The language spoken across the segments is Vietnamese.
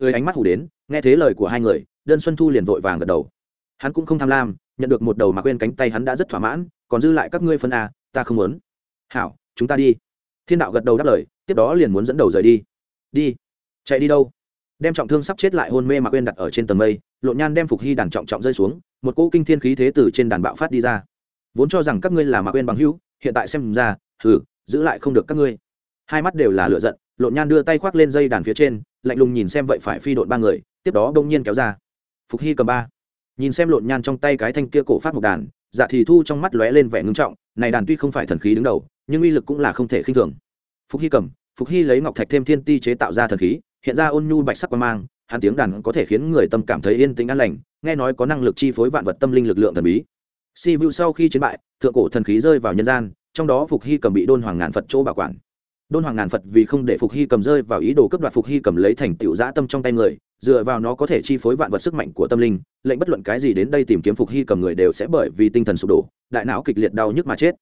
ơi ánh mắt hủ đến, nghe thế lời của hai người, đơn xuân thu liền vội vàng gật đầu. Hắn cũng không tham lam, nhận được một đầu mà quên cánh tay hắn đã rất thỏa mãn, còn dư lại các ngươi phân a, ta không muốn. Hảo, chúng ta đi. Thiên đạo gật đầu đáp lời, tiếp đó liền muốn dẫn đầu rời đi. Đi. Chạy đi đâu? Đem trọng thương sắp chết lại hôn mê mà quên đặt ở trên tầng mây, lộn nhan đem phục hy đàn trọng trọng rơi xuống, một cỗ kinh thiên khí thế từ trên đàn bạo phát đi ra. Vốn cho rằng các ngươi là mạc quên bằng hữu, hiện tại xem ra thử giữ lại không được các ngươi. Hai mắt đều là lựa giận, lộn nhan đưa tay khoác lên dây đàn phía trên lạnh lùng nhìn xem vậy phải phi đội ba người, tiếp đó đông nhiên kéo ra. Phục hy cầm ba. Nhìn xem lộn nhan trong tay cái thanh kia cổ phát một đàn dạ thì thu trong mắt lóe lên vẻ ngưng trọng, này đàn tuy không phải thần khí đứng đầu, nhưng uy lực cũng là không thể khinh thường. Phục hy cầm, phục hy lấy ngọc thạch thêm thiên ti chế tạo ra thần khí, hiện ra ôn nhu bạch sắc quan mang, hắn tiếng đàn có thể khiến người tâm cảm thấy yên tĩnh an lành, nghe nói có năng lực chi phối vạn vật tâm linh lực lượng thần bí. Si vu sau khi chiến bại, thượng cổ thần khí rơi vào nhân gian, trong đó phục hy cầm bị đôn hoàng ngàn phật chỗ bảo quản đôn hoàng ngàn phật vì không để phục hy cầm rơi vào ý đồ cấp đoạt phục hy cầm lấy thành tựu dã tâm trong tay người, dựa vào nó có thể chi phối vạn vật sức mạnh của tâm linh, lệnh bất luận cái gì đến đây tìm kiếm phục hy cầm người đều sẽ bởi vì tinh thần sụp đổ, đại não kịch liệt đau nhức mà chết.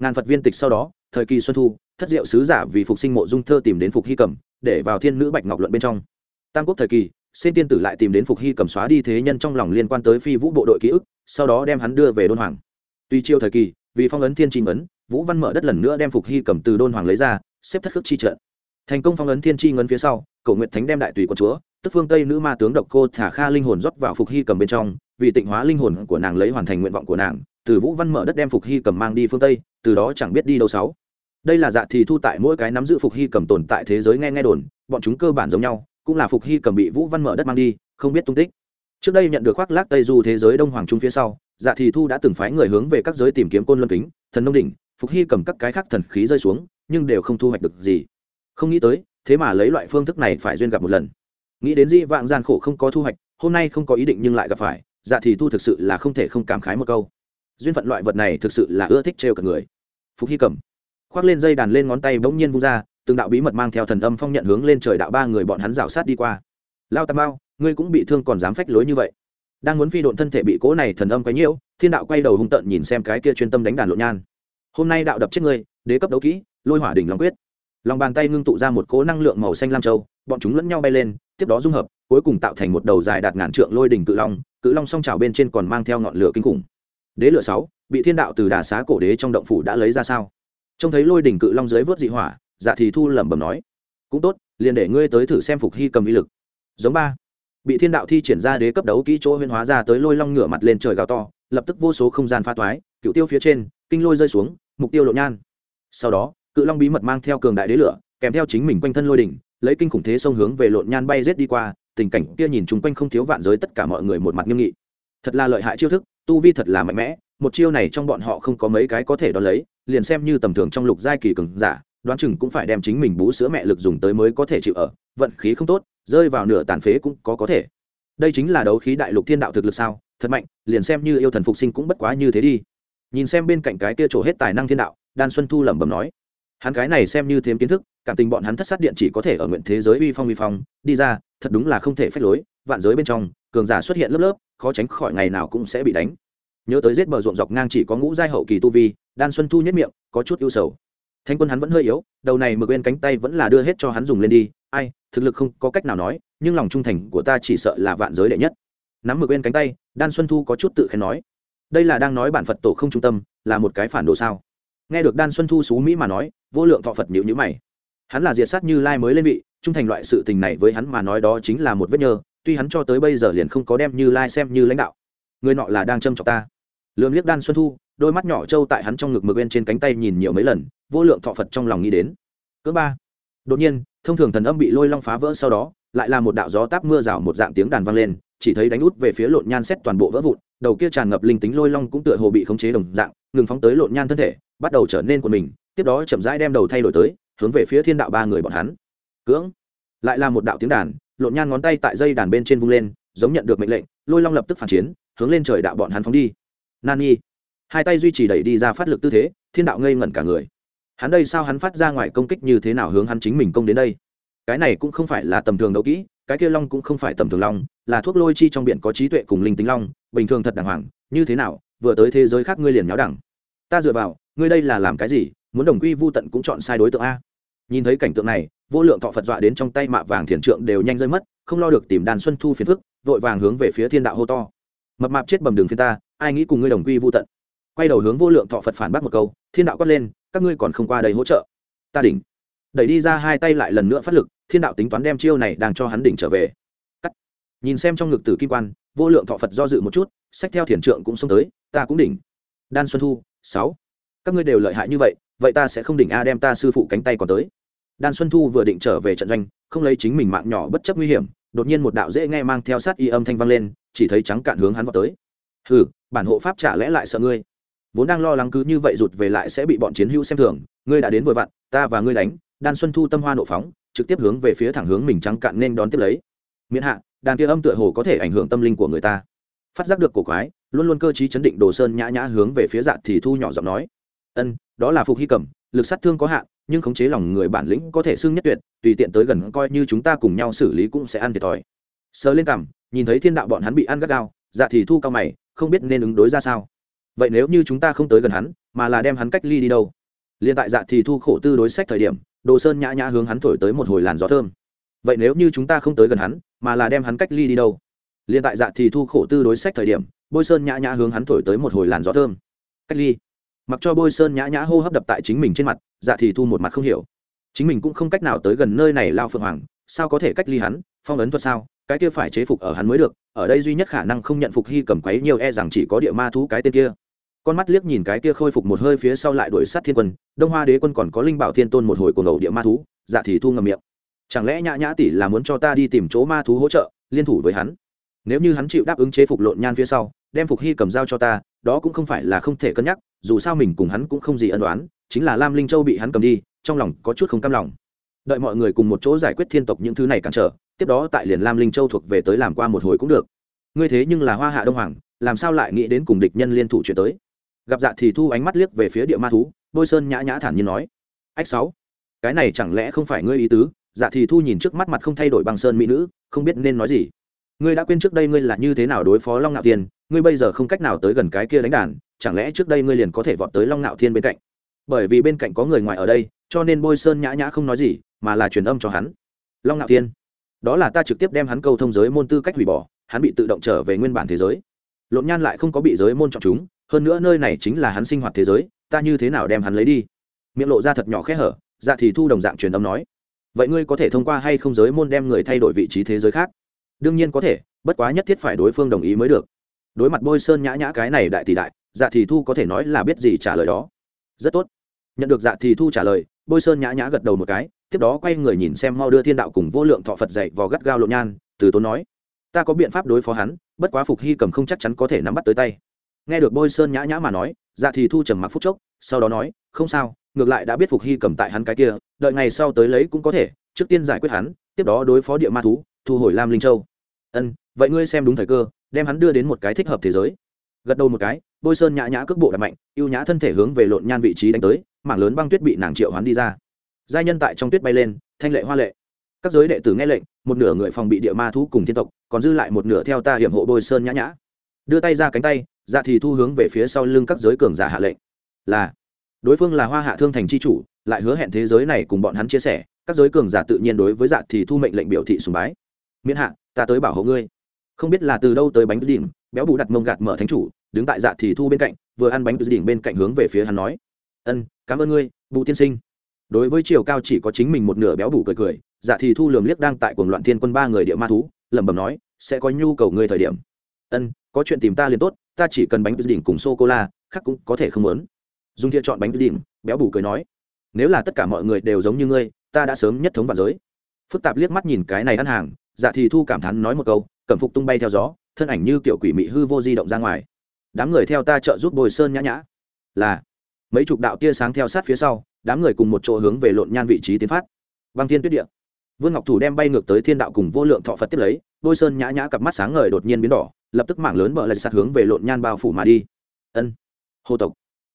Ngàn phật viên tịch sau đó, thời kỳ xuân thu, thất diệu sứ giả vì phục sinh mộ dung thơ tìm đến phục hy cầm, để vào thiên nữ bạch ngọc luận bên trong. Tam quốc thời kỳ xin tiên tử lại tìm đến phục hy cầm xóa đi thế nhân trong lòng liên quan tới phi vũ bộ đội ký ức, sau đó đem hắn đưa về đôn hoàng. Tuy chiêu thời kỳ, vì phong ấn thiên Trình ấn, vũ văn mở đất lần nữa đem phục hy cầm từ đôn hoàng lấy ra xếp thất khước chi trận. Thành công phong ấn thiên tri ngấn phía sau cầu nguyện thánh đem đại tùy quân chúa, tức phương tây nữ ma tướng độc cô thả kha linh hồn rót vào phục hy cầm bên trong, vì tịnh hóa linh hồn của nàng lấy hoàn thành nguyện vọng của nàng, từ vũ văn mở đất đem phục hy cầm mang đi phương tây, từ đó chẳng biết đi đâu sáu. Đây là dạ thì thu tại mỗi cái nắm giữ phục hy cầm tồn tại thế giới nghe nghe đồn, bọn chúng cơ bản giống nhau, cũng là phục hy cầm bị vũ văn mở đất mang đi, không biết tung tích. Trước đây nhận được khoác lác tây du thế giới đông hoàng trung phía sau dạ thì thu đã từng phái người hướng về các giới tìm kiếm côn luân kính, thần nông đỉnh, phục hy cầm các cái khác thần khí rơi xuống nhưng đều không thu hoạch được gì. Không nghĩ tới, thế mà lấy loại phương thức này phải duyên gặp một lần. Nghĩ đến dĩ vãng gian khổ không có thu hoạch, hôm nay không có ý định nhưng lại gặp phải dạ thì thu thực sự là không thể không cảm khái một câu. Duyên phận loại vật này thực sự là ưa thích trêu cả người. Phục hy cầm. Khoác lên dây đàn lên ngón tay bỗng nhiên vung ra, từng đạo bí mật mang theo thần âm phong nhận hướng lên trời đạo ba người bọn hắn rào sát đi qua. Lao tam bao ngươi cũng bị thương còn dám phách lối như vậy. Đang muốn phi độn thân thể bị cỗ này thần âm quấy nhiễu, thiên đạo quay đầu hung tợn nhìn xem cái kia chuyên tâm đánh đàn lộn nhan. Hôm nay đạo đập chết ngươi, đế cấp đấu kỹ lôi hỏa đỉnh long quyết. Lòng bàn tay ngưng tụ ra một cỗ năng lượng màu xanh lam châu, bọn chúng lẫn nhau bay lên, tiếp đó dung hợp, cuối cùng tạo thành một đầu dài đạt ngàn trượng lôi đỉnh cự long cự long song trào bên trên còn mang theo ngọn lửa kinh khủng. Đế lửa sáu, bị thiên đạo từ đà xá cổ đế trong động phủ đã lấy ra sao? Trông thấy lôi đỉnh cự long dưới vớt dị hỏa dạ thì thu lẩm bẩm nói, cũng tốt, liền để ngươi tới thử xem phục hy cầm ý lực. Giống ba, bị thiên đạo thi triển ra đế cấp đấu kỹ chỗ huyên hóa ra tới lôi long ngửa mặt lên trời gào to, lập tức vô số không gian pha toái, cựu tiêu phía trên, kinh lôi rơi xuống, mục tiêu lộ nhan. Sau đó cự long bí mật mang theo cường đại đế lửa, kèm theo chính mình quanh thân lôi đỉnh, lấy kinh khủng thế sông hướng về lộn nhan bay rết đi qua, tình cảnh kia nhìn chung quanh không thiếu vạn giới tất cả mọi người một mặt nghiêm nghị. Thật là lợi hại chiêu thức, tu vi thật là mạnh mẽ, một chiêu này trong bọn họ không có mấy cái có thể đo lấy, liền xem như tầm thường trong lục giai kỳ cường giả, đoán chừng cũng phải đem chính mình bú sữa mẹ lực dùng tới mới có thể chịu ở, vận khí không tốt, rơi vào nửa tàn phế cũng có có thể. Đây chính là đấu khí đại lục thiên đạo thực lực sao, thật mạnh, liền xem như yêu thần phục sinh cũng bất quá như thế đi. Nhìn xem bên cạnh cái kia trổ hết tài năng thiên đạo, đan xuân thu lẩm bẩm nói hắn cái này xem như thêm kiến thức, cảm tình bọn hắn thất sát điện chỉ có thể ở nguyện thế giới uy phong uy phong, đi ra, thật đúng là không thể phép lối, vạn giới bên trong, cường giả xuất hiện lớp lớp, khó tránh khỏi ngày nào cũng sẽ bị đánh. Nhớ tới giết bờ ruộng dọc ngang chỉ có ngũ giai hậu kỳ tu vi, đan xuân thu nhất miệng, có chút ưu sầu. Thanh quân hắn vẫn hơi yếu, đầu này mực bên cánh tay vẫn là đưa hết cho hắn dùng lên đi, ai, thực lực không có cách nào nói, nhưng lòng trung thành của ta chỉ sợ là vạn giới đệ nhất. Nắm mực bên cánh tay, đan xuân thu có chút tự khen nói. Đây là đang nói bản phật tổ không trung tâm, là một cái phản đồ sao? Nghe được đan xuân thu xú mỹ mà nói, vô lượng thọ phật nhịu nhữ mày. Hắn là diệt sát như lai mới lên vị, trung thành loại sự tình này với hắn mà nói đó chính là một vết nhơ, tuy hắn cho tới bây giờ liền không có đem như lai xem như lãnh đạo. Người nọ là đang châm trọng ta. Lượm liếc đan xuân thu, đôi mắt nhỏ trâu tại hắn trong ngực mực bên trên cánh tay nhìn nhiều mấy lần, vô lượng thọ phật trong lòng nghĩ đến. Cỡ ba. Đột nhiên, thông thường thần âm bị lôi long phá vỡ sau đó, lại là một đạo gió táp mưa rào một dạng tiếng đàn vang lên, chỉ thấy đánh út về phía lộn nhan xét toàn bộ vỡ vụn, đầu kia tràn ngập linh tính lôi long cũng tựa hồ bị khống chế đồng dạng ngừng phóng tới lộn nhan thân thể, bắt đầu trở nên của mình, tiếp đó chậm rãi đem đầu thay đổi tới, hướng về phía thiên đạo ba người bọn hắn. Cưỡng. Lại là một đạo tiếng đàn, lộn nhan ngón tay tại dây đàn bên trên vung lên, giống nhận được mệnh lệnh, lôi long lập tức phản chiến, hướng lên trời đạo bọn hắn phóng đi. Nani hai tay duy trì đẩy đi ra phát lực tư thế, thiên đạo ngây ngẩn cả người. Hắn đây sao hắn phát ra ngoài công kích như thế nào hướng hắn chính mình công đến đây? Cái này cũng không phải là tầm thường đấu kỹ, cái kia long cũng không phải tầm thường long, là thuốc lôi chi trong biển có trí tuệ cùng linh tính long, bình thường thật đàng hoàng, như thế nào vừa tới thế giới khác ngươi liền nháo đẳng. Ta dựa vào, ngươi đây là làm cái gì, muốn đồng quy vô tận cũng chọn sai đối tượng a. Nhìn thấy cảnh tượng này, vô lượng thọ phật dọa đến trong tay mạ vàng thiền trượng đều nhanh rơi mất, không lo được tìm đàn xuân thu phiền phức, vội vàng hướng về phía thiên đạo hô to. Mập mạp chết bầm đường phiên ta, ai nghĩ cùng ngươi đồng quy vô tận. Quay đầu hướng vô lượng thọ phật phản bác một câu, thiên đạo quát lên, các ngươi còn không qua đây hỗ trợ. Ta đỉnh. Đẩy đi ra hai tay lại lần nữa phát lực, thiên đạo tính toán đem chiêu này đang cho hắn đỉnh trở về nhìn xem trong ngực tử kim quan, vô lượng thọ phật do dự một chút, sách theo thiền trượng cũng xông tới, ta cũng đỉnh. Đan xuân thu, sáu. Các ngươi đều lợi hại như vậy vậy ta sẽ không đỉnh a đem ta sư phụ cánh tay còn tới. Đan xuân thu vừa định trở về trận doanh, không lấy chính mình mạng nhỏ bất chấp nguy hiểm, đột nhiên một đạo dễ nghe mang theo sát y âm thanh vang lên, chỉ thấy trắng cạn hướng hắn vào tới. Hừ, bản hộ pháp trả lẽ lại sợ ngươi? Vốn đang lo lắng cứ như vậy rụt về lại sẽ bị bọn chiến hữu xem thường, ngươi đã đến vội vặn, ta và ngươi đánh. Đan xuân thu tâm hoa nộ phóng, trực tiếp hướng về phía thẳng hướng mình trắng cạn nên đón tiếp lấy. Miễn hạ đàn kia âm tựa hồ có thể ảnh hưởng tâm linh của người ta. Phát giác được cổ quái, luôn luôn cơ t chấn định đồ sơn nhã nhã hướng về phía dạ thì thu nhỏ giọng nói. Ân, đó là phục hy cẩm, lực sát thương có hạn, nhưng khống chế lòng người bản lĩnh có thể xưng nhất tuyệt, tùy tiện tới gần coi như chúng ta cùng nhau xử lý cũng sẽ ăn thiệt thòi. Sờ lên cằm, nhìn thấy thiên đạo bọn hắn bị ăn gắt gao dạ thì thu cao mày, không biết nên ứng đối ra sao. Vậy nếu như chúng ta không tới gần hắn, mà là đem hắn cách ly đi đâu? Liên tại dạ thì thu khổ tư đối sách thời điểm, đồ sơn nhã nhã hướng hắn thổi tới một hồi làn gió thơm. Vậy nếu như chúng ta không tới gần hắn mà là đem hắn cách ly đi đâu. Liền tại dạ thì thu khổ tư đối sách thời điểm, bôi sơn nhã nhã hướng hắn thổi tới một hồi làn gió thơm. Cách ly. Mặc cho bôi sơn nhã nhã hô hấp đập tại chính mình trên mặt dạ thì thu một mặt không hiểu. Chính mình cũng không cách nào tới gần nơi này lao phượng hoàng, sao có thể cách ly hắn, phong ấn thuật sao, cái kia phải chế phục ở hắn mới được, ở đây duy nhất khả năng không nhận phục hy cầm quấy nhiều e rằng chỉ có địa ma thú cái tên kia. Con mắt liếc nhìn cái kia khôi phục một hơi phía sau lại đuổi sát thiên quân, đông hoa đế quân còn có linh bảo thiên tôn một hồi của ngầu địa ma thú dạ thì thu ngầm miệng chẳng lẽ nhã nhã tỷ là muốn cho ta đi tìm chỗ ma thú hỗ trợ, liên thủ với hắn? Nếu như hắn chịu đáp ứng chế phục lộn nhan phía sau, đem phục hy cầm dao cho ta, đó cũng không phải là không thể cân nhắc, dù sao mình cùng hắn cũng không gì ân đoán chính là lam linh châu bị hắn cầm đi, trong lòng có chút không cam lòng. Đợi mọi người cùng một chỗ giải quyết thiên tộc những thứ này cản trở, tiếp đó tại liền lam linh châu thuộc về tới làm qua một hồi cũng được. Ngươi thế nhưng là hoa hạ đông hoàng, làm sao lại nghĩ đến cùng địch nhân liên thủ chuyển tới? Gặp dạ thì thu ánh mắt liếc về phía địa ma thú, bôi sơn nhã nhã thản nhiên nói. Ách sáu, cái này chẳng lẽ không phải ngươi ý tứ? Dạ thì thu nhìn trước mắt mặt không thay đổi băng sơn mỹ nữ, không biết nên nói gì. Ngươi đã quên trước đây ngươi là như thế nào đối phó long ngạo thiên, ngươi bây giờ không cách nào tới gần cái kia đánh đàn, chẳng lẽ trước đây ngươi liền có thể vọt tới long ngạo thiên bên cạnh? Bởi vì bên cạnh có người ngoài ở đây, cho nên bôi sơn nhã nhã không nói gì, mà là truyền âm cho hắn. Long ngạo thiên, đó là ta trực tiếp đem hắn câu thông giới môn tư cách hủy bỏ, hắn bị tự động trở về nguyên bản thế giới. Lộn nhan lại không có bị giới môn chọn chúng, hơn nữa nơi này chính là hắn sinh hoạt thế giới, ta như thế nào đem hắn lấy đi? Miệng lộ ra thật nhỏ khẽ hở dạ thì thu đồng dạng truyền âm nói vậy ngươi có thể thông qua hay không giới môn đem người thay đổi vị trí thế giới khác? Đương nhiên có thể, bất quá nhất thiết phải đối phương đồng ý mới được. Đối mặt bôi sơn nhã nhã cái này đại tỷ đại dạ thì thu có thể nói là biết gì trả lời đó. Rất tốt. Nhận được dạ thì thu trả lời, bôi sơn nhã nhã gật đầu một cái, tiếp đó quay người nhìn xem mau đưa thiên đạo cùng vô lượng thọ phật dạy vào gắt gao lộ nhan, từ tốn nói, ta có biện pháp đối phó hắn, bất quá phục hy cầm không chắc chắn có thể nắm bắt tới tay. Nghe được bôi sơn nhã nhã mà nói dạ thì thu trầm mặc phút chốc, sau đó nói, không sao ngược lại đã biết phục hy cầm tại hắn cái kia, đợi ngày sau tới lấy cũng có thể, trước tiên giải quyết hắn, tiếp đó đối phó địa ma thú, thu hồi lam linh châu. Ân, vậy ngươi xem đúng thời cơ, đem hắn đưa đến một cái thích hợp thế giới. Gật đầu một cái, bôi sơn nhã nhã cước bộ đập mạnh y ê u nhã thân thể hướng về lộn nhan vị trí đánh tới, mảng lớn băng tuyết bị nàng triệu hoán đi ra. Giai nhân tại trong tuyết bay lên, thanh lệ hoa lệ. Các giới đệ tử nghe lệnh, một nửa người phòng bị địa ma thú cùng thiên tộc, còn dư lại một nửa theo ta hiểm hộ bôi sơn nhã nhã. Đưa tay ra cánh tay dạ thì thu hướng về phía sau lưng các giới cường giả hạ lệnh. Là đối phương là hoa hạ thương thành c h i chủ, lại hứa hẹn thế giới này cùng bọn hắn chia sẻ, các giới cường giả tự nhiên đối với dạ thì thu mệnh lệnh biểu thị sùng bái. Miễn hạ, ta tới bảo hộ ngươi. Không biết là từ đâu tới bánh đỉnh, béo bù đặt mông gạt mở thánh chủ, đứng tại dạ thì thu bên cạnh, vừa ăn bánh đỉnh bên cạnh hướng về phía hắn nói. Ân, cảm ơn ngươi, bù tiên sinh. Đối với chiều cao chỉ có chính mình một nửa béo bù cười cười dạ thì thu lường liếc đang tại cuồng loạn thiên quân ba người địa ma thú, lẩm bẩm nói, sẽ có nhu cầu ngươi thời điểm. Ân, có chuyện tìm ta liền tốt, ta chỉ cần bánh đỉnh cùng sô cô la, khác cũng có thể không muốn dung thiện chọn bánh đỉnh, béo bù cười nói, nếu là tất cả mọi người đều giống như ngươi, ta đã sớm nhất thống vạn giới. Phức tạp liếc mắt nhìn cái này ăn hàng dạ thì thu cảm thán nói một câu, cẩm phục tung bay theo gió, thân ảnh như kiểu quỷ mị hư vô di động ra ngoài. Đám người theo ta trợ giúp bồi sơn nhã nhã. Là, mấy chục đạo tia sáng theo sát phía sau, đám người cùng một chỗ hướng về lộn nhan vị trí tiến phát. Băng thiên tuyết địa. Vương ngọc thủ đem bay ngược tới thiên đạo cùng vô lượng thọ phật tiếp lấy bôi sơn nhã nhã cặp mắt sáng ngời đột nhiên biến đỏ, lập tức mảng lớn bờ lại sát hướng về lộn nhan bao phủ mà đi. Ân hồ tộc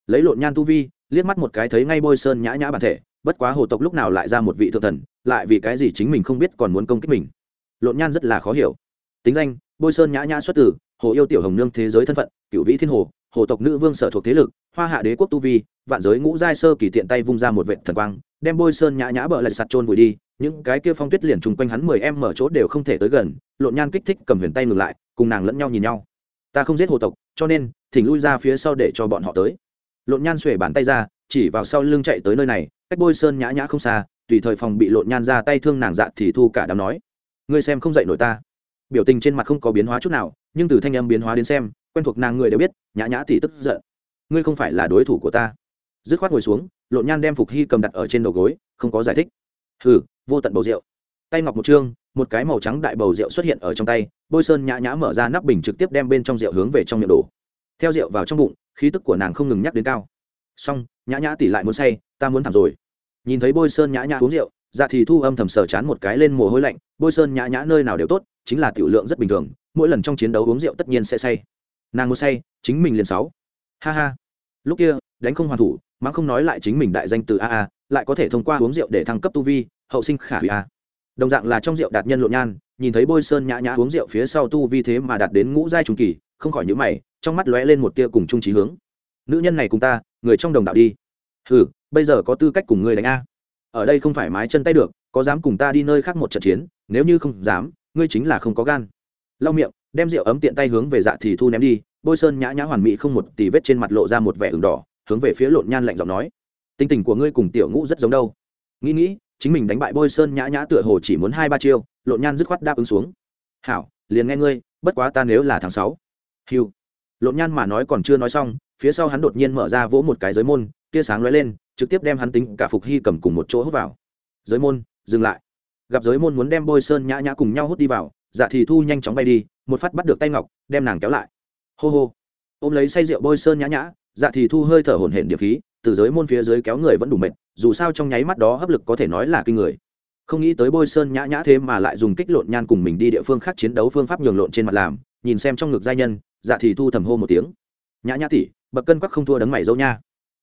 lấy lộn nhan tu vi, liếc mắt một cái thấy ngay bôi sơn nhã nhã bản thể, bất quá hồ tộc lúc nào lại ra một vị thượng thần, lại vì cái gì chính mình không biết còn muốn công kích mình. Lộn nhan rất là khó hiểu. Tính danh, bôi sơn nhã nhã xuất tử hồ yêu tiểu hồng nương thế giới thân phận cựu vĩ thiên hồ hồ tộc nữ vương sở thuộc thế lực, hoa hạ đế quốc tu vi, vạn giới ngũ giai sơ kỳ tiện tay vung ra một vệ thần quang, đem bôi sơn nhã nhã bờ lại sạt trôn vùi đi, những cái kia phong tuyết liền chung quanh hắn mười em mở chỗ đều không thể tới gần, lộn nhan kích thích cầm huyền tay ngừng lại, cùng nàng lẫn nhau nhìn nhau. Ta không giết hồ tộc, cho nên, thỉnh lui ra phía sau để cho bọn họ tới lộn nhan xuể bàn tay ra, chỉ vào sau lưng chạy tới nơi này, cách bôi sơn nhã nhã không xa, tùy thời phòng bị lộn nhan ra tay thương nàng dạ thì thu cả đám nói. Ngươi xem không dậy nổi ta. Biểu tình trên mặt không có biến hóa chút nào, nhưng từ thanh âm biến hóa đến xem, quen thuộc nàng người đều biết, nhã nhã thì tức giận. Ngươi không phải là đối thủ của ta. Dứt khoát ngồi xuống, lộn nhan đem phục hy cầm đặt ở trên đầu gối, không có giải thích. Hừ, vô tận bầu rượu. Tay ngọc một chương một cái màu trắng đại bầu rượu xuất hiện ở trong tay, bôi sơn nhã nhã mở ra nắp bình trực tiếp đem bên trong rượu hướng về trong miệng đổ theo rượu vào trong bụng, khí tức của nàng không ngừng nhắc đến cao. Xong, nhã nhã tỉ lại muốn say, ta muốn thảm rồi. Nhìn thấy bôi sơn nhã nhã uống rượu dạ thì thu âm thầm sờ chán một cái lên mồ hôi lạnh, bôi sơn nhã nhã nơi nào đều tốt, chính là tiểu lượng rất bình thường, mỗi lần trong chiến đấu uống rượu tất nhiên sẽ say. Nàng một say, chính mình liền sáu. Ha ha. Lúc kia, đánh không hoàn thủ, mà không nói lại chính mình đại danh từ a a, lại có thể thông qua uống rượu để thăng cấp tu vi, hậu sinh khả hủy a. Đồng dạng là trong rượu đạt nhân lộn nhan, nhìn thấy bôi sơn nhã nhã uống rượu phía sau tu vi thế mà đạt đến ngũ giai trùng kỳ, không khỏi nhữ mày trong mắt lóe lên một tia cùng chung trí hướng. Nữ nhân này cùng ta, người trong đồng đạo đi. Ừ bây giờ có tư cách cùng ngươi đánh a. Ở đây không phải mái chân tay được, có dám cùng ta đi nơi khác một trận chiến, nếu như không dám, ngươi chính là không có gan. Lau miệng, đem rượu ấm tiện tay hướng về dạ thì thu ném đi, bôi sơn nhã nhã hoàn mỹ không một tì vết trên mặt lộ ra một vẻ ửng đỏ, hướng về phía lộn nhan lạnh giọng nói. Tinh tình của ngươi cùng tiểu ngũ rất giống đâu. Nghĩ nghĩ, chính mình đánh bại bôi sơn nhã nhã tựa hồ chỉ muốn hai ba chiêu, lộn nhan dứt khoát đáp ứng xuống. Hảo, liền nghe ngươi, bất quá ta nếu là tháng sáu. Hiu lộn nhan mà nói còn chưa nói xong, phía sau hắn đột nhiên mở ra vỗ một cái giới môn, tia sáng lóe lên, trực tiếp đem hắn tính cả phục hy cầm cùng một chỗ hút vào. Giới môn, dừng lại. Gặp giới môn muốn đem bôi sơn nhã nhã cùng nhau hút đi vào dạ thì thu nhanh chóng bay đi, một phát bắt được tay ngọc, đem nàng kéo lại. Hô hô. Ôm lấy say rượu bôi sơn nhã nhã dạ thì thu hơi thở hổn hển điệp khí, từ giới môn phía dưới kéo người vẫn đủ mệt, dù sao trong nháy mắt đó hấp lực có thể nói là kinh người. Không nghĩ tới bôi sơn nhã nhã thế mà lại dùng kích lộn nhan cùng mình đi địa phương khác chiến đấu phương pháp nhường lộn trên mặt làm nhìn xem trong ngực giai nhân dạ thì thu thầm hô một tiếng. Nhã nhã tỷ, bậc cân quắc không thua đấng mày dâu nha.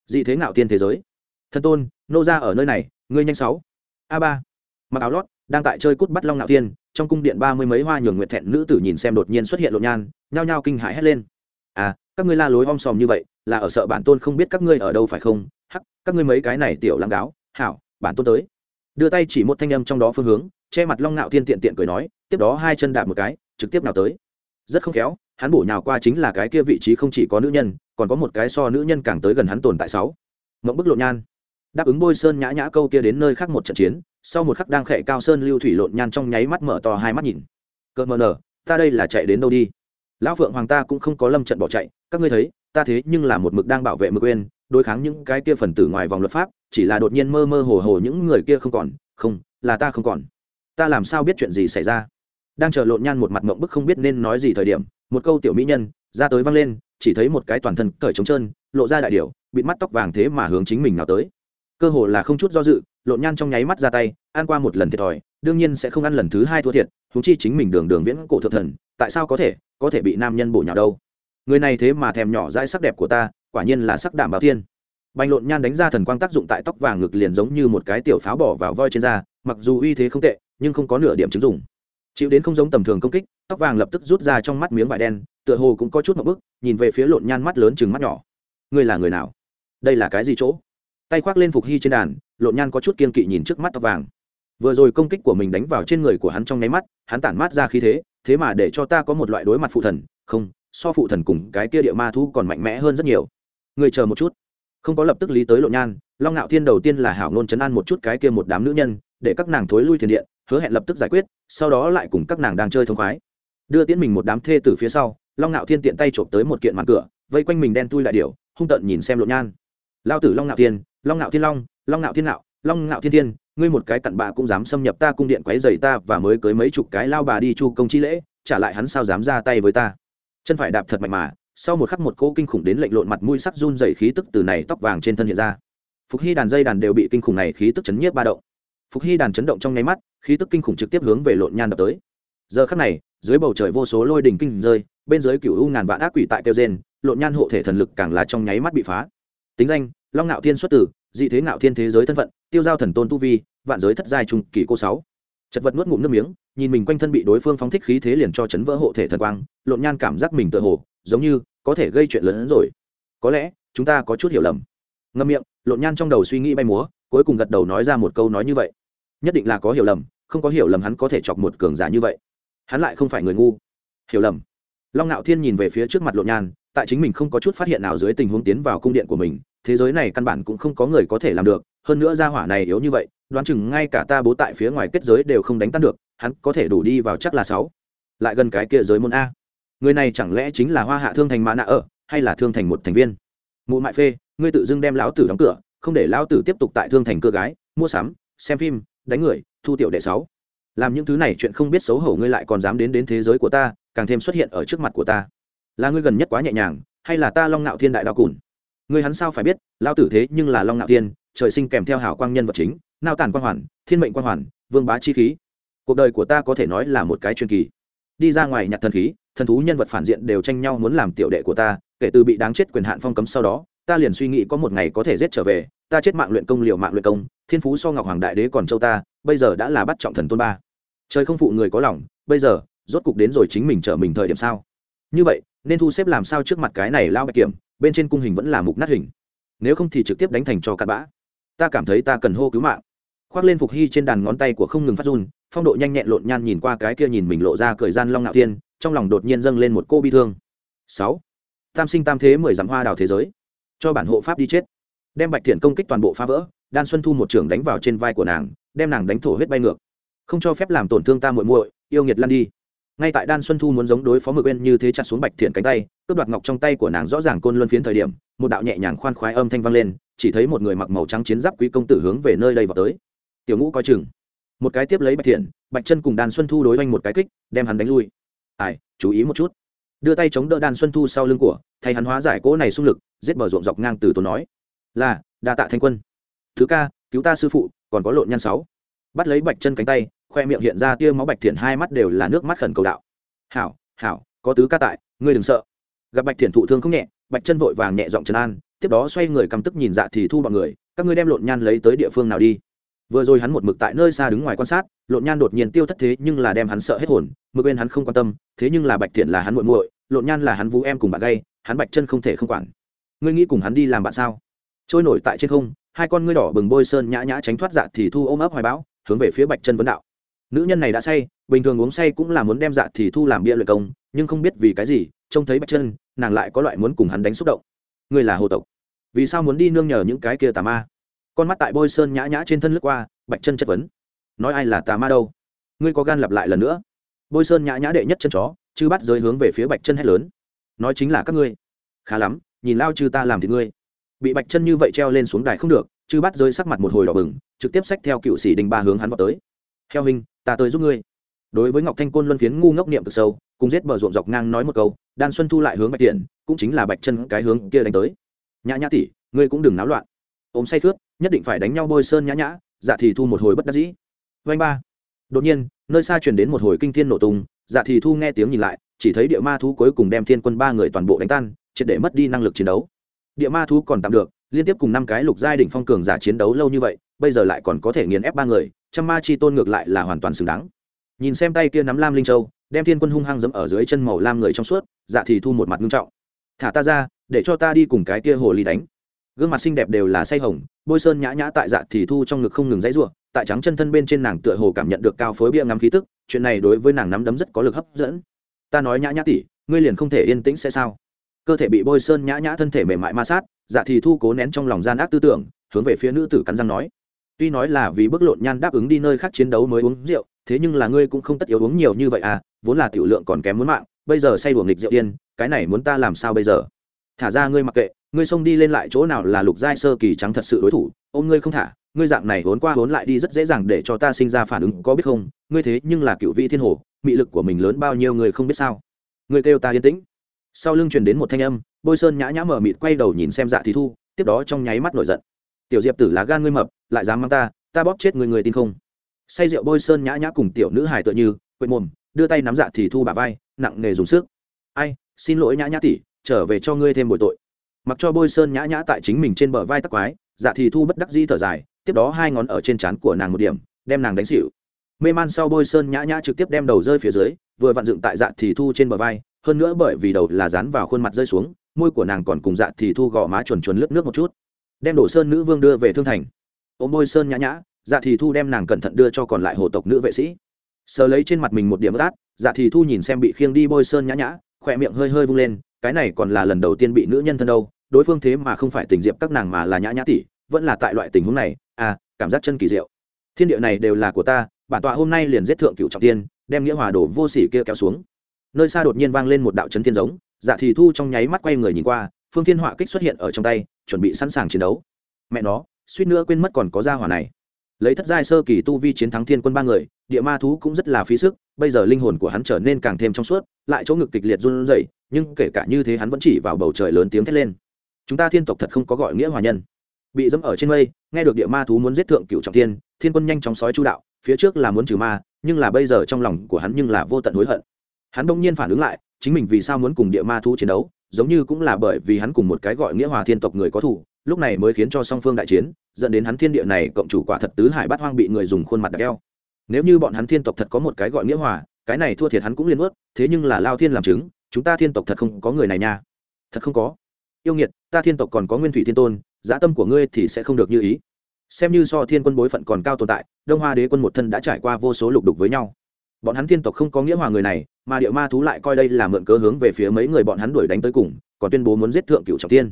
Dị thế ngạo tiên thế giới. Thân tôn, nô ra ở nơi này, ngươi nhanh sáu. A ba. Mặc áo lót, đang tại chơi cút bắt long ngạo tiên trong cung điện ba mươi mấy hoa nhường nguyện thẹn nữ tử nhìn xem đột nhiên xuất hiện lộn nhan, nhao nhao kinh hãi hét lên. À các ngươi la lối om sòm như vậy, là ở sợ bản tôn không biết các ngươi ở đâu phải không? Hắc, các ngươi mấy cái này tiểu lăng gáo, hảo, bản tôn tới. Đưa tay chỉ một thanh âm trong đó phương hướng, che mặt long ngạo thiên tiện tiện cười nói, tiếp đó hai chân đạp một cái, trực tiếp nào tới rất không khéo, hắn bổ nhào qua chính là cái kia vị trí không chỉ có nữ nhân, còn có một cái so nữ nhân càng tới gần hắn tồn tại sáu. Mộng bức lộn nhan. Đáp ứng bôi sơn nhã nhã câu kia đến nơi khác một trận chiến, sau một khắc đang khệ cao sơn lưu thủy lộn nhan trong nháy mắt mở to hai mắt nhìn. Cỡ mờ nở, ta đây là chạy đến đâu đi? Lão phượng hoàng ta cũng không có lâm trận bỏ chạy, các ngươi thấy, ta thế nhưng là một mực đang bảo vệ mực quên đối kháng những cái kia phần tử ngoài vòng luật pháp, chỉ là đột nhiên mơ mơ hồ hồ những người kia không còn, không, là ta không còn. Ta làm sao biết chuyện gì xảy ra? Đang chờ lộn nhan một mặt mộng bức không biết nên nói gì thời điểm, một câu tiểu mỹ nhân ra tới văng lên, chỉ thấy một cái toàn thân cởi trống trơn, lộ ra đại điệu bị mắt tóc vàng thế mà hướng chính mình nào tới. Cơ hồ là không chút do dự, lộn nhan trong nháy mắt ra tay, ăn qua một lần thiệt thòi, đương nhiên sẽ không ăn lần thứ hai thua thiệt thú chi chính mình đường đường viễn cổ thượng thần, tại sao có thể có thể bị nam nhân bổ nhào đâu? Người này thế mà thèm nhỏ dãi sắc đẹp của ta, quả nhiên là sắc đảm bảo thiên. Bành lộn nhan đánh ra thần quang tác dụng tại tóc vàng ngực liền giống như một cái tiểu pháo bỏ vào voi trên da, mặc dù uy thế không tệ, nhưng không có nửa điểm chứng dụng chịu đến không giống tầm thường công kích, tóc vàng lập tức rút ra trong mắt miếng vải đen, tựa hồ cũng có chút một bức nhìn về phía lộn nhan mắt lớn chừng mắt nhỏ. Ngươi là người nào? Đây là cái gì chỗ? Tay khoác lên phục hy trên đàn, lộn nhan có chút kiên kỵ nhìn trước mắt tóc vàng. Vừa rồi công kích của mình đánh vào trên người của hắn trong nháy mắt, hắn tản mát ra khí thế thế mà để cho ta có một loại đối mặt phụ thần, không, so phụ thần cùng cái kia địa ma thu còn mạnh mẽ hơn rất nhiều. Người chờ một chút. Không có lập tức lý tới lộn nhan, long ngạo thiên đầu tiên là hảo ngôn chấn an một chút cái kia một đám nữ nhân, để các nàng thối lui thiền điện hứa hẹn lập tức giải quyết sau đó lại cùng các nàng đang chơi thông khoái. Đưa tiễn mình một đám thê từ phía sau long ngạo thiên tiện tay trộm tới một kiện màn cửa vây quanh mình đen tui lại điều, hung tận nhìn xem lộn nhan. Lao tử long ngạo thiên long ngạo thiên long long ngạo thiên ngạo long ngạo thiên thiên ngươi một cái cặn bạ cũng dám xâm nhập ta cung điện quấy dày ta và mới cưới mấy chục cái lao bà đi chu công chi lễ trả lại hắn sao dám ra tay với ta? Chân phải đạp thật mạnh mà sau một khắc một cỗ kinh khủng đến lệnh lộn mặt mũi sắc run dày khí tức từ này tóc vàng trên thân hiện ra. Phục hy đàn dây đàn đều bị kinh khủng này khí tức chấn nhiếp ba động phục hy đàn chấn động trong nháy mắt, khí tức kinh khủng trực tiếp hướng về lộn nhan đập tới. Giờ khắc này, dưới bầu trời vô số lôi đình kinh rơi, bên dưới cựu u ngàn vạn ác quỷ tại kêu gen lộn nhan hộ thể thần lực càng là trong nháy mắt bị phá. Tính danh, long ngạo thiên xuất tử, dị thế ngạo thiên thế giới thân phận, tiêu giao thần tôn tu vi, vạn giới thất giai trung kỳ cô sáu. Chật vật nuốt ngụm nước miếng, nhìn mình quanh thân bị đối phương phóng thích khí thế liền cho chấn vỡ hộ thể thần quang, lộn nhan cảm giác mình tự hồ, giống như, có thể gây chuyện lớn hơn rồi. Có lẽ, chúng ta có chút hiểu lầm. Ngâm miệng, lộn nhan trong đầu suy nghĩ bay múa, cuối cùng gật đầu nói ra một câu nói như vậy nhất định là có hiểu lầm, không có hiểu lầm hắn có thể chọc một cường giả như vậy. Hắn lại không phải người ngu. Hiểu lầm. Long ngạo thiên nhìn về phía trước mặt lộ nhan, tại chính mình không có chút phát hiện nào dưới tình huống tiến vào cung điện của mình, thế giới này căn bản cũng không có người có thể làm được, hơn nữa gia hỏa này yếu như vậy, đoán chừng ngay cả ta bố tại phía ngoài kết giới đều không đánh tan được, hắn có thể đủ đi vào chắc là sáu. Lại gần cái kia giới môn a. Người này chẳng lẽ chính là hoa hạ thương thành mã nạ ở, hay là thương thành một thành viên? Mụ mại phê, ngươi tự dưng đem lão tử đóng cửa, không để lão tử tiếp tục tại thương thành cơ gái, mua sắm, xem phim đánh người, thu tiểu đệ sáu. Làm những thứ này chuyện không biết xấu hổ ngươi lại còn dám đến đến thế giới của ta, càng thêm xuất hiện ở trước mặt của ta. Là ngươi gần nhất quá nhẹ nhàng, hay là ta long ngạo thiên đại đao cùn? Ngươi hắn sao phải biết lao tử thế nhưng là long ngạo thiên, trời sinh kèm theo hảo quang nhân vật chính, nao tàn quang hoàn, thiên mệnh quang hoàn, vương bá chi khí. Cuộc đời của ta có thể nói là một cái truyền kỳ. Đi ra ngoài nhặt thần khí, thần thú nhân vật phản diện đều tranh nhau muốn làm tiểu đệ của ta, kể từ bị đáng chết quyền hạn phong cấm sau đó, ta liền suy nghĩ có một ngày có thể giết trở về, ta chết mạng luyện công liều mạng luyện công thiên phú so ngọc hoàng đại đế còn châu ta, bây giờ đã là bắt trọng thần tôn ba. Trời không phụ người có lòng, bây giờ, rốt cục đến rồi chính mình trở mình thời điểm sao? Như vậy, nên thu xếp làm sao trước mặt cái này lao bạch kiểm, bên trên cung hình vẫn là mục nát hình. Nếu không thì trực tiếp đánh thành cho cặn bã. Ta cảm thấy ta cần hô cứu mạng. Khoác lên phục hy trên đàn ngón tay của không ngừng phát run, phong độ nhanh nhẹn lộn nhan nhìn qua cái kia nhìn mình lộ ra cười gian long ngạo tiên trong lòng đột nhiên dâng lên một cô bi thương. Sáu. Tam sinh tam thế mười dặm hoa đào thế giới. Cho bản hộ pháp đi chết. Đem bạch thiện công kích toàn bộ phá vỡ đan xuân thu một trưởng đánh vào trên vai của nàng, đem nàng đánh thổ huyết bay ngược. Không cho phép làm tổn thương ta muội muội, yêu nghiệt lăn đi. Ngay tại đan xuân thu muốn giống đối phó mực bên như thế chặt xuống bạch thiện cánh tay, cướp đoạt ngọc trong tay của nàng rõ ràng côn luân phiến thời điểm, một đạo nhẹ nhàng khoan khoái âm thanh vang lên, chỉ thấy một người mặc màu trắng chiến giáp quý công tử hướng về nơi đây vào tới. Tiểu ngũ coi chừng. Một cái tiếp lấy bạch thiện, bạch chân cùng đan xuân thu đối oanh một cái kích, đem hắn đánh lui. Ai, chú ý một chút. Đưa tay chống đỡ đan xuân thu sau lưng của, thay hắn hóa giải cỗ này xung lực, giết bờ ruộng dọc ngang từ tốn nói. Là, đa tạ thanh quân thứ ca, cứu ta sư phụ, còn có lộn nhan sáu. Bắt lấy bạch chân cánh tay, khoe miệng hiện ra tia máu bạch thiện, hai mắt đều là nước mắt khẩn cầu đạo. Hảo hảo, có tứ ca tại, ngươi đừng sợ. Gặp bạch thiện thụ thương không nhẹ, bạch chân vội vàng nhẹ giọng trấn an, tiếp đó xoay người căm tức nhìn dạ thì thu bọn người, các ngươi đem lộn nhan lấy tới địa phương nào đi. Vừa rồi hắn một mực tại nơi xa đứng ngoài quan sát, lộn nhan đột nhiên tiêu thất thế nhưng là đem hắn sợ hết hồn, mực bên hắn không quan tâm, thế nhưng là bạch thiện là hắn muội muội, lộn nhan là hắn vũ em cùng bạn gây hắn bạch chân không thể không quản. Ngươi nghĩ cùng hắn đi làm bạn sao? Trôi nổi tại trên không hai con ngươi đỏ bừng bôi sơn nhã nhã tránh thoát dạ thì thu ôm ấp hoài bão, hướng về phía bạch chân vấn đạo. Nữ nhân này đã say, bình thường uống say cũng là muốn đem dạ thì thu làm bia luyện công, nhưng không biết vì cái gì, trông thấy bạch chân, nàng lại có loại muốn cùng hắn đánh xúc động. Ngươi là hồ tộc, vì sao muốn đi nương nhờ những cái kia tà ma? Con mắt tại bôi sơn nhã nhã trên thân lướt qua, bạch chân chất vấn. Nói ai là tà ma đâu? Ngươi có gan lặp lại lần nữa? Bôi sơn nhã nhã đệ nhất chân chó chứ bắt rơi hướng về phía bạch chân hét lớn. Nói chính là các ngươi. Khá lắm, nhìn lao chư ta làm thì ngươi bị bạch chân như vậy treo lên xuống đài không được chứ bắt rơi sắc mặt một hồi đỏ bừng, trực tiếp xách theo cựu sĩ đình ba hướng hắn vào tới. Theo hình ta tới giúp ngươi. Đối với ngọc thanh côn luân phiến ngu ngốc niệm cực sâu, cùng giết bờ ruộng dọc ngang nói một câu, đan xuân thu lại hướng bạch tiện, cũng chính là bạch chân cái hướng kia đánh tới. Nhã nhã tỷ, ngươi cũng đừng náo loạn. Ốm say khướt nhất định phải đánh nhau bôi sơn nhã nhã dạ thì thu một hồi bất đắc dĩ. Vanh ba. Đột nhiên, nơi xa truyền đến một hồi kinh thiên nổ tung dạ thì thu nghe tiếng nhìn lại, chỉ thấy địa ma thú cuối cùng đem thiên quân ba người toàn bộ đánh tan, triệt để mất đi năng lực chiến đấu địa ma thú còn tạm được, liên tiếp cùng năm cái lục giai đỉnh phong cường giả chiến đấu lâu như vậy, bây giờ lại còn có thể nghiền ép ba người, trăm ma chi tôn ngược lại là hoàn toàn xứng đáng. Nhìn xem tay kia nắm lam linh châu, đem thiên quân hung hăng dẫm ở dưới chân màu lam người trong suốt dạ thì thu một mặt ngưng trọng. Thả ta ra, để cho ta đi cùng cái kia hồ ly đánh. Gương mặt xinh đẹp đều là say hồng, bôi sơn nhã nhã tại dạ thì thu trong ngực không ngừng dãy ruộng tại trắng chân thân bên trên nàng tựa hồ cảm nhận được cao phối bia ngắm khí tức, chuyện này đối với nàng nắm đấm rất có lực hấp dẫn. Ta nói nhã nhã tỷ, ngươi liền không thể yên tĩnh sẽ sao? Cơ thể bị bôi sơn nhã nhã thân thể mềm mại ma sát dạ thì thu cố nén trong lòng gian ác tư tưởng, hướng về phía nữ tử cắn răng nói. Tuy nói là vì bức lộn nhan đáp ứng đi nơi khác chiến đấu mới uống rượu, thế nhưng là ngươi cũng không tất yếu uống nhiều như vậy à vốn là tiểu lượng còn kém muốn mạng, bây giờ say đùa nghịch rượu điên, cái này muốn ta làm sao bây giờ? Thả ra ngươi mặc kệ, ngươi xông đi lên lại chỗ nào là lục giai sơ kỳ trắng thật sự đối thủ, ôm ngươi không thả, ngươi dạng này vốn qua vốn lại đi rất dễ dàng để cho ta sinh ra phản ứng, có biết không? Ngươi thế nhưng là cựu vị thiên hồ, mị lực của mình lớn bao nhiêu người không biết sao? Ngươi kêu ta yên tĩnh sau lưng truyền đến một thanh âm, bôi sơn nhã nhã mở mịt quay đầu nhìn xem dạ thì thu, tiếp đó trong nháy mắt nổi giận. Tiểu diệp tử là gan ngươi mập, lại dám mang ta ta bóp chết người người tin không? Say rượu bôi sơn nhã nhã cùng tiểu nữ hài tựa như, quệt mồm, đưa tay nắm dạ thì thu bà vai, nặng nghề dùng sức. Ai, xin lỗi nhã nhã tỷ, trở về cho ngươi thêm bồi tội. Mặc cho bôi sơn nhã nhã tại chính mình trên bờ vai tắc quái dạ thì thu bất đắc di thở dài, tiếp đó hai ngón ở trên trán của nàng một điểm, đem nàng đánh xỉu. Mê man sau bôi sơn nhã nhã trực tiếp đem đầu rơi phía dưới, vừa vặn dựng tại dạ thì thu trên bờ vai hơn nữa bởi vì đầu là dán vào khuôn mặt rơi xuống, môi của nàng còn cùng dạ thì thu gò má chuồn chuồn lướt nước một chút. Đem đổ sơn nữ vương đưa về thương thành. Ôm môi sơn nhã nhã dạ thì thu đem nàng cẩn thận đưa cho còn lại hồ tộc nữ vệ sĩ. Sờ lấy trên mặt mình một điểm ướt át dạ thì thu nhìn xem bị khiêng đi bôi sơn nhã nhã, khỏe miệng hơi hơi vung lên, cái này còn là lần đầu tiên bị nữ nhân thân đâu, đối phương thế mà không phải tình diệp các nàng mà là nhã nhã tỷ, vẫn là tại loại tình huống này à cảm giác chân kỳ diệu. Thiên địa này đều là của ta, bản tọa hôm nay liền giết thượng cựu trọng tiên, đem nghĩa hòa đổ vô sỉ kia kéo xuống nơi xa đột nhiên vang lên một đạo chấn thiên giống dạ thì thu trong nháy mắt quay người nhìn qua, phương thiên họa kích xuất hiện ở trong tay, chuẩn bị sẵn sàng chiến đấu. Mẹ nó, suýt nữa quên mất còn có gia hỏa này. Lấy thất giai sơ kỳ tu vi chiến thắng thiên quân ba người, địa ma thú cũng rất là phí sức, bây giờ linh hồn của hắn trở nên càng thêm trong suốt, lại chỗ ngực kịch liệt run rẩy, nhưng kể cả như thế hắn vẫn chỉ vào bầu trời lớn tiếng thét lên. Chúng ta thiên tộc thật không có gọi nghĩa hòa nhân. Bị dẫm ở trên mây, nghe được địa ma thú muốn giết thượng cựu trọng thiên thiên quân nhanh chóng sói chu đạo, phía trước là muốn trừ ma, nhưng là bây giờ trong lòng của hắn nhưng là vô tận hối hận hắn đông nhiên phản ứng lại, chính mình vì sao muốn cùng địa ma thú chiến đấu, giống như cũng là bởi vì hắn cùng một cái gọi nghĩa hòa thiên tộc người có thủ lúc này mới khiến cho song phương đại chiến, dẫn đến hắn thiên địa này cộng chủ quả thật tứ hải bát hoang bị người dùng khuôn mặt đặt keo nếu như bọn hắn thiên tộc thật có một cái gọi nghĩa hòa, cái này thua thiệt hắn cũng liên ướt, thế nhưng là lao thiên làm chứng, chúng ta thiên tộc thật không có người này nha. Thật không có. Yêu nghiệt, ta thiên tộc còn có nguyên thủy thiên tôn, dã tâm của ngươi thì sẽ không được như ý. Xem như so thiên quân bối phận còn cao tồn tại, đông hoa đế quân một thân đã trải qua vô số lục đục với nhau. Bọn hắn thiên tộc không có nghĩa hòa người này mà địa ma thú lại coi đây là mượn cớ hướng về phía mấy người bọn hắn đuổi đánh tới cùng, còn tuyên bố muốn giết thượng cựu trọng tiên.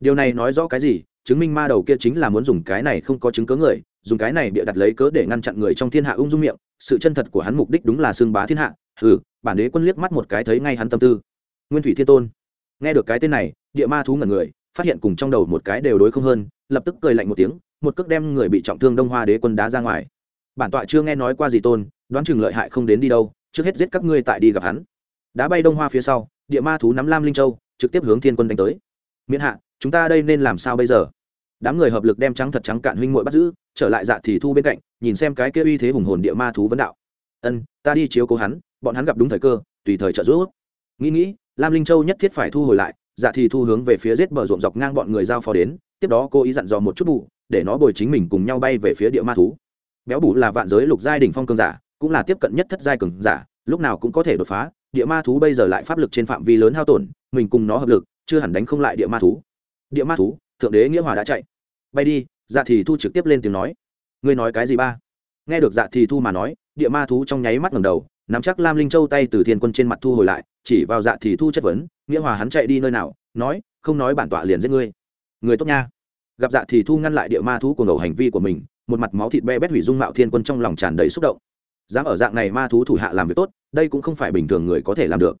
Điều này nói rõ cái gì? Chứng minh ma đầu kia chính là muốn dùng cái này không có chứng cớ người, dùng cái này bịa đặt lấy cớ để ngăn chặn người trong thiên hạ ung dung miệng, sự chân thật của hắn mục đích đúng là xương bá thiên hạ. Ừ bản đế quân liếc mắt một cái thấy ngay hắn tâm tư. Nguyên thủy thiên tôn. Nghe được cái tên này, địa ma thú ngẩn người, phát hiện cùng trong đầu một cái đều đối không hơn, lập tức cười lạnh một tiếng, một cước đem người bị trọng thương đông hoa đế quân đá ra ngoài. Bản tọa chưa nghe nói qua gì tôn, đoán chừng lợi hại không đến đi đâu trước hết giết các ngươi tại đi gặp hắn. Đá bay đông hoa phía sau, địa ma thú nắm lam linh châu, trực tiếp hướng thiên quân đánh tới. Miễn hạ, chúng ta đây nên làm sao bây giờ? Đám người hợp lực đem trắng thật trắng cạn huynh muội bắt giữ, trở lại dạ thì thu bên cạnh, nhìn xem cái kia uy thế hùng hồn địa ma thú vấn đạo. Ân, ta đi chiếu cố hắn, bọn hắn gặp đúng thời cơ, tùy thời trợ giúp. Nghĩ nghĩ, lam linh châu nhất thiết phải thu hồi lại dạ thì thu hướng về phía giết bờ ruộng dọc ngang bọn người giao phó đến, tiếp đó cô ý dặn dò một chút bụ để nó bồi chính mình cùng nhau bay về phía địa ma thú. Béo bù là vạn giới lục giai đỉnh phong cường giả cũng là tiếp cận nhất thất giai cường giả, lúc nào cũng có thể đột phá, địa ma thú bây giờ lại pháp lực trên phạm vi lớn hao tổn, mình cùng nó hợp lực, chưa hẳn đánh không lại địa ma thú. Địa ma thú, thượng đế nghĩa hòa đã chạy. Bay đi dạ thì thu trực tiếp lên tiếng nói. Ngươi nói cái gì ba? Nghe được dạ thì thu mà nói, địa ma thú trong nháy mắt ngầm đầu, nắm chắc lam linh châu tay từ thiên quân trên mặt thu hồi lại, chỉ vào dạ thì thu chất vấn, nghĩa hòa hắn chạy đi nơi nào? Nói, không nói bản tọa liền giết ngươi. Người tốt nha. Gặp dạ thì thu ngăn lại địa ma thú của ngầu hành vi của mình, một mặt máu thịt be bét hủy dung mạo thiên quân trong lòng tràn đầy xúc động dám ở dạng này ma thú thủ hạ làm việc tốt, đây cũng không phải bình thường người có thể làm được.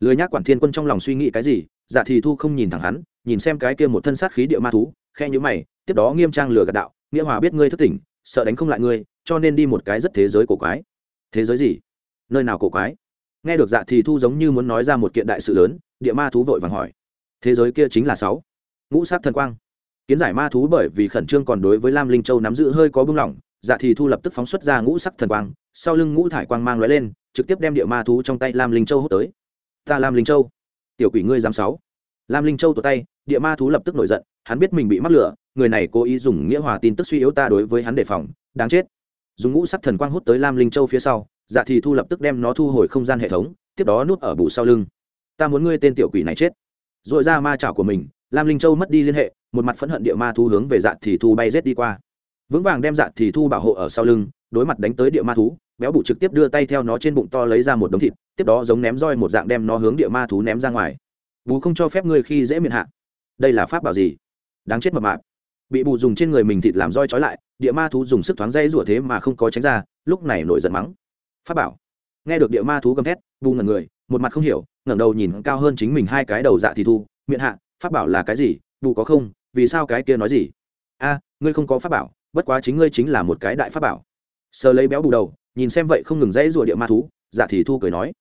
Lười nhác quản thiên quân trong lòng suy nghĩ cái gì dạ thì thu không nhìn thẳng hắn, nhìn xem cái kia một thân sát khí địa ma thú khe nhữ mày, tiếp đó nghiêm trang lừa gạt đạo, nghĩa hòa biết ngươi thất tỉnh sợ đánh không lại ngươi, cho nên đi một cái rất thế giới cổ quái. Thế giới gì? Nơi nào cổ quái? Nghe được dạ thì thu giống như muốn nói ra một kiện đại sự lớn, địa ma thú vội vàng hỏi. Thế giới kia chính là sáu. Ngũ sát thần quang. Kiến giải ma thú bởi vì khẩn trương còn đối với lam linh châu nắm giữ hơi có bưng lỏng dạ thì thu lập tức phóng xuất ra ngũ sắc thần quang sau lưng ngũ thải quang mang lóe lên, trực tiếp đem địa ma thú trong tay lam linh châu hút tới. Ta lam linh châu, tiểu quỷ ngươi dám sáu. Lam linh châu tụt tay, địa ma thú lập tức nổi giận, hắn biết mình bị mắc lửa, người này cố ý dùng nghĩa hòa tin tức suy yếu ta đối với hắn đề phòng, đáng chết. Dùng ngũ sắc thần quang hút tới lam linh châu phía sau dạ thì thu lập tức đem nó thu hồi không gian hệ thống, tiếp đó nuốt ở bù sau lưng. Ta muốn ngươi tên tiểu quỷ này chết. Dội ra ma chảo của mình, lam linh châu mất đi liên hệ, một mặt phẫn hận địa ma thú hướng về dạ thì thu bay rết đi qua. Vững vàng đem dạ thì thu bảo hộ ở sau lưng, đối mặt đánh tới địa ma thú béo bụ trực tiếp đưa tay theo nó trên bụng to lấy ra một đống thịt, tiếp đó giống ném roi một dạng đem nó hướng địa ma thú ném ra ngoài. Bù không cho phép ngươi khi dễ miệng hạ. Đây là pháp bảo gì? Đáng chết mập mạp. Bị bù dùng trên người mình thịt làm roi trói lại, địa ma thú dùng sức thoáng dây rủa thế mà không có tránh ra, lúc này nổi giận mắng. Pháp bảo. Nghe được địa ma thú gầm thét, bù ngẩn người, một mặt không hiểu, ngẩng đầu nhìn cao hơn chính mình hai cái đầu dạ thì thu, miệng hạ, pháp bảo là cái gì? Bù có không? Vì sao cái kia nói gì? A, ngươi không có pháp bảo, bất quá chính ngươi chính là một cái đại pháp bảo. Sờ lấy béo bù đầu nhìn xem vậy không ngừng dãy rủa địa ma thú dạ thì thu cười nói,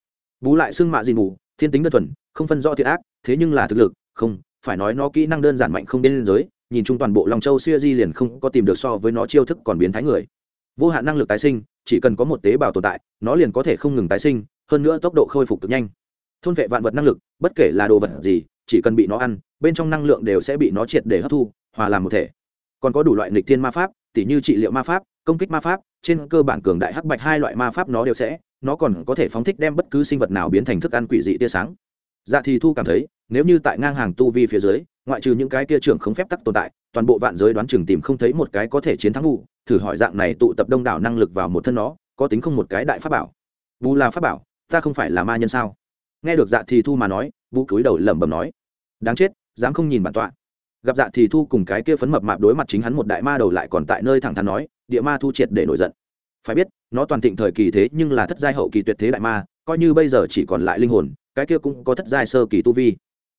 bú lại xương mạ gì mù, thiên tính đơn thuần, không phân rõ thiện ác, thế nhưng là thực lực, không, phải nói nó kỹ năng đơn giản mạnh không biên giới, nhìn chung toàn bộ lòng châu siêu di liền không có tìm được so với nó chiêu thức còn biến thái người. Vô hạn năng lực tái sinh, chỉ cần có một tế bào tồn tại, nó liền có thể không ngừng tái sinh, hơn nữa tốc độ khôi phục cực nhanh. Thôn vệ vạn vật năng lực, bất kể là đồ vật gì, chỉ cần bị nó ăn, bên trong năng lượng đều sẽ bị nó triệt để hấp thu, hòa làm một thể. Còn có đủ loại nghịch thiên ma pháp, tỉ như trị liệu ma pháp, công kích ma pháp trên cơ bản cường đại hắc bạch hai loại ma pháp nó đều sẽ, nó còn có thể phóng thích đem bất cứ sinh vật nào biến thành thức ăn quỷ dị tia sáng. Dạ thì thu cảm thấy, nếu như tại ngang hàng tu vi phía dưới, ngoại trừ những cái kia trưởng không phép tắc tồn tại, toàn bộ vạn giới đoán chừng tìm không thấy một cái có thể chiến thắng vụ thử hỏi dạng này tụ tập đông đảo năng lực vào một thân nó, có tính không một cái đại pháp bảo? Bù là pháp bảo, ta không phải là ma nhân sao? Nghe được dạ thì thu mà nói vũ cúi đầu lẩm bẩm nói. Đáng chết, dám không nhìn bản tọa. Gặp dạ thì thu cùng cái kia phấn mập mạp đối mặt chính hắn một đại ma đầu lại còn tại nơi thẳng thắn nói địa ma thu triệt để nổi giận. Phải biết, nó toàn thịnh thời kỳ thế nhưng là thất giai hậu kỳ tuyệt thế đại ma, coi như bây giờ chỉ còn lại linh hồn, cái kia cũng có thất giai sơ kỳ tu vi.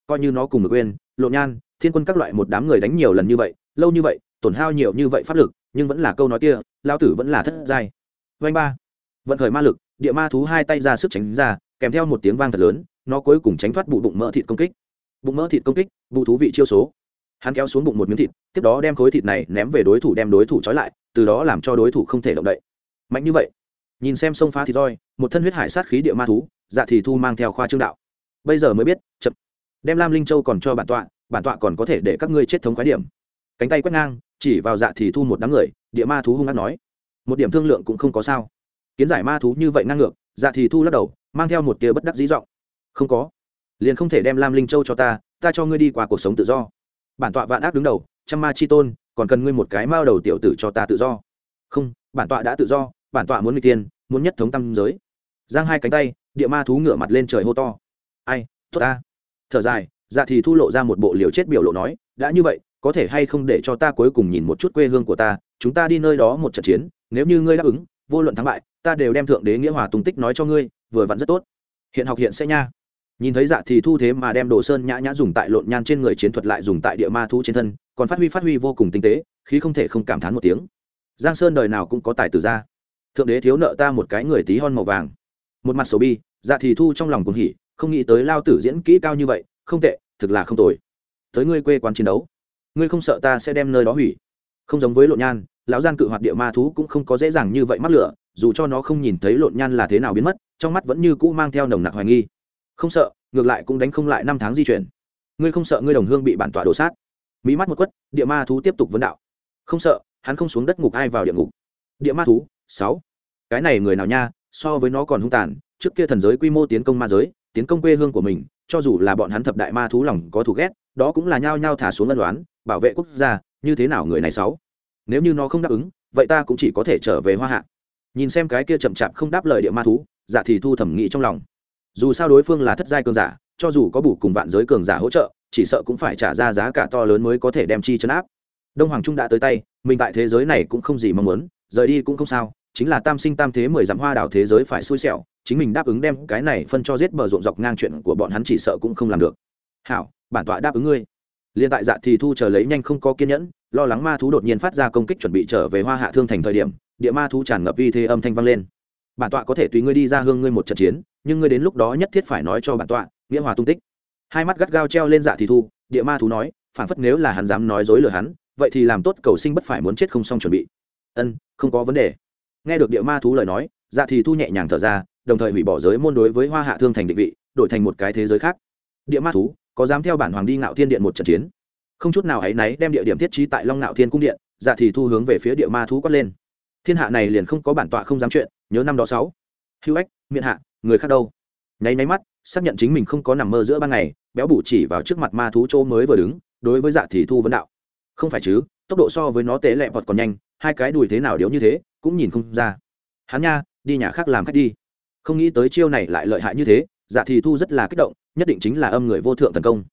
Coi như nó cùng được quên lộ nhan, thiên quân các loại một đám người đánh nhiều lần như vậy, lâu như vậy, tổn hao nhiều như vậy pháp lực, nhưng vẫn là câu nói kia lao tử vẫn là thất giai. Vanh ba. Vận khởi ma lực, địa ma thú hai tay ra sức tránh ra, kèm theo một tiếng vang thật lớn, nó cuối cùng tránh thoát bụ bụng mỡ thịt công kích. Bụng mỡ thịt công kích, vụ thú vị chiêu số hắn kéo xuống bụng một miếng thịt, tiếp đó đem khối thịt này ném về đối thủ đem đối thủ trói lại, từ đó làm cho đối thủ không thể động đậy. Mạnh như vậy, nhìn xem sông phá thịt roi, một thân huyết hải sát khí địa ma thú dạ thì thu mang theo khoa trương đạo. Bây giờ mới biết, chậm. Đem lam linh châu còn cho bản tọa bản tọa còn có thể để các ngươi chết thống khoái điểm. Cánh tay quét ngang, chỉ vào dạ thì thu một đám người, địa ma thú hung hát nói. Một điểm thương lượng cũng không có sao. Kiến giải ma thú như vậy ngang ngược dạ thì thu lắc đầu, mang theo một tia bất đắc dĩ dọng không có. Liền không thể đem lam linh châu cho ta ta cho ngươi đi qua cuộc sống tự do bản tọa vạn ác đứng đầu, trăm ma chi tôn, còn cần ngươi một cái mao đầu tiểu tử cho ta tự do. Không, bản tọa đã tự do, bản tọa muốn người tiên muốn nhất thống tâm giới. Giang hai cánh tay, địa ma thú ngửa mặt lên trời hô to. Ai, tốt ta. Thở dài dạ thì thu lộ ra một bộ liều chết biểu lộ nói, đã như vậy, có thể hay không để cho ta cuối cùng nhìn một chút quê hương của ta, chúng ta đi nơi đó một trận chiến, nếu như ngươi đáp ứng, vô luận thắng bại, ta đều đem thượng đế nghĩa hòa tung tích nói cho ngươi, vừa vặn rất tốt. Hiện học hiện sẽ nha nhìn thấy dạ thì thu thế mà đem đồ sơn nhã nhã dùng tại lộn nhan trên người chiến thuật lại dùng tại địa ma thú trên thân, còn phát huy phát huy vô cùng tinh tế, khí không thể không cảm thán một tiếng. Giang sơn đời nào cũng có tài tử ra thượng đế thiếu nợ ta một cái người tí hon màu vàng. Một mặt sầu bi dạ thì thu trong lòng cũng hỉ, không nghĩ tới lao tử diễn kỹ cao như vậy, không tệ, thực là không tồi. Tới ngươi quê quán chiến đấu, ngươi không sợ ta sẽ đem nơi đó hủy? Không giống với lộn nhan, lão gian cự hoạt địa ma thú cũng không có dễ dàng như vậy mắc lửa, dù cho nó không nhìn thấy lộn nhan là thế nào biến mất, trong mắt vẫn như cũ mang theo nồng nặc hoài nghi không sợ, ngược lại cũng đánh không lại năm tháng di chuyển. Ngươi không sợ ngươi đồng hương bị bản tọa đổ sát? Mỹ mắt một quất, địa ma thú tiếp tục vấn đạo. Không sợ, hắn không xuống đất ngục ai vào địa ngục. Địa ma thú, sáu. Cái này người nào nha, so với nó còn hung tàn, trước kia thần giới quy mô tiến công ma giới, tiến công quê hương của mình, cho dù là bọn hắn thập đại ma thú lòng có thù ghét, đó cũng là nhao nhao thả xuống ân đoán bảo vệ quốc gia, như thế nào người này sáu? Nếu như nó không đáp ứng, vậy ta cũng chỉ có thể trở về hoa hạ. Nhìn xem cái kia chậm chạp không đáp lời địa ma thú dạ thì thu thẩm nghĩ trong lòng dù sao đối phương là thất giai cường giả, cho dù có bù cùng vạn giới cường giả hỗ trợ, chỉ sợ cũng phải trả ra giá cả to lớn mới có thể đem chi chấn áp. Đông hoàng trung đã tới tay, mình tại thế giới này cũng không gì mong muốn, rời đi cũng không sao, chính là tam sinh tam thế mười dặm hoa đảo thế giới phải xui xẻo, chính mình đáp ứng đem cái này phân cho giết bờ ruộng dọc ngang chuyện của bọn hắn chỉ sợ cũng không làm được. Hảo, bản tọa đáp ứng ngươi. Liên tại dạ thì thu chờ lấy nhanh không có kiên nhẫn, lo lắng ma thú đột nhiên phát ra công kích chuẩn bị trở về hoa hạ thương thành thời điểm, địa ma thú tràn ngập uy thế âm thanh vang lên bản tọa có thể tùy ngươi đi ra hương ngươi một trận chiến, nhưng ngươi đến lúc đó nhất thiết phải nói cho bản tọa, nghĩa hòa tung tích. Hai mắt gắt gao treo lên dạ thì thu, địa ma thú nói, phản phất nếu là hắn dám nói dối lừa hắn, vậy thì làm tốt cầu sinh bất phải muốn chết không xong chuẩn bị. Ân, không có vấn đề. Nghe được địa ma thú lời nói dạ thì thu nhẹ nhàng thở ra, đồng thời hủy bỏ giới môn đối với hoa hạ thương thành định vị, đổi thành một cái thế giới khác. Địa ma thú, có dám theo bản hoàng đi ngạo thiên điện một trận chiến? Không chút nào ấ y náy đem địa điểm thiết trí tại long ngạo thiên cung điện dạ thì thu hướng về phía địa ma thú quát lên thiên hạ này liền không có bản tọa không dám chuyện, nhớ năm đó sáu. Hữu ếch miệng hạ, người khác đâu? Nháy nháy mắt, xác nhận chính mình không có nằm mơ giữa ban ngày, béo bủ chỉ vào trước mặt ma thú chỗ mới vừa đứng, đối với dạ thì thu vấn đạo. Không phải chứ, tốc độ so với nó tế lẹ vọt còn nhanh, hai cái đùi thế nào điếu như thế, cũng nhìn không ra. Hắn nha, đi nhà khác làm khách đi. Không nghĩ tới chiêu này lại lợi hại như thế dạ thì thu rất là kích động, nhất định chính là âm người vô thượng tấn công.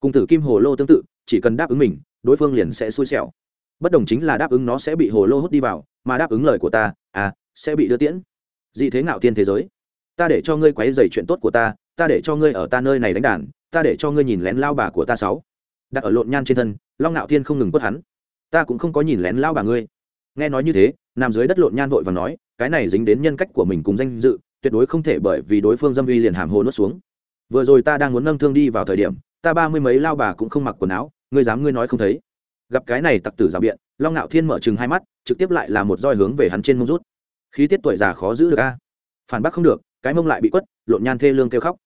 Cùng tử kim hồ lô tương tự, chỉ cần đáp ứng mình, đối phương liền sẽ xui xẻo. Bất đồng chính là đáp ứng nó sẽ bị hồ lô hút đi vào mà đáp ứng lời của ta à sẽ bị đưa tiễn. Dị thế ngạo tiên thế giới. Ta để cho ngươi quấy dày chuyện tốt của ta ta để cho ngươi ở ta nơi này đánh đàn, ta để cho ngươi nhìn lén lao bà của ta sáu. Đặt ở lộn nhan trên thân, long ngạo tiên không ngừng quất hắn. Ta cũng không có nhìn lén lao bà ngươi. Nghe nói như thế, nằm dưới đất lộn nhan vội và nói, cái này dính đến nhân cách của mình cùng danh dự, tuyệt đối không thể bởi vì đối phương dâm uy liền hàm hồ nuốt xuống. Vừa rồi ta đang muốn nâng thương đi vào thời điểm, ta ba mươi mấy lao bà cũng không mặc quần áo, ngươi dám ngươi nói không thấy. Gặp cái này tặc tử rào biện, long ngạo thiên mở chừng hai mắt trực tiếp lại là một roi hướng về hắn trên mông rút. Khí tiết tuổi già khó giữ được a. Phản bác không được, cái mông lại bị quất, lộn nhan thê lương kêu khóc.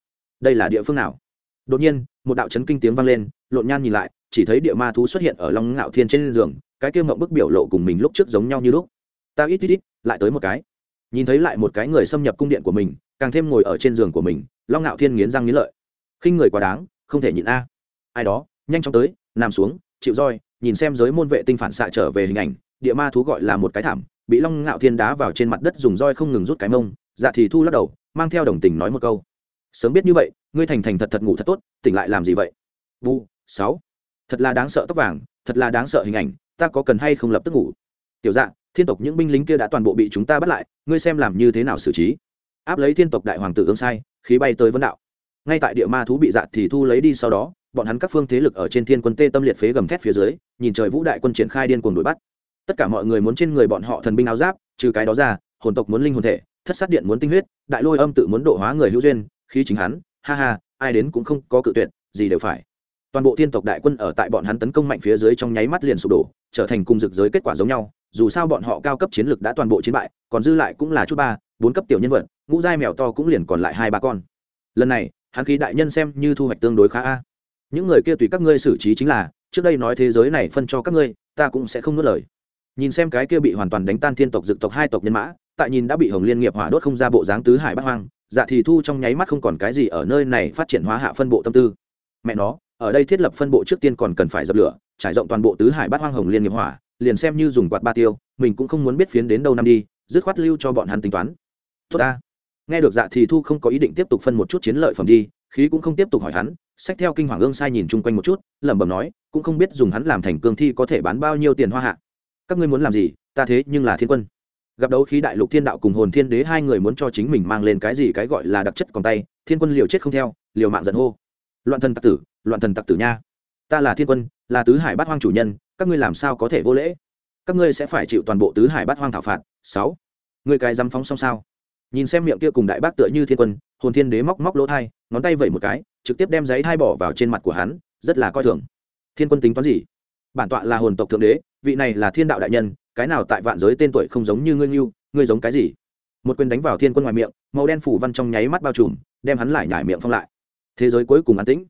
Đây là địa phương nào? Đột nhiên, một đạo chấn kinh tiếng vang lên, lộn nhan nhìn lại, chỉ thấy địa ma thú xuất hiện ở long ngạo thiên trên giường, cái kêu mộng bức biểu lộ cùng mình lúc trước giống nhau như lúc. Ta ít ít ít, lại tới một cái. Nhìn thấy lại một cái người xâm nhập cung điện của mình, càng thêm ngồi ở trên giường của mình, long ngạo thiên nghiến răng nghiến lợi. Khinh người quá đáng, không thể nhịn a. Ai đó, nhanh chóng tới, nằm xuống, chịu roi, nhìn xem giới môn vệ tinh phản xạ trở về hình ảnh địa ma thú gọi là một cái thảm, bị long ngạo thiên đá vào trên mặt đất dùng roi không ngừng rút cái mông dạ thì thu lắc đầu, mang theo đồng tình nói một câu. Sớm biết như vậy, ngươi thành thành thật thật ngủ thật tốt, tỉnh lại làm gì vậy? Bu sáu. Thật là đáng sợ tóc vàng, thật là đáng sợ hình ảnh, ta có cần hay không lập tức ngủ? Tiểu dạ thiên tộc những binh lính kia đã toàn bộ bị chúng ta bắt lại, ngươi xem làm như thế nào xử trí? Áp lấy thiên tộc đại hoàng tử ương sai, khí bay tới vân đạo. Ngay tại địa ma thú bị dạ thì thu lấy đi sau đó, bọn hắn các phương thế lực ở trên thiên quân tê tâm liệt phế gầm thét phía dưới, nhìn trời vũ đại quân triển khai điên cuồng đuổi bắt tất cả mọi người muốn trên người bọn họ thần binh áo giáp, trừ cái đó ra, hồn tộc muốn linh hồn thể, thất sát điện muốn tinh huyết, đại lôi âm tự muốn độ hóa người hữu duyên khi chính hắn, ha ha, ai đến cũng không có cự tuyệt, gì đều phải. Toàn bộ thiên tộc đại quân ở tại bọn hắn tấn công mạnh phía dưới trong nháy mắt liền sụp đổ, trở thành cùng rực giới kết quả giống nhau, dù sao bọn họ cao cấp chiến lược đã toàn bộ chiến bại, còn dư lại cũng là chút ba, bốn cấp tiểu nhân vật, ngũ giai mèo to cũng liền còn lại hai ba con. Lần này, hắn khí đại nhân xem như thu hoạch tương đối khá a. Những người kia tùy các ngươi xử trí chính là, trước đây nói thế giới này phân cho các ngươi, ta cũng sẽ không nuốt lời nhìn xem cái kia bị hoàn toàn đánh tan thiên tộc dực tộc hai tộc nhân mã, tại nhìn đã bị hồng liên nghiệp hỏa đốt không ra bộ dáng tứ hải bát hoang dạ thì thu trong nháy mắt không còn cái gì ở nơi này phát triển hóa hạ phân bộ tâm tư. Mẹ nó, ở đây thiết lập phân bộ trước tiên còn cần phải dập lửa, trải rộng toàn bộ tứ hải bát hoang hồng liên nghiệp hỏa, liền xem như dùng quạt ba tiêu, mình cũng không muốn biết phiến đến đâu năm đi, dứt khoát lưu cho bọn hắn tính toán. Tốt ta. Nghe được dạ thì thu không có ý định tiếp tục phân một chút chiến lợi phẩm đi, khí cũng không tiếp tục hỏi hắn, sách theo kinh hoàng ương sai nhìn chung quanh một chút, lẩm bẩm nói, cũng không biết dùng hắn làm thành cương thi có thể bán bao nhiêu tiền hoa hạ các ngươi muốn làm gì, ta thế nhưng là thiên quân. Gặp đấu khí đại lục thiên đạo cùng hồn thiên đế hai người muốn cho chính mình mang lên cái gì cái gọi là đặc chất còn tay, thiên quân liều chết không theo, liều mạng giận hô. Loạn thần tặc tử, loạn thần tặc tử nha. Ta là thiên quân, là tứ hải bát hoang chủ nhân, các ngươi làm sao có thể vô lễ? Các ngươi sẽ phải chịu toàn bộ tứ hải bát hoang thảo phạt. Sáu. Người cái dám phóng xong sao? Nhìn xem miệng kia cùng đại bác tựa như thiên quân, hồn thiên đế móc móc lỗ thai, ngón tay vẩy một cái, trực tiếp đem giấy thai bỏ vào trên mặt của hắn, rất là coi thường. Thiên quân tính toán gì? Bản tọa là hồn tộc thượng đế, vị này là thiên đạo đại nhân, cái nào tại vạn giới tên tuổi không giống như ngươi ngưu ngươi giống cái gì? Một quyền đánh vào thiên quân ngoài miệng, màu đen phủ văn trong nháy mắt bao trùm, đem hắn lại nhải miệng phong lại. Thế giới cuối cùng an tĩnh.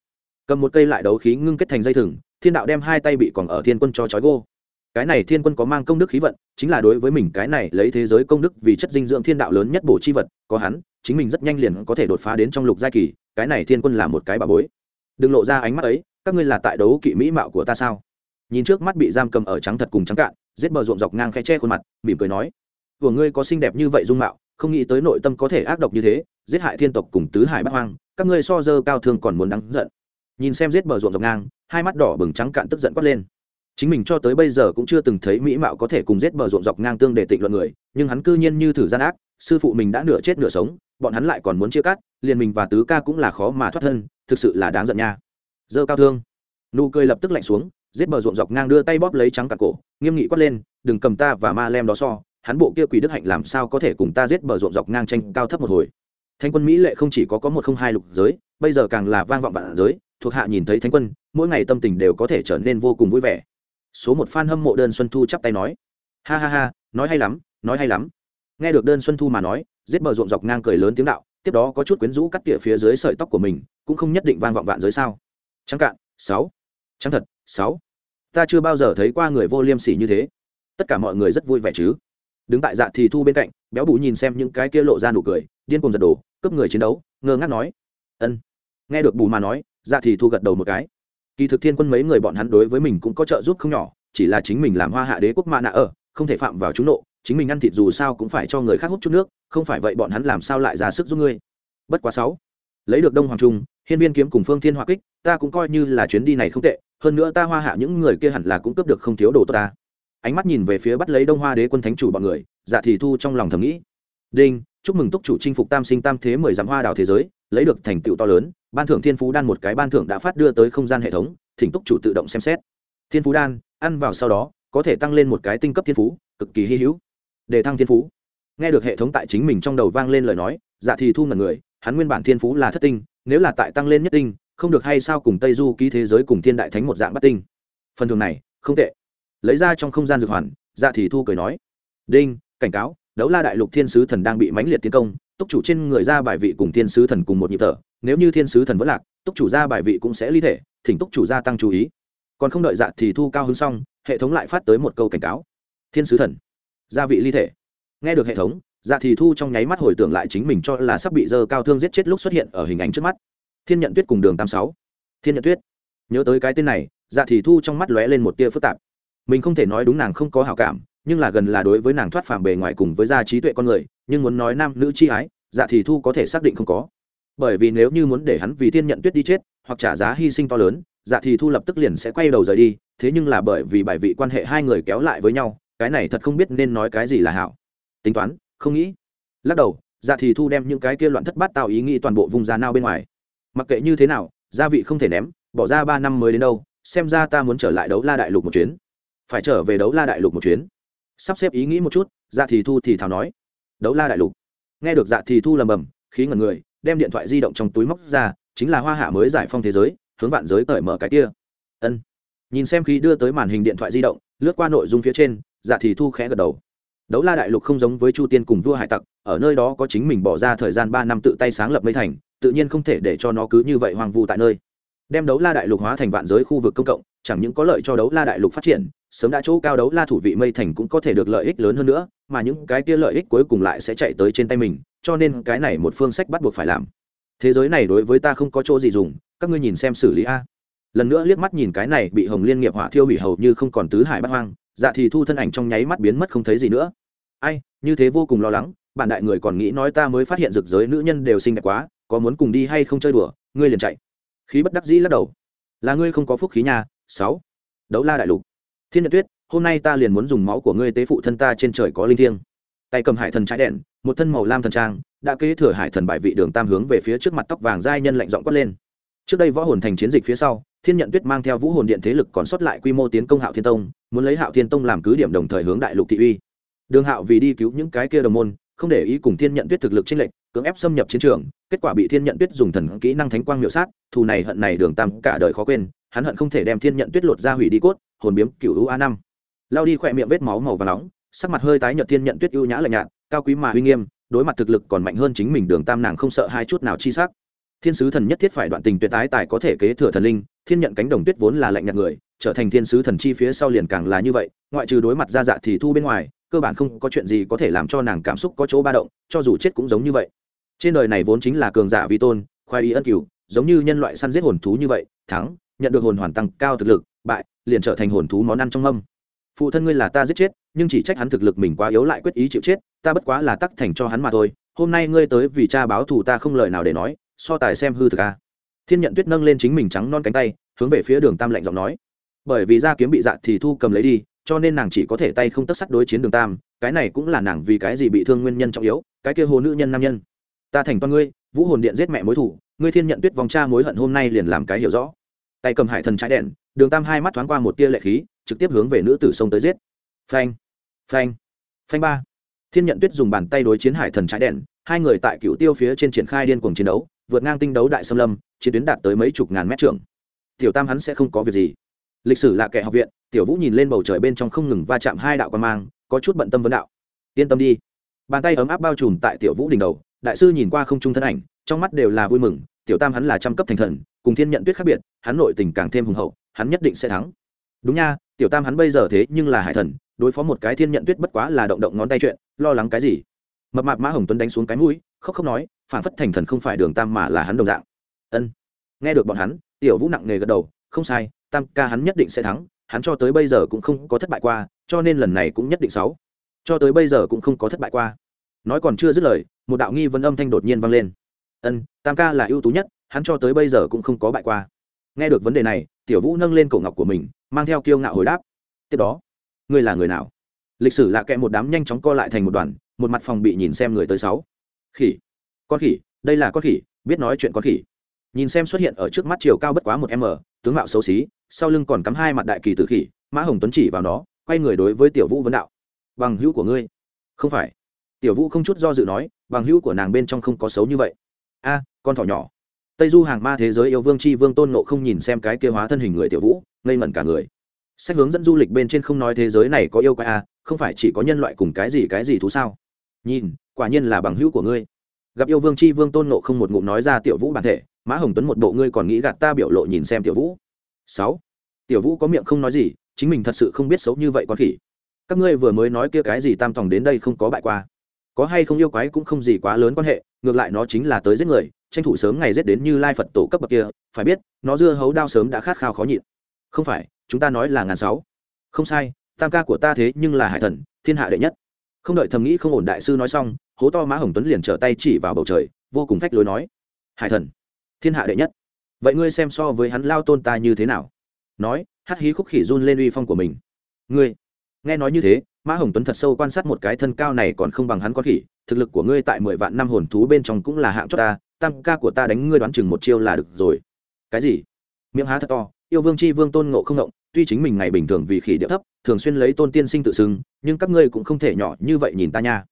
Cầm một cây lại đấu khí ngưng kết thành dây thừng, thiên đạo đem hai tay bị còn ở thiên quân cho trói gô. Cái này thiên quân có mang công đức khí vận, chính là đối với mình cái này lấy thế giới công đức vì chất dinh dưỡng thiên đạo lớn nhất bổ chi vật, có hắn, chính mình rất nhanh liền có thể đột phá đến trong lục giai kỳ, cái này thiên quân là một cái bà bối. Đừng lộ ra ánh mắt ấy, các ngươi là tại đấu kỵ mỹ mạo của ta sao? Nhìn trước mắt bị giam cầm ở trắng thật cùng trắng cạn, giết bờ ruộng dọc ngang khe che khuôn mặt, mỉm cười nói, của ngươi có xinh đẹp như vậy dung mạo, không nghĩ tới nội tâm có thể ác độc như thế, giết hại thiên tộc cùng tứ hải bát hoang, các ngươi so dơ cao thương còn muốn đáng giận. Nhìn xem giết bờ ruộng dọc ngang, hai mắt đỏ bừng trắng cạn tức giận quát lên. Chính mình cho tới bây giờ cũng chưa từng thấy mỹ mạo có thể cùng giết bờ ruộng dọc ngang tương để tịnh luận người, nhưng hắn cư nhiên như thử gian ác, sư phụ mình đã nửa chết nửa sống, bọn hắn lại còn muốn chia cắt, liền mình và tứ ca cũng là khó mà thoát thân, thực sự là đáng giận nha. Dơ cao thương. Nụ cười lập tức lạnh xuống giết bờ ruộng dọc ngang đưa tay bóp lấy trắng cả cổ, nghiêm nghị quát lên, đừng cầm ta và ma lem đó so, hắn bộ kia quỷ đức hạnh làm sao có thể cùng ta giết bờ ruộng dọc ngang tranh cao thấp một hồi? Thanh quân mỹ lệ không chỉ có có một không hai lục giới, bây giờ càng là vang vọng vạn giới, thuộc hạ nhìn thấy thánh quân, mỗi ngày tâm tình đều có thể trở nên vô cùng vui vẻ. Số một fan hâm mộ đơn xuân thu chắp tay nói, ha ha ha, nói hay lắm, nói hay lắm. Nghe được đơn xuân thu mà nói, giết bờ ruộng dọc ngang cười lớn tiếng đạo, tiếp đó có chút quyến rũ cắt tỉa phía dưới sợi tóc của mình, cũng không nhất định vang vọng vạn giới sao. Trắng cạn, sáu. Trắng thật sáu. Ta chưa bao giờ thấy qua người vô liêm sỉ như thế. Tất cả mọi người rất vui vẻ chứ? Đứng tại dạ thì thu bên cạnh, béo bù nhìn xem những cái kia lộ ra nụ cười, điên cuồng giật đổ, cướp người chiến đấu, ngơ ngác nói. Ân. Nghe được bù mà nói dạ thì thu gật đầu một cái. Kỳ thực thiên quân mấy người bọn hắn đối với mình cũng có trợ giúp không nhỏ, chỉ là chính mình làm hoa hạ đế quốc mạ nạ ở, không thể phạm vào chúng nộ, chính mình ăn thịt dù sao cũng phải cho người khác hút chút nước, không phải vậy bọn hắn làm sao lại ra sức giúp ngươi? Bất quá sáu. Lấy được đông hoàng trung, hiên viên kiếm cùng phương thiên hoa kích, ta cũng coi như là chuyến đi này không tệ hơn nữa ta hoa hạ những người kia hẳn là cũng cướp được không thiếu đồ tốt ta. Ánh mắt nhìn về phía bắt lấy đông hoa đế quân thánh chủ bọn người dạ thì thu trong lòng thầm nghĩ. Đinh, chúc mừng túc chủ chinh phục tam sinh tam thế mười dặm hoa đào thế giới, lấy được thành tựu to lớn, ban thưởng thiên phú đan một cái ban thưởng đã phát đưa tới không gian hệ thống, thỉnh túc chủ tự động xem xét. Thiên phú đan, ăn vào sau đó, có thể tăng lên một cái tinh cấp thiên phú, cực kỳ hy hữu. Để thăng thiên phú. Nghe được hệ thống tại chính mình trong đầu vang lên lời nói dạ thì thu ngần người, hắn nguyên bản thiên phú là thất tinh, nếu là tại tăng lên nhất tinh không được hay sao cùng tây du ký thế giới cùng thiên đại thánh một dạng bắt tinh? Phần thường này, không tệ. Lấy ra trong không gian dược hoàn dạ thì thu cười nói, đinh, cảnh cáo, đấu la đại lục thiên sứ thần đang bị mãnh liệt tiến công, túc chủ trên người ra bài vị cùng thiên sứ thần cùng một nhịp thở, nếu như thiên sứ thần vẫn lạc, túc chủ ra bài vị cũng sẽ ly thể, thỉnh túc chủ gia tăng chú ý. Còn không đợi dạ thì thu cao hứng xong, hệ thống lại phát tới một câu cảnh cáo. Thiên sứ thần, gia vị ly thể. Nghe được hệ thống dạ thì thu trong nháy mắt hồi tưởng lại chính mình cho là sắp bị dơ cao thương giết chết lúc xuất hiện ở hình ảnh trước mắt thiên nhận tuyết cùng đường tám sáu. Thiên nhận tuyết. Nhớ tới cái tên này dạ thì thu trong mắt lóe lên một tia phức tạp. Mình không thể nói đúng nàng không có hảo cảm, nhưng là gần là đối với nàng thoát phàm bề ngoài cùng với gia trí tuệ con người, nhưng muốn nói nam nữ chi ái dạ thì thu có thể xác định không có. Bởi vì nếu như muốn để hắn vì thiên nhận tuyết đi chết, hoặc trả giá hy sinh to lớn dạ thì thu lập tức liền sẽ quay đầu rời đi, thế nhưng là bởi vì bài vị quan hệ hai người kéo lại với nhau, cái này thật không biết nên nói cái gì là hảo. Tính toán, không nghĩ. Lắc đầu dạ thì thu đem những cái kia loạn thất bát tạo ý nghĩ toàn bộ vùng da nao bên ngoài mặc kệ như thế nào, gia vị không thể ném, bỏ ra ba năm mới đến đâu, xem ra ta muốn trở lại đấu la đại lục một chuyến. Phải trở về đấu la đại lục một chuyến. Sắp xếp ý nghĩ một chút dạ thì thu thì thào nói. Đấu la đại lục. Nghe được dạ thì thu lầm bầm, khí ngần người, đem điện thoại di động trong túi móc ra, chính là hoa hạ mới giải phong thế giới, hướng vạn giới cởi mở cái kia. Ân. Nhìn xem khi đưa tới màn hình điện thoại di động, lướt qua nội dung phía trên dạ thì thu khẽ gật đầu. Đấu la đại lục không giống với chu tiên cùng vua hải tặc, ở nơi đó có chính mình bỏ ra thời gian ba năm tự tay sáng lập mây thành tự nhiên không thể để cho nó cứ như vậy hoang vu tại nơi. Đem đấu la đại lục hóa thành vạn giới khu vực công cộng, chẳng những có lợi cho đấu la đại lục phát triển, sớm đã chỗ cao đấu la thủ vị mây thành cũng có thể được lợi ích lớn hơn nữa, mà những cái kia lợi ích cuối cùng lại sẽ chạy tới trên tay mình, cho nên cái này một phương sách bắt buộc phải làm. Thế giới này đối với ta không có chỗ gì dùng, các ngươi nhìn xem xử lý a. Lần nữa liếc mắt nhìn cái này bị hồng liên nghiệp hỏa thiêu hủy hầu như không còn tứ hải bắt hoang dạ thì thu thân ảnh trong nháy mắt biến mất không thấy gì nữa. Ai, như thế vô cùng lo lắng, bản đại người còn nghĩ nói ta mới phát hiện rực giới nữ nhân đều xinh đẹp quá có muốn cùng đi hay không chơi đùa, ngươi liền chạy. Khí bất đắc dĩ lắc đầu. Là ngươi không có phúc khí nhà sáu. Đấu la đại lục. Thiên nhật tuyết, hôm nay ta liền muốn dùng máu của ngươi tế phụ thân ta trên trời có linh thiêng. Tay cầm hải thần trái đèn, một thân màu lam thần trang, đã kế thừa hải thần bại vị đường tam hướng về phía trước mặt tóc vàng giai nhân lạnh giọng quát lên. Trước đây võ hồn thành chiến dịch phía sau, thiên nhận tuyết mang theo vũ hồn điện thế lực còn sót lại quy mô tiến công hạo thiên tông, muốn lấy hạo thiên tông làm cứ điểm đồng thời hướng đại lục thị uy. Đường hạo vì đi cứu những cái kia đồng môn, không để ý cùng thiên nhận tuyết thực lực trên lệnh cưỡng ép xâm nhập chiến trường, kết quả bị thiên nhận tuyết dùng thần kỹ năng thánh quang miệu sát, thù này hận này đường tam cả đời khó quên, hắn hận không thể đem thiên nhận tuyết lột ra hủy đi cốt, hồn biếm cựu u a năm. Lao đi khỏe miệng vết máu màu và nóng, sắc mặt hơi tái nhợt thiên nhận tuyết ưu nhã lạnh nhạt, cao quý mà uy nghiêm, đối mặt thực lực còn mạnh hơn chính mình đường tam nàng không sợ hai chút nào chi sắc. Thiên sứ thần nhất thiết phải đoạn tình tuyệt tái tài có thể kế thừa thần linh, thiên nhận cánh đồng tuyết vốn là lạnh nhạt người, trở thành thiên sứ thần chi phía sau liền càng là như vậy, ngoại trừ đối mặt ra dạ thì thu bên ngoài, cơ bản không có chuyện gì có thể làm cho nàng cảm xúc có chỗ ba động, cho dù chết cũng giống như vậy trên đời này vốn chính là cường giả vi tôn khoai y ân cửu, giống như nhân loại săn giết hồn thú như vậy, thắng, nhận được hồn hoàn tăng cao thực lực, bại, liền trở thành hồn thú món ăn trong âm phụ thân ngươi là ta giết chết, nhưng chỉ trách hắn thực lực mình quá yếu lại quyết ý chịu chết, ta bất quá là tắc thành cho hắn mà thôi, hôm nay ngươi tới vì cha báo thù ta không lời nào để nói, so tài xem hư thực a. Thiên nhận tuyết nâng lên chính mình trắng non cánh tay, hướng về phía đường tam lạnh giọng nói. Bởi vì da kiếm bị dạ thì thu cầm lấy đi, cho nên nàng chỉ có thể tay không tất sắt đối chiến đường tam, cái này cũng là nàng vì cái gì bị thương nguyên nhân trọng yếu, cái kia hồ nữ nhân nam nhân ta thành toàn ngươi, vũ hồn điện giết mẹ mối thủ, ngươi thiên nhận tuyết vòng cha mối hận hôm nay liền làm cái hiểu rõ. Tay cầm hải thần trái đèn, đường tam hai mắt thoáng qua một tia lệ khí, trực tiếp hướng về nữ tử sông tới giết. Phanh phanh phanh ba. Thiên nhận tuyết dùng bàn tay đối chiến hải thần trái đèn, hai người tại cựu tiêu phía trên triển khai điên cuồng chiến đấu, vượt ngang tinh đấu đại xâm lâm, chiến tuyến đạt tới mấy chục ngàn mét trưởng tiểu tam hắn sẽ không có việc gì. Lịch sử là kẻ học viện, tiểu vũ nhìn lên bầu trời bên trong không ngừng va chạm hai đạo quan mang, có chút bận tâm vấn đạo. Yên tâm đi. Bàn tay ấm áp bao trùm tại tiểu vũ đỉnh đầu đại sư nhìn qua không trung thân ảnh, trong mắt đều là vui mừng, tiểu tam hắn là trăm cấp thành thần, cùng thiên nhận tuyết khác biệt, hắn nội tình càng thêm hùng hậu, hắn nhất định sẽ thắng. Đúng nha, tiểu tam hắn bây giờ thế nhưng là hải thần, đối phó một cái thiên nhận tuyết bất quá là động động ngón tay chuyện, lo lắng cái gì? Mập mạp mã hồng tuấn đánh xuống cái mũi, khóc khóc nói phản phất thành thần không phải đường tam mà là hắn đồng dạng. Ân. Nghe được bọn hắn, tiểu vũ nặng nề gật đầu, không sai, tam ca hắn nhất định sẽ thắng, hắn cho tới bây giờ cũng không có thất bại qua, cho nên lần này cũng nhất định sáu. Cho tới bây giờ cũng không có thất bại qua. Nói còn chưa dứt lời một đạo nghi vấn âm thanh đột nhiên vang lên. Ân, tam ca là ưu tú nhất, hắn cho tới bây giờ cũng không có bại qua. Nghe được vấn đề này, tiểu vũ nâng lên cổ ngọc của mình, mang theo kiêu ngạo hồi đáp. Tiếp đó, ngươi là người nào? Lịch sử lạ kẽ một đám nhanh chóng co lại thành một đoàn, một mặt phòng bị nhìn xem người tới sáu. Khỉ, con khỉ, đây là con khỉ, biết nói chuyện con khỉ. Nhìn xem xuất hiện ở trước mắt chiều cao bất quá một m, tướng mạo xấu xí, sau lưng còn cắm hai mặt đại kỳ tử khỉ, mã hồng tuấn chỉ vào nó, quay người đối với tiểu vũ vấn đạo. Bằng hữu của ngươi. Không phải. Tiểu vũ không chút do dự nói bằng hữu của nàng bên trong không có xấu như vậy. A, con thỏ nhỏ. Tây du hàng ma thế giới yêu vương c h i vương tôn nộ không nhìn xem cái kia hóa thân hình người tiểu vũ, ngây ngẩn cả người. Sách hướng dẫn du lịch bên trên không nói thế giới này có yêu quái a, không phải chỉ có nhân loại cùng cái gì cái gì thú sao? Nhìn, quả nhiên là bằng hữu của ngươi. Gặp yêu vương c h i vương tôn nộ không một ngụm nói ra tiểu vũ bản thể, mã hồng tuấn một bộ ngươi còn nghĩ gạt ta biểu lộ nhìn xem tiểu vũ. Sáu. Tiểu vũ có miệng không nói gì, chính mình thật sự không biết xấu như vậy con khỉ. Các ngươi vừa mới nói kia cái gì tam tòng đến đây không có bại qua có hay không yêu quái cũng không gì quá lớn quan hệ, ngược lại nó chính là tới giết người, tranh thủ sớm ngày giết đến như lai phật tổ cấp bậc kia, phải biết, nó dưa hấu đao sớm đã khát khao khó nhịn. Không phải, chúng ta nói là ngàn sáu. Không sai, tam ca của ta thế nhưng là hải thần, thiên hạ đệ nhất. Không đợi thầm nghĩ không ổn đại sư nói xong, hố to mã hồng tuấn liền trở tay chỉ vào bầu trời, vô cùng phách lối nói. Hải thần, thiên hạ đệ nhất. Vậy ngươi xem so với hắn lao tôn ta như thế nào? Nói hát hí khúc khỉ run lên uy phong của mình. Ngươi nghe nói như thế, mã hồng tuấn thật sâu quan sát một cái thân cao này còn không bằng hắn con khỉ, thực lực của ngươi tại mười vạn năm hồn thú bên trong cũng là hạng cho ta, tam ca của ta đánh ngươi đoán chừng một chiêu là được rồi. Cái gì? Miệng há thật to, yêu vương c h i vương tôn ngộ không ngộng tuy chính mình ngày bình thường vì khỉ điệu thấp, thường xuyên lấy tôn tiên sinh tự xưng, nhưng các ngươi cũng không thể nhỏ như vậy nhìn ta nha.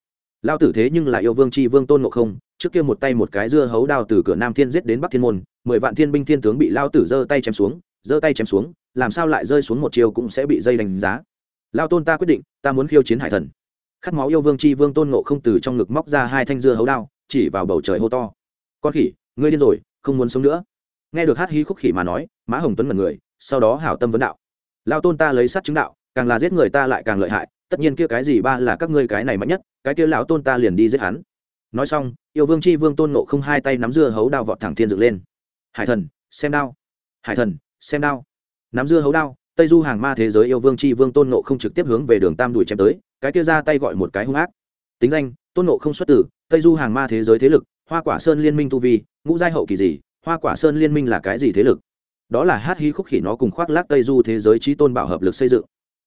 Lao tử thế nhưng là yêu vương c h i vương tôn ngộ không, trước kia một tay một cái dưa hấu đào từ cửa nam thiên giết đến bắc thiên môn, mười vạn thiên binh thiên tướng bị lao tử giơ tay chém xuống, giơ tay chém xuống, làm sao lại rơi xuống một chiều cũng sẽ bị dây đánh giá lao tôn ta quyết định, ta muốn khiêu chiến hải thần. Khát máu yêu vương c h i vương tôn ngộ không từ trong ngực móc ra hai thanh dưa hấu đao, chỉ vào bầu trời hô to. Con khỉ, ngươi điên rồi, không muốn sống nữa. Nghe được hát hí khúc khỉ mà nói, mã hồng tuấn mật người, sau đó hảo tâm vấn đạo. Lao tôn ta lấy sắt chứng đạo, càng là giết người ta lại càng lợi hại, tất nhiên kia cái gì ba là các ngươi cái này mạnh nhất, cái kia lão tôn ta liền đi giết hắn. Nói xong, yêu vương c h i vương tôn nộ không hai tay nắm dưa hấu đao vọt thẳng thiên dựng lên. Hải thần, xem đao. Hải thần, xem đao. Nắm dưa hấu đao tây du hàng ma thế giới yêu vương c h i vương tôn nộ không trực tiếp hướng về đường tam đùi chém tới, cái kia ra tay gọi một cái hung ác. Tính danh, tôn nộ không xuất tử tây du hàng ma thế giới thế lực, hoa quả sơn liên minh tu vi, ngũ giai hậu kỳ gì, hoa quả sơn liên minh là cái gì thế lực? Đó là hát hi khúc khỉ nó cùng khoác lác tây du thế giới trí tôn bảo hợp lực xây dựng.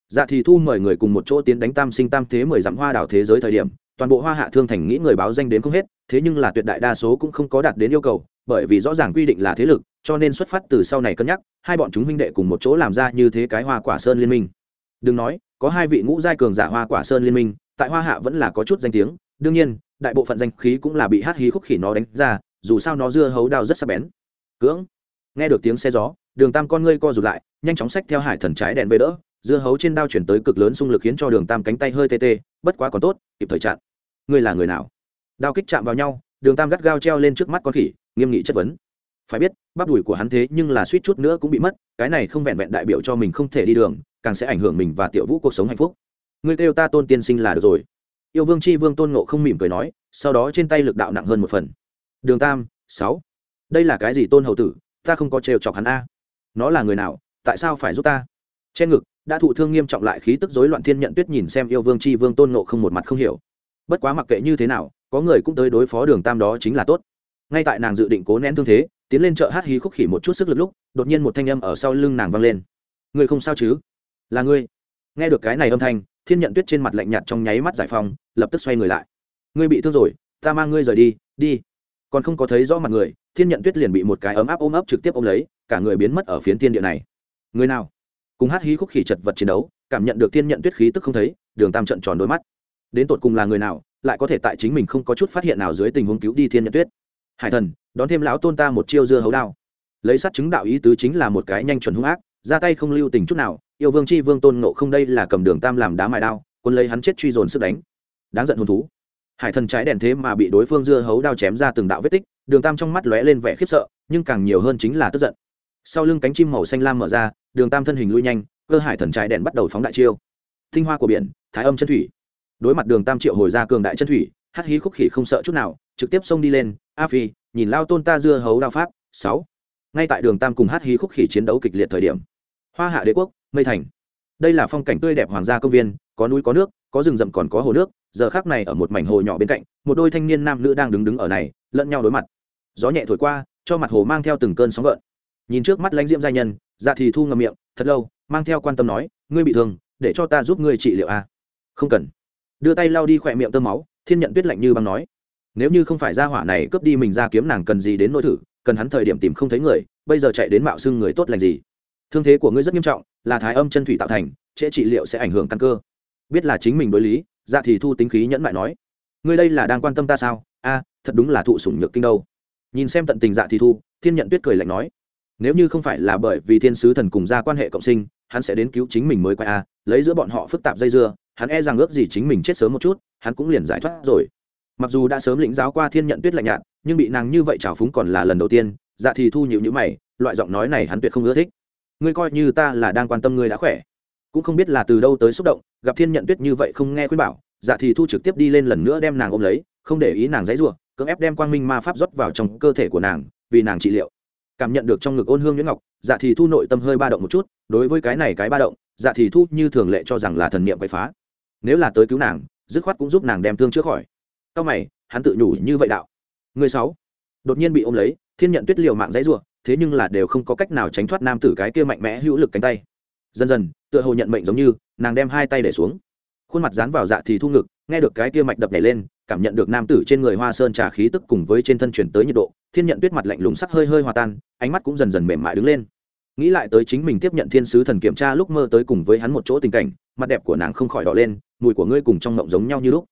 Dạ thì thu mời người cùng một chỗ tiến đánh tam sinh tam thế mười dặm hoa đảo thế giới thời điểm, toàn bộ hoa hạ thương thành nghĩ người báo danh đến không hết, thế nhưng là tuyệt đại đa số cũng không có đạt đến yêu cầu, bởi vì rõ ràng quy định là thế lực cho nên xuất phát từ sau này cân nhắc, hai bọn chúng huynh đệ cùng một chỗ làm ra như thế cái hoa quả sơn liên minh. Đừng nói, có hai vị ngũ giai cường giả hoa quả sơn liên minh, tại hoa hạ vẫn là có chút danh tiếng, đương nhiên, đại bộ phận danh khí cũng là bị hát hí khúc khỉ nó đánh ra, dù sao nó dưa hấu đao rất sắc bén. Cưỡng, nghe được tiếng xe gió, đường tam con ngươi co rụt lại, nhanh chóng xách theo hải thần trái đèn về đỡ, dưa hấu trên đao chuyển tới cực lớn xung lực khiến cho đường tam cánh tay hơi tê tê, bất quá còn tốt, kịp thời chặn. Ngươi là người nào? Đao kích chạm vào nhau, đường tam gắt gao treo lên trước mắt con khỉ, nghiêm nghị chất vấn phải biết, bắp đùi của hắn thế nhưng là suýt chút nữa cũng bị mất, cái này không vẹn vẹn đại biểu cho mình không thể đi đường, càng sẽ ảnh hưởng mình và tiểu vũ cuộc sống hạnh phúc. Ngươi kêu ta tôn tiên sinh là được rồi. Yêu vương c h i vương tôn ngộ không mỉm cười nói, sau đó trên tay lực đạo nặng hơn một phần. Đường tam, sáu. Đây là cái gì tôn hầu tử? Ta không có trêu chọc hắn a. Nó là người nào? Tại sao phải giúp ta? Trên ngực, đã thụ thương nghiêm trọng lại khí tức rối loạn thiên nhận tuyết nhìn xem yêu vương c h i vương tôn nộ không một mặt không hiểu. Bất quá mặc kệ như thế nào, có người cũng tới đối phó đường tam đó chính là tốt. Ngay tại nàng dự định cố nén thương thế tiến lên chợ hát hí khúc khỉ một chút sức lực lúc, đột nhiên một thanh âm ở sau lưng nàng vang lên. Người không sao chứ? Là ngươi. Nghe được cái này âm thanh, thiên nhận tuyết trên mặt lạnh nhạt trong nháy mắt giải phong lập tức xoay người lại. Ngươi bị thương rồi, ta mang ngươi rời đi đi. Còn không có thấy rõ mặt người, thiên nhận tuyết liền bị một cái ấm áp ôm ấp trực tiếp ôm lấy, cả người biến mất ở phiến thiên địa này. Người nào? Cùng hát hí khúc khỉ chật vật chiến đấu, cảm nhận được thiên nhận tuyết khí tức không thấy, đường tam trận tròn đôi mắt. Đến tột cùng là người nào, lại có thể tại chính mình không có chút phát hiện nào dưới tình huống cứu đi thiên nhận tuyết? Hải thần, đón thêm lão tôn ta một chiêu dưa hấu đao. Lấy sát chứng đạo ý tứ chính là một cái nhanh chuẩn hung ác, ra tay không lưu tình chút nào, yêu vương c h i vương tôn nộ không đây là cầm đường tam làm đá mài đao, quân lấy hắn chết truy dồn sức đánh. Đáng giận hồn thú. Hải thần trái đèn thế mà bị đối phương dưa hấu đao chém ra từng đạo vết tích, đường tam trong mắt lóe lên vẻ khiếp sợ, nhưng càng nhiều hơn chính là tức giận. Sau lưng cánh chim màu xanh lam mở ra, đường tam thân hình lui nhanh, cơ hải thần trái đèn bắt đầu phóng đại chiêu. Tinh hoa của biển, thái âm chân thủy. Đối mặt đường tam triệu hồi ra cường đại chân thủy hắt hí khúc khỉ không sợ chút nào, trực tiếp xông đi lên a phi, nhìn lao tôn ta dưa hấu đao pháp, sáu. Ngay tại đường tam cùng hát hí khúc khỉ chiến đấu kịch liệt thời điểm, hoa hạ đế quốc, mây thành. Đây là phong cảnh tươi đẹp hoàng gia công viên, có núi có nước, có rừng rậm còn có hồ nước, giờ khác này ở một mảnh hồ nhỏ bên cạnh, một đôi thanh niên nam nữ đang đứng đứng ở này, lẫn nhau đối mặt. Gió nhẹ thổi qua, cho mặt hồ mang theo từng cơn sóng gợn. Nhìn trước mắt lãnh diễm giai nhân dạ thì thu ngầm miệng, thật lâu, mang theo quan tâm nói, ngươi bị thương, để cho ta giúp ngươi trị liệu a. À? không cần. Đưa tay lau đi khỏe miệng tơ máu, thiên nhận tuyết lạnh như băng nói nếu như không phải ra hỏa này cướp đi mình ra kiếm nàng cần gì đến nỗi thử, cần hắn thời điểm tìm không thấy người, bây giờ chạy đến mạo xưng người tốt lành gì? Thương thế của ngươi rất nghiêm trọng, là thái âm chân thủy tạo thành, trễ trị liệu sẽ ảnh hưởng căn cơ. Biết là chính mình đối lý dạ thì thu tính khí nhẫn mại nói. Ngươi đây là đang quan tâm ta sao? A, thật đúng là thụ sủng nhược kinh đâu. Nhìn xem tận tình dạ thì thu, thiên nhận tuyết cười lạnh nói. Nếu như không phải là bởi vì thiên sứ thần cùng ra quan hệ cộng sinh, hắn sẽ đến cứu chính mình mới quay a, lấy giữa bọn họ phức tạp dây dưa, hắn e rằng ước gì chính mình chết sớm một chút, hắn cũng liền giải thoát rồi mặc dù đã sớm lĩnh giáo qua thiên nhận tuyết lạnh nhạt, nhưng bị nàng như vậy trào phúng còn là lần đầu tiên dạ thì thu nhịu nhữ mày, loại giọng nói này hắn tuyệt không ưa thích. Ngươi coi như ta là đang quan tâm ngươi đã khỏe, cũng không biết là từ đâu tới xúc động, gặp thiên nhận tuyết như vậy không nghe khuyên bảo dạ thì thu trực tiếp đi lên lần nữa đem nàng ôm lấy, không để ý nàng dãy rủa, cưỡng ép đem quang minh ma pháp rót vào trong cơ thể của nàng, vì nàng trị liệu. Cảm nhận được trong ngực ôn hương nhuyễn ngọc dạ thì thu nội tâm hơi ba động một chút, đối với cái này cái ba động dạ thì thu như thường lệ cho rằng là thần niệm quậy phá. Nếu là tới cứu nàng, dứt khoát cũng giúp nàng đem thương chữa khỏi cao mày, hắn tự nhủ như vậy đạo. Người sáu, đột nhiên bị ôm lấy, thiên nhận tuyết liều mạng dãy rủa, thế nhưng là đều không có cách nào tránh thoát nam tử cái kia mạnh mẽ hữu lực cánh tay. Dần dần, tựa hồ nhận mệnh giống như, nàng đem hai tay để xuống. Khuôn mặt dán vào dạ thì thu ngực, nghe được cái kia mạch đập nhảy lên, cảm nhận được nam tử trên người hoa sơn trà khí tức cùng với trên thân chuyển tới nhiệt độ, thiên nhận tuyết mặt lạnh lùng sắc hơi hơi hòa tan, ánh mắt cũng dần dần mềm mại đứng lên. Nghĩ lại tới chính mình tiếp nhận thiên sứ thần kiểm tra lúc mơ tới cùng với hắn một chỗ tình cảnh, mặt đẹp của nàng không khỏi đỏ lên, mùi của ngươi cùng trong mộng giống nhau như lúc.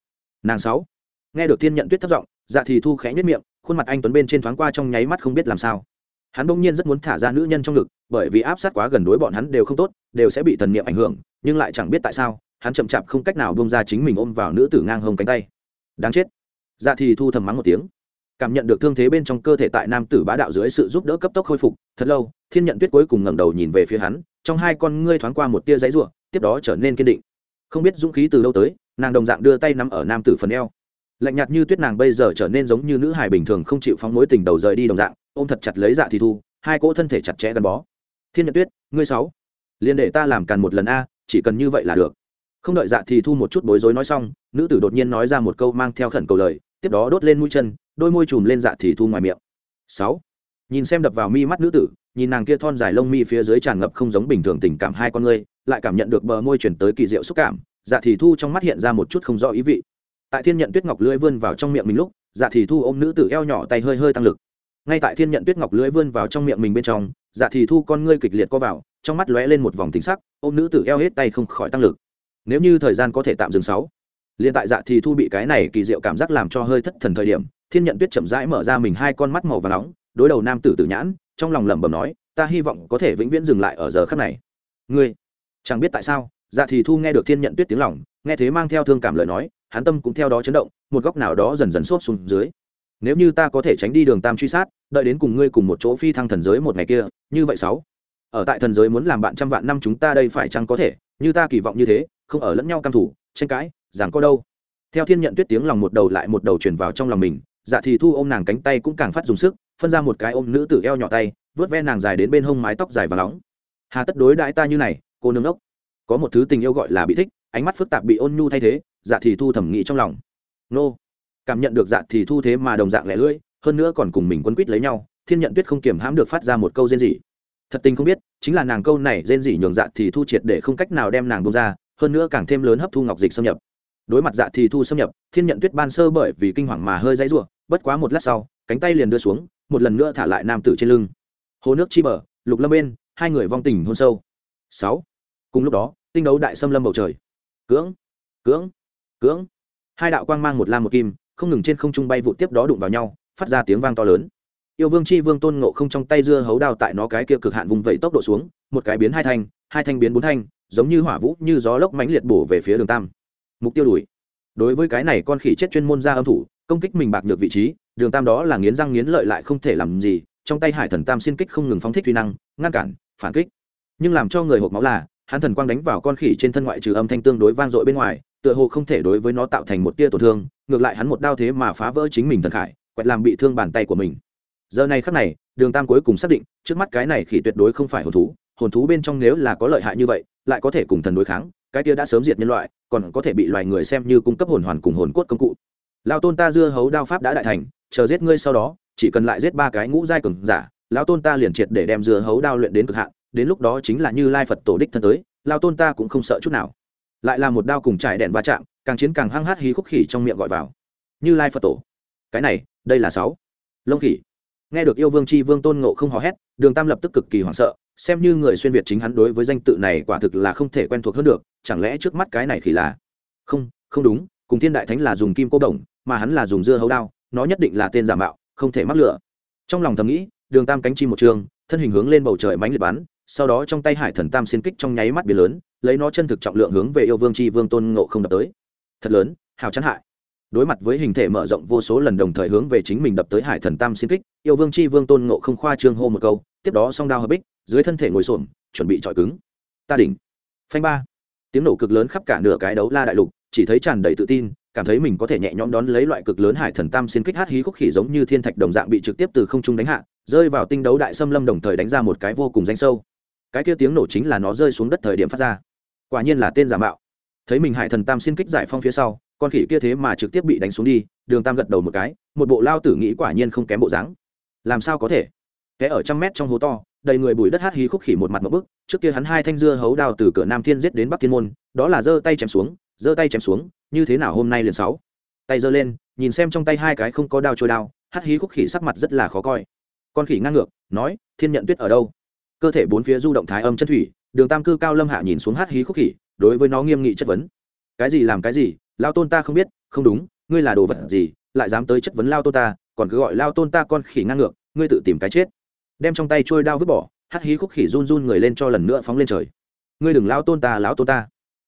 Nàng sáu nghe được thiên nhận tuyết thất giọng dạ thì thu khẽ nhất miệng, khuôn mặt anh tuấn bên trên thoáng qua trong nháy mắt không biết làm sao. Hắn bỗng nhiên rất muốn thả ra nữ nhân trong ngực, bởi vì áp sát quá gần đối bọn hắn đều không tốt, đều sẽ bị thần niệm ảnh hưởng, nhưng lại chẳng biết tại sao, hắn chậm chạp không cách nào bông ra chính mình ôm vào nữ tử ngang hông cánh tay. Đáng chết. Dạ thì thu thầm mắng một tiếng. Cảm nhận được thương thế bên trong cơ thể tại nam tử bá đạo dưới sự giúp đỡ cấp tốc khôi phục, thật lâu, thiên nhận tuyết cuối cùng ngẩng đầu nhìn về phía hắn, trong hai con ngươi thoáng qua một tia giấy ruộng tiếp đó trở nên kiên định. Không biết dũng khí từ đâu tới, nàng đồng dạng đưa tay nắm ở nam tử phần eo lạnh nhạt như tuyết nàng bây giờ trở nên giống như nữ hài bình thường không chịu phóng mối tình đầu rời đi đồng dạng, ôm thật chặt lấy dạ thì thu, hai cỗ thân thể chặt chẽ gắn bó. Thiên nhật tuyết, ngươi sáu, liền để ta làm càn một lần a, chỉ cần như vậy là được. Không đợi dạ thì thu một chút bối rối nói xong, nữ tử đột nhiên nói ra một câu mang theo khẩn cầu lời, tiếp đó đốt lên mũi chân, đôi môi chùm lên dạ thì thu ngoài miệng. Sáu, nhìn xem đập vào mi mắt nữ tử, nhìn nàng kia thon dài lông mi phía dưới tràn ngập không giống bình thường tình cảm hai con ngươi, lại cảm nhận được bờ môi chuyển tới kỳ diệu xúc cảm dạ thì thu trong mắt hiện ra một chút không rõ ý vị tại thiên nhận tuyết ngọc lưỡi vươn vào trong miệng mình lúc dạ thì thu ôm nữ tử eo nhỏ tay hơi hơi tăng lực. Ngay tại thiên nhận tuyết ngọc lưỡi vươn vào trong miệng mình bên trong dạ thì thu con ngươi kịch liệt co vào, trong mắt lóe lên một vòng tính sắc, ôm nữ tử eo hết tay không khỏi tăng lực. Nếu như thời gian có thể tạm dừng sáu, liền tại dạ thì thu bị cái này kỳ diệu cảm giác làm cho hơi thất thần thời điểm, thiên nhận tuyết chậm rãi mở ra mình hai con mắt màu và nóng, đối đầu nam tử tử nhãn, trong lòng lẩm bẩm nói, ta hy vọng có thể vĩnh viễn dừng lại ở giờ khắc này. Ngươi? Chẳng biết tại sao. Dạ thì thu nghe được thiên nhận tuyết tiếng lòng, nghe thế mang theo thương cảm lời nói hắn tâm cũng theo đó chấn động, một góc nào đó dần dần xốp xuống dưới. Nếu như ta có thể tránh đi đường tam truy sát, đợi đến cùng ngươi cùng một chỗ phi thăng thần giới một ngày kia, như vậy sáu. Ở tại thần giới muốn làm bạn trăm vạn năm chúng ta đây phải chăng có thể? Như ta kỳ vọng như thế, không ở lẫn nhau cam thủ tranh cãi rằng có đâu? Theo thiên nhận tuyết tiếng lòng một đầu lại một đầu truyền vào trong lòng mình dạ thì thu ôm nàng cánh tay cũng càng phát dùng sức, phân ra một cái ôm nữ tử eo nhỏ tay, vớt ve nàng dài đến bên hông mái tóc dài và nóng hà tất đối đãi ta như này, cô nương ốc. Có một thứ tình yêu gọi là bị thích, ánh mắt phức tạp bị ôn nhu thay thế dạ thì thu thẩm nghĩ trong lòng. Nô. Cảm nhận được dạ thì thu thế mà đồng dạng lẻ lưỡi, hơn nữa còn cùng mình quấn quýt lấy nhau, thiên nhận tuyết không kiềm hãm được phát ra một câu rên rỉ. Thật tình không biết, chính là nàng câu này rên rỉ nhường dạ thì thu triệt để không cách nào đem nàng bông ra, hơn nữa càng thêm lớn hấp thu ngọc dịch xâm nhập. Đối mặt dạ thì thu xâm nhập, thiên nhận tuyết ban sơ bởi vì kinh hoàng mà hơi dãy ruộng bất quá một lát sau, cánh tay liền đưa xuống, một lần nữa thả lại nam tử trên lưng. Hồ nước chi bờ, lục lâm bên, hai người vong tình hôn sâu. Sáu. Cùng lúc đó, tinh đấu đại xâm lâm bầu trời. Cưỡng. Cưỡng cưỡng. Hai đạo quang mang một lam một kim, không ngừng trên không trung bay vụ tiếp đó đụng vào nhau, phát ra tiếng vang to lớn. Yêu vương chi vương tôn ngộ không trong tay dưa hấu đao tại nó cái kia cực hạn vùng vẫy tốc độ xuống, một cái biến hai thanh hai thanh biến bốn thanh, giống như hỏa vũ, như gió lốc mãnh liệt bổ về phía đường tam. Mục tiêu đuổi. Đối với cái này con khỉ chết chuyên môn ra âm thủ, công kích mình bạc nhược vị trí, đường tam đó là nghiến răng nghiến lợi lại không thể làm gì, trong tay hải thần tam xin kích không ngừng phóng thích truy năng, ngăn cản, phản kích. Nhưng làm cho người hộp máu là, hắn thần quang đánh vào con khỉ trên thân ngoại trừ âm thanh tương đối vang dội bên ngoài tựa hồ không thể đối với nó tạo thành một tia tổn thương, ngược lại hắn một đao thế mà phá vỡ chính mình thần khải, quẹt làm bị thương bàn tay của mình. Giờ này khắc này, đường tam cuối cùng xác định, trước mắt cái này khỉ tuyệt đối không phải hồn thú hồn thú bên trong nếu là có lợi hại như vậy, lại có thể cùng thần đối kháng, cái tia đã sớm diệt nhân loại, còn có thể bị loài người xem như cung cấp hồn hoàn cùng hồn cốt công cụ. Lao tôn ta dưa hấu đao pháp đã đại thành, chờ giết ngươi sau đó, chỉ cần lại giết ba cái ngũ giai cường giả, lão tôn ta liền triệt để đem dưa hấu đao luyện đến cực hạn, đến lúc đó chính là như lai phật tổ đích thân tới lao tôn ta cũng không sợ chút nào lại là một đao cùng trải đèn va chạm, càng chiến càng hăng hát hí khúc khỉ trong miệng gọi vào. Như lai phật tổ. Cái này, đây là sáu. Lông khỉ. Nghe được yêu vương c h i vương tôn ngộ không hò hét, đường tam lập tức cực kỳ hoảng sợ, xem như người xuyên việt chính hắn đối với danh tự này quả thực là không thể quen thuộc hơn được, chẳng lẽ trước mắt cái này khỉ là? Không không đúng, cùng thiên đại thánh là dùng kim cô đồng, mà hắn là dùng dưa hấu đao, nó nhất định là tên giả mạo, không thể mắc lửa. Trong lòng thầm nghĩ, đường tam cánh chim một trường, thân hình hướng lên bầu trời mánh liệt bắn, sau đó trong tay hải thần tam xin kích trong nháy mắt biển lớn lấy nó chân thực trọng lượng hướng về yêu vương chi vương tôn ngộ không đập tới. Thật lớn, hào chắn hại. Đối mặt với hình thể mở rộng vô số lần đồng thời hướng về chính mình đập tới hải thần tam xin kích, yêu vương chi vương tôn ngộ không khoa trương hô một câu, tiếp đó song đao hợp bích, dưới thân thể ngồi xổm, chuẩn bị trọi cứng. Ta đỉnh. Phanh ba. Tiếng nổ cực lớn khắp cả nửa cái đấu la đại lục, chỉ thấy tràn đầy tự tin, cảm thấy mình có thể nhẹ nhõm đón lấy loại cực lớn hải thần tam xin kích hát hí khúc khỉ giống như thiên thạch đồng dạng bị trực tiếp từ không trung đánh hạ, rơi vào tinh đấu đại xâm lâm đồng thời đánh ra một cái vô cùng danh sâu. Cái kia tiếng nổ chính là nó rơi xuống đất thời điểm phát ra quả nhiên là tên giả mạo. Thấy mình hải thần tam xin kích giải phong phía sau, con khỉ kia thế mà trực tiếp bị đánh xuống đi, đường tam gật đầu một cái, một bộ lao tử nghĩ quả nhiên không kém bộ dáng. Làm sao có thể? Té ở trăm mét trong hố to, đầy người bùi đất hát hí khúc khỉ một mặt một bức, trước kia hắn hai thanh dưa hấu đào từ cửa nam thiên giết đến bắc thiên môn, đó là giơ tay chém xuống, giơ tay chém xuống, như thế nào hôm nay liền sáu? Tay giơ lên, nhìn xem trong tay hai cái không có đao trôi đao, hát hí khúc khỉ sắc mặt rất là khó coi. Con khỉ ngang ngược, nói, thiên nhận tuyết ở đâu? Cơ thể bốn phía du động thái âm chân thủy đường tam cư cao lâm hạ nhìn xuống hát hí khúc khỉ, đối với nó nghiêm nghị chất vấn. Cái gì làm cái gì, lao tôn ta không biết, không đúng, ngươi là đồ vật gì, lại dám tới chất vấn lao tôn ta, còn cứ gọi lao tôn ta con khỉ ngang ngược, ngươi tự tìm cái chết. Đem trong tay trôi đao vứt bỏ, hát hí khúc khỉ run run người lên cho lần nữa phóng lên trời. Ngươi đừng lao tôn ta, lão tôn ta.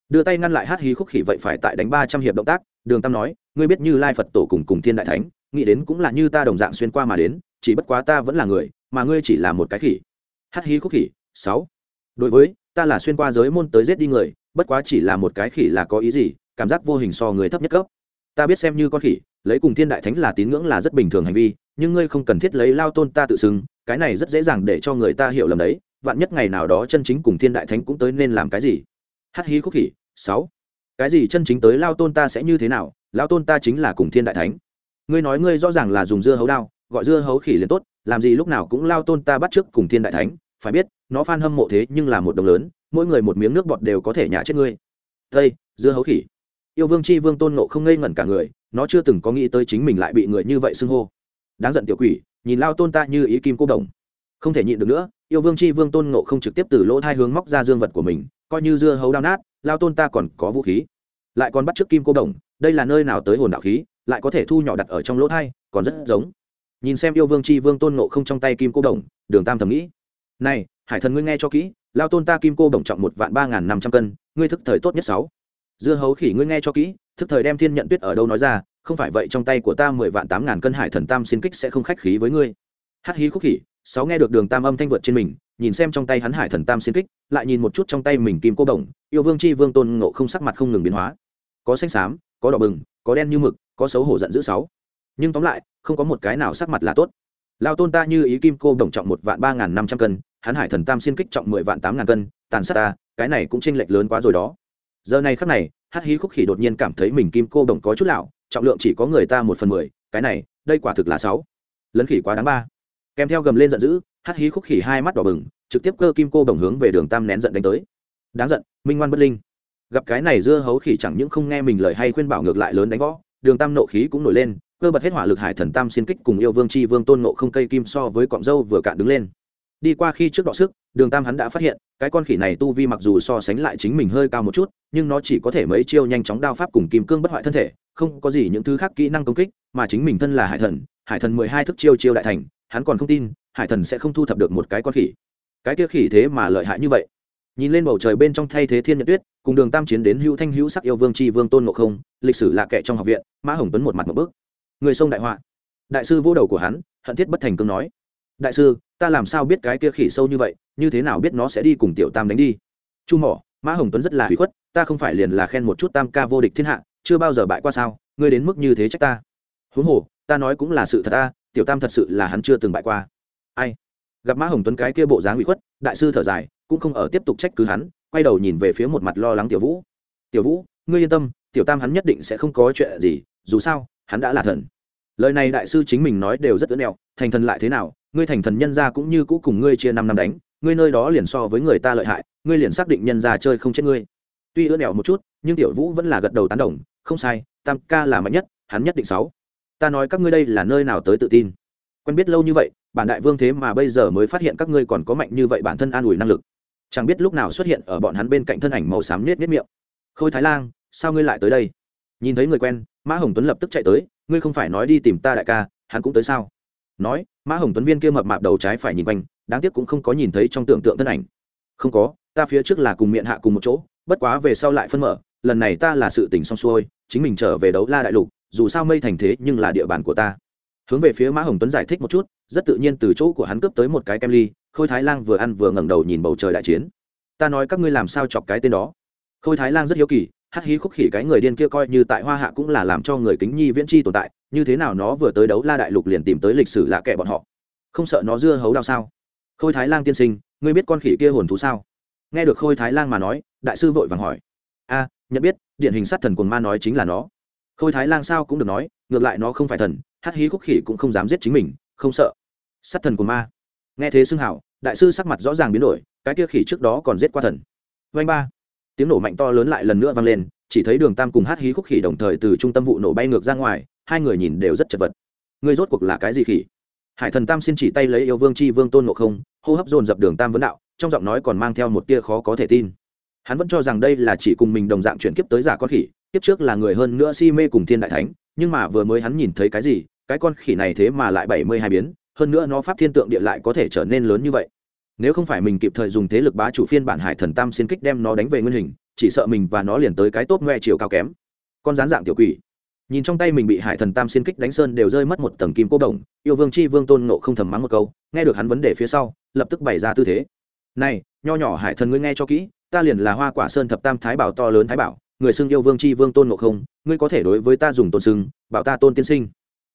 Đưa tay ngăn lại hát hí khúc khỉ vậy phải tại đánh ba trăm hiệp động tác, đường tam nói, ngươi biết như lai phật tổ cùng cùng thiên đại thánh, nghĩ đến cũng là như ta đồng dạng xuyên qua mà đến, chỉ bất quá ta vẫn là người, mà ngươi chỉ là một cái khỉ. Hát hí khúc khỉ, sáu đối với, ta là xuyên qua giới môn tới giết đi người, bất quá chỉ là một cái khỉ là có ý gì, cảm giác vô hình so người thấp nhất cấp. Ta biết xem như con khỉ, lấy cùng thiên đại thánh là tín ngưỡng là rất bình thường hành vi, nhưng ngươi không cần thiết lấy lao tôn ta tự xưng, cái này rất dễ dàng để cho người ta hiểu lầm đấy, vạn nhất ngày nào đó chân chính cùng thiên đại thánh cũng tới nên làm cái gì? Hát hí khúc khỉ, sáu. Cái gì chân chính tới lao tôn ta sẽ như thế nào? Lao tôn ta chính là cùng thiên đại thánh. Ngươi nói ngươi rõ ràng là dùng dưa hấu đao, gọi dưa hấu khỉ liền tốt, làm gì lúc nào cũng lao tôn ta bắt trước cùng thiên đại thánh phải biết, nó phan hâm mộ thế nhưng là một đồng lớn, mỗi người một miếng nước bọt đều có thể nhả chết ngươi. Tây, dưa hấu khỉ. Yêu vương c h i vương tôn nộ không ngây ngẩn cả người, nó chưa từng có nghĩ tới chính mình lại bị người như vậy xưng hô. Đáng giận tiểu quỷ, nhìn lao tôn ta như ý kim cô đồng. Không thể nhịn được nữa, yêu vương c h i vương tôn nộ không trực tiếp từ lỗ hai hướng móc ra dương vật của mình, coi như dưa hấu đau nát, lao tôn ta còn có vũ khí. Lại còn bắt t r ư ớ c kim cô đồng, đây là nơi nào tới hồn đạo khí, lại có thể thu nhỏ đặt ở trong lỗ thai, còn rất giống. Nhìn xem yêu vương c h i vương tôn nộ không trong tay kim cô đồng, đường tam thầm nghĩ này, hải thần ngươi nghe cho kỹ, lao tôn ta kim cô đồng trọng một vạn ba n g h n năm trăm cân, ngươi thức thời tốt nhất sáu. Dưa hấu khỉ ngươi nghe cho kỹ, thức thời đem thiên nhận tuyết ở đâu nói ra, không phải vậy trong tay của ta mười vạn tám ngàn cân hải thần tam xin kích sẽ không khách khí với ngươi. Hát hí khúc khỉ, sáu nghe được đường tam âm thanh vượt trên mình, nhìn xem trong tay hắn hải thần tam xin kích, lại nhìn một chút trong tay mình kim cô đồng yêu vương c h i vương tôn ngộ không sắc mặt không ngừng biến hóa. Có xanh xám, có đỏ bừng, có đen như mực, có xấu hổ giận dữ sáu. Nhưng tóm lại, không có một cái nào sắc mặt là tốt lao tôn ta như ý kim cô đồng trọng một vạn ba n g h n năm trăm cân, hắn hải thần tam xin kích trọng mười vạn tám ngàn cân, tàn sát ta, cái này cũng tranh lệch lớn quá rồi đó. Giờ này khắc này hát hí khúc khỉ đột nhiên cảm thấy mình kim cô đồng có chút lạo, trọng lượng chỉ có người ta một phần mười, cái này, đây quả thực là sáu. Lấn khỉ quá đáng ba. Kèm theo gầm lên giận dữ Hát hí khúc khỉ hai mắt đỏ bừng, trực tiếp cơ kim cô đồng hướng về đường tam nén giận đánh tới. Đáng giận, minh ngoan bất linh. Gặp cái này dưa hấu khỉ chẳng những không nghe mình lời hay khuyên bảo ngược lại lớn đánh võ, đường tam nộ khí cũng nổi lên cơ bật hết hỏa lực hải thần tam xin kích cùng yêu vương chi vương tôn nộ không cây kim so với cọng dâu vừa cạn đứng lên. Đi qua khi trước đọ sức, đường tam hắn đã phát hiện, cái con khỉ này tu vi mặc dù so sánh lại chính mình hơi cao một chút, nhưng nó chỉ có thể mấy chiêu nhanh chóng đao pháp cùng kim cương bất hoại thân thể, không có gì những thứ khác kỹ năng công kích, mà chính mình thân là hải thần hải thần mười hai thức chiêu chiêu đại thành, hắn còn không tin, hải thần sẽ không thu thập được một cái con khỉ. Cái kia khỉ thế mà lợi hại như vậy. Nhìn lên bầu trời bên trong thay thế thiên nhật tuyết, cùng đường tam chiến đến hữu thanh hữu sắc yêu vương tri vương tôn ngộ không, lịch sử lạ kệ trong học viện, mã hồng tuấn một mặt một bước người sông đại họa. Đại sư vô đầu của hắn, hận thiết bất thành cương nói. Đại sư, ta làm sao biết cái kia khỉ sâu như vậy, như thế nào biết nó sẽ đi cùng tiểu tam đánh đi? Chu mỏ, mã hồng tuấn rất là hủy khuất, ta không phải liền là khen một chút tam ca vô địch thiên hạ, chưa bao giờ bại qua sao, ngươi đến mức như thế trách ta. Huống hồ, ta nói cũng là sự thật ta, tiểu tam thật sự là hắn chưa từng bại qua. Ai? Gặp mã hồng tuấn cái kia bộ dáng hủy khuất, đại sư thở dài, cũng không ở tiếp tục trách cứ hắn, quay đầu nhìn về phía một mặt lo lắng tiểu vũ. Tiểu vũ, ngươi yên tâm, tiểu tam hắn nhất định sẽ không có chuyện gì, dù sao hắn đã là thần. Lời này đại sư chính mình nói đều rất ớn nẹo, thành thần lại thế nào, ngươi thành thần nhân ra cũng như cũ cùng ngươi chia năm năm đánh, ngươi nơi đó liền so với người ta lợi hại, ngươi liền xác định nhân ra chơi không chết ngươi. Tuy ớn nẹo một chút, nhưng tiểu vũ vẫn là gật đầu tán đồng, không sai, tam ca là mạnh nhất, hắn nhất định sáu. Ta nói các ngươi đây là nơi nào tới tự tin? Quen biết lâu như vậy, bản đại vương thế mà bây giờ mới phát hiện các ngươi còn có mạnh như vậy bản thân an ủi năng lực. Chẳng biết lúc nào xuất hiện ở bọn hắn bên cạnh thân ảnh màu xám nết nết miệng. Khôi thái lang, sao ngươi lại tới đây? Nhìn thấy người quen, mã hồng tuấn lập tức chạy tới, ngươi không phải nói đi tìm ta đại ca, hắn cũng tới sao? Nói, mã hồng tuấn viên kia mập mạp đầu trái phải nhìn quanh, đáng tiếc cũng không có nhìn thấy trong tưởng tượng thân ảnh. Không có, ta phía trước là cùng miệng hạ cùng một chỗ, bất quá về sau lại phân mở, lần này ta là sự tình xong xuôi, chính mình trở về đấu la đại lục, dù sao mây thành thế nhưng là địa bàn của ta. Hướng về phía mã hồng tuấn giải thích một chút, rất tự nhiên từ chỗ của hắn cướp tới một cái kem ly, khôi thái lang vừa ăn vừa ngẩng đầu nhìn bầu trời đại chiến. Ta nói các ngươi làm sao chọc cái tên đó? Khôi thái lang rất hiếu kỳ hát hí khúc khỉ cái người điên kia coi như tại hoa hạ cũng là làm cho người kính nhi viễn chi tồn tại, như thế nào nó vừa tới đấu la đại lục liền tìm tới lịch sử lạ kệ bọn họ? Không sợ nó dưa hấu đau sao? Khôi thái lang tiên sinh, ngươi biết con khỉ kia hồn thú sao? Nghe được khôi thái lang mà nói, đại sư vội vàng hỏi. A, nhận biết, điển hình sát thần cồn ma nói chính là nó. Khôi thái lang sao cũng được nói, ngược lại nó không phải thần hát hí khúc khỉ cũng không dám giết chính mình, không sợ. Sát thần của ma. Nghe thế xưng hảo, đại sư sắc mặt rõ ràng biến đổi, cái kia khỉ trước đó còn giết qua thần. Vanh ba tiếng nổ mạnh to lớn lại lần nữa vang lên, chỉ thấy đường tam cùng hát hí khúc khỉ đồng thời từ trung tâm vụ nổ bay ngược ra ngoài, hai người nhìn đều rất chật vật. Ngươi rốt cuộc là cái gì khỉ? Hải thần tam xin chỉ tay lấy yêu vương c h i vương tôn ngộ không, hô hấp dồn dập đường tam vấn đạo, trong giọng nói còn mang theo một tia khó có thể tin. Hắn vẫn cho rằng đây là chỉ cùng mình đồng dạng chuyển kiếp tới giả con khỉ, kiếp trước là người hơn nữa si mê cùng thiên đại thánh, nhưng mà vừa mới hắn nhìn thấy cái gì, cái con khỉ này thế mà lại bảy mươi hai biến, hơn nữa nó pháp thiên tượng địa lại có thể trở nên lớn như vậy nếu không phải mình kịp thời dùng thế lực bá chủ phiên bản hải thần tam xin kích đem nó đánh về nguyên hình, chỉ sợ mình và nó liền tới cái tốt ngoe chiều cao kém. Con rán dạng tiểu quỷ. Nhìn trong tay mình bị hải thần tam xin kích đánh sơn đều rơi mất một tầng kim cô đồng, yêu vương c h i vương tôn nộ không thầm mắng một câu, nghe được hắn vấn đề phía sau, lập tức bày ra tư thế. Này, nho nhỏ hải thần ngươi nghe cho kỹ, ta liền là hoa quả sơn thập tam thái bảo to lớn thái bảo, người xưng yêu vương c h i vương tôn nộ không, ngươi có thể đối với ta dùng tôn xưng, bảo ta tôn tiên sinh.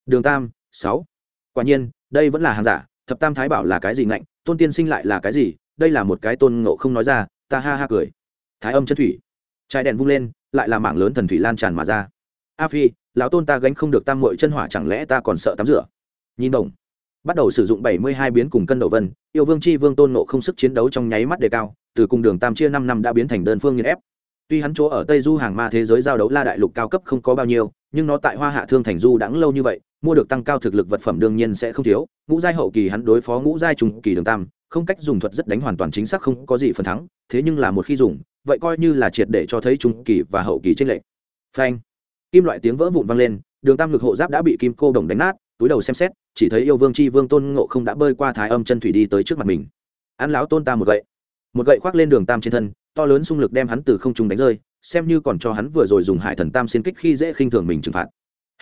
Đường tam, sáu. Quả nhiên, đây vẫn là hàng giả thập tam thái bảo là cái gì ngạnh, tôn tiên sinh lại là cái gì, đây là một cái tôn ngộ không nói ra, ta ha ha cười. Thái âm chân thủy. Trái đèn vung lên, lại là mảng lớn thần thủy lan tràn mà ra. A phi, lão tôn ta gánh không được tam mội chân hỏa, chẳng lẽ ta còn sợ tắm rửa? Nhìn đồng bắt đầu sử dụng bảy mươi hai biến cùng cân đầu vân, yêu vương Chi vương tôn nộ không sức chiến đấu trong nháy mắt đề cao, từ cùng đường tam chia năm năm đã biến thành đơn phương nghiên ép. Tuy hắn chỗ ở tây du hàng ma thế giới giao đấu la đại lục cao cấp không có bao nhiêu, nhưng nó tại hoa hạ thương thành du đãng lâu như vậy mua được tăng cao thực lực vật phẩm đương nhiên sẽ không thiếu, ngũ giai hậu kỳ hắn đối phó ngũ giai trùng kỳ đường tam, không cách dùng thuật rất đánh hoàn toàn chính xác không có gì phần thắng, thế nhưng là một khi dùng, vậy coi như là triệt để cho thấy trung kỳ và hậu kỳ tranh lệch. Phanh. Kim loại tiếng vỡ vụn vang lên, đường tam lực hộ giáp đã bị kim cô đồng đánh nát, túi đầu xem xét, chỉ thấy yêu vương c h i vương tôn ngộ không đã bơi qua thái âm chân thủy đi tới trước mặt mình. Ăn láo tôn ta một gậy. Một gậy khoác lên đường tam trên thân, to lớn xung lực đem hắn từ không trung đánh rơi, xem như còn cho hắn vừa rồi dùng hải thần tam xin kích khi dễ khinh thường mình trừng phạt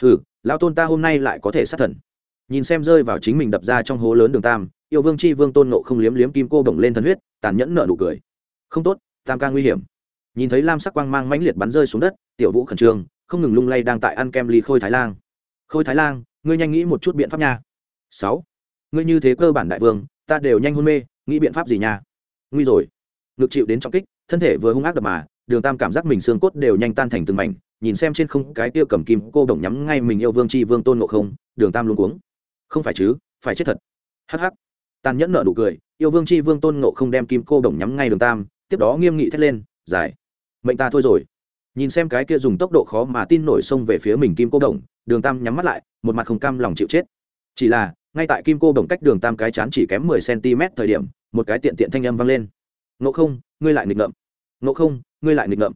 hừ, lão tôn ta hôm nay lại có thể sát thần. Nhìn xem rơi vào chính mình đập ra trong hố lớn đường tam, yêu vương c h i vương tôn nộ không liếm liếm kim cô bổng lên thần huyết, tàn nhẫn nợ nụ cười. Không tốt, tam ca nguy hiểm. Nhìn thấy lam sắc quang mang mãnh liệt bắn rơi xuống đất, tiểu vũ khẩn trương, không ngừng lung lay đang tại ăn kem ly khôi thái lang. Khôi thái lang, ngươi nhanh nghĩ một chút biện pháp nha. Sáu, ngươi như thế cơ bản đại vương, ta đều nhanh hôn mê, nghĩ biện pháp gì nha? Nguy rồi. Ngực chịu đến trọng kích, thân thể vừa hung ác đập mà, đường tam cảm giác mình xương cốt đều nhanh tan thành từng mảnh nhìn xem trên không cái tiêu cầm kim cô đồng nhắm ngay mình yêu vương chi vương tôn ngộ không, đường tam luôn cuống. Không phải chứ, phải chết thật. Hh tàn nhẫn nợ nụ cười, yêu vương chi vương tôn ngộ không đem kim cô đồng nhắm ngay đường tam, tiếp đó nghiêm nghị thét lên, giải. Mệnh ta thôi rồi. Nhìn xem cái kia dùng tốc độ khó mà tin nổi xông về phía mình kim cô đồng đường tam nhắm mắt lại, một mặt không cam lòng chịu chết. Chỉ là, ngay tại kim cô đồng cách đường tam cái chán chỉ kém mười cm thời điểm, một cái tiện tiện thanh âm vang lên. Ngộ không, ngươi lại nghịch ngợm. Ngộ không, ngươi lại nghịch ngợm.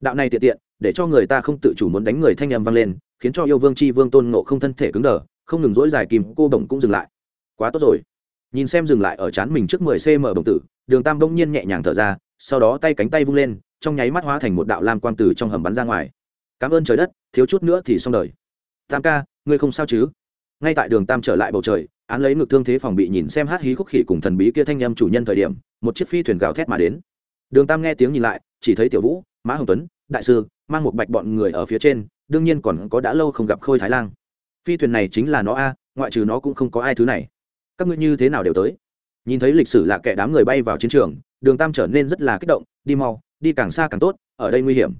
Đạo này tiện tiện để cho người ta không tự chủ muốn đánh người thanh âm vang lên, khiến cho yêu vương c h i vương tôn ngộ không thân thể cứng đờ, không ngừng dỗi dài kim cô đồng cũng dừng lại. Quá tốt rồi. Nhìn xem dừng lại ở chán mình trước mười cm đồng tử, đường tam bỗng nhiên nhẹ nhàng thở ra, sau đó tay cánh tay vung lên, trong nháy mắt hóa thành một đạo lam quang tử trong hầm bắn ra ngoài. Cảm ơn trời đất, thiếu chút nữa thì xong đời. Tam ca, ngươi không sao chứ? Ngay tại đường tam trở lại bầu trời, án lấy ngực thương thế phòng bị nhìn xem hát hí khúc khỉ cùng thần bí kia thanh âm chủ nhân thời điểm, một chiếc phi thuyền gào thét mà đến. Đường tam nghe tiếng nhìn lại, chỉ thấy tiểu vũ, mã hồng tuấn, đại sư mang một bạch bọn người ở phía trên, đương nhiên còn có đã lâu không gặp khôi thái lang. Phi thuyền này chính là nó a, ngoại trừ nó cũng không có ai thứ này. Các ngươi như thế nào đều tới. Nhìn thấy lịch sử là kẻ đám người bay vào chiến trường, đường tam trở nên rất là kích động, đi mau, đi càng xa càng tốt, ở đây nguy hiểm.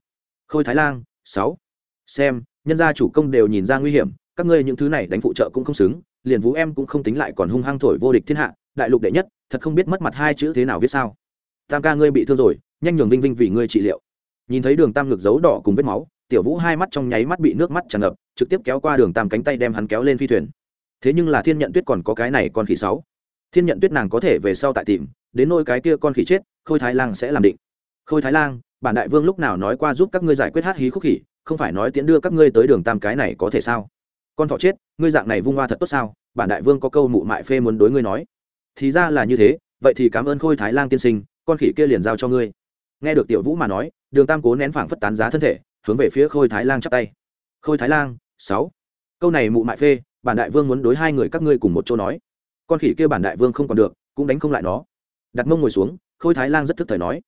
Khôi thái lang, sáu. Xem, nhân gia chủ công đều nhìn ra nguy hiểm, các ngươi những thứ này đánh phụ trợ cũng không xứng, liền vũ em cũng không tính lại còn hung hăng thổi vô địch thiên hạ, đại lục đệ nhất, thật không biết mất mặt hai chữ thế nào viết sao. Tam ca ngươi bị thương rồi, nhanh nhường vinh vinh vì ngươi trị liệu nhìn thấy đường tam ngực dấu đỏ cùng vết máu, tiểu vũ hai mắt trong nháy mắt bị nước mắt tràn ngập, trực tiếp kéo qua đường tam cánh tay đem hắn kéo lên phi thuyền. Thế nhưng là thiên nhận tuyết còn có cái này con khỉ sáu. Thiên nhận tuyết nàng có thể về sau tại tìm, đến nôi cái kia con khỉ chết, khôi thái lang sẽ làm định. Khôi thái lang, bản đại vương lúc nào nói qua giúp các ngươi giải quyết hát hí khúc khỉ, không phải nói tiễn đưa các ngươi tới đường tam cái này có thể sao? Con thọ chết, ngươi dạng này vung hoa thật tốt sao? Bản đại vương có câu mụ mại phê muốn đối ngươi nói. Thì ra là như thế, vậy thì cảm ơn khôi thái lang tiên sinh, con khỉ kia liền giao cho ngươi nghe được tiểu vũ mà nói, đường tam cố nén phảng phất tán giá thân thể, hướng về phía khôi thái lang chắp tay. Khôi thái lang, sáu. Câu này mụ mại phê, bản đại vương muốn đối hai người các ngươi cùng một chỗ nói. Con khỉ kia bản đại vương không còn được, cũng đánh không lại nó. Đặt mông ngồi xuống, khôi thái lang rất thức thời nói.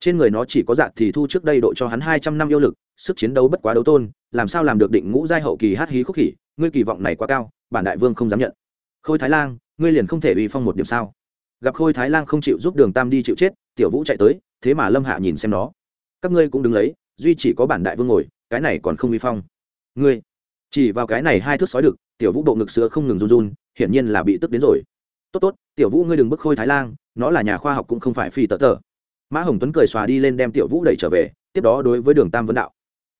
Trên người nó chỉ có dạng thì thu trước đây độ cho hắn hai trăm năm yêu lực, sức chiến đấu bất quá đấu tôn, làm sao làm được định ngũ giai hậu kỳ hát hí khúc khỉ, ngươi kỳ vọng này quá cao, bản đại vương không dám nhận. Khôi thái lang, ngươi liền không thể uy phong một điểm sao? Gặp khôi thái lang không chịu giúp đường tam đi chịu chết, tiểu vũ chạy tới, thế mà lâm hạ nhìn xem nó. các ngươi cũng đứng lấy, duy chỉ có bản đại vương ngồi, cái này còn không vi phong. ngươi, chỉ vào cái này hai thước sói được tiểu vũ bộ ngực sữa không ngừng run run, hiển nhiên là bị tức đến rồi. tốt tốt, tiểu vũ ngươi đừng bức khôi thái lang nó là nhà khoa học cũng không phải phi tờ tờ. mã hồng tuấn cười xòa đi lên đem tiểu vũ đẩy trở về, tiếp đó đối với đường tam vấn đạo.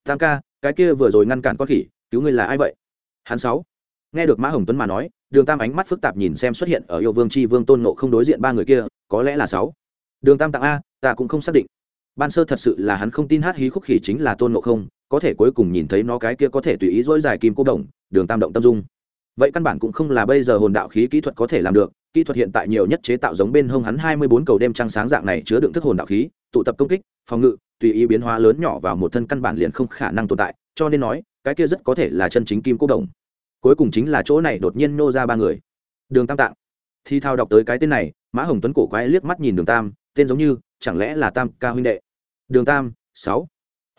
tam ca, cái kia vừa rồi ngăn cản con khỉ, cứu ngươi là ai vậy? hắn sáu. nghe được mã hồng tuấn mà nói đường tam ánh mắt phức tạp nhìn xem xuất hiện ở yêu vương c h i vương tôn nộ không đối diện ba người kia, có lẽ là sáu. Đường tam tặng a, ta cũng không xác định. Ban sơ thật sự là hắn không tin hát hí khúc khỉ chính là tôn nộ không, có thể cuối cùng nhìn thấy nó cái kia có thể tùy ý dỗi dài kim cô đồng, đường tam động tâm dung. Vậy căn bản cũng không là bây giờ hồn đạo khí kỹ thuật có thể làm được, kỹ thuật hiện tại nhiều nhất chế tạo giống bên hông hắn hai mươi bốn cầu đêm trăng sáng dạng này chứa đựng thức hồn đạo khí, tụ tập công kích, phòng ngự, tùy ý biến hóa lớn nhỏ vào một thân căn bản liền không khả năng tồn tại, cho nên nói, cái kia rất có thể là chân chính kim cô đồng cuối cùng chính là chỗ này đột nhiên nô ra ba người. Đường tam tạng. Thi thao đọc tới cái tên này, mã hồng tuấn cổ quái liếc mắt nhìn đường tam, tên giống như, chẳng lẽ là tam ca huynh đệ? Đường tam, sáu.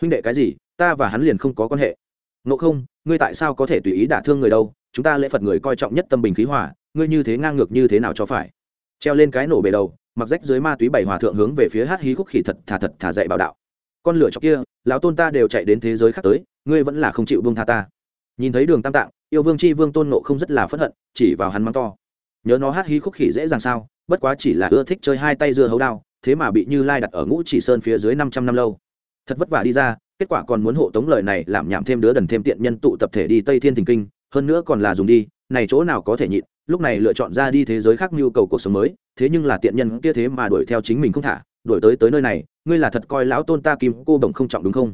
Huynh đệ cái gì? Ta và hắn liền không có quan hệ. Ngộ không, ngươi tại sao có thể tùy ý đả thương người đâu? Chúng ta lễ phật người coi trọng nhất tâm bình khí hỏa ngươi như thế ngang ngược như thế nào cho phải? Treo lên cái nổ bề đầu, mặc rách dưới ma túy bảy hòa thượng hướng về phía hát hí khúc khỉ thật thà thật thả dạy bảo đạo. Con lửa chọc kia, lão tôn ta đều chạy đến thế giới khác tới, ngươi vẫn là không chịu buông tha ta. Nhìn thấy đường tam tạng yêu vương c h i vương tôn nộ không rất là p h ấ n hận, chỉ vào hắn mắng to. Nhớ nó hát hí khúc khỉ dễ dàng sao, bất quá chỉ là ưa thích chơi hai tay dưa hấu đao, thế mà bị như lai đặt ở ngũ chỉ sơn phía dưới năm trăm năm lâu. Thật vất vả đi ra, kết quả còn muốn hộ tống lời này làm nhảm thêm đứa đần thêm tiện nhân tụ tập thể đi tây thiên thình kinh, hơn nữa còn là dùng đi, này chỗ nào có thể nhịn, lúc này lựa chọn ra đi thế giới khác nhu cầu cuộc sống mới, thế nhưng là tiện nhân kia thế mà đuổi theo chính mình không thả, đuổi tới tới nơi này, ngươi là thật coi lão tôn ta kim cô bồng không trọng đúng không?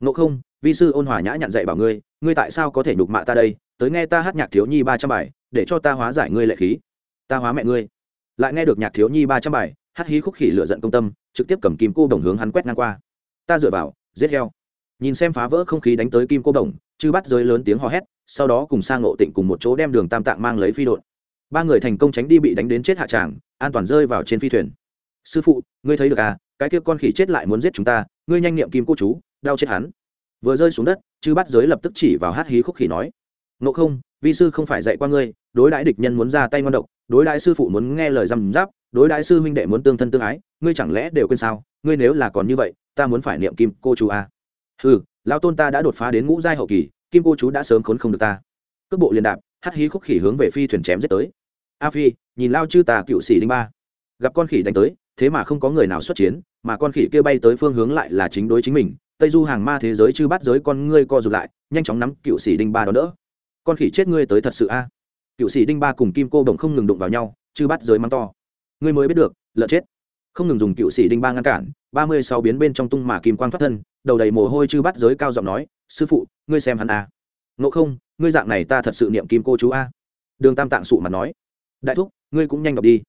Ngộ không, vi sư ôn hòa nhã nhặn dạy bảo ngươi ngươi tại sao có thể nhục mạ ta đây? Tới nghe ta hát nhạc thiếu nhi ba trăm bài, để cho ta hóa giải ngươi lệ khí. Ta hóa mẹ ngươi. Lại nghe được nhạc thiếu nhi ba trăm bài, hát hí khúc khỉ lựa giận công tâm, trực tiếp cầm kim cô đồng hướng hắn quét ngang qua. Ta dựa vào, giết heo. Nhìn xem phá vỡ không khí đánh tới kim cô đồng, chư bắt giới lớn tiếng hò hét, sau đó cùng sang ngộ tịnh cùng một chỗ đem đường tam tạng mang lấy phi đội ba người thành công tránh đi bị đánh đến chết hạ tràng, an toàn rơi vào trên phi thuyền. Sư phụ, ngươi thấy được à cái kia con khỉ chết lại muốn giết chúng ta, ngươi nhanh niệm kim cô chú, đau chết hắn. Vừa rơi xuống đất, chư bắt giới lập tức chỉ vào hát hí khúc khỉ nói ngộ không, vi sư không phải dạy qua ngươi, đối đãi địch nhân muốn ra tay ngon độc, đối đãi sư phụ muốn nghe lời răm giáp đối đãi sư huynh đệ muốn tương thân tương ái, ngươi chẳng lẽ đều quên sao? Ngươi nếu là còn như vậy, ta muốn phải niệm kim cô chú à. ừ lao tôn ta đã đột phá đến ngũ giai hậu kỳ, kim cô chú đã sớm khốn không được ta. Cước bộ liền đạp hắt hí khúc khỉ hướng về phi thuyền chém giết tới. A phi, nhìn lao chư tà cựu sĩ đinh ba. Gặp con khỉ đánh tới, thế mà không có người nào xuất chiến, mà con khỉ kia bay tới phương hướng lại là chính đối chính mình. Tây du hàng ma thế giới chư bắt giới con ngươi co rụt lại, nhanh chóng nắm cựu sĩ đinh ba đó đỡ con khỉ chết ngươi tới thật sự a? Cựu sĩ đinh ba cùng kim cô đồng không ngừng đụng vào nhau, chư bắt giới mắng to. Ngươi mới biết được, lợn chết. Không ngừng dùng cựu sĩ đinh ba ngăn cản, ba mươi sáu biến bên trong tung mà kim quan thoát thân, đầu đầy mồ hôi chư bắt giới cao giọng nói, sư phụ, ngươi xem hắn a. Ngộ không, ngươi dạng này ta thật sự niệm kim cô chú a. Đường tam tạng sụ mặt nói, đại thúc, ngươi cũng nhanh đọc đi.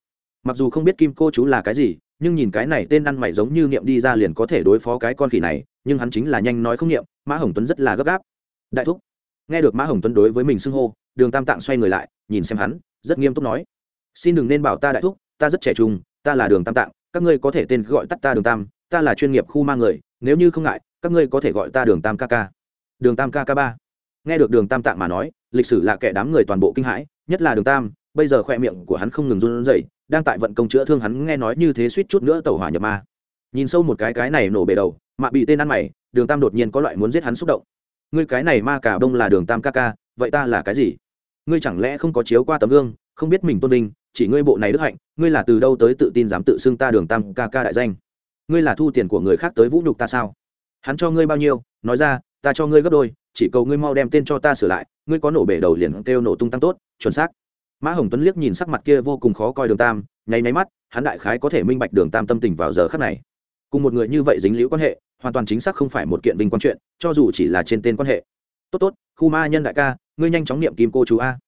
Mặc dù không biết kim cô chú là cái gì, nhưng nhìn cái này tên ăn mày giống như niệm đi ra liền có thể đối phó cái con khỉ này, nhưng hắn chính là nhanh nói không niệm, mã hồng tuấn rất là gấp gáp. Đại thúc nghe được mã hồng tuấn đối với mình xưng hô đường tam tạng xoay người lại nhìn xem hắn rất nghiêm túc nói xin đừng nên bảo ta đại thúc ta rất trẻ trung ta là đường tam tạng các ngươi có thể tên gọi tắt ta đường tam ta là chuyên nghiệp khu mang người nếu như không ngại các ngươi có thể gọi ta đường tam kk đường tam kk ba nghe được đường tam tạng mà nói lịch sử là kẻ đám người toàn bộ kinh hãi nhất là đường tam bây giờ khoe miệng của hắn không ngừng run rẩy đang tại vận công chữa thương hắn nghe nói như thế suýt chút nữa tẩu hỏa nhập ma nhìn sâu một cái cái này nổ bể đầu mạ bị tên ăn mày đường tam đột nhiên có loại muốn giết hắn xúc động ngươi cái này ma cả đông là đường tam ca ca, vậy ta là cái gì? Ngươi chẳng lẽ không có chiếu qua tấm gương, không biết mình tôn vinh, chỉ ngươi bộ này đức hạnh, ngươi là từ đâu tới tự tin dám tự xưng ta đường tam ca ca đại danh? Ngươi là thu tiền của người khác tới vũ nhục ta sao? Hắn cho ngươi bao nhiêu? Nói ra, ta cho ngươi gấp đôi, chỉ cầu ngươi mau đem tên cho ta sửa lại, ngươi có nổ bể đầu liền kêu nổ tung tăng tốt, chuẩn xác. Mã hồng tuấn liếc nhìn sắc mặt kia vô cùng khó coi đường tam, nháy máy mắt, hắn đại khái có thể minh bạch đường tam tâm tình vào giờ khắc này cùng một người như vậy dính liễu quan hệ, hoàn toàn chính xác không phải một kiện vinh quan chuyện, cho dù chỉ là trên tên quan hệ. Tốt tốt, khu ma nhân đại ca, ngươi nhanh chóng niệm kim cô chú a.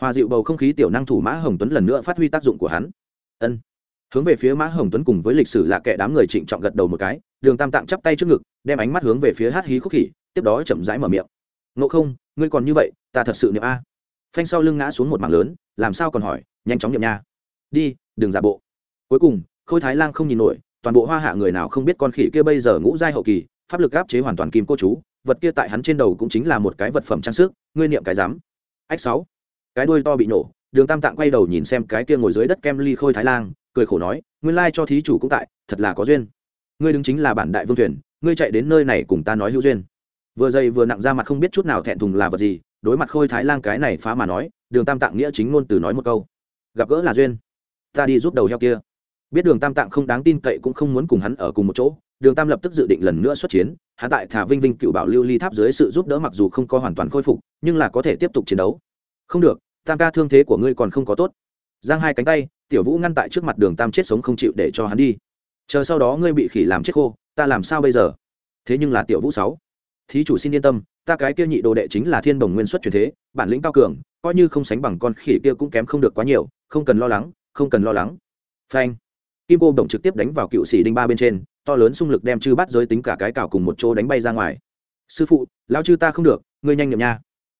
Hòa dịu bầu không khí tiểu năng thủ mã hồng tuấn lần nữa phát huy tác dụng của hắn. Ân. Hướng về phía mã hồng tuấn cùng với lịch sử là kẻ đám người trịnh trọng gật đầu một cái, đường tam tạng chắp tay trước ngực, đem ánh mắt hướng về phía hát hí khúc khỉ, tiếp đó chậm rãi mở miệng. Ngộ không, ngươi còn như vậy, ta thật sự niệm a. Phanh sau lưng ngã xuống một mảng lớn, làm sao còn hỏi, nhanh chóng niệm nha. Đi, đừng giả bộ. Cuối cùng, khôi thái lang không nhìn nổi toàn bộ hoa hạ người nào không biết con khỉ kia bây giờ ngũ giai hậu kỳ, pháp lực áp chế hoàn toàn kim cô chú, vật kia tại hắn trên đầu cũng chính là một cái vật phẩm trang sức, ngươi niệm cái dám ách sáu. Cái đuôi to bị nổ, đường tam tạng quay đầu nhìn xem cái kia ngồi dưới đất kem ly khôi thái lang, cười khổ nói, nguyên lai cho thí chủ cũng tại, thật là có duyên. Ngươi đứng chính là bản đại vương thuyền, ngươi chạy đến nơi này cùng ta nói hữu duyên. Vừa dày vừa nặng ra mặt không biết chút nào thẹn thùng là vật gì, đối mặt khôi thái lang cái này phá mà nói, đường tam tạng nghĩa chính ngôn từ nói một câu, gặp gỡ là duyên. Ta đi giúp đầu heo kia biết đường tam tạng không đáng tin cậy cũng không muốn cùng hắn ở cùng một chỗ, đường tam lập tức dự định lần nữa xuất chiến, hắn tại thả vinh vinh cựu bảo lưu ly tháp dưới sự giúp đỡ mặc dù không có hoàn toàn khôi phục, nhưng là có thể tiếp tục chiến đấu. Không được, tam ca thương thế của ngươi còn không có tốt. Giang hai cánh tay, tiểu vũ ngăn tại trước mặt đường tam chết sống không chịu để cho hắn đi. Chờ sau đó ngươi bị khỉ làm chết khô, ta làm sao bây giờ? Thế nhưng là tiểu vũ sáu. Thí chủ xin yên tâm, ta cái kia nhị đồ đệ chính là thiên đồng nguyên xuất truyền thế, bản lĩnh cao cường, coi như không sánh bằng con khỉ kia cũng kém không được quá nhiều, không cần lo lắng, không cần lo lắng. Phanh kim cô đồng trực tiếp đánh vào cựu sĩ đinh ba bên trên, to lớn xung lực đem chư bắt giới tính cả cái cào cùng một chỗ đánh bay ra ngoài. Sư phụ lao chư ta không được, ngươi nhanh nhậm nha.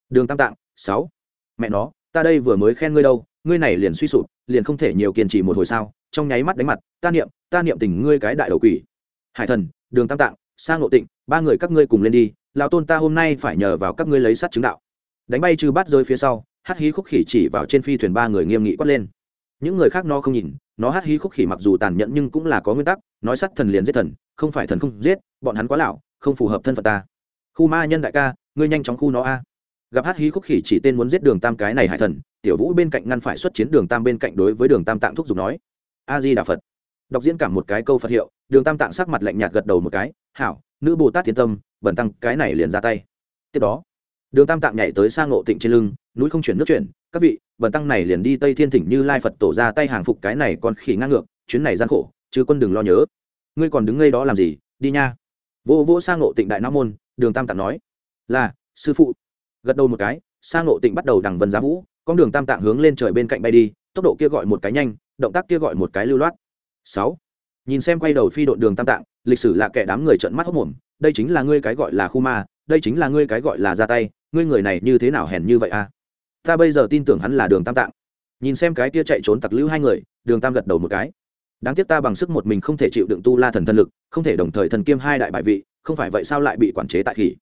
Đường tam tạng, sáu. Mẹ nó, ta đây vừa mới khen ngươi đâu, ngươi này liền suy sụp, liền không thể nhiều kiên trì một hồi sao? Trong nháy mắt đánh mặt, ta niệm ta niệm tình ngươi cái đại đầu quỷ. Hải thần, đường tam tạng sang ngộ tịnh, ba người các ngươi cùng lên đi, lão tôn ta hôm nay phải nhờ vào các ngươi lấy sắt chứng đạo. Đánh bay trừ bát rơi phía sau hắt hí khúc khỉ chỉ vào trên phi thuyền ba người nghiêm nghị quát lên. Những người khác nó không nhìn nó hát hí khúc khỉ mặc dù tàn nhẫn nhưng cũng là có nguyên tắc, nói sắt thần liền giết thần, không phải thần không giết, bọn hắn quá lão, không phù hợp thân phận ta. Khu ma nhân đại ca, ngươi nhanh chóng khu nó a. Gặp hát hí khúc khỉ chỉ tên muốn giết đường tam cái này hải thần, tiểu vũ bên cạnh ngăn phải xuất chiến đường tam bên cạnh đối với đường tam tạng thúc giục nói a di đà phật. Đọc diễn cảm một cái câu phật hiệu, đường tam tạng sắc mặt lạnh nhạt gật đầu một cái, hảo, nữ bồ tát thiên tâm, bẩn tăng cái này liền ra tay. Tiếp đó, đường tam tạng nhảy tới sang ngộ tịnh trên lưng núi không chuyển nước chuyển, các vị, bần tăng này liền đi tây thiên thỉnh như lai phật tổ ra tay hàng phục cái này còn khỉ ngang ngược, chuyến này gian khổ chứ quân đừng lo nhớ. Ngươi còn đứng ngay đó làm gì? Đi nha. Vô vô sang ngộ tịnh đại nam môn, đường tam tạng nói. Là, sư phụ. Gật đầu một cái sang ngộ tịnh bắt đầu đằng vân giá vũ, con đường tam tạng hướng lên trời bên cạnh bay đi, tốc độ kia gọi một cái nhanh, động tác kia gọi một cái lưu loát. Sáu. Nhìn xem quay đầu phi đội đường tam tạng, lịch sử là kẻ đám người trợn mắt hốc mồm đây chính là ngươi cái gọi là khu ma, đây chính là ngươi cái gọi là ra tay, ngươi người này như thế nào hèn như vậy a à? Ta bây giờ tin tưởng hắn là đường tam tạng. Nhìn xem cái kia chạy trốn tặc lưu hai người, đường tam gật đầu một cái. Đáng tiếc ta bằng sức một mình không thể chịu đựng tu la thần thân lực, không thể đồng thời thần kiêm hai đại bại vị, không phải vậy sao lại bị quản chế tại khỉ?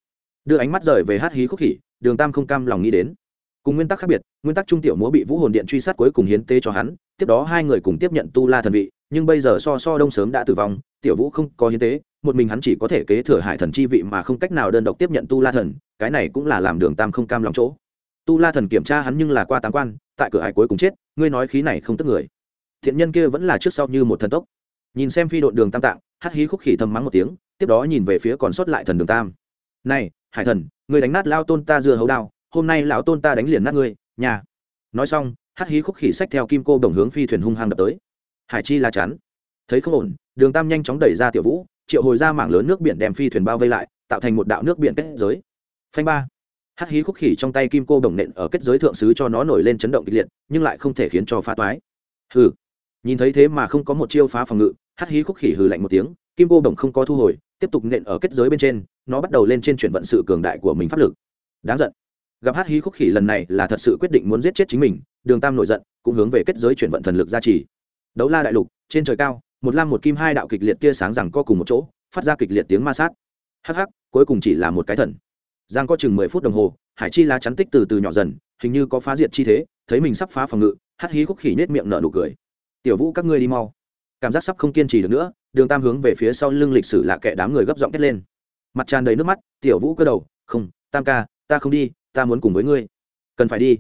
Đưa ánh mắt rời về hát hí khúc khỉ, đường tam không cam lòng nghĩ đến. Cùng nguyên tắc khác biệt, nguyên tắc trung tiểu múa bị vũ hồn điện truy sát cuối cùng hiến tế cho hắn, tiếp đó hai người cùng tiếp nhận tu la thần vị, nhưng bây giờ so so đông sớm đã tử vong, tiểu vũ không có hiến tế, một mình hắn chỉ có thể kế thừa hải thần chi vị mà không cách nào đơn độc tiếp nhận tu la thần, cái này cũng là làm đường tam không cam lòng chỗ tu la thần kiểm tra hắn nhưng là qua tám quan, tại cửa hải cuối cùng chết, ngươi nói khí này không tức người. Thiện nhân kia vẫn là trước sau như một thần tốc. Nhìn xem phi đội đường tam tạng hắt hí khúc khỉ thầm mắng một tiếng, tiếp đó nhìn về phía còn sót lại thần đường tam. Này, hải thần, ngươi đánh nát lao tôn ta dưa hấu đao, hôm nay lão tôn ta đánh liền nát ngươi, nhà. Nói xong hắt hí khúc khỉ sách theo kim cô đồng hướng phi thuyền hung hăng đập tới. Hải chi la chắn. Thấy không ổn, đường tam nhanh chóng đẩy ra tiểu vũ, triệu hồi ra mảng lớn nước biển đem phi thuyền bao vây lại, tạo thành một đạo nước biển kết giới. Phanh ba. Hát hí khúc khỉ trong tay kim cô đồng nện ở kết giới thượng sứ cho nó nổi lên chấn động kịch liệt, nhưng lại không thể khiến cho phá toái. Hừ. Nhìn thấy thế mà không có một chiêu phá phòng ngự Hát hí khúc khỉ hừ lạnh một tiếng, kim cô đồng không có thu hồi, tiếp tục nện ở kết giới bên trên, nó bắt đầu lên trên chuyển vận sự cường đại của mình pháp lực. Đáng giận. Gặp hát hí khúc khỉ lần này là thật sự quyết định muốn giết chết chính mình, đường tam nổi giận, cũng hướng về kết giới chuyển vận thần lực gia trì. Đấu la đại lục, trên trời cao, một lam một kim hai đạo kịch liệt tia sáng rằng co cùng một chỗ, phát ra kịch liệt tiếng ma sát. Hắc hắc, cuối cùng chỉ là một cái thần giang có chừng mười phút đồng hồ, hải chi lá chắn tích từ từ nhỏ dần, hình như có phá diệt chi thế, thấy mình sắp phá phòng ngự hắt hí khúc khỉ nết miệng nở nụ cười. Tiểu vũ, các ngươi đi mau. Cảm giác sắp không kiên trì được nữa, đường tam hướng về phía sau lưng lịch sử là kệ đám người gấp giọng kết lên. Mặt tràn đầy nước mắt, tiểu vũ, cơ đầu, không, tam ca, ta không đi, ta muốn cùng với ngươi. Cần phải đi.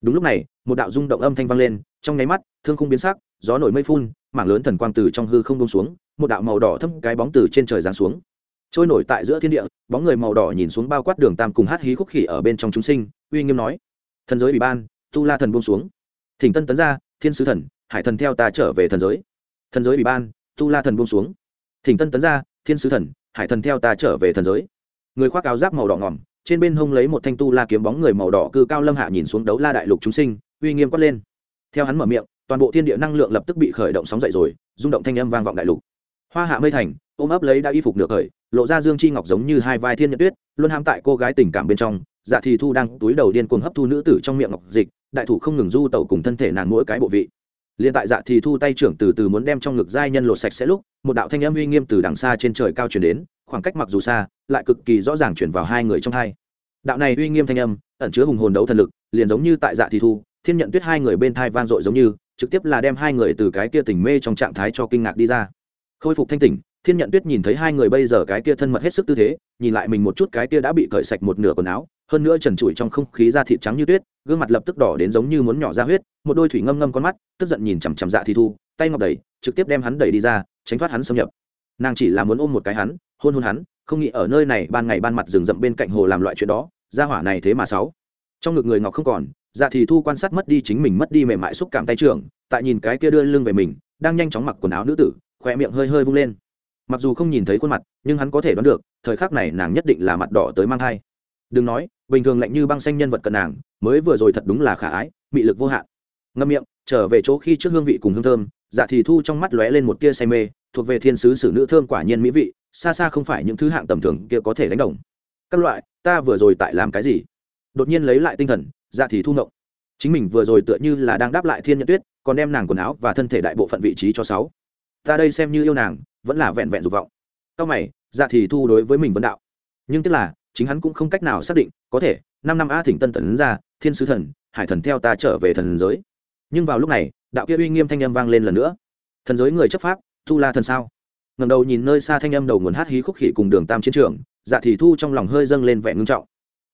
Đúng lúc này, một đạo rung động âm thanh vang lên, trong nháy mắt, thương không biến sắc, gió nổi mây phun, mảng lớn thần quang từ trong hư không đông xuống, một đạo màu đỏ thâm cái bóng từ trên trời giáng xuống trôi nổi tại giữa thiên địa, bóng người màu đỏ nhìn xuống bao quát đường tam cùng hát hí khúc khỉ ở bên trong chúng sinh, uy nghiêm nói, thần giới bị ban, tu la thần buông xuống. Thỉnh tân tấn ra, thiên sứ thần, hải thần theo ta trở về thần giới. Thần giới bị ban, tu la thần buông xuống. Thỉnh tân tấn ra, thiên sứ thần, hải thần theo ta trở về thần giới. Người khoác áo giáp màu đỏ ngỏm, trên bên hông lấy một thanh tu la kiếm bóng người màu đỏ cư cao lâm hạ nhìn xuống đấu la đại lục chúng sinh, uy nghiêm quát lên. Theo hắn mở miệng, toàn bộ thiên địa năng lượng lập tức bị khởi động sóng dậy rồi, rung động thanh âm vang vọng đại lục. Hoa hạ mây thành ôm ấp lấy đã y phục được khởi, lộ ra dương chi ngọc giống như hai vai thiên nhật tuyết, luôn ham tại cô gái tình cảm bên trong. Dạ thì thu đang túi đầu điên cuồng hấp thu nữ tử trong miệng ngọc dịch, đại thủ không ngừng du tẩu cùng thân thể nàng mỗi cái bộ vị. Liền tại dạ thì thu tay trưởng từ từ muốn đem trong ngực giai nhân lột sạch sẽ lúc, một đạo thanh âm uy nghiêm từ đằng xa trên trời cao chuyển đến, khoảng cách mặc dù xa, lại cực kỳ rõ ràng chuyển vào hai người trong hai. Đạo này uy nghiêm thanh âm, ẩn chứa hùng hồn đấu thần lực, liền giống như tại dạ thì thu, thiên nhận tuyết hai người bên thai vang dội giống như, trực tiếp là đem hai người từ cái kia tỉnh mê trong trạng thái cho kinh ngạc đi ra. Khôi phục thanh tỉnh thiên nhận tuyết nhìn thấy hai người bây giờ cái kia thân mật hết sức tư thế, nhìn lại mình một chút cái kia đã bị cởi sạch một nửa quần áo, hơn nữa trần trụi trong không khí da thịt trắng như tuyết, gương mặt lập tức đỏ đến giống như muốn nhỏ ra huyết, một đôi thủy ngâm ngâm con mắt, tức giận nhìn chằm chằm dạ thì thu, tay ngọc đẩy, trực tiếp đem hắn đẩy đi ra, tránh thoát hắn xâm nhập. Nàng chỉ là muốn ôm một cái hắn, hôn hôn hắn, không nghĩ ở nơi này ban ngày ban mặt rừng rậm bên cạnh hồ làm loại chuyện đó ra hỏa này thế mà sáu trong ngực người ngọc không còn dạ thì thu quan sát mất đi chính mình mất đi mềm mại xúc cảm tay trưởng, tại nhìn cái kia đưa lưng về mình, đang nhanh chóng mặc quần áo nữ tử khỏe miệng hơi hơi vung lên mặc dù không nhìn thấy khuôn mặt, nhưng hắn có thể đoán được, thời khắc này nàng nhất định là mặt đỏ tới mang thai. Đừng nói, bình thường lạnh như băng xanh nhân vật cận nàng, mới vừa rồi thật đúng là khả ái bị lực vô hạn. Ngâm miệng, trở về chỗ khi trước hương vị cùng hương thơm dạ thì thu trong mắt lóe lên một tia say mê, thuộc về thiên sứ sử nữ thơm quả nhiên mỹ vị, xa xa không phải những thứ hạng tầm thường kia có thể đánh đồng. Các loại, ta vừa rồi tại làm cái gì? Đột nhiên lấy lại tinh thần dạ thì thu ngộng. Chính mình vừa rồi tựa như là đang đáp lại thiên nhật tuyết, còn đem nàng quần áo và thân thể đại bộ phận vị trí cho sáu. Ta đây xem như yêu nàng vẫn là vẹn vẹn dục vọng. Cao mày dạ thì thu đối với mình vấn đạo. Nhưng tức là, chính hắn cũng không cách nào xác định, có thể, năm năm a thỉnh tân tần ra, thiên sứ thần, hải thần theo ta trở về thần giới. Nhưng vào lúc này, đạo kia uy nghiêm thanh âm vang lên lần nữa. Thần giới người chấp pháp, thu la thần sao? Ngầm đầu nhìn nơi xa thanh âm đầu nguồn hát hí khúc khỉ cùng đường tam chiến trường dạ thì thu trong lòng hơi dâng lên vẻ ngưng trọng.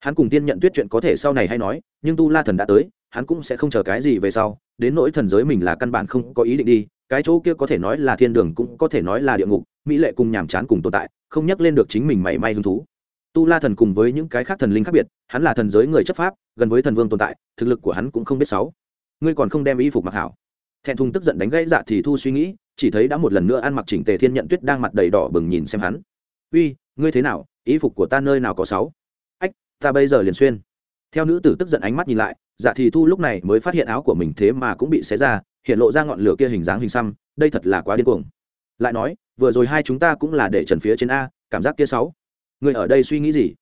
Hắn cùng tiên nhận tuyết chuyện có thể sau này hay nói, nhưng tu la thần đã tới, hắn cũng sẽ không chờ cái gì về sau, đến nỗi thần giới mình là căn bản không có ý định đi cái chỗ kia có thể nói là thiên đường cũng có thể nói là địa ngục, mỹ lệ cùng nhàm chán cùng tồn tại, không nhắc lên được chính mình mảy may hứng thú. Tu la thần cùng với những cái khác thần linh khác biệt, hắn là thần giới người chấp pháp, gần với thần vương tồn tại, thực lực của hắn cũng không biết sáu ngươi còn không đem y phục mặc hảo. Thẹn thùng tức giận đánh gãy dạ thì thu suy nghĩ, chỉ thấy đã một lần nữa ăn mặc chỉnh tề thiên nhận tuyết đang mặt đầy đỏ bừng nhìn xem hắn. Uy, ngươi thế nào? Y phục của ta nơi nào có sáu ách, ta bây giờ liền xuyên. Theo nữ tử tức giận ánh mắt nhìn lại dạ thì thu lúc này mới phát hiện áo của mình thế mà cũng bị xé ra hiện lộ ra ngọn lửa kia hình dáng hình xăm, đây thật là quá điên cuồng. Lại nói, vừa rồi hai chúng ta cũng là để trần phía trên a, cảm giác kia sáu. Người ở đây suy nghĩ gì?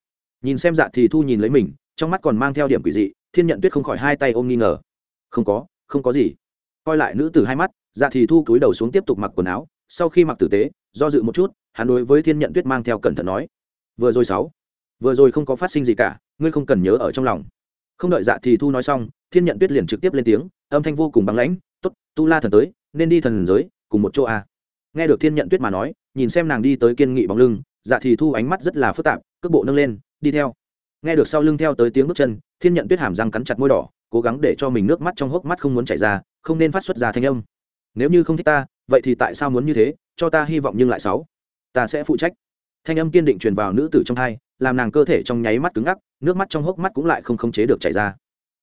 Nhìn xem dạ thì thu nhìn lấy mình, trong mắt còn mang theo điểm quỷ dị, thiên nhận tuyết không khỏi hai tay ôm nghi ngờ. Không có không có gì. Coi lại nữ tử hai mắt dạ thì thu cúi đầu xuống tiếp tục mặc quần áo, sau khi mặc tử tế, do dự một chút, hắn đối với thiên nhận tuyết mang theo cẩn thận nói. Vừa rồi sáu, vừa rồi không có phát sinh gì cả, ngươi không cần nhớ ở trong lòng. Không đợi dạ thì thu nói xong, thiên nhận tuyết liền trực tiếp lên tiếng, âm thanh vô cùng băng lãnh tu la thần tới, nên đi thần giới, cùng một chỗ a à. nghe được thiên nhận tuyết mà nói, nhìn xem nàng đi tới kiên nghị bóng lưng dạ thì thu ánh mắt rất là phức tạp, cước bộ nâng lên, đi theo. Nghe được sau lưng theo tới tiếng bước chân, thiên nhận tuyết hàm răng cắn chặt môi đỏ, cố gắng để cho mình nước mắt trong hốc mắt không muốn chảy ra, không nên phát xuất ra thanh âm. Nếu như không thích ta, vậy thì tại sao muốn như thế, cho ta hy vọng nhưng lại sáu ta sẽ phụ trách. Thanh âm kiên định truyền vào nữ tử trong hai làm nàng cơ thể trong nháy mắt cứng ngắc, nước mắt trong hốc mắt cũng lại không khống chế được chảy ra.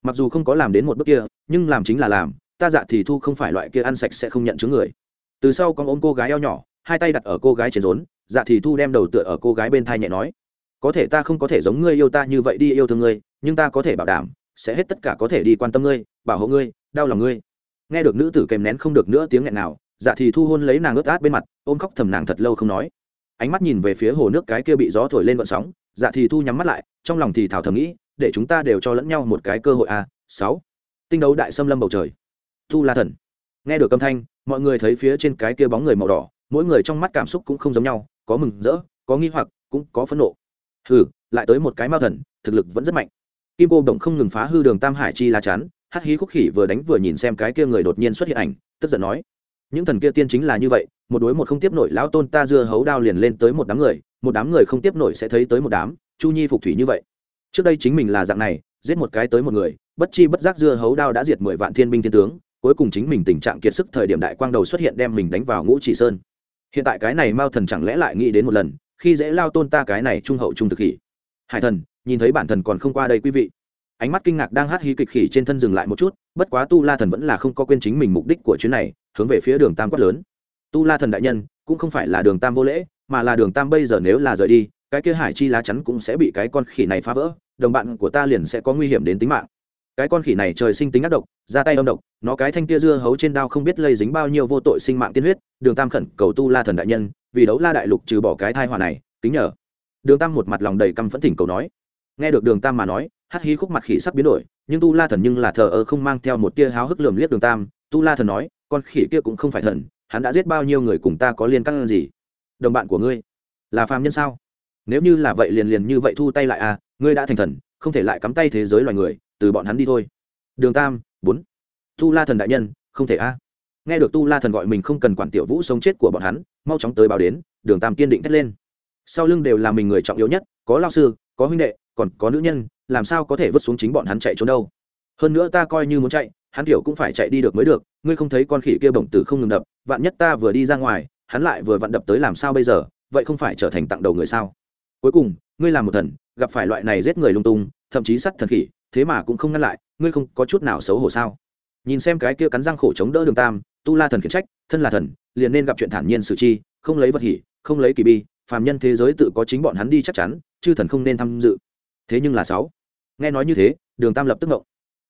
Mặc dù không có làm đến một bước kia, nhưng làm chính là làm ta dạ thì thu không phải loại kia ăn sạch sẽ không nhận chứng người. Từ sau con ôm cô gái eo nhỏ, hai tay đặt ở cô gái trên rốn dạ thì thu đem đầu tựa ở cô gái bên thai nhẹ nói, có thể ta không có thể giống ngươi yêu ta như vậy đi yêu thương ngươi, nhưng ta có thể bảo đảm sẽ hết tất cả có thể đi quan tâm ngươi, bảo hộ ngươi, đau lòng ngươi. Nghe được nữ tử kèm nén không được nữa tiếng nghẹn nào dạ thì thu hôn lấy nàng ướt át bên mặt, ôm khóc thầm nàng thật lâu không nói. Ánh mắt nhìn về phía hồ nước cái kia bị gió thổi lên vận sóng dạ thì thu nhắm mắt lại, trong lòng thì thảo thầm nghĩ, để chúng ta đều cho lẫn nhau một cái cơ hội a à. sáu. Tinh đấu đại xâm lâm bầu trời thu la thần. Nghe được âm thanh, mọi người thấy phía trên cái kia bóng người màu đỏ, mỗi người trong mắt cảm xúc cũng không giống nhau, có mừng rỡ, có nghi hoặc, cũng có phẫn nộ. Hừ, lại tới một cái mao thần, thực lực vẫn rất mạnh. Kim cô đồng không ngừng phá hư đường tam hải chi La chắn hắc hí khúc khỉ vừa đánh vừa nhìn xem cái kia người đột nhiên xuất hiện ảnh, tức giận nói, những thần kia tiên chính là như vậy, một đối một không tiếp nổi, lão tôn ta dưa hấu đao liền lên tới một đám người, một đám người không tiếp nổi sẽ thấy tới một đám, chu nhi phục thủy như vậy. Trước đây chính mình là dạng này, giết một cái tới một người, bất chi bất giác dưa hấu đao đã diệt mười vạn thiên binh thiên tướng cuối cùng chính mình tình trạng kiệt sức thời điểm đại quang đầu xuất hiện đem mình đánh vào ngũ chỉ sơn. Hiện tại cái này mao thần chẳng lẽ lại nghĩ đến một lần, khi dễ lao tôn ta cái này trung hậu trung thực khỉ hải thần, nhìn thấy bản thần còn không qua đây quý vị. Ánh mắt kinh ngạc đang hát hí kịch khỉ trên thân dừng lại một chút, bất quá tu la thần vẫn là không có quên chính mình mục đích của chuyến này, hướng về phía đường tam quát lớn. Tu la thần đại nhân, cũng không phải là đường tam vô lễ, mà là đường tam bây giờ nếu là rời đi, cái kia hải chi lá chắn cũng sẽ bị cái con khỉ này phá vỡ, đồng bạn của ta liền sẽ có nguy hiểm đến tính mạng cái con khỉ này trời sinh tính ác độc, ra tay âm độc, nó cái thanh tia dưa hấu trên đao không biết lây dính bao nhiêu vô tội sinh mạng tiên huyết, đường tam khẩn cầu tu la thần đại nhân, vì đấu la đại lục trừ bỏ cái thai hòa này, kính nhờ. Đường tam một mặt lòng đầy căm phẫn thỉnh cầu nói. Nghe được đường tam mà nói, Hắc hí khúc mặt khỉ sắp biến đổi, nhưng tu la thần nhưng là thờ ơ không mang theo một tia háo hức lườm liếc đường tam, tu la thần nói, con khỉ kia cũng không phải thần, hắn đã giết bao nhiêu người cùng ta có liên căn gì? Đồng bạn của ngươi, là phàm nhân sao? Nếu như là vậy liền liền như vậy thu tay lại à ngươi đã thành thần, không thể lại cắm tay thế giới loài người từ bọn hắn đi thôi. Đường tam, bốn. Tu la thần đại nhân, không thể a. Nghe được tu la thần gọi mình không cần quản tiểu vũ sống chết của bọn hắn, mau chóng tới báo đến, đường tam kiên định thét lên. Sau lưng đều là mình người trọng yếu nhất, có lao sư, có huynh đệ, còn có nữ nhân, làm sao có thể vứt xuống chính bọn hắn chạy trốn đâu. Hơn nữa ta coi như muốn chạy, hắn tiểu cũng phải chạy đi được mới được, ngươi không thấy con khỉ kia bổng tử không ngừng đập, vạn nhất ta vừa đi ra ngoài, hắn lại vừa vặn đập tới làm sao bây giờ, vậy không phải trở thành tặng đầu người sao? Cuối cùng, ngươi làm một thần, gặp phải loại này giết người lung tung, thậm chí sắt thần khỉ thế mà cũng không ngăn lại, ngươi không có chút nào xấu hổ sao? Nhìn xem cái kia cắn răng khổ chống đỡ đường tam, tu la thần khiển trách, thân là thần, liền nên gặp chuyện thản nhiên xử chi, không lấy vật hỉ, không lấy kỳ bi, phàm nhân thế giới tự có chính bọn hắn đi chắc chắn, chư thần không nên tham dự. Thế nhưng là sáu. Nghe nói như thế, đường tam lập tức ngộng.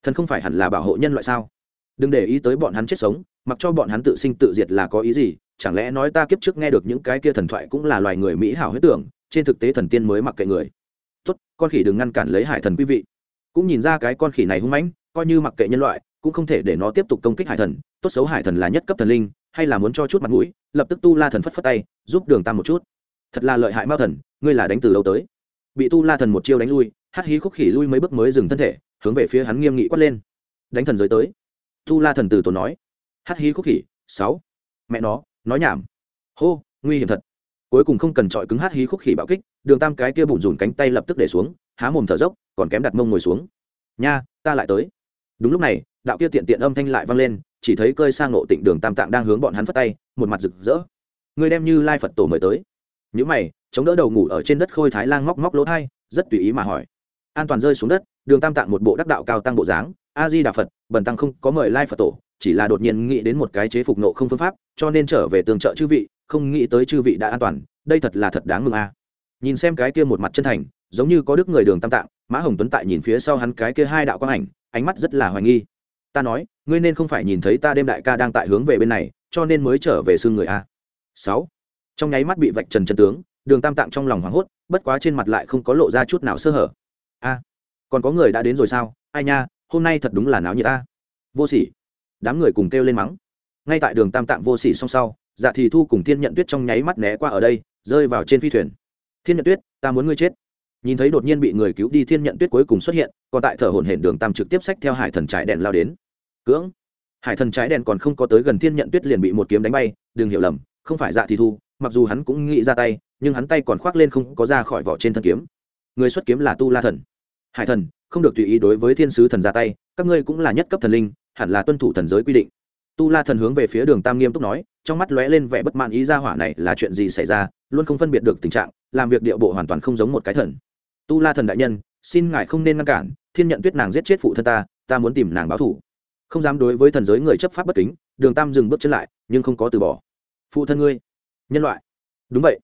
Thần không phải hẳn là bảo hộ nhân loại sao? Đừng để ý tới bọn hắn chết sống, mặc cho bọn hắn tự sinh tự diệt là có ý gì, chẳng lẽ nói ta kiếp trước nghe được những cái kia thần thoại cũng là loài người mỹ hảo huyết tưởng, trên thực tế thần tiên mới mặc kệ người. Tốt, con khỉ đừng ngăn cản lấy hải thần quý vị cũng nhìn ra cái con khỉ này hung mãnh, coi như mặc kệ nhân loại, cũng không thể để nó tiếp tục công kích hải thần, tốt xấu hải thần là nhất cấp thần linh, hay là muốn cho chút mặt mũi, lập tức tu la thần phất phất tay, giúp đường tam một chút. Thật là lợi hại mao thần, ngươi là đánh từ đâu tới. Bị tu la thần một chiêu đánh lui, hắc hí khúc khỉ lui mấy bước mới dừng thân thể, hướng về phía hắn nghiêm nghị quát lên. Đánh thần giới tới. Tu la thần từ tốn nói. Hắc hí khúc khỉ, sáu. Mẹ nó, nói nhảm. Hô, nguy hiểm thật. Cuối cùng không cần chọi cứng hát hí khúc khỉ bạo kích, đường tam cái kia bùn rùn cánh tay lập tức để xuống, há mồm thở dốc còn kém đặt mông ngồi xuống. Nha, ta lại tới. Đúng lúc này, đạo kia tiện tiện âm thanh lại vang lên, chỉ thấy cơi sang nộ tịnh đường tam tạng đang hướng bọn hắn phất tay, một mặt rực rỡ. Người đem như lai phật tổ mời tới. Những mày, chống đỡ đầu ngủ ở trên đất khôi thái lang móc móc lỗ thai, rất tùy ý mà hỏi. An toàn rơi xuống đất, đường tam tạng một bộ đắc đạo cao tăng bộ dáng, a di đà phật, bần tăng không có mời lai phật tổ, chỉ là đột nhiên nghĩ đến một cái chế phục nộ không phương pháp, cho nên trở về tường trợ chư vị, không nghĩ tới chư vị đã an toàn, đây thật là thật đáng mừng a. Nhìn xem cái kia một mặt chân thành, giống như có đức người đường tam tạng mã hồng tuấn tại nhìn phía sau hắn cái kia hai đạo quang ảnh, ánh mắt rất là hoài nghi. Ta nói, ngươi nên không phải nhìn thấy ta đêm đại ca đang tại hướng về bên này, cho nên mới trở về xương người a. Sáu. Trong nháy mắt bị vạch trần chân tướng, đường tam tạng trong lòng hoảng hốt, bất quá trên mặt lại không có lộ ra chút nào sơ hở. A, còn có người đã đến rồi sao? Ai nha, hôm nay thật đúng là náo nhiệt ta. Vô sỉ. Đám người cùng kêu lên mắng. Ngay tại đường tam tạng vô sỉ song sau dạ thì thu cùng thiên nhận tuyết trong nháy mắt né qua ở đây, rơi vào trên phi thuyền. Thiên nhận tuyết, ta muốn ngươi chết nhìn thấy đột nhiên bị người cứu đi thiên nhận tuyết cuối cùng xuất hiện, còn tại thở hổn hển đường tam trực tiếp sách theo hải thần trái đèn lao đến. Cưỡng! Hải thần trái đèn còn không có tới gần thiên nhận tuyết liền bị một kiếm đánh bay, đừng hiểu lầm, không phải dạ thì thu, mặc dù hắn cũng nghĩ ra tay, nhưng hắn tay còn khoác lên không có ra khỏi vỏ trên thân kiếm. Người xuất kiếm là tu la thần. Hải thần, không được tùy ý đối với thiên sứ thần ra tay, các ngươi cũng là nhất cấp thần linh, hẳn là tuân thủ thần giới quy định. Tu la thần hướng về phía đường tam nghiêm túc nói, trong mắt lóe lên vẻ bất mãn ý ra hỏa này là chuyện gì xảy ra, luôn không phân biệt được tình trạng, làm việc điệu bộ hoàn toàn không giống một cái thần tu la thần đại nhân, xin ngài không nên ngăn cản, thiên nhận tuyết nàng giết chết phụ thân ta ta muốn tìm nàng báo thủ không dám đối với thần giới người chấp pháp bất kính, đường tam dừng bước chân lại, nhưng không có từ bỏ. Phụ thân ngươi, nhân loại. Đúng vậy.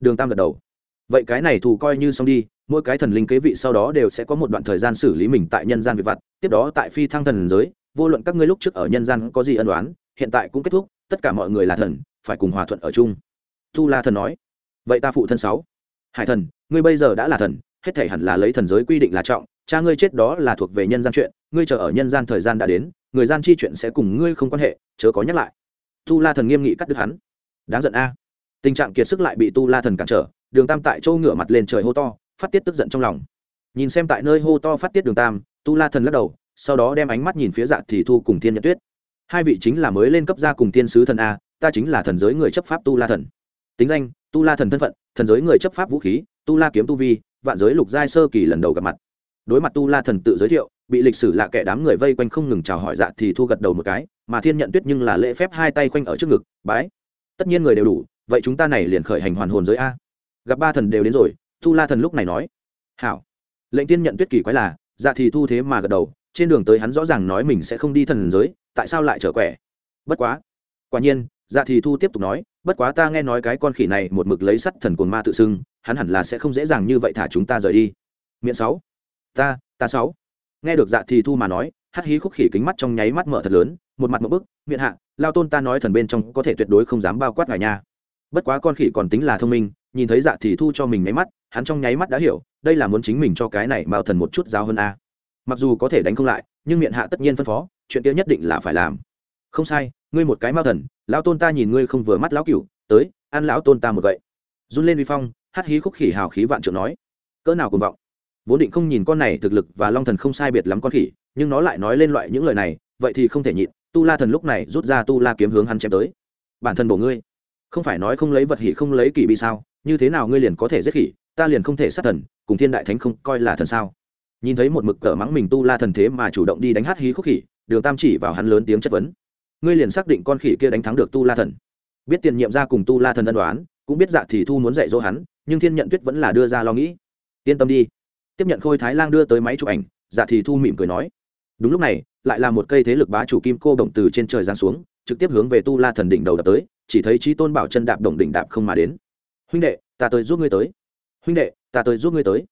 Đường tam gật đầu. Vậy cái này thù coi như xong đi, mỗi cái thần linh kế vị sau đó đều sẽ có một đoạn thời gian xử lý mình tại nhân gian việc vặt, tiếp đó tại phi thăng thần giới, vô luận các ngươi lúc trước ở nhân gian có gì ân đoán hiện tại cũng kết thúc, tất cả mọi người là thần, phải cùng hòa thuận ở chung. Tu la thần nói. Vậy ta phụ thân sáu. Hải thần, ngươi bây giờ đã là thần hết thể hẳn là lấy thần giới quy định là trọng, cha ngươi chết đó là thuộc về nhân gian chuyện, ngươi chờ ở nhân gian thời gian đã đến, người gian chi chuyện sẽ cùng ngươi không quan hệ, chớ có nhắc lại. Tu la thần nghiêm nghị cắt đứt hắn. Đáng giận a. Tình trạng kiệt sức lại bị tu la thần cản trở, đường tam tại châu ngửa mặt lên trời hô to, phát tiết tức giận trong lòng. Nhìn xem tại nơi hô to phát tiết đường tam, tu la thần lắc đầu, sau đó đem ánh mắt nhìn phía dạ thì thu cùng thiên nhật tuyết. Hai vị chính là mới lên cấp gia cùng tiên sứ thần a, ta chính là thần giới người chấp pháp tu la thần. Tính danh, tu la thần thân phận, thần giới người chấp pháp vũ khí, tu la kiếm tu vi vạn giới lục giai sơ kỳ lần đầu gặp mặt. Đối mặt tu la thần tự giới thiệu, bị lịch sử lạ kẻ đám người vây quanh không ngừng chào hỏi dạ thì thu gật đầu một cái, mà thiên nhận tuyết nhưng là lễ phép hai tay quanh ở trước ngực, bái. Tất nhiên người đều đủ, vậy chúng ta này liền khởi hành hoàn hồn giới a. Gặp ba thần đều đến rồi, tu la thần lúc này nói. Hảo. Lệnh tiên nhận tuyết kỳ quái là dạ thì thu thế mà gật đầu, trên đường tới hắn rõ ràng nói mình sẽ không đi thần giới, tại sao lại trở quẻ? Bất quá. Quả nhiên dạ thì thu tiếp tục nói, bất quá ta nghe nói cái con khỉ này một mực lấy sắt thần cồn ma tự xưng, hắn hẳn là sẽ không dễ dàng như vậy thả chúng ta rời đi. Miệng sáu, ta ta sáu. Nghe được dạ thì thu mà nói hắt hí khúc khỉ kính mắt trong nháy mắt mở thật lớn, một mặt một bức, miệng hạ, lao tôn ta nói thần bên trong có thể tuyệt đối không dám bao quát ngài nha. Bất quá con khỉ còn tính là thông minh, nhìn thấy dạ thì thu cho mình nháy mắt, hắn trong nháy mắt đã hiểu, đây là muốn chính mình cho cái này mao thần một chút giáo hơn a. Mặc dù có thể đánh không lại, nhưng miệng hạ tất nhiên phân phó, chuyện kia nhất định là phải làm. Không sai ngươi một cái mao thần, lão tôn ta nhìn ngươi không vừa mắt lão cửu, tới, ăn lão tôn ta một vậy run lên uy phong hát hí khúc khỉ hào khí vạn trượng nói, cỡ nào cùng vọng. Vốn định không nhìn con này thực lực và long thần không sai biệt lắm con khỉ, nhưng nó lại nói lên loại những lời này, vậy thì không thể nhịn, tu la thần lúc này rút ra tu la kiếm hướng hắn chém tới. Bản thân bổ ngươi, không phải nói không lấy vật hỉ không lấy kỳ bị sao, như thế nào ngươi liền có thể giết khỉ, ta liền không thể sát thần, cùng thiên đại thánh không coi là thần sao? Nhìn thấy một mực cỡ mắng mình tu la thần thế mà chủ động đi đánh hát hí khúc khỉ, đường tam chỉ vào hắn lớn tiếng chất vấn ngươi liền xác định con khỉ kia đánh thắng được tu la thần. Biết tiền nhiệm ra cùng tu la thần ân đoán, cũng biết dạ thì thu muốn dạy dỗ hắn, nhưng thiên nhận tuyết vẫn là đưa ra lo nghĩ. Yên tâm đi. Tiếp nhận khôi thái lang đưa tới máy chụp ảnh dạ thì thu mỉm cười nói. Đúng lúc này, lại là một cây thế lực bá chủ kim cô động từ trên trời giáng xuống, trực tiếp hướng về tu la thần đỉnh đầu đập tới, chỉ thấy trí tôn bảo chân đạp động đỉnh đạp không mà đến. Huynh đệ, ta tới giúp ngươi tới. Huynh đệ, ta tới giúp ngươi tới.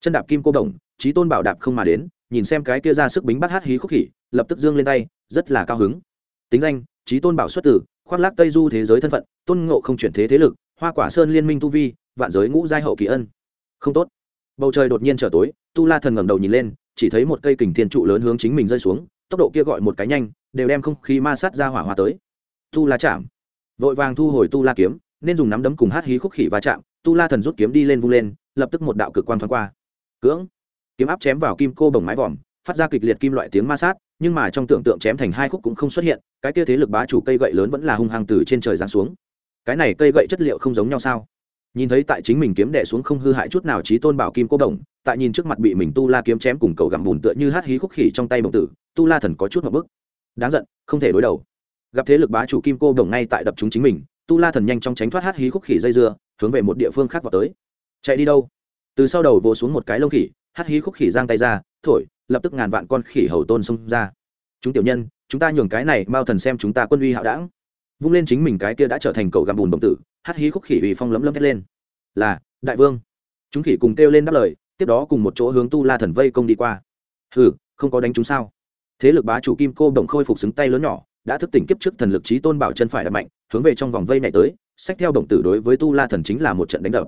Chân đạp kim cô đồng trí tôn bảo đạp không mà đến, nhìn xem cái kia ra sức bính bắt hát hí khúc khỉ, lập tức dương lên tay, rất là cao hứng tính danh trí tôn bảo xuất tử, khoác lác tây du thế giới thân phận, tôn ngộ không chuyển thế thế lực, hoa quả sơn liên minh tu vi, vạn giới ngũ giai hậu kỳ ân. Không tốt. Bầu trời đột nhiên trở tối, tu la thần ngẩng đầu nhìn lên, chỉ thấy một cây kình thiên trụ lớn hướng chính mình rơi xuống, tốc độ kia gọi một cái nhanh, đều đem không khí ma sát ra hỏa hoa tới. Tu la chạm. Vội vàng thu hồi tu la kiếm, nên dùng nắm đấm cùng hát hí khúc khỉ va chạm, tu la thần rút kiếm đi lên vung lên, lập tức một đạo cực quan thoáng qua. Cưỡng. Kiếm áp chém vào kim cô bồng mái vòm phát ra kịch liệt kim loại tiếng ma sát, nhưng mà trong tưởng tượng chém thành hai khúc cũng không xuất hiện, cái kia thế lực bá chủ cây gậy lớn vẫn là hung hăng từ trên trời giáng xuống. Cái này cây gậy chất liệu không giống nhau sao? Nhìn thấy tại chính mình kiếm đẻ xuống không hư hại chút nào trí tôn bảo kim cô đồng, tại nhìn trước mặt bị mình tu la kiếm chém cùng cầu gặm bùn tựa như hát hí khúc khỉ trong tay bồng tử, tu la thần có chút một bức. Đáng giận, không thể đối đầu. Gặp thế lực bá chủ kim cô đồng ngay tại đập chúng chính mình, tu la thần nhanh chóng tránh thoát hát hí khúc khỉ dây dưa, hướng về một địa phương khác vào tới. Chạy đi đâu? Từ sau đầu vồ xuống một cái lông khỉ, hát hí khúc khỉ giang tay ra, thổi lập tức ngàn vạn con khỉ hầu tôn xông ra. Chúng tiểu nhân, chúng ta nhường cái này mao thần xem chúng ta quân uy hạo đảng vung lên chính mình cái kia đã trở thành cầu gặm bùn đồng tử hát hí khúc khỉ uy phong lấm lấm thét lên. Là, đại vương. Chúng khỉ cùng kêu lên đáp lời, tiếp đó cùng một chỗ hướng tu la thần vây công đi qua. Hừ, không có đánh chúng sao? Thế lực bá chủ kim cô đồng khôi phục xứng tay lớn nhỏ, đã thức tỉnh kiếp trước thần lực trí tôn bảo chân phải đập mạnh, hướng về trong vòng vây này tới sách theo đồng tử đối với tu la thần chính là một trận đánh đập.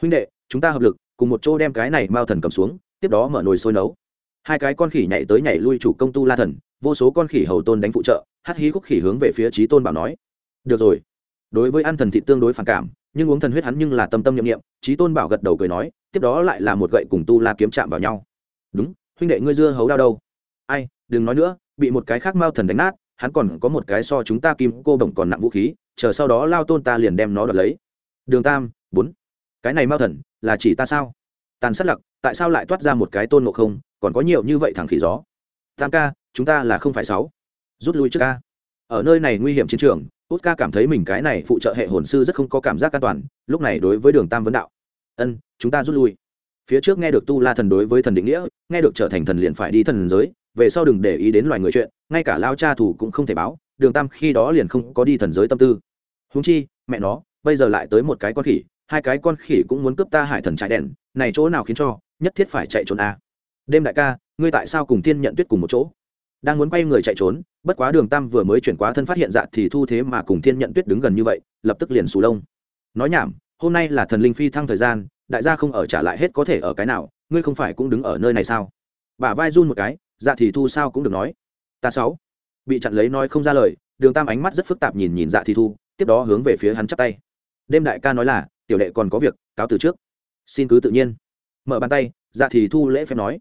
Huynh đệ, chúng ta hợp lực, cùng một chỗ đem cái này mao thần cầm xuống, tiếp đó mở nồi sôi nấu hai cái con khỉ nhảy tới nhảy lui chủ công tu la thần, vô số con khỉ hầu tôn đánh phụ trợ hát hí khúc khỉ hướng về phía trí tôn bảo nói, được rồi. Đối với ăn thần thị tương đối phản cảm, nhưng uống thần huyết hắn nhưng là tâm tâm nhiệm nghiệm trí tôn bảo gật đầu cười nói, tiếp đó lại là một gậy cùng tu la kiếm chạm vào nhau. Đúng, huynh đệ ngươi dưa hấu đau đâu? Ai, đừng nói nữa, bị một cái khác mao thần đánh nát, hắn còn có một cái so chúng ta kim cô bổng còn nặng vũ khí, chờ sau đó lao tôn ta liền đem nó đoạt lấy. Đường tam, bốn. Cái này mao thần, là chỉ ta sao? Tàn sát lặc, tại sao lại toát ra một cái tôn ngộ không? Còn có nhiều như vậy thằng khỉ gió. Tam ca, chúng ta là không phải sáu. Rút lui trước ca. Ở nơi này nguy hiểm chiến trường, út ca cảm thấy mình cái này phụ trợ hệ hồn sư rất không có cảm giác an toàn, lúc này đối với đường tam vấn đạo. Ân, chúng ta rút lui. Phía trước nghe được tu la thần đối với thần định nghĩa, nghe được trở thành thần liền phải đi thần giới, về sau đừng để ý đến loài người chuyện, ngay cả lao cha thủ cũng không thể báo, đường tam khi đó liền không có đi thần giới tâm tư. Húng chi, mẹ nó, bây giờ lại tới một cái con khỉ, hai cái con khỉ cũng muốn cướp ta hải thần trại đèn, này chỗ nào khiến cho nhất thiết phải chạy trốn a? Đêm đại ca, ngươi tại sao cùng thiên nhận tuyết cùng một chỗ? Đang muốn quay người chạy trốn, bất quá đường tam vừa mới chuyển quá thân phát hiện dạ thì thu thế mà cùng thiên nhận tuyết đứng gần như vậy, lập tức liền sù lông. Nói nhảm, hôm nay là thần linh phi thăng thời gian, đại gia không ở trả lại hết có thể ở cái nào, ngươi không phải cũng đứng ở nơi này sao? Bà vai run một cái dạ thì thu sao cũng được nói. Ta sáu. Bị chặn lấy nói không ra lời, đường tam ánh mắt rất phức tạp nhìn nhìn dạ thì thu, tiếp đó hướng về phía hắn chắp tay. Đêm đại ca nói là, tiểu đệ còn có việc, cáo từ trước. Xin cứ tự nhiên. Mở bàn tay dạ thì thu lễ phép nói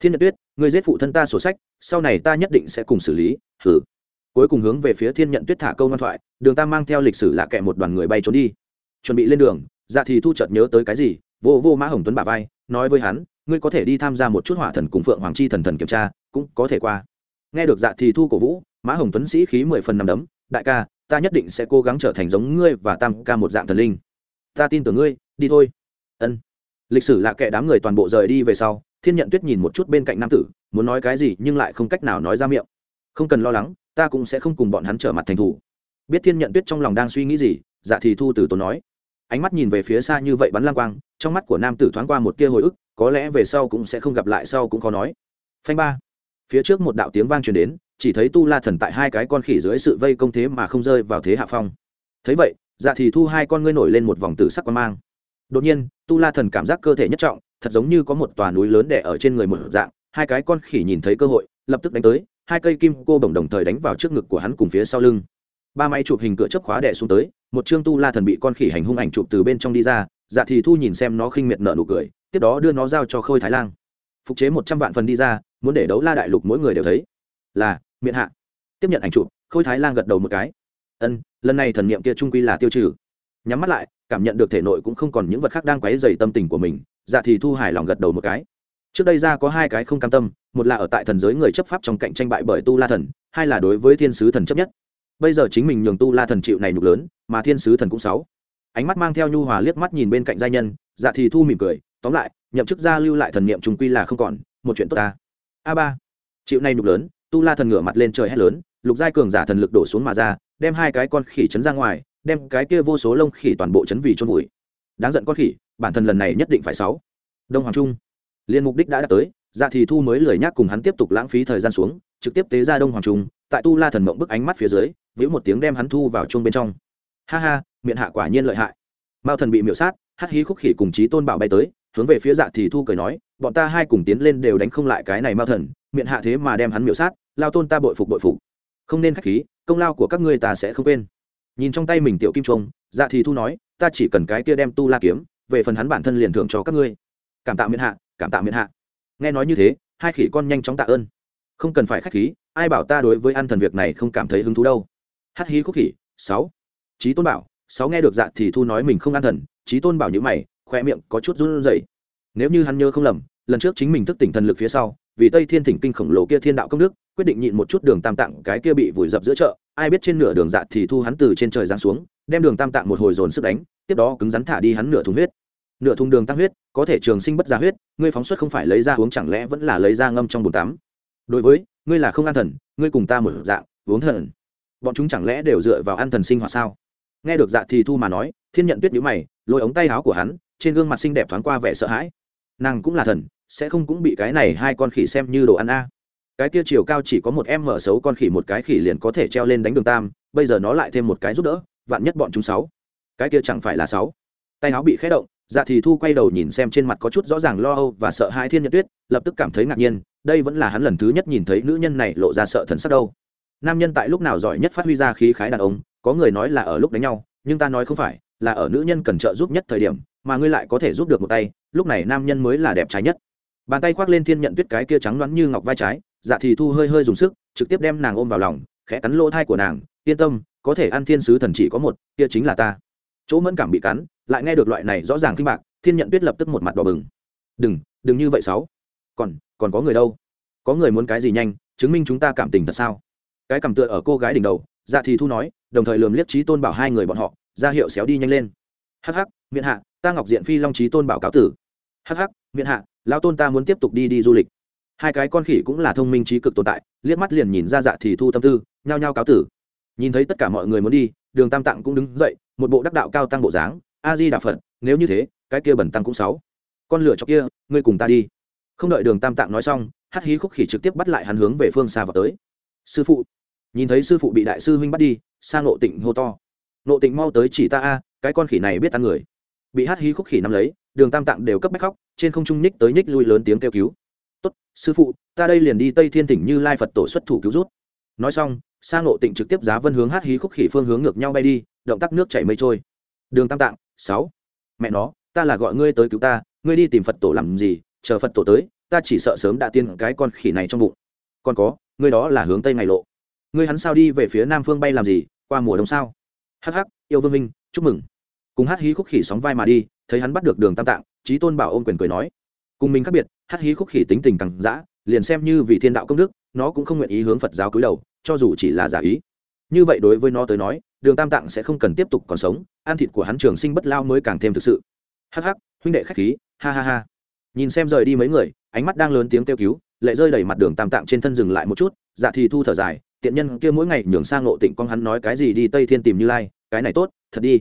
thiên nhật tuyết, ngươi giết phụ thân ta sổ sách, sau này ta nhất định sẽ cùng xử lý hử cuối cùng hướng về phía thiên nhận tuyết thả câu ngoan thoại, đường ta mang theo lịch sử lạ kệ một đoàn người bay trốn đi. Chuẩn bị lên đường dạ thì thu chợt nhớ tới cái gì, vô vô mã hồng tuấn bà vai, nói với hắn, ngươi có thể đi tham gia một chút hỏa thần cùng phượng hoàng chi thần thần kiểm tra, cũng có thể qua. Nghe được dạ thì thu cổ vũ, mã hồng tuấn sĩ khí mười phần nằm đấm, đại ca, ta nhất định sẽ cố gắng trở thành giống ngươi và tam ca một dạng thần linh. Ta tin tưởng ngươi, đi thôi. Ân. Lịch sử lạ kệ đám người toàn bộ rời đi về sau thiên nhận tuyết nhìn một chút bên cạnh nam tử, muốn nói cái gì nhưng lại không cách nào nói ra miệng. Không cần lo lắng, ta cũng sẽ không cùng bọn hắn trở mặt thành thủ. Biết thiên nhận tuyết trong lòng đang suy nghĩ gì dạ thì thu từ tốn nói. Ánh mắt nhìn về phía xa như vậy bắn lang quang, trong mắt của nam tử thoáng qua một tia hồi ức, có lẽ về sau cũng sẽ không gặp lại sau cũng khó nói. Phanh ba. Phía trước một đạo tiếng vang truyền đến, chỉ thấy tu la thần tại hai cái con khỉ dưới sự vây công thế mà không rơi vào thế hạ phong. Thấy vậy dạ thì thu hai con ngươi nổi lên một vòng tử sắc quan mang. Đột nhiên, tu la thần cảm giác cơ thể nhất trọng thật giống như có một tòa núi lớn đè ở trên người một dạng, hai cái con khỉ nhìn thấy cơ hội, lập tức đánh tới, hai cây kim cô bồng đồng thời đánh vào trước ngực của hắn cùng phía sau lưng. Ba máy chụp hình cửa chớp khóa đè xuống tới, một chương tu la thần bị con khỉ hành hung ảnh chụp từ bên trong đi ra dạ thì thu nhìn xem nó khinh miệt nợ nụ cười, tiếp đó đưa nó giao cho khôi thái lang. Phục chế một trăm vạn phần đi ra, muốn để đấu la đại lục mỗi người đều thấy. Là, miệng hạ. Tiếp nhận ảnh chụp, khôi thái lang gật đầu một cái. Ân, lần này thần niệm kia trung quy là tiêu trừ. Nhắm mắt lại, cảm nhận được thể nội cũng không còn những vật khác đang quấy dày tâm tình của mình dạ thì thu hài lòng gật đầu một cái. Trước đây ra có hai cái không cam tâm, một là ở tại thần giới người chấp pháp trong cạnh tranh bại bởi tu la thần, hai là đối với thiên sứ thần chấp nhất. Bây giờ chính mình nhường tu la thần chịu này nhục lớn, mà thiên sứ thần cũng sáu ánh mắt mang theo nhu hòa liếc mắt nhìn bên cạnh gia nhân dạ thì thu mỉm cười, tóm lại, nhậm chức gia lưu lại thần niệm trùng quy là không còn, một chuyện tốt ta. A ba, chịu này nhục lớn, tu la thần ngửa mặt lên trời hét lớn, lục giai cường giả thần lực đổ xuống mà ra, đem hai cái con khỉ chấn ra ngoài, đem cái kia vô số lông khỉ toàn bộ chấn vì chôn vùi. Đáng giận con khỉ bản thân lần này nhất định phải sáu. Đông hoàng trung. Liên mục đích đã đạt tới dạ thì thu mới lười nhác cùng hắn tiếp tục lãng phí thời gian xuống, trực tiếp tế ra đông hoàng trung, tại tu la thần mộng bức ánh mắt phía dưới vĩu một tiếng đem hắn thu vào chuông bên trong. Ha ha, miệng hạ quả nhiên lợi hại. Mao thần bị miễu sát hắt hí khúc khỉ cùng chí tôn bảo bay tới, hướng về phía dạ thì thu cười nói, bọn ta hai cùng tiến lên đều đánh không lại cái này mao thần, miệng hạ thế mà đem hắn miễu sát, lao tôn ta bội phục bội phục. Không nên khách khí, công lao của các ngươi ta sẽ không quên. Nhìn trong tay mình tiểu kim trung dạ thì thu nói, ta chỉ cần cái kia đem tu la kiếm về phần hắn bản thân liền thưởng cho các ngươi. Cảm tạ miễn hạ, cảm tạ miễn hạ. Nghe nói như thế, hai khỉ con nhanh chóng tạ ơn. Không cần phải khách khí, ai bảo ta đối với ăn thần việc này không cảm thấy hứng thú đâu. Hát hí khúc khỉ, sáu. Trí tôn bảo, sáu nghe được dạ thì thu nói mình không ăn thần trí tôn bảo như mày khoe miệng có chút run rẩy. Nếu như hắn nhớ không lầm, lần trước chính mình thức tỉnh thần lực phía sau, vì tây thiên thỉnh kinh khổng lồ kia thiên đạo công đức, quyết định nhịn một chút đường tam tạng cái kia bị vùi dập giữa chợ, ai biết trên nửa đường dạ thì thu hắn từ trên trời giáng xuống, đem đường tam tạng một hồi dồn sức đánh, tiếp đó cứng rắn thả đi hắn nửa thùng huyết nửa thùng đường tăng huyết, có thể trường sinh bất ra huyết, ngươi phóng xuất không phải lấy ra uống chẳng lẽ vẫn là lấy ra ngâm trong bồn tắm? Đối với, ngươi là không an thần, ngươi cùng ta mở dạng, uống thần. Bọn chúng chẳng lẽ đều dựa vào an thần sinh hoạt sao? Nghe được dạ thì thu mà nói, thiên nhận tuyết nhữ mày, lôi ống tay áo của hắn, trên gương mặt xinh đẹp thoáng qua vẻ sợ hãi. Nàng cũng là thần, sẽ không cũng bị cái này hai con khỉ xem như đồ ăn a. Cái kia chiều cao chỉ có một em mở xấu con khỉ một cái khỉ liền có thể treo lên đánh đường tam, bây giờ nó lại thêm một cái giúp đỡ, vạn nhất bọn chúng sáu. Cái kia chẳng phải là sáu. Tay áo bị khé động dạ thì thu quay đầu nhìn xem trên mặt có chút rõ ràng lo âu và sợ hãi thiên nhật tuyết, lập tức cảm thấy ngạc nhiên, đây vẫn là hắn lần thứ nhất nhìn thấy nữ nhân này lộ ra sợ thần sắc đâu. Nam nhân tại lúc nào giỏi nhất phát huy ra khí khái đàn ông, có người nói là ở lúc đánh nhau, nhưng ta nói không phải, là ở nữ nhân cần trợ giúp nhất thời điểm, mà ngươi lại có thể giúp được một tay, lúc này nam nhân mới là đẹp trái nhất. Bàn tay khoác lên thiên nhận tuyết cái kia trắng loáng như ngọc vai trái dạ thì thu hơi hơi dùng sức, trực tiếp đem nàng ôm vào lòng, khẽ cắn lỗ thai của nàng, yên tâm, có thể ăn thiên sứ thần chỉ có một, kia chính là ta. Chỗ mẫn cảm bị cắn lại nghe được loại này rõ ràng khinh bạc, thiên nhận tuyết lập tức một mặt đỏ bừng. Đừng đừng như vậy sáu. Còn còn có người đâu? Có người muốn cái gì nhanh, chứng minh chúng ta cảm tình thật sao? Cái cảm tựa ở cô gái đỉnh đầu dạ thì thu nói, đồng thời lườm liếc trí tôn bảo hai người bọn họ, ra hiệu xéo đi nhanh lên. Hắc hắc miệng hạ, ta ngọc diện phi long trí tôn bảo cáo tử. Hắc hắc miệng hạ, lão tôn ta muốn tiếp tục đi đi du lịch. Hai cái con khỉ cũng là thông minh trí cực tồn tại, liếc mắt liền nhìn ra dạ thì thu tâm tư, nhao nhao cáo tử. Nhìn thấy tất cả mọi người muốn đi, đường tam tạng cũng đứng dậy, một bộ đắc đạo cao tăng bộ dáng a di đà phật, nếu như thế, cái kia bẩn tăng cũng sáu. Con lửa cho kia, ngươi cùng ta đi. Không đợi đường tam tạng nói xong Hát hí khúc khỉ trực tiếp bắt lại hắn hướng về phương xa vào tới. Sư phụ. Nhìn thấy sư phụ bị đại sư huynh bắt đi sang nộ tịnh hô to. Nộ tịnh mau tới chỉ ta a, cái con khỉ này biết ăn người. Bị hát hí khúc khỉ nắm lấy, đường tam tạng đều cấp bách khóc, trên không trung ních tới ních lui lớn tiếng kêu cứu. Tốt, sư phụ, ta đây liền đi tây thiên tỉnh như lai phật tổ xuất thủ cứu rút. Nói xong sang nộ tịnh trực tiếp giá vân hướng hát hí khúc khỉ phương hướng ngược nhau bay đi, động tác nước chảy mây trôi. Đường tam tạng sáu. Mẹ nó, ta là gọi ngươi tới cứu ta, ngươi đi tìm phật tổ làm gì, chờ phật tổ tới, ta chỉ sợ sớm đã tiên cái con khỉ này trong bụng. Còn có, ngươi đó là hướng tây ngày lộ. Ngươi hắn sao đi về phía nam phương bay làm gì, qua mùa đông sao? Hắc hắc, yêu vương minh, chúc mừng. Cùng hát hí khúc khỉ sóng vai mà đi, thấy hắn bắt được đường tam tạng trí tôn bảo ôm quyền cười nói. Cùng mình khác biệt hát hí khúc khỉ tính tình càng dã, liền xem như vì thiên đạo công đức, nó cũng không nguyện ý hướng phật giáo cúi đầu, cho dù chỉ là giả ý. Như vậy đối với nó tới nói đường tam tạng sẽ không cần tiếp tục còn sống, ăn thịt của hắn trường sinh bất lao mới càng thêm thực sự. Hắc hắc, huynh đệ khách khí, ha ha ha. Nhìn xem rời đi mấy người, ánh mắt đang lớn tiếng kêu cứu lệ rơi đầy mặt đường tam tạng trên thân dừng lại một chút dạ thì thu thở dài, tiện nhân kia mỗi ngày nhường sang ngộ tịnh con hắn nói cái gì đi tây thiên tìm như lai, cái này tốt, thật đi.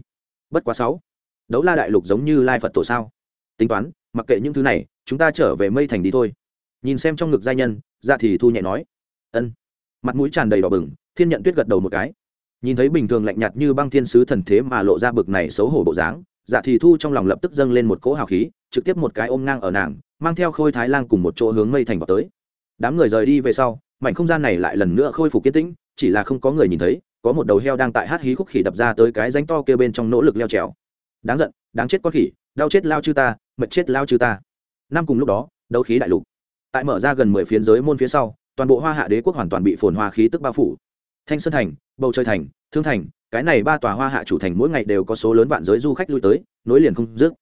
Bất quá sáu, đấu la đại lục giống như lai phật tổ sao? Tính toán, mặc kệ những thứ này, chúng ta trở về mây thành đi thôi. Nhìn xem trong ngực giai nhân dạ thì thu nhẹ nói. Ân. Mặt mũi tràn đầy đỏ bừng, thiên nhận tuyết gật đầu một cái nhìn thấy bình thường lạnh nhạt như băng thiên sứ thần thế mà lộ ra bực này xấu hổ bộ dáng dạ thì thu trong lòng lập tức dâng lên một cỗ hào khí, trực tiếp một cái ôm ngang ở nàng, mang theo khôi thái lang cùng một chỗ hướng mây thành vào tới. Đám người rời đi về sau, mảnh không gian này lại lần nữa khôi phục kiên tĩnh, chỉ là không có người nhìn thấy, có một đầu heo đang tại hát hí khúc khỉ đập ra tới cái ránh to kia bên trong nỗ lực leo trèo. Đáng giận, đáng chết con khỉ, đau chết lao chư ta mật chết lao chư ta. Năm cùng lúc đó, đấu khí đại lục. Tại mở ra gần mười phiến giới môn phía sau, toàn bộ hoa hạ đế quốc hoàn toàn bị phồn hoa khí tức bao phủ. Thanh sơn thành bầu trời thành, thương thành, cái này ba tòa hoa hạ chủ thành mỗi ngày đều có số lớn vạn giới du khách lui tới, nối liền không dứt.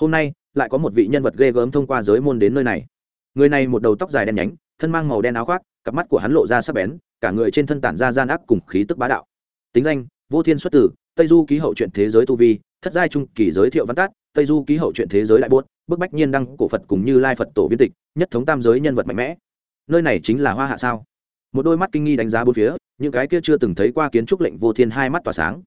Hôm nay, lại có một vị nhân vật ghê gớm thông qua giới môn đến nơi này. Người này một đầu tóc dài đen nhánh, thân mang màu đen áo khoác, cặp mắt của hắn lộ ra sắc bén, cả người trên thân tản ra gian ác cùng khí tức bá đạo. Tính danh, vô thiên xuất tử, tây du ký hậu truyện thế giới tu vi, thất giai trung kỳ giới thiệu văn tát, tây du ký hậu truyện thế giới đại buốt, bức bách nhiên đăng cổ phật cùng như lai phật tổ viên tịch, nhất thống tam giới nhân vật mạnh mẽ. Nơi này chính là hoa hạ sao? Một đôi mắt kinh nghi đánh giá bốn phía, những cái kia chưa từng thấy qua kiến trúc lệnh vô thiên hai mắt tỏa sáng.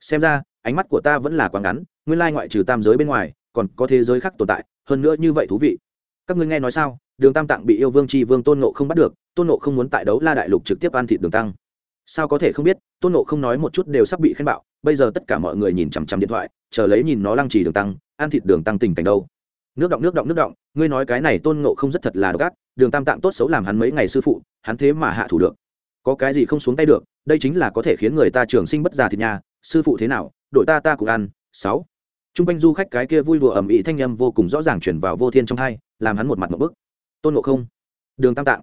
Xem ra, ánh mắt của ta vẫn là quá ngắn, nguyên lai ngoại trừ tam giới bên ngoài, còn có thế giới khác tồn tại, hơn nữa như vậy thú vị. Các ngươi nghe nói sao, đường tam tạng bị yêu vương tri vương tôn nộ không bắt được, tôn nộ không muốn tại đấu la đại lục trực tiếp ăn thịt đường tăng. Sao có thể không biết, tôn nộ không nói một chút đều sắp bị khen bạo, bây giờ tất cả mọi người nhìn chằm chằm điện thoại, chờ lấy nhìn nó lăng trì đường tăng ăn thịt đường tăng tình cảnh đâu. Nước động nước động nước động, ngươi nói cái này tôn nộ không rất thật là độc ác đường tam tạng tốt xấu làm hắn mấy ngày sư phụ, hắn thế mà hạ thủ được. Có cái gì không xuống tay được, đây chính là có thể khiến người ta trường sinh bất già thịt nhà, sư phụ thế nào, đội ta ta cũng ăn, sáu. Chung quanh du khách cái kia vui đùa ẩm ĩ thanh â m vô cùng rõ ràng chuyển vào vô thiên trong hai, làm hắn một mặt một bức. Tôn nộ không, đường tam tạng,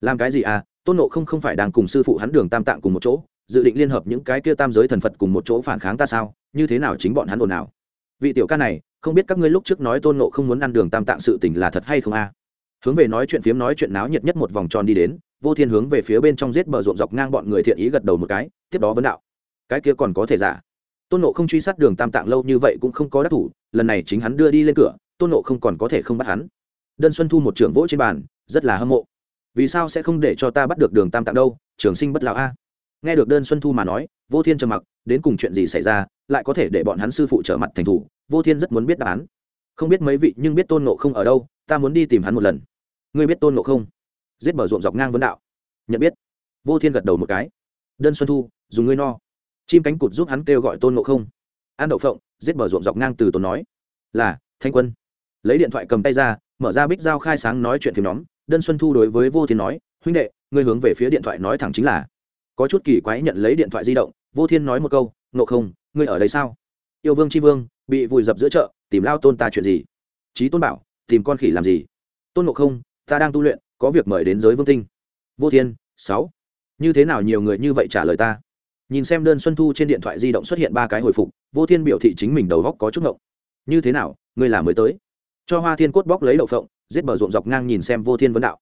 làm cái gì à? Tôn nộ không không phải đang cùng sư phụ hắn đường tam tạng cùng một chỗ, dự định liên hợp những cái kia tam giới thần phật cùng một chỗ phản kháng ta sao? Như thế nào chính bọn hắn ồn ào? Vị tiểu ca này, không biết các ngươi lúc trước nói tôn nộ không muốn ăn đường tam tạng sự tình là thật hay không a? Hướng về nói chuyện phiếm nói chuyện náo nhiệt nhất một vòng tròn đi đến, vô thiên hướng về phía bên trong giết bờ ruộng dọc ngang bọn người thiện ý gật đầu một cái, tiếp đó vấn đạo. Cái kia còn có thể giả? Tôn nộ không truy sát đường tam tạng lâu như vậy cũng không có đắc thủ, lần này chính hắn đưa đi lên cửa, tôn nộ không còn có thể không bắt hắn. Đơn xuân thu một trưởng vỗ trên bàn, rất là hâm mộ. Vì sao sẽ không để cho ta bắt được đường tam tạng đâu, trường sinh bất lão a? Nghe được đơn xuân thu mà nói, vô thiên trầm mặc, đến cùng chuyện gì xảy ra, lại có thể để bọn hắn sư phụ trở mặt thành thủ, vô thiên rất muốn biết đáp án. Không biết mấy vị nhưng biết tôn nộ không ở đâu ta muốn đi tìm hắn một lần. Ngươi biết tôn nộ không? Giết bờ ruộng dọc ngang vấn đạo. Nhận biết. Vô thiên gật đầu một cái. Đơn xuân thu, dùng ngươi no. Chim cánh cụt giúp hắn kêu gọi tôn nộ không. An đậu phộng, giết bờ ruộng dọc ngang từ tốn nói. Là, thanh quân. Lấy điện thoại cầm tay ra, mở ra bích giao khai sáng nói chuyện phim nhóm. Đơn xuân thu đối với vô thiên nói, huynh đệ, ngươi hướng về phía điện thoại nói thẳng chính là. Có chút kỳ quái nhận lấy điện thoại di động, vô thiên nói một câu nộ không, ngươi ở đây sao? Yêu vương c vương, bị vùi dập giữa chợ, tìm lao tôn ta chuyện gì? Trí tôn bảo tìm con khỉ làm gì? Tôn ngộ không, ta đang tu luyện, có việc mời đến giới vương tinh. Vô thiên, sáu. Như thế nào nhiều người như vậy trả lời ta? Nhìn xem đơn xuân thu trên điện thoại di động xuất hiện ba cái hồi phục, vô thiên biểu thị chính mình đầu góc có chút ngộng. Như thế nào ngươi là mới tới? Cho hoa thiên cốt bóc lấy đậu phộng, giết bờ ruộng dọc ngang nhìn xem vô thiên vấn đạo.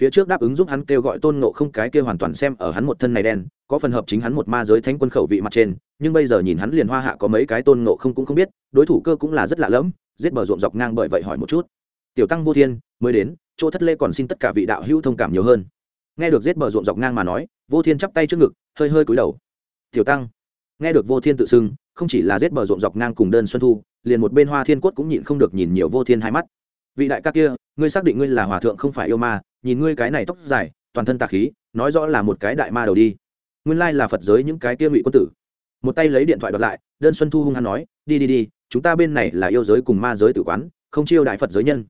Phía trước đáp ứng giúp hắn kêu gọi tôn nộ không cái kia hoàn toàn xem ở hắn một thân này đen, có phần hợp chính hắn một ma giới thánh quân khẩu vị mặt trên, nhưng bây giờ nhìn hắn liền hoa hạ có mấy cái tôn nộ không cũng không biết, đối thủ cơ cũng là rất lạ lẫm, giết bờ ruộng dọc ngang bởi vậy hỏi một chút tiểu tăng vô thiên, mới đến, chỗ thất lê còn xin tất cả vị đạo hữu thông cảm nhiều hơn. Nghe được giết bờ ruộng dọc ngang mà nói, vô thiên chắp tay trước ngực, hơi hơi cúi đầu. Tiểu tăng, nghe được vô thiên tự xưng, không chỉ là giết bờ ruộng dọc ngang cùng đơn xuân thu, liền một bên hoa thiên quốc cũng nhịn không được nhìn nhiều vô thiên hai mắt. Vị đại ca kia, ngươi xác định ngươi là hòa thượng không phải yêu ma, nhìn ngươi cái này tóc dài, toàn thân tà khí, nói rõ là một cái đại ma đầu đi. Nguyên lai là phật giới những cái kia ngụy quân tử. Một tay lấy điện thoại đọc lại, đơn xuân thu hung hăng nói, đi đi đi, chúng ta bên này là yêu giới cùng ma giới tử quán, không chiêu đại phật giới nhân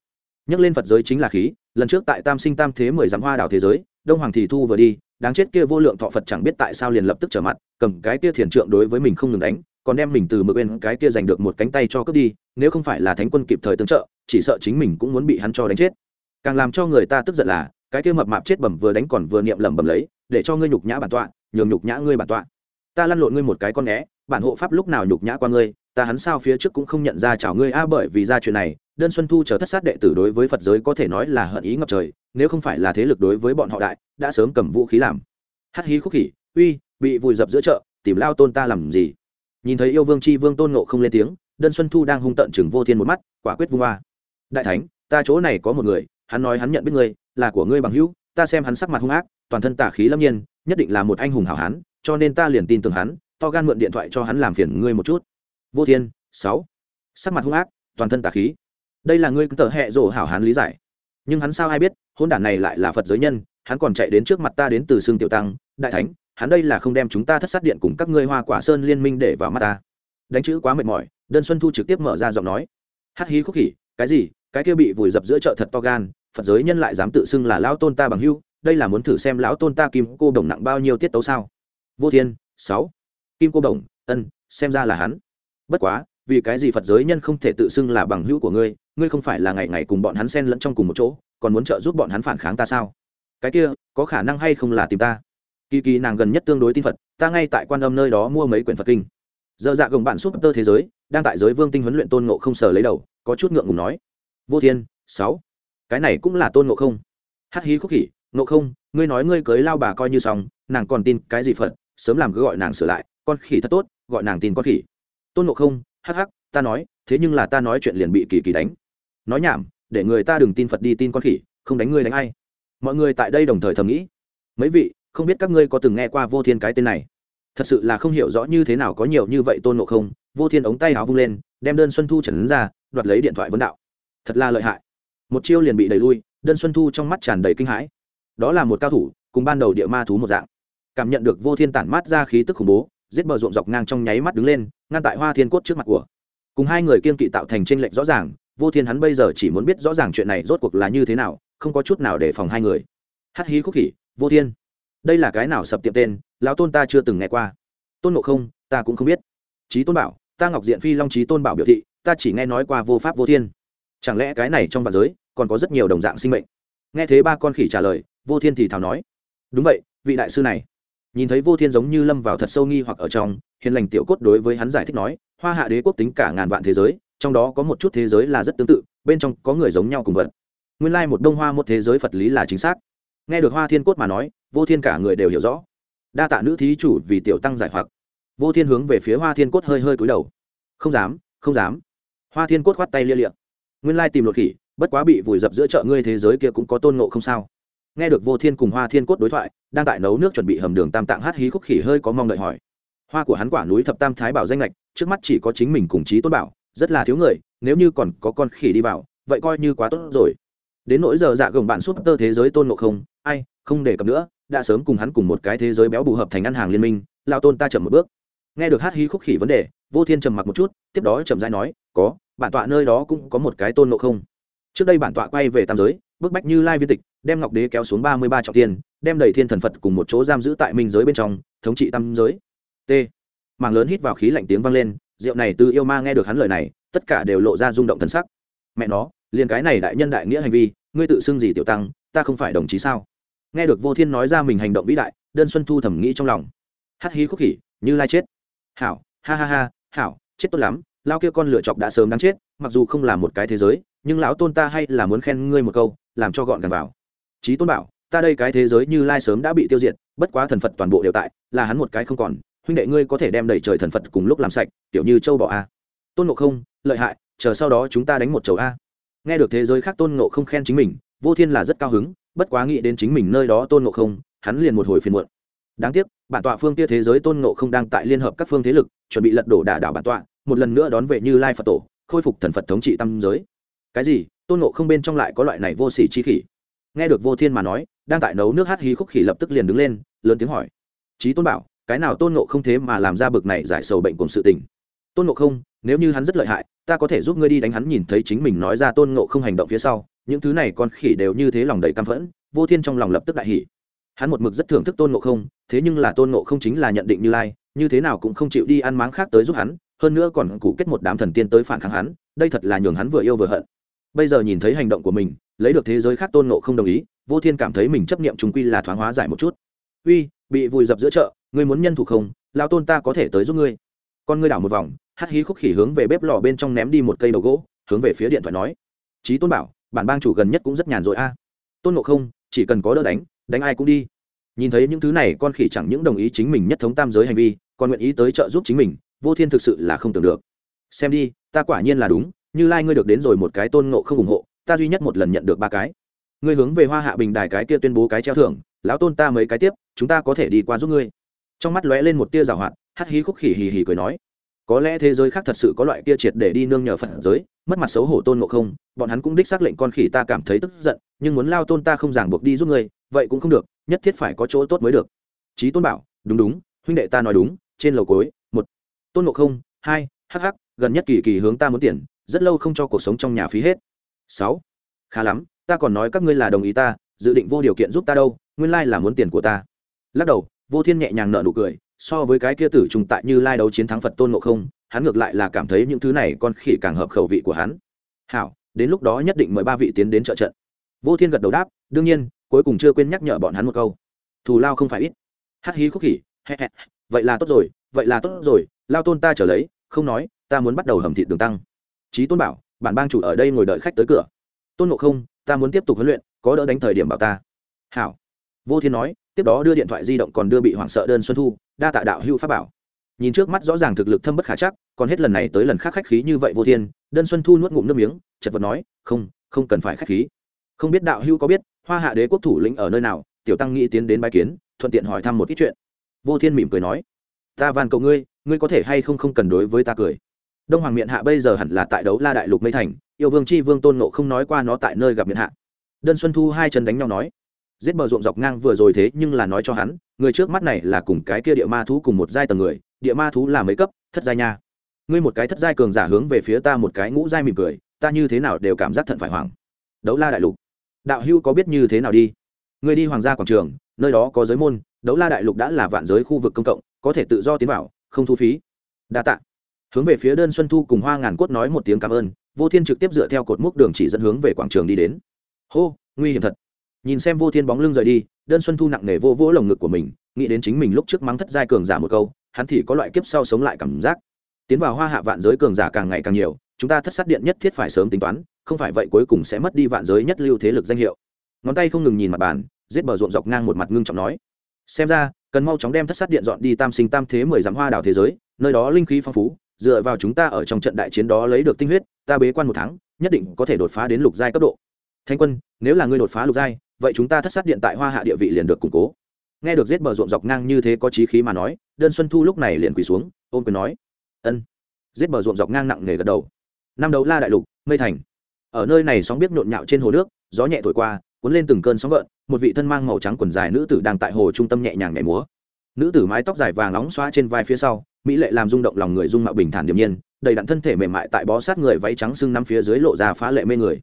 nhắc lên phật giới chính là khí, lần trước tại tam sinh tam thế mười dặm hoa đảo thế giới, đông hoàng thì thu vừa đi, đáng chết kia vô lượng thọ phật chẳng biết tại sao liền lập tức trở mặt, cầm cái kia thiền trượng đối với mình không ngừng đánh, còn đem mình từ mực bên cái kia giành được một cánh tay cho cướp đi, nếu không phải là thánh quân kịp thời tương trợ, chỉ sợ chính mình cũng muốn bị hắn cho đánh chết. Càng làm cho người ta tức giận là, cái kia mập mạp chết bẩm vừa đánh còn vừa niệm lẩm bẩm lấy, để cho ngươi nhục nhã bản tọa, nhường nhục nhã ngươi bản tọa. Ta lăn lộn ngươi một cái con né bản hộ pháp lúc nào nhục nhã qua ngươi, ta hắn sao phía trước cũng không nhận ra chào ngươi, a, bởi vì ra chuyện này đơn xuân thu chờ thất sát đệ tử đối với phật giới có thể nói là hận ý ngập trời, nếu không phải là thế lực đối với bọn họ đại, đã sớm cầm vũ khí làm. Hát hí khúc khỉ, uy, bị vùi dập giữa chợ, tìm lao tôn ta làm gì? Nhìn thấy yêu vương c h i vương tôn nộ không lên tiếng, đơn xuân thu đang hung tận chừng vô thiên một mắt, quả quyết vung ba đại thánh, ta chỗ này có một người, hắn nói hắn nhận biết ngươi, là của ngươi bằng hữu, ta xem hắn sắc mặt hung ác, toàn thân tả khí lâm nhiên, nhất định là một anh hùng hảo hán, cho nên ta liền tin tưởng hắn, to gan mượn điện thoại cho hắn làm phiền ngươi một chút. Vô thiên, sáu. Sắc mặt hung ác, toàn thân tà khí đây là ngươi tờ hẹ rổ hảo hán lý giải. Nhưng hắn sao ai biết, hôn đản này lại là phật giới nhân, hắn còn chạy đến trước mặt ta đến từ xương tiểu tăng, đại thánh, hắn đây là không đem chúng ta thất sát điện cùng các ngươi hoa quả sơn liên minh để vào mắt ta. Đánh chữ quá mệt mỏi, đơn xuân thu trực tiếp mở ra giọng nói. Hắc hí khúc khỉ, cái gì, cái kia bị vùi dập giữa chợ thật to gan, phật giới nhân lại dám tự xưng là lão tôn ta bằng hưu đây là muốn thử xem lão tôn ta kim cô đồng nặng bao nhiêu tiết tấu sao? Vô thiên, sáu. Kim cô đồng, ân, xem ra là hắn. Bất quá, vì cái gì phật giới nhân không thể tự xưng là bằng hữu của ngươi ngươi không phải là ngày ngày cùng bọn hắn xen lẫn trong cùng một chỗ, còn muốn trợ giúp bọn hắn phản kháng ta sao? Cái kia, có khả năng hay không là tìm ta? Kỳ kỳ nàng gần nhất tương đối tin phật, ta ngay tại quan âm nơi đó mua mấy quyển phật kinh. Dơ dạ gồng bạn súp tơ thế giới, đang tại giới vương tinh huấn luyện tôn ngộ không sờ lấy đầu, có chút ngượng ngùng nói. Vô thiên, sáu. Cái này cũng là tôn ngộ không? Hát hí khúc khỉ, ngộ không, ngươi nói ngươi cưới lao bà coi như xong, nàng còn tin cái gì phật, sớm làm cứ gọi nàng sửa lại, con khỉ thật tốt, gọi nàng tin con khỉ. Tôn ngộ không, hắc hắc, ta nói, thế nhưng là ta nói chuyện liền bị kỳ kỳ đánh nói nhảm, để người ta đừng tin phật đi tin con khỉ, không đánh ngươi đánh ai. Mọi người tại đây đồng thời thầm nghĩ, mấy vị, không biết các ngươi có từng nghe qua vô thiên cái tên này? Thật sự là không hiểu rõ như thế nào có nhiều như vậy tôn ngộ không. Vô thiên ống tay áo vung lên, đem đơn xuân thu trần ra, đoạt lấy điện thoại vấn đạo, thật là lợi hại. Một chiêu liền bị đẩy lui, đơn xuân thu trong mắt tràn đầy kinh hãi. Đó là một cao thủ, cùng ban đầu địa ma thú một dạng. Cảm nhận được vô thiên tản mát ra khí tức khủng bố, giết bờ ruộng dọc ngang trong nháy mắt đứng lên, ngăn tại hoa thiên cốt trước mặt của. Cùng hai người kiên kỵ tạo thành tranh lệch rõ ràng vô thiên hắn bây giờ chỉ muốn biết rõ ràng chuyện này rốt cuộc là như thế nào, không có chút nào để phòng hai người. Hát hí khúc khỉ, vô thiên. Đây là cái nào sập tiệm tên, lão tôn ta chưa từng nghe qua. Tôn ngộ không, ta cũng không biết. Trí tôn bảo, ta ngọc diện phi long trí tôn bảo biểu thị, ta chỉ nghe nói qua vô pháp vô thiên. Chẳng lẽ cái này trong vạn giới, còn có rất nhiều đồng dạng sinh mệnh? Nghe thế ba con khỉ trả lời, vô thiên thì thào nói. Đúng vậy, vị đại sư này. Nhìn thấy vô thiên giống như lâm vào thật sâu nghi hoặc ở trong, hiền lành tiểu cốt đối với hắn giải thích nói, hoa hạ đế quốc tính cả ngàn vạn thế giới trong đó có một chút thế giới là rất tương tự, bên trong có người giống nhau cùng vật. Nguyên lai một đông hoa một thế giới phật lý là chính xác. Nghe được hoa thiên cốt mà nói, vô thiên cả người đều hiểu rõ. Đa tạ nữ thí chủ vì tiểu tăng giải hoặc. Vô thiên hướng về phía hoa thiên cốt hơi hơi cúi đầu. Không dám không dám. Hoa thiên cốt khoát tay lia liệm nguyên lai tìm lột khỉ, bất quá bị vùi dập giữa chợ ngươi thế giới kia cũng có tôn ngộ không sao. Nghe được vô thiên cùng hoa thiên cốt đối thoại, đang tại nấu nước chuẩn bị hầm đường tam tạng hát hí khúc khỉ hơi có mong đợi hỏi. Hoa của hắn quả núi thập tam thái bảo danh lệch trước mắt chỉ có chính mình cùng chí tôn bảo rất là thiếu người, nếu như còn có con khỉ đi vào, vậy coi như quá tốt rồi. Đến nỗi giờ dạ gồng bạn súp tơ thế giới tôn ngộ không, ai, không để cập nữa, đã sớm cùng hắn cùng một cái thế giới béo bù hợp thành ngân hàng liên minh lao tôn ta chậm một bước. Nghe được hát hí khúc khỉ vấn đề, vô thiên trầm mặc một chút, tiếp đó chậm rãi nói, có, bản tọa nơi đó cũng có một cái tôn ngộ không. Trước đây bản tọa quay về tam giới, bức bách như lai viên tịch, đem ngọc đế kéo xuống ba mươi ba trọng tiền đem đầy thiên thần phật cùng một chỗ giam giữ tại minh giới bên trong, thống trị tam giới. T. Mảng lớn hít vào khí lạnh tiếng vang lên rượu này từ yêu ma nghe được hắn lời này, tất cả đều lộ ra rung động thần sắc. Mẹ nó, liền cái này đại nhân đại nghĩa hành vi, ngươi tự xưng gì tiểu tăng, ta không phải đồng chí sao? Nghe được vô thiên nói ra mình hành động vĩ đại, đơn xuân thu thẩm nghĩ trong lòng. Hắt hí khúc khỉ, như lai chết. Hảo, ha ha ha, hảo, chết tốt lắm, lao kia con lựa chọc đã sớm đáng chết, mặc dù không là một cái thế giới, nhưng lão tôn ta hay là muốn khen ngươi một câu, làm cho gọn gàng vào. Trí tôn bảo, ta đây cái thế giới như lai sớm đã bị tiêu diệt, bất quá thần phật toàn bộ đều tại, là hắn một cái không còn huynh đệ ngươi có thể đem đẩy trời thần phật cùng lúc làm sạch tiểu như châu bỏ a. Tôn ngộ không, lợi hại, chờ sau đó chúng ta đánh một chầu a. Nghe được thế giới khác tôn ngộ không khen chính mình, vô thiên là rất cao hứng, bất quá nghĩ đến chính mình nơi đó tôn ngộ không, hắn liền một hồi phiền muộn. Đáng tiếc, bản tọa phương kia thế giới tôn ngộ không đang tại liên hợp các phương thế lực, chuẩn bị lật đổ đả đảo bản tọa, một lần nữa đón về như lai phật tổ, khôi phục thần phật thống trị tam giới. Cái gì? Tôn ngộ không bên trong lại có loại này vô sỉ chi khỉ. Nghe được vô thiên mà nói, đang tại nấu nước hát hí khúc khỉ lập tức liền đứng lên, lớn tiếng hỏi. Trí tôn bảo cái nào tôn ngộ không thế mà làm ra bực này giải sầu bệnh cùng sự tình? Tôn ngộ không, nếu như hắn rất lợi hại, ta có thể giúp ngươi đi đánh hắn nhìn thấy chính mình nói ra tôn ngộ không hành động phía sau, những thứ này con khỉ đều như thế lòng đầy căm phẫn, vô thiên trong lòng lập tức đại hỉ. Hắn một mực rất thưởng thức tôn ngộ không, thế nhưng là tôn ngộ không chính là nhận định như lai, như thế nào cũng không chịu đi ăn máng khác tới giúp hắn, hơn nữa còn cụ kết một đám thần tiên tới phản kháng hắn, đây thật là nhường hắn vừa yêu vừa hận. Bây giờ nhìn thấy hành động của mình, lấy được thế giới khác tôn ngộ không đồng ý, vô thiên cảm thấy mình chấp niệm chúng quy là thoáng hóa giải một chút. Uy, bị vùi dập giữa chợ ngươi muốn nhân thủ không lao tôn ta có thể tới giúp ngươi. Con ngươi đảo một vòng hắt hí khúc khỉ hướng về bếp lò bên trong ném đi một cây đầu gỗ, hướng về phía điện thoại nói. Trí tôn bảo, bản bang chủ gần nhất cũng rất nhàn rỗi a. Tôn ngộ không, chỉ cần có đỡ đánh đánh ai cũng đi. Nhìn thấy những thứ này, con khỉ chẳng những đồng ý chính mình nhất thống tam giới hành vi, còn nguyện ý tới trợ giúp chính mình, vô thiên thực sự là không tưởng được. Xem đi, ta quả nhiên là đúng, như lai ngươi được đến rồi một cái tôn ngộ không ủng hộ, ta duy nhất một lần nhận được ba cái. Ngươi hướng về hoa hạ bình đài cái kia tuyên bố cái treo thưởng, lão tôn ta mấy cái tiếp, chúng ta có thể đi qua giúp ngươi trong mắt lóe lên một tia giảo hoạt hắt hí khúc khỉ hì hì cười nói, có lẽ thế giới khác thật sự có loại kia triệt để đi nương nhờ phật giới, mất mặt xấu hổ tôn ngộ không, bọn hắn cũng đích xác lệnh con khỉ ta cảm thấy tức giận, nhưng muốn lao tôn ta không ràng buộc đi giúp ngươi, vậy cũng không được, nhất thiết phải có chỗ tốt mới được. Trí tôn bảo, đúng đúng, huynh đệ ta nói đúng, trên lầu cối một, tôn ngộ không, hai hh gần nhất kỳ kỳ hướng ta muốn tiền, rất lâu không cho cuộc sống trong nhà phí hết. Sáu, khá lắm, ta còn nói các ngươi là đồng ý ta, dự định vô điều kiện giúp ta đâu, nguyên lai là muốn tiền của ta. Lắc đầu vô thiên nhẹ nhàng nợ nụ cười, so với cái kia tử trùng tại như lai đấu chiến thắng phật tôn ngộ không, hắn ngược lại là cảm thấy những thứ này con khỉ càng hợp khẩu vị của hắn. Hảo, đến lúc đó nhất định mời ba vị tiến đến trợ trận. Vô thiên gật đầu đáp, đương nhiên, cuối cùng chưa quên nhắc nhở bọn hắn một câu. Thù lao không phải ít. Hắt hí khúc khỉ vậy là tốt rồi, vậy là tốt rồi, lao tôn ta trở lấy, không nói, ta muốn bắt đầu hầm thịt đường tăng. Trí tôn bảo, bản bang chủ ở đây ngồi đợi khách tới cửa. Tôn ngộ không, ta muốn tiếp tục huấn luyện, có đỡ đánh thời điểm bảo ta. Hảo. Vô thiên nói tiếp đó đưa điện thoại di động còn đưa bị hoảng sợ đơn xuân thu, đa tạ đạo hưu pháp bảo. Nhìn trước mắt rõ ràng thực lực thâm bất khả chắc, còn hết lần này tới lần khác khách khí như vậy vô thiên, đơn xuân thu nuốt ngụm nước miếng chật vật nói, không không cần phải khách khí. Không biết đạo hưu có biết, hoa hạ đế quốc thủ lĩnh ở nơi nào? Tiểu tăng nghĩ tiến đến bài kiến, thuận tiện hỏi thăm một ít chuyện. Vô thiên mỉm cười nói, ta van cầu ngươi ngươi có thể hay không không cần đối với ta cười. Đông hoàng miện hạ bây giờ hẳn là tại đấu la đại lục mây thành, yêu vương c h i vương tôn nộ không nói qua nó tại nơi gặp miện hạ. Đơn xuân thu hai chân đánh nhau nói giết bờ ruộng dọc ngang vừa rồi thế nhưng là nói cho hắn, người trước mắt này là cùng cái kia địa ma thú cùng một giai tầng người, địa ma thú là mấy cấp, thất giai nha. Ngươi một cái thất giai cường giả hướng về phía ta một cái ngũ giai mỉm cười, ta như thế nào đều cảm giác thận phải hoảng. Đấu la đại lục. Đạo hưu có biết như thế nào đi? Ngươi đi hoàng gia quảng trường, nơi đó có giới môn, đấu la đại lục đã là vạn giới khu vực công cộng, có thể tự do tiến vào, không thu phí. Đa t ạ hướng về phía đơn xuân thu cùng hoa ngàn cốt nói một tiếng cảm ơn, vô thiên trực tiếp dựa theo cột mốc đường chỉ dẫn hướng về quảng trường đi đến. Hô, nguy hiểm thật nhìn xem vô thiên bóng lưng rời đi, đơn xuân thu nặng nề vô vỗ lồng ngực của mình, nghĩ đến chính mình lúc trước mắng thất giai cường giả một câu, hắn thì có loại kiếp sau sống lại cảm giác. Tiến vào hoa hạ vạn giới cường giả càng ngày càng nhiều, chúng ta thất sát điện nhất thiết phải sớm tính toán, không phải vậy cuối cùng sẽ mất đi vạn giới nhất lưu thế lực danh hiệu. Ngón tay không ngừng nhìn mặt bàn, giết bờ ruộng dọc ngang một mặt ngưng trọng nói. Xem ra, cần mau chóng đem thất sát điện dọn đi tam sinh tam thế mười dặm hoa đảo thế giới, nơi đó linh khí phong phú, dựa vào chúng ta ở trong trận đại chiến đó lấy được tinh huyết, ta bế quan một tháng, nhất định có thể đột phá đến lục giai cấp độ. Thanh quân, nếu là ngươi đột phá lục giai vậy chúng ta thất sát điện tại hoa hạ địa vị liền được củng cố. Nghe được giết bờ ruộng dọc ngang như thế có trí khí mà nói, đơn xuân thu lúc này liền quỳ xuống ôm quyền nói, ân. Giết bờ ruộng dọc ngang nặng nề gật đầu. Năm đấu la đại lục, mây thành. Ở nơi này sóng biết nhộn nhạo trên hồ nước, gió nhẹ thổi qua, cuốn lên từng cơn sóng gợn, một vị thân mang màu trắng quần dài nữ tử đang tại hồ trung tâm nhẹ nhàng nhảy múa. Nữ tử mái tóc dài vàng nóng xoa trên vai phía sau, mỹ lệ làm rung động lòng người dung mạo bình thản điềm nhiên, đầy đặn thân thể mềm mại tại bó sát người váy trắng sưng năm phía dưới lộ ra phá lệ mê người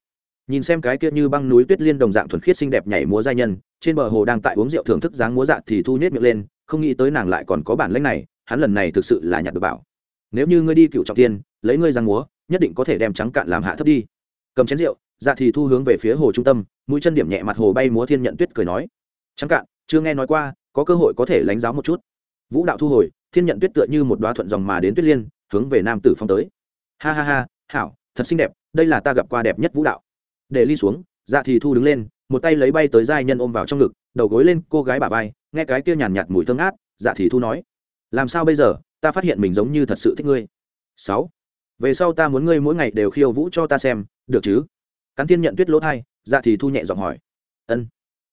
nhìn xem cái kia như băng núi tuyết liên đồng dạng thuần khiết xinh đẹp nhảy múa giai nhân, trên bờ hồ đang tại uống rượu thưởng thức dáng múa dạ thì thu nhét miệng lên, không nghĩ tới nàng lại còn có bản lĩnh này, hắn lần này thực sự là nhặt được bảo. Nếu như ngươi đi cựu trọng tiên lấy ngươi giang múa, nhất định có thể đem trắng cạn làm hạ thấp đi. Cầm chén rượu dạ thì thu hướng về phía hồ trung tâm, mũi chân điểm nhẹ mặt hồ bay múa thiên nhận tuyết cười nói. Trắng cạn, chưa nghe nói qua, có cơ hội có thể lánh giáo một chút. Vũ đạo thu hồi, thiên nhận tuyết tựa như một đoá thuận dòng mà đến tuyết liên, hướng về nam tử phong tới. Ha ha ha, hảo, thật xinh đẹp, đây là ta gặp qua đẹp nhất vũ đạo để ly xuống dạ thì thu đứng lên, một tay lấy bay tới giai nhân ôm vào trong ngực, đầu gối lên, cô gái bà vai, nghe cái kia nhàn nhạt mùi thơm ngát dạ thì thu nói, làm sao bây giờ? Ta phát hiện mình giống như thật sự thích ngươi. Sáu, về sau ta muốn ngươi mỗi ngày đều khiêu vũ cho ta xem, được chứ? Cắn thiên nhận tuyết lỗ thai dạ thì thu nhẹ giọng hỏi, ân.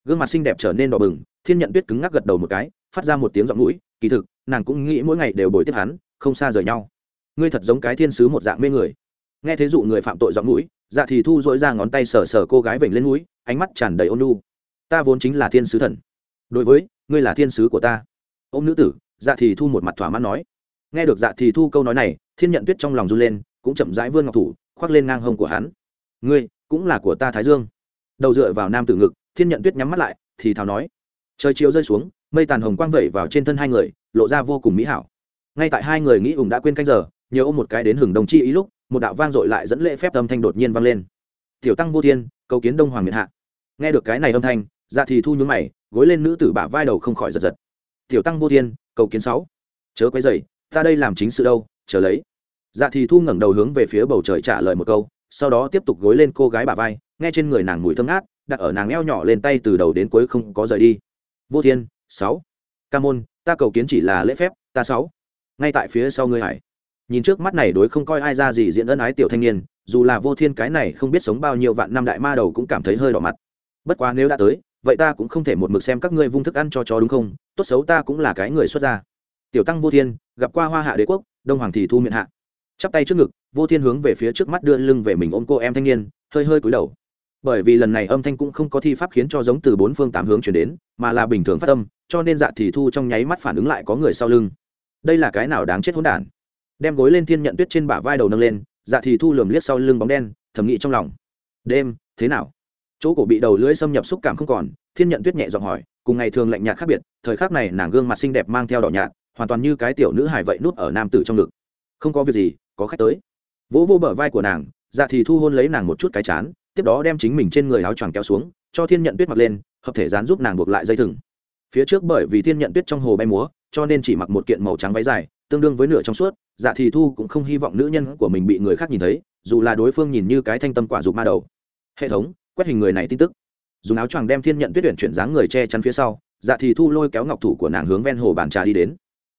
Gương mặt xinh đẹp trở nên đỏ bừng, thiên nhận tuyết cứng ngắc gật đầu một cái, phát ra một tiếng giọng mũi, kỳ thực, nàng cũng nghĩ mỗi ngày đều bồi tiếp hắn, không xa rời nhau. Ngươi thật giống cái thiên sứ một dạng mê người nghe thế dụ người phạm tội giọng mũi dạ thì thu dỗi ra ngón tay sờ sờ cô gái vểnh lên mũi, ánh mắt tràn đầy ôn lu ta vốn chính là thiên sứ thần. Đối với, ngươi là thiên sứ của ta. Ô m nữ tử dạ thì thu một mặt thỏa mãn nói. Nghe được dạ thì thu câu nói này, thiên nhận tuyết trong lòng run lên, cũng chậm rãi vươn ngọc thủ, khoác lên ngang hông của hắn. Ngươi, cũng là của ta thái dương. Đầu dựa vào nam tử ngực, thiên nhận tuyết nhắm mắt lại, thì thào nói. Trời chiều rơi xuống, mây tàn hồng quang vẩy vào trên thân hai người, lộ ra vô cùng mỹ hảo. Ngay tại hai người nghĩ ủng đã quên canh giờ, nhớ ôm một cái đến hừng đồng chi ý lúc một đạo vang dội lại dẫn lễ phép âm thanh đột nhiên vang lên. Tiểu tăng vô thiên, cầu kiến đông hoàng miệt hạ. Nghe được cái này âm thanh dạ thì thu nhún mày, gối lên nữ tử bả vai đầu không khỏi giật giật. Tiểu tăng vô thiên, cầu kiến sáu. Chớ quấy dày ta đây làm chính sự đâu, chờ lấy. Dạ thì thu ngẩng đầu hướng về phía bầu trời trả lời một câu, sau đó tiếp tục gối lên cô gái bả vai, nghe trên người nàng mùi thơm ngát, đặt ở nàng eo nhỏ lên tay từ đầu đến cuối không có rời đi. Vô thiên, sáu. Ca môn, ta cầu kiến chỉ là lễ phép, ta sáu. Ngay tại phía sau ngươi hải nhìn trước mắt này đối không coi ai ra gì diễn ân ái tiểu thanh niên, dù là vô thiên cái này không biết sống bao nhiêu vạn năm đại ma đầu cũng cảm thấy hơi đỏ mặt. Bất quá nếu đã tới, vậy ta cũng không thể một mực xem các ngươi vung thức ăn cho chó đúng không? Tốt xấu ta cũng là cái người xuất gia. Tiểu tăng vô thiên, gặp qua hoa hạ đế quốc, đông hoàng thì thu miệng hạ. Chắp tay trước ngực, vô thiên hướng về phía trước mắt đưa lưng về mình ôm cô em thanh niên, hơi hơi cúi đầu. Bởi vì lần này âm thanh cũng không có thi pháp khiến cho giống từ bốn phương tám hướng chuyển đến, mà là bình thường phát tâm cho nên dạ thì thu trong nháy mắt phản ứng lại có người sau lưng. Đây là cái nào đáng chết hỗn đản? Đem gối lên thiên nhận tuyết trên bả vai đầu nâng lên dạ thì thu lườm liếc sau lưng bóng đen, thầm nghĩ trong lòng. Đêm, thế nào? Chỗ cổ bị đầu lưỡi xâm nhập xúc cảm không còn, thiên nhận tuyết nhẹ giọng hỏi, cùng ngày thường lạnh nhạt khác biệt, thời khắc này nàng gương mặt xinh đẹp mang theo đỏ nhạt, hoàn toàn như cái tiểu nữ hài vậy nút ở nam tử trong ngực. Không có việc gì, có khách tới. Vỗ vô bờ vai của nàng dạ thì thu hôn lấy nàng một chút cái chán, tiếp đó đem chính mình trên người áo choàng kéo xuống, cho thiên nhận tuyết mặc lên, hợp thể dán giúp nàng buộc lại dây thừng. Phía trước bởi vì thiên nhận tuyết trong hồ bay múa, cho nên chỉ mặc một kiện màu trắng váy dài tương đương với nửa trong suốt dạ thì thu cũng không hy vọng nữ nhân của mình bị người khác nhìn thấy dù là đối phương nhìn như cái thanh tâm quả dục ma đầu. Hệ thống quét hình người này tin tức. Dùng áo choàng đem thiên nhận tuyết tuyển chuyển dáng người che chắn phía sau dạ thì thu lôi kéo ngọc thủ của nàng hướng ven hồ bàn trà đi đến.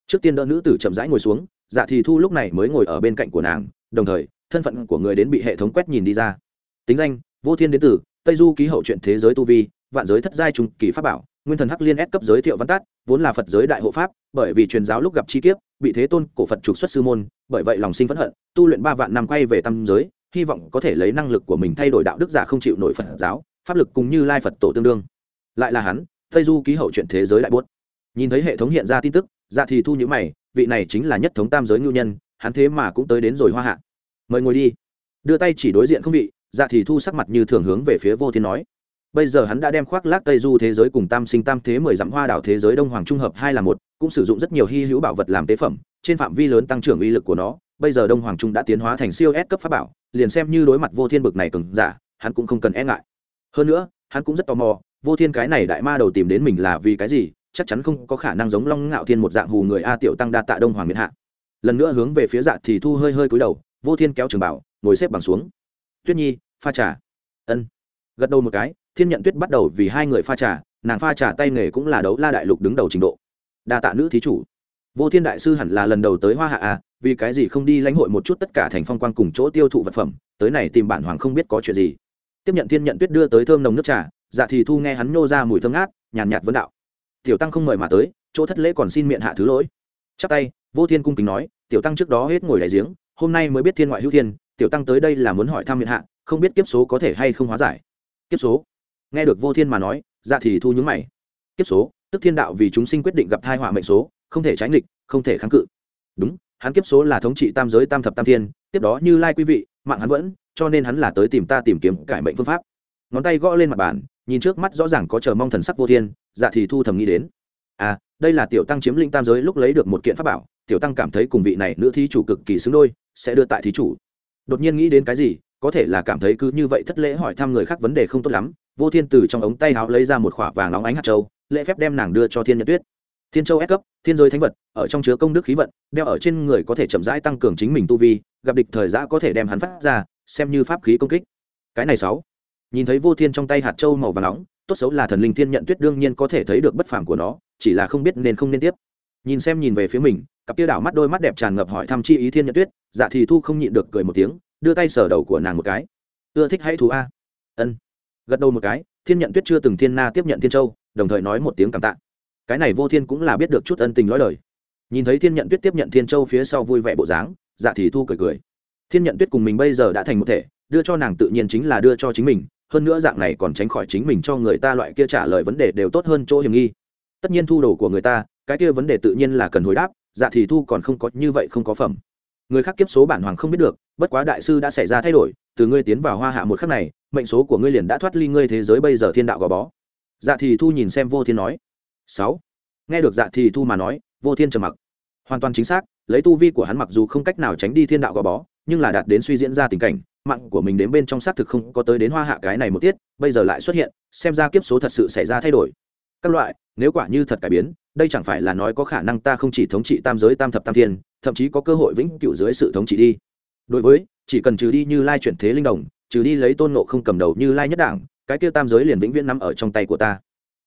Trước tiên đỡ nữ tử chậm rãi ngồi xuống dạ thì thu lúc này mới ngồi ở bên cạnh của nàng đồng thời thân phận của người đến bị hệ thống quét nhìn đi ra. Tính danh vô thiên đến tử, tây du ký hậu truyện thế giới tu vi vạn giới thất giai trung kỳ pháp bảo nguyên thần hắc liên ép cấp giới thiệu văn tát vốn là phật giới đại hộ pháp bởi vì truyền giáo lúc gặp chi kiếp bị thế tôn cổ phật trục xuất sư môn, bởi vậy lòng sinh phẫn hận, tu luyện ba vạn năm quay về tam giới, hy vọng có thể lấy năng lực của mình thay đổi đạo đức giả không chịu nổi phật giáo, pháp lực cùng như lai phật tổ tương đương. Lại là hắn, tây du ký hậu chuyện thế giới đại buốt. Nhìn thấy hệ thống hiện ra tin tức dạ thì thu nhữ mày, vị này chính là nhất thống tam giới ngưu nhân, hắn thế mà cũng tới đến rồi hoa hạ. Mời ngồi đi. Đưa tay chỉ đối diện không vị dạ thì thu sắc mặt như thường hướng về phía vô thiên nói bây giờ hắn đã đem khoác lác tây du thế giới cùng tam sinh tam thế mười dặm hoa đảo thế giới đông hoàng trung hợp hai là một, cũng sử dụng rất nhiều hy hữu bảo vật làm tế phẩm, trên phạm vi lớn tăng trưởng uy lực của nó. Bây giờ đông hoàng trung đã tiến hóa thành siêu S cấp pháp bảo, liền xem như đối mặt vô thiên bực này cứng giả, hắn cũng không cần e ngại. Hơn nữa, hắn cũng rất tò mò, vô thiên cái này đại ma đầu tìm đến mình là vì cái gì, chắc chắn không có khả năng giống long ngạo thiên một dạng hù người a tiểu tăng đa tạ đông hoàng miền hạ. Lần nữa hướng về phía dạ thì thu hơi hơi cúi đầu, vô thiên kéo trường bảo, ngồi xếp bằng xuống. Tuyết nhi, pha trà. Ân. Gật đầu một cái thiên nhận tuyết bắt đầu vì hai người pha trà, nàng pha trà tay nghề cũng là đấu la đại lục đứng đầu trình độ. Đa tạ nữ thí chủ. Vô thiên đại sư hẳn là lần đầu tới hoa hạ à vì cái gì không đi lãnh hội một chút tất cả thành phong quan cùng chỗ tiêu thụ vật phẩm, tới này tìm bản hoàng không biết có chuyện gì. Tiếp nhận thiên nhận tuyết đưa tới thơm nồng nước trà dạ thì thu nghe hắn nhô ra mùi thơm ngát, nhàn nhạt vấn đạo. Tiểu tăng không mời mà tới, chỗ thất lễ còn xin miệng hạ thứ lỗi. Chắp tay, vô thiên cung kính nói, tiểu tăng trước đó hết ngồi đại giếng, hôm nay mới biết thiên ngoại hữu thiên, tiểu tăng tới đây là muốn hỏi thăm miệng hạ, không biết kiếp số có thể hay không hóa giải. Kiếp số? Nghe được vô thiên mà nói dạ thì thu nhúng mày. Kiếp số, tức thiên đạo vì chúng sinh quyết định gặp thai họa mệnh số, không thể tránh lịch không thể kháng cự. Đúng, hắn kiếp số là thống trị tam giới tam thập tam thiên, tiếp đó như lai quý vị, mạng hắn vẫn, cho nên hắn là tới tìm ta tìm kiếm cải mệnh phương pháp. Ngón tay gõ lên mặt bàn, nhìn trước mắt rõ ràng có chờ mong thần sắc vô thiên dạ thì thu thầm nghĩ đến. À đây là tiểu tăng chiếm linh tam giới lúc lấy được một kiện pháp bảo, tiểu tăng cảm thấy cùng vị này nữ thí chủ cực kỳ xứng đôi, sẽ đưa tại thí chủ. Đột nhiên nghĩ đến cái gì, có thể là cảm thấy cứ như vậy thất lễ hỏi thăm người khác vấn đề không tốt lắm vô thiên từ trong ống tay áo lấy ra một khỏa vàng óng ánh hạt châu, lễ phép đem nàng đưa cho thiên nhật tuyết. Thiên châu ép cấp, thiên giới thánh vật, ở trong chứa công đức khí vận, đeo ở trên người có thể chậm rãi tăng cường chính mình tu vi, gặp địch thời giã có thể đem hắn phát ra, xem như pháp khí công kích. Cái này sáu. Nhìn thấy vô thiên trong tay hạt châu màu vàng nóng, tốt xấu là thần linh thiên nhận tuyết đương nhiên có thể thấy được bất phàm của nó, chỉ là không biết nên không nên tiếp. Nhìn xem nhìn về phía mình, cặp tia đảo mắt đôi mắt đẹp tràn ngập hỏi thăm chi ý thiên nhận tuyết dạ thì thu không nhịn được cười một tiếng, đưa tay sờ đầu của nàng một cái. Ưa thích hãy thú a. Ân gật đầu một cái, thiên nhận tuyết chưa từng thiên na tiếp nhận thiên châu, đồng thời nói một tiếng cảm tạ. Cái này vô thiên cũng là biết được chút ân tình lói lời nhìn thấy thiên nhận tuyết tiếp nhận thiên châu phía sau vui vẻ bộ dáng dạ thì thu cười cười. Thiên nhận tuyết cùng mình bây giờ đã thành một thể, đưa cho nàng tự nhiên chính là đưa cho chính mình, hơn nữa dạng này còn tránh khỏi chính mình cho người ta loại kia trả lời vấn đề đều tốt hơn chỗ hiểm nghi. Tất nhiên thu đồ của người ta, cái kia vấn đề tự nhiên là cần hồi đáp dạ thì thu còn không có, như vậy không có phẩm. Người khác kiếp số bản hoàng không biết được, bất quá đại sư đã xảy ra thay đổi từ ngươi tiến vào hoa hạ một khắc này, mệnh số của ngươi liền đã thoát ly ngươi thế giới bây giờ thiên đạo gò bó. Dạ thì thu nhìn xem vô thiên nói. Sáu. Nghe được dạ thì thu mà nói, vô thiên trầm mặc. Hoàn toàn chính xác, lấy tu vi của hắn mặc dù không cách nào tránh đi thiên đạo gò bó, nhưng là đạt đến suy diễn ra tình cảnh, mạng của mình đến bên trong xác thực không có tới đến hoa hạ cái này một tiết, bây giờ lại xuất hiện, xem ra kiếp số thật sự xảy ra thay đổi. Các loại, nếu quả như thật cải biến, đây chẳng phải là nói có khả năng ta không chỉ thống trị tam giới tam thập tam thiên, thậm chí có cơ hội vĩnh cửu dưới sự thống trị đi. Đối với chỉ cần trừ đi như lai chuyển thế linh đồng, trừ đi lấy tôn nộ không cầm đầu như lai nhất đảng, cái kia tam giới liền vĩnh viễn nằm ở trong tay của ta.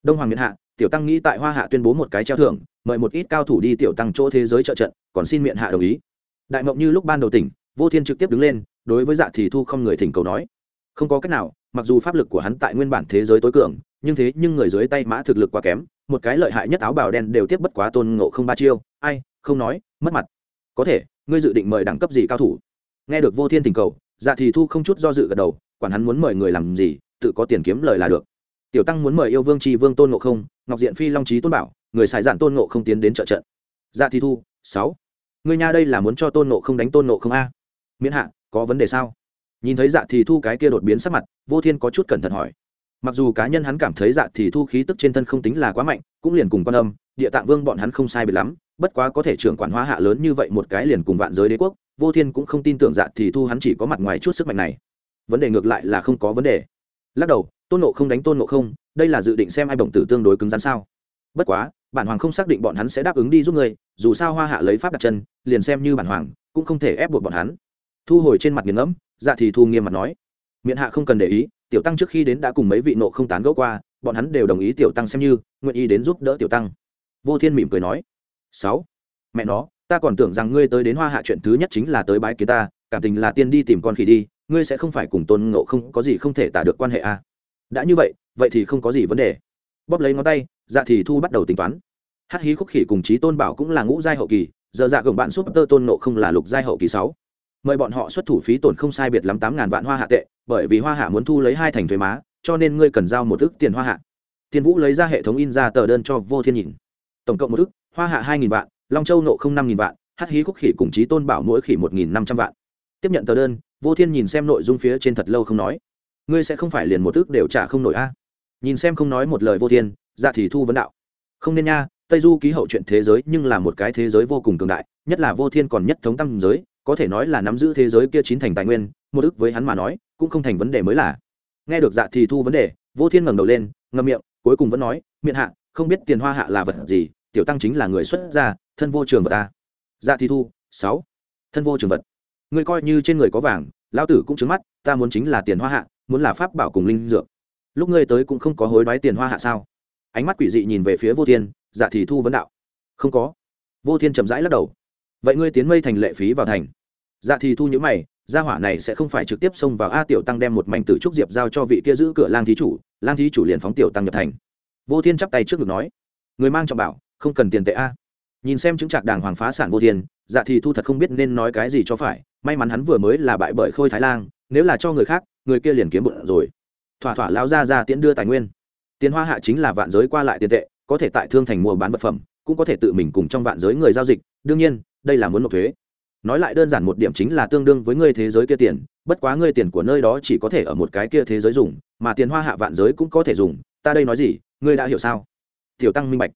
Đông hoàng miền hạ, tiểu tăng nghĩ tại hoa hạ tuyên bố một cái treo thưởng, mời một ít cao thủ đi tiểu tăng chỗ thế giới trợ trận, còn xin miệng hạ đồng ý. Đại mộng như lúc ban đầu tỉnh, vô thiên trực tiếp đứng lên, đối với dạ thì thu không người thỉnh cầu nói. Không có cách nào, mặc dù pháp lực của hắn tại nguyên bản thế giới tối cường, nhưng thế nhưng người dưới tay mã thực lực quá kém, một cái lợi hại nhất áo bào đen đều tiếp bất quá tôn ngộ không ba chiêu. Ai, không nói, mất mặt. Có thể, ngươi dự định mời đẳng cấp gì cao thủ? Nghe được vô thiên tình cầu dạ thì thu không chút do dự gật đầu, quản hắn muốn mời người làm gì, tự có tiền kiếm lời là được. Tiểu tăng muốn mời yêu vương tri vương tôn ngộ không, ngọc diện phi long trí tôn bảo, người xài giản tôn ngộ không tiến đến trợ trận. Dạ thì thu, sáu. Người nha đây là muốn cho tôn ngộ không đánh tôn ngộ không a. Miễn hạ, có vấn đề sao? Nhìn thấy dạ thì thu cái kia đột biến sắc mặt, vô thiên có chút cẩn thận hỏi. Mặc dù cá nhân hắn cảm thấy dạ thì thu khí tức trên thân không tính là quá mạnh, cũng liền cùng quan âm, địa tạng vương bọn hắn không sai biệt lắm, bất quá có thể trưởng quản hóa hạ lớn như vậy một cái liền cùng vạn giới đế quốc vô thiên cũng không tin tưởng dạ thì thu hắn chỉ có mặt ngoài chút sức mạnh này. Vấn đề ngược lại là không có vấn đề. Lắc đầu, tôn nộ không đánh tôn nộ không, đây là dự định xem ai bổng tử tương đối cứng rắn sao. Bất quá, bản hoàng không xác định bọn hắn sẽ đáp ứng đi giúp ngươi dù sao hoa hạ lấy pháp đặt chân, liền xem như bản hoàng, cũng không thể ép buộc bọn hắn. Thu hồi trên mặt nghiền ngẫm dạ thì thu nghiêm mặt nói. Miệng hạ không cần để ý, tiểu tăng trước khi đến đã cùng mấy vị nộ không tán gẫu qua, bọn hắn đều đồng ý tiểu tăng xem như, nguyện ý đến giúp đỡ tiểu tăng. Vô thiên mỉm cười nói. Sáu. Mẹ nó ta còn tưởng rằng ngươi tới đến hoa hạ chuyện thứ nhất chính là tới bái kiến ta, cảm tình là tiên đi tìm con khỉ đi, ngươi sẽ không phải cùng tôn ngộ không có gì không thể tả được quan hệ a à. đã như vậy vậy thì không có gì vấn đề. Bóp lấy ngón tay dạ thì thu bắt đầu tính toán. Hát hí khúc khỉ cùng chí tôn bảo cũng là ngũ giai hậu kỳ, giờ dạ gồng bạn súp tơ tôn nộ không là lục giai hậu kỳ sáu. Mời bọn họ xuất thủ phí tổn không sai biệt lắm tám ngàn vạn hoa hạ tệ, bởi vì hoa hạ muốn thu lấy hai thành thuế má, cho nên ngươi cần giao một ức tiền hoa hạ. Thiên vũ lấy ra hệ thống in ra tờ đơn cho vô thiên nhìn. Tổng cộng một ức, hoa hạ hai nghìn vạn long châu nộ không năm nghìn vạn hát hí khúc khỉ cùng chí tôn bảo mỗi khỉ một nghìn năm trăm vạn. Tiếp nhận tờ đơn, vô thiên nhìn xem nội dung phía trên thật lâu không nói. Ngươi sẽ không phải liền một ức đều trả không nổi a? Nhìn xem không nói một lời vô thiên dạ thì thu vấn đạo. Không nên nha, tây du ký hậu chuyện thế giới nhưng là một cái thế giới vô cùng cường đại, nhất là vô thiên còn nhất thống tâm giới, có thể nói là nắm giữ thế giới kia chín thành tài nguyên, một ức với hắn mà nói, cũng không thành vấn đề mới là. Nghe được dạ thì thu vấn đề, vô thiên ngẩng đầu lên, ngậm miệng, cuối cùng vẫn nói miệng hạ, không biết tiền hoa hạ là vật gì tiểu tăng chính là người xuất gia, thân vô trường vật ta dạ thi thu, sáu. Thân vô trường vật. Ngươi coi như trên người có vàng, lão tử cũng trứng mắt, ta muốn chính là tiền hoa hạ, muốn là pháp bảo cùng linh dược. Lúc ngươi tới cũng không có hối đoái tiền hoa hạ sao? Ánh mắt quỷ dị nhìn về phía vô thiên dạ thì thu vấn đạo. Không có. Vô thiên chậm rãi lắc đầu. Vậy ngươi tiến mây thành lệ phí vào thành. Dạ thì thu nhữ mày, gia hỏa này sẽ không phải trực tiếp xông vào a tiểu tăng đem một mảnh tử trúc diệp giao cho vị kia giữ cửa lang thí chủ, lang thí chủ liền phóng tiểu tăng nhập thành. Vô thiên chắp tay trước ngực nói. Người mang trọng bảo không cần tiền tệ a. Nhìn xem chứng trạc đàng hoàng phá sản vô thiên dạ thì thu thật không biết nên nói cái gì cho phải, may mắn hắn vừa mới là bại bởi khôi thái lang, nếu là cho người khác, người kia liền kiếm bụng rồi. Thỏa thỏa lao ra ra tiễn đưa tài nguyên. Tiền hoa hạ chính là vạn giới qua lại tiền tệ, có thể tại thương thành mua bán vật phẩm, cũng có thể tự mình cùng trong vạn giới người giao dịch, đương nhiên, đây là muốn nộp thuế. Nói lại đơn giản một điểm chính là tương đương với ngươi thế giới kia tiền, bất quá ngươi tiền của nơi đó chỉ có thể ở một cái kia thế giới dùng, mà tiền hoa hạ vạn giới cũng có thể dùng, ta đây nói gì, ngươi đã hiểu sao? Tiểu tăng minh bạch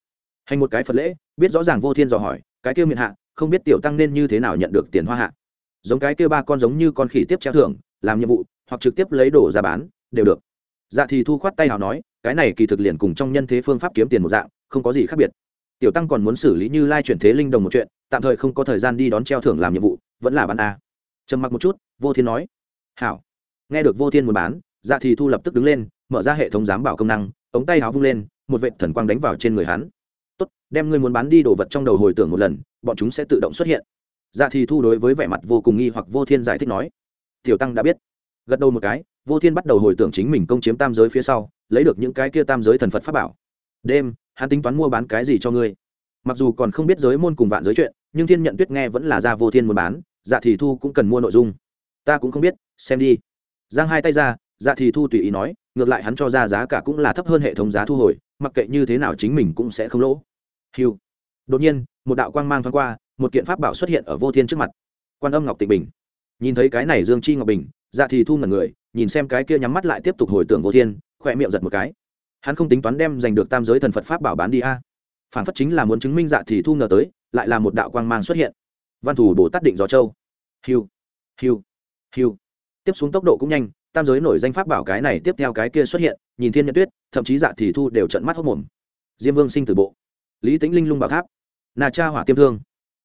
hành một cái phật lễ, biết rõ ràng vô thiên dò hỏi, cái kia miệng hạ, không biết tiểu tăng nên như thế nào nhận được tiền hoa hạ? Giống cái kia ba con giống như con khỉ tiếp treo thưởng, làm nhiệm vụ, hoặc trực tiếp lấy đồ ra bán, đều được. Dạ thì thu khoát tay nào nói, cái này kỳ thực liền cùng trong nhân thế phương pháp kiếm tiền một dạng, không có gì khác biệt. Tiểu tăng còn muốn xử lý như lai chuyển thế linh đồng một chuyện, tạm thời không có thời gian đi đón treo thưởng làm nhiệm vụ, vẫn là bán a. Trầm mặc một chút, vô thiên nói, hảo. Nghe được vô thiên muốn bán dạ thì thu lập tức đứng lên, mở ra hệ thống giám bảo công năng, ống tay háo vung lên, một vệ thần quang đánh vào trên người hắn đem ngươi muốn bán đi đồ vật trong đầu hồi tưởng một lần, bọn chúng sẽ tự động xuất hiện. Dạ thì thu đối với vẻ mặt vô cùng nghi hoặc vô thiên giải thích nói. Tiểu tăng đã biết. Gật đầu một cái, vô thiên bắt đầu hồi tưởng chính mình công chiếm tam giới phía sau, lấy được những cái kia tam giới thần phật pháp bảo. Đêm, hắn tính toán mua bán cái gì cho ngươi? Mặc dù còn không biết giới môn cùng vạn giới chuyện, nhưng thiên nhận tuyết nghe vẫn là ra vô thiên muốn bán dạ thì thu cũng cần mua nội dung. Ta cũng không biết, xem đi. Giang hai tay ra dạ thì thu tùy ý nói, ngược lại hắn cho ra giá cả cũng là thấp hơn hệ thống giá thu hồi, mặc kệ như thế nào chính mình cũng sẽ không lỗ hiu đột nhiên, một đạo quang mang thoáng qua, một kiện pháp bảo xuất hiện ở vô thiên trước mặt. Quan âm ngọc tịnh bình. Nhìn thấy cái này dương chi ngọc bình dạ thì thu ngẩn người, nhìn xem cái kia nhắm mắt lại tiếp tục hồi tưởng vô thiên, khỏe miệng giật một cái. Hắn không tính toán đem giành được tam giới thần phật pháp bảo bán đi a. Phản phất chính là muốn chứng minh dạ thì thu ngờ tới, lại là một đạo quang mang xuất hiện. Văn thủ bồ tát định gió châu. Hiu hiu hiu tiếp xuống tốc độ cũng nhanh, tam giới nổi danh pháp bảo cái này tiếp theo cái kia xuất hiện, nhìn thiên nhật tuyết, thậm chí dạ thì thu đều trận mắt hốc mồm. Diêm vương sinh tử bộ lý tĩnh linh lung bảo tháp nà cha hỏa tiêm thương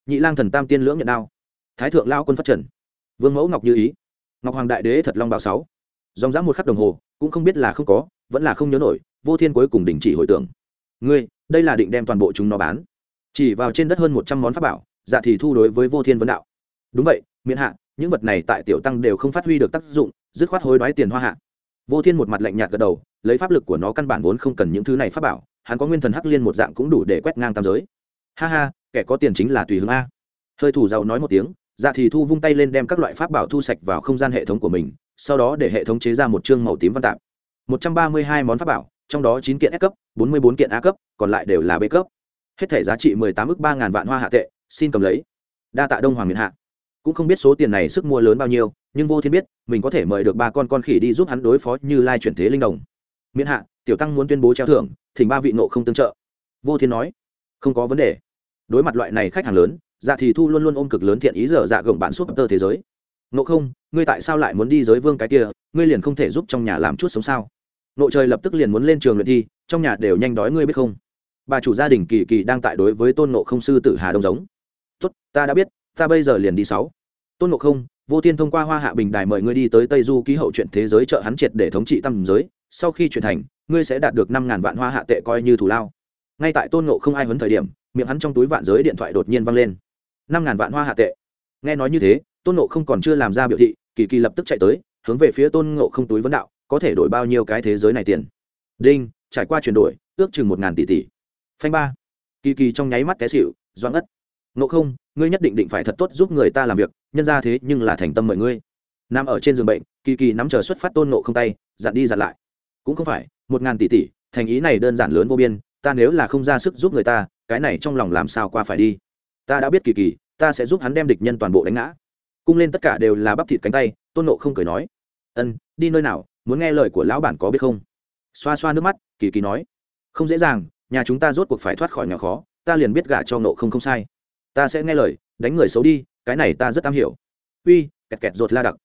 nhị lang thần tam tiên lưỡng nhận đao thái thượng lao quân phát trần vương mẫu ngọc như ý ngọc hoàng đại đế thật long bảo sáu dòng dã một khắc đồng hồ cũng không biết là không có vẫn là không nhớ nổi vô thiên cuối cùng đình chỉ hồi tưởng ngươi đây là định đem toàn bộ chúng nó bán chỉ vào trên đất hơn một trăm món pháp bảo dạ thì thu đối với vô thiên vấn đạo đúng vậy miễn hạ những vật này tại tiểu tăng đều không phát huy được tác dụng dứt khoát hối đoái tiền hoa hạ vô thiên một mặt lạnh nhạt gật đầu lấy pháp lực của nó căn bản vốn không cần những thứ này pháp bảo hắn có nguyên thần hắc liên một dạng cũng đủ để quét ngang tam giới. Ha ha, kẻ có tiền chính là tùy hướng a. Hơi thủ giàu nói một tiếng dạ thì thu vung tay lên đem các loại pháp bảo thu sạch vào không gian hệ thống của mình, sau đó để hệ thống chế ra một chương màu tím văn tạp. một trăm ba mươi hai món pháp bảo, trong đó chín kiện S cấp, bốn mươi bốn kiện A cấp, còn lại đều là B cấp. Hết thể giá trị mười tám ước ba ngàn vạn hoa hạ tệ, xin cầm lấy. Đa tạ đông hoàng miền hạ. Cũng không biết số tiền này sức mua lớn bao nhiêu, nhưng vô thiên biết, mình có thể mời được ba con con khỉ đi giúp hắn đối phó như lai chuyển thế linh đồng. Miễn hạ tiểu tăng muốn tuyên bố treo thưởng, thỉnh ba vị nộ không tương trợ. Vô thiên nói, không có vấn đề. Đối mặt loại này khách hàng lớn dạ thì thu luôn luôn ôm cực lớn thiện ý dở dạ gồng bạn suốt tơ thế giới. Nộ không, ngươi tại sao lại muốn đi giới vương cái kia, ngươi liền không thể giúp trong nhà làm chút sống sao? Nộ trời lập tức liền muốn lên trường luyện thi, trong nhà đều nhanh đói ngươi biết không? Bà chủ gia đình kỳ kỳ đang tại đối với tôn nộ không sư tử hà đông giống. Tốt, ta đã biết, ta bây giờ liền đi sáu. Tôn nộ không, vô tiên thông qua hoa hạ bình đài mời ngươi đi tới tây du ký hậu chuyện thế giới trợ hắn triệt để thống trị tâm giới, sau khi chuyển thành ngươi sẽ đạt được năm ngàn vạn hoa hạ tệ coi như thù lao. Ngay tại tôn nộ không ai hấn thời điểm, miệng hắn trong túi vạn giới điện thoại đột nhiên văng lên. Năm ngàn vạn hoa hạ tệ. Nghe nói như thế, tôn nộ không còn chưa làm ra biểu thị, kỳ kỳ lập tức chạy tới, hướng về phía tôn nộ không túi vấn đạo, có thể đổi bao nhiêu cái thế giới này tiền? Đinh, trải qua chuyển đổi, ước chừng một ngàn tỷ tỷ. Phanh ba. Kỳ kỳ trong nháy mắt té xịu doãn ất nộ không, ngươi nhất định định phải thật tốt giúp người ta làm việc, nhân ra thế nhưng là thành tâm mời ngươi. Nằm ở trên giường bệnh, kỳ kỳ nắm chờ xuất phát tôn nộ không tay, dặn đi dặn lại. Cũng không phải một ngàn tỷ tỷ, thành ý này đơn giản lớn vô biên, ta nếu là không ra sức giúp người ta, cái này trong lòng làm sao qua phải đi? Ta đã biết kỳ kỳ, ta sẽ giúp hắn đem địch nhân toàn bộ đánh ngã. Cung lên tất cả đều là bắp thịt cánh tay, tôn nộ không cười nói, ân, đi nơi nào, muốn nghe lời của lão bản có biết không? Xoa xoa nước mắt, kỳ kỳ nói, không dễ dàng, nhà chúng ta rốt cuộc phải thoát khỏi nhà khó, ta liền biết gả cho nộ không không sai. Ta sẽ nghe lời, đánh người xấu đi, cái này ta rất am hiểu. Uy, kẹt kẹt rột la đặc.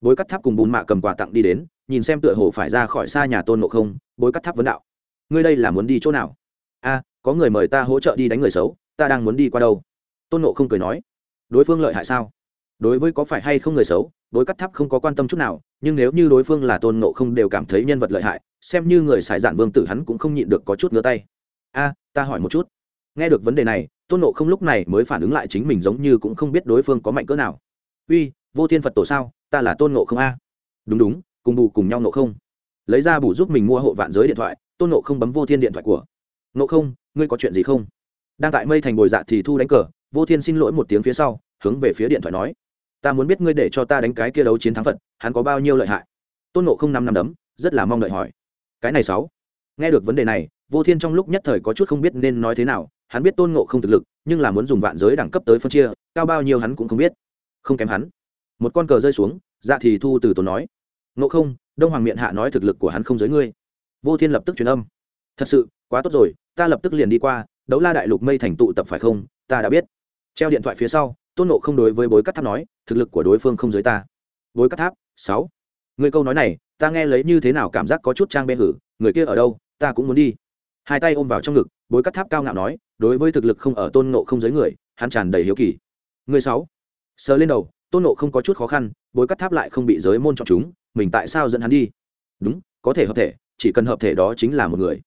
Bối cắt tháp cùng bùn mạ cầm quà tặng đi đến nhìn xem tựa hồ phải ra khỏi xa nhà tôn ngộ không, bối cắt tháp vấn đạo. Ngươi đây là muốn đi chỗ nào? A, có người mời ta hỗ trợ đi đánh người xấu, ta đang muốn đi qua đâu? Tôn ngộ không cười nói. Đối phương lợi hại sao? Đối với có phải hay không người xấu, bối cắt tháp không có quan tâm chút nào, nhưng nếu như đối phương là tôn ngộ không đều cảm thấy nhân vật lợi hại, xem như người xài giản vương tử hắn cũng không nhịn được có chút ngứa tay. A, ta hỏi một chút. Nghe được vấn đề này, tôn nộ không lúc này mới phản ứng lại chính mình giống như cũng không biết đối phương có mạnh cỡ nào. Uy, vô thiên phật tổ sao? Ta là tôn nộ không a. Đúng đúng cùng bù cùng nhau nộ không. Lấy ra bù giúp mình mua hộ vạn giới điện thoại, tôn nộ không bấm vô thiên điện thoại của. Nộ không, ngươi có chuyện gì không? Đang tại mây thành bồi dạ thì thu đánh cờ, vô thiên xin lỗi một tiếng phía sau, hướng về phía điện thoại nói. Ta muốn biết ngươi để cho ta đánh cái kia đấu chiến thắng phật, hắn có bao nhiêu lợi hại? Tôn nộ không năm năm đấm, rất là mong đợi hỏi. Cái này sáu. Nghe được vấn đề này, vô thiên trong lúc nhất thời có chút không biết nên nói thế nào, hắn biết tôn ngộ không thực lực, nhưng là muốn dùng vạn giới đẳng cấp tới phân chia, cao bao nhiêu hắn cũng không biết. Không kém hắn. Một con cờ rơi xuống dạ thì thu từ tốn nói ngộ không, đông hoàng miệng hạ nói thực lực của hắn không giới ngươi. Vô thiên lập tức truyền âm. Thật sự, quá tốt rồi, ta lập tức liền đi qua, đấu la đại lục mây thành tụ tập phải không? Ta đã biết. Treo điện thoại phía sau, tôn nộ không đối với bối cắt tháp nói, thực lực của đối phương không giới ta. Bối cắt tháp, sáu. Người câu nói này, ta nghe lấy như thế nào cảm giác có chút trang bê hử, người kia ở đâu, ta cũng muốn đi. Hai tay ôm vào trong ngực, bối cắt tháp cao ngạo nói, đối với thực lực không ở tôn nộ không giới người, hắn tràn đầy hiếu kỳ. Người sáu. Sờ lên đầu, tôn nộ không có chút khó khăn bối cắt tháp lại không bị giới môn chọn chúng, mình tại sao dẫn hắn đi? Đúng, có thể hợp thể, chỉ cần hợp thể đó chính là một người.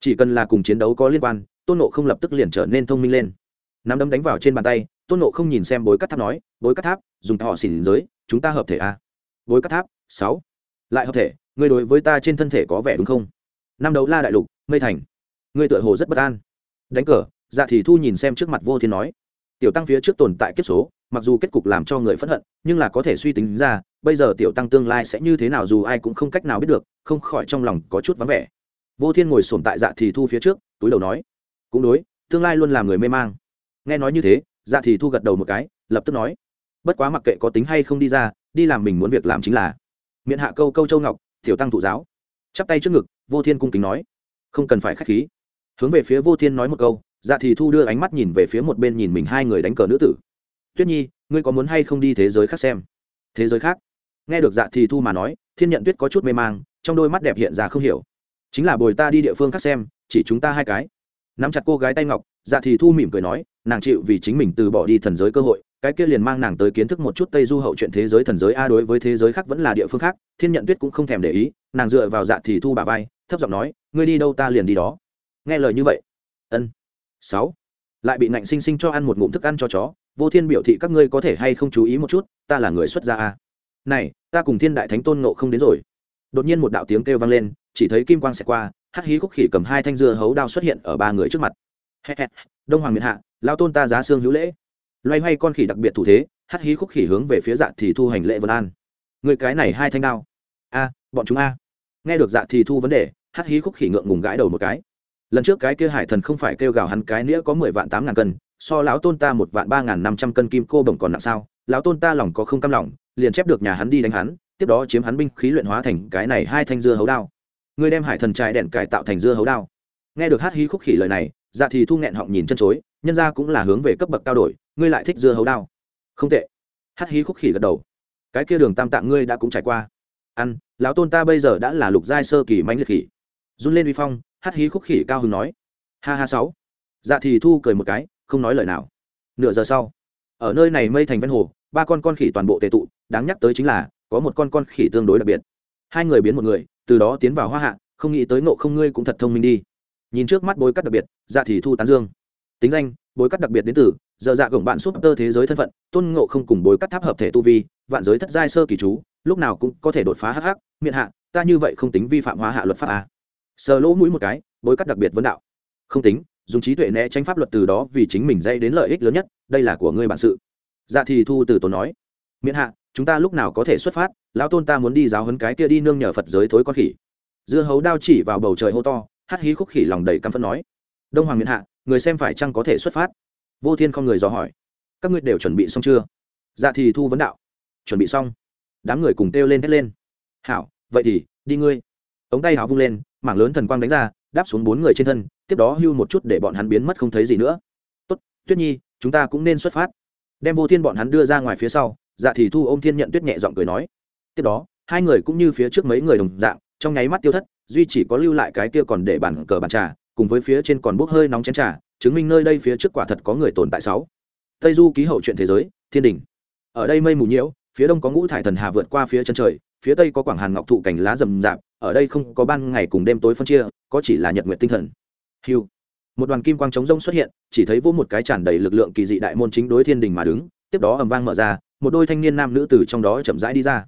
Chỉ cần là cùng chiến đấu có liên quan, tôn nộ không lập tức liền trở nên thông minh lên. Nắm đấm đánh vào trên bàn tay, tôn nộ không nhìn xem bối cắt tháp nói, bối cắt tháp, dùng họ xỉn giới, chúng ta hợp thể a à? bối cắt tháp, sáu. Lại hợp thể, ngươi đối với ta trên thân thể có vẻ đúng không? Năm đấu la đại lục, mây thành. Ngươi tựa hồ rất bất an. Đánh cờ dạ thì thu nhìn xem trước mặt vô thiên nói tiểu tăng phía trước tồn tại kiếp số, mặc dù kết cục làm cho người phẫn hận, nhưng là có thể suy tính ra, bây giờ tiểu tăng tương lai sẽ như thế nào dù ai cũng không cách nào biết được, không khỏi trong lòng có chút vắng vẻ. Vô thiên ngồi sổm tại dạ thì thu phía trước, túi đầu nói, cũng đối, tương lai luôn làm người mê mang. Nghe nói như thế dạ thì thu gật đầu một cái, lập tức nói, bất quá mặc kệ có tính hay không đi ra, đi làm mình muốn việc làm chính là. Miệng hạ câu câu châu ngọc, tiểu tăng thụ giáo, chắp tay trước ngực, vô thiên cung kính nói, không cần phải k h á c h khí. Hướng về phía vô thiên nói một câu dạ thì thu đưa ánh mắt nhìn về phía một bên nhìn mình hai người đánh cờ nữ tử. Tuyết nhi, ngươi có muốn hay không đi thế giới khác xem? Thế giới khác? Nghe được dạ thì thu mà nói, thiên nhận tuyết có chút mê mang, trong đôi mắt đẹp hiện ra không hiểu. Chính là bồi ta đi địa phương khác xem, chỉ chúng ta hai cái. Nắm chặt cô gái tay ngọc dạ thì thu mỉm cười nói, nàng chịu vì chính mình từ bỏ đi thần giới cơ hội, cái kia liền mang nàng tới kiến thức một chút tây du hậu chuyện thế giới thần giới a đối với thế giới khác vẫn là địa phương khác, thiên nhận tuyết cũng không thèm để ý, nàng dựa vào dạ thì thu bà vai, thấp giọng nói, ngươi đi đâu ta liền đi đó. Nghe lời như vậy, ân sáu. Lại bị nạnh sinh sinh cho ăn một ngụm thức ăn cho chó. Vô thiên biểu thị các ngươi có thể hay không chú ý một chút, ta là người xuất gia a. Này, ta cùng thiên đại thánh tôn nộ không đến rồi. Đột nhiên một đạo tiếng kêu vang lên, chỉ thấy kim quang xẹt qua, hắc hí khúc khỉ cầm hai thanh dưa hấu đao xuất hiện ở ba người trước mặt. Đông hoàng miền hạ, lao tôn ta giá xương hữu lễ. Loay hoay con khỉ đặc biệt thủ thế, hắc hí khúc khỉ hướng về phía dạ thì thu hành lễ vân an. Người cái này hai thanh đao. A, bọn chúng a. Nghe được dạ thì thu vấn đề, hắc hí khúc khỉ ngượng ngùng gãi đầu một cái lần trước cái kia hải thần không phải kêu gào hắn cái nĩa có mười vạn tám ngàn cân, so lão tôn ta một vạn ba ngàn năm trăm cân kim cô bồng còn nặng sao? Lão tôn ta lòng có không cam lòng, liền chép được nhà hắn đi đánh hắn, tiếp đó chiếm hắn binh khí luyện hóa thành cái này hai thanh dưa hấu đao. Ngươi đem hải thần trai đèn cải tạo thành dưa hấu đao. Nghe được hát hí khúc khỉ lời này dạ thì thu nghẹn họng nhìn chân chối, nhân ra cũng là hướng về cấp bậc cao đổi, ngươi lại thích dưa hấu đao. Không tệ. Hát hí khúc khỉ gật đầu. Cái kia đường tam tạng ngươi đã cũng trải qua. Ăn, lão tôn ta bây giờ đã là lục giai sơ kỳ mãnh liệt khỉ. Run lên uy phong hát hí khúc khỉ cao hứng nói. Ha ha sáu. Dạ thì thu cười một cái, không nói lời nào. Nửa giờ sau, ở nơi này mây thành ven hồ, ba con con khỉ toàn bộ tề tụ, đáng nhắc tới chính là, có một con con khỉ tương đối đặc biệt. Hai người biến một người, từ đó tiến vào hoa hạ, không nghĩ tới nộ không ngươi cũng thật thông minh đi. Nhìn trước mắt bối cắt đặc biệt dạ thì thu tán dương. Tính danh, bối cắt đặc biệt đến từ, giờ dạ gồng bạn súp tơ thế giới thân phận, tôn ngộ không cùng bối cắt tháp hợp thể tu vi, vạn giới thất giai sơ kỳ chú, lúc nào cũng có thể đột phá hắc hắc miệng hạ, ta như vậy không tính vi phạm hóa hạ luật pháp à sờ lỗ mũi một cái, bối cắt đặc biệt vấn đạo. Không tính, dùng trí tuệ né tránh pháp luật từ đó vì chính mình dây đến lợi ích lớn nhất, đây là của ngươi bản sự. Dạ thì thu từ tốn nói, miễn hạ, chúng ta lúc nào có thể xuất phát, lão tôn ta muốn đi giáo hấn cái kia đi nương nhờ phật giới thối con khỉ. Dưa hấu đao chỉ vào bầu trời hô to, hắt hí khúc khỉ lòng đầy căm phẫn nói, đông hoàng miễn hạ, người xem phải chăng có thể xuất phát? Vô thiên không người dò hỏi, các ngươi đều chuẩn bị xong chưa? Dạ thì thu vấn đạo, chuẩn bị xong. Đám người cùng kêu lên thét lên, hảo, vậy thì, đi ngươi. Ống tay hảo vung lên mảng lớn thần quang đánh ra, đáp xuống bốn người trên thân, tiếp đó hưu một chút để bọn hắn biến mất không thấy gì nữa. Tốt, tuyết nhi, chúng ta cũng nên xuất phát. Đem vô thiên bọn hắn đưa ra ngoài phía sau dạ thì thu ô m thiên nhận tuyết nhẹ giọng cười nói. Tiếp đó, hai người cũng như phía trước mấy người đồng dạng, trong nháy mắt tiêu thất, duy chỉ có lưu lại cái kia còn để bàn cờ bàn trà, cùng với phía trên còn bốc hơi nóng chén trà, chứng minh nơi đây phía trước quả thật có người tồn tại sáu. Tây du ký hậu chuyện thế giới, thiên đình. Ở đây mây mù nhiễu, phía đông có ngũ thải thần hà vượt qua phía chân trời phía tây có quảng hàn ngọc thụ cành lá rậm rạp, ở đây không có ban ngày cùng đêm tối phân chia, có chỉ là nhật nguyện tinh thần. Hiu một đoàn kim quang trống rông xuất hiện, chỉ thấy vô một cái tràn đầy lực lượng kỳ dị đại môn chính đối thiên đình mà đứng, tiếp đó ầm vang mở ra, một đôi thanh niên nam nữ từ trong đó chậm rãi đi ra.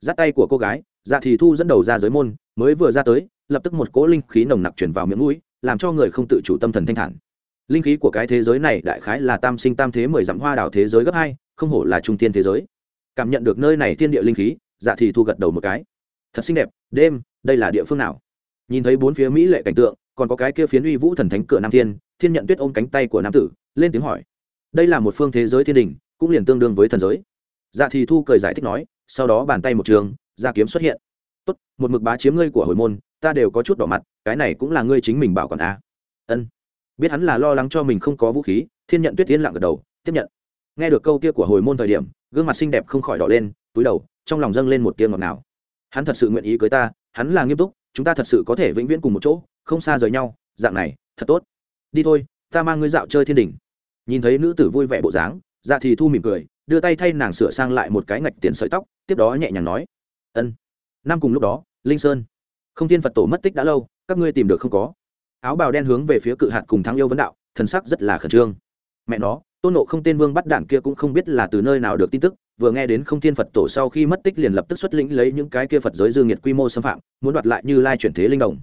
Giắt tay của cô gái dạ thì thu dẫn đầu ra giới môn, mới vừa ra tới, lập tức một cỗ linh khí nồng nặc chuyển vào miệng mũi, làm cho người không tự chủ tâm thần thanh thản. Linh khí của cái thế giới này đại khái là tam sinh tam thế mười dặm hoa đảo thế giới gấp hai, không hổ là trung tiên thế giới. Cảm nhận được nơi này thiên địa linh khí dạ thì thu gật đầu một cái. Thật xinh đẹp, đêm, đây là địa phương nào? Nhìn thấy bốn phía mỹ lệ cảnh tượng, còn có cái kia phiến uy vũ thần thánh cửa nam thiên thiên nhận tuyết ôm cánh tay của nam tử, lên tiếng hỏi. Đây là một phương thế giới thiên đình, cũng liền tương đương với thần giới. Dạ thì thu cười giải thích nói, sau đó bàn tay một trường gia kiếm xuất hiện. Tốt, một mực bá chiếm ngươi của hồi môn, ta đều có chút đỏ mặt, cái này cũng là ngươi chính mình bảo còn a à. ân. Biết hắn là lo lắng cho mình không có vũ khí, thiên nhận tuyết tiến lặng gật đầu, tiếp nhận. Nghe được câu kia của hồi môn thời điểm, gương mặt xinh đẹp không khỏi đỏ lên, túi đầu trong lòng dâng lên một tiếng ngọt nào hắn thật sự nguyện ý cưới ta, hắn là nghiêm túc, chúng ta thật sự có thể vĩnh viễn cùng một chỗ, không xa rời nhau, dạng này, thật tốt. Đi thôi, ta mang ngươi dạo chơi thiên đình nhìn thấy nữ tử vui vẻ bộ dáng dạ thì thu mỉm cười, đưa tay thay nàng sửa sang lại một cái ngạch tiền sợi tóc, tiếp đó nhẹ nhàng nói, ân, năm cùng lúc đó, linh sơn, không thiên phật tổ mất tích đã lâu, các ngươi tìm được không có. Áo bào đen hướng về phía cự hạt cùng thắng yêu vấn đạo, thần sắc rất là khẩn trương. Mẹ nó, tôn nộ không tên vương bắt đảng kia cũng không biết là từ nơi nào được tin tức vừa nghe đến không thiên phật tổ sau khi mất tích liền lập tức xuất lĩnh lấy những cái kia phật giới dương nhiệt quy mô xâm phạm, muốn đoạt lại như lai chuyển thế linh đồng.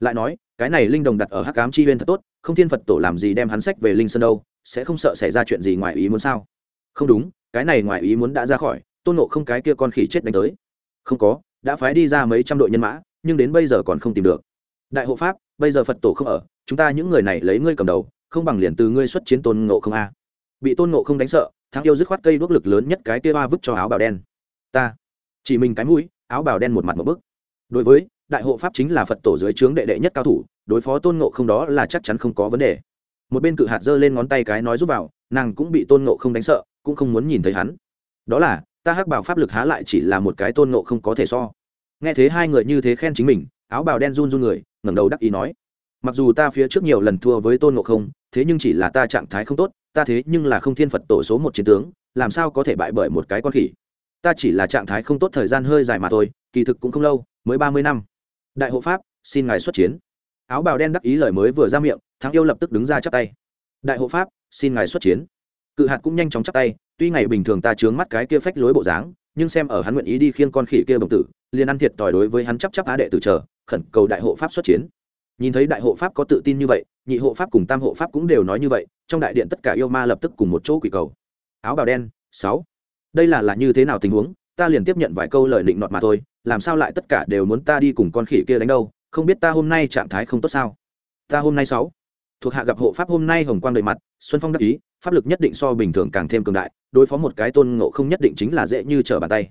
Lại nói, cái này linh đồng đặt ở hắc ám chi huyên thật tốt, không thiên phật tổ làm gì đem hắn sách về linh sơn đâu, sẽ không sợ xảy ra chuyện gì ngoài ý muốn sao? Không đúng, cái này ngoài ý muốn đã ra khỏi, tôn nộ không cái kia con khỉ chết đánh tới. Không có, đã phái đi ra mấy trăm đội nhân mã, nhưng đến bây giờ còn không tìm được. Đại hộ pháp, bây giờ phật tổ không ở, chúng ta những người này lấy ngươi cầm đầu, không bằng liền từ ngươi xuất chiến tôn ngộ không a. Bị tôn ngộ không đánh sợ thắng yêu dứt khoát cây đuốc lực lớn nhất cái kia ba vứt cho áo bào đen. Ta, chỉ mình cái mũi, áo bào đen một mặt một bức. Đối với, đại hộ pháp chính là phật tổ dưới trướng đệ đệ nhất cao thủ, đối phó tôn ngộ không đó là chắc chắn không có vấn đề. Một bên cự hạt giơ lên ngón tay cái nói giúp vào, nàng cũng bị tôn ngộ không đánh sợ, cũng không muốn nhìn thấy hắn. Đó là, ta hắc bảo pháp lực há lại chỉ là một cái tôn ngộ không có thể so. Nghe thế hai người như thế khen chính mình, áo bào đen run run người, ngẩng đầu đắc ý nói. Mặc dù ta phía trước nhiều lần thua với tôn ngộ không, thế nhưng chỉ là ta trạng thái không tốt ta thế nhưng là không thiên phật tổ số một chiến tướng, làm sao có thể bại bởi một cái con khỉ? Ta chỉ là trạng thái không tốt thời gian hơi dài mà thôi, kỳ thực cũng không lâu, mới ba mươi năm. Đại hộ pháp, xin ngài xuất chiến. Áo bào đen đắc ý lời mới vừa ra miệng, thắng yêu lập tức đứng ra chắp tay. Đại hộ pháp, xin ngài xuất chiến. Cự hạt cũng nhanh chóng chắp tay, tuy ngày bình thường ta chướng mắt cái kia phách lối bộ dáng, nhưng xem ở hắn nguyện ý đi khiêng con khỉ kia bồng tử, liền ăn thiệt tỏi đối với hắn chấp chấp á đệ tử chờ, khẩn cầu đại hộ pháp xuất chiến. Nhìn thấy đại hộ pháp có tự tin như vậy nhị hộ pháp cùng tam hộ pháp cũng đều nói như vậy, trong đại điện tất cả yêu ma lập tức cùng một chỗ quỷ cầu. Áo bào đen, sáu. Đây là là như thế nào tình huống? Ta liền tiếp nhận vài câu lời định nọt mà thôi, làm sao lại tất cả đều muốn ta đi cùng con khỉ kia đánh đâu? Không biết ta hôm nay trạng thái không tốt sao? Ta hôm nay sáu. Thuộc hạ gặp hộ pháp hôm nay hồng quang đầy mặt, xuân phong đắc ý, pháp lực nhất định so bình thường càng thêm cường đại, đối phó một cái tôn ngộ không nhất định chính là dễ như trở bàn tay.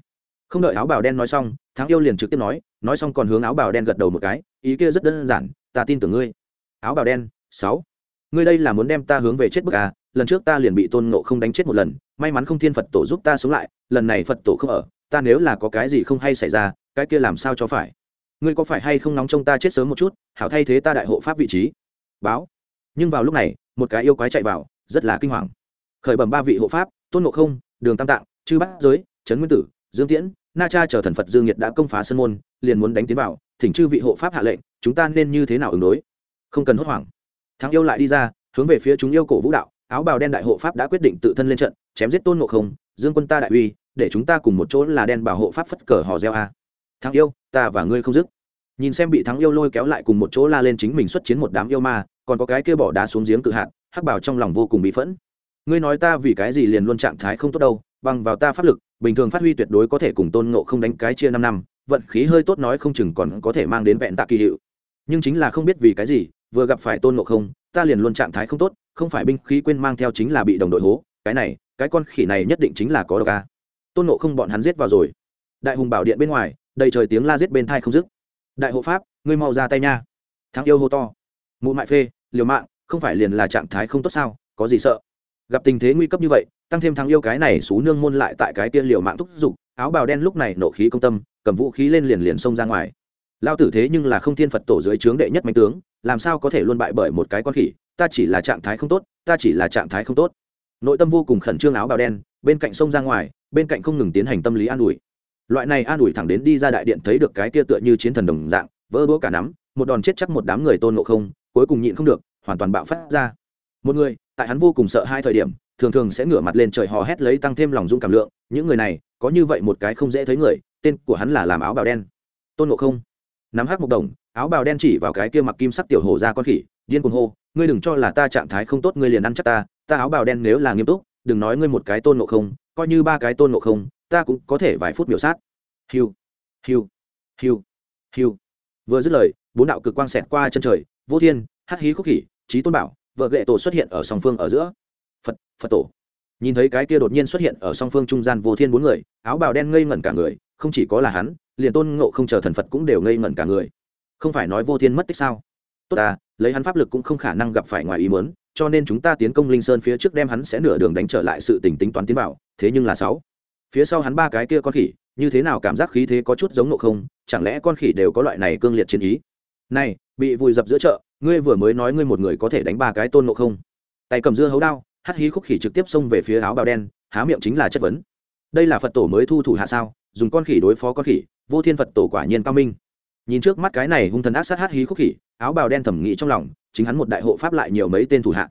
Không đợi áo bào đen nói xong, thắng yêu liền trực tiếp nói nói xong còn hướng áo bào đen gật đầu một cái, ý kia rất đơn giản, ta tin tưởng ngươi. Áo bào đen sáu. Ngươi đây là muốn đem ta hướng về chết bức à? Lần trước ta liền bị tôn ngộ không đánh chết một lần, may mắn không thiên phật tổ giúp ta sống lại, lần này phật tổ không ở, ta nếu là có cái gì không hay xảy ra, cái kia làm sao cho phải? Ngươi có phải hay không nóng trong ta chết sớm một chút, hảo thay thế ta đại hộ pháp vị trí? Báo. Nhưng vào lúc này, một cái yêu quái chạy vào, rất là kinh hoàng. Khởi bẩm ba vị hộ pháp, tôn ngộ không, đường tam tạng, chư bát giới, trấn nguyên tử, dương tiễn, na cha chờ thần phật dương nhiệt đã công phá sân môn, liền muốn đánh tiến vào, thỉnh chư vị hộ pháp hạ lệnh, chúng ta nên như thế nào ứng đối? Không cần hốt hoảng thắng yêu lại đi ra, hướng về phía chúng yêu cổ vũ đạo, áo bào đen đại hộ pháp đã quyết định tự thân lên trận, chém giết tôn ngộ không, dương quân ta đại uy, để chúng ta cùng một chỗ là đen bảo hộ pháp phất cờ hò reo a. Thắng yêu, ta và ngươi không dứt. Nhìn xem bị thắng yêu lôi kéo lại cùng một chỗ la lên chính mình xuất chiến một đám yêu ma, còn có cái kia bỏ đá xuống giếng cự hạn hắc bảo trong lòng vô cùng bị phẫn. Ngươi nói ta vì cái gì liền luôn trạng thái không tốt đâu, bằng vào ta pháp lực, bình thường phát huy tuyệt đối có thể cùng tôn ngộ không đánh cái chia năm năm, vận khí hơi tốt nói không chừng còn có thể mang đến vẹn tạ kỳ hiệu. Nhưng chính là không biết vì cái gì vừa gặp phải tôn ngộ không, ta liền luôn trạng thái không tốt, không phải binh khí quên mang theo chính là bị đồng đội hố, cái này, cái con khỉ này nhất định chính là có độc a. Tôn ngộ không bọn hắn giết vào rồi. Đại hùng bảo điện bên ngoài, đầy trời tiếng la giết bên thai không dứt. Đại hộ pháp, ngươi mau ra tay nha. Thắng yêu hô to. Mụ mại phê, liều mạng, không phải liền là trạng thái không tốt sao, có gì sợ. Gặp tình thế nguy cấp như vậy, tăng thêm thắng yêu cái này xú nương môn lại tại cái tiên liều mạng thúc giục, áo bào đen lúc này nộ khí công tâm, cầm vũ khí lên liền liền xông ra ngoài. Lao tử thế nhưng là không thiên phật tổ dưới trướng đệ nhất mạnh tướng làm sao có thể luôn bại bởi một cái con khỉ? Ta chỉ là trạng thái không tốt, ta chỉ là trạng thái không tốt. Nội tâm vô cùng khẩn trương áo bào đen, bên cạnh sông ra ngoài, bên cạnh không ngừng tiến hành tâm lý an ủi. Loại này an ủi thẳng đến đi ra đại điện thấy được cái kia tựa như chiến thần đồng dạng, vỡ đũa cả nắm, một đòn chết chắc một đám người tôn ngộ không, cuối cùng nhịn không được, hoàn toàn bạo phát ra. Một người, tại hắn vô cùng sợ hai thời điểm, thường thường sẽ ngửa mặt lên trời hò hét lấy tăng thêm lòng dung cảm lượng. Những người này, có như vậy một cái không dễ thấy người, tên của hắn là làm áo bào đen. Tôn ngộ không. Nắm hát một đồng áo bào đen chỉ vào cái kia mặc kim sắc tiểu hổ ra con khỉ, điên cuồng hô, ngươi đừng cho là ta trạng thái không tốt, ngươi liền ăn chắc ta ta áo bào đen nếu là nghiêm túc, đừng nói ngươi một cái tôn ngộ không, coi như ba cái tôn ngộ không, ta cũng có thể vài phút biểu sát. Hiu hiu hiu hiu. Vừa dứt lời, bốn đạo cực quang xẹt qua chân trời, vô thiên, hắc hí khúc khỉ trí tôn bảo, vợ gệ tổ xuất hiện ở song phương ở giữa. Phật phật tổ. Nhìn thấy cái kia đột nhiên xuất hiện ở song phương trung gian vô thiên bốn người, áo bào đen ngây ngẩn cả người, không chỉ có là hắn, liền tôn ngộ không chờ thần phật cũng đều ngây ngẩn cả người không phải nói vô thiên mất tích sao? Tốt à lấy hắn pháp lực cũng không khả năng gặp phải ngoài ý muốn, cho nên chúng ta tiến công linh sơn phía trước đem hắn sẽ nửa đường đánh trở lại sự tình tính toán tiến vào, thế nhưng là sáu. Phía sau hắn ba cái kia con khỉ, như thế nào cảm giác khí thế có chút giống nộ không? Chẳng lẽ con khỉ đều có loại này cương liệt chiến ý? Này, bị vùi dập giữa chợ, ngươi vừa mới nói ngươi một người có thể đánh ba cái tôn nộ không? Tay cầm dưa hấu đao, hắt hí khúc khỉ trực tiếp xông về phía áo bào đen, há miệng chính là chất vấn. Đây là phật tổ mới thu thủ hạ sao? Dùng con khỉ đối phó con khỉ, vô thiên phật tổ quả nhiên cao minh nhìn trước mắt cái này hung thần ác sát hát hí khúc khỉ, áo bào đen thẩm nghĩ trong lòng, chính hắn một đại hộ pháp lại nhiều mấy tên thủ hạ.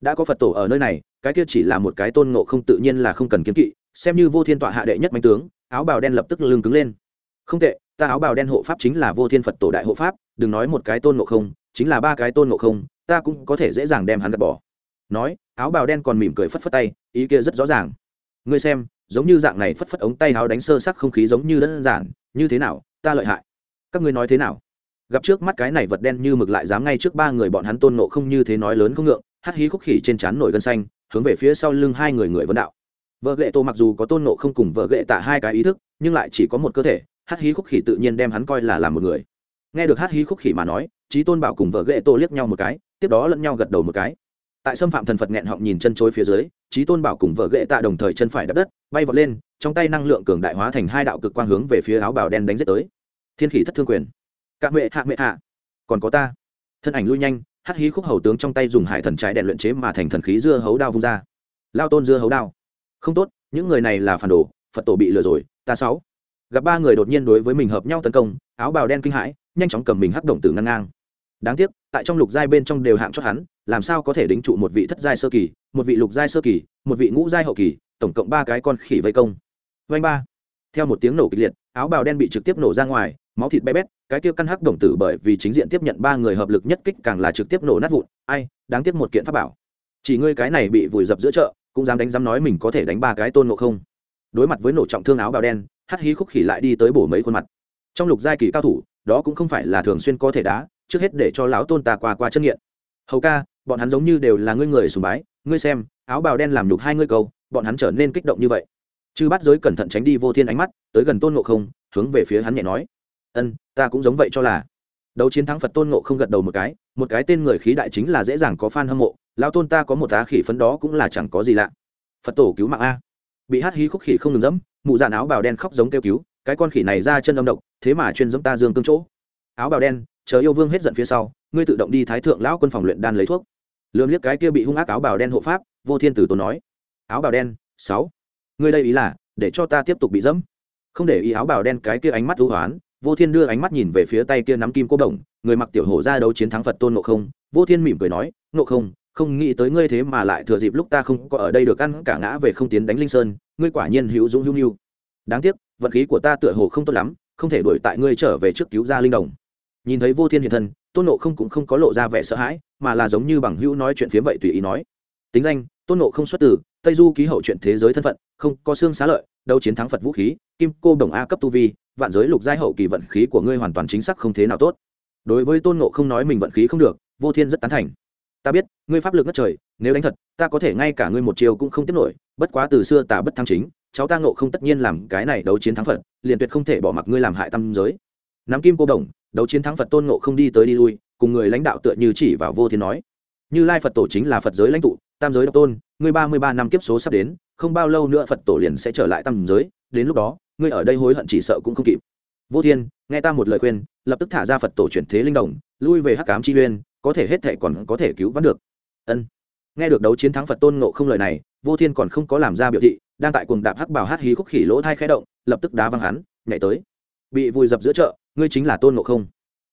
Đã có phật tổ ở nơi này, cái kia chỉ là một cái tôn ngộ không tự nhiên là không cần kiếm kỵ, xem như vô thiên tọa hạ đệ nhất mạnh tướng, áo bào đen lập tức lưng cứng lên. Không tệ, ta áo bào đen hộ pháp chính là vô thiên phật tổ đại hộ pháp, đừng nói một cái tôn ngộ không, chính là ba cái tôn ngộ không, ta cũng có thể dễ dàng đem hắn gạt bỏ. Nói, áo bào đen còn mỉm cười phất phất tay, ý kia rất rõ ràng. Ngươi xem, giống như dạng này phất phất ống tay áo đánh sơ sắc không khí giống như đơn giản, như thế nào, ta lợi hại các ngươi nói thế nào? Gặp trước mắt cái này vật đen như mực lại dám ngay trước ba người bọn hắn tôn nộ không như thế nói lớn không ngượng hắt hí khúc khỉ trên trán nổi gân xanh, hướng về phía sau lưng hai người người vấn đạo. Vợ ghệ tô mặc dù có tôn nộ không cùng vợ ghệ tạ hai cái ý thức, nhưng lại chỉ có một cơ thể hắt hí khúc khỉ tự nhiên đem hắn coi là làm một người. Nghe được hắt hí khúc khỉ mà nói trí tôn bảo cùng vợ ghệ tô liếc nhau một cái, tiếp đó lẫn nhau gật đầu một cái. Tại xâm phạm thần phật nghẹn họng nhìn chân chối phía dưới trí tôn bảo cùng vợ ghệ tạ đồng thời chân phải đập đất, bay vọt lên, trong tay năng lượng cường đại hóa thành hai đạo cực quang hướng về phía áo bào đen đánh giết tới thiên khỉ thất thương quyền. Cạ mệ hạ mệ hạ. Còn có ta. Thân ảnh lui nhanh hắt hí khúc hầu tướng trong tay dùng hải thần trái đèn luyện chế mà thành thần khí dưa hấu đao vung ra. Lao tôn dưa hấu đao. Không tốt, những người này là phản đồ, phật tổ bị lừa rồi, ta sáu. Gặp ba người đột nhiên đối với mình hợp nhau tấn công, áo bào đen kinh hãi, nhanh chóng cầm mình hắc động tử ngang ngang. Đáng tiếc, tại trong lục giai bên trong đều hạng cho hắn, làm sao có thể đính trụ một vị thất giai sơ kỳ, một vị lục giai sơ kỳ, một vị ngũ giai hậu kỳ, tổng cộng ba cái con khỉ vây công. Vanh ba. Theo một tiếng nổ kịch liệt, áo bào đen bị trực tiếp nổ ra ngoài máu thịt bé bét, cái kia căn hắc đồng tử bởi vì chính diện tiếp nhận ba người hợp lực nhất kích càng là trực tiếp nổ nát vụn. Ai, đáng tiếc một kiện pháp bảo. Chỉ ngươi cái này bị vùi dập giữa chợ, cũng dám đánh dám nói mình có thể đánh ba cái tôn ngộ không. Đối mặt với nổ trọng thương áo bào đen hắt hí khúc khỉ lại đi tới bổ mấy khuôn mặt. Trong lục giai kỳ cao thủ, đó cũng không phải là thường xuyên có thể đá, trước hết để cho lão tôn ta qua qua chân nghiện. Hầu ca, bọn hắn giống như đều là ngươi người sùng bái, ngươi xem, áo bào đen làm nhục hai ngươi câu, bọn hắn trở nên kích động như vậy. Chư bắt giới cẩn thận tránh đi vô thiên ánh mắt, tới gần tôn ngộ không, hướng về phía hắn nhẹ nói ân, ta cũng giống vậy cho là. Đấu chiến thắng phật tôn ngộ không gật đầu một cái một cái tên người khí đại chính là dễ dàng có f a n hâm mộ lao tôn ta có một tá khỉ phấn đó cũng là chẳng có gì lạ. Phật tổ cứu mạng a. Bị hát hí khúc khỉ không ngừng dẫm, mụ dạn áo bào đen khóc giống kêu cứu, cái con khỉ này ra chân âm độc, thế mà chuyên dẫm ta dương cương chỗ. Áo bào đen, chờ yêu vương hết giận phía sau, ngươi tự động đi thái thượng lão quân phòng luyện đan lấy thuốc. Lương liếc cái kia bị hung ác áo bào đen hộ pháp, vô thiên tử tốn nói. Áo bào đen, sáu. Ngươi đây ý là, để cho ta tiếp tục bị dẫm. Không để ý áo bào đen cái kia ánh mắt hữu hoán vô thiên đưa ánh mắt nhìn về phía tay kia nắm kim cô đồng người mặc tiểu hổ ra đấu chiến thắng phật tôn nộ không. Vô thiên mỉm cười nói nộ không không nghĩ tới ngươi thế mà lại thừa dịp lúc ta không có ở đây được ăn cả ngã về không tiến đánh linh sơn, ngươi quả nhiên hữu dũng hữu nhu. Đáng tiếc, vận khí của ta tựa hồ không tốt lắm, không thể đuổi tại ngươi trở về trước cứu ra linh đồng. Nhìn thấy vô thiên hiện thân, tôn nộ không cũng không có lộ ra vẻ sợ hãi, mà là giống như bằng hữu nói chuyện phiếm vậy tùy ý nói, tính danh, tôn nộ không xuất từ, tây du ký hậu chuyện thế giới thân phận không có xương xá lợi đâu chiến thắng phật vũ khí, kim cô đồng a cấp tu vi, vạn giới lục giai hậu kỳ vận khí của ngươi hoàn toàn chính xác không thế nào tốt. Đối với tôn ngộ không nói mình vận khí không được, vô thiên rất tán thành. Ta biết, ngươi pháp lực ngất trời, nếu đánh thật, ta có thể ngay cả ngươi một chiều cũng không tiếp nổi, bất quá từ xưa ta bất thăng chính, cháu ta ngộ không tất nhiên làm cái này đấu chiến thắng phật, liền tuyệt không thể bỏ mặc ngươi làm hại tâm giới. Nắm kim cô đồng, đấu chiến thắng phật tôn ngộ không đi tới đi lui, cùng người lãnh đạo tựa như chỉ vào vô thiên nói. Như lai phật tổ chính là phật giới lãnh tụ, tam giới độc tôn, ngươi ba mươi ba năm kiếp số sắp đến không bao lâu nữa phật tổ liền sẽ trở lại tam giới, đến lúc đó, ngươi ở đây hối hận chỉ sợ cũng không kịp. Vô thiên, nghe ta một lời khuyên, lập tức thả ra phật tổ chuyển thế linh đồng, lui về hắc cám chi uyên, có thể hết thệ còn có thể cứu vãn được. Ân. Nghe được đấu chiến thắng phật tôn ngộ không lời này, vô thiên còn không có làm ra biểu thị, đang tại cuồng đạp hắc bảo hát hí khúc khỉ lỗ thai khẽ động, lập tức đá văng hắn, nhảy tới. Bị vùi dập giữa chợ, ngươi chính là tôn ngộ không.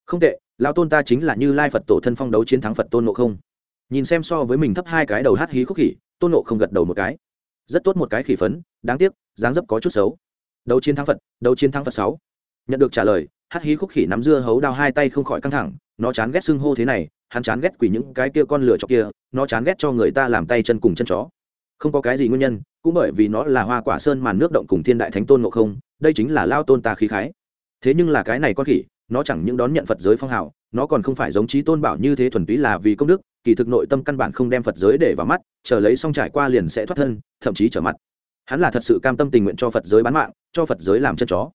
Không tệ lao tôn ta chính là như lai phật tổ thân phong đấu chiến thắng phật tôn ngộ không. Nhìn xem so với mình thấp hai cái đầu hát hí khúc khỉ, tôn ngộ không gật đầu một cái rất tốt một cái khỉ phấn, đáng tiếc, dáng dấp có chút xấu. Đấu chiến thắng phật, đấu chiến thắng phật sáu. Nhận được trả lời hát hí khúc khỉ nắm dưa hấu đao hai tay không khỏi căng thẳng, nó chán ghét xưng hô thế này, hắn chán ghét quỷ những cái kia con lửa chọc kia, nó chán ghét cho người ta làm tay chân cùng chân chó. Không có cái gì nguyên nhân, cũng bởi vì nó là hoa quả sơn màn nước động cùng thiên đại thánh tôn ngộ không, đây chính là lao tôn ta khí khái. Thế nhưng là cái này con khỉ, nó chẳng những đón nhận phật giới phong hào, nó còn không phải giống trí tôn bảo như thế thuần túy là vì công đức kỳ thực nội tâm căn bản không đem phật giới để vào mắt, chờ lấy xong trải qua liền sẽ thoát thân, thậm chí trở mặt. Hắn là thật sự cam tâm tình nguyện cho phật giới bán mạng, cho phật giới làm chân chó.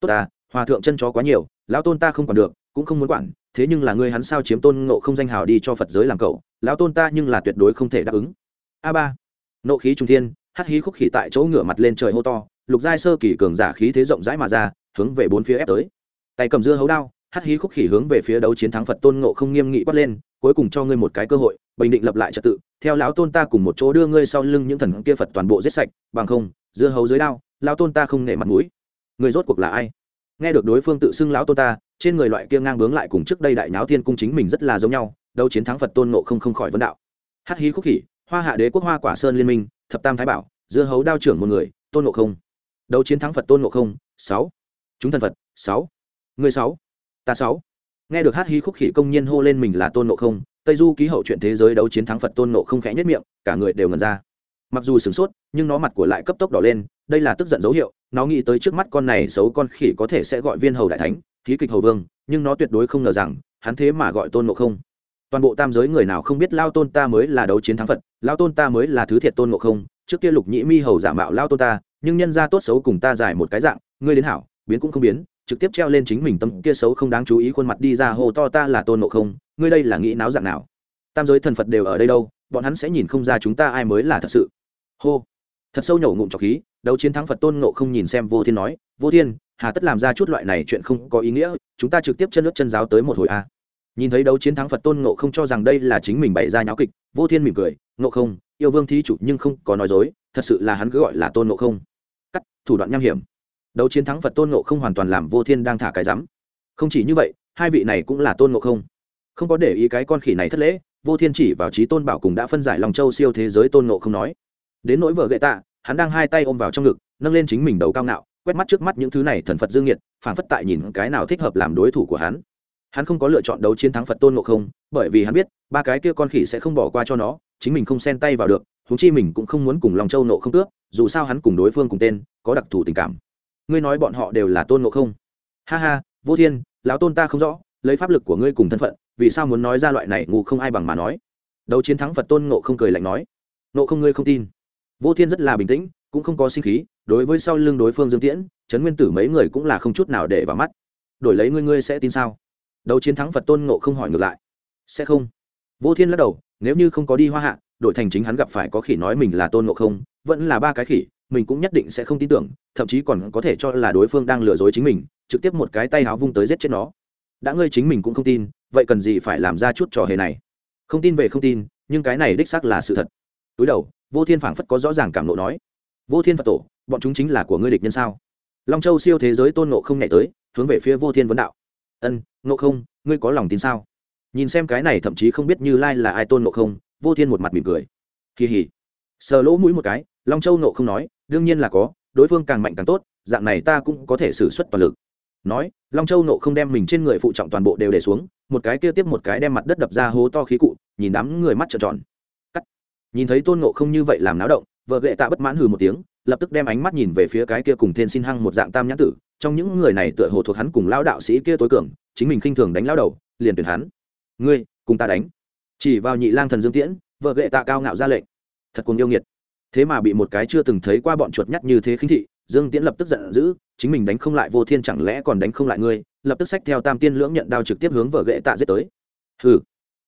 Tốt ta, hòa thượng chân chó quá nhiều, lão tôn ta không còn được, cũng không muốn quản, thế nhưng là ngươi hắn sao chiếm tôn ngộ không danh hào đi cho phật giới làm cậu, lão tôn ta nhưng là tuyệt đối không thể đáp ứng. A ba, nộ khí trung thiên hắt hí khúc khỉ tại chỗ ngửa mặt lên trời hô to, lục giai sơ kỳ cường giả khí thế rộng rãi mà ra, hướng về bốn phía ép tới. Tay cầm dưa hấu đao hát hí khúc khỉ hướng về phía đấu chiến thắng phật tôn ngộ không nghiêm nghị quát lên, cuối cùng cho ngươi một cái cơ hội, bình định lập lại trật tự, theo lão tôn ta cùng một chỗ đưa ngươi sau lưng những thần kia phật toàn bộ giết sạch, bằng không, dưa hấu dưới đao, lão tôn ta không nể mặt mũi. Người rốt cuộc là ai? Nghe được đối phương tự xưng lão tôn ta, trên người loại kia ngang bướng lại cùng trước đây đại náo thiên cung chính mình rất là giống nhau, đấu chiến thắng phật tôn ngộ không không khỏi vấn đạo. Hát hí khúc khỉ, hoa hạ đế quốc hoa quả sơn liên minh, thập tam thái bảo, dưa hấu đao trưởng một người, tôn ngộ không. Đấu chiến thắng phật tôn ngộ không, sáu. Chúng thần phật, sáu. Người sáu ta sáu. Nghe được hát hí khúc khỉ công nhiên hô lên mình là tôn ngộ không, tây du ký hậu chuyện thế giới đấu chiến thắng phật tôn ngộ không khẽ nhất miệng, cả người đều ngần ra. Mặc dù sửng sốt, nhưng nó mặt của lại cấp tốc đỏ lên, đây là tức giận dấu hiệu, nó nghĩ tới trước mắt con này xấu con khỉ có thể sẽ gọi viên hầu đại thánh khí kịch hầu vương, nhưng nó tuyệt đối không ngờ rằng, hắn thế mà gọi tôn ngộ không. Toàn bộ tam giới người nào không biết lao tôn ta mới là đấu chiến thắng phật, lao tôn ta mới là thứ thiệt tôn ngộ không, trước kia lục nhĩ mi hầu giả mạo lao tôn ta, nhưng nhân ra tốt xấu cùng ta giải một cái dạng, ngươi đến hảo, biến cũng không biến trực tiếp treo lên chính mình tâm kia xấu không đáng chú ý khuôn mặt đi ra hồ to ta là tôn ngộ không, ngươi đây là nghĩ náo dạng nào? Tam giới thần phật đều ở đây đâu, bọn hắn sẽ nhìn không ra chúng ta ai mới là thật sự. Hô. Thật sâu nhổ ngụm trọc khí, đấu chiến thắng phật tôn ngộ không nhìn xem vô thiên nói, vô thiên, hà tất làm ra chút loại này chuyện không có ý nghĩa, chúng ta trực tiếp chân nước chân giáo tới một hồi a. Nhìn thấy đấu chiến thắng phật tôn ngộ không cho rằng đây là chính mình bày ra nháo kịch, vô thiên mỉm cười, ngộ không, yêu vương thí chủ nhưng không có nói dối, thật sự là hắn cứ gọi là tôn ngộ không. Cắt, thủ đoạn nham hiểm đấu chiến thắng phật tôn ngộ không hoàn toàn làm vô thiên đang thả cái rắm. Không chỉ như vậy, hai vị này cũng là tôn ngộ không. Không có để ý cái con khỉ này thất lễ, vô thiên chỉ vào trí tôn bảo cùng đã phân giải lòng châu siêu thế giới tôn ngộ không nói. Đến nỗi vợ gậy tạ, hắn đang hai tay ôm vào trong ngực, nâng lên chính mình đầu cao ngạo, quét mắt trước mắt những thứ này thần phật dương nhiệt phản phất tại nhìn cái nào thích hợp làm đối thủ của hắn. Hắn không có lựa chọn đấu chiến thắng phật tôn ngộ không, bởi vì hắn biết, ba cái kia con khỉ sẽ không bỏ qua cho nó, chính mình không xen tay vào được húng chi mình cũng không muốn cùng lòng châu nộ không tước. dù sao hắn cùng đối phương cùng tên, có đặc thù tình cảm ngươi nói bọn họ đều là tôn ngộ không? Ha ha, vô thiên, lão tôn ta không rõ, lấy pháp lực của ngươi cùng thân phận, vì sao muốn nói ra loại này ngu không ai bằng mà nói? Đấu chiến thắng phật tôn ngộ không cười lạnh nói. Ngộ không ngươi không tin. Vô thiên rất là bình tĩnh, cũng không có sinh khí, đối với sau lưng đối phương dương tiễn, trấn nguyên tử mấy người cũng là không chút nào để vào mắt. Đổi lấy ngươi ngươi sẽ tin sao? Đấu chiến thắng phật tôn ngộ không hỏi ngược lại. Sẽ không. Vô thiên lắc đầu, nếu như không có đi hoa hạ đội thành chính hắn gặp phải có khỉ nói mình là tôn ngộ không, vẫn là ba cái khỉ mình cũng nhất định sẽ không tin tưởng, thậm chí còn có thể cho là đối phương đang lừa dối chính mình, trực tiếp một cái tay áo vung tới giết chết nó. Đã ngươi chính mình cũng không tin, vậy cần gì phải làm ra chút trò hề này? Không tin về không tin, nhưng cái này đích xác là sự thật. Túi đầu, vô thiên phảng phất có rõ ràng cảm lộ nói. Vô thiên phật tổ, bọn chúng chính là của ngươi địch nhân sao? Long châu siêu thế giới tôn nộ không nhảy tới, hướng về phía vô thiên vấn đạo. Ân nộ không, ngươi có lòng tin sao? Nhìn xem cái này thậm chí không biết như lai là ai tôn nộ không, vô thiên một mặt mỉm cười. Kỳ hỉ sờ lỗ mũi một cái, long châu nộ không nói đương nhiên là có, đối phương càng mạnh càng tốt, dạng này ta cũng có thể xử suất toàn lực. Nói, long châu nộ không đem mình trên người phụ trọng toàn bộ đều để xuống, một cái kia tiếp một cái đem mặt đất đập ra hố to khí cụ, nhìn đám người mắt trợn tròn. Cắt. Nhìn thấy tôn nộ không như vậy làm náo động, vợ gệ tạ bất mãn hừ một tiếng, lập tức đem ánh mắt nhìn về phía cái kia cùng thiên xin hăng một dạng tam nhãn tử, trong những người này tựa hồ thuộc hắn cùng lao đạo sĩ kia tối cường, chính mình khinh thường đánh lao đầu, liền tuyển hắn. Ngươi, cùng ta đánh. Chỉ vào nhị lang thần dương tiễn, vợ gệ tạ cao ngạo ra lệnh. Thật cùng yêu nghiệt thế mà bị một cái chưa từng thấy qua bọn chuột nhắt như thế khinh thị, dương tiễn lập tức giận dữ, chính mình đánh không lại vô thiên chẳng lẽ còn đánh không lại ngươi, lập tức xách theo tam tiên lưỡng nhận đao trực tiếp hướng vợ ghệ tạ giết tới. Hừ.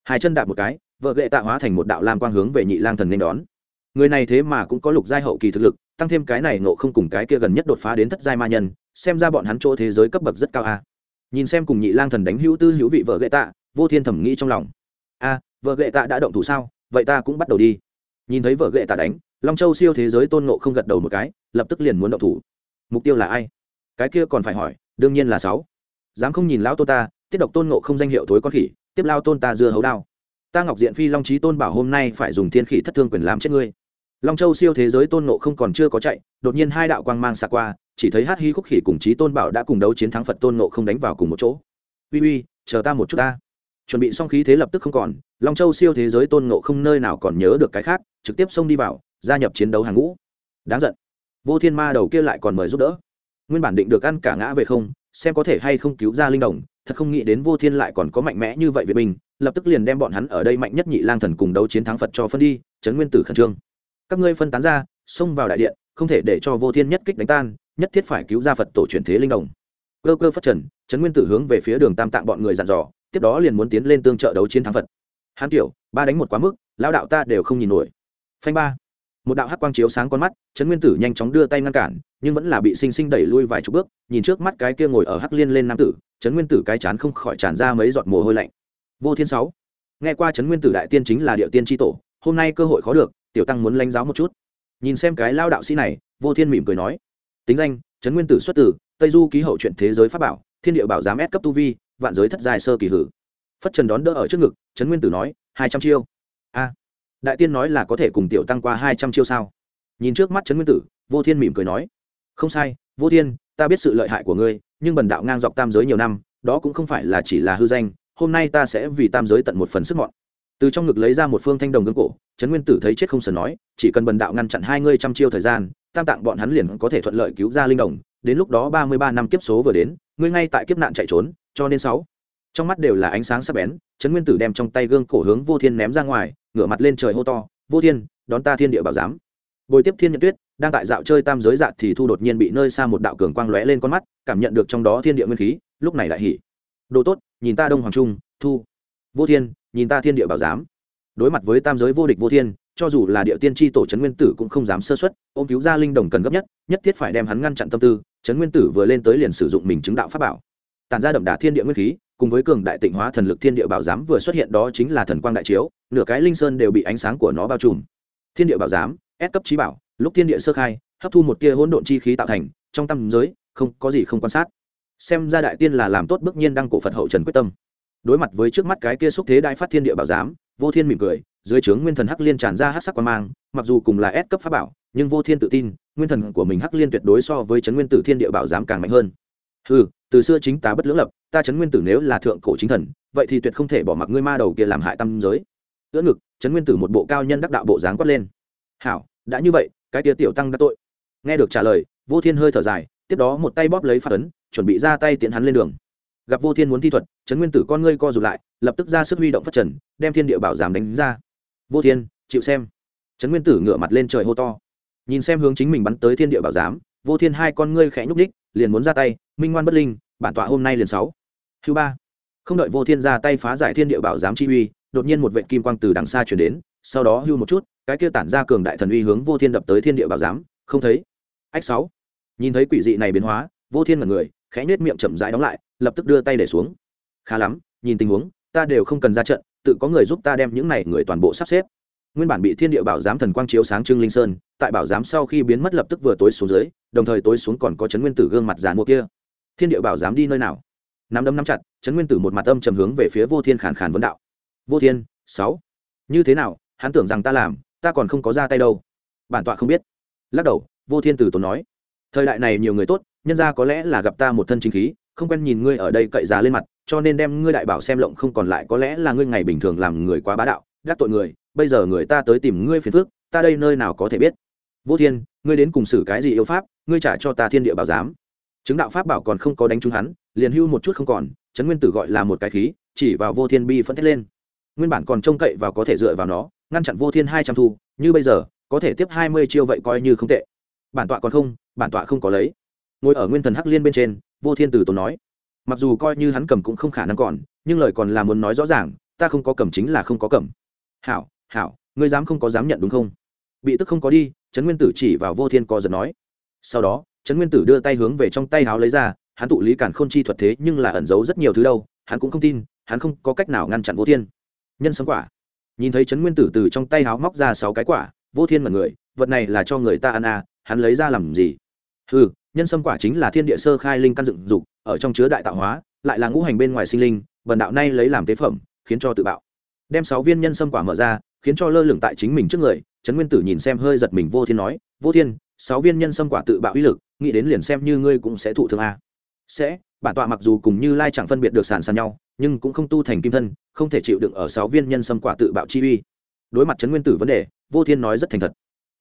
Hai chân đạp một cái, vợ ghệ tạ hóa thành một đạo lam quang hướng về nhị lang thần nên đón. Người này thế mà cũng có lục giai hậu kỳ thực lực, tăng thêm cái này nộ không cùng cái kia gần nhất đột phá đến thất giai ma nhân, xem ra bọn hắn chỗ thế giới cấp bậc rất cao a. Nhìn xem cùng nhị lang thần đánh hữu tư hữu vị vợ ghệ tạ, vô thiên thẩm nghĩ trong lòng. A, vợ ghệ tạ đã động thủ sao? Vậy ta cũng bắt đầu đi. Nhìn thấy vợ ghệ tạ đánh long châu siêu thế giới tôn nộ không gật đầu một cái, lập tức liền muốn động thủ. Mục tiêu là ai? Cái kia còn phải hỏi, đương nhiên là sáu. Dám không nhìn lão tôn ta, tiết độc tôn nộ không danh hiệu thối con khỉ, tiếp lao tôn ta dưa hấu đao. Ta ngọc diện phi long trí tôn bảo hôm nay phải dùng thiên khỉ thất thương quyền làm chết ngươi. Long châu siêu thế giới tôn nộ không còn chưa có chạy, đột nhiên hai đạo quang mang xạ qua, chỉ thấy hát hy khúc khỉ cùng trí tôn bảo đã cùng đấu chiến thắng phật tôn nộ không đánh vào cùng một chỗ. Uy uy, chờ ta một chút ta. Chuẩn bị xong khí thế lập tức không còn, long châu siêu thế giới tôn nộ không nơi nào còn nhớ được cái khác, trực tiếp xông đi vào gia nhập chiến đấu hàng ngũ. Đáng giận. Vô thiên ma đầu kia lại còn mời giúp đỡ. Nguyên bản định được ăn cả ngã về không, xem có thể hay không cứu ra linh đồng, thật không nghĩ đến vô thiên lại còn có mạnh mẽ như vậy về mình lập tức liền đem bọn hắn ở đây mạnh nhất nhị lang thần cùng đấu chiến thắng phật cho phân đi trấn nguyên tử khẩn trương. Các ngươi phân tán ra, xông vào đại điện, không thể để cho vô thiên nhất kích đánh tan, nhất thiết phải cứu ra phật tổ truyền thế linh đồng. Cơ cơ phát trần trấn nguyên tử hướng về phía đường tam tạng bọn người dặn dò, tiếp đó liền muốn tiến lên tương trợ đấu chiến thắng phật. Hán tiểu, ba đánh một quá mức, lão đạo ta đều không nhìn nổi. Phanh ba một đạo hắc quang chiếu sáng con mắt, trấn nguyên tử nhanh chóng đưa tay ngăn cản, nhưng vẫn là bị sinh sinh đẩy lui vài chục bước, nhìn trước mắt cái kia ngồi ở hắc liên lên nam tử, trấn nguyên tử cái chán không khỏi tràn ra mấy giọt mồ hôi lạnh. Vô thiên sáu, nghe qua trấn nguyên tử đại tiên chính là điệu tiên tri tổ, hôm nay cơ hội khó được, tiểu tăng muốn lãnh giáo một chút. Nhìn xem cái lao đạo sĩ này, vô thiên mỉm cười nói, tính danh, trấn nguyên tử xuất tử tây du ký hậu chuyện thế giới pháp bảo, thiên địa bảo giám ép cấp tu vi, vạn giới thất dài sơ kỳ hử. Phất trần đón đỡ ở trước ngực, trấn nguyên tử nói, hai trăm chiêu. A đại tiên nói là có thể cùng tiểu tăng qua hai trăm chiêu sao? Nhìn trước mắt trấn nguyên tử, vô thiên mỉm cười nói, không sai, vô thiên, ta biết sự lợi hại của ngươi, nhưng bần đạo ngang dọc tam giới nhiều năm, đó cũng không phải là chỉ là hư danh, hôm nay ta sẽ vì tam giới tận một phần sức mọn. Từ trong ngực lấy ra một phương thanh đồng gương cổ, trấn nguyên tử thấy chết không sờn nói, chỉ cần bần đạo ngăn chặn hai ngươi trăm chiêu thời gian, tam tạng bọn hắn liền có thể thuận lợi cứu ra linh đồng, đến lúc đó ba mươi ba năm kiếp số vừa đến, ngươi ngay tại kiếp nạn chạy trốn, cho nên sáu trong mắt đều là ánh sáng sắc bén, trấn nguyên tử đem trong tay gương cổ hướng vô thiên ném ra ngoài, ngửa mặt lên trời hô to, vô thiên, đón ta thiên địa bảo giám. Bồi tiếp thiên nhận tuyết, đang tại dạo chơi tam giới dạ thì thu đột nhiên bị nơi xa một đạo cường quang lóe lên con mắt, cảm nhận được trong đó thiên địa nguyên khí, lúc này lại hỉ. Đồ tốt, nhìn ta đông hoàng trung, thu. Vô thiên, nhìn ta thiên địa bảo giám. Đối mặt với tam giới vô địch vô thiên, cho dù là địa tiên tri tổ trấn nguyên tử cũng không dám sơ xuất ôm cứu ra linh đồng cần gấp nhất nhất thiết phải đem hắn ngăn chặn tâm tư, trấn nguyên tử vừa lên tới liền sử dụng mình chứng đạo pháp bảo. Tàn ra đậm đà thiên địa nguyên khí cùng với cường đại tịnh hóa thần lực thiên địa bảo giám vừa xuất hiện đó chính là thần quang đại chiếu, nửa cái linh sơn đều bị ánh sáng của nó bao trùm. Thiên địa bảo giám ép cấp trí bảo, lúc thiên địa sơ khai, hấp thu một tia hỗn độn chi khí tạo thành, trong tâm giới, không có gì không quan sát. Xem ra đại tiên là làm tốt bức nhiên đăng cổ phật hậu trần quyết tâm. Đối mặt với trước mắt cái kia xúc thế đại phát thiên địa bảo giám, vô thiên mỉm cười, dưới trướng nguyên thần hắc liên tràn ra hắc sắc quan mang, mặc dù cùng là ép cấp pháp bảo, nhưng vô thiên tự tin, nguyên thần của mình hắc liên tuyệt đối so với trấn nguyên tử thiên địa bảo giám càng mạnh hơn ừ từ xưa chính ta bất lưỡng lập, ta trấn nguyên tử nếu là thượng cổ chính thần, vậy thì tuyệt không thể bỏ mặc ngươi ma đầu kia làm hại tâm giới. Ưỡn ngực trấn nguyên tử một bộ cao nhân đắc đạo bộ dáng quát lên. Hảo, đã như vậy, cái tia tiểu tăng đã tội. Nghe được trả lời, vô thiên hơi thở dài, tiếp đó một tay bóp lấy phát ấn, chuẩn bị ra tay tiện hắn lên đường. Gặp vô thiên muốn thi thuật trấn nguyên tử con ngươi co rụt lại, lập tức ra sức huy động phát trần, đem thiên địa bảo giảm đánh ra. Vô thiên, chịu xem. Trấn nguyên tử ngửa mặt lên trời hô to. Nhìn xem hướng chính mình bắn tới thiên địa bảo giám, vô thiên hai con ngươi khẽ nhúc ních liền muốn ra tay minh ngoan bất linh, bản tọa hôm nay liền sáu. Thứ ba, không đợi vô thiên ra tay phá giải thiên địa bảo giám chi uy, đột nhiên một vệ kim quang từ đằng xa chuyển đến, sau đó hưu một chút, cái kia tản ra cường đại thần uy hướng vô thiên đập tới thiên địa bảo giám, không thấy. Ách sáu, nhìn thấy quỷ dị này biến hóa, vô thiên mật người, khẽ nhếch miệng chậm rãi đóng lại, lập tức đưa tay để xuống. Khá lắm, nhìn tình huống, ta đều không cần ra trận, tự có người giúp ta đem những này người toàn bộ sắp xếp. Nguyên bản bị thiên địa bảo giám thần quang chiếu sáng trưng linh sơn, tại bảo giám sau khi biến mất lập tức vừa tối xuống dưới, đồng thời tối xuống còn có chấn nguyên tử gương mặt giàn mua kia thiên địa bảo dám đi nơi nào? Nắm đấm nắm chặt chấn nguyên tử một mặt âm trầm hướng về phía vô thiên khàn khàn vấn đạo. Vô thiên, sáu. Như thế nào? Hắn tưởng rằng ta làm, ta còn không có ra tay đâu. Bản tọa không biết. Lắc đầu, vô thiên tử tốn nói. Thời đại này nhiều người tốt, nhân ra có lẽ là gặp ta một thân chính khí, không quen nhìn ngươi ở đây cậy giá lên mặt, cho nên đem ngươi đại bảo xem lộng không còn lại có lẽ là ngươi ngày bình thường làm người quá bá đạo gác tội người, bây giờ người ta tới tìm ngươi phiền phước ta đây nơi nào có thể biết? Vô thiên, ngươi đến cùng xử cái gì yêu pháp, ngươi trả cho ta thiên địa bảo giám chứng đạo pháp bảo còn không có đánh trúng hắn, liền hưu một chút không còn, trấn nguyên tử gọi là một cái khí, chỉ vào vô thiên bi phân thét lên. Nguyên bản còn trông cậy và có thể dựa vào nó, ngăn chặn vô thiên hai trăm thu, như bây giờ, có thể tiếp hai mươi chiêu vậy coi như không tệ. Bản tọa còn không, bản tọa không có lấy. Ngồi ở nguyên thần hắc liên bên trên, vô thiên tử tốn nói, mặc dù coi như hắn cầm cũng không khả năng còn, nhưng lời còn là muốn nói rõ ràng, ta không có cầm chính là không có cầm. Hảo hảo, ngươi dám không có dám nhận đúng không? Bị tức không có đi, trấn nguyên tử chỉ vào vô thiên co giật nói. Sau đó trấn nguyên tử đưa tay hướng về trong tay háo lấy ra, hắn tụ lý cản khôn chi thuật thế nhưng là ẩn giấu rất nhiều thứ đâu, hắn cũng không tin, hắn không có cách nào ngăn chặn vô thiên. Nhân sống quả. Nhìn thấy trấn nguyên tử từ trong tay háo móc ra sáu cái quả, vô thiên mật người vật này là cho người ta ăn à hắn lấy ra làm gì? Ừ nhân sâm quả chính là thiên địa sơ khai linh căn dựng dục, ở trong chứa đại tạo hóa, lại là ngũ hành bên ngoài sinh linh, vần đạo nay lấy làm tế phẩm, khiến cho tự bạo. Đem sáu viên nhân sâm quả mở ra, khiến cho lơ lửng tại chính mình trước người, trấn nguyên tử nhìn xem hơi giật mình vô thiên nói, vô thiên, sáu viên nhân sâm quả tự bạo uy lực nghĩ đến liền xem như ngươi cũng sẽ thụ thương a. À. sẽ, bản tọa mặc dù cùng như lai chẳng phân biệt được sản sàn nhau, nhưng cũng không tu thành kim thân, không thể chịu đựng ở sáu viên nhân sâm quả tự bạo chi uy. Đối mặt trấn nguyên tử vấn đề, vô thiên nói rất thành thật.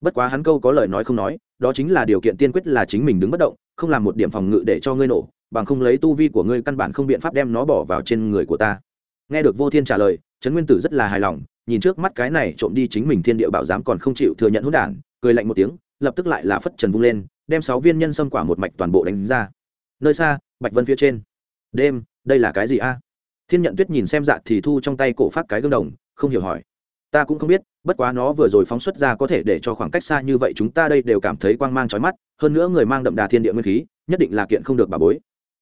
Bất quá hắn câu có lời nói không nói, đó chính là điều kiện tiên quyết là chính mình đứng bất động, không làm một điểm phòng ngự để cho ngươi nổ, bằng không lấy tu vi của ngươi căn bản không biện pháp đem nó bỏ vào trên người của ta. Nghe được vô thiên trả lời, trấn nguyên tử rất là hài lòng, nhìn trước mắt cái này trộm đi chính mình thiên địa bảo giám còn không chịu thừa nhận hỗn đản, cười lạnh một tiếng, lập tức lại là phất trần vung lên đem sáu viên nhân sâm quả một mạch toàn bộ đánh ra. Nơi xa, bạch vân phía trên. Đêm, đây là cái gì a? Thiên nhận tuyết nhìn xem dạ thì thu trong tay cổ phát cái gương đồng, không hiểu hỏi. Ta cũng không biết, bất quá nó vừa rồi phóng xuất ra có thể để cho khoảng cách xa như vậy chúng ta đây đều cảm thấy quang mang trói mắt, hơn nữa người mang đậm đà thiên địa nguyên khí, nhất định là kiện không được bà bối.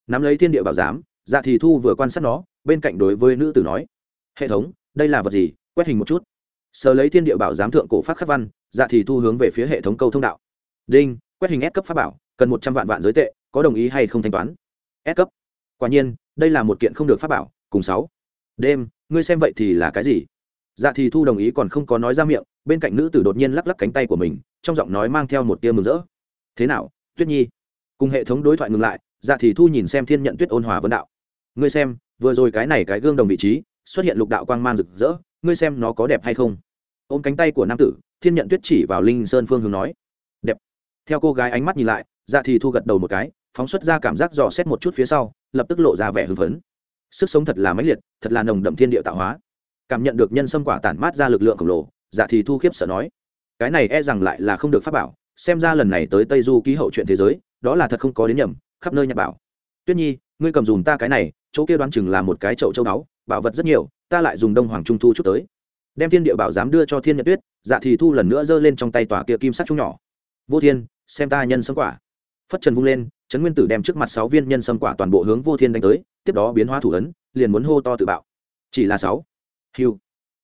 Nắm lấy thiên địa bảo giám dạ thì thu vừa quan sát nó, bên cạnh đối với nữ tử nói, hệ thống, đây là vật gì? Quét hình một chút. Sờ lấy thiên địa bảo giám thượng cổ phát khắc văn dạ thì thu hướng về phía hệ thống câu thông đạo. Đinh quét hình S cấp pháp bảo, cần một trăm vạn vạn giới tệ, có đồng ý hay không thanh toán? S cấp. Quả nhiên, đây là một kiện không được pháp bảo, cùng sáu. Đêm, ngươi xem vậy thì là cái gì? Dạ thì thu đồng ý còn không có nói ra miệng, bên cạnh nữ tử đột nhiên lắc lắc cánh tay của mình, trong giọng nói mang theo một tia mừng rỡ. Thế nào, tuyết nhi? Cùng hệ thống đối thoại ngừng lại dạ thì thu nhìn xem thiên nhận tuyết ôn hòa vấn đạo. Ngươi xem, vừa rồi cái này cái gương đồng vị trí, xuất hiện lục đạo quang mang rực rỡ, ngươi xem nó có đẹp hay không? Ôm cánh tay của nam tử, thiên nhận tuyết chỉ vào linh sơn phương hướng nói theo cô gái ánh mắt nhìn lại dạ thì thu gật đầu một cái, phóng xuất ra cảm giác dò xét một chút phía sau, lập tức lộ ra vẻ hưng phấn. Sức sống thật là mãnh liệt, thật là nồng đậm thiên địa tạo hóa. Cảm nhận được nhân sâm quả tản mát ra lực lượng khổng lồ dạ thì thu khiếp sợ nói, cái này e rằng lại là không được phát bảo, xem ra lần này tới tây du ký hậu chuyện thế giới, đó là thật không có đến nhầm, khắp nơi nhật bảo. Tuyết nhi, ngươi cầm dùng ta cái này, chỗ kia đoán chừng là một cái chậu châu báu bảo vật rất nhiều, ta lại dùng đông hoàng trung thu chút tới. Đem thiên địa bảo dám đưa cho thiên nhật tuyết dạ thì thu lần nữa giơ lên trong tay tòa kia kim sắc trung nhỏ vô thiên, xem ta nhân sâm quả. Phất trần vung lên, trấn nguyên tử đem trước mặt sáu viên nhân sâm quả toàn bộ hướng vô thiên đánh tới, tiếp đó biến hóa thủ ấn, liền muốn hô to tự bạo. Chỉ là sáu. Hiu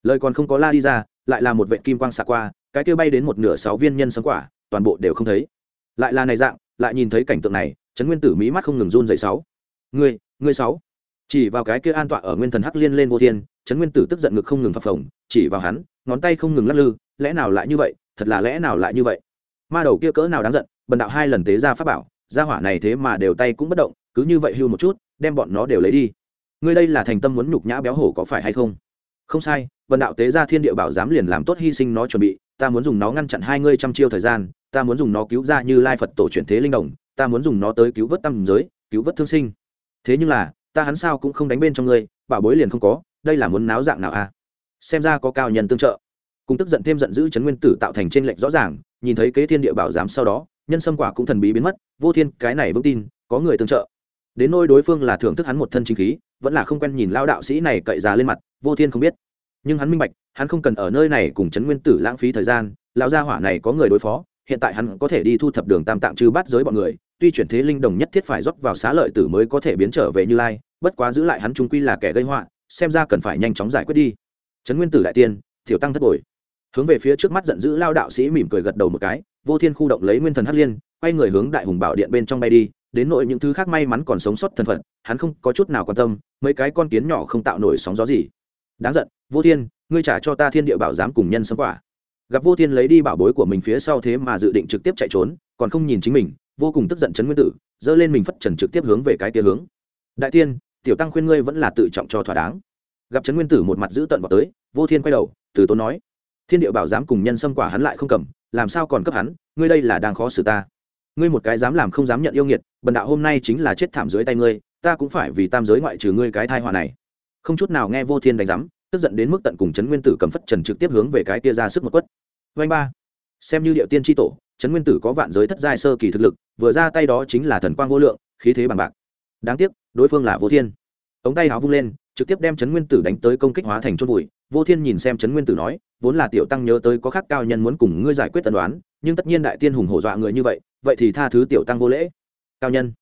lời còn không có la đi ra, lại là một vệ kim quang xạ qua, cái kia bay đến một nửa sáu viên nhân sâm quả, toàn bộ đều không thấy. Lại là này dạng, lại nhìn thấy cảnh tượng này, trấn nguyên tử mỹ mắt không ngừng run dậy sáu. Ngươi ngươi sáu. Chỉ vào cái kia an tọa ở nguyên thần hắc liên lên vô thiên, trấn nguyên tử tức giận ngực không ngừng phập phồng, chỉ vào hắn, ngón tay không ngừng lắc lư, lẽ nào lại như vậy, thật là lẽ nào lại như vậy? Ma đầu kia cỡ nào đáng giận, bần đạo hai lần tế ra pháp bảo, gia hỏa này thế mà đều tay cũng bất động, cứ như vậy hưu một chút, đem bọn nó đều lấy đi. Ngươi đây là thành tâm muốn nhục nhã béo hổ có phải hay không? Không sai, Bần đạo tế ra thiên địa bảo dám liền làm tốt hy sinh nó chuẩn bị, ta muốn dùng nó ngăn chặn hai ngươi trăm chiêu thời gian, ta muốn dùng nó cứu ra như lai phật tổ chuyển thế linh đồng, ta muốn dùng nó tới cứu vớt tâm giới, cứu vớt thương sinh. Thế nhưng là, ta hắn sao cũng không đánh bên trong ngươi, bảo bối liền không có, đây là muốn náo dạng nào a à? xem ra có cao nhân tương trợ. Cùng tức giận thêm giận dữ chấn nguyên tử tạo thành trên lệnh rõ ràng nhìn thấy kế thiên địa bảo giám sau đó, nhân sâm quả cũng thần bí biến mất, vô thiên, cái này vững tin, có người tương trợ. Đến nôi đối phương là thưởng thức hắn một thân chính khí, vẫn là không quen nhìn lao đạo sĩ này cậy già lên mặt, vô thiên không biết. Nhưng hắn minh bạch, hắn không cần ở nơi này cùng chấn nguyên tử lãng phí thời gian, lão gia hỏa này có người đối phó, hiện tại hắn có thể đi thu thập đường tam tạng trừ bắt giới bọn người, tuy chuyển thế linh đồng nhất thiết phải rót vào xá lợi tử mới có thể biến trở về như lai, bất quá giữ lại hắn trung quy là kẻ gây họa, xem ra cần phải nhanh chóng giải quyết đi. Trấn nguyên tử đại tiên, tiểu tăng thất bồi hướng về phía trước mắt giận dữ lao đạo sĩ mỉm cười gật đầu một cái, vô thiên khu động lấy nguyên thần hắc liên, quay người hướng đại hùng bảo điện bên trong bay đi, đến nội những thứ khác may mắn còn sống sót thân phận hắn không có chút nào quan tâm, mấy cái con kiến nhỏ không tạo nổi sóng gió gì. Đáng giận, vô thiên, ngươi trả cho ta thiên địa bảo giám cùng nhân sấm quả. Gặp vô thiên lấy đi bảo bối của mình phía sau thế mà dự định trực tiếp chạy trốn, còn không nhìn chính mình, vô cùng tức giận chấn nguyên tử, giơ lên mình phất trần trực tiếp hướng về cái kia hướng. Đại tiên, tiểu tăng khuyên ngươi vẫn là tự trọng cho thỏa đáng. Gặp trấn nguyên tử một mặt giữ tận vào tới, vô thiên quay đầu, từ tốn nói thiên địa bảo dám cùng nhân xâm quả hắn lại không cầm, làm sao còn cấp hắn? Ngươi đây là đang khó xử ta. Ngươi một cái dám làm không dám nhận yêu nghiệt, bần đạo hôm nay chính là chết thảm dưới tay ngươi, ta cũng phải vì tam giới ngoại trừ ngươi cái thai họa này. Không chút nào nghe vô thiên đánh giám, tức giận đến mức tận cùng trấn nguyên tử cầm phất trần trực tiếp hướng về cái tia ra sức một quất. Vanh ba. Xem như điệu tiên tri tổ, trấn nguyên tử có vạn giới thất giai sơ kỳ thực lực, vừa ra tay đó chính là thần quang vô lượng, khí thế bằng bạc. Đáng tiếc, đối phương là vô thiên. Ống tay áo vung lên trực tiếp đem trấn nguyên tử đánh tới công kích hóa thành chốt bụi vô thiên nhìn xem trấn nguyên tử nói, vốn là tiểu tăng nhớ tới có khác cao nhân muốn cùng ngươi giải quyết tần đoán nhưng tất nhiên đại tiên hùng hổ dọa người như vậy vậy thì tha thứ tiểu tăng vô lễ. Cao nhân.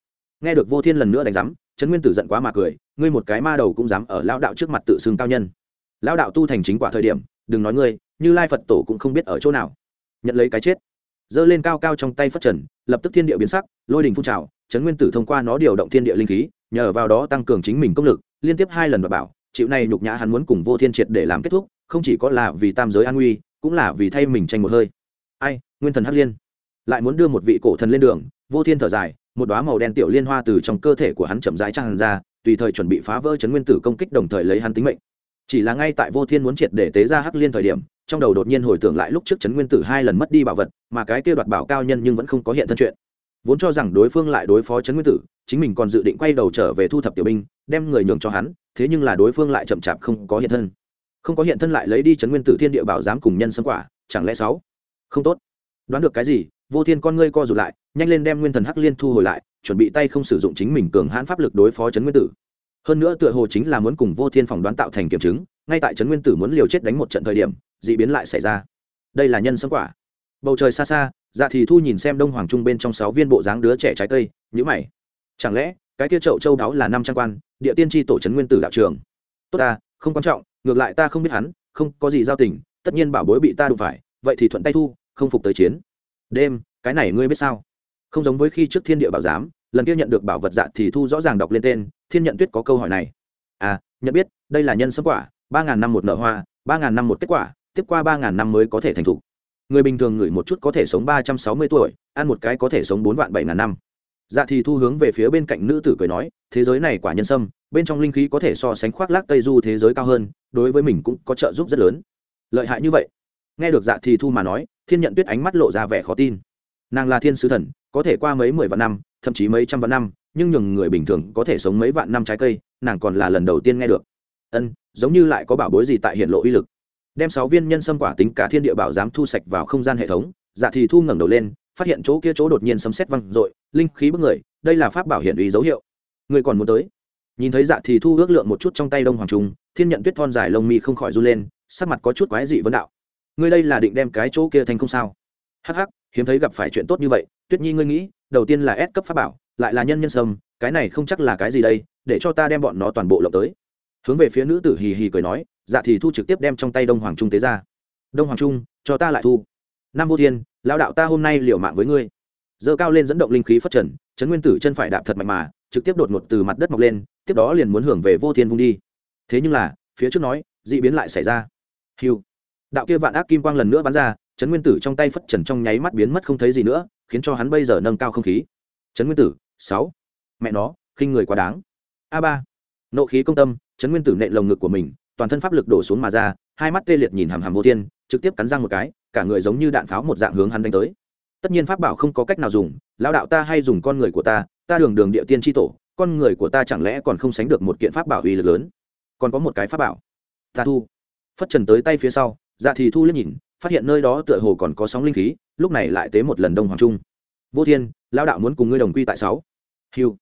Nghe được vô thiên lần nữa đánh giám, trấn nguyên tử giận quá mà cười, ngươi một cái ma đầu cũng dám ở lao đạo trước mặt tự xưng cao nhân. Lao đạo tu thành chính quả thời điểm, đừng nói ngươi, như lai phật tổ cũng không biết ở chỗ nào. Nhận lấy cái chết. Giơ lên cao cao trong tay phất trần, lập tức thiên địa biến sắc, lôi đình phun trào, trấn nguyên tử thông qua nó điều động thiên địa linh khí, nhờ vào đó tăng cường chính mình công lực liên tiếp hai lần và bảo, chịu này nhục nhã hắn muốn cùng vô thiên triệt để làm kết thúc, không chỉ có là vì tam giới an nguy, cũng là vì thay mình tranh một hơi. Ai, nguyên thần hắc liên. Lại muốn đưa một vị cổ thần lên đường, vô thiên thở dài, một đoá màu đen tiểu liên hoa từ trong cơ thể của hắn chậm rãi tràn ra, tùy thời chuẩn bị phá vỡ chấn nguyên tử công kích đồng thời lấy hắn tính mệnh. Chỉ là ngay tại vô thiên muốn triệt để tế ra hắc liên thời điểm, trong đầu đột nhiên hồi tưởng lại lúc trước chấn nguyên tử hai lần mất đi bảo vật, mà cái kia đoạt bảo cao nhân nhưng vẫn không có hiện thân chuyện vốn cho rằng đối phương lại đối phó chấn nguyên tử, chính mình còn dự định quay đầu trở về thu thập tiểu binh, đem người nhường cho hắn, thế nhưng là đối phương lại chậm chạp không có hiện thân. Không có hiện thân lại lấy đi chấn nguyên tử thiên địa bảo giám cùng nhân sân quả, chẳng lẽ sáu? Không tốt. Đoán được cái gì, vô thiên con ngươi co rụt lại, nhanh lên đem nguyên thần hắc liên thu hồi lại, chuẩn bị tay không sử dụng chính mình cường hãn pháp lực đối phó chấn nguyên tử. Hơn nữa tựa hồ chính là muốn cùng vô thiên phỏng đoán tạo thành kiểm chứng, ngay tại trấn nguyên tử muốn liều chết đánh một trận thời điểm d ị biến lại xảy ra. Đây là nhân sâm quả bầu trời xa xa dạ thì thu nhìn xem đông hoàng trung bên trong sáu viên bộ dáng đứa trẻ trái cây nhữ mày. Chẳng lẽ, cái kia trậu châu đáo là năm trang quan, địa tiên tri tổ trấn nguyên tử đạo trường? Tốt ta, không quan trọng, ngược lại ta không biết hắn, không có gì giao tình, tất nhiên bảo bối bị ta đụng phải, vậy thì thuận tay thu, không phục tới chiến. Đêm, cái này ngươi biết sao? Không giống với khi trước thiên địa bảo giám, lần kia nhận được bảo vật dạ thì thu rõ ràng đọc lên tên, thiên nhận tuyết có câu hỏi này. À nhận biết, đây là nhân sâm quả, ba ngàn năm một nở hoa, ba ngàn năm một kết quả, tiếp qua ba ngàn năm mới có thể thành thục người bình thường ngửi một chút có thể sống ba trăm sáu mươi tuổi, ăn một cái có thể sống bốn vạn bảy ngàn năm. Dạ thì thu hướng về phía bên cạnh nữ tử cười nói, thế giới này quả nhân sâm, bên trong linh khí có thể so sánh khoác lác tây du thế giới cao hơn, đối với mình cũng có trợ giúp rất lớn. Lợi hại như vậy. Nghe được dạ thì thu mà nói, thiên nhận tuyết ánh mắt lộ ra vẻ khó tin. Nàng là thiên sứ thần, có thể qua mấy mười vạn năm, thậm chí mấy trăm vạn năm, nhưng nhường người bình thường có thể sống mấy vạn năm trái cây, nàng còn là lần đầu tiên nghe được. Ân, giống như lại có bảo bối gì tại hiện lộ uy lực đem sáu viên nhân sâm quả tính cả thiên địa bảo dám thu sạch vào không gian hệ thống dạ thì thu ngẩng đầu lên, phát hiện chỗ kia chỗ đột nhiên sấm xét văng r linh khí bức người, đây là pháp bảo hiện uy dấu hiệu. Người còn muốn tới? Nhìn thấy dạ thì thu ước lượng một chút trong tay đông hoàng trung, thiên nhận tuyết thon dài lông mi không khỏi run lên, sắc mặt có chút quái dị vấn đạo. Ngươi đây là định đem cái chỗ kia thành không sao? Hắc hắc, hiếm thấy gặp phải chuyện tốt như vậy, tuyết nhi ngươi nghĩ, đầu tiên là ép cấp pháp bảo, lại là nhân nhân sâm, cái này không chắc là cái gì đây, để cho ta đem bọn nó toàn bộ lộng tới. Hướng về phía nữ tử hì hì cười nói dạ thì thu trực tiếp đem trong tay đông hoàng trung tế ra. Đông hoàng trung, cho ta lại thu. Nam vô thiên, lão đạo ta hôm nay liều mạng với ngươi. Dơ cao lên dẫn động linh khí phát trần, trấn nguyên tử chân phải đạp thật mạnh mà, trực tiếp đột ngột từ mặt đất mọc lên, tiếp đó liền muốn hưởng về vô thiên vung đi. Thế nhưng là, phía trước nói d ị biến lại xảy ra. Hiu. Đạo kia vạn ác kim quang lần nữa bắn ra, trấn nguyên tử trong tay phất trần trong nháy mắt biến mất không thấy gì nữa, khiến cho hắn bây giờ nâng cao không khí. Trấn nguyên tử, sáu. Mẹ nó, khinh người quá đáng. A ba. Nộ khí công tâm, trấn nguyên tử nệ lồng ngực của mình toàn thân pháp lực đổ xuống mà ra, hai mắt tê liệt nhìn hàm hàm vô thiên, trực tiếp cắn răng một cái, cả người giống như đạn pháo một dạng hướng hắn đánh tới. Tất nhiên pháp bảo không có cách nào dùng, lão đạo ta hay dùng con người của ta ta đường đường địa tiên tri tổ, con người của ta chẳng lẽ còn không sánh được một kiện pháp bảo uy lực lớn? Còn có một cái pháp bảo. Ta thu. Phất trần tới tay phía sau dạ thì thu liếc nhìn, phát hiện nơi đó tựa hồ còn có sóng linh khí, lúc này lại tế một lần đông hoàng trung. Vô thiên, lão đạo muốn cùng ngươi đồng quy tại sáu. Hiu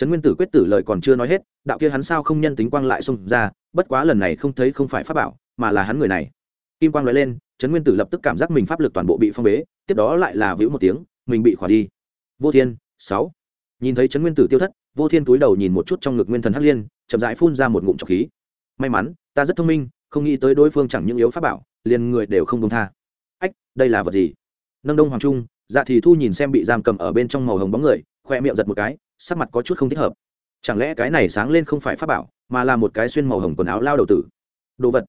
trấn nguyên tử quyết tử lời còn chưa nói hết, đạo kia hắn sao không nhân tính quang lại xông ra, bất quá lần này không thấy không phải pháp bảo, mà là hắn người này. Kim quang nói lên, trấn nguyên tử lập tức cảm giác mình pháp lực toàn bộ bị phong bế, tiếp đó lại là vĩu một tiếng, mình bị khỏa đi. Vô thiên, sáu. Nhìn thấy trấn nguyên tử tiêu thất, vô thiên túi đầu nhìn một chút trong ngực nguyên thần hắc liên, chậm dại phun ra một ngụm trọc khí. May mắn, ta rất thông minh, không nghĩ tới đối phương chẳng những yếu pháp bảo, liền người đều không công tha. Ách, đây là vật gì? Nâng đông hoàng trung dạ thì thu nhìn xem bị giam cầm ở bên trong màu hồng bóng người khoe miệng giật một cái sắc mặt có chút không thích hợp. Chẳng lẽ cái này sáng lên không phải pháp bảo, mà là một cái xuyên màu hồng quần áo lao đầu tử? Đồ vật.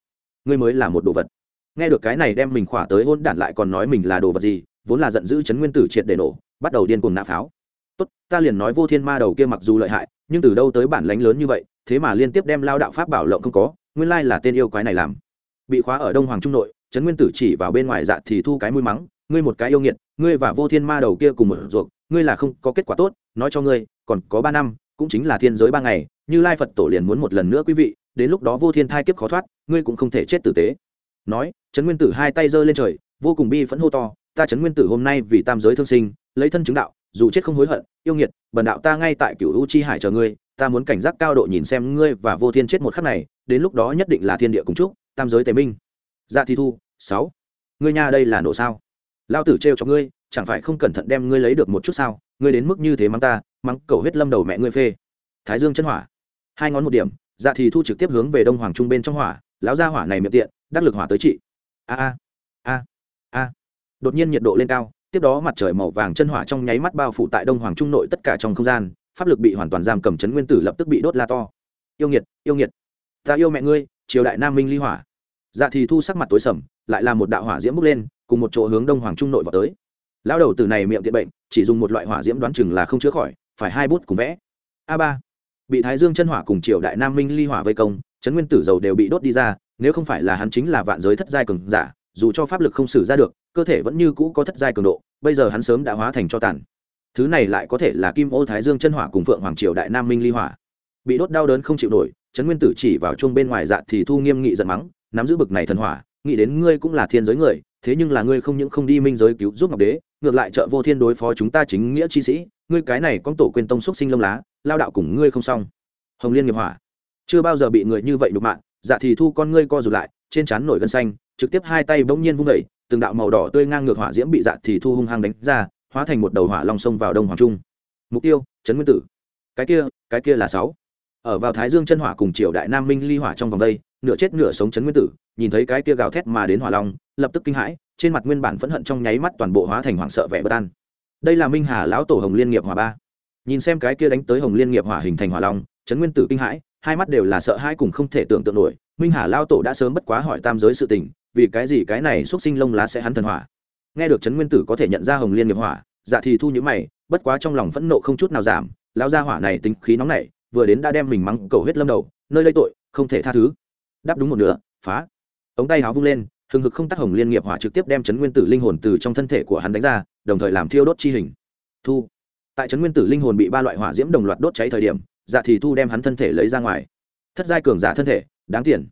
Ngươi mới là một đồ vật. Nghe được cái này đem mình khỏa tới hôn đản lại còn nói mình là đồ vật gì, vốn là giận dữ chấn nguyên tử triệt để nổ, bắt đầu điên cuồng nã pháo. Tốt, ta liền nói vô thiên ma đầu kia mặc dù lợi hại, nhưng từ đâu tới bản lánh lớn như vậy, thế mà liên tiếp đem lao đạo pháp bảo lộng không có, nguyên lai là tên yêu quái này làm. Bị khóa ở đông hoàng trung nội trấn nguyên tử chỉ vào bên ngoài dạ thì thu cái mũi mắng, ngươi một cái yêu nghiệt, ngươi và vô thiên ma đầu kia cùng một ruột, ngươi là không có kết quả tốt nói cho ngươi, còn có ba năm, cũng chính là thiên giới ba ngày, như lai phật tổ liền muốn một lần nữa quý vị, đến lúc đó vô thiên thai kiếp khó thoát, ngươi cũng không thể chết tử tế. Nói, trấn nguyên tử hai tay giơ lên trời, vô cùng bi phẫn hô to, ta trấn nguyên tử hôm nay vì tam giới thương sinh, lấy thân chứng đạo, dù chết không hối hận, yêu nghiệt, bần đạo ta ngay tại cửu u chi hải chờ ngươi, ta muốn cảnh giác cao độ nhìn xem ngươi và vô thiên chết một khắc này, đến lúc đó nhất định là thiên địa cùng chúc, tam giới tề minh. Dạ thi thu, sáu. Ngươi nhà đây là nổ sao? Lao tử trêu cho ngươi, chẳng phải không cẩn thận đem ngươi lấy được một chút sao? Ngươi đến mức như thế mắng ta, mắng cầu huyết lâm đầu mẹ ngươi phê. Thái dương chân hỏa. Hai ngón một điểm dạ thì thu trực tiếp hướng về đông hoàng trung bên trong hỏa, lão gia hỏa này miệng tiện, đắc lực hỏa tới trị. A a a a. Đột nhiên nhiệt độ lên cao, tiếp đó mặt trời màu vàng chân hỏa trong nháy mắt bao phủ tại đông hoàng trung nội tất cả trong không gian, pháp lực bị hoàn toàn giam cầm chấn nguyên tử lập tức bị đốt la to. Yêu nghiệt yêu nghiệt. Ta yêu mẹ ngươi, triều đại nam minh ly hỏa. Dạ thì thu sắc mặt tối sầm, lại là một đạo hỏa diễm bốc lên, cùng một chỗ hướng đông hoàng trung nội vào tới lão đầu từ này miệng tiện bệnh, chỉ dùng một loại hỏa diễm đoán chừng là không chữa khỏi, phải hai bút cùng vẽ. A ba. Bị thái dương chân hỏa cùng triều đại nam minh ly hỏa vây công chấn nguyên tử dầu đều bị đốt đi ra, nếu không phải là hắn chính là vạn giới thất giai cường giả, dù cho pháp lực không xử ra được, cơ thể vẫn như cũ có thất giai cường độ, bây giờ hắn sớm đã hóa thành cho tàn. Thứ này lại có thể là kim ô thái dương chân hỏa cùng phượng hoàng triều đại nam minh ly hỏa. Bị đốt đau đớn không chịu nổi, trấn nguyên tử chỉ vào chung bên ngoài dạ thì thu nghiêm nghị giận mắng, nắm giữ bực này thần hỏa, nghĩ đến ngươi cũng là thiên giới người, thế nhưng là ngươi không những không đi minh giới cứu giúp ngọc đế ngược lại trợ vô thiên đối phó chúng ta chính nghĩa chi sĩ, ngươi cái này con tổ quyền tông xúc sinh lông lá, lao đạo cùng ngươi không xong. Hồng liên nghiệp hỏa. Chưa bao giờ bị người như vậy đục mạng dạ thì thu con ngươi co rụt lại, trên trán nổi gân xanh, trực tiếp hai tay bỗng nhiên vung vẩy từng đạo màu đỏ tươi ngang ngược hỏa diễm bị dạ thì thu hung hăng đánh ra, hóa thành một đầu hỏa long sông vào đông hoàng trung. Mục tiêu, trấn nguyên tử. Cái kia cái kia là sáu. Ở vào thái dương chân hỏa cùng triều đại nam minh ly hỏa trong vòng đây, nửa chết nửa sống trấn nguyên tử, nhìn thấy cái kia gào thét mà đến hỏa long, lập tức kinh hãi trên mặt nguyên bản phẫn hận trong nháy mắt toàn bộ hóa thành hoảng sợ vẻ bất an. Đây là minh hà lão tổ hồng liên nghiệp hỏa ba. Nhìn xem cái kia đánh tới hồng liên nghiệp hỏa hình thành hỏa long, trấn nguyên tử kinh hãi, hai mắt đều là sợ hãi cùng không thể tưởng tượng nổi. Minh hà lao tổ đã sớm bất quá hỏi tam giới sự tình, vì cái gì cái này x sinh lông lá sẽ hắn thần hỏa? Nghe được trấn nguyên tử có thể nhận ra hồng liên nghiệp hỏa dạ thì thu nhữ mày, bất quá trong lòng phẫn nộ không chút nào giảm lao gia hỏa này tính khí nóng nảy, vừa đến đã đem mình mắng cầu huyết lâm đầu, nơi đây tội, không thể tha thứ. Đáp đúng một nửa, phá. Ống tay háo vung lên hừng hực không tắt hồng liên nghiệp hỏa trực tiếp đem chấn nguyên tử linh hồn từ trong thân thể của hắn đánh ra, đồng thời làm thiêu đốt chi hình. Thu. Tại chấn nguyên tử linh hồn bị ba loại hỏa diễm đồng loạt đốt cháy thời điểm dạ thì thu đem hắn thân thể lấy ra ngoài. Thất giai cường giả thân thể, đáng tiền.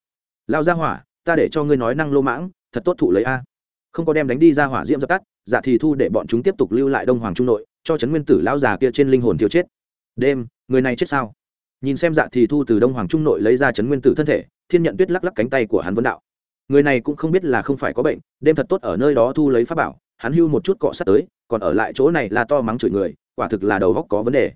Lao ra hỏa, ta để cho ngươi nói năng lô mãng, thật tốt thụ lấy a. Không có đem đánh đi ra hỏa diễm dập tắt dạ thì thu để bọn chúng tiếp tục lưu lại đông hoàng trung nội, cho chấn nguyên tử lão già kia trên linh hồn thiêu chết. Đêm, người này chết sao? Nhìn xem dạ thì thu từ đông hoàng trung nội lấy ra chấn nguyên tử thân thể, thiên nhận tuyết lắc lắc cánh tay của hắn vấn đạo người này cũng không biết là không phải có bệnh, đêm thật tốt ở nơi đó thu lấy pháp bảo, hắn hưu một chút cọ sát tới, còn ở lại chỗ này là to mắng chửi người, quả thực là đầu góc có vấn đề.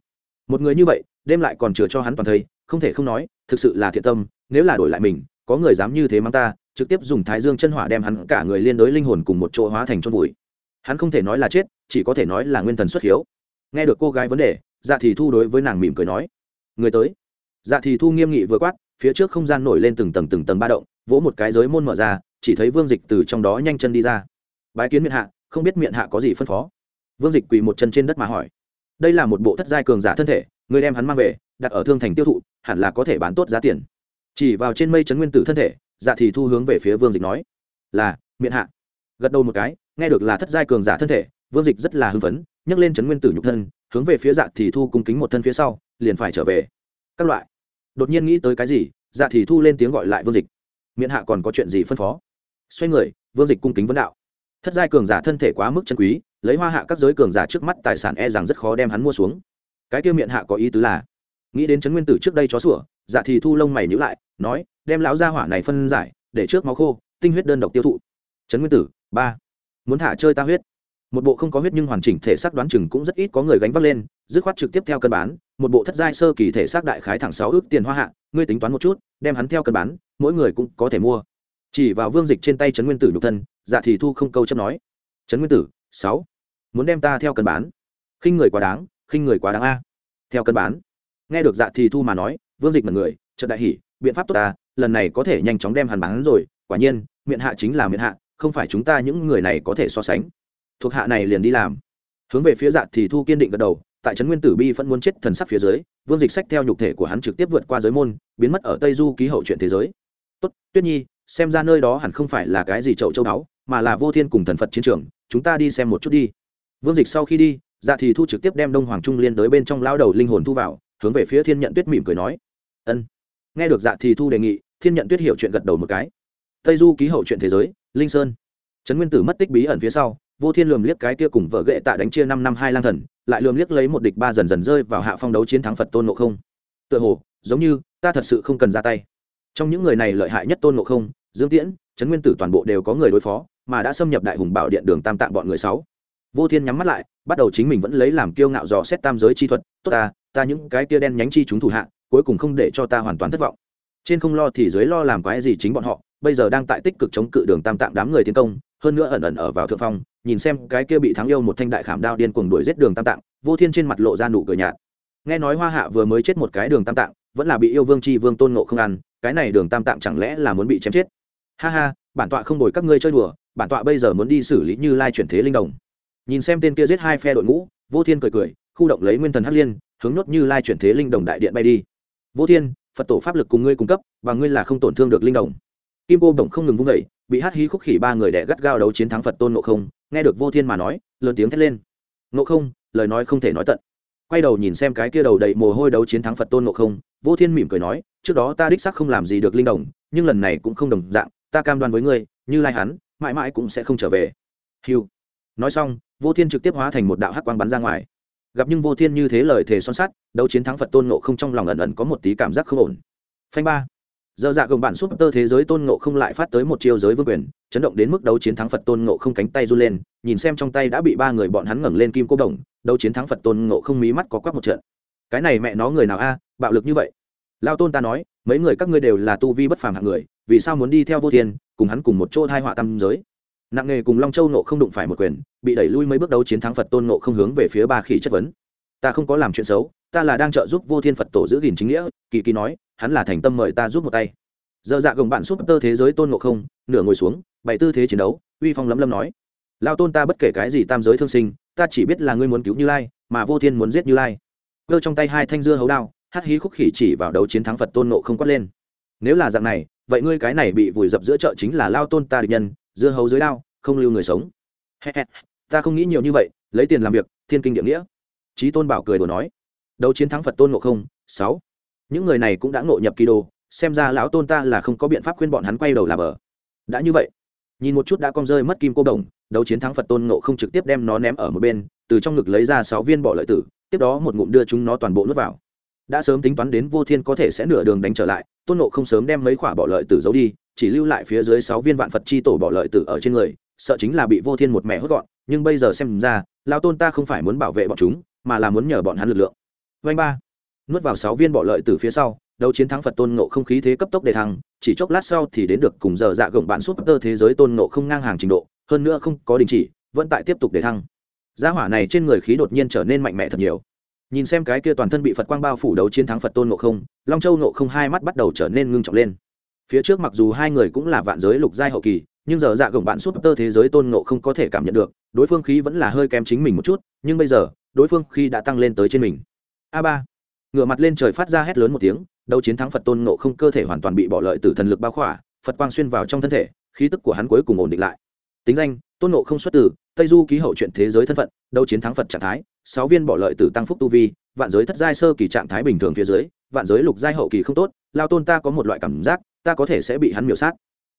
Một người như vậy, đêm lại còn chừa cho hắn toàn thây, không thể không nói, thực sự là thiện tâm, nếu là đổi lại mình, có người dám như thế mắng ta, trực tiếp dùng thái dương chân hỏa đem hắn cả người liên đối linh hồn cùng một chỗ hóa thành chôn vùi hắn không thể nói là chết, chỉ có thể nói là nguyên thần xuất hiếu. Nghe được cô gái vấn đề dạ thì thu đối với nàng mỉm cười nói, người tới. Dạ thì thu nghiêm nghị vừa quát, phía trước không gian nổi lên từng tầng từng tầng ba động vỗ một cái giới môn mở ra, chỉ thấy vương dịch từ trong đó nhanh chân đi ra. Bái kiến miệng hạ, không biết miệng hạ có gì phân phó. Vương dịch quỳ một chân trên đất mà hỏi, đây là một bộ thất giai cường giả thân thể, người đem hắn mang về, đặt ở thương thành tiêu thụ, hẳn là có thể bán tốt giá tiền. Chỉ vào trên mây chấn nguyên tử thân thể dạ thì thu hướng về phía vương dịch nói, là, miệng hạ. Gật đầu một cái, nghe được là thất giai cường giả thân thể, vương dịch rất là hưng phấn, nhấc lên chấn nguyên tử nhục thân, hướng về phía dạ thì thu cung kính một thân phía sau, liền phải trở về. Các loại. Đột nhiên nghĩ tới cái gì dạ thì thu lên tiếng gọi lại vương dịch miễn hạ còn có chuyện gì phân phó? Xoay người, vương dịch cung kính vấn đạo. Thất giai cường giả thân thể quá mức chân quý, lấy hoa hạ các giới cường giả trước mắt tài sản e rằng rất khó đem hắn mua xuống. Cái kia miệng hạ có ý tứ là, nghĩ đến trấn nguyên tử trước đây chó sủa dạ thì thu lông mày nhữ lại, nói, đem lão gia hỏa này phân giải, để trước máu khô, tinh huyết đơn độc tiêu thụ. Trấn nguyên tử, ba, muốn thả chơi ta huyết. Một bộ không có huyết nhưng hoàn chỉnh thể xác đoán chừng cũng rất ít có người gánh vác lên, dứt khoát trực tiếp theo cân bán một bộ thất giai sơ kỳ thể xác đại khái thẳng sáu ước tiền hoa hạ, ngươi tính toán một chút, đem hắn theo cân bán, mỗi người cũng có thể mua. Chỉ vào vương dịch trên tay trấn nguyên tử nhục thân dạ thì thu không câu chấp nói. Trấn nguyên tử, sáu, muốn đem ta theo cân bán? Khinh người quá đáng, khinh người quá đáng a. Theo cân bán. Nghe được dạ thì thu mà nói, vương dịch mật người trận đại hỉ, biện pháp tốt ta, lần này có thể nhanh chóng đem hàn bán rồi, quả nhiên, miệng hạ chính là miệng hạ, không phải chúng ta những người này có thể so sánh. Thuộc hạ này liền đi làm. Hướng về phía dạ thì thu kiên định gật đầu tại trấn nguyên tử bi vẫn muốn chết thần sắc phía dưới, vương dịch sách theo nhục thể của hắn trực tiếp vượt qua giới môn, biến mất ở tây du ký hậu chuyện thế giới. Tốt, tuyết nhi, xem ra nơi đó hẳn không phải là cái gì chậu châu báu mà là vô thiên cùng thần phật chiến trường, chúng ta đi xem một chút đi. Vương dịch sau khi đi dạ thì thu trực tiếp đem đông hoàng trung liên tới bên trong lao đầu linh hồn thu vào, hướng về phía thiên nhận tuyết mỉm cười nói. Ân. Nghe được dạ thì thu đề nghị, thiên nhận tuyết hiểu chuyện gật đầu một cái. Tây du ký hậu chuyện thế giới, linh sơn. Trấn nguyên tử mất tích bí ẩn phía sau vô thiên lườm liếc cái kia cùng vợ ghệ tạ đánh chia năm năm hai lang thần, lại lườm liếc lấy một địch ba dần dần rơi vào hạ phong đấu chiến thắng phật tôn ngộ không. Tựa hồ, giống như, ta thật sự không cần ra tay. Trong những người này lợi hại nhất tôn ngộ không, dương tiễn, trấn nguyên tử toàn bộ đều có người đối phó, mà đã xâm nhập đại hùng bảo điện đường tam tạng bọn người sáu. Vô thiên nhắm mắt lại, bắt đầu chính mình vẫn lấy làm kiêu ngạo dò xét tam giới chi thuật, tốt ta ta những cái kia đen nhánh chi chúng thủ hạ, cuối cùng không để cho ta hoàn toàn thất vọng. Trên không lo thì dưới lo làm quái gì chính bọn họ, bây giờ đang tại tích cực chống cự đường tam tạng đám người tiến công hơn nữa ẩn ẩn ở vào thượng phong, nhìn xem cái kia bị thắng yêu một thanh đại khảm đao điên cuồng đuổi giết đường tam tạng, vô thiên trên mặt lộ ra nụ cười nhạt. Nghe nói hoa hạ vừa mới chết một cái đường tam tạng, vẫn là bị yêu vương chi vương tôn ngộ không ăn, cái này đường tam tạng chẳng lẽ là muốn bị chém chết? Ha ha, bản tọa không đổi các ngươi chơi đùa, bản tọa bây giờ muốn đi xử lý như lai chuyển thế linh đồng. Nhìn xem tên kia giết hai phe đội ngũ, vô thiên cười cười, khu động lấy nguyên thần hắc liên, hướng nốt như lai chuyển thế linh đồng đại điện bay đi. Vô thiên, phật tổ pháp lực cùng ngươi cung cấp, và ngươi là không tổn thương được linh đồng kim cô bổng không ngừng vung vẩy bị hát hí khúc khỉ ba người đẻ gắt gao đấu chiến thắng phật tôn ngộ không, nghe được vô thiên mà nói, lớn tiếng thét lên. Ngộ không, lời nói không thể nói tận. Quay đầu nhìn xem cái kia đầu đầy mồ hôi đấu chiến thắng phật tôn ngộ không, vô thiên mỉm cười nói, trước đó ta đích sắc không làm gì được linh đồng, nhưng lần này cũng không đồng dạng, ta cam đoan với ngươi, như lai hắn, mãi mãi cũng sẽ không trở về. Hiu nói xong, vô thiên trực tiếp hóa thành một đạo hắc quang bắn ra ngoài. Gặp nhưng vô thiên như thế lời thề son sắt, đấu chiến thắng phật tôn nộ không trong lòng ẩn ẩn có một tí cảm giác không ổn. Phanh ba giờ dạ gồng bản súp tơ thế giới tôn ngộ không lại phát tới một chiêu giới vương quyền, chấn động đến mức đấu chiến thắng phật tôn ngộ không cánh tay run lên, nhìn xem trong tay đã bị ba người bọn hắn ngẩng lên kim cô đồng, đấu chiến thắng phật tôn ngộ không mí mắt có quắc một trận. Cái này mẹ nó người nào a, bạo lực như vậy. Lao tôn ta nói, mấy người các ngươi đều là tu vi bất phàm hạng người, vì sao muốn đi theo vô thiên, cùng hắn cùng một chỗ thai họa tam giới? Nặng nghề cùng long châu nộ không đụng phải một quyền, bị đẩy lui mấy bước đấu chiến thắng phật tôn nộ không hướng về phía ba khỉ chất vấn. Ta không có làm chuyện xấu, ta là đang trợ giúp vô thiên phật tổ giữ gìn chính nghĩa, kỳ kỳ nói hắn là thành tâm mời ta giúp một tay. Giờ dạ gồng bạn súp tơ thế giới tôn ngộ không, nửa ngồi xuống, bày tư thế chiến đấu, uy phong lấm lấm nói. Lao tôn ta bất kể cái gì tam giới thương sinh, ta chỉ biết là ngươi muốn cứu như lai, mà vô thiên muốn giết như lai. Cơ trong tay hai thanh dưa hấu đao, hắc hí khúc khỉ chỉ vào đấu chiến thắng phật tôn nộ không quát lên. Nếu là dạng này, vậy ngươi cái này bị vùi dập giữa chợ chính là lao tôn ta địch nhân, dưa hấu dưới đao, không lưu người sống. Ta không nghĩ nhiều như vậy, lấy tiền làm việc, thiên kinh địa nghĩa. Trí tôn bảo cười đồ nói. Đấu chiến thắng phật tôn ngộ không, sáu những người này cũng đã ngộ nhập kỳ đồ xem ra lão tôn ta là không có biện pháp khuyên bọn hắn quay đầu là bờ. Đã như vậy, nhìn một chút đã con rơi mất kim cô đồng, đấu chiến thắng phật tôn ngộ không trực tiếp đem nó ném ở một bên, từ trong ngực lấy ra sáu viên bỏ lợi tử, tiếp đó một ngụm đưa chúng nó toàn bộ nuốt vào. Đã sớm tính toán đến vô thiên có thể sẽ nửa đường đánh trở lại, tôn nộ không sớm đem mấy quả bỏ lợi tử giấu đi, chỉ lưu lại phía dưới sáu viên vạn phật chi tổ bỏ lợi tử ở trên người, sợ chính là bị vô thiên một mẹ hốt gọn, nhưng bây giờ xem ra lao tôn ta không phải muốn bảo vệ bọn chúng, mà là muốn nhờ bọn hắn lực lượng. Vanh ba nuốt vào sáu viên bỏ lợi từ phía sau, đấu chiến thắng phật tôn nộ không khí thế cấp tốc đề thăng, chỉ chốc lát sau thì đến được cùng giờ dạ gồng bạn súp tơ thế giới tôn nộ không ngang hàng trình độ, hơn nữa không có đình chỉ, vẫn tại tiếp tục đề thăng. Gia hỏa này trên người khí đột nhiên trở nên mạnh mẽ thật nhiều. Nhìn xem cái kia toàn thân bị phật quang bao phủ đấu chiến thắng phật tôn nộ không, long châu nộ không hai mắt bắt đầu trở nên ngưng trọng lên. Phía trước mặc dù hai người cũng là vạn giới lục giai hậu kỳ, nhưng giờ dạ gồng bạn súp tơ thế giới tôn nộ không có thể cảm nhận được, đối phương khí vẫn là hơi kém chính mình một chút, nhưng bây giờ, đối phương khi đã tăng lên tới trên mình. A ba ngửa mặt lên trời phát ra hét lớn một tiếng, đấu chiến thắng phật tôn nộ không cơ thể hoàn toàn bị bỏ lợi từ thần lực bao khỏa, phật quang xuyên vào trong thân thể, khí tức của hắn cuối cùng ổn định lại. Tính danh, tôn nộ không xuất từ, tây du ký hậu chuyện thế giới thân phận, đấu chiến thắng phật trạng thái, sáu viên bỏ lợi từ tăng phúc tu vi, vạn giới thất giai sơ kỳ trạng thái bình thường phía dưới, vạn giới lục giai hậu kỳ không tốt, lao tôn ta có một loại cảm giác, ta có thể sẽ bị hắn miểu sát.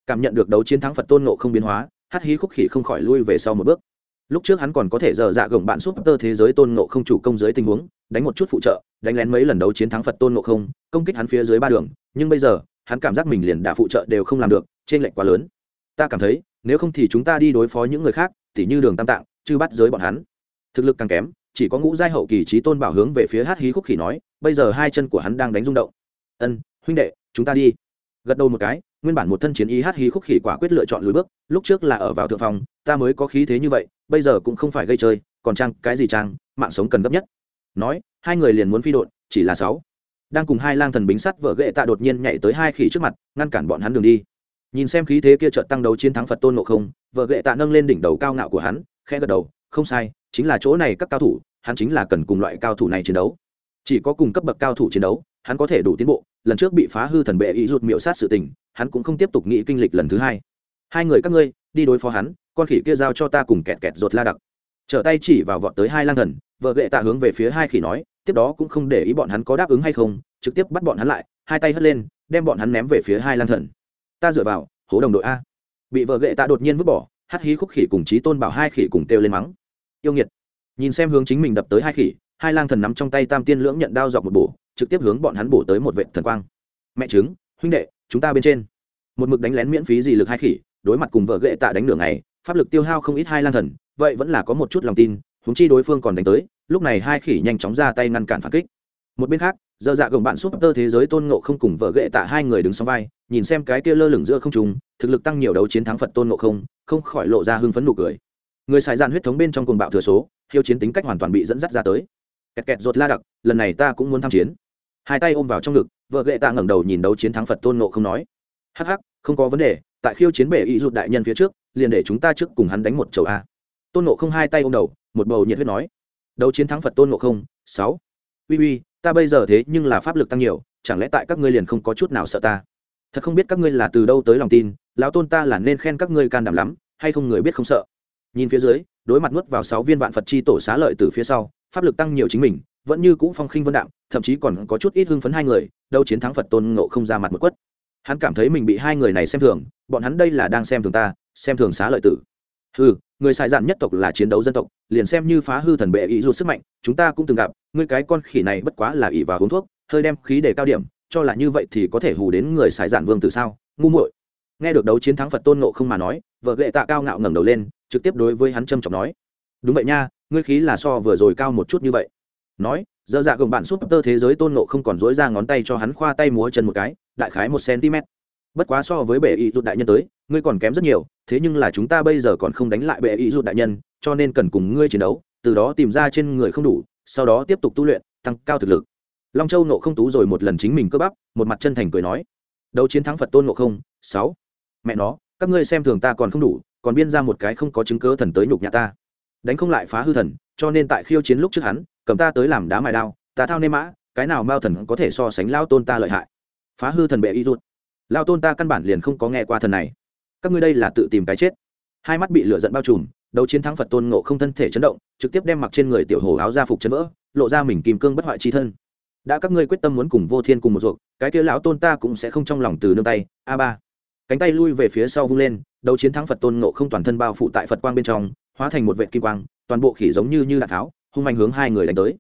Cảm nhận được đấu chiến thắng phật tôn nộ không biến hóa hát hí khúc khỉ không khỏi lui về sau một bước lúc trước hắn còn có thể dở dạ gồng bạn súp tơ thế giới tôn ngộ không chủ công dưới tình huống, đánh một chút phụ trợ, đánh lén mấy lần đấu chiến thắng phật tôn ngộ không, công kích hắn phía dưới ba đường. Nhưng bây giờ, hắn cảm giác mình liền đả phụ trợ đều không làm được trên lệnh quá lớn. Ta cảm thấy, nếu không thì chúng ta đi đối phó những người khác, tỉ như đường tam tạng chứ bắt giới bọn hắn. Thực lực càng kém, chỉ có ngũ giai hậu kỳ trí tôn bảo hướng về phía hát hí khúc khỉ nói, bây giờ hai chân của hắn đang đánh rung động. Ân, huynh đệ, chúng ta đi gật đầu một cái nguyên bản một thân chiến ý hát hí khúc khỉ quả quyết lựa chọn lùi bước lúc trước là ở vào thượng phòng ta mới có khí thế như vậy bây giờ cũng không phải gây chơi còn trang cái gì trang mạng sống cần gấp nhất. Nói hai người liền muốn phi đội, chỉ là sáu. Đang cùng hai lang thần bính sắt vợ ghệ tạ đột nhiên nhảy tới hai khỉ trước mặt ngăn cản bọn hắn đường đi. Nhìn xem khí thế kia trợt tăng đấu chiến thắng phật tôn ngộ không vợ ghệ tạ nâng lên đỉnh đầu cao ngạo của hắn khẽ gật đầu không sai chính là chỗ này các cao thủ hắn chính là cần cùng loại cao thủ này chiến đấu. Chỉ có cùng cấp bậc cao thủ chiến đấu hắn có thể đủ tiến bộ lần trước bị phá hư thần bệ ý rụt miệu sát sự tình, hắn cũng không tiếp tục nghĩ kinh lịch lần thứ hai. Hai người các ngươi, đi đối phó hắn, con khỉ kia giao cho ta cùng kẹt kẹt rột la đặc. Trở tay chỉ vào vọt tới hai lang thần, vợ gệ tạ hướng về phía hai khỉ nói, tiếp đó cũng không để ý bọn hắn có đáp ứng hay không, trực tiếp bắt bọn hắn lại, hai tay hất lên, đem bọn hắn ném về phía hai lang thần. Ta dựa vào, hố đồng đội a. Bị vợ gệ tạ đột nhiên vứt bỏ hắt hí khúc khỉ cùng chí tôn bảo hai khỉ cùng kêu lên mắng. Yêu nghiệt. Nhìn xem hướng chính mình đập tới hai khỉ, hai lang thần nắm trong tay tam tiên lưỡng nhận đao dọc một bổ trực tiếp hướng bọn hắn bổ tới một vệ thần quang. Mẹ chứng huynh đệ, chúng ta bên trên. Một mực đánh lén miễn phí gì lực hai khỉ, đối mặt cùng vợ ghệ tạ đánh nửa ngày, pháp lực tiêu hao không ít hai lang thần, vậy vẫn là có một chút lòng tin húng chi đối phương còn đánh tới, lúc này hai khỉ nhanh chóng ra tay ngăn cản phản kích. Một bên khác, dơ dạ gồng bạn súp tơ thế giới tôn ngộ không cùng vợ ghệ tạ hai người đứng sau vai, nhìn xem cái kia lơ lửng giữa không trùng thực lực tăng nhiều đấu chiến thắng phật tôn ngộ không không khỏi lộ ra hưng phấn nụ cười. Người xài dạn huyết thống bên trong cuồng bạo thừa số hiếu chiến tính cách hoàn toàn bị dẫn dắt ra tới. Kẹt kẹt ruột la đặc, lần này ta cũng muốn tham chiến hai tay ôm vào trong ngực, vợ ghệ tạ ngẩng đầu nhìn đấu chiến thắng phật tôn nộ không nói, hắc hắc, không có vấn đề, tại khiêu chiến bể ý rụt đại nhân phía trước, liền để chúng ta trước cùng hắn đánh một chầu a. Tôn nộ không hai tay ôm đầu, một bầu nhiệt huyết nói, đấu chiến thắng phật tôn nộ không, sáu. Uy uy, ta bây giờ thế nhưng là pháp lực tăng nhiều, chẳng lẽ tại các ngươi liền không có chút nào sợ ta? Thật không biết các ngươi là từ đâu tới lòng tin, lão tôn ta là nên khen các ngươi can đảm lắm, hay không người biết không sợ? Nhìn phía dưới, đối mặt nuốt vào sáu viên vạn phật chi tổ xá lợi từ phía sau, pháp lực tăng nhiều chính mình vẫn như cũ phong khinh vân đạm, thậm chí còn có chút ít hưng phấn hai người, đâu chiến thắng phật tôn ngộ không ra mặt một quất. Hắn cảm thấy mình bị hai người này xem thường, bọn hắn đây là đang xem thường ta, xem thường xá lợi tử. Ừ người xài dạn nhất tộc là chiến đấu dân tộc, liền xem như phá hư thần bệ ý ruột sức mạnh, chúng ta cũng từng gặp, ngươi cái con khỉ này bất quá là ỉ và uống thuốc, hơi đem khí để cao điểm, cho là như vậy thì có thể hù đến người xài dạn vương từ sao? Ngu muội. Nghe được đấu chiến thắng phật tôn nộ không mà nói, vợ lệ tạ cao ngạo ngẩng đầu lên, trực tiếp đối với hắn trâm trọng nói. Đúng vậy nha, ngươi khí là so vừa rồi cao một chút như vậy nói dơ dạ gồng bạn súp tơ thế giới tôn nộ không còn dối ra ngón tay cho hắn khoa tay múa chân một cái, đại khái một cm bất quá so với bệ y rút đại nhân tới, ngươi còn kém rất nhiều, thế nhưng là chúng ta bây giờ còn không đánh lại bệ y rút đại nhân, cho nên cần cùng ngươi chiến đấu, từ đó tìm ra trên người không đủ, sau đó tiếp tục tu luyện, tăng cao thực lực. Long châu nộ không tú rồi một lần chính mình cơ bắp, một mặt chân thành cười nói, đấu chiến thắng phật tôn nộ không, sáu. Mẹ nó, các ngươi xem thường ta còn không đủ, còn biên ra một cái không có chứng cớ thần tới nhục nhã ta. Đánh không lại phá hư thần, cho nên tại khiêu chiến lúc trước hắn cầm ta tới làm đá mài đao, ta thao nê mã, cái nào mao thần có thể so sánh lao tôn ta lợi hại? Phá hư thần bệ y rút lao tôn ta căn bản liền không có nghe qua thần này. Các ngươi đây là tự tìm cái chết. Hai mắt bị lửa giận bao trùm, đấu chiến thắng phật tôn ngộ không thân thể chấn động, trực tiếp đem mặc trên người tiểu hồ áo gia phục chấn vỡ, lộ ra mình kìm cương bất hoại chi thân. Đã các ngươi quyết tâm muốn cùng vô thiên cùng một ruột, cái kia lão tôn ta cũng sẽ không trong lòng từ nương tay. A ba. Cánh tay lui về phía sau vung lên, đấu chiến thắng phật tôn ngộ không toàn thân bao phụ tại phật quang bên trong, hóa thành một vệ kim quang, toàn bộ khỉ giống như như đạn tháo hung manh hướng hai người đánh tới.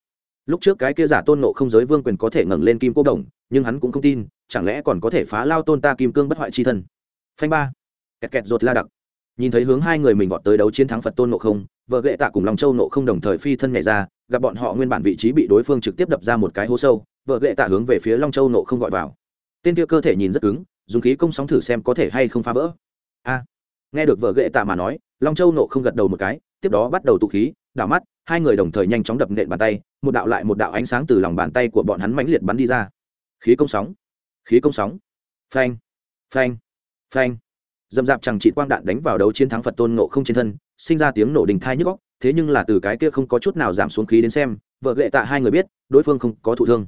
Lúc trước cái kia giả tôn nộ không giới vương quyền có thể ngẩng lên kim cô đồng, nhưng hắn cũng không tin, chẳng lẽ còn có thể phá lao tôn ta kim cương bất hoại chi thân. Phanh ba. Kẹt kẹt rột la đặc. Nhìn thấy hướng hai người mình vọt tới đấu chiến thắng phật tôn nộ không, vợ ghệ tạ cùng lòng châu nộ không đồng thời phi thân nhảy ra, gặp bọn họ nguyên bản vị trí bị đối phương trực tiếp đập ra một cái hố sâu, vợ ghệ tạ hướng về phía long châu nộ không gọi vào. Tên kia cơ thể nhìn rất cứng, dùng khí công sóng thử xem có thể hay không phá vỡ. A. Nghe được vợ ghệ tạ mà nói, long châu nộ không gật đầu một cái, tiếp đó bắt đầu tụ khí, đảo mắt hai người đồng thời nhanh chóng đập nện bàn tay, một đạo lại một đạo ánh sáng từ lòng bàn tay của bọn hắn mãnh liệt bắn đi ra. Khí công sóng, khí công sóng. Phanh phanh phanh. Dầm dạp chẳng chỉ quang đạn đánh vào đấu chiến thắng phật tôn nộ không trên thân, sinh ra tiếng nổ đình thai nhức góc thế nhưng là từ cái kia không có chút nào giảm xuống khí đến xem, vợ lệ tạ hai người biết, đối phương không có thụ thương.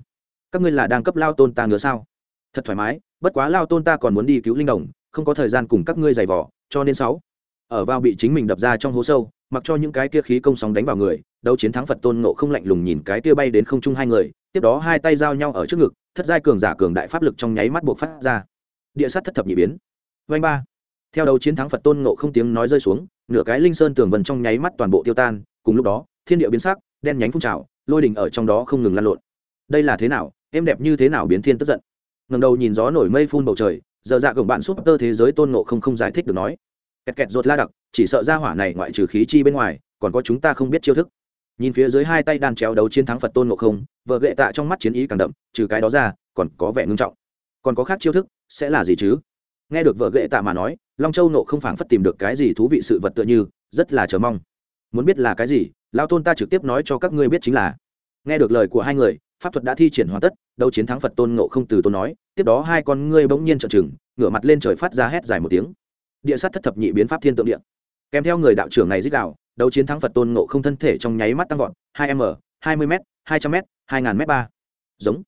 Các ngươi là đang cấp lao tôn ta ngứa sao? Thật thoải mái, bất quá lao tôn ta còn muốn đi cứu linh đồng, không có thời gian cùng các ngươi giày vỏ cho nên sáu. Ở vào bị chính mình đập ra trong hố sâu mặc cho những cái kia khí công sóng đánh vào người, đấu chiến thắng phật tôn nộ không lạnh lùng nhìn cái kia bay đến không trung hai người, tiếp đó hai tay giao nhau ở trước ngực, thất giai cường giả cường đại pháp lực trong nháy mắt buộc phát ra. Địa sát thất thập nhị biến. Vanh ba. Theo đấu chiến thắng phật tôn nộ không tiếng nói rơi xuống, nửa cái linh sơn tường vần trong nháy mắt toàn bộ tiêu tan, cùng lúc đó, thiên địa biến sắc, đen nhánh phun trào, lôi đỉnh ở trong đó không ngừng lan lộn. Đây là thế nào? Em đẹp như thế nào biến thiên tức giận? Ngầm đầu nhìn gió nổi mây phun bầu trời, giờ dạ gồng bạn súp tơ thế giới tôn nộ không không giải thích được nói. Kẹt kẹt rột la đặc chỉ sợ ra hỏa này ngoại trừ khí chi bên ngoài, còn có chúng ta không biết chiêu thức. Nhìn phía dưới hai tay đan chéo đấu chiến thắng phật tôn ngộ không, vợ gệ tạ trong mắt chiến ý càng đậm, trừ cái đó ra, còn có vẻ ngưng trọng. Còn có khác chiêu thức, sẽ là gì chứ? Nghe được vợ ghệ tạ mà nói, long châu nộ không phảng phất tìm được cái gì thú vị sự vật tựa như, rất là chờ mong. Muốn biết là cái gì lao tôn ta trực tiếp nói cho các ngươi biết chính là. Nghe được lời của hai người, pháp thuật đã thi triển hoàn tất, đấu chiến thắng phật tôn nộ không từ tôn nói, tiếp đó hai con ngươi bỗng nhiên trợn trừng, ngửa mặt lên trời phát ra hét dài một tiếng. Địa sát thất thập nhị biến pháp thiên tượng địa kèm theo người đạo trưởng này dích đạo, đấu chiến thắng phật tôn ngộ không thân thể trong nháy mắt tăng vọt, hai m, hai mươi m, hai trăm m, hai ngàn m ba. Giống.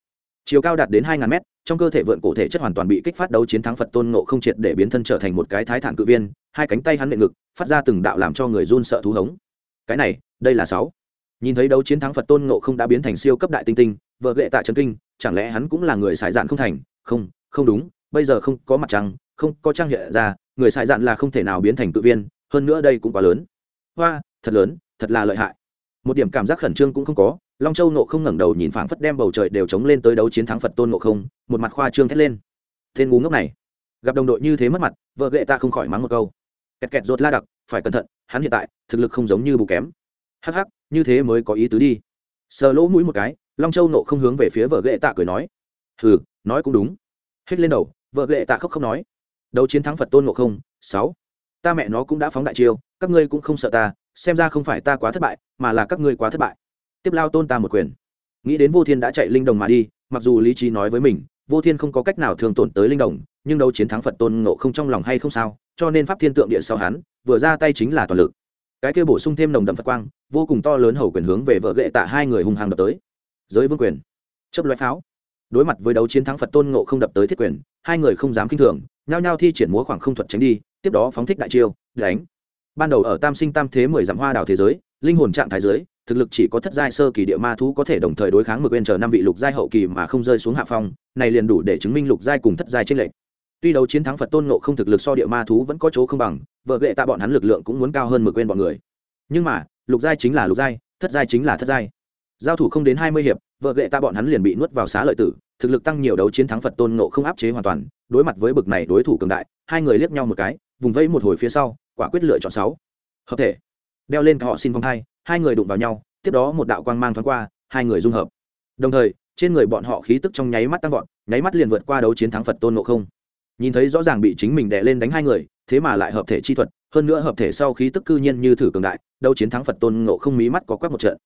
Chiều cao đạt đến hai ngàn m, trong cơ thể vượn cổ thể chất hoàn toàn bị kích phát đấu chiến thắng phật tôn ngộ không triệt để biến thân trở thành một cái thái thản cự viên, hai cánh tay hắn nệ ngực, phát ra từng đạo làm cho người run sợ thú hống. Cái này, đây là sáu. Nhìn thấy đấu chiến thắng phật tôn ngộ không đã biến thành siêu cấp đại tinh tinh, vợ ghệ tạ trần kinh, chẳng lẽ hắn cũng là người xài dạn không thành? Không không đúng, bây giờ không có mặt trăng, không có trang hiện ra, người xài dạn là không thể nào biến thành cự viên hơn nữa đây cũng quá lớn. Hoa, thật lớn, thật là lợi hại. Một điểm cảm giác khẩn trương cũng không có, long châu nộ không ngẩng đầu nhìn phảng phất đem bầu trời đều chống lên tới đấu chiến thắng phật tôn nộ không, một mặt khoa trương thét lên. Tên ngu ngốc này, gặp đồng đội như thế mất mặt, vợ ghệ ta không khỏi mắng một câu. Kẹt kẹt rột la đặc, phải cẩn thận, hắn hiện tại, thực lực không giống như bù kém. Hắc hắc, như thế mới có ý tứ đi. Sờ lỗ mũi một cái, long châu nộ không hướng về phía vợ ghệ tạ cười nói. Hừ, nói cũng đúng. Hết lên đầu, vợ ghệ tạ khóc không nói. Đấu chiến thắng phật tôn nộ không, sáu ta mẹ nó cũng đã phóng đại chiêu, các ngươi cũng không sợ ta, xem ra không phải ta quá thất bại, mà là các ngươi quá thất bại. Tiếp lao tôn ta một quyền. Nghĩ đến vô thiên đã chạy linh đồng mà đi, mặc dù lý trí nói với mình, vô thiên không có cách nào thường tổn tới linh đồng, nhưng đấu chiến thắng phật tôn ngộ không trong lòng hay không sao, cho nên pháp thiên tượng địa sau hắn, vừa ra tay chính là toàn lực. Cái kia bổ sung thêm nồng đậm phật quang, vô cùng to lớn hầu quyền hướng về vợ gệ tạ hai người hung hăng đập tới. Giới vương quyền. Chấp loại pháo. Đối mặt với đấu chiến thắng phật tôn ngộ không đập tới thiết quyền, hai người không dám k i n h thường, nhao nhao thi triển múa khoảng không thuật tránh đi tiếp đó phóng thích đại chiêu, đánh. Ban đầu ở tam sinh tam thế mười dặm hoa đảo thế giới, linh hồn trạng thái giới, thực lực chỉ có thất giai sơ kỳ địa ma thú có thể đồng thời đối kháng mực bên chờ năm vị lục giai hậu kỳ mà không rơi xuống hạ phong, này liền đủ để chứng minh lục giai cùng thất giai trên lệnh tuy đấu chiến thắng phật tôn nộ không thực lực so địa ma thú vẫn có chỗ không bằng, vợ gệ tạ bọn hắn lực lượng cũng muốn cao hơn mực nguyên bọn người. Nhưng mà, lục giai chính là lục giai, thất giai chính là thất giai. Giao thủ không đến hai mươi hiệp, vợ gệ tạ bọn hắn liền bị nuốt vào xá lợi tử thực lực tăng nhiều đấu chiến thắng phật tôn nộ không áp chế hoàn toàn, đối mặt với bực này đối thủ cường đại, hai người liếc nhau một cái, vùng vẫy một hồi phía sau, quả quyết lựa chọn sáu. Hợp thể. Đeo lên họ xin phong hai hai người đụng vào nhau, tiếp đó một đạo quang mang thoáng qua, hai người dung hợp. Đồng thời, trên người bọn họ khí tức trong nháy mắt tăng vọt, nháy mắt liền vượt qua đấu chiến thắng phật tôn nộ không. Nhìn thấy rõ ràng bị chính mình đè lên đánh hai người, thế mà lại hợp thể chi thuật, hơn nữa hợp thể sau khí tức cư nhiên như thử cường đại đâu chiến thắng phật tôn ngộ không mí mắt có quét một trận.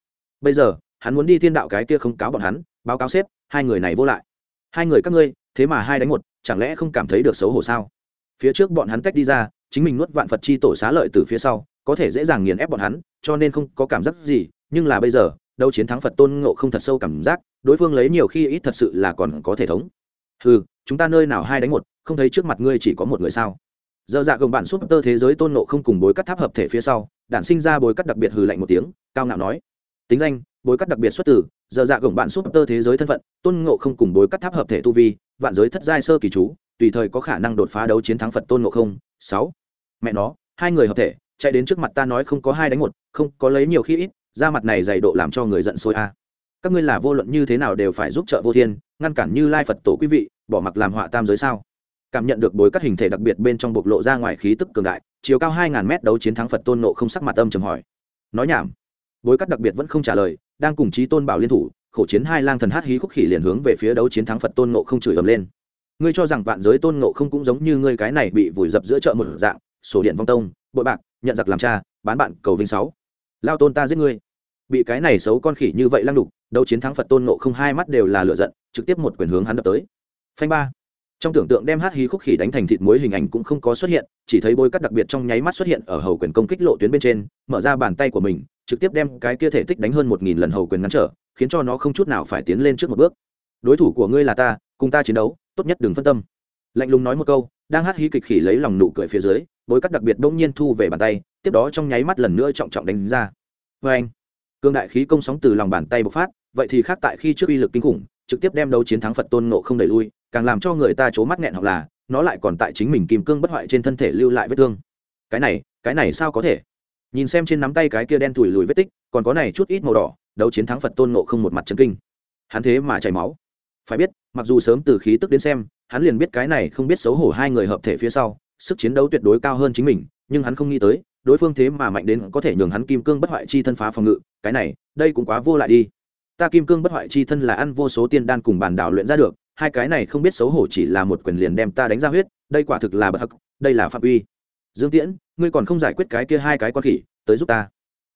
Bây giờ, hắn muốn đi thiên đạo cái kia không cáo bọn hắn báo cáo sếp, hai người này vô lại. Hai người các ngươi thế mà hai đánh một chẳng lẽ không cảm thấy được xấu hổ sao? Phía trước bọn hắn tách đi ra chính mình nuốt vạn phật chi tổ xá lợi từ phía sau có thể dễ dàng nghiền ép bọn hắn cho nên không có cảm giác gì nhưng là bây giờ đâu chiến thắng phật tôn ngộ không thật sâu cảm giác đối phương lấy nhiều khi ít thật sự là còn có thể thống. Ừ chúng ta nơi nào hai đánh một không thấy trước mặt ngươi chỉ có một người sao? Dơ dạ gồng bản súp tơ thế giới tôn nộ không cùng bối cắt tháp hợp thể phía sau đản sinh ra bối cắt đặc biệt hừ lạnh một tiếng cao ngạo nói. Tính danh bối cắt đặc biệt xuất tử giờ dạ gồng bạn súp tơ thế giới thân phận, tôn ngộ không cùng bối cắt tháp hợp thể tu vi, vạn giới thất giai sơ kỳ chú, tùy thời có khả năng đột phá đấu chiến thắng phật tôn ngộ không. Sáu. Mẹ nó, hai người hợp thể, chạy đến trước mặt ta nói không có hai đánh một, không có lấy nhiều khi ít, ra mặt này dày độ làm cho người giận sôi a. Các ngươi là vô luận như thế nào đều phải giúp trợ vô thiên, ngăn cản như lai phật tổ quý vị, bỏ mặc làm họa tam giới sao? Cảm nhận được bối cắt hình thể đặc biệt bên trong bộc lộ ra ngoài khí tức cường đại, chiều cao hai ngàn mét đấu chiến thắng phật tôn nộ không sắc mặt âm chầm hỏi. Nói nhảm. Bối cắt đặc biệt vẫn không trả lời đang cùng chí tôn bảo liên thủ, khổ chiến hai lang thần hát hí khúc khỉ liền hướng về phía đấu chiến thắng phật tôn nộ không chửi ầm lên. Ngươi cho rằng vạn giới tôn nộ không cũng giống như ngươi cái này bị vùi dập giữa chợ một dạng, sổ điện vong tông, bội bạc, nhận giặc làm cha, bán bạn, cầu vinh sáu. Lao tôn ta giết ngươi. Bị cái này xấu con khỉ như vậy lăng đục, đấu chiến thắng phật tôn nộ không hai mắt đều là lựa giận, trực tiếp một quyền hướng hắn đập tới. Phanh ba trong tưởng tượng đem hát hí khúc khỉ đánh thành thịt muối hình ảnh cũng không có xuất hiện, chỉ thấy bôi cắt đặc biệt trong nháy mắt xuất hiện ở hầu quyền công kích lộ tuyến bên trên, mở ra bàn tay của mình, trực tiếp đem cái kia thể tích đánh hơn một nghìn lần hầu quyền ngăn trở, khiến cho nó không chút nào phải tiến lên trước một bước. Đối thủ của ngươi là ta, cùng ta chiến đấu, tốt nhất đừng phân tâm. Lạnh lùng nói một câu, đang hát hí kịch khỉ lấy lòng nụ cười phía dưới bối cắt đặc biệt bỗng nhiên thu về bàn tay, tiếp đó trong nháy mắt lần nữa trọng trọng đánh ra. Vê anh. Cương đại khí công sóng từ lòng bàn tay bộc phát, vậy thì khác tại khi trước uy lực kinh khủng, trực tiếp đem đấu chiến thắng phật tôn nộ không đẩy lui càng làm cho người ta c mắt nghẹn hoặc là nó lại còn tại chính mình kìm cương bất hoại trên thân thể lưu lại vết thương. Cái này cái này sao có thể? Nhìn xem trên nắm tay cái kia đen thùi lùi vết tích, còn có này chút ít màu đỏ, đấu chiến thắng phật tôn nộ không một mặt chân kinh. Hắn thế mà chảy máu. Phải biết, mặc dù sớm từ khí tức đến xem, hắn liền biết cái này không biết xấu hổ hai người hợp thể phía sau, sức chiến đấu tuyệt đối cao hơn chính mình, nhưng hắn không nghĩ tới, đối phương thế mà mạnh đến có thể nhường hắn kim cương bất hoại chi thân phá phòng ngự, cái này, đây cũng quá vô lại đi. Ta kim cương bất hoại chi thân là ăn vô số tiên đan cùng bản đảo luyện ra được hai cái này không biết xấu hổ chỉ là một quyền liền đem ta đánh ra huyết, đây quả thực là bậc hắc, đây là phạm uy. Dương tiễn, ngươi còn không giải quyết cái kia hai cái con khỉ, tới giúp ta.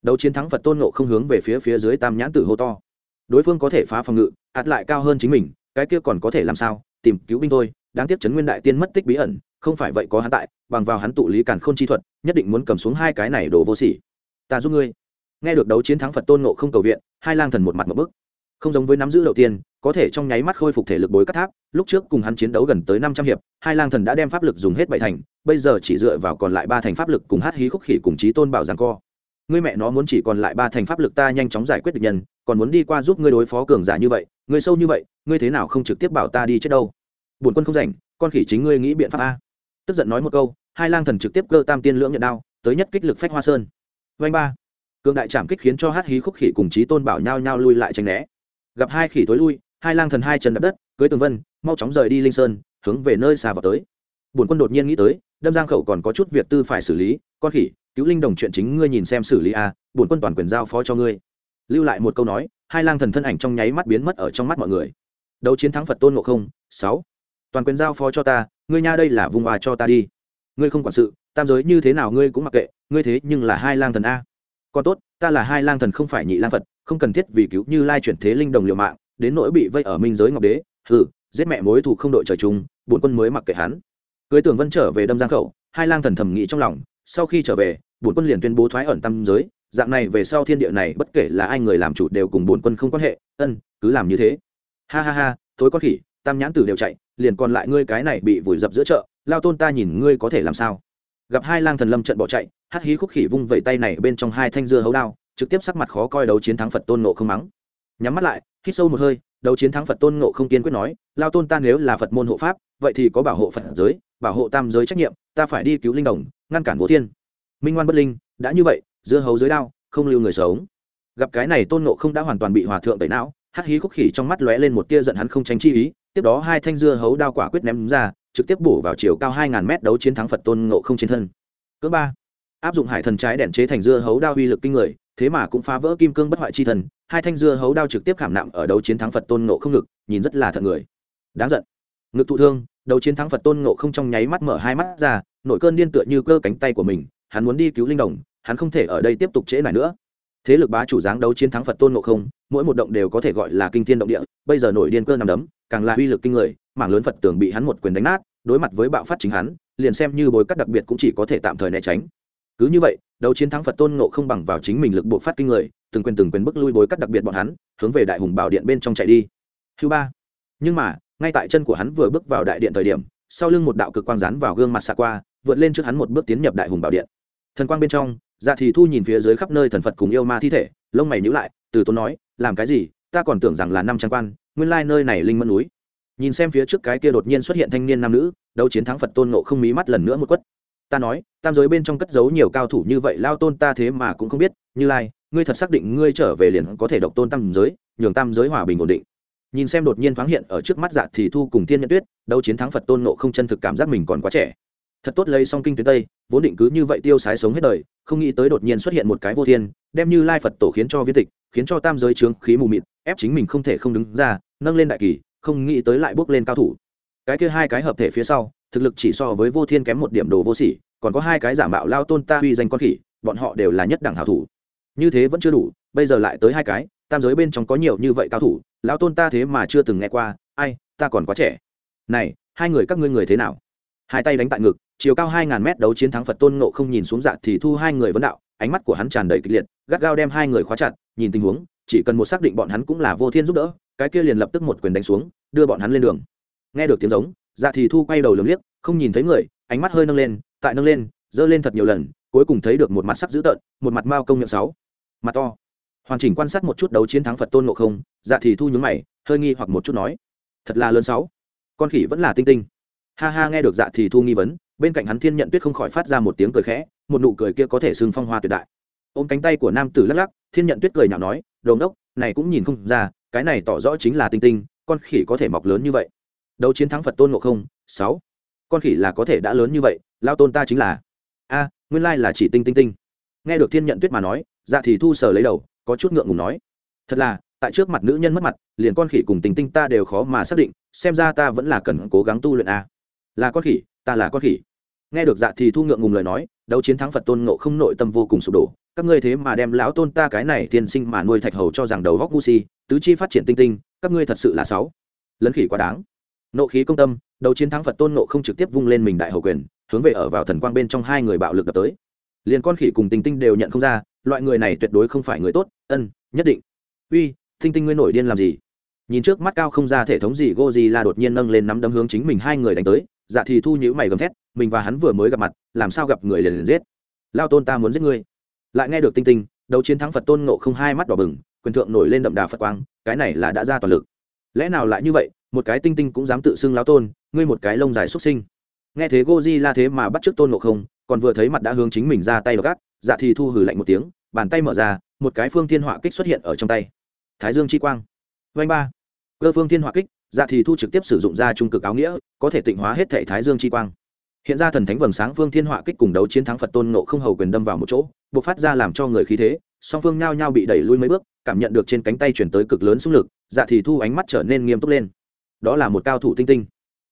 Đấu chiến thắng phật tôn nộ không hướng về phía phía dưới tam nhãn tử hô to. Đối phương có thể phá phòng ngự, ạt lại cao hơn chính mình, cái kia còn có thể làm sao? Tìm cứu binh thôi, đáng tiếc chấn nguyên đại tiên mất tích bí ẩn, không phải vậy có hắn tại, bằng vào hắn tụ lý càn khôn chi thuật, nhất định muốn cầm xuống hai cái này đổ vô sỉ. Ta giúp ngươi. Nghe được đấu chiến thắng phật tôn nộ không cầu viện, hai lang thần một mặt một bức không giống với nắm giữ đầu tiên, có thể trong nháy mắt khôi phục thể lực bối cắt tháp, lúc trước cùng hắn chiến đấu gần tới năm trăm hiệp, hai lang thần đã đem pháp lực dùng hết bảy thành, bây giờ chỉ dựa vào còn lại ba thành pháp lực cùng hát hí khúc khỉ cùng chí tôn bảo giang co. Ngươi mẹ nó muốn chỉ còn lại ba thành pháp lực ta nhanh chóng giải quyết được nhân, còn muốn đi qua giúp ngươi đối phó cường giả như vậy, ngươi sâu như vậy, ngươi thế nào không trực tiếp bảo ta đi chết đâu? Bổn quân không rảnh, con khỉ chính ngươi nghĩ biện pháp a. Tức giận nói một câu, hai lang thần trực tiếp cơ tam tiên lưỡng nhận đao, tới nhất kích lực phách hoa sơn. Vanh ba. Cường đại trảm kích khiến cho hát hí khúc khỉ cùng chí tôn bảo nhao nhao lui lại tranh né gặp hai khỉ tối lui, hai lang thần hai chân đập đất, cưới tường vân, mau chóng rời đi linh sơn, hướng về nơi xa vào tới. Bổn quân đột nhiên nghĩ tới, đâm giang khẩu còn có chút việc tư phải xử lý, con khỉ, cứu linh đồng chuyện chính ngươi nhìn xem xử lý a bổn quân toàn quyền giao phó cho ngươi. Lưu lại một câu nói, hai lang thần thân ảnh trong nháy mắt biến mất ở trong mắt mọi người. Đấu chiến thắng phật tôn ngộ không, sáu. Toàn quyền giao phó cho ta, ngươi nha đây là vùng hòa cho ta đi. Ngươi không quản sự, tam giới như thế nào ngươi cũng mặc kệ, ngươi thế nhưng là hai lang thần a còn tốt, ta là hai lang thần không phải nhị lang phật, không cần thiết vì cứu như lai chuyển thế linh đồng liều mạng, đến nỗi bị vây ở minh giới ngọc đế, hừ, giết mẹ mối thù không đội trời chung, bổn quân mới mặc kệ hắn. Cưới tường vân trở về đâm giang khẩu, hai lang thần thầm nghĩ trong lòng, sau khi trở về, bổn quân liền tuyên bố thoái ẩn tâm giới, dạng này về sau thiên địa này bất kể là ai người làm chủ đều cùng bổn quân không quan hệ, ân, cứ làm như thế. Ha ha ha, thối con khỉ, tam nhãn tử đều chạy, liền còn lại ngươi cái này bị vùi dập giữa chợ, lao tôn ta nhìn ngươi có thể làm sao? Gặp hai lang thần lâm trận bỏ chạy hắc hí khúc khỉ vung vẩy tay này bên trong hai thanh dưa hấu đao, trực tiếp sắc mặt khó coi đấu chiến thắng phật tôn nộ không mắng. Nhắm mắt lại, hít sâu một hơi, đấu chiến thắng phật tôn nộ không kiên quyết nói, lao tôn ta nếu là phật môn hộ pháp, vậy thì có bảo hộ phật giới, bảo hộ tam giới trách nhiệm, ta phải đi cứu linh đồng, ngăn cản vô thiên. Minh ngoan bất linh, đã như vậy, dưa hấu dưới đao, không lưu người sống. Gặp cái này tôn nộ không đã hoàn toàn bị hòa thượng tẩy não, hắc hí khúc khỉ trong mắt lóe lên một tia giận hắn không tránh chi ý, tiếp đó hai thanh dưa hấu đao quả quyết ném ra, trực tiếp bổ vào chiều cao hai ngàn mét đấu chiến thắng phật tôn nộ không trên thân. Cỡ ba áp dụng hải thần trái đèn chế thành dưa hấu đao uy lực kinh người, thế mà cũng phá vỡ kim cương bất hoại chi thần, hai thanh dưa hấu đao trực tiếp khảm nạm ở đấu chiến thắng phật tôn nộ không ngực, nhìn rất là thật người. Đáng giận. Ngực thụ thương, đấu chiến thắng phật tôn nộ không trong nháy mắt mở hai mắt ra, nội cơn điên tựa như cơ cánh tay của mình, hắn muốn đi cứu linh đồng, hắn không thể ở đây tiếp tục trễ lại nữa. Thế lực bá chủ dáng đấu chiến thắng phật tôn nộ không, mỗi một động đều có thể gọi là kinh thiên động địa, bây giờ nổi điên cơ nằm đấm, càng là uy lực kinh người, mảng lớn phật tường bị hắn một quyền đánh nát, đối mặt với bạo phát chính hắn, liền xem như bồi cắt đặc biệt cũng chỉ có thể tạm thời né tránh cứ như vậy, đấu chiến thắng phật tôn ngộ không bằng vào chính mình lực buộc phát kinh người, từng quyền từng quyền bức lui bối cắt đặc biệt bọn hắn, hướng về đại hùng bảo điện bên trong chạy đi. Thứ ba. Nhưng mà, ngay tại chân của hắn vừa bước vào đại điện thời điểm, sau lưng một đạo cực quang rán vào gương mặt xạ qua, vượt lên trước hắn một bước tiến nhập đại hùng bảo điện. Thần quang bên trong dạ thì thu nhìn phía dưới khắp nơi thần phật cùng yêu ma thi thể, lông mày nhữ lại, từ tốn nói, làm cái gì? Ta còn tưởng rằng là năm trang quan, nguyên lai nơi này linh mẫn núi. Nhìn xem phía trước cái kia đột nhiên xuất hiện thanh niên nam nữ, đấu chiến thắng phật tôn nộ không mí mắt lần nữa một quất ta nói, tam giới bên trong cất giấu nhiều cao thủ như vậy, lao tôn ta thế mà cũng không biết, như lai, ngươi thật xác định ngươi trở về liền có thể độc tôn tam giới, nhường tam giới hòa bình ổn định. Nhìn xem đột nhiên thoáng hiện ở trước mắt dạ thì thu cùng thiên nhận tuyết, đấu chiến thắng phật tôn nộ không chân thực cảm giác mình còn quá trẻ. Thật tốt lấy song kinh tuyến tây, vốn định cứ như vậy tiêu sái sống hết đời, không nghĩ tới đột nhiên xuất hiện một cái vô thiên, đem như lai phật tổ khiến cho viên tịch, khiến cho tam giới trướng khí mù mịt, ép chính mình không thể không đứng ra, nâng lên đại kỳ, không nghĩ tới lại bước lên cao thủ. Cái kia hai cái hợp thể phía sau thực lực chỉ so với vô thiên kém một điểm đồ vô sỉ, còn có hai cái giả mạo lao tôn ta uy danh con khỉ, bọn họ đều là nhất đẳng hảo thủ. Như thế vẫn chưa đủ, bây giờ lại tới hai cái, tam giới bên trong có nhiều như vậy cao thủ lão tôn ta thế mà chưa từng nghe qua, ai, ta còn quá trẻ. Này, hai người các ngươi người thế nào? Hai tay đánh tại ngực, chiều cao hai ngàn mét đấu chiến thắng phật tôn nộ không nhìn xuống dạ thì thu hai người vấn đạo, ánh mắt của hắn tràn đầy kịch liệt, gắt gao đem hai người khóa chặt, nhìn tình huống, chỉ cần một xác định bọn hắn cũng là vô thiên giúp đỡ, cái kia liền lập tức một quyền đánh xuống, đưa bọn hắn lên đường. Nghe được tiếng giống dạ thì thu quay đầu lường liếc, không nhìn thấy người, ánh mắt hơi nâng lên, tại nâng lên dơ lên thật nhiều lần, cuối cùng thấy được một mặt sắc dữ tợn, một mặt mao công miệng sáu. Mặt to. Hoàn chỉnh quan sát một chút đấu chiến thắng phật tôn ngộ không dạ thì thu nhúng mày, hơi nghi hoặc một chút nói. Thật là lớn sáu. Con khỉ vẫn là tinh tinh. Ha ha, nghe được dạ thì thu nghi vấn, bên cạnh hắn thiên nhận tuyết không khỏi phát ra một tiếng cười khẽ, một nụ cười kia có thể xưng phong hoa tuyệt đại. Ôm cánh tay của nam tử lắc lắc, thiên nhận tuyết cười nhạo nói đồn đốc này cũng nhìn không ra, cái này tỏ rõ chính là tinh tinh, con khỉ có thể mọc lớn như vậy đấu chiến thắng phật tôn ngộ không, sáu. Con khỉ là có thể đã lớn như vậy, lao tôn ta chính là. A, nguyên lai là chỉ tinh tinh tinh. Nghe được thiên nhận tuyết mà nói dạ thì thu sở lấy đầu, có chút ngượng ngùng nói. Thật là, tại trước mặt nữ nhân mất mặt, liền con khỉ cùng tình tinh ta đều khó mà xác định, xem ra ta vẫn là cần cố gắng tu luyện a. Là con khỉ, ta là con khỉ. Nghe được dạ thì thu ngượng ngùng lời nói, đấu chiến thắng phật tôn ngộ không nội tâm vô cùng sụp đổ. Các ngươi thế mà đem lão tôn ta cái này tiên sinh mà nuôi thạch hầu cho rằng đầu góc ngu si, tứ chi phát triển tinh tinh, các ngươi thật sự là sáu. Lấn khỉ quá đáng nộ khí công tâm đầu chiến thắng phật tôn nộ không trực tiếp vung lên mình đại hầu quyền, hướng về ở vào thần quang bên trong hai người bạo lực đập tới. Liền con khỉ cùng tinh tinh đều nhận không ra, loại người này tuyệt đối không phải người tốt, ân, nhất định. Uy, tinh tinh ngươi nổi điên làm gì? Nhìn trước mắt cao không ra thể thống gì gô gì là đột nhiên nâng lên nắm đấm hướng chính mình hai người đánh tới dạ thì thu nhữ mày gầm thét, mình và hắn vừa mới gặp mặt, làm sao gặp người liền liền giết. Lao tôn ta muốn giết ngươi. Lại nghe được tinh tinh, đấu chiến thắng phật tôn nộ không hai mắt đỏ bừng, quyền thượng nổi lên đậm đà phật quang, cái này là đã ra toàn lực. Lẽ nào lại như vậy? Một cái tinh tinh cũng dám tự xưng lao tôn, ngươi một cái lông dài xuất sinh. Nghe thế goji la thế mà bắt trước tôn ngộ không, còn vừa thấy mặt đã hướng chính mình ra tay gác dạ thì thu hử lạnh một tiếng, bàn tay mở ra, một cái phương thiên họa kích xuất hiện ở trong tay. Thái dương chi quang. Vanh ba. Cơ phương thiên họa kích dạ thì thu trực tiếp sử dụng ra trung cực áo nghĩa, có thể tịnh hóa hết thể thái dương chi quang. Hiện ra thần thánh vầng sáng phương thiên họa kích cùng đấu chiến thắng phật tôn nộ không hầu quyền đâm vào một chỗ buộc phát ra làm cho người khí thế, song phương nhao nhao bị đẩy lui mấy bước, cảm nhận được trên cánh tay chuyển tới cực lớn xung lực dạ thì thu ánh mắt trở nên nghiêm túc lên đó là một cao thủ tinh tinh.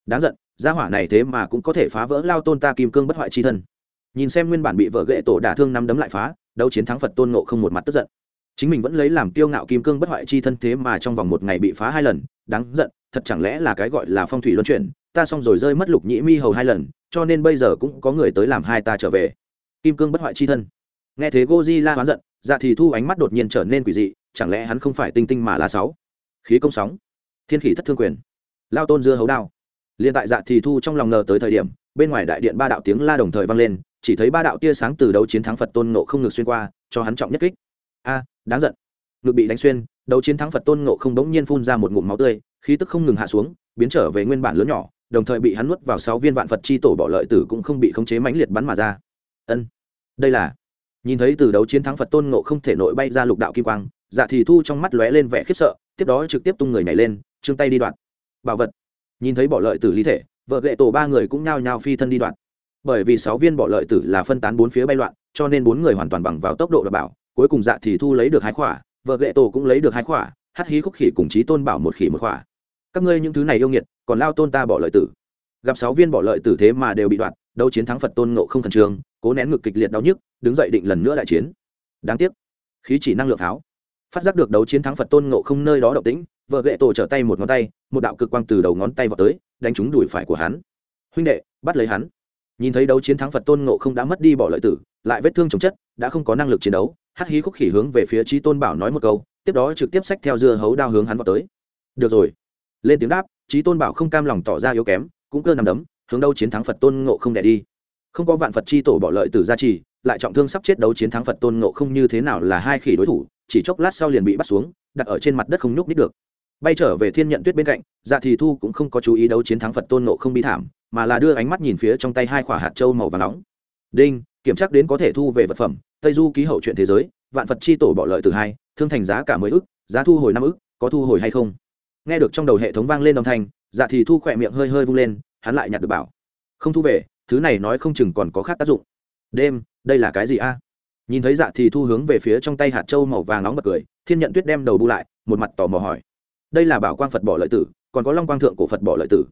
Đáng giận, gia hỏa này thế mà cũng có thể phá vỡ lao tôn ta kim cương bất hoại chi thân. Nhìn xem nguyên bản bị vợ ghệ tổ đả thương năm đấm lại phá, đấu chiến thắng phật tôn nộ không một mặt tức giận. Chính mình vẫn lấy làm kiêu ngạo kim cương bất hoại chi thân thế mà trong vòng một ngày bị phá hai lần, đáng giận, thật chẳng lẽ là cái gọi là phong thủy luân chuyển, ta xong rồi rơi mất lục nhĩ mi hầu hai lần, cho nên bây giờ cũng có người tới làm hai ta trở về. Kim cương bất hoại chi thân. Nghe thế goji la hoán giận dạ thì thu ánh mắt đột nhiên trở nên quỷ dị, chẳng lẽ hắn không phải tinh tinh mà là sáu? Khí công sóng. Thiên khỉ thất thương quyền lao tôn dưa hấu đao. Liền tại dạ thì thu trong lòng ngờ tới thời điểm, bên ngoài đại điện ba đạo tiếng la đồng thời vang lên, chỉ thấy ba đạo tia sáng từ đấu chiến thắng phật tôn nộ không ngược xuyên qua, cho hắn trọng nhất kích. A, đáng giận. Ngực bị đánh xuyên, đấu chiến thắng phật tôn nộ không bỗng nhiên phun ra một ngụm máu tươi, khí tức không ngừng hạ xuống, biến trở về nguyên bản lớn nhỏ, đồng thời bị hắn nuốt vào sáu viên vạn phật chi tổ bỏ lợi tử cũng không bị khống chế mãnh liệt bắn mà ra. Ân. Đây là, nhìn thấy từ đấu chiến thắng phật tôn nộ không thể nội bay ra lục đạo kim quang dạ thì thu trong mắt lóe lên vẻ khiếp sợ, tiếp đó trực tiếp tung người nhảy lên chương tay đi đoạn bảo vật. Nhìn thấy bỏ lợi tử lý thể, vợ ghệ tổ ba người cũng nhao nhao phi thân đi đoạn. Bởi vì sáu viên bỏ lợi tử là phân tán bốn phía bay loạn, cho nên bốn người hoàn toàn bằng vào tốc độ đảm bảo, cuối cùng dạ thì thu lấy được hai khỏa, vợ ghệ tổ cũng lấy được hai khỏa hắt hí khúc khỉ cùng chí tôn bảo một khỉ một khỏa. Các ngươi những thứ này yêu nghiệt, còn lao tôn ta bỏ lợi tử. Gặp sáu viên bỏ lợi tử thế mà đều bị đoạn, đấu chiến thắng phật tôn ngộ không khẩn trương, cố nén ngực kịch liệt đau nhức, đứng dậy định lần nữa đại chiến. Đáng tiếc, khí chỉ năng lượng pháo phát giác được đấu chiến thắng phật tôn ngộ không nơi đó động tĩnh vợ ghệ tổ trở tay một ngón tay, một đạo cực quang từ đầu ngón tay vào tới, đánh trúng đùi phải của hắn. Huynh đệ, bắt lấy hắn. Nhìn thấy đấu chiến thắng phật tôn ngộ không đã mất đi bỏ lợi tử, lại vết thương chồng chất, đã không có năng lực chiến đấu, hắc hí khúc khỉ hướng về phía trí tôn bảo nói một câu, tiếp đó trực tiếp xách theo dưa hấu đao hướng hắn vào tới. Được rồi. Lên tiếng đáp trí tôn bảo không cam lòng tỏ ra yếu kém, cũng cơ nằm đấm, hướng đấu chiến thắng phật tôn ngộ không đẻ đi. Không có vạn phật chi tổ bỏ lợi tử gia trì, lại trọng thương sắp chết đấu chiến thắng phật tôn ngộ không như thế nào là hai khỉ đối thủ, chỉ chốc lát sau liền bị bắt xuống, đặt ở trên mặt đất không nhúc nít được bay trở về thiên nhận tuyết bên cạnh dạ thì thu cũng không có chú ý đấu chiến thắng phật tôn nộ không bi thảm, mà là đưa ánh mắt nhìn phía trong tay hai quả hạt trâu màu và nóng. Đinh, kiểm tra đến có thể thu về vật phẩm, tây du ký hậu chuyện thế giới, vạn phật chi tổ bỏ lợi từ hai, thương thành giá cả mười ức, giá thu hồi năm ức, có thu hồi hay không? Nghe được trong đầu hệ thống vang lên đồng thanh dạ thì thu khỏe miệng hơi hơi vung lên, hắn lại nhặt được bảo. Không thu về, thứ này nói không chừng còn có khác tác dụng. Đêm, đây là cái gì a? Nhìn thấy dạ thì thu hướng về phía trong tay hạt trâu màu vàng nóng bật cười, thiên nhận tuyết đem đầu bu lại, một mặt tò mò hỏi đây là bảo quang phật bỏ lợi tử còn có long quang thượng của phật bỏ lợi tử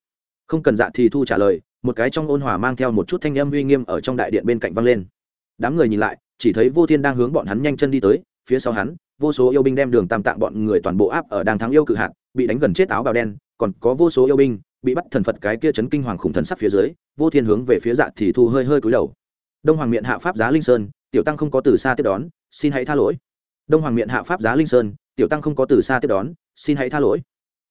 không cần dạ thì thu trả lời một cái trong ôn hòa mang theo một chút thanh âm uy nghiêm ở trong đại điện bên cạnh vang lên đám người nhìn lại chỉ thấy vô thiên đang hướng bọn hắn nhanh chân đi tới phía sau hắn vô số yêu binh đem đường tam tạng bọn người toàn bộ áp ở đang thắng yêu cự hạt bị đánh gần chết áo bào đen còn có vô số yêu binh bị bắt thần phật cái kia chấn kinh hoàng khủng thần sắc phía dưới vô thiên hướng về phía dạ thì thu hơi hơi cúi đầu đông hoàng miện hạ pháp giá linh sơn tiểu tăng không có từ xa tiếp đón xin hãy tha lỗi đông hoàng miện hạ pháp giá linh sơn tiểu tăng không có từ xa tiếp đón xin hãy tha lỗi.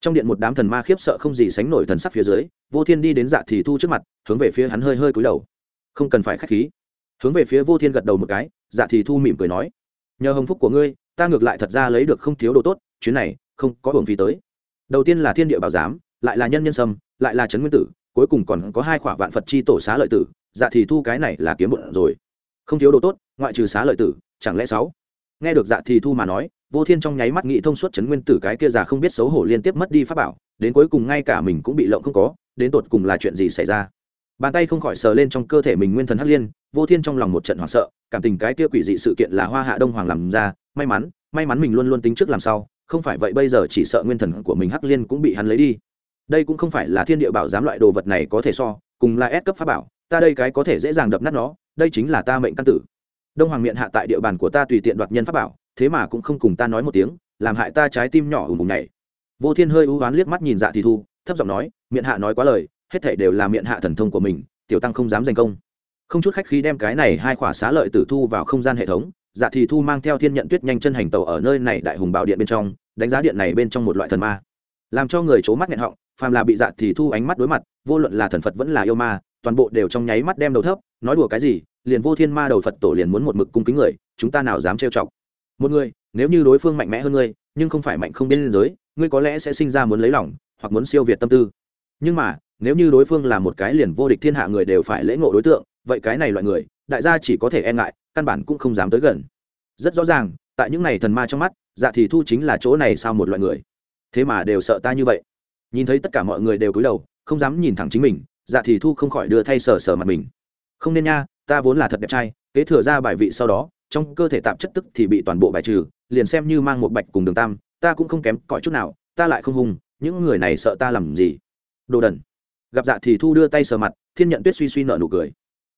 Trong điện một đám thần ma khiếp sợ không gì sánh nổi thần sắc phía dưới, vô thiên đi đến dạ thì thu trước mặt, hướng về phía hắn hơi hơi cúi đầu. Không cần phải k h á c h khí. Hướng về phía vô thiên gật đầu một cái dạ thì thu mỉm cười nói, nhờ hồng phúc của ngươi, ta ngược lại thật ra lấy được không thiếu đồ tốt, chuyến này không có hưởng phí tới. Đầu tiên là thiên địa bảo giám, lại là nhân nhân sâm, lại là trấn nguyên tử, cuối cùng còn có hai khỏa vạn phật chi tổ xá lợi tử dạ thì thu cái này là kiếm bụng rồi. Không thiếu đồ tốt, ngoại trừ xá lợi tử, chẳng lẽ sáu? Nghe được dạ thì thu mà nói vô thiên trong nháy mắt nghĩ thông suốt chấn nguyên tử cái kia già không biết xấu hổ liên tiếp mất đi pháp bảo, đến cuối cùng ngay cả mình cũng bị lộng không có, đến tột cùng là chuyện gì xảy ra? Bàn tay không khỏi sờ lên trong cơ thể mình nguyên thần hắc liên, vô thiên trong lòng một trận hoảng sợ, cảm tình cái kia quỷ dị sự kiện là hoa hạ đông hoàng làm ra, may mắn may mắn mình luôn luôn tính trước làm sao không phải vậy bây giờ chỉ sợ nguyên thần của mình hắc liên cũng bị hắn lấy đi. Đây cũng không phải là thiên địa bảo giám loại đồ vật này có thể so, cùng là ép cấp pháp bảo, ta đây cái có thể dễ dàng đập nát nó, đây chính là ta mệnh căn tử. Đông hoàng miệng hạ tại địa bàn của ta tùy tiện đoạt nhân pháp bảo thế mà cũng không cùng ta nói một tiếng, làm hại ta trái tim nhỏ ùm ùm nhảy. vô thiên hơi ưu oán liếc mắt nhìn dạ thì thu, thấp giọng nói, miệng hạ nói quá lời, hết thể đều là miệng hạ thần thông của mình, tiểu tăng không dám giành công. Không chút khách khí đem cái này hai khỏa xá lợi tử thu vào không gian hệ thống dạ thì thu mang theo thiên nhận tuyết nhanh chân hành tàu ở nơi này đại hùng bảo điện bên trong, đánh giá điện này bên trong một loại thần ma. Làm cho người c mắt nghẹn họng, phàm là bị dạ thì thu ánh mắt đối mặt, vô luận là thần phật vẫn là yêu ma, toàn bộ đều trong nháy mắt đem đầu thấp, nói đùa cái gì, liền vô thiên ma đầu phật tổ liền muốn một mực cung kính người, chúng ta nào dám trêu chọc một người, nếu như đối phương mạnh mẽ hơn ngươi, nhưng không phải mạnh không biên giới, ngươi có lẽ sẽ sinh ra muốn lấy lòng, hoặc muốn siêu việt tâm tư. Nhưng mà, nếu như đối phương là một cái liền vô địch thiên hạ người đều phải lễ ngộ đối tượng, vậy cái này loại người, đại gia chỉ có thể e ngại, căn bản cũng không dám tới gần. Rất rõ ràng, tại những này thần ma trong mắt dạ thì thu chính là chỗ này sao một loại người. Thế mà đều sợ ta như vậy. Nhìn thấy tất cả mọi người đều cúi đầu, không dám nhìn thẳng chính mình dạ thì thu không khỏi đưa thay sờ sờ mặt mình. Không nên nha, ta vốn là thật đẹp trai, kế thừa ra bài vị sau đó trong cơ thể tạp chất tức thì bị toàn bộ bài trừ, liền xem như mang một bạch cùng đường tam, ta cũng không kém cỏi chút nào, ta lại không hùng, những người này sợ ta làm gì? Đồ đần. Gặp dạ thì thu đưa tay sờ mặt, thiên nhận tuyết suy suy nợ nụ cười.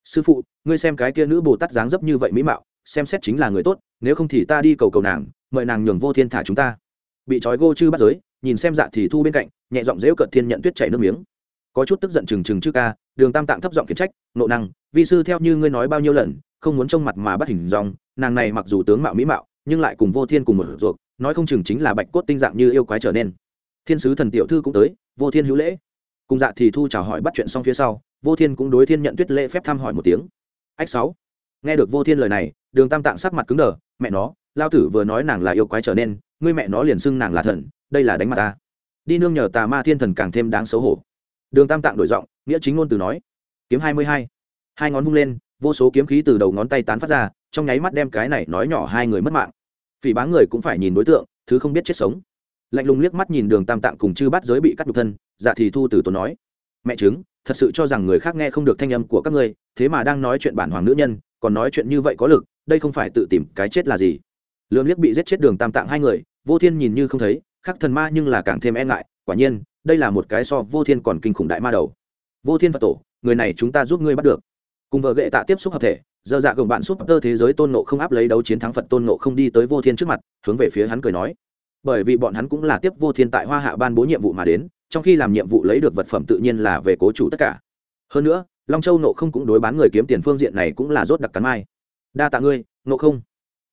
Sư phụ, ngươi xem cái kia nữ bồ tát dáng dấp như vậy mỹ mạo, xem xét chính là người tốt, nếu không thì ta đi cầu cầu nàng, mời nàng nhường vô thiên thả chúng ta. Bị trói gô chư bắt giới, nhìn xem dạ thì thu bên cạnh, nhẹ giọng dễu cợt thiên nhận tuyết chảy nước miếng. Có chút tức giận trừng trừng trước ca, đường tam tạng thấp giọng khiển trách, nộ năng, vi sư theo như ngươi nói bao nhiêu lần, không muốn trông mặt mà bắt hình dòng nàng này mặc dù tướng mạo mỹ mạo, nhưng lại cùng vô thiên cùng một ruột, nói không chừng chính là bạch cốt tinh dạng như yêu quái trở nên. Thiên sứ thần tiểu thư cũng tới, vô thiên hữu lễ. Cùng dạ thì thu chào hỏi bắt chuyện xong phía sau, vô thiên cũng đối thiên nhận tuyết lễ phép thăm hỏi một tiếng. Ách sáu. Nghe được vô thiên lời này, đường tam tạng sắc mặt cứng đờ, mẹ nó, lao tử vừa nói nàng là yêu quái trở nên, ngươi mẹ nó liền xưng nàng là thần, đây là đánh mặt ta. Đi nương nhờ tà ma thiên thần càng thêm đáng xấu hổ. Đường tam tạng đổi giọng, nghĩa chính ngôn từ nói. Kiếm hai mươi hai. Hai ngón vung lên, vô số kiếm khí từ đầu ngón tay tán phát ra trong nháy mắt đem cái này nói nhỏ hai người mất mạng. Phỉ bá người cũng phải nhìn đối tượng, thứ không biết chết sống. Lạnh lùng liếc mắt nhìn đường tam tạng cùng chư bắt giới bị cắt đục thân dạ thì thu từ tốn nói. Mẹ chứng thật sự cho rằng người khác nghe không được thanh âm của các ngươi, thế mà đang nói chuyện bản hoàng nữ nhân, còn nói chuyện như vậy có lực, đây không phải tự tìm cái chết là gì? Lương liếc bị giết chết đường tam tạng hai người, vô thiên nhìn như không thấy, khắc thần ma nhưng là càng thêm e ngại, quả nhiên, đây là một cái so vô thiên còn kinh khủng đại ma đầu. Vô thiên phật tổ, người này chúng ta giúp ngươi bắt được. Cùng vợ gệ tạ tiếp xúc hợp thể giờ dạ gồng bạn súp tơ thế giới tôn nộ không áp lấy đấu chiến thắng phật tôn nộ không đi tới vô thiên trước mặt, hướng về phía hắn cười nói. Bởi vì bọn hắn cũng là tiếp vô thiên tại hoa hạ ban bố nhiệm vụ mà đến, trong khi làm nhiệm vụ lấy được vật phẩm tự nhiên là về cố chủ tất cả. Hơn nữa, long châu nộ không cũng đối bán người kiếm tiền phương diện này cũng là rốt đặc cắn mai. Đa tạ ngươi nộ không.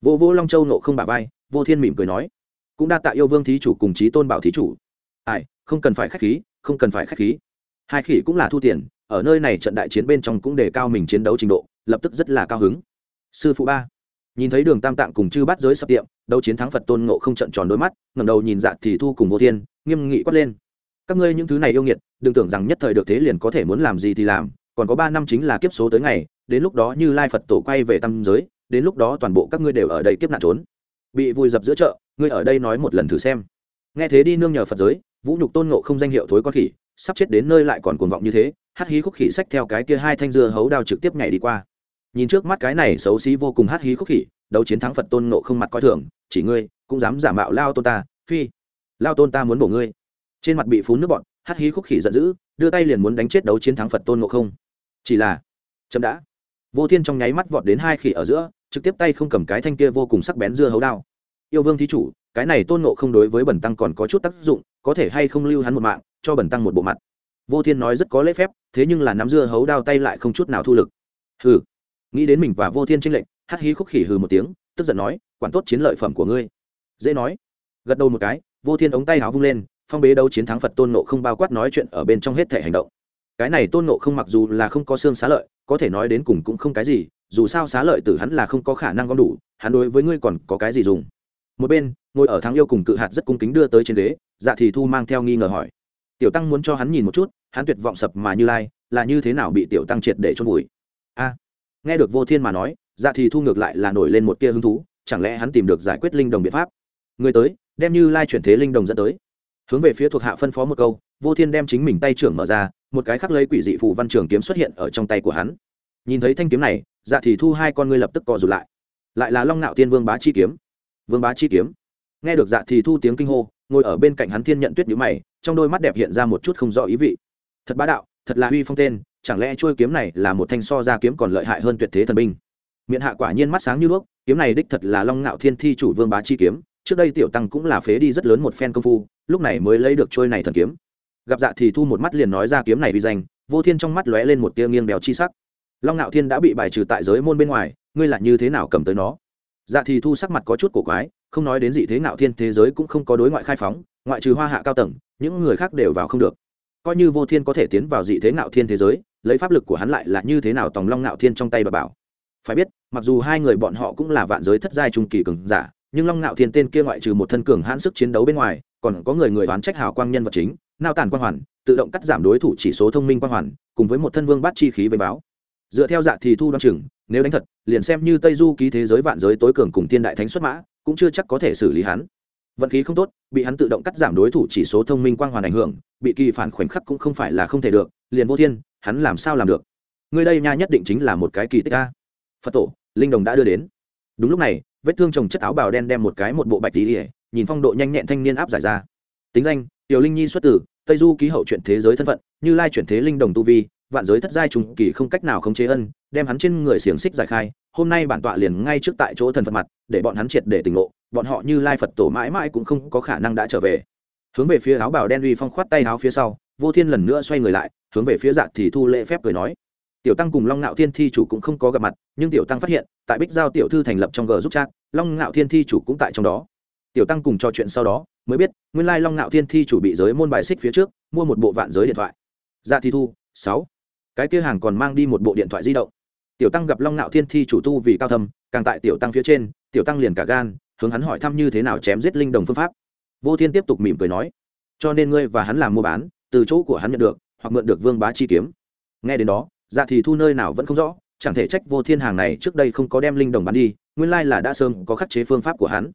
Vô vô long châu nộ không bà vai, vô thiên mỉm cười nói. Cũng đa tạ yêu vương thí chủ cùng chí tôn bảo thí chủ. Ai, không cần phải khách khí, không cần phải khách khí. Hai khỉ cũng là thu tiền, ở nơi này trận đại chiến bên trong cũng đề cao mình chiến đấu trình độ lập tức rất là cao hứng. Sư phụ ba, nhìn thấy đường tam tạng cùng chư bắt giới sập tiệm, đấu chiến thắng phật tôn ngộ không trận tròn đôi mắt ngầm đầu nhìn dạ thì thu cùng vô thiên, nghiêm nghị quát lên. Các ngươi những thứ này yêu nghiệt, đừng tưởng rằng nhất thời được thế liền có thể muốn làm gì thì làm, còn có ba năm chính là kiếp số tới ngày, đến lúc đó như lai phật tổ quay về tam giới, đến lúc đó toàn bộ các ngươi đều ở đây kiếp nạn trốn. Bị vùi dập giữa chợ, ngươi ở đây nói một lần thử xem. Nghe thế đi nương nhờ phật giới, vũ nhục tôn ngộ không danh hiệu thối con khỉ, sắp chết đến nơi lại còn cuồng vọng như thế, hắc hí khúc khỉ sách theo cái kia hai thanh dưa hấu đao trực tiếp nhảy đi qua nhìn trước mắt cái này xấu xí vô cùng hát hí khúc khỉ, đấu chiến thắng phật tôn nộ không mặt coi thường, chỉ ngươi, cũng dám giả mạo lao tôn ta, phi. Lao tôn ta muốn bổ ngươi. Trên mặt bị phun nước bọn hát hí khúc khỉ giận dữ, đưa tay liền muốn đánh chết đấu chiến thắng phật tôn nộ không. Chỉ là, chậm đã. Vô thiên trong nháy mắt vọt đến hai khỉ ở giữa, trực tiếp tay không cầm cái thanh kia vô cùng sắc bén dưa hấu đao. Yêu vương thí chủ, cái này tôn nộ không đối với bẩn tăng còn có chút tác dụng, có thể hay không lưu hắn một mạng, cho bẩn tăng một bộ mặt. Vô thiên nói rất có lễ phép, thế nhưng là nắm dưa hấu đao tay lại không chút nào thu lực. Hừ nghĩ đến mình và vô thiên tranh lệnh hát hí khúc khỉ hừ một tiếng, tức giận nói, quản tốt chiến lợi phẩm của ngươi. Dễ nói. Gật đầu một cái, vô thiên ống tay áo vung lên, phong bế đấu chiến thắng phật tôn nộ không bao quát nói chuyện ở bên trong hết thể hành động. Cái này tôn nộ không mặc dù là không có xương xá lợi, có thể nói đến cùng cũng không cái gì, dù sao xá lợi từ hắn là không có khả năng gom đủ, hắn đối với ngươi còn có cái gì dùng? Một bên, ngồi ở thắng yêu cùng cự hạt rất cung kính đưa tới trên ghế dạ thì thu mang theo nghi ngờ hỏi. Tiểu tăng muốn cho hắn nhìn một chút, hắn tuyệt vọng sập mà như lai, là như thế nào bị tiểu tăng triệt để chôn vùi? A nghe được vô thiên mà nói dạ thì thu ngược lại là nổi lên một tia hứng thú, chẳng lẽ hắn tìm được giải quyết linh đồng biện pháp? Người tới, đem như lai chuyển thế linh đồng dẫn tới. Hướng về phía thuộc hạ phân phó một câu, vô thiên đem chính mình tay trưởng mở ra, một cái khắc lấy quỷ dị phù văn trường kiếm xuất hiện ở trong tay của hắn. Nhìn thấy thanh kiếm này dạ thì thu hai con ngươi lập tức cọ rụt lại. Lại là long nạo tiên vương bá chi kiếm. Vương bá chi kiếm. Nghe được dạ thì thu tiếng kinh hô, ngồi ở bên cạnh hắn thiên nhận tuyết nhữ mày, trong đôi mắt đẹp hiện ra một chút không rõ ý vị. Thật bá đạo, thật là huy phong tên chẳng lẽ chuôi kiếm này là một thanh so ra kiếm còn lợi hại hơn tuyệt thế thần binh? Miệng hạ quả nhiên mắt sáng như đuốc, kiếm này đích thật là long ngạo thiên thi chủ vương bá chi kiếm, trước đây tiểu tăng cũng là phế đi rất lớn một phen công phu, lúc này mới lấy được trôi này thần kiếm. Gặp dạ thì thu một mắt liền nói ra kiếm này uy danh, vô thiên trong mắt lóe lên một tia nghiêng béo chi sắc. Long ngạo thiên đã bị bài trừ tại giới môn bên ngoài, ngươi là như thế nào cầm tới nó? Dạ thì thu sắc mặt có chút cổ quái, không nói đến gì thế ngạo thiên thế giới cũng không có đối ngoại khai phóng, ngoại trừ hoa hạ cao tầng, những người khác đều vào không được. Coi như vô thiên có thể tiến vào dị thế ngạo thiên thế giới lấy pháp lực của hắn lại là như thế nào tòng long ngạo thiên trong tay bà bảo. Phải biết, mặc dù hai người bọn họ cũng là vạn giới thất giai trung kỳ cường giả, nhưng long ngạo thiên tên kia ngoại trừ một thân cường hãn sức chiến đấu bên ngoài, còn có người người đoán trách hào quang nhân vật chính, nao tàn quan hoàn, tự động cắt giảm đối thủ chỉ số thông minh quan hoàn, cùng với một thân vương bát chi khí với báo. Dựa theo dạ thì thu đoan chừng, nếu đánh thật, liền xem như tây du ký thế giới vạn giới tối cường cùng thiên đại thánh xuất mã, cũng chưa chắc có thể xử lý hắn. Vận khí không tốt, bị hắn tự động cắt giảm đối thủ chỉ số thông minh quang hoàn ảnh hưởng, bị kỳ phản khoảnh khắc cũng không phải là không thể được, liền vô thiên hắn làm sao làm được? Người đây nha nhất định chính là một cái kỳ tích a. Phật tổ, linh đồng đã đưa đến. Đúng lúc này, vết thương trồng chất áo bào đen đem một cái một bộ bạch tí ỉa nhìn phong độ nhanh nhẹn thanh niên áp giải ra. Tính danh, tiểu linh nhi xuất tử tây du ký hậu chuyện thế giới thân phận, như lai chuyển thế linh đồng tu vi, vạn giới thất giai trùng kỳ không cách nào khống chế ân, đem hắn trên người xiềng xích giải khai, hôm nay bản tọa liền ngay trước tại chỗ thần phật mặt, để bọn hắn triệt để tỉnh ngộ, bọn họ như lai phật tổ mãi mãi cũng không có khả năng đã trở về. Hướng về phía áo bào đen uy phong khoát tay áo phía sau vô thiên lần nữa xoay người lại, hướng về phía dạ thì thu lễ phép cười nói. Tiểu tăng cùng long ngạo thiên thi chủ cũng không có gặp mặt, nhưng tiểu tăng phát hiện, tại bích giao tiểu thư thành lập trong g giúp chat, long ngạo thiên thi chủ cũng tại trong đó. Tiểu tăng cùng trò chuyện sau đó, mới biết, nguyên lai long ngạo thiên thi chủ bị giới môn bài xích phía trước, mua một bộ vạn giới điện thoại. Dạ thì thu, sáu. Cái kia hàng còn mang đi một bộ điện thoại di động. Tiểu tăng gặp long ngạo thiên thi chủ tu vì cao thâm, càng tại tiểu tăng phía trên, tiểu tăng liền cả gan, hướng hắn hỏi thăm như thế nào chém giết linh đồng phương pháp. Vô thiên tiếp tục mỉm cười nói. Cho nên ngươi và hắn làm mua bán từ chỗ của hắn nhận được, hoặc mượn được vương bá chi kiếm. Nghe đến đó dạ thì thu nơi nào vẫn không rõ, chẳng thể trách vô thiên hàng này trước đây không có đem linh đồng bán đi, nguyên lai là đã sớm có khắc chế phương pháp của hắn.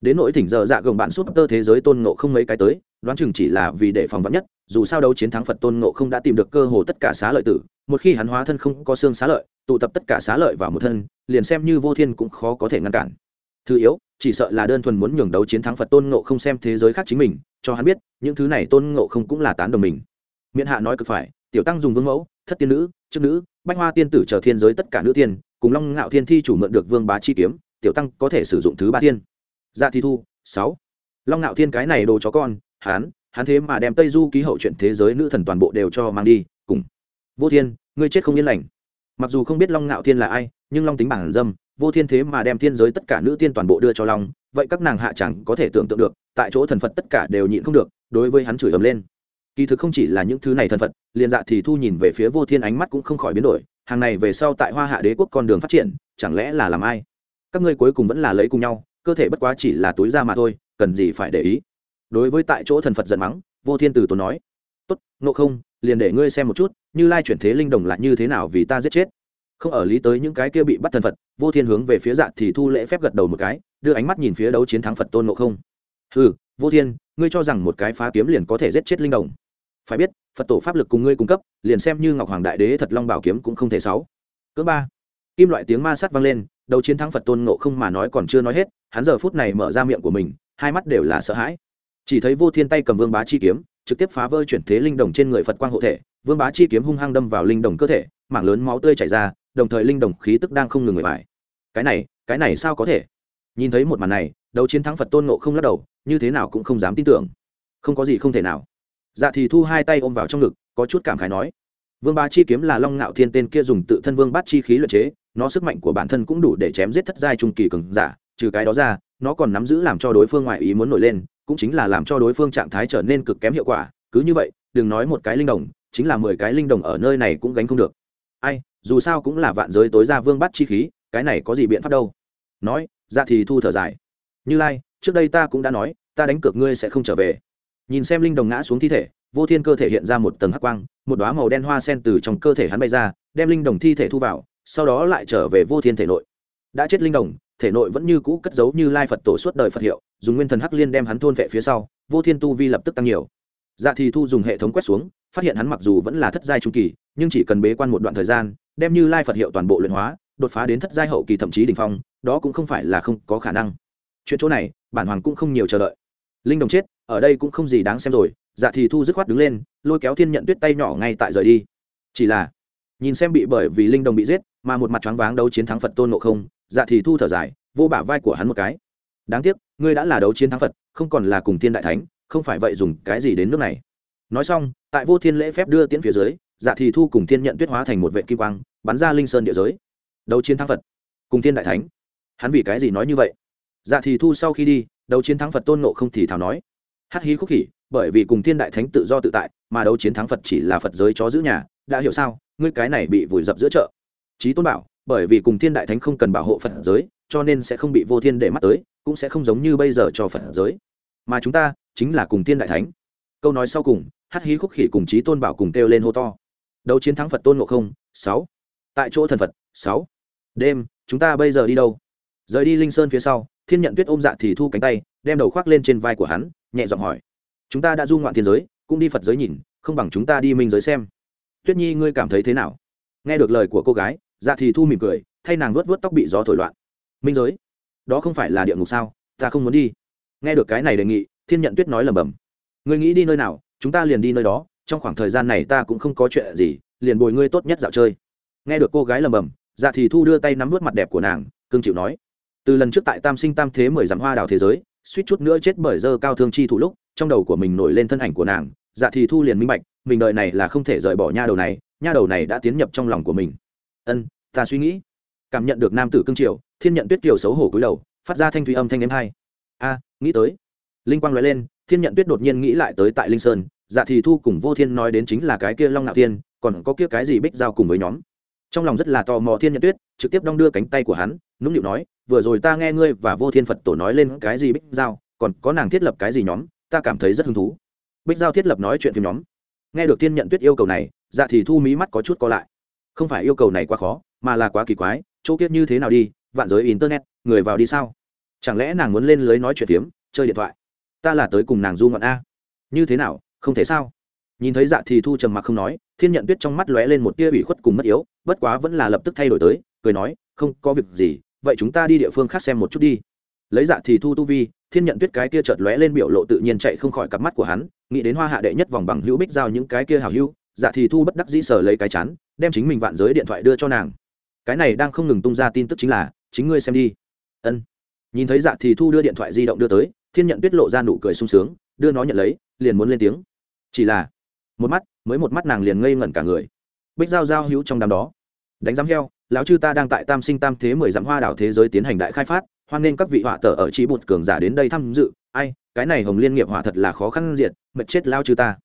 Đến nỗi thỉnh giờ dạ gồng bạn suốt tơ thế giới tôn ngộ không mấy cái tới, đoán chừng chỉ là vì để phòng vắn nhất, dù sao đấu chiến thắng phật tôn ngộ không đã tìm được cơ hồ tất cả xá lợi tử, một khi hắn hóa thân không có xương xá lợi, tụ tập tất cả xá lợi vào một thân, liền xem như vô thiên cũng khó có thể ngăn cản. Thứ yếu, chỉ sợ là đơn thuần muốn nhường đấu chiến thắng phật tôn ngộ không xem thế giới khác chính mình, cho hắn biết những thứ này tôn ngộ không cũng là tán đồng mình. Miễn hạ nói cực phải, tiểu tăng dùng vương mẫu, thất tiên nữ, chức nữ, bách hoa tiên tử chờ thiên giới tất cả nữ tiên, cùng long ngạo thiên thi chủ mượn được vương bá chi kiếm, tiểu tăng có thể sử dụng thứ ba tiên. Dạ thi thu, sáu. Long ngạo thiên cái này đồ chó con hán hắn thế mà đem tây du ký hậu chuyện thế giới nữ thần toàn bộ đều cho mang đi, cùng. Vô thiên, ngươi chết không yên lành. Mặc dù không biết long ngạo thiên là ai, nhưng long tính bản dâm, vô thiên thế mà đem thiên giới tất cả nữ tiên toàn bộ đưa cho long, vậy các nàng hạ chẳng có thể tưởng tượng được, tại chỗ thần phật tất cả đều nhịn không được đối với hắn chửi ầm lên. Kỳ thực không chỉ là những thứ này thần phận, liền dạ thì thu nhìn về phía vô thiên ánh mắt cũng không khỏi biến đổi, hàng này về sau tại hoa hạ đế quốc con đường phát triển, chẳng lẽ là làm ai? Các ngươi cuối cùng vẫn là lấy cùng nhau, cơ thể bất quá chỉ là túi ra mà thôi, cần gì phải để ý? Đối với tại chỗ thần phật giận mắng, vô thiên từ tốn nói, tốt nộ không, liền để ngươi xem một chút, như lai chuyển thế linh đồng là như thế nào vì ta giết chết? Không ở lý tới những cái kia bị bắt thần phật, vô thiên hướng về phía dạ thì thu lễ phép gật đầu một cái, đưa ánh mắt nhìn phía đấu chiến thắng phật tôn nộ không. Ừ vô thiên, ngươi cho rằng một cái phá kiếm liền có thể giết chết linh đồng? Phải biết, phật tổ pháp lực cùng ngươi cung cấp, liền xem như ngọc hoàng đại đế thật long bảo kiếm cũng không thể sáu. Cỡ ba. Kim loại tiếng ma sát vang lên, đầu chiến thắng phật tôn nộ không mà nói còn chưa nói hết, hắn giờ phút này mở ra miệng của mình, hai mắt đều là sợ hãi. Chỉ thấy vô thiên tay cầm vương bá chi kiếm, trực tiếp phá vỡ chuyển thế linh đồng trên người phật quang hộ thể. Vương bá chi kiếm hung hăng đâm vào linh đồng cơ thể, mảng lớn máu tươi chảy ra, đồng thời linh đồng khí tức đang không ngừng người bài cái này cái này sao có thể? Nhìn thấy một màn này, đầu chiến thắng phật tôn nộ không lắc đầu như thế nào cũng không dám tin tưởng. Không có gì không thể nào. Dạ thì thu hai tay ôm vào trong ngực, có chút cảm khái nói. Vương bá chi kiếm là long ngạo thiên tên kia dùng tự thân vương bát chi khí luyện chế, nó sức mạnh của bản thân cũng đủ để chém giết thất giai trung kỳ cường giả, trừ cái đó ra, nó còn nắm giữ làm cho đối phương ngoại ý muốn nổi lên, cũng chính là làm cho đối phương trạng thái trở nên cực kém hiệu quả, cứ như vậy, đừng nói một cái linh đồng, chính là mười cái linh đồng ở nơi này cũng gánh không được. Ai, dù sao cũng là vạn giới tối ra vương bắt chi khí, cái này có gì biện pháp đâu? Nói ra thì thu thở dài. Như lai trước đây ta cũng đã nói, ta đánh cược ngươi sẽ không trở về. Nhìn xem linh đồng ngã xuống thi thể, vô thiên cơ thể hiện ra một tầng hắc quang, một đoá màu đen hoa sen từ trong cơ thể hắn bay ra, đem linh đồng thi thể thu vào, sau đó lại trở về vô thiên thể nội. Đã chết linh đồng, thể nội vẫn như cũ cất giấu như lai phật tổ suốt đời phật hiệu, dùng nguyên thần hắc liên đem hắn thôn vệ phía sau, vô thiên tu vi lập tức tăng nhiều. Dạ thì thu dùng hệ thống quét xuống, phát hiện hắn mặc dù vẫn là thất giai trung kỳ, nhưng chỉ cần bế quan một đoạn thời gian, đem như lai phật hiệu toàn bộ luyện hóa, đột phá đến thất giai hậu kỳ thậm chí đ ỉ n h phong, đó cũng không phải là không có khả năng. Chuyện chỗ này bản hoàng cũng không nhiều chờ đợi. Linh đồng chết, ở đây cũng không gì đáng xem rồi dạ thì thu dứt khoát đứng lên, lôi kéo thiên nhận tuyết tay nhỏ ngay tại rời đi. Chỉ là, nhìn xem bị bởi vì linh đồng bị giết, mà một mặt choáng váng đấu chiến thắng phật tôn ngộ không dạ thì thu thở dài, vô bả vai của hắn một cái. Đáng tiếc, ngươi đã là đấu chiến thắng phật, không còn là cùng thiên đại thánh, không phải vậy dùng cái gì đến nước này. Nói xong, tại vô thiên lễ phép đưa tiễn phía dưới dạ thì thu cùng thiên nhận tuyết hóa thành một vệ kim quang, bắn ra linh sơn địa giới. Đấu chiến thắng phật, cùng thiên đại thánh. Hắn vì cái gì nói như vậy? Dạ thì thu sau khi đi, đấu chiến thắng phật tôn nộ không thì thảo nói. Hát hí khúc khỉ, bởi vì cùng thiên đại thánh tự do tự tại, mà đấu chiến thắng phật chỉ là phật giới chó giữ nhà. Đã hiểu sao? Ngươi cái này bị vùi dập giữa chợ. Trí tôn bảo, bởi vì cùng thiên đại thánh không cần bảo hộ phật giới, cho nên sẽ không bị vô thiên để mắt tới, cũng sẽ không giống như bây giờ cho phật giới. Mà chúng ta chính là cùng thiên đại thánh. Câu nói sau cùng, hát hí khúc khỉ cùng trí tôn bảo cùng kêu lên hô to. Đấu chiến thắng phật tôn ngộ không, sáu. Tại chỗ thần phật, sáu. Đêm, chúng ta bây giờ đi đâu? Rời đi linh sơn phía sau thiên nhận tuyết ôm dạ thì thu cánh tay, đem đầu khoác lên trên vai của hắn, nhẹ giọng hỏi. Chúng ta đã du ngoạn thiên giới, cũng đi phật giới nhìn, không bằng chúng ta đi minh giới xem. Tuyết nhi, ngươi cảm thấy thế nào? Nghe được lời của cô gái dạ thì thu mỉm cười, thay nàng vuốt vuốt tóc bị gió thổi loạn. Minh giới? Đó không phải là địa ngục sao? Ta không muốn đi. Nghe được cái này đề nghị, thiên nhận tuyết nói lầm bầm ngươi nghĩ đi nơi nào, chúng ta liền đi nơi đó, trong khoảng thời gian này ta cũng không có chuyện gì, liền bồi ngươi tốt nhất dạo chơi. Nghe được cô gái lầm bầm dạ thì thu đưa tay nắm vớt mặt đẹp của nàng, cương chịu nói từ lần trước tại tam sinh tam thế mười dặm hoa đào thế giới, suýt chút nữa chết bởi dơ cao thương chi thủ lúc, trong đầu của mình nổi lên thân ảnh của nàng. Dạ thì thu liền minh bạch, mình đợi này là không thể rời bỏ nha đầu này, nha đầu này đã tiến nhập trong lòng của mình. Ân, ta suy nghĩ. Cảm nhận được nam tử cương triều, thiên nhận tuyết kiều xấu hổ cúi đầu, phát ra thanh thủy âm thanh êm hai. A, nghĩ tới. Linh quang nói lên, thiên nhận tuyết đột nhiên nghĩ lại tới tại linh sơn dạ thì thu cùng vô thiên nói đến chính là cái kia long ngạo thiên, còn có kia cái gì bích giao cùng với nhóm. Trong lòng rất là tò mò thiên nhận tuyết, trực tiếp đong đưa cánh tay của hắn, nũng nịu nói vừa rồi ta nghe ngươi và vô thiên phật tổ nói lên cái gì bích giao, còn có nàng thiết lập cái gì nhóm, ta cảm thấy rất hứng thú. Bích giao thiết lập nói chuyện phim nhóm. Nghe được thiên nhận tuyết yêu cầu này dạ thì thu mí mắt có chút co lại. Không phải yêu cầu này quá khó, mà là quá kỳ quái, chỗ kiết như thế nào đi, vạn giới internet, người vào đi sao? Chẳng lẽ nàng muốn lên lưới nói chuyện phiếm, chơi điện thoại? Ta là tới cùng nàng du ngoạn a. Như thế nào, không thể sao? Nhìn thấy dạ thì thu trầm mặc không nói, thiên nhận tuyết trong mắt lóe lên một tia ủy khuất cùng mất yếu, bất quá vẫn là lập tức thay đổi tới, cười nói, không có việc gì vậy chúng ta đi địa phương khác xem một chút đi. Lấy dạ thì thu tu vi, thiên nhận tuyết cái kia chợt lóe lên biểu lộ tự nhiên chạy không khỏi cặp mắt của hắn, nghĩ đến hoa hạ đệ nhất vòng bằng hữu bích giao những cái kia hảo hữu dạ thì thu bất đắc dĩ sở lấy cái chán, đem chính mình vạn giới điện thoại đưa cho nàng. Cái này đang không ngừng tung ra tin tức chính là, chính ngươi xem đi. Ân. Nhìn thấy dạ thì thu đưa điện thoại di động đưa tới, thiên nhận tuyết lộ ra nụ cười sung sướng, đưa nó nhận lấy, liền muốn lên tiếng. Chỉ là, một mắt, mới một mắt nàng liền ngây ngẩn cả người. Bích giao giao hữu trong đám đó. Đánh giám heo lão chư ta đang tại tam sinh tam thế mười dặm hoa đảo thế giới tiến hành đại khai phát, hoan nên các vị họa tờ ở trí bụt cường giả đến đây tham dự. Ai, cái này hồng liên nghiệp họa thật là khó khăn diệt, mệt chết lao chư ta.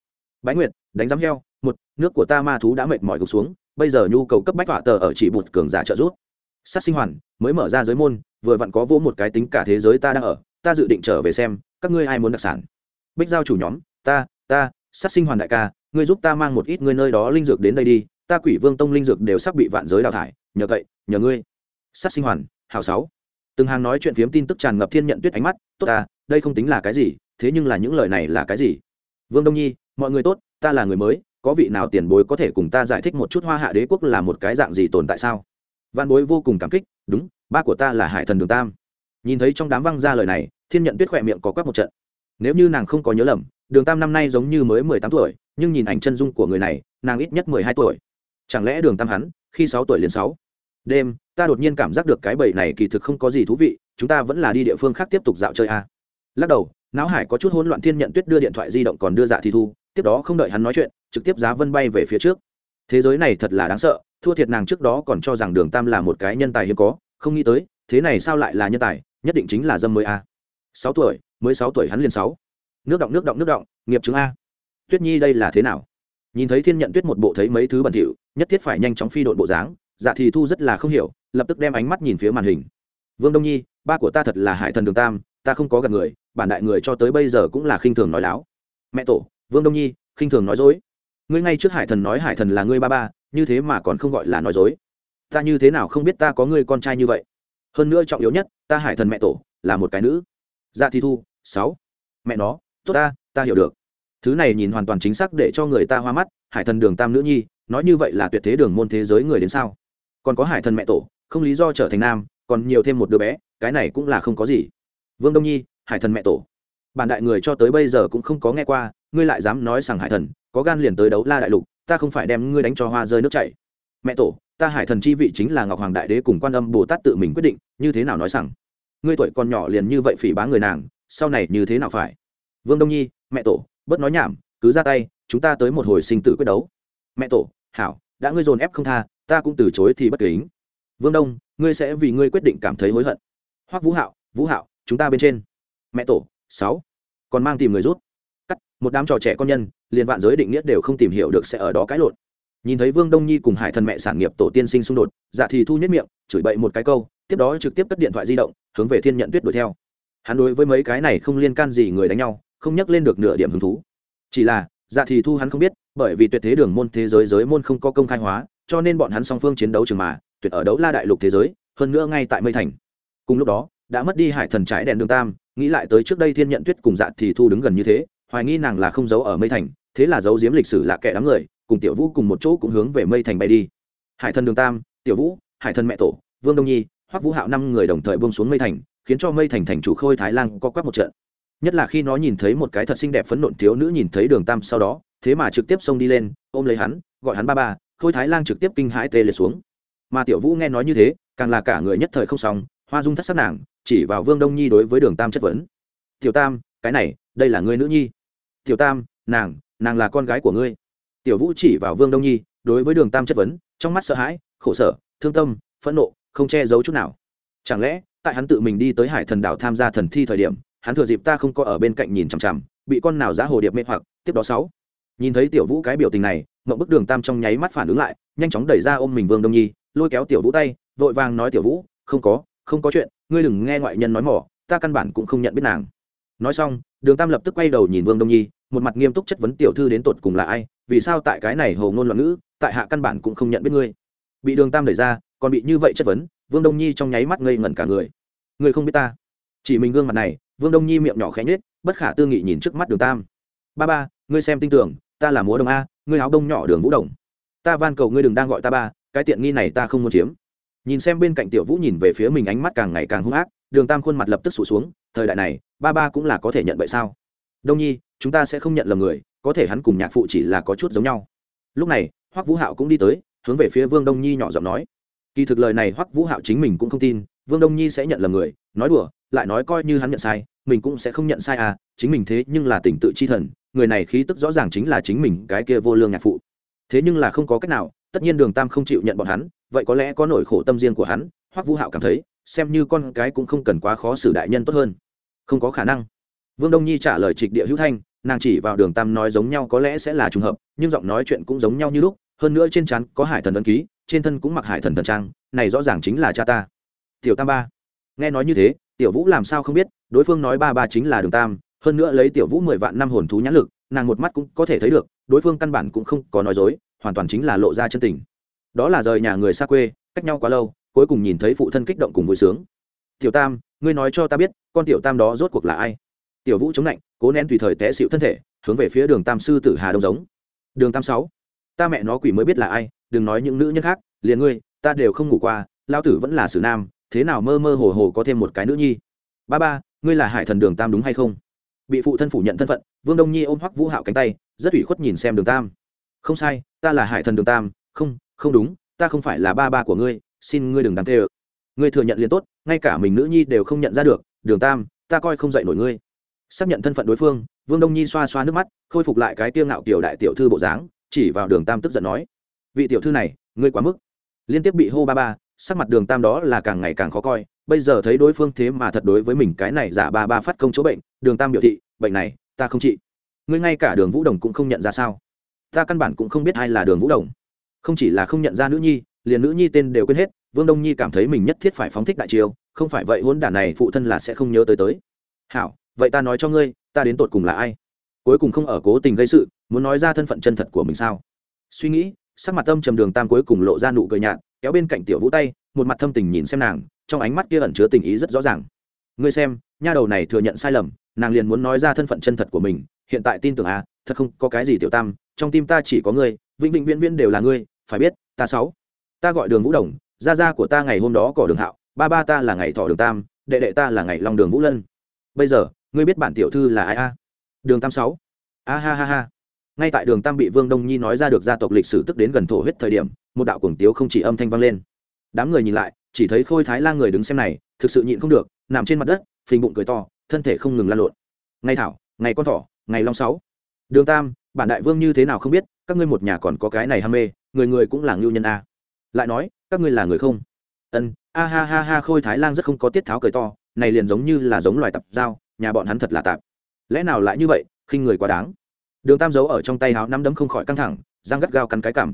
Bái nguyệt, đánh giám heo, một, nước của ta ma thú đã mệt mỏi gục xuống, bây giờ nhu cầu cấp bách họa tờ ở chỉ bụt cường giả trợ giúp. Sát sinh hoàn, mới mở ra giới môn, vừa vặn có vỗ một cái tính cả thế giới ta đang ở, ta dự định trở về xem, các ngươi ai muốn đặc sản. Bích giao chủ nhóm, ta ta, sát sinh hoàn đại ca, ngươi giúp ta mang một ít ngươi nơi đó linh dược đến đây đi ta quỷ vương tông linh dược đều sắp bị vạn giới đào thải, nhờ cậy, nhờ ngươi. Sát sinh hoàn hào sáu. Từng hàng nói chuyện phiếm tin tức tràn ngập thiên nhận tuyết ánh mắt, tốt ta, đây không tính là cái gì, thế nhưng là những lời này là cái gì? Vương đông nhi, mọi người tốt, ta là người mới, có vị nào tiền bối có thể cùng ta giải thích một chút hoa hạ đế quốc là một cái dạng gì tồn tại sao? Văn bối vô cùng cảm kích, đúng, ba của ta là hải thần đường tam. Nhìn thấy trong đám văng ra lời này, thiên nhận tuyết khỏe miệng có quắc một trận. Nếu như nàng không có nhớ lầm, đường tam năm nay giống như mới mười tám tuổi, nhưng nhìn ảnh chân dung của người này, nàng ít nhất mười hai tuổi chẳng lẽ đường tam hắn, khi sáu tuổi liền sáu? Đêm, ta đột nhiên cảm giác được cái bẫy này kỳ thực không có gì thú vị, chúng ta vẫn là đi địa phương khác tiếp tục dạo chơi a. À. lắc đầu, não hải có chút hỗn loạn thiên nhận tuyết đưa điện thoại di động còn đưa dạ thì thu, tiếp đó không đợi hắn nói chuyện, trực tiếp giá vân bay về phía trước. Thế giới này thật là đáng sợ, thua thiệt nàng trước đó còn cho rằng đường tam là một cái nhân tài hiếm có, không nghĩ tới, thế này sao lại là nhân tài, nhất định chính là dâm mới a. Sáu tuổi, mới sáu tuổi hắn liền sáu. Nước động nước động nước động, nghiệp chứng a. Tuyết nhi đây là thế nào? Nhìn thấy thiên nhận tuyết một bộ thấy mấy thứ bẩn thỉu nhất thiết phải nhanh chóng phi đội bộ dáng dạ thì thu rất là không hiểu, lập tức đem ánh mắt nhìn phía màn hình. Vương đông nhi, ba của ta thật là hải thần đường tam, ta không có gặp người, bản đại người cho tới bây giờ cũng là khinh thường nói láo. Mẹ tổ, vương đông nhi, khinh thường nói dối. Ngươi ngay trước hải thần nói hải thần là ngươi ba ba, như thế mà còn không gọi là nói dối. Ta như thế nào không biết ta có người con trai như vậy? Hơn nữa trọng yếu nhất, ta hải thần mẹ tổ, là một cái nữ. Dạ thì thu, sáu. Mẹ nó, tốt ta ta hiểu được. Thứ này nhìn hoàn toàn chính xác để cho người ta hoa mắt hải thần đường tam nữ nhi, nói như vậy là tuyệt thế đường môn thế giới người đến sao? Còn có hải thần mẹ tổ, không lý do trở thành nam, còn nhiều thêm một đứa bé, cái này cũng là không có gì. Vương đông nhi, hải thần mẹ tổ. Bản đại người cho tới bây giờ cũng không có nghe qua, ngươi lại dám nói rằng hải thần, có gan liền tới đấu la đại lục, ta không phải đem ngươi đánh cho hoa rơi nước chảy. Mẹ tổ, ta hải thần chi vị chính là ngọc hoàng đại đế cùng quan âm bồ tát tự mình quyết định, như thế nào nói rằng? Ngươi tuổi còn nhỏ liền như vậy phỉ bá người nàng, sau này như thế nào phải? Vương đông nhi, mẹ tổ, bớt nói nhảm, cứ ra tay chúng ta tới một hồi sinh tử quyết đấu. Mẹ tổ, hảo, đã ngươi dồn ép không tha, ta cũng từ chối thì bất kính. Vương đông, ngươi sẽ vì ngươi quyết định cảm thấy hối hận. Hoắc vũ hạo vũ hạo, chúng ta bên trên. Mẹ tổ, sáu, còn mang tìm người rút. Cắt, một đám trò trẻ con nhân, liền vạn giới định nghĩa đều không tìm hiểu được sẽ ở đó cãi lộn. Nhìn thấy vương đông nhi cùng hải thần mẹ sản nghiệp tổ tiên sinh xung đột dạ thì thu nhất miệng, chửi bậy một cái câu, tiếp đó trực tiếp cất điện thoại di động, hướng về thiên nhận tuyết đuổi theo. Hắn đối với mấy cái này không liên can gì người đánh nhau, không nhắc lên được nửa điểm hứng thú. Chỉ là dạ thì thu hắn không biết, bởi vì tuyệt thế đường môn thế giới giới môn không có công khai hóa, cho nên bọn hắn song phương chiến đấu trường mà, tuyệt ở đấu la đại lục thế giới, hơn nữa ngay tại mây thành. Cùng lúc đó, đã mất đi hải thần trái đèn đường tam, nghĩ lại tới trước đây thiên nhận tuyết cùng dạ thì thu đứng gần như thế, hoài nghi nàng là không giấu ở mây thành, thế là giấu giếm lịch sử là kẻ đám người, cùng tiểu vũ cùng một chỗ cũng hướng về mây thành bay đi. Hải thần đường tam, tiểu vũ, hải thần mẹ tổ, vương đông nhi, hoắc vũ hạo năm người đồng thời bông xuống mây thành, khiến cho mây thành thành chủ khôi thái lan có quắc một trận nhất là khi nó nhìn thấy một cái thật xinh đẹp phấn nộn thiếu nữ nhìn thấy đường tam sau đó, thế mà trực tiếp xông đi lên, ôm lấy hắn, gọi hắn ba ba, khôi thái lan trực tiếp kinh hãi tê liệt xuống. Mà tiểu vũ nghe nói như thế, càng là cả người nhất thời không xong, hoa dung thất sắc nàng, chỉ vào vương đông nhi đối với đường tam chất vấn. Tiểu tam, cái này, đây là người nữ nhi. Tiểu tam, nàng nàng là con gái của ngươi. Tiểu vũ chỉ vào vương đông nhi, đối với đường tam chất vấn, trong mắt sợ hãi, khổ sở, thương tâm, phẫn nộ, không che giấu chút nào. Chẳng lẽ, tại hắn tự mình đi tới hải thần đảo tham gia thần thi thời điểm hắn thừa dịp ta không có ở bên cạnh nhìn chằm chằm, bị con nào giá hồ điệp mê hoặc, tiếp đó sáu. Nhìn thấy tiểu vũ cái biểu tình này mậu bức đường tam trong nháy mắt phản ứng lại, nhanh chóng đẩy ra ôm mình vương đông nhi, lôi kéo tiểu vũ tay, vội vàng nói, tiểu vũ, không có không có chuyện, ngươi đừng nghe ngoại nhân nói mỏ, ta căn bản cũng không nhận biết nàng. Nói xong, đường tam lập tức quay đầu nhìn vương đông nhi, một mặt nghiêm túc chất vấn tiểu thư đến tột cùng là ai, vì sao tại cái này hầu ngôn loạn ngữ, tại hạ căn bản cũng không nhận biết ngươi. Bị đường tam đẩy ra, còn bị như vậy chất vấn, vương đông nhi trong nháy mắt ngây ngẩn cả người. Ngươi không biết ta? Chỉ mình gương mặt này vương đông nhi miệng nhỏ khẽ nhếch, bất khả tư nghị nhìn trước mắt đường tam. Ba ba, ngươi xem tin tưởng, ta là múa đồng a, ngươi áo đông nhỏ đường vũ đồng. Ta van cầu ngươi đừng đang gọi ta ba, cái tiện nghi này ta không muốn chiếm. Nhìn xem bên cạnh tiểu vũ nhìn về phía mình ánh mắt càng ngày càng hung ác, đường tam khuôn mặt lập tức sụt xuống, thời đại này, ba ba cũng là có thể nhận vậy sao? Đông nhi, chúng ta sẽ không nhận lầm người, có thể hắn cùng nhạc phụ chỉ là có chút giống nhau. Lúc này, hoắc vũ hạo cũng đi tới, hướng về phía vương đông nhi nhỏ giọng nói. Kỳ thực lời này hoắc vũ hạo chính mình cũng không tin, vương đông nhi sẽ nhận lầm người, nói đùa lại nói coi như hắn nhận sai, mình cũng sẽ không nhận sai à chính mình thế nhưng là tỉnh tự chi thần, người này khí tức rõ ràng chính là chính mình cái kia vô lương nhạc phụ. Thế nhưng là không có cách nào, tất nhiên đường tam không chịu nhận bọn hắn, vậy có lẽ có nỗi khổ tâm riêng của hắn, hoắc vũ hạo cảm thấy, xem như con cái cũng không cần quá khó xử đại nhân tốt hơn. Không có khả năng. Vương đông nhi trả lời trịch địa hữu thanh, nàng chỉ vào đường tam nói giống nhau có lẽ sẽ là trùng hợp, nhưng giọng nói chuyện cũng giống nhau như lúc, hơn nữa trên trán có hải thần ấn ký, trên thân cũng mặc hải thần thần trang, này rõ ràng chính là cha ta. Tiểu tam ba, nghe nói như thế tiểu vũ làm sao không biết, đối phương nói ba ba chính là đường tam, hơn nữa lấy tiểu vũ mười vạn năm hồn thú nhãn lực, nàng một mắt cũng có thể thấy được, đối phương căn bản cũng không có nói dối, hoàn toàn chính là lộ ra chân tình. Đó là rời nhà người xa quê, cách nhau quá lâu, cuối cùng nhìn thấy phụ thân kích động cùng vui sướng. Tiểu tam, ngươi nói cho ta biết, con tiểu tam đó rốt cuộc là ai? Tiểu vũ chống lạnh, cố nén tùy thời té xịu thân thể, hướng về phía đường tam sư tử hà đông giống. Đường tam sáu, ta mẹ nó quỷ mới biết là ai, đừng nói những nữ nhân khác, liền ngươi, ta đều không ngủ qua lao tử vẫn là sử nam thế nào mơ mơ hồ hồ có thêm một cái nữ nhi? Ba ba, ngươi là hải thần đường tam đúng hay không? Bị phụ thân phủ nhận thân phận, vương đông nhi ôm hoắc vũ hạo cánh tay, rất ủy khuất nhìn xem đường tam. Không sai, ta là hải thần đường tam, không không đúng, ta không phải là ba ba của ngươi, xin ngươi đừng đáng tê ơ. Ngươi thừa nhận liền tốt, ngay cả mình nữ nhi đều không nhận ra được, đường tam, ta coi không dạy nổi ngươi. Xác nhận thân phận đối phương, vương đông nhi xoa xoa nước mắt, khôi phục lại cái tiêu ngạo kiểu đại tiểu thư bộ dáng, chỉ vào đường tam tức giận nói, vị tiểu thư này, ngươi quá mức. Liên tiếp bị hô ba ba sắc mặt đường tam đó là càng ngày càng khó coi, bây giờ thấy đối phương thế mà thật đối với mình cái này giả ba ba phát công chỗ bệnh, đường tam biểu thị, bệnh này, ta không trị. Ngươi ngay cả đường vũ đồng cũng không nhận ra sao? Ta căn bản cũng không biết ai là đường vũ đồng. Không chỉ là không nhận ra nữ nhi, liền nữ nhi tên đều quên hết, vương đông nhi cảm thấy mình nhất thiết phải phóng thích đại chiêu, không phải vậy hôn đản này phụ thân là sẽ không nhớ tới tới. Hảo, vậy ta nói cho ngươi, ta đến tột cùng là ai? Cuối cùng không ở cố tình gây sự, muốn nói ra thân phận chân thật của mình sao? Suy nghĩ, sắc mặt tâm trầm đường tam cuối cùng lộ ra nụ cười nhạt kéo bên cạnh tiểu vũ tay, một mặt thâm tình nhìn xem nàng, trong ánh mắt kia ẩn chứa tình ý rất rõ ràng. Ngươi xem, nha đầu này thừa nhận sai lầm, nàng liền muốn nói ra thân phận chân thật của mình, hiện tại tin tưởng à thật không có cái gì tiểu tam, trong tim ta chỉ có ngươi, vĩnh vĩnh viễn viễn đều là ngươi, phải biết, ta sáu, ta gọi đường vũ đồng, gia gia của ta ngày hôm đó cỏ đường hạo, ba ba ta là ngày thọ đường tam, đệ đệ ta là ngày long đường vũ lân. Bây giờ, ngươi biết bản tiểu thư là ai a đường tam sáu. A ha ha ha. Ngay tại đường tam bị vương đông nhi nói ra được gia tộc lịch sử tức đến gần thổ huyết thời điểm một đạo cuồng tiếu không chỉ âm thanh vang lên. Đám người nhìn lại, chỉ thấy khôi thái lan người đứng xem này, thực sự nhịn không được, nằm trên mặt đất, phình bụng cười to, thân thể không ngừng lan lộn. Ngày thảo, ngày con thỏ, ngày long sáu. Đường tam, bản đại vương như thế nào không biết, các ngươi một nhà còn có cái này ham mê, người người cũng là ngưu nhân a. Lại nói, các ngươi là người không? Ân, a ha ha ha, khôi thái lan rất không có tiết tháo cười to, này liền giống như là giống loài tập dao nhà bọn hắn thật là tạp. Lẽ nào lại như vậy, khinh người quá đáng? Đường tam giấu ở trong tay háo năm đấm không khỏi căng thẳng, răng gắt gao cắn cái cảm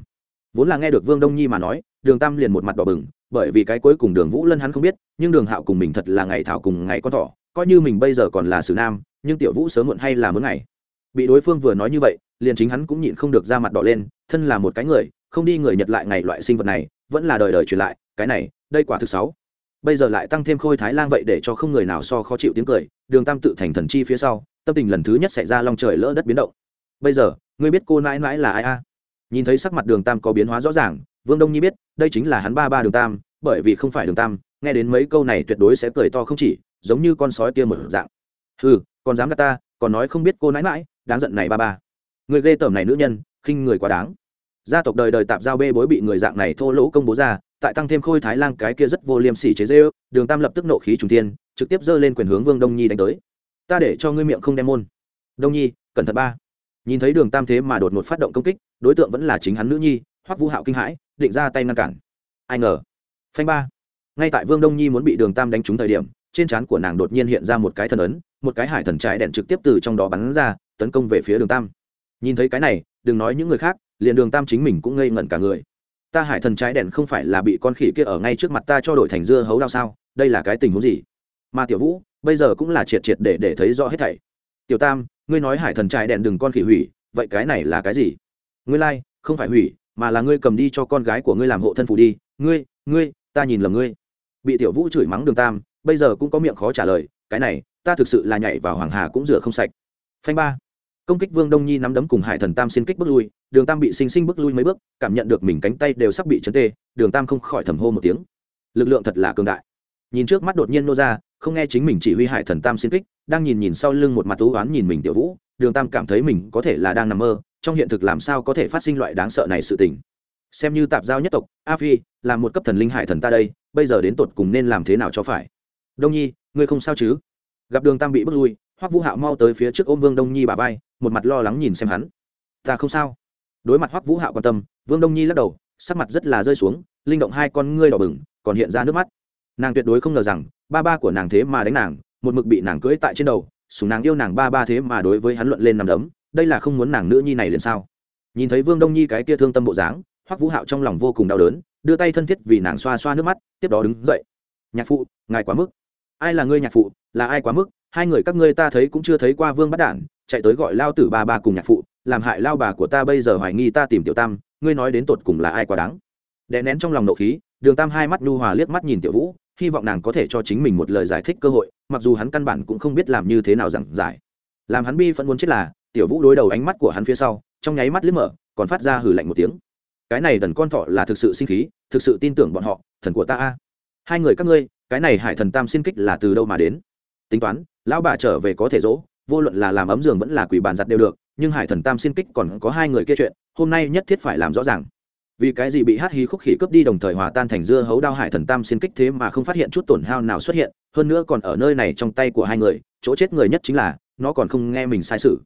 vốn là nghe được vương đông nhi mà nói, đường tam liền một mặt đỏ bừng, bởi vì cái cuối cùng đường vũ lân hắn không biết, nhưng đường hạo cùng mình thật là ngày thảo cùng ngày con thỏ, coi như mình bây giờ còn là sử nam, nhưng tiểu vũ sớm muộn hay là mướn ngày. Bị đối phương vừa nói như vậy, liền chính hắn cũng nhịn không được ra mặt đỏ lên, thân là một cái người, không đi người nhật lại ngày loại sinh vật này, vẫn là đời đời truyền lại, cái này, đây quả thực sáu. Bây giờ lại tăng thêm khôi thái lang vậy để cho không người nào so khó chịu tiếng cười, đường tam tự thành thần chi phía sau, tâm tình lần thứ nhất xảy ra long trời lỡ đất biến động. Bây giờ, ngươi biết cô nãi nãi là ai a? Nhìn thấy sắc mặt đường tam có biến hóa rõ ràng, vương đông nhi biết, đây chính là hắn ba ba đường tam, bởi vì không phải đường tam, nghe đến mấy câu này tuyệt đối sẽ cười to không chỉ, giống như con sói kia một dạng. Ừ còn dám gạt ta, còn nói không biết cô nãi nãi, đáng giận này ba ba. Người ghê tởm này nữ nhân, khinh người quá đáng. Gia tộc đời đời tạp giao bê bối bị người dạng này thô lỗ công bố ra, tại tăng thêm khôi thái lang cái kia rất vô liêm sỉ chế dê ư đường tam lập tức nộ khí trùng tiên trực tiếp giơ lên quyền hướng vương đông nhi đánh tới. Ta để cho ngươi miệng không đem môn. Đông nhi, cẩn thận ba nhìn thấy đường tam thế mà đột ngột phát động công kích, đối tượng vẫn là chính hắn nữ nhi, hoắc vũ hạo kinh hãi, định ra tay ngăn cản. Ai ngờ, phanh ba. Ngay tại vương đông nhi muốn bị đường tam đánh trúng thời điểm, trên trán của nàng đột nhiên hiện ra một cái thần ấn, một cái hải thần trái đèn trực tiếp từ trong đó bắn ra, tấn công về phía đường tam. Nhìn thấy cái này, đừng nói những người khác, liền đường tam chính mình cũng ngây ngẩn cả người. Ta hải thần trái đèn không phải là bị con khỉ kia ở ngay trước mặt ta cho đổi thành dưa hấu đao sao? Đây là cái tình huống gì? Mà tiểu vũ, bây giờ cũng là triệt triệt để để thấy rõ hết thảy. Tiểu tam ngươi nói hải thần trại đèn đừng con khỉ hủy vậy cái này là cái gì? Ngươi lai、like, không phải hủy mà là ngươi cầm đi cho con gái của ngươi làm hộ thân phủ đi. Ngươi ngươi ta nhìn lầm ngươi. Bị tiểu vũ chửi mắng đường tam bây giờ cũng có miệng khó trả lời cái này ta thực sự là nhảy vào hoàng hà cũng rửa không sạch. Phanh ba. Công kích vương đông nhi nắm đấm cùng hải thần tam xin kích bước lui đường tam bị sinh sinh bước lui mấy bước cảm nhận được mình cánh tay đều sắp bị chấn tê đường tam không khỏi thầm hô một tiếng. Lực lượng thật là cường đại. Nhìn trước mắt đột nhiên nô ra không nghe chính mình chỉ huy hải thần tam xin kích, đang nhìn nhìn sau lưng một mặt thú oán nhìn mình tiểu vũ, đường tam cảm thấy mình có thể là đang nằm mơ, trong hiện thực làm sao có thể phát sinh loại đáng sợ này sự tình. Xem như tạp giao nhất tộc, a phi, là một cấp thần linh hải thần ta đây, bây giờ đến tột cùng nên làm thế nào cho phải? Đông nhi, ngươi không sao chứ? Gặp đường tam bị bước lui, hoắc vũ hạo mau tới phía trước ôm vương đông nhi bà vai, một mặt lo lắng nhìn xem hắn. Ta không sao. Đối mặt hoắc vũ hạo quan tâm, vương đông nhi lắc đầu, sắc mặt rất là rơi xuống, linh động hai con ngươi đỏ bừng, còn hiện ra nước mắt. Nàng tuyệt đối không ngờ rằng ba ba của nàng thế mà đánh nàng, một mực bị nàng cưỡi tại trên đầu sùng nàng yêu nàng ba ba thế mà đối với hắn luận lên nằm đấm, đây là không muốn nàng nữ nhi này liền sao? Nhìn thấy vương đông nhi cái kia thương tâm bộ dáng, hoắc vũ hạo trong lòng vô cùng đau đớn, đưa tay thân thiết vì nàng xoa xoa nước mắt, tiếp đó đứng dậy. Nhạc phụ, ngài quá mức. Ai là ngươi nhạc phụ? Là ai quá mức? Hai người các ngươi ta thấy cũng chưa thấy qua vương bắt đản, chạy tới gọi lao tử ba ba cùng nhạc phụ, làm hại lao bà của ta bây giờ hoài nghi ta tìm tiểu tam, ngươi nói đến tột cùng là ai quá đáng? Đè nén trong lòng nộ khí, đường tam hai mắt nhu hòa liếc mắt nhìn tiểu vũ hy vọng nàng có thể cho chính mình một lời giải thích cơ hội, mặc dù hắn căn bản cũng không biết làm như thế nào giảng giải. Làm hắn bi phẫn muốn chết là, tiểu vũ đối đầu ánh mắt của hắn phía sau, trong nháy mắt liếc mở, còn phát ra hử lạnh một tiếng. Cái này đần con thọ là thực sự sinh khí, thực sự tin tưởng bọn họ, thần của ta a. Hai người các ngươi, cái này hải thần tam xin kích là từ đâu mà đến? Tính toán, lão bà trở về có thể dỗ, vô luận là làm ấm giường vẫn là quỷ bàn giặt đều được, nhưng hải thần tam xin kích còn có hai người kia chuyện, hôm nay nhất thiết phải làm rõ ràng vì cái gì bị hát hí khúc khỉ cướp đi đồng thời hòa tan thành dưa hấu đao hải thần tam xin kích thế mà không phát hiện chút tổn hao nào xuất hiện, hơn nữa còn ở nơi này trong tay của hai người, chỗ chết người nhất chính là, nó còn không nghe mình sai sự.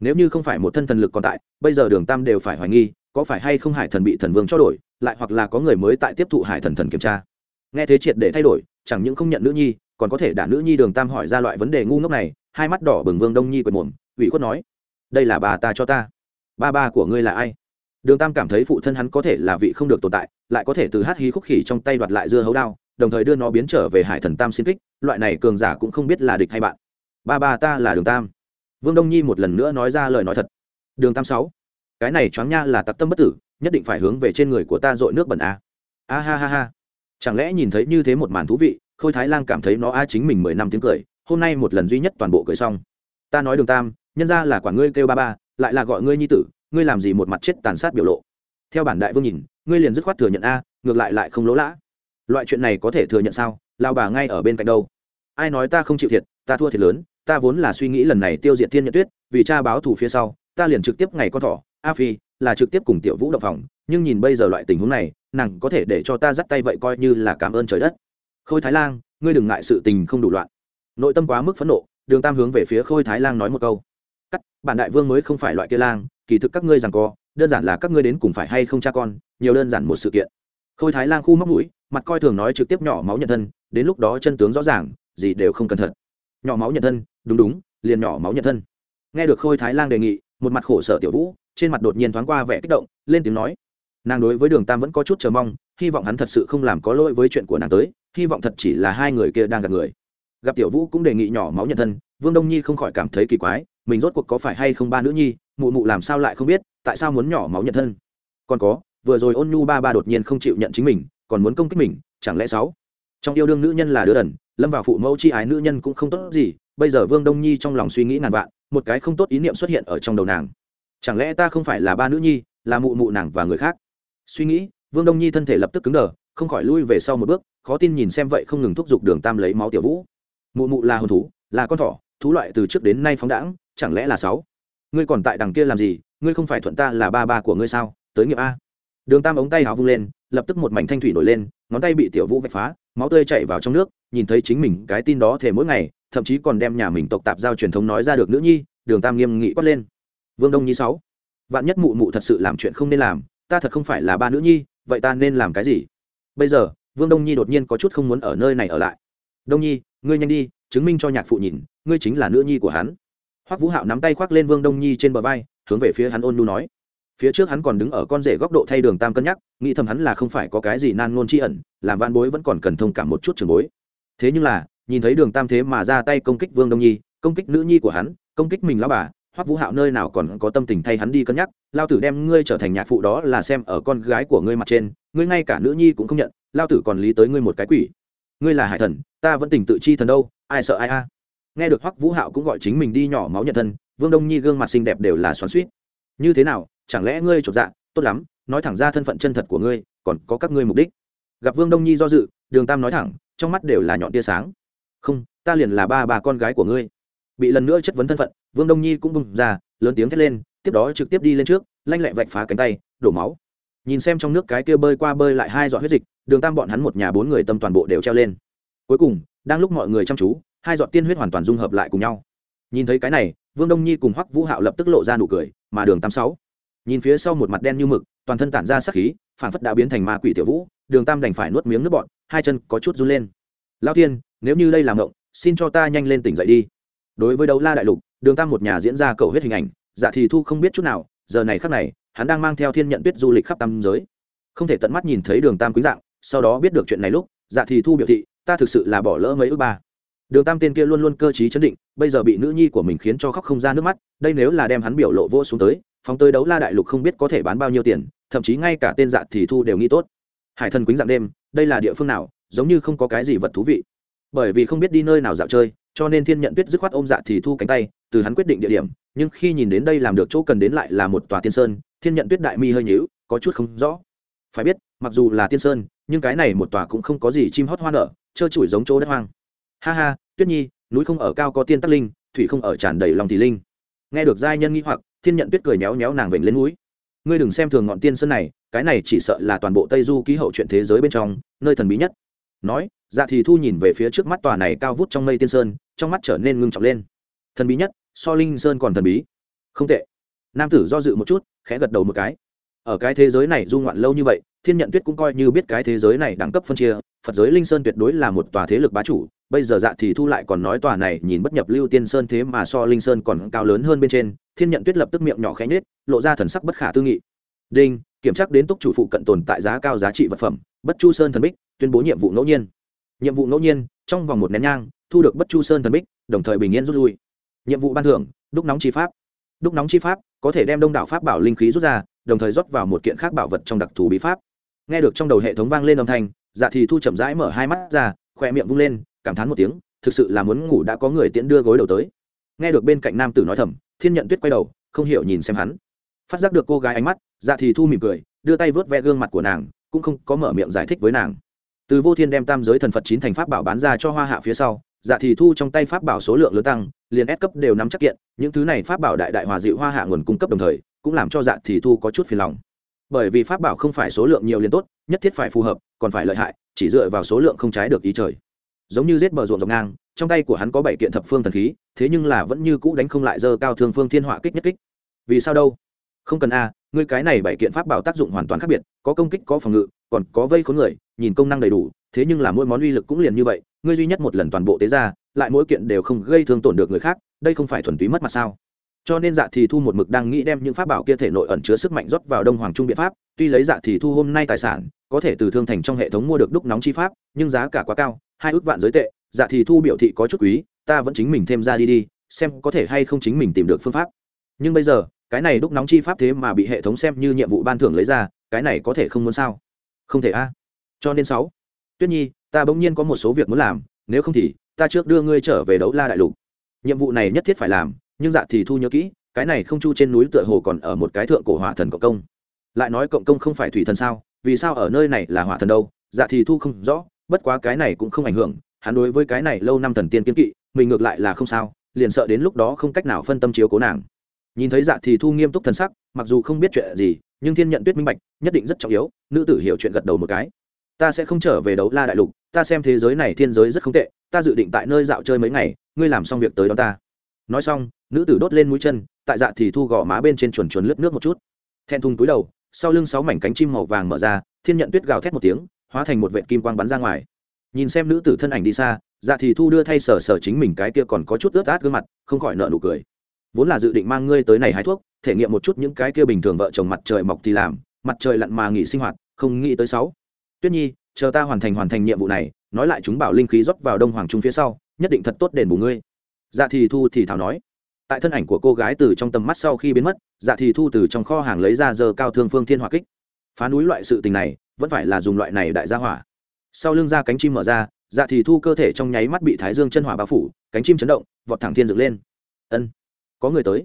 Nếu như không phải một thân thần lực còn tại, bây giờ đường tam đều phải hoài nghi, có phải hay không hải thần bị thần vương cho đổi, lại hoặc là có người mới tại tiếp thụ hải thần thần kiểm tra. Nghe thế triệt để thay đổi, chẳng những không nhận nữ nhi, còn có thể đả nữ nhi đường tam hỏi ra loại vấn đề ngu ngốc này, hai mắt đỏ bừng vương đông nhi quệt mồm, ủy khuất nói, đây là bà ta cho ta. Ba ba của ngươi là ai? Đường tam cảm thấy phụ thân hắn có thể là vị không được tồn tại, lại có thể từ hát hí khúc khỉ trong tay đoạt lại dưa hấu đao, đồng thời đưa nó biến trở về hải thần tam xin kích, loại này cường giả cũng không biết là địch hay bạn. Ba ba ta là đường tam. Vương đông nhi một lần nữa nói ra lời nói thật. Đường tam sáu. Cái này choáng nha là tặc tâm bất tử, nhất định phải hướng về trên người của ta dội nước bẩn a. A ha ha ha. Chẳng lẽ nhìn thấy như thế một màn thú vị, khôi thái lang cảm thấy nó a chính mình mười năm tiếng cười, hôm nay một lần duy nhất toàn bộ cười xong. Ta nói đường tam, nhân ra là quả ngươi kêu ba ba, lại là gọi ngươi nhi tử ngươi làm gì một mặt chết tàn sát biểu lộ? Theo bản đại vương nhìn, ngươi liền dứt khoát thừa nhận a, ngược lại lại không lỗ lã. Loại chuyện này có thể thừa nhận sao? Lao bà ngay ở bên cạnh đâu? Ai nói ta không chịu thiệt, ta thua thiệt lớn, ta vốn là suy nghĩ lần này tiêu diệt thiên nhận tuyết, vì cha báo thù phía sau, ta liền trực tiếp ngày con thỏ, a phi, là trực tiếp cùng tiểu vũ động phòng, nhưng nhìn bây giờ loại tình huống này, nàng có thể để cho ta dắt tay vậy coi như là cảm ơn trời đất. Khôi thái lang, ngươi đừng ngại sự tình không đủ loạn. Nội tâm quá mức phẫn nộ, đường tam hướng về phía khôi thái lang nói một câu. Cắt, bản đại vương mới không phải loại kia lang kỳ thực các ngươi rằng co, đơn giản là các ngươi đến cùng phải hay không cha con, nhiều đơn giản một sự kiện. Khôi thái lang khu móc mũi, mặt coi thường nói trực tiếp nhỏ máu nhận thân, đến lúc đó chân tướng rõ ràng, gì đều không cẩn thận. Nhỏ máu nhận thân, đúng đúng, liền nhỏ máu nhận thân. Nghe được khôi thái lang đề nghị, một mặt khổ sở tiểu vũ, trên mặt đột nhiên thoáng qua vẻ kích động, lên tiếng nói, nàng đối với đường tam vẫn có chút chờ mong, hy vọng hắn thật sự không làm có lỗi với chuyện của nàng tới, hy vọng thật chỉ là hai người kia đang gặp người. Gặp tiểu vũ cũng đề nghị nhỏ máu nhận thân, vương đông nhi không khỏi cảm thấy kỳ quái mình rốt cuộc có phải hay không ba nữ nhi, mụ mụ làm sao lại không biết, tại sao muốn nhỏ máu nhận thân? Còn có, vừa rồi ôn nhu ba ba đột nhiên không chịu nhận chính mình, còn muốn công kích mình, chẳng lẽ sáu? Trong yêu đương nữ nhân là đứa đần, lâm vào phụ mẫu chi ái nữ nhân cũng không tốt gì, bây giờ vương đông nhi trong lòng suy nghĩ ngàn vạn, một cái không tốt ý niệm xuất hiện ở trong đầu nàng. Chẳng lẽ ta không phải là ba nữ nhi, là mụ mụ nàng và người khác? Suy nghĩ, vương đông nhi thân thể lập tức cứng đờ, không khỏi lui về sau một bước, khó tin nhìn xem vậy không ngừng thúc giục đường tam lấy máu tiểu vũ. Mụ mụ là hồn thú, là con thỏ thú loại từ trước đến nay phóng đãng, chẳng lẽ là sáu? Ngươi còn tại đằng kia làm gì? Ngươi không phải thuận ta là ba ba của ngươi sao? Tới nghiệp a. Đường tam ống tay hào vung lên, lập tức một mảnh thanh thủy nổi lên, ngón tay bị tiểu vũ vạch phá, máu tươi chảy vào trong nước, nhìn thấy chính mình cái tin đó thể mỗi ngày, thậm chí còn đem nhà mình tộc tạp giao truyền thống nói ra được nữ nhi, đường tam nghiêm nghị quát lên. Vương đông nhi sáu, vạn nhất mụ mụ thật sự làm chuyện không nên làm, ta thật không phải là ba nữ nhi, vậy ta nên làm cái gì? Bây giờ, vương đông nhi đột nhiên có chút không muốn ở nơi này ở lại. Đông nhi, ngươi nhanh đi chứng minh cho nhạc phụ nhìn, ngươi chính là nữ nhi của hắn. Hoắc vũ hạo nắm tay khoác lên vương đông nhi trên bờ vai, hướng về phía hắn ôn nu nói. Phía trước hắn còn đứng ở con rể góc độ thay đường tam cân nhắc, nghĩ thầm hắn là không phải có cái gì nan ngôn tri ẩn, làm van bối vẫn còn cần thông cảm một chút trường bối. Thế nhưng là, nhìn thấy đường tam thế mà ra tay công kích vương đông nhi, công kích nữ nhi của hắn, công kích mình lao bà, hoắc vũ hạo nơi nào còn có tâm tình thay hắn đi cân nhắc, lao tử đem ngươi trở thành nhạc phụ đó là xem ở con gái của ngươi mặt trên, ngươi ngay cả nữ nhi cũng không nhận, lao tử còn lý tới ngươi một cái quỷ. Ngươi là hải thần, ta vẫn tình tự chi thần đâu ai sợ ai a? Nghe được hoắc vũ hạo cũng gọi chính mình đi nhỏ máu nhận thân, vương đông nhi gương mặt xinh đẹp đều là xoắn suýt như thế nào, chẳng lẽ ngươi chột dạ tốt lắm, nói thẳng ra thân phận chân thật của ngươi, còn có các ngươi mục đích. Gặp vương đông nhi do dự, đường tam nói thẳng, trong mắt đều là nhọn tia sáng. Không, ta liền là ba bà con gái của ngươi. Bị lần nữa chất vấn thân phận, vương đông nhi cũng bùng ra, lớn tiếng thét lên, tiếp đó trực tiếp đi lên trước, lanh lẹ vạch phá cánh tay, đổ máu. Nhìn xem trong nước cái kia bơi qua bơi lại hai giọt huyết dịch, đường tam bọn hắn một nhà bốn người tâm toàn bộ đều treo lên. Cuối cùng đang lúc mọi người chăm chú, hai giọt tiên huyết hoàn toàn dung hợp lại cùng nhau. Nhìn thấy cái này, vương đông nhi cùng hoắc vũ hạo lập tức lộ ra nụ cười, mà đường tam sáu. Nhìn phía sau một mặt đen như mực, toàn thân tản ra sắc khí, phản phất đã biến thành ma quỷ tiểu vũ, đường tam đành phải nuốt miếng nước bọn hai chân có chút run lên. Lao tiên nếu như đây là ngộng, xin cho ta nhanh lên tỉnh dậy đi. Đối với đấu la đại lục, đường tam một nhà diễn ra cầu huyết hình ảnh dạ thì thu không biết chút nào, giờ này khắc này, hắn đang mang theo thiên nhận tuyết du lịch khắp tam giới. Không thể tận mắt nhìn thấy đường tam quý dạng, sau đó biết được chuyện này lúc dạ thì thu biểu thị, ta thực sự là bỏ lỡ mấy ước ba. Đường tam tên kia luôn luôn cơ t r í chấn định, bây giờ bị nữ nhi của mình khiến cho khóc không ra nước mắt, đây nếu là đem hắn biểu lộ vô xuống tới, phóng tới đấu la đại lục không biết có thể bán bao nhiêu tiền, thậm chí ngay cả tên dạ thì thu đều nghĩ tốt. Hải thần quýnh dạng đêm, đây là địa phương nào, giống như không có cái gì vật thú vị. Bởi vì không biết đi nơi nào dạo chơi, cho nên thiên nhận tuyết dứt khoát ôm dạ thì thu cánh tay, từ hắn quyết định địa điểm, nhưng khi nhìn đến đây làm được chỗ cần đến lại là một tòa tiên sơn, thiên nhận tuyết đại mi hơi nhíu, có chút không rõ. Phải biết, mặc dù là tiên sơn nhưng cái này một tòa cũng không có gì chim hót hoa nở, trơ trụi giống chỗ đất hoang. Ha ha, tuyết nhi, núi không ở cao có tiên tắc linh, thủy không ở tràn đầy lòng thì linh. Nghe được giai nhân nghi hoặc, thiên nhận tuyết cười méo méo nàng vểnh lên núi. Ngươi đừng xem thường ngọn tiên sơn này, cái này chỉ sợ là toàn bộ tây du ký hậu chuyện thế giới bên trong, nơi thần bí nhất. Nói dạ thì thu nhìn về phía trước mắt tòa này cao vút trong mây tiên sơn, trong mắt trở nên ngưng trọng lên. Thần bí nhất, so linh sơn còn thần bí. Không tệ. Nam tử do dự một chút, khẽ gật đầu một cái. Ở cái thế giới này du ngoạn lâu như vậy thiên nhận tuyết cũng coi như biết cái thế giới này đẳng cấp phân chia, phật giới linh sơn tuyệt đối là một tòa thế lực bá chủ, bây giờ dạ thì thu lại còn nói tòa này nhìn bất nhập lưu tiên sơn thế mà so linh sơn còn cao lớn hơn bên trên, thiên nhận tuyết lập tức miệng nhỏ khẽ nhết lộ ra thần sắc bất khả tư nghị. Đinh, kiểm tra đến túc chủ phụ cận tồn tại giá cao giá trị vật phẩm, bất chu sơn thần bích, tuyên bố nhiệm vụ ngẫu nhiên. Nhiệm vụ ngẫu nhiên, trong vòng một nén nhang, thu được bất chu sơn thần bích, đồng thời bình yên rút lui. Nhiệm vụ ban thưởng, đúc nóng chi pháp. Đúc nóng chi pháp, có thể đem đông đảo pháp bảo linh khí rút ra, đồng thời rót vào một kiện khác bảo vật trong đặc thù bí pháp nghe được trong đầu hệ thống vang lên âm thanh dạ thì thu chậm rãi mở hai mắt ra, khoe miệng vung lên, cảm thán một tiếng, thực sự là muốn ngủ đã có người tiễn đưa gối đầu tới. Nghe được bên cạnh nam tử nói thầm, thiên nhận tuyết quay đầu, không hiểu nhìn xem hắn. Phát giác được cô gái ánh mắt dạ thì thu mỉm cười, đưa tay vớt ve gương mặt của nàng, cũng không có mở miệng giải thích với nàng. Từ vô thiên đem tam giới thần phật chín thành pháp bảo bán ra cho hoa hạ phía sau dạ thì thu trong tay pháp bảo số lượng lớn tăng, liền ép cấp đều nắm chắc kiện, những thứ này pháp bảo đại đại hòa dịu hoa hạ nguồn cung cấp đồng thời, cũng làm cho dạ thì thu có chút phiền lòng bởi vì pháp bảo không phải số lượng nhiều liền tốt, nhất thiết phải phù hợp, còn phải lợi hại, chỉ dựa vào số lượng không trái được ý trời. Giống như giết bờ ruộng dọc ngang, trong tay của hắn có bảy kiện thập phương thần khí, thế nhưng là vẫn như cũ đánh không lại dơ cao thương phương thiên họa kích nhất kích. Vì sao đâu? Không cần a, ngươi cái này bảy kiện pháp bảo tác dụng hoàn toàn khác biệt, có công kích, có phòng ngự, còn có vây khốn người, nhìn công năng đầy đủ, thế nhưng là mỗi món uy lực cũng liền như vậy, ngươi duy nhất một lần toàn bộ tế ra, lại mỗi kiện đều không gây thương tổn được người khác, đây không phải thuần túy mất mặt sao? Cho nên dạ thì thu một mực đang nghĩ đem những pháp bảo kia thể nội ẩn chứa sức mạnh rót vào đông hoàng trung biện pháp. Tuy lấy dạ thì thu hôm nay tài sản, có thể từ thương thành trong hệ thống mua được đúc nóng chi pháp, nhưng giá cả quá cao, hai ước vạn giới tệ dạ thì thu biểu thị có chút quý, ta vẫn chính mình thêm ra đi đi, xem có thể hay không chính mình tìm được phương pháp. Nhưng bây giờ, cái này đúc nóng chi pháp thế mà bị hệ thống xem như nhiệm vụ ban thưởng lấy ra, cái này có thể không muốn sao? Không thể a. Cho nên sáu, tuyết nhi, ta bỗng nhiên có một số việc muốn làm, nếu không thì ta trước đưa ngươi trở về đấu la đại lục. Nhiệm vụ này nhất thiết phải làm nhưng dạ thì thu nhớ kỹ, cái này không chu trên núi tựa hồ còn ở một cái thượng cổ hỏa thần cộng công. Lại nói cộng công không phải thủy thần sao, vì sao ở nơi này là hỏa thần đâu? Dạ thì thu không rõ, bất quá cái này cũng không ảnh hưởng, hắn đối với cái này lâu năm thần tiên kiên kỵ, mình ngược lại là không sao, liền sợ đến lúc đó không cách nào phân tâm chiếu cố nàng. Nhìn thấy dạ thì thu nghiêm túc thần sắc, mặc dù không biết chuyện gì, nhưng thiên nhận tuyết minh bạch, nhất định rất trọng yếu, nữ tử hiểu chuyện gật đầu một cái. Ta sẽ không trở về đấu la đại lục, ta xem thế giới này thiên giới rất không tệ, ta dự định tại nơi dạo chơi mấy ngày, ngươi làm xong việc tới đó ta nói xong, nữ tử đốt lên mũi chân, tại dạ thì thu gò má bên trên chuồn chuồn lướt nước một chút. Thẹn thùng túi đầu, sau lưng sáu mảnh cánh chim màu vàng mở ra, thiên nhận tuyết gào thét một tiếng, hóa thành một vệ kim quang bắn ra ngoài. Nhìn xem nữ tử thân ảnh đi xa dạ thì thu đưa thay sở sở chính mình cái kia còn có chút ướt át gương mặt, không khỏi nợ nụ cười. Vốn là dự định mang ngươi tới này hái thuốc, thể nghiệm một chút những cái kia bình thường vợ chồng mặt trời mọc thì làm, mặt trời lặn mà nghỉ sinh hoạt, không nghĩ tới sáu. Tuyết nhi, chờ ta hoàn thành hoàn thành nhiệm vụ này, nói lại chúng bảo linh khí rót vào đông hoàng trung phía sau, nhất định thật tốt đền bù ngươi dạ thì thu thì thảo nói. Tại thân ảnh của cô gái từ trong tầm mắt sau khi biến mất dạ thì thu từ trong kho hàng lấy ra giờ cao thương phương thiên hỏa kích. Phá núi loại sự tình này, vẫn phải là dùng loại này đại gia hỏa. Sau lưng ra cánh chim mở ra dạ thì thu cơ thể trong nháy mắt bị thái dương chân hỏa bao phủ, cánh chim chấn động, vọt thẳng thiên dựng lên. Ân, có người tới.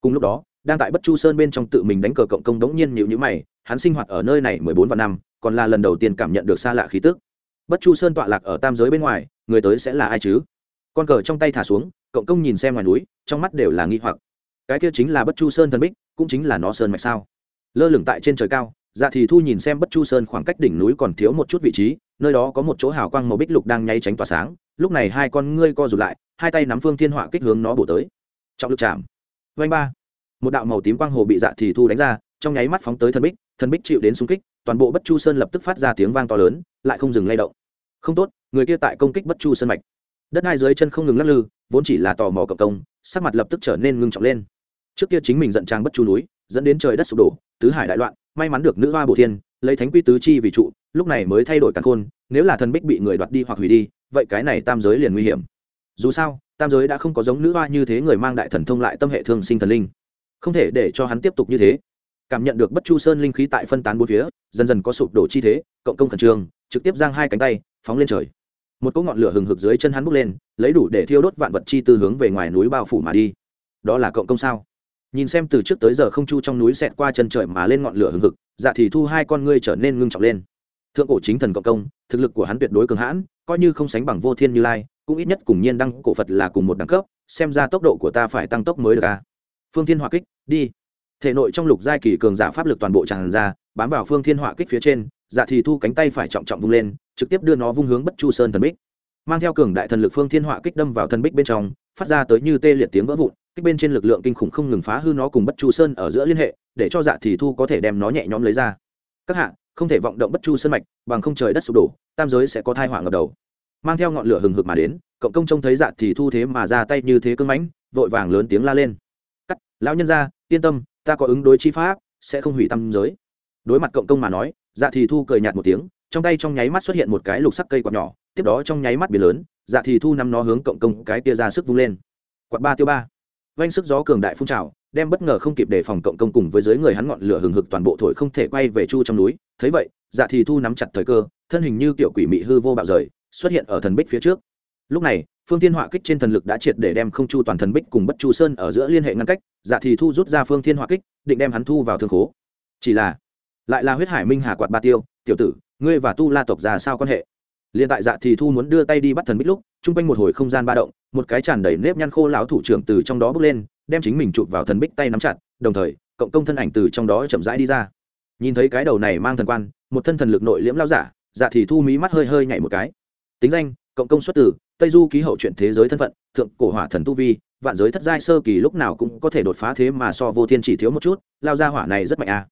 Cùng lúc đó, đang tại bất chu sơn bên trong tự mình đánh cờ cộng công đống nhiên nhịu nhữ mày, hắn sinh hoạt ở nơi này mười bốn vạn năm, còn là lần đầu tiên cảm nhận được xa lạ khí tức. Bất chu sơn tọa lạc ở tam giới bên ngoài, người tới sẽ là ai chứ? Con cờ trong tay thả xuống, cộng công nhìn xem ngoài núi, trong mắt đều là nghi hoặc. Cái kia chính là bất chu sơn thần bích, cũng chính là nó sơn mạch sao? Lơ lửng tại trên trời cao dạ thì thu nhìn xem bất chu sơn khoảng cách đỉnh núi còn thiếu một chút vị trí, nơi đó có một chỗ hào quang màu bích lục đang nháy tránh tỏa sáng, lúc này hai con ngươi co rụt lại, hai tay nắm phương thiên họa kích hướng nó bổ tới. Trọng lực chạm. Vanh ba. Một đạo màu tím quang hồ bị dạ thì thu đánh ra, trong nháy mắt phóng tới thần bích thần bích chịu đến xung kích, toàn bộ bất chu sơn lập tức phát ra tiếng vang to lớn, lại không dừng lay động. Không tốt, người kia tại công kích bất chu sơn mạch đất hai dưới chân không ngừng lắc lư, vốn chỉ là tò mò cộng công, sắc mặt lập tức trở nên ngưng trọng lên. Trước kia chính mình giận trang bất chu núi, dẫn đến trời đất sụp đổ, tứ hải đại loạn, may mắn được nữ hoa bổ thiên, lấy thánh quy tứ chi vì trụ, lúc này mới thay đổi càn khôn, nếu là thần bích bị người đoạt đi hoặc hủy đi, vậy cái này tam giới liền nguy hiểm. Dù sao, tam giới đã không có giống nữ hoa như thế người mang đại thần thông lại tâm hệ thương sinh thần linh. Không thể để cho hắn tiếp tục như thế. Cảm nhận được bất chu sơn linh khí tại phân tán bốn phía, dần dần có sụp đổ chi thế, cộng công khẩn trương, trực tiếp giang hai cánh tay, phóng lên trời một cỗ ngọn lửa hừng hực dưới chân hắn bốc lên, lấy đủ để thiêu đốt vạn vật chi tư hướng về ngoài núi bao phủ mà đi. Đó là cộng công sao? Nhìn xem từ trước tới giờ không chu trong núi xẹt qua chân trời mà lên ngọn lửa hừng hực dạ thì thu hai con ngươi trở nên ngưng trọng lên. Thượng cổ chính thần cộng công, thực lực của hắn tuyệt đối cường hãn, coi như không sánh bằng vô thiên như lai, cũng ít nhất cùng nhiên đăng cổ phật là cùng một đẳng cấp, xem ra tốc độ của ta phải tăng tốc mới được à. phương thiên hỏa kích, đi. Thể nội trong lục giai kỳ cường giả pháp lực toàn bộ tràn ra bám vào phương thiên hỏa kích phía trên dạ thì thu cánh tay phải trọng trọng vung lên, trực tiếp đưa nó vung hướng bất chu sơn thần bích. Mang theo cường đại thần lực phương thiên hỏa kích đâm vào thần bích bên trong, phát ra tới như tê liệt tiếng vỡ vụn, kích bên trên lực lượng kinh khủng không ngừng phá hư nó cùng bất chu sơn ở giữa liên hệ, để cho dạ thì thu có thể đem nó nhẹ nhõm lấy ra. Các hạ, không thể vọng động bất chu sơn mạch, bằng không trời đất sụp đổ, tam giới sẽ có thai hỏa ngập đầu. Mang theo ngọn lửa hừng hực mà đến, cộng công trông thấy dạ thì thu thế mà ra tay như thế cưng mãnh, vội vàng lớn tiếng la lên. Cắt, lão nhân ra yên tâm, ta có ứng đối chi pháp, sẽ không hủy tam giới đối mặt cộng công mà nói dạ thì thu cười nhạt một tiếng, trong tay trong nháy mắt xuất hiện một cái lục sắc cây quạt nhỏ, tiếp đó trong nháy mắt biển lớn dạ thì thu nắm nó hướng cộng công cái kia ra sức vung lên. Quạt ba tiêu ba. Vanh sức gió cường đại phun trào, đem bất ngờ không kịp đề phòng cộng công cùng với dưới người hắn ngọn lửa hừng hực toàn bộ thổi không thể quay về chu trong núi. Thấy vậy dạ thì thu nắm chặt thời cơ, thân hình như kiểu quỷ mị hư vô bạo rời, xuất hiện ở thần bích phía trước. Lúc này, phương thiên họa kích trên thần lực đã triệt để đem không chu toàn thần bích cùng bất chu sơn ở giữa liên hệ ngăn cách. Dạ thì thu rút ra phương thiên họa kích, định đem hắn thu vào thương khố. Chỉ là lại là huyết hải minh hà quạt ba tiêu, tiểu tử, ngươi và tu la tộc già sao quan hệ? Liền tại dạ thì thu muốn đưa tay đi bắt thần bích lúc, chung quanh một hồi không gian ba động, một cái tràn đầy nếp nhăn khô lão thủ trưởng từ trong đó bước lên, đem chính mình chụp vào thần bích tay nắm chặt, đồng thời, cộng công thân ảnh từ trong đó chậm rãi đi ra. Nhìn thấy cái đầu này mang thần quan, một thân thần lực nội liễm lao giả dạ thì thu mí mắt hơi hơi nhảy một cái. Tính danh, cộng công xuất tử tây du ký hậu chuyện thế giới thân phận, thượng cổ hỏa thần tu vi, vạn giới thất giai sơ kỳ lúc nào cũng có thể đột phá thế mà so vô thiên chỉ thiếu một chút, lao ra hỏa này rất mạnh à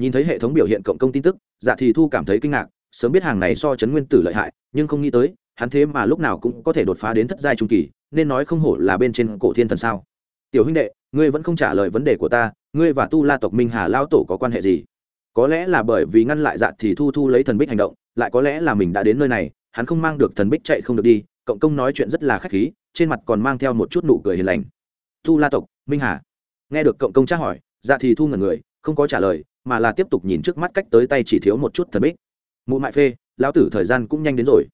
nhìn thấy hệ thống biểu hiện cộng công tin tức dạ thì thu cảm thấy kinh ngạc, sớm biết hàng này so chấn nguyên tử lợi hại, nhưng không nghĩ tới, hắn thế mà lúc nào cũng có thể đột phá đến thất giai trung kỳ, nên nói không hổ là bên trên cổ thiên thần sao. Tiểu huynh đệ, ngươi vẫn không trả lời vấn đề của ta, ngươi và tu la tộc minh hà lao tổ có quan hệ gì? Có lẽ là bởi vì ngăn lại dạ thì thu thu lấy thần bích hành động, lại có lẽ là mình đã đến nơi này, hắn không mang được thần bích chạy không được đi, cộng công nói chuyện rất là khách khí, trên mặt còn mang theo một chút nụ cười hiền lành. Tu la tộc, minh hà. Nghe được cộng công tra hỏi dạ thì thu ngần người, không có trả lời mà là tiếp tục nhìn trước mắt cách tới tay chỉ thiếu một chút thần bích. Mụ mại phê, lão tử thời gian cũng nhanh đến rồi.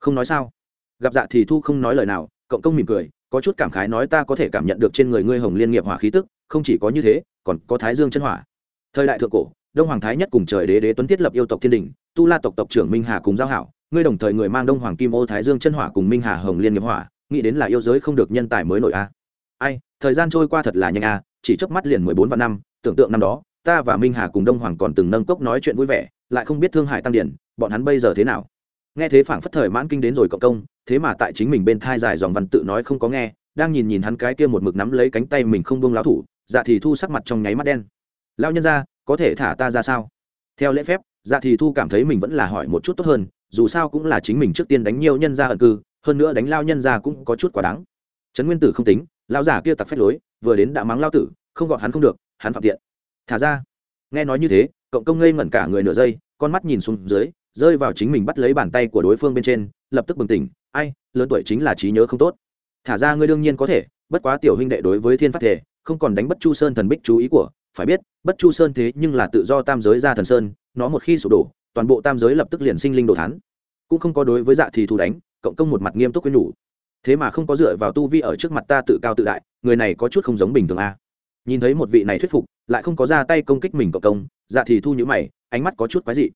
Không nói sao? Gặp dạ thì thu không nói lời nào, cộng công mỉm cười, có chút cảm khái nói ta có thể cảm nhận được trên người ngươi hồng liên nghiệp hỏa khí tức, không chỉ có như thế, còn có thái dương chân hỏa. Thời đại thượng cổ, đông hoàng thái nhất cùng trời đế đế tuấn thiết lập yêu tộc thiên đình, tu la tộc tộc trưởng minh hà cùng giao hảo, ngươi đồng thời người mang đông hoàng kim ô thái dương chân hỏa cùng minh hà hồng liên nghiệp hỏa, nghĩ đến là yêu giới không được nhân tài mới nổi a. Ai, thời gian trôi qua thật là nhanh a, chỉ chớp mắt liền mười bốn vạn năm, tưởng tượng năm đó ta và minh hà cùng đông hoàng còn từng nâng cốc nói chuyện vui vẻ, lại không biết thương Hải tăng điển bọn hắn bây giờ thế nào. Nghe thế phảng phất thời mãn kinh đến rồi cộng công, thế mà tại chính mình bên thai dài dòng văn tự nói không có nghe, đang nhìn nhìn hắn cái kia một mực nắm lấy cánh tay mình không buông lão thủ dạ thì thu sắc mặt trong nháy mắt đen. Lão nhân ra có thể thả ta ra sao? Theo lễ phép dạ thì thu cảm thấy mình vẫn là hỏi một chút tốt hơn, dù sao cũng là chính mình trước tiên đánh nhiều nhân ra ẩn cư, hơn nữa đánh lao nhân ra cũng có chút quá đáng. Trấn nguyên tử không tính, Lão giả kia tặc phép lối, vừa đến đã mắng lao tử, không gọn hắn không được, hắn phạm tiện thả ra. Nghe nói như thế, cộng công ngây ngẩn cả người nửa giây, con mắt nhìn xuống dưới, rơi vào chính mình bắt lấy bàn tay của đối phương bên trên, lập tức bừng tỉnh. Ai, lớn tuổi chính là trí nhớ không tốt. Thả ra ngươi đương nhiên có thể, bất quá tiểu huynh đệ đối với thiên phát thể, không còn đánh bất chu sơn thần bích chú ý của, phải biết, bất chu sơn thế nhưng là tự do tam giới ra thần sơn, nó một khi sụp đổ, toàn bộ tam giới lập tức liền sinh linh đồ thán. Cũng không có đối với dạ thì thù đánh, cộng công một mặt nghiêm túc quyên nhủ. Thế mà không có dựa vào tu vi ở trước mặt ta tự cao tự đại, người này có chút không giống bình thường a nhìn thấy một vị này thuyết phục, lại không có ra tay công kích mình cộng công dạ thì thu nhữ mày, ánh mắt có chút quái dị.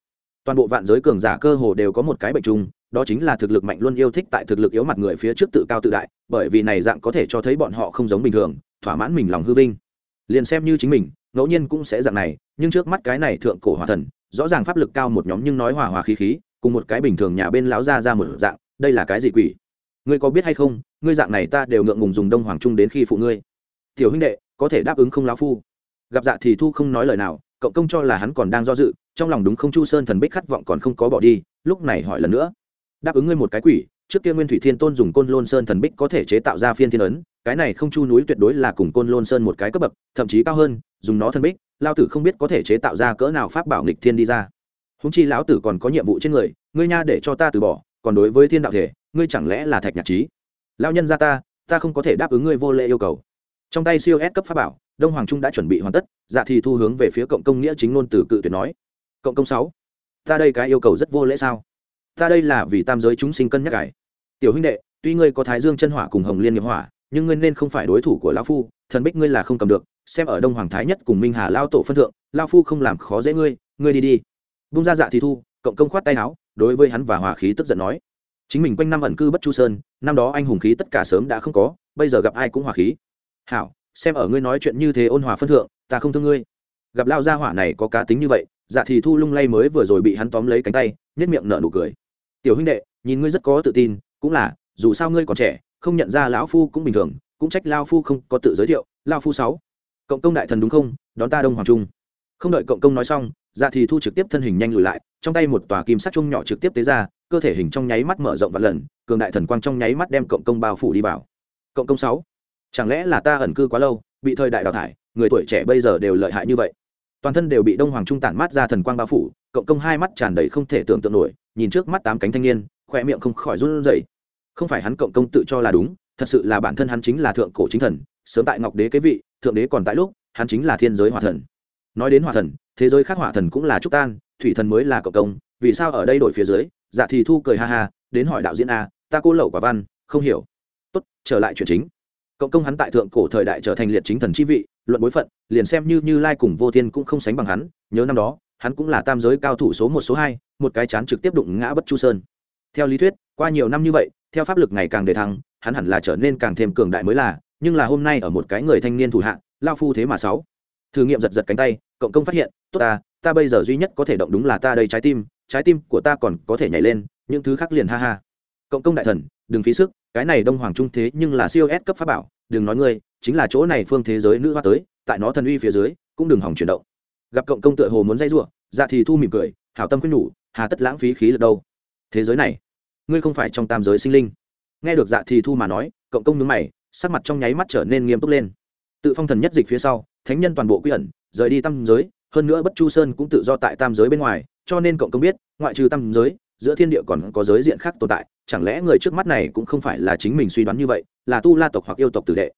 Toàn bộ vạn giới cường giả cơ hồ đều có một cái bệnh chung, đó chính là thực lực mạnh luôn yêu thích tại thực lực yếu mặt người phía trước tự cao tự đại, bởi vì này dạng có thể cho thấy bọn họ không giống bình thường, thỏa mãn mình lòng hư vinh. Liền xem như chính mình, ngẫu nhiên cũng sẽ dạng này, nhưng trước mắt cái này thượng cổ hòa thần, rõ ràng pháp lực cao một nhóm nhưng nói hòa hòa khí khí, cùng một cái bình thường nhà bên láo ra ra một dạng, đây là cái gì quỷ? Ngươi có biết hay không, ngươi dạng này ta đều ngượng ngùng dùng đông hoàng trung đến khi phụ ngươi. Tiểu huynh đệ có thể đáp ứng không lão phu. Gặp dạ thì thu không nói lời nào cậu công cho là hắn còn đang do dự, trong lòng đúng không chu sơn thần bích khát vọng còn không có bỏ đi, lúc này hỏi lần nữa. Đáp ứng ngươi một cái quỷ, trước kia nguyên thủy thiên tôn dùng côn lôn sơn thần bích có thể chế tạo ra phiên thiên ấn, cái này không chu núi tuyệt đối là cùng côn lôn sơn một cái cấp bậc, thậm chí cao hơn, dùng nó thần bích lao tử không biết có thể chế tạo ra cỡ nào pháp bảo nghịch thiên đi ra. Húng chi lão tử còn có nhiệm vụ trên người, ngươi nha để cho ta từ bỏ, còn đối với thiên đạo thể, ngươi chẳng lẽ là thạch nhạc trí? Lao nhân ra ta ta không có thể đáp ứng ngươi vô lệ yêu cầu trong tay siêu S cấp pháp bảo, đông hoàng trung đã chuẩn bị hoàn tất dạ thì thu hướng về phía cộng công nghĩa chính ngôn từ cự tuyệt nói. Cộng công sáu, ta đây cái yêu cầu rất vô lễ sao? Ta đây là vì tam giới chúng sinh cân nhắc cải tiểu huynh đệ, tuy ngươi có thái dương chân hỏa cùng hồng liên nghiệp hỏa, nhưng ngươi nên không phải đối thủ của lão phu, thần bích ngươi là không cầm được, xem ở đông hoàng thái nhất cùng minh hà lao tổ phân thượng lao phu không làm khó dễ ngươi ngươi đi đi. Bung ra dạ thì thu, cộng công khoát tay áo, đối với hắn và hòa khí tức giận nói. Chính mình quanh năm ẩn cư bất chu sơn, năm đó anh hùng khí tất cả sớm đã không có, bây giờ gặp ai cũng hòa khí hảo, xem ở ngươi nói chuyện như thế ôn hòa phân thượng, ta không thương ngươi. Gặp lao gia hỏa này có cá tính như vậy dạ thì thu lung lay mới vừa rồi bị hắn tóm lấy cánh tay nhất miệng nở nụ cười. Tiểu huynh đệ, nhìn ngươi rất có tự tin, cũng là, dù sao ngươi còn trẻ, không nhận ra lão phu cũng bình thường, cũng trách lao phu không có tự giới thiệu lao phu sáu. Cộng công đại thần đúng không? Đón ta đông hoàng trung. Không đợi cộng công nói xong dạ thì thu trực tiếp thân hình nhanh lùi lại, trong tay một tòa kim sắt chung nhỏ trực tiếp tế ra, cơ thể hình trong nháy mắt mở rộng và lần, cường đại thần quang trong nháy mắt đem cộng công bao phủ đi vào. Cộng công sáu chẳng lẽ là ta ẩn cư quá lâu, bị thời đại đào thải, người tuổi trẻ bây giờ đều lợi hại như vậy? Toàn thân đều bị đông hoàng trung tản mát ra thần quang bao phủ, cộng công hai mắt tràn đầy không thể tưởng tượng nổi, nhìn trước mắt tám cánh thanh niên khoe miệng không khỏi run rẩy. Không phải hắn cộng công tự cho là đúng, thật sự là bản thân hắn chính là thượng cổ chính thần, sớm tại ngọc đế kế vị, thượng đế còn tại lúc, hắn chính là thiên giới hỏa thần. Nói đến hỏa thần, thế giới khác hỏa thần cũng là trúc tan, thủy thần mới là cộng công, vì sao ở đây đổi phía dưới? Dạ thì thu cười ha ha, đến hỏi đạo diễn a, ta cô lậu quả văn, không hiểu. Tốt, trở lại chuyện chính cộng công hắn tại thượng cổ thời đại trở thành liệt chính thần chi vị, luận bối phận, liền xem như như lai cùng vô thiên cũng không sánh bằng hắn, nhớ năm đó, hắn cũng là tam giới cao thủ số một, số hai, một cái chán trực tiếp đụng ngã bất chu sơn. Theo lý thuyết, qua nhiều năm như vậy, theo pháp lực ngày càng đề thăng, hắn hẳn là trở nên càng thêm cường đại mới là, nhưng là hôm nay ở một cái người thanh niên thủ hạ lao phu thế mà sáu. Thử nghiệm giật giật cánh tay, cộng công phát hiện, tốt ta ta bây giờ duy nhất có thể động đúng là ta đây trái tim trái tim của ta còn có thể nhảy lên, những thứ khác liền ha ha. Cộng công đại thần, đừng phí sức cái này đông hoàng trung thế nhưng là siêu s cấp pháp bảo, đừng nói ngươi, chính là chỗ này phương thế giới nữ hoa tới, tại nó thần uy phía dưới, cũng đừng hỏng chuyển động. Gặp cộng công tựa hồ muốn dây giụa dạ thì thu mỉm cười, hảo tâm khuyên nhủ, hà tất lãng phí khí lực đâu. Thế giới này, ngươi không phải trong tam giới sinh linh. Nghe được dạ thì thu mà nói, cộng công nhướng mày, sắc mặt trong nháy mắt trở nên nghiêm túc lên. Tự phong thần nhất dịch phía sau, thánh nhân toàn bộ quy ẩn, rời đi tam giới, hơn nữa bất chu sơn cũng tự do tại tam giới bên ngoài, cho nên cộng công biết, ngoại trừ tam giới, giữa thiên địa còn có giới diện khác tồn tại chẳng lẽ người trước mắt này cũng không phải là chính mình suy đoán như vậy, là tu la tộc hoặc yêu tộc tử đệ?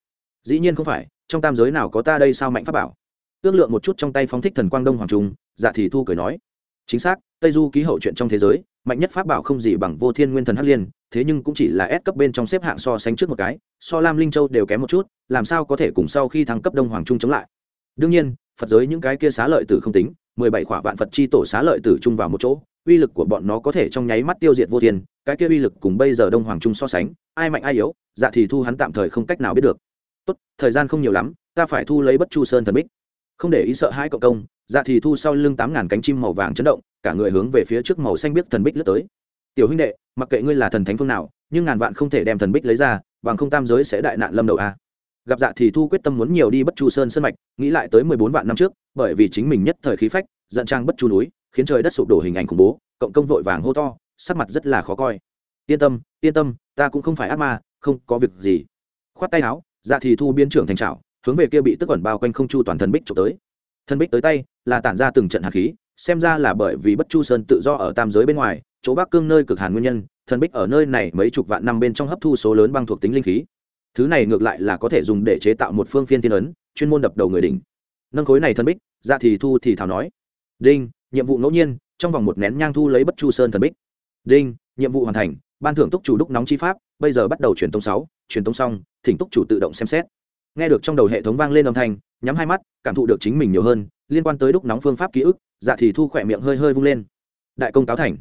Dĩ nhiên không phải, trong tam giới nào có ta đây sao mạnh pháp bảo? Ước lượng một chút trong tay phóng thích thần quang đông hoàng trung dạ thì thu cười nói, chính xác, tây du ký hậu chuyện trong thế giới, mạnh nhất pháp bảo không gì bằng vô thiên nguyên thần hắc liên, thế nhưng cũng chỉ là ép cấp bên trong xếp hạng so sánh trước một cái, so lam linh châu đều kém một chút, làm sao có thể cùng sau khi thăng cấp đông hoàng trung chống lại? Đương nhiên, phật giới những cái kia xá lợi tử không tính, mười bảy khỏa vạn phật chi tổ xá lợi tử chung vào một chỗ uy lực của bọn nó có thể trong nháy mắt tiêu diệt vô thiên, cái kia uy lực cùng bây giờ đông hoàng trung so sánh, ai mạnh ai yếu dạ thì thu hắn tạm thời không cách nào biết được. Tốt, thời gian không nhiều lắm, ta phải thu lấy bất chu sơn thần bích. Không để ý sợ hai cộng công dạ thì thu sau lưng tám ngàn cánh chim màu vàng chấn động, cả người hướng về phía trước màu xanh biết thần bích lướt tới. Tiểu huynh đệ, mặc kệ ngươi là thần thánh phương nào, nhưng ngàn vạn không thể đem thần bích lấy ra, bằng không tam giới sẽ đại nạn lâm đầu a. Gặp dạ thì thu quyết tâm muốn nhiều đi bất chu sơn sân mạch, nghĩ lại tới mười bốn vạn năm trước, bởi vì chính mình nhất thời khí phách dẫn trang bất chu núi khiến trời đất sụp đổ hình ảnh khủng bố, cộng công vội vàng hô to, sắc mặt rất là khó coi. Yên tâm yên tâm, ta cũng không phải ác ma, không có việc gì. Khoát tay áo dạ thì thu biên trưởng thành trào hướng về kia bị tức ẩn bao quanh không chu toàn thần bích trộm tới. Thần bích tới tay, là tản ra từng trận hạt khí, xem ra là bởi vì bất chu sơn tự do ở tam giới bên ngoài, chỗ bắc cương nơi cực hàn nguyên nhân, thần bích ở nơi này mấy chục vạn năm bên trong hấp thu số lớn băng thuộc tính linh khí. Thứ này ngược lại là có thể dùng để chế tạo một phương phiên thiên ấn, chuyên môn đập đầu người đỉnh. Nâng khối này thần bích ra thì thu thì thảo nói. Đinh nhiệm vụ ngẫu nhiên, trong vòng một nén nhang thu lấy bất chu sơn thần bích. Đinh, nhiệm vụ hoàn thành, ban thưởng túc chủ đúc nóng chi pháp, bây giờ bắt đầu truyền tống sáu, truyền tống xong, thỉnh túc chủ tự động xem xét. Nghe được trong đầu hệ thống vang lên âm thanh, nhắm hai mắt, cảm thụ được chính mình nhiều hơn, liên quan tới đúc nóng phương pháp ký ức dạ thì thu khỏe miệng hơi hơi vung lên. Đại công cáo thành.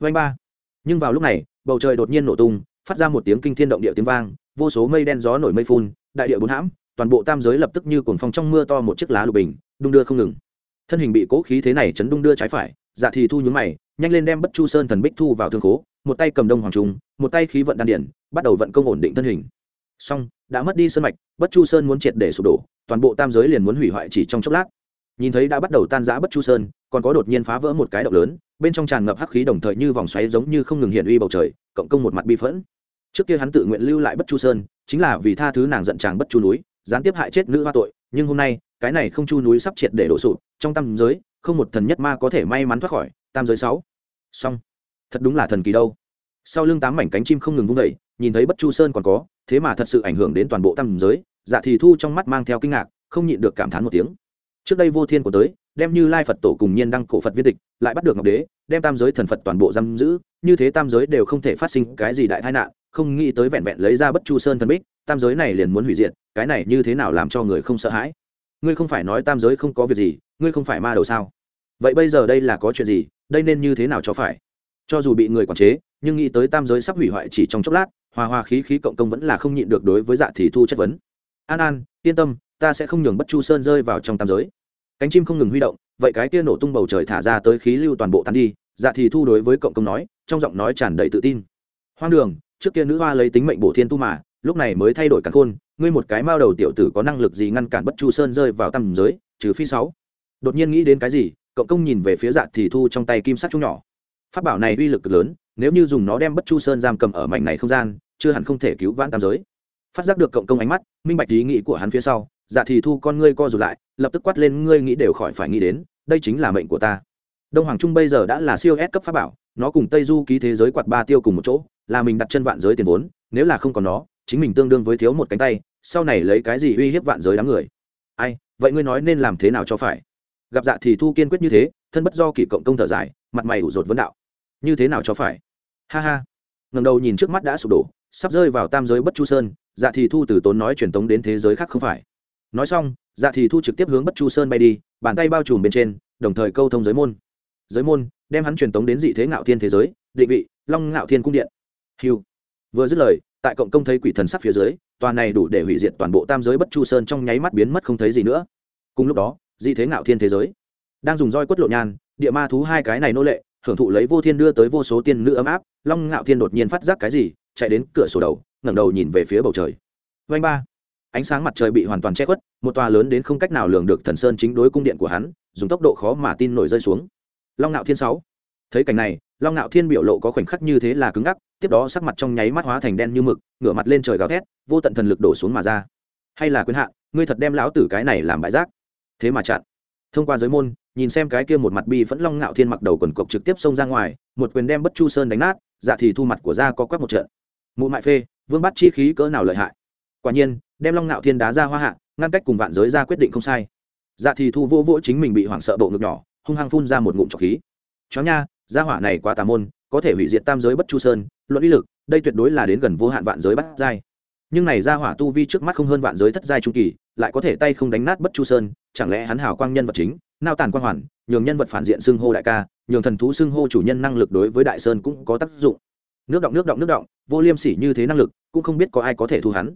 Vanh ba. Nhưng vào lúc này, bầu trời đột nhiên nổ tung, phát ra một tiếng kinh thiên động địa tiếng vang, vô số mây đen gió nổi mây phun, đại địa bốn hãm, toàn bộ tam giới lập tức như cuồng phong trong mưa to một chiếc lá lục bình, đung đưa không ngừng thân hình bị cố khí thế này chấn đung đưa trái phải dạ thì thu nhướng mày, nhanh lên đem bất chu sơn thần bích thu vào thương khố, một tay cầm đông hoàng trung, một tay khí vận đan điển, bắt đầu vận công ổn định thân hình. Song đã mất đi sơn mạch, bất chu sơn muốn triệt để sụp đổ, toàn bộ tam giới liền muốn hủy hoại chỉ trong chốc lát. Nhìn thấy đã bắt đầu tan rã bất chu sơn, còn có đột nhiên phá vỡ một cái động lớn, bên trong tràn ngập hắc khí đồng thời như vòng xoáy giống như không ngừng hiện uy bầu trời, cộng công một mặt bi phẫn. Trước kia hắn tự nguyện lưu lại bất chu sơn, chính là vì tha thứ nàng giận chàng bất chu núi, gián tiếp hại chết nữ hoa tội, nhưng hôm nay cái này không chu núi sắp triệt để đổ sụp, trong tam giới, không một thần nhất ma có thể may mắn thoát khỏi, tam giới sáu. Song thật đúng là thần kỳ đâu. Sau lưng tám mảnh cánh chim không ngừng vung vẩy nhìn thấy bất chu sơn còn có, thế mà thật sự ảnh hưởng đến toàn bộ tam giới dạ thì thu trong mắt mang theo kinh ngạc, không nhịn được cảm thán một tiếng. Trước đây vô thiên của tới, đem như lai phật tổ cùng nhiên đăng cổ phật viên tịch, lại bắt được ngọc đế, đem tam giới thần phật toàn bộ giam giữ, như thế tam giới đều không thể phát sinh cái gì đại tai nạn, không nghĩ tới vẹn vẹn lấy ra bất chu sơn thần bích, tam giới này liền muốn hủy diệt, cái này như thế nào làm cho người không sợ hãi? Ngươi không phải nói tam giới không có việc gì, ngươi không phải ma đầu sao? Vậy bây giờ đây là có chuyện gì, đây nên như thế nào cho phải? Cho dù bị người quản chế, nhưng nghĩ tới tam giới sắp hủy hoại chỉ trong chốc lát, hòa hòa khí khí cộng công vẫn là không nhịn được đối với dạ thì thu chất vấn. An an, yên tâm, ta sẽ không nhường bất chu sơn rơi vào trong tam giới. Cánh chim không ngừng huy động, vậy cái kia nổ tung bầu trời thả ra tới khí lưu toàn bộ tán đi dạ thì thu đối với cộng công nói, trong giọng nói tràn đầy tự tin. Hoang đường, trước kia nữ hoa lấy tính mệnh bổ thiên tu mà lúc này mới thay đổi cả khôn, ngươi một cái mao đầu tiểu tử có năng lực gì ngăn cản bất chu sơn rơi vào tam giới, trừ phi sáu. Đột nhiên nghĩ đến cái gì, cộng công nhìn về phía dạ thì thu trong tay kim sắc trung nhỏ. Pháp bảo này uy lực lớn, nếu như dùng nó đem bất chu sơn giam cầm ở mảnh này không gian, chưa hẳn không thể cứu vãn tam giới. Phát giác được cộng công ánh mắt, minh bạch ý nghĩ của hắn phía sau dạ thì thu con ngươi co rụt lại, lập tức quát lên, ngươi nghĩ đều khỏi phải nghĩ đến, đây chính là mệnh của ta. Đông hoàng trung bây giờ đã là siêu S cấp pháp bảo, nó cùng tây du ký thế giới quạt ba tiêu cùng một chỗ, là mình đặt chân vạn giới tiền vốn, nếu là không còn nó chính mình tương đương với thiếu một cánh tay, sau này lấy cái gì uy hiếp vạn giới đám người? Ai, vậy ngươi nói nên làm thế nào cho phải? Gặp dạ thì thu kiên quyết như thế, thân bất do kỷ cộng công thở dài, mặt mày ủ rột vấn đạo. Như thế nào cho phải? Ha ha. Ngầm đầu nhìn trước mắt đã sụp đổ, sắp rơi vào tam giới bất chu sơn dạ thì thu từ tốn nói truyền tống đến thế giới khác không phải. Nói xong dạ thì thu trực tiếp hướng bất chu sơn bay đi, bàn tay bao trùm bên trên, đồng thời câu thông giới môn. Giới môn, đem hắn truyền tống đến dị thế ngạo thiên thế giới, định vị, long ngạo thiên cung điện. Hiu vừa dứt lời tại cộng công thấy quỷ thần sắc phía dưới, tòa này đủ để hủy diệt toàn bộ tam giới bất chu sơn trong nháy mắt biến mất không thấy gì nữa. Cùng lúc đó di thế ngạo thiên thế giới, đang dùng roi quất lộ nhan, địa ma thú hai cái này nô lệ, hưởng thụ lấy vô thiên đưa tới vô số tiên nữ ấm áp, long ngạo thiên đột nhiên phát giác cái gì, chạy đến cửa sổ đầu, ngẩng đầu nhìn về phía bầu trời. Vanh ba! Ánh sáng mặt trời bị hoàn toàn che khuất, một tòa lớn đến không cách nào lường được thần sơn chính đối cung điện của hắn, dùng tốc độ khó mà tin nổi rơi xuống. Long ngạo thiên sáu. Thấy cảnh này, long ngạo thiên biểu lộ có khoảnh khắc như thế là cứng ngắc tiếp đó sắc mặt trong nháy mắt hóa thành đen như mực, ngửa mặt lên trời gào thét, vô tận thần lực đổ xuống mà ra. Hay là quyền hạ, ngươi thật đem lão tử cái này làm bãi rác thế mà chặn. Thông qua giới môn, nhìn xem cái kia một mặt bi phẫn long ngạo thiên mặc đầu quần cộc trực tiếp xông ra ngoài, một quyền đem bất chu sơn đánh nát dạ thì thu mặt của ra có quắc một trận. Mụ mại phê, vương bắt chi khí cỡ nào lợi hại. Quả nhiên, đem long ngạo thiên đá ra hoa hạ, ngăn cách cùng vạn giới ra quyết định không sai. Dạ thì thu vô vỗ chính mình bị hoảng sợ bộ ngực nhỏ, hung hăng phun ra một ngụm trọc khí. Chó nha, gia hỏa này quá tà môn, có thể hủy diệt tam giới bất chu sơn luận uy lực, đây tuyệt đối là đến gần vô hạn vạn giới bắt giai. Nhưng này gia hỏa tu vi trước mắt không hơn vạn giới thất giai trung kỳ, lại có thể tay không đánh nát bất chu sơn, chẳng lẽ hắn hào quang nhân vật chính, nao tàn quang hoàn, nhường nhân vật phản diện xưng hô đại ca, nhường thần thú xưng hô chủ nhân năng lực đối với đại sơn cũng có tác dụng. Nước động nước động nước động, vô liêm sỉ như thế năng lực, cũng không biết có ai có thể thu hắn.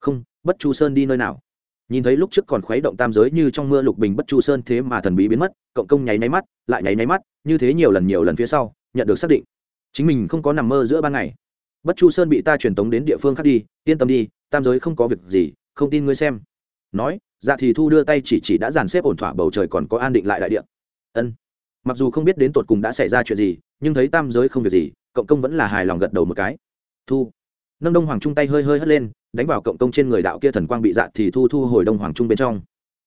Không, bất chu sơn đi nơi nào? Nhìn thấy lúc trước còn khuấy động tam giới như trong mưa lục bình bất chu sơn thế mà thần bí biến mất, cộng công nháy nháy mắt, lại nháy nháy mắt, như thế nhiều lần nhiều lần phía sau, nhận được xác định chính mình không có nằm mơ giữa ban ngày. Bất chu sơn bị ta truyền tống đến địa phương khác đi, yên tâm đi, tam giới không có việc gì, không tin ngươi xem. Nói dạ thì thu đưa tay chỉ chỉ đã dàn xếp ổn thỏa bầu trời còn có an định lại đại địa. Ân. Mặc dù không biết đến tột cùng đã xảy ra chuyện gì, nhưng thấy tam giới không việc gì, cộng công vẫn là hài lòng gật đầu một cái. Thu. Nâng đông hoàng trung tay hơi hơi hất lên, đánh vào cộng công trên người đạo kia thần quang bị dạ thì thu thu hồi đông hoàng trung bên trong.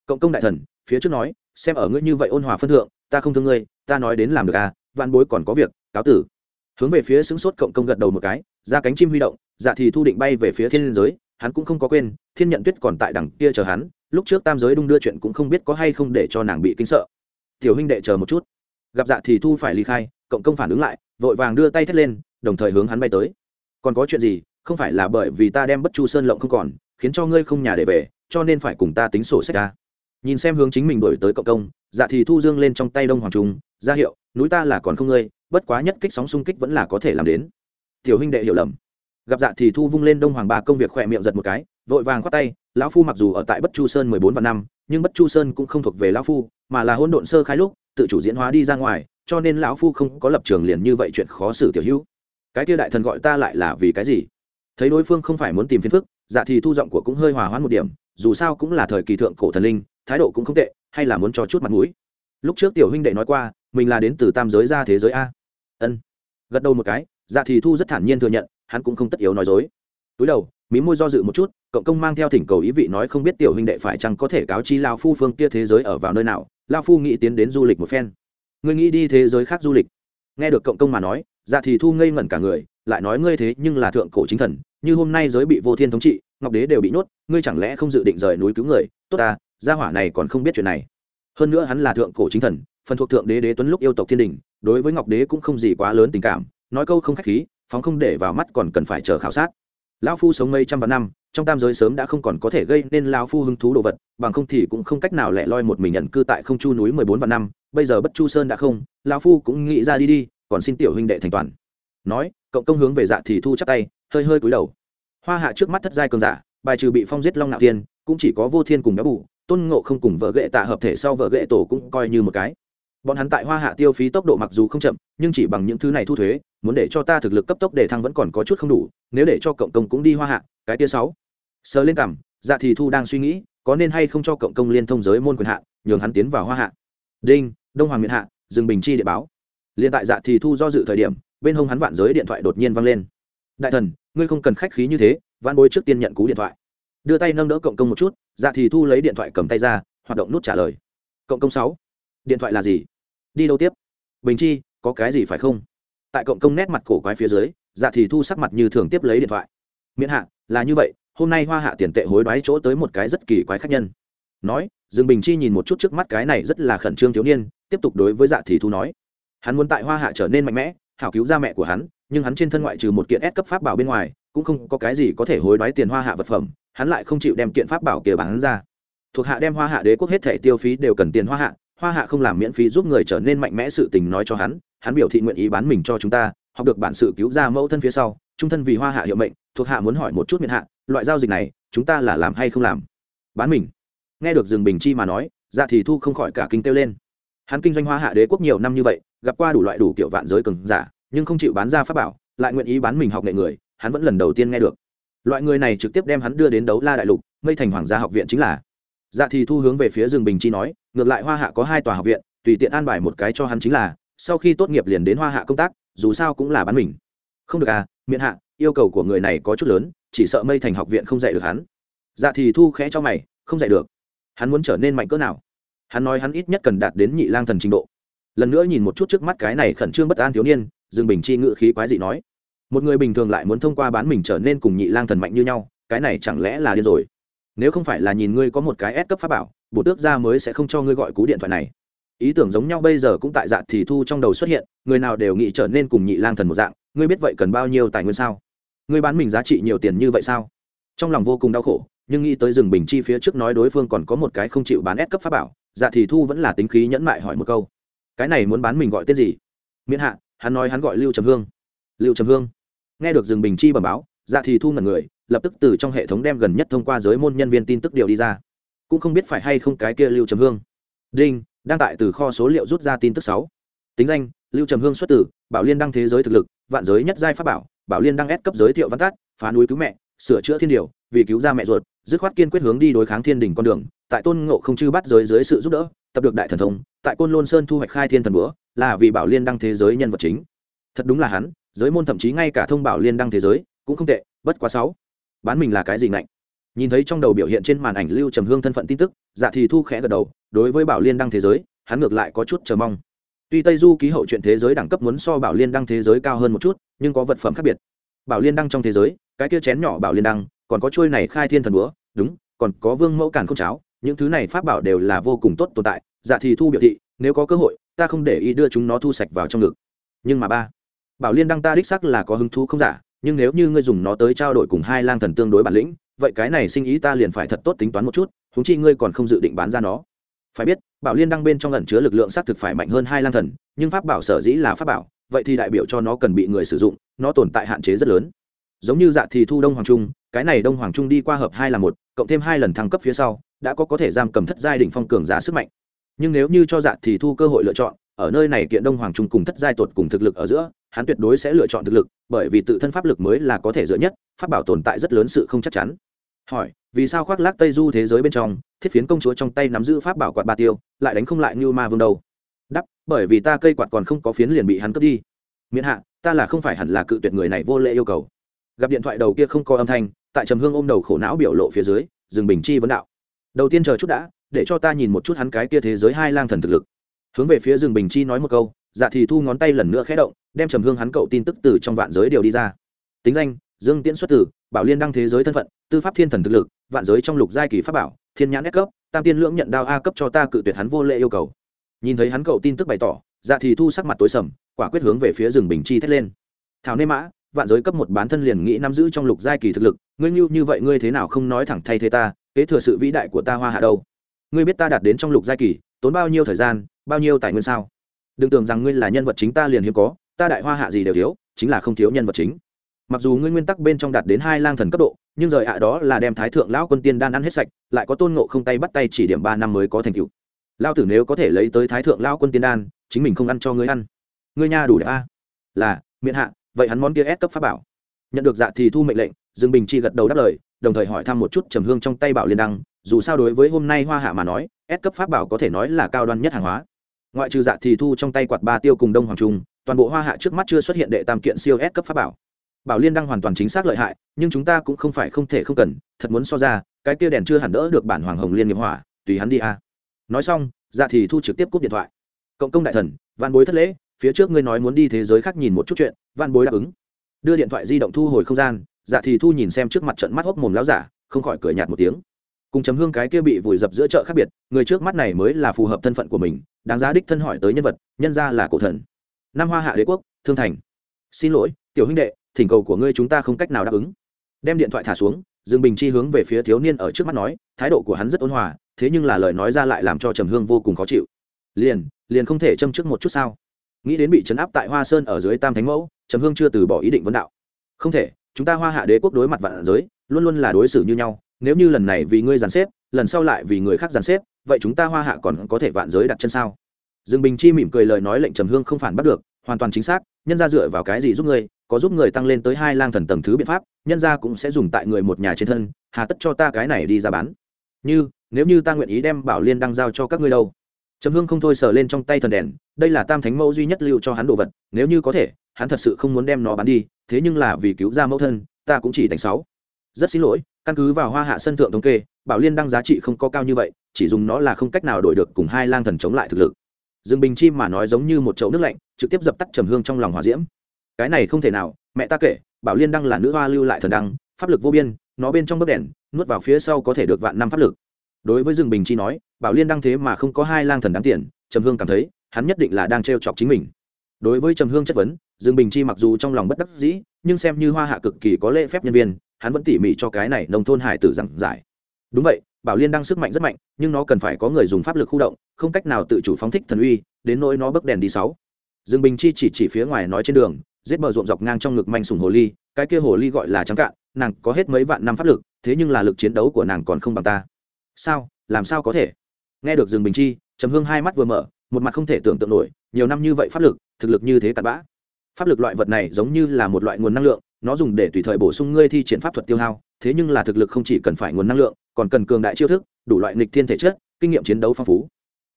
Cộng công đại thần, phía trước nói, xem ở ngươi như vậy ôn hòa phân thượng, ta không thương ngươi, ta nói đến làm được à Vạn bối còn có việc, cáo tử hướng về phía xứng sốt cộng công gật đầu một cái, ra cánh chim huy động dạ thì thu định bay về phía thiên giới, hắn cũng không có quên, thiên nhận tuyết còn tại đằng kia chờ hắn, lúc trước tam giới đung đưa chuyện cũng không biết có hay không để cho nàng bị kinh sợ. Tiểu huynh đệ chờ một chút. Gặp dạ thì thu phải ly khai, cộng công phản ứng lại, vội vàng đưa tay thét lên, đồng thời hướng hắn bay tới. Còn có chuyện gì, không phải là bởi vì ta đem bất chu sơn lộng không còn, khiến cho ngươi không nhà để về, cho nên phải cùng ta tính sổ sách ta. Nhìn xem hướng chính mình đổi tới cộng công dạ thì thu dương lên trong tay đông hoàng trung, ra hiệu, núi ta là còn không ngươi bất quá nhất kích sóng xung kích vẫn là có thể làm đến. Tiểu huynh đệ hiểu lầm. Gặp dạ thì thu vung lên đông hoàng ba công việc khỏe miệng giật một cái, vội vàng khoát tay, lão phu mặc dù ở tại bất chu sơn mười bốn vạn năm, nhưng bất chu sơn cũng không thuộc về lão phu, mà là hôn độn sơ khai lúc, tự chủ diễn hóa đi ra ngoài, cho nên lão phu không có lập trường liền như vậy chuyện khó xử tiểu hữu. Cái kia đại thần gọi ta lại là vì cái gì? Thấy đối phương không phải muốn tìm phiền phức dạ thì thu giọng của cũng hơi hòa hoãn một điểm, dù sao cũng là thời kỳ thượng cổ thần linh, thái độ cũng không tệ, hay là muốn cho chút mặt mũi. Lúc trước tiểu huynh đệ nói qua, mình là đến từ tam giới ra thế giới a ân gật đầu một cái dạ thì thu rất thản nhiên thừa nhận hắn cũng không tất yếu nói dối túi đầu mí môi do dự một chút cộng công mang theo thỉnh cầu ý vị nói không biết tiểu huynh đệ phải chăng có thể cáo chi lao phu phương kia thế giới ở vào nơi nào lao phu nghĩ tiến đến du lịch một phen ngươi nghĩ đi thế giới khác du lịch nghe được cộng công mà nói dạ thì thu ngây ngẩn cả người lại nói ngươi thế nhưng là thượng cổ chính thần như hôm nay giới bị vô thiên thống trị ngọc đế đều bị nhốt ngươi chẳng lẽ không dự định rời núi cứu người tốt ta gia hỏa này còn không biết chuyện này hơn nữa hắn là thượng cổ chính thần, phần thuộc thượng đế đế tuấn lúc yêu tộc thiên đình, đối với ngọc đế cũng không gì quá lớn tình cảm, nói câu không khách khí, phóng không để vào mắt còn cần phải chờ khảo sát. Lão phu sống mấy trăm vạn năm, trong tam giới sớm đã không còn có thể gây nên lão phu hứng thú đồ vật, bằng không thì cũng không cách nào lẻ loi một mình nhận cư tại không chu núi mười bốn vạn năm, bây giờ bất chu sơn đã không, lão phu cũng nghĩ ra đi đi, còn xin tiểu huynh đệ thành toàn. Nói cộng công hướng về dạ thì thu chắp tay, hơi hơi cúi đầu. Hoa hạ trước mắt thất giai cường giả, bài trừ bị phong giết long nạo tiên cũng chỉ có vô thiên cùng béo bù tôn ngộ không cùng vợ ghệ tạ hợp thể sau vợ ghệ tổ cũng coi như một cái. Bọn hắn tại hoa hạ tiêu phí tốc độ mặc dù không chậm, nhưng chỉ bằng những thứ này thu thuế, muốn để cho ta thực lực cấp tốc để thăng vẫn còn có chút không đủ, nếu để cho cộng công cũng đi hoa hạ, cái tia sáu. Sờ lên cằm dạ thì thu đang suy nghĩ, có nên hay không cho cộng công liên thông giới môn quyền hạ, nhường hắn tiến vào hoa hạ. Đinh, đông hoàng miền hạ, dừng bình chi địa báo. Liên tại dạ thì thu do dự thời điểm, bên hông hắn vạn giới điện thoại đột nhiên vang lên. Đại thần, ngươi không cần khách khí như thế vạn bối trước tiên nhận cú điện thoại. Đưa tay nâng đỡ cộng công một chút dạ thì thu lấy điện thoại cầm tay ra, hoạt động nút trả lời. Cộng công sáu. Điện thoại là gì? Đi đâu tiếp? Bình chi, có cái gì phải không? Tại cộng công nét mặt cổ quái phía dưới dạ thì thu sắc mặt như thường tiếp lấy điện thoại. Miễn hạ, là như vậy, hôm nay hoa hạ tiền tệ hối đoái chỗ tới một cái rất kỳ quái khác nhân. Nói, dương bình chi nhìn một chút trước mắt cái này rất là khẩn trương thiếu niên, tiếp tục đối với dạ thì thu nói. Hắn muốn tại hoa hạ trở nên mạnh mẽ, hảo cứu ra mẹ của hắn, nhưng hắn trên thân ngoại trừ một kiện ép cấp pháp bảo bên ngoài, cũng không có cái gì có thể hối đoái tiền hoa hạ vật phẩm hắn lại không chịu đem kiện pháp bảo kia bán ra. Thuộc hạ đem hoa hạ đế quốc hết thảy tiêu phí đều cần tiền hoa hạ hoa hạ không làm miễn phí giúp người trở nên mạnh mẽ sự tình nói cho hắn hắn biểu thị nguyện ý bán mình cho chúng ta, học được bản sự cứu ra mẫu thân phía sau, trung thân vì hoa hạ hiệu mệnh, thuộc hạ muốn hỏi một chút miệng hạ, loại giao dịch này, chúng ta là làm hay không làm? Bán mình. Nghe được rừng bình chi mà nói dạ thì thu không khỏi cả kinh kêu lên. Hắn kinh doanh hoa hạ đế quốc nhiều năm như vậy, gặp qua đủ loại đủ kiểu vạn giới cường giả, nhưng không chịu bán ra pháp bảo, lại nguyện ý bán mình học nghệ người, hắn vẫn lần đầu tiên nghe được loại người này trực tiếp đem hắn đưa đến đấu la đại lục, mây thành hoàng gia học viện chính là. Dạ thì thu hướng về phía rừng bình chi nói, ngược lại hoa hạ có hai tòa học viện, tùy tiện an bài một cái cho hắn chính là, sau khi tốt nghiệp liền đến hoa hạ công tác, dù sao cũng là bán mình. Không được à miệng hạ, yêu cầu của người này có chút lớn, chỉ sợ mây thành học viện không dạy được hắn. Dạ thì thu khẽ cho mày, không dạy được. Hắn muốn trở nên mạnh cỡ nào? Hắn nói hắn ít nhất cần đạt đến nhị lang thần trình độ. Lần nữa nhìn một chút trước mắt cái này khẩn trương bất an thiếu niên, dương bình chi ngự khí quái dị nói một người bình thường lại muốn thông qua bán mình trở nên cùng nhị lang thần mạnh như nhau, cái này chẳng lẽ là điên rồi? Nếu không phải là nhìn ngươi có một cái ép cấp pháp bảo bộ tước ra mới sẽ không cho ngươi gọi cú điện thoại này. Ý tưởng giống nhau bây giờ cũng tại dạng thì thu trong đầu xuất hiện, người nào đều nghĩ trở nên cùng nhị lang thần một dạng, ngươi biết vậy cần bao nhiêu tài nguyên sao? Ngươi bán mình giá trị nhiều tiền như vậy sao? Trong lòng vô cùng đau khổ, nhưng nghĩ tới rừng bình chi phía trước nói đối phương còn có một cái không chịu bán ép cấp pháp bảo dạ thì thu vẫn là tính khí nhẫn mại hỏi một câu. Cái này muốn bán mình gọi tên gì? Miễn hạ, hắn nói hắn gọi lưu trầm hương. Lưu trầm hương nghe được rừng bình chi bẩm báo dạ thì thu ngần người, lập tức từ trong hệ thống đem gần nhất thông qua giới môn nhân viên tin tức điều đi ra. Cũng không biết phải hay không cái kia lưu trầm hương. Đinh, đang tại từ kho số liệu rút ra tin tức sáu. Tính danh, lưu trầm hương xuất tử bảo liên đăng thế giới thực lực, vạn giới nhất giai pháp bảo bảo liên đăng ép cấp giới thiệu văn tát phá núi cứu mẹ, sửa chữa thiên điều, vì cứu ra mẹ ruột, dứt khoát kiên quyết hướng đi đối kháng thiên đình con đường, tại tôn ngộ không chư bắt giới dưới sự giúp đỡ, tập được đại thần thông, tại côn lôn sơn thu hoạch khai thiên thần búa, là vì bảo liên đăng thế giới nhân vật chính. Thật đúng là hắn giới môn thậm chí ngay cả thông bảo liên đăng thế giới cũng không tệ, bất quá sáu. Bán mình là cái gì ngạnh? Nhìn thấy trong đầu biểu hiện trên màn ảnh lưu trầm hương thân phận tin tức dạ thì thu khẽ gật đầu, đối với bảo liên đăng thế giới, hắn ngược lại có chút chờ mong. Tuy tây du ký hậu chuyện thế giới đẳng cấp muốn so bảo liên đăng thế giới cao hơn một chút, nhưng có vật phẩm khác biệt. Bảo liên đăng trong thế giới, cái kia chén nhỏ bảo liên đăng, còn có trôi này khai thiên thần búa, đúng, còn có vương mẫu càn không cháo, những thứ này pháp bảo đều là vô cùng tốt tồn tại. Dạ thì thu biểu thị, nếu có cơ hội, ta không để ý đưa chúng nó thu sạch vào trong ngực. Nhưng mà ba bảo liên đăng ta đích sắc là có hứng thú không giả, nhưng nếu như ngươi dùng nó tới trao đổi cùng hai lang thần tương đối bản lĩnh, vậy cái này sinh ý ta liền phải thật tốt tính toán một chút húng chi ngươi còn không dự định bán ra nó. Phải biết, bảo liên đăng bên trong ẩn chứa lực lượng xác thực phải mạnh hơn hai lang thần, nhưng pháp bảo sở dĩ là pháp bảo, vậy thì đại biểu cho nó cần bị người sử dụng, nó tồn tại hạn chế rất lớn. Giống như dạ thì thu đông hoàng trung, cái này đông hoàng trung đi qua hợp hai là một, cộng thêm hai lần thăng cấp phía sau, đã có có thể giam cầm thất giai đỉnh phong cường giá sức mạnh. Nhưng nếu như cho dạ thì thu cơ hội lựa chọn, ở nơi này kiện đông hoàng trung cùng thất giai tột cùng thực lực ở giữa hắn tuyệt đối sẽ lựa chọn thực lực, bởi vì tự thân pháp lực mới là có thể dựa nhất, pháp bảo tồn tại rất lớn sự không chắc chắn. Hỏi, vì sao khoác lác tây du thế giới bên trong, thiết phiến công chúa trong tay nắm giữ pháp bảo quạt ba tiêu, lại đánh không lại như ma vương đâu? Đắp bởi vì ta cây quạt còn không có phiến liền bị hắn cướp đi. Miễn hạ, ta là không phải hẳn là cự tuyệt người này vô lễ yêu cầu. Gặp điện thoại đầu kia không có âm thanh, tại trầm hương ôm đầu khổ não biểu lộ phía dưới, Dừng bình chi vấn đạo. Đầu tiên chờ chút đã, để cho ta nhìn một chút hắn cái kia thế giới hai lang thần thực lực. Hướng về phía rừng bình chi nói một câu dạ thì thu ngón tay lần nữa khé động, đem trầm hương hắn cậu tin tức từ trong vạn giới điều đi ra. Tính danh, dương tiễn xuất tử bảo liên đăng thế giới thân phận, tư pháp thiên thần thực lực, vạn giới trong lục giai kỳ pháp bảo, thiên nhãn ép cấp, tam tiên lưỡng nhận đao a cấp cho ta cự tuyệt hắn vô lệ yêu cầu. Nhìn thấy hắn cậu tin tức bày tỏ dạ thì thu sắc mặt tối sầm, quả quyết hướng về phía rừng bình chi thét lên. Thảo nê mã, vạn giới cấp một bán thân liền nghĩ nắm giữ trong lục giai kỳ thực lực, ngươi như như vậy ngươi thế nào không nói thẳng thay thế ta, kế thừa sự vĩ đại của ta hoa hạ đâu? Ngươi biết ta đạt đến trong lục giai kỳ, tốn bao nhiêu thời gian, bao nhiêu tài nguyên sao? Đừng tưởng rằng ngươi là nhân vật chính ta liền hiếm có, ta đại hoa hạ gì đều thiếu, chính là không thiếu nhân vật chính. Mặc dù ngươi nguyên tắc bên trong đạt đến hai lang thần cấp độ, nhưng rời ạ đó là đem thái thượng lão quân tiên đan ăn hết sạch, lại có tôn ngộ không tay bắt tay chỉ điểm ba năm mới có thành tựu. Lao tử nếu có thể lấy tới thái thượng lão quân tiên đan, chính mình không ăn cho ngươi ăn. Ngươi nha đủ đẹp a. Là, miệng hạ, vậy hắn món kia ép cấp pháp bảo. Nhận được dạ thì thu mệnh lệnh, dương bình chi gật đầu đáp lời, đồng thời hỏi thăm một chút trầm hương trong tay bảo liên đăng, dù sao đối với hôm nay hoa hạ mà nói, ép cấp pháp bảo có thể nói là cao đoan nhất hàng hóa ngoại trừ dạ thì thu trong tay quạt ba tiêu cùng đông hoàng trung, toàn bộ hoa hạ trước mắt chưa xuất hiện đệ tam kiện siêu s cấp pháp bảo. Bảo liên đăng hoàn toàn chính xác lợi hại, nhưng chúng ta cũng không phải không thể không cần, thật muốn so ra, cái kia đèn chưa hẳn đỡ được bản hoàng hồng liên nghiệp hỏa, tùy hắn đi a. Nói xong dạ thì thu trực tiếp cúp điện thoại. Cộng công đại thần văn bối thất lễ, phía trước ngươi nói muốn đi thế giới khác nhìn một chút chuyện văn bối đáp ứng. Đưa điện thoại di động thu hồi không gian dạ thì thu nhìn xem trước mặt trận mắt hốc mồm láo giả, không khỏi cười nhạt một tiếng cùng chấm hương cái kia bị vùi dập giữa chợ khác biệt, người trước mắt này mới là phù hợp thân phận của mình, đáng giá đích thân hỏi tới nhân vật, nhân ra là cổ thần. Nam hoa hạ đế quốc, thương thành. Xin lỗi, tiểu huynh đệ, thỉnh cầu của ngươi chúng ta không cách nào đáp ứng. Đem điện thoại thả xuống, dương bình chi hướng về phía thiếu niên ở trước mắt nói, thái độ của hắn rất ôn hòa, thế nhưng là lời nói ra lại làm cho trầm hương vô cùng khó chịu. Liền liền không thể châm trước một chút sao? Nghĩ đến bị chấn áp tại hoa sơn ở dưới tam thánh mẫu, trầm hương chưa từ bỏ ý định vấn đạo. Không thể, chúng ta hoa hạ đế quốc đối mặt vạn giới, luôn luôn là đối xử như nhau nếu như lần này vì ngươi giàn xếp, lần sau lại vì người khác giàn xếp, vậy chúng ta hoa hạ còn có thể vạn giới đặt chân sao? Dương bình chi mỉm cười lời nói lệnh trầm hương không phản bắt được, hoàn toàn chính xác, nhân ra dựa vào cái gì giúp ngươi, có giúp người tăng lên tới hai lang thần tầng thứ biện pháp, nhân ra cũng sẽ dùng tại người một nhà trên thân, hà tất cho ta cái này đi ra bán. Như, nếu như ta nguyện ý đem bảo liên đăng giao cho các ngươi đâu? Trầm hương không thôi sờ lên trong tay thần đèn, đây là tam thánh mẫu duy nhất lưu cho hắn đồ vật, nếu như có thể, hắn thật sự không muốn đem nó bán đi, thế nhưng là vì cứu ra mẫu thân, ta cũng chỉ đánh sáu. Rất xin lỗi căn cứ vào hoa hạ sân thượng thống kê, bảo liên đăng giá trị không có cao như vậy, chỉ dùng nó là không cách nào đổi được cùng hai lang thần chống lại thực lực. Dương bình chim mà nói giống như một chậu nước lạnh, trực tiếp dập tắt trầm hương trong lòng hòa diễm. Cái này không thể nào, mẹ ta kể, bảo liên đăng là nữ hoa lưu lại thần đăng, pháp lực vô biên, nó bên trong bấc đèn, nuốt vào phía sau có thể được vạn năm pháp lực. Đối với dương bình chi nói, bảo liên đăng thế mà không có hai lang thần đáng tiền, trầm hương cảm thấy, hắn nhất định là đang trêu chọc chính mình. Đối với trầm hương chất vấn, dương bình chi mặc dù trong lòng bất đắc dĩ, nhưng xem như hoa hạ cực kỳ có lễ phép nhân viên hắn vẫn tỉ mỉ cho cái này nông thôn hải tử giảng giải. Đúng vậy, bảo liên đang sức mạnh rất mạnh, nhưng nó cần phải có người dùng pháp lực khu động, không cách nào tự chủ phóng thích thần uy, đến nỗi nó bấc đèn đi sáu. Dương bình chi chỉ chỉ phía ngoài nói trên đường, giết bờ ruộng dọc ngang trong ngực manh sùng hồ ly, cái kia hồ ly gọi là trắng cạn, nàng có hết mấy vạn năm pháp lực, thế nhưng là lực chiến đấu của nàng còn không bằng ta. Sao? Làm sao có thể? Nghe được dương bình chi, trầm hương hai mắt vừa mở, một mặt không thể tưởng tượng nổi, nhiều năm như vậy pháp lực, thực lực như thế cặn bã. Pháp lực loại vật này giống như là một loại nguồn năng lượng nó dùng để tùy thời bổ sung ngươi thi triển pháp thuật tiêu hao, thế nhưng là thực lực không chỉ cần phải nguồn năng lượng, còn cần cường đại chiêu thức, đủ loại nghịch thiên thể chất, kinh nghiệm chiến đấu phong phú.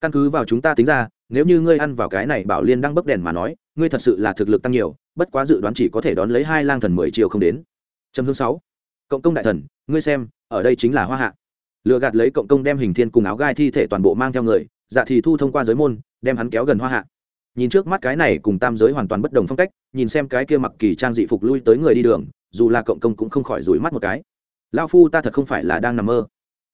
Căn cứ vào chúng ta tính ra, nếu như ngươi ăn vào cái này bảo liên đang bấc đèn mà nói, ngươi thật sự là thực lực tăng nhiều, bất quá dự đoán chỉ có thể đón lấy hai lang thần mười triệu không đến. Trầm hương sáu, cộng công đại thần, ngươi xem, ở đây chính là hoa hạ. Lựa gạt lấy cộng công đem hình thiên cùng áo gai thi thể toàn bộ mang theo người dạ thì thu thông qua giới môn, đem hắn kéo gần hoa hạ nhìn trước mắt cái này cùng tam giới hoàn toàn bất đồng phong cách, nhìn xem cái kia mặc kỳ trang dị phục lui tới người đi đường, dù là cộng công cũng không khỏi rủi mắt một cái. Lao phu ta thật không phải là đang nằm mơ.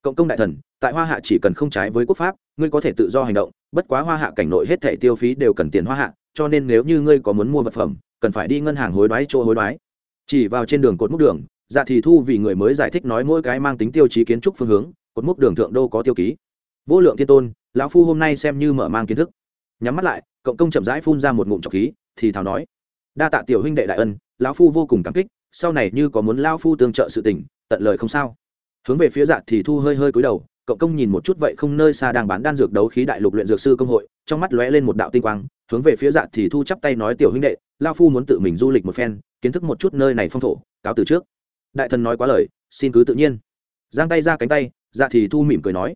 Cộng công đại thần, tại hoa hạ chỉ cần không trái với quốc pháp, ngươi có thể tự do hành động, bất quá hoa hạ cảnh nội hết thẻ tiêu phí đều cần tiền hoa hạ, cho nên nếu như ngươi có muốn mua vật phẩm, cần phải đi ngân hàng hối đoái chỗ hối đoái. Chỉ vào trên đường cột múc đường dạ thì thu vì người mới giải thích nói mỗi cái mang tính tiêu chí kiến trúc phương hướng, cột múc đường thượng đô có tiêu ký. Vô lượng thiên tôn, lão phu hôm nay xem như mở mang kiến thức nhắm mắt lại, cộng công chậm rãi phun ra một ngụm trọc khí, thì thào nói, đa tạ tiểu huynh đệ đại ân, lão phu vô cùng cảm kích, sau này như có muốn lão phu tương trợ sự tình, tận lời không sao. Hướng về phía dạ thì thu hơi hơi cúi đầu, cộng công nhìn một chút vậy không nơi xa đang bán đan dược đấu khí đại lục luyện dược sư công hội, trong mắt lóe lên một đạo tinh quang, hướng về phía dạ thì thu chắp tay nói, tiểu huynh đệ, lão phu muốn tự mình du lịch một phen, kiến thức một chút nơi này phong thổ, cáo từ trước. Đại thần nói quá lời, xin cứ tự nhiên. Giang tay ra cánh tay dạ thì thu mỉm cười nói,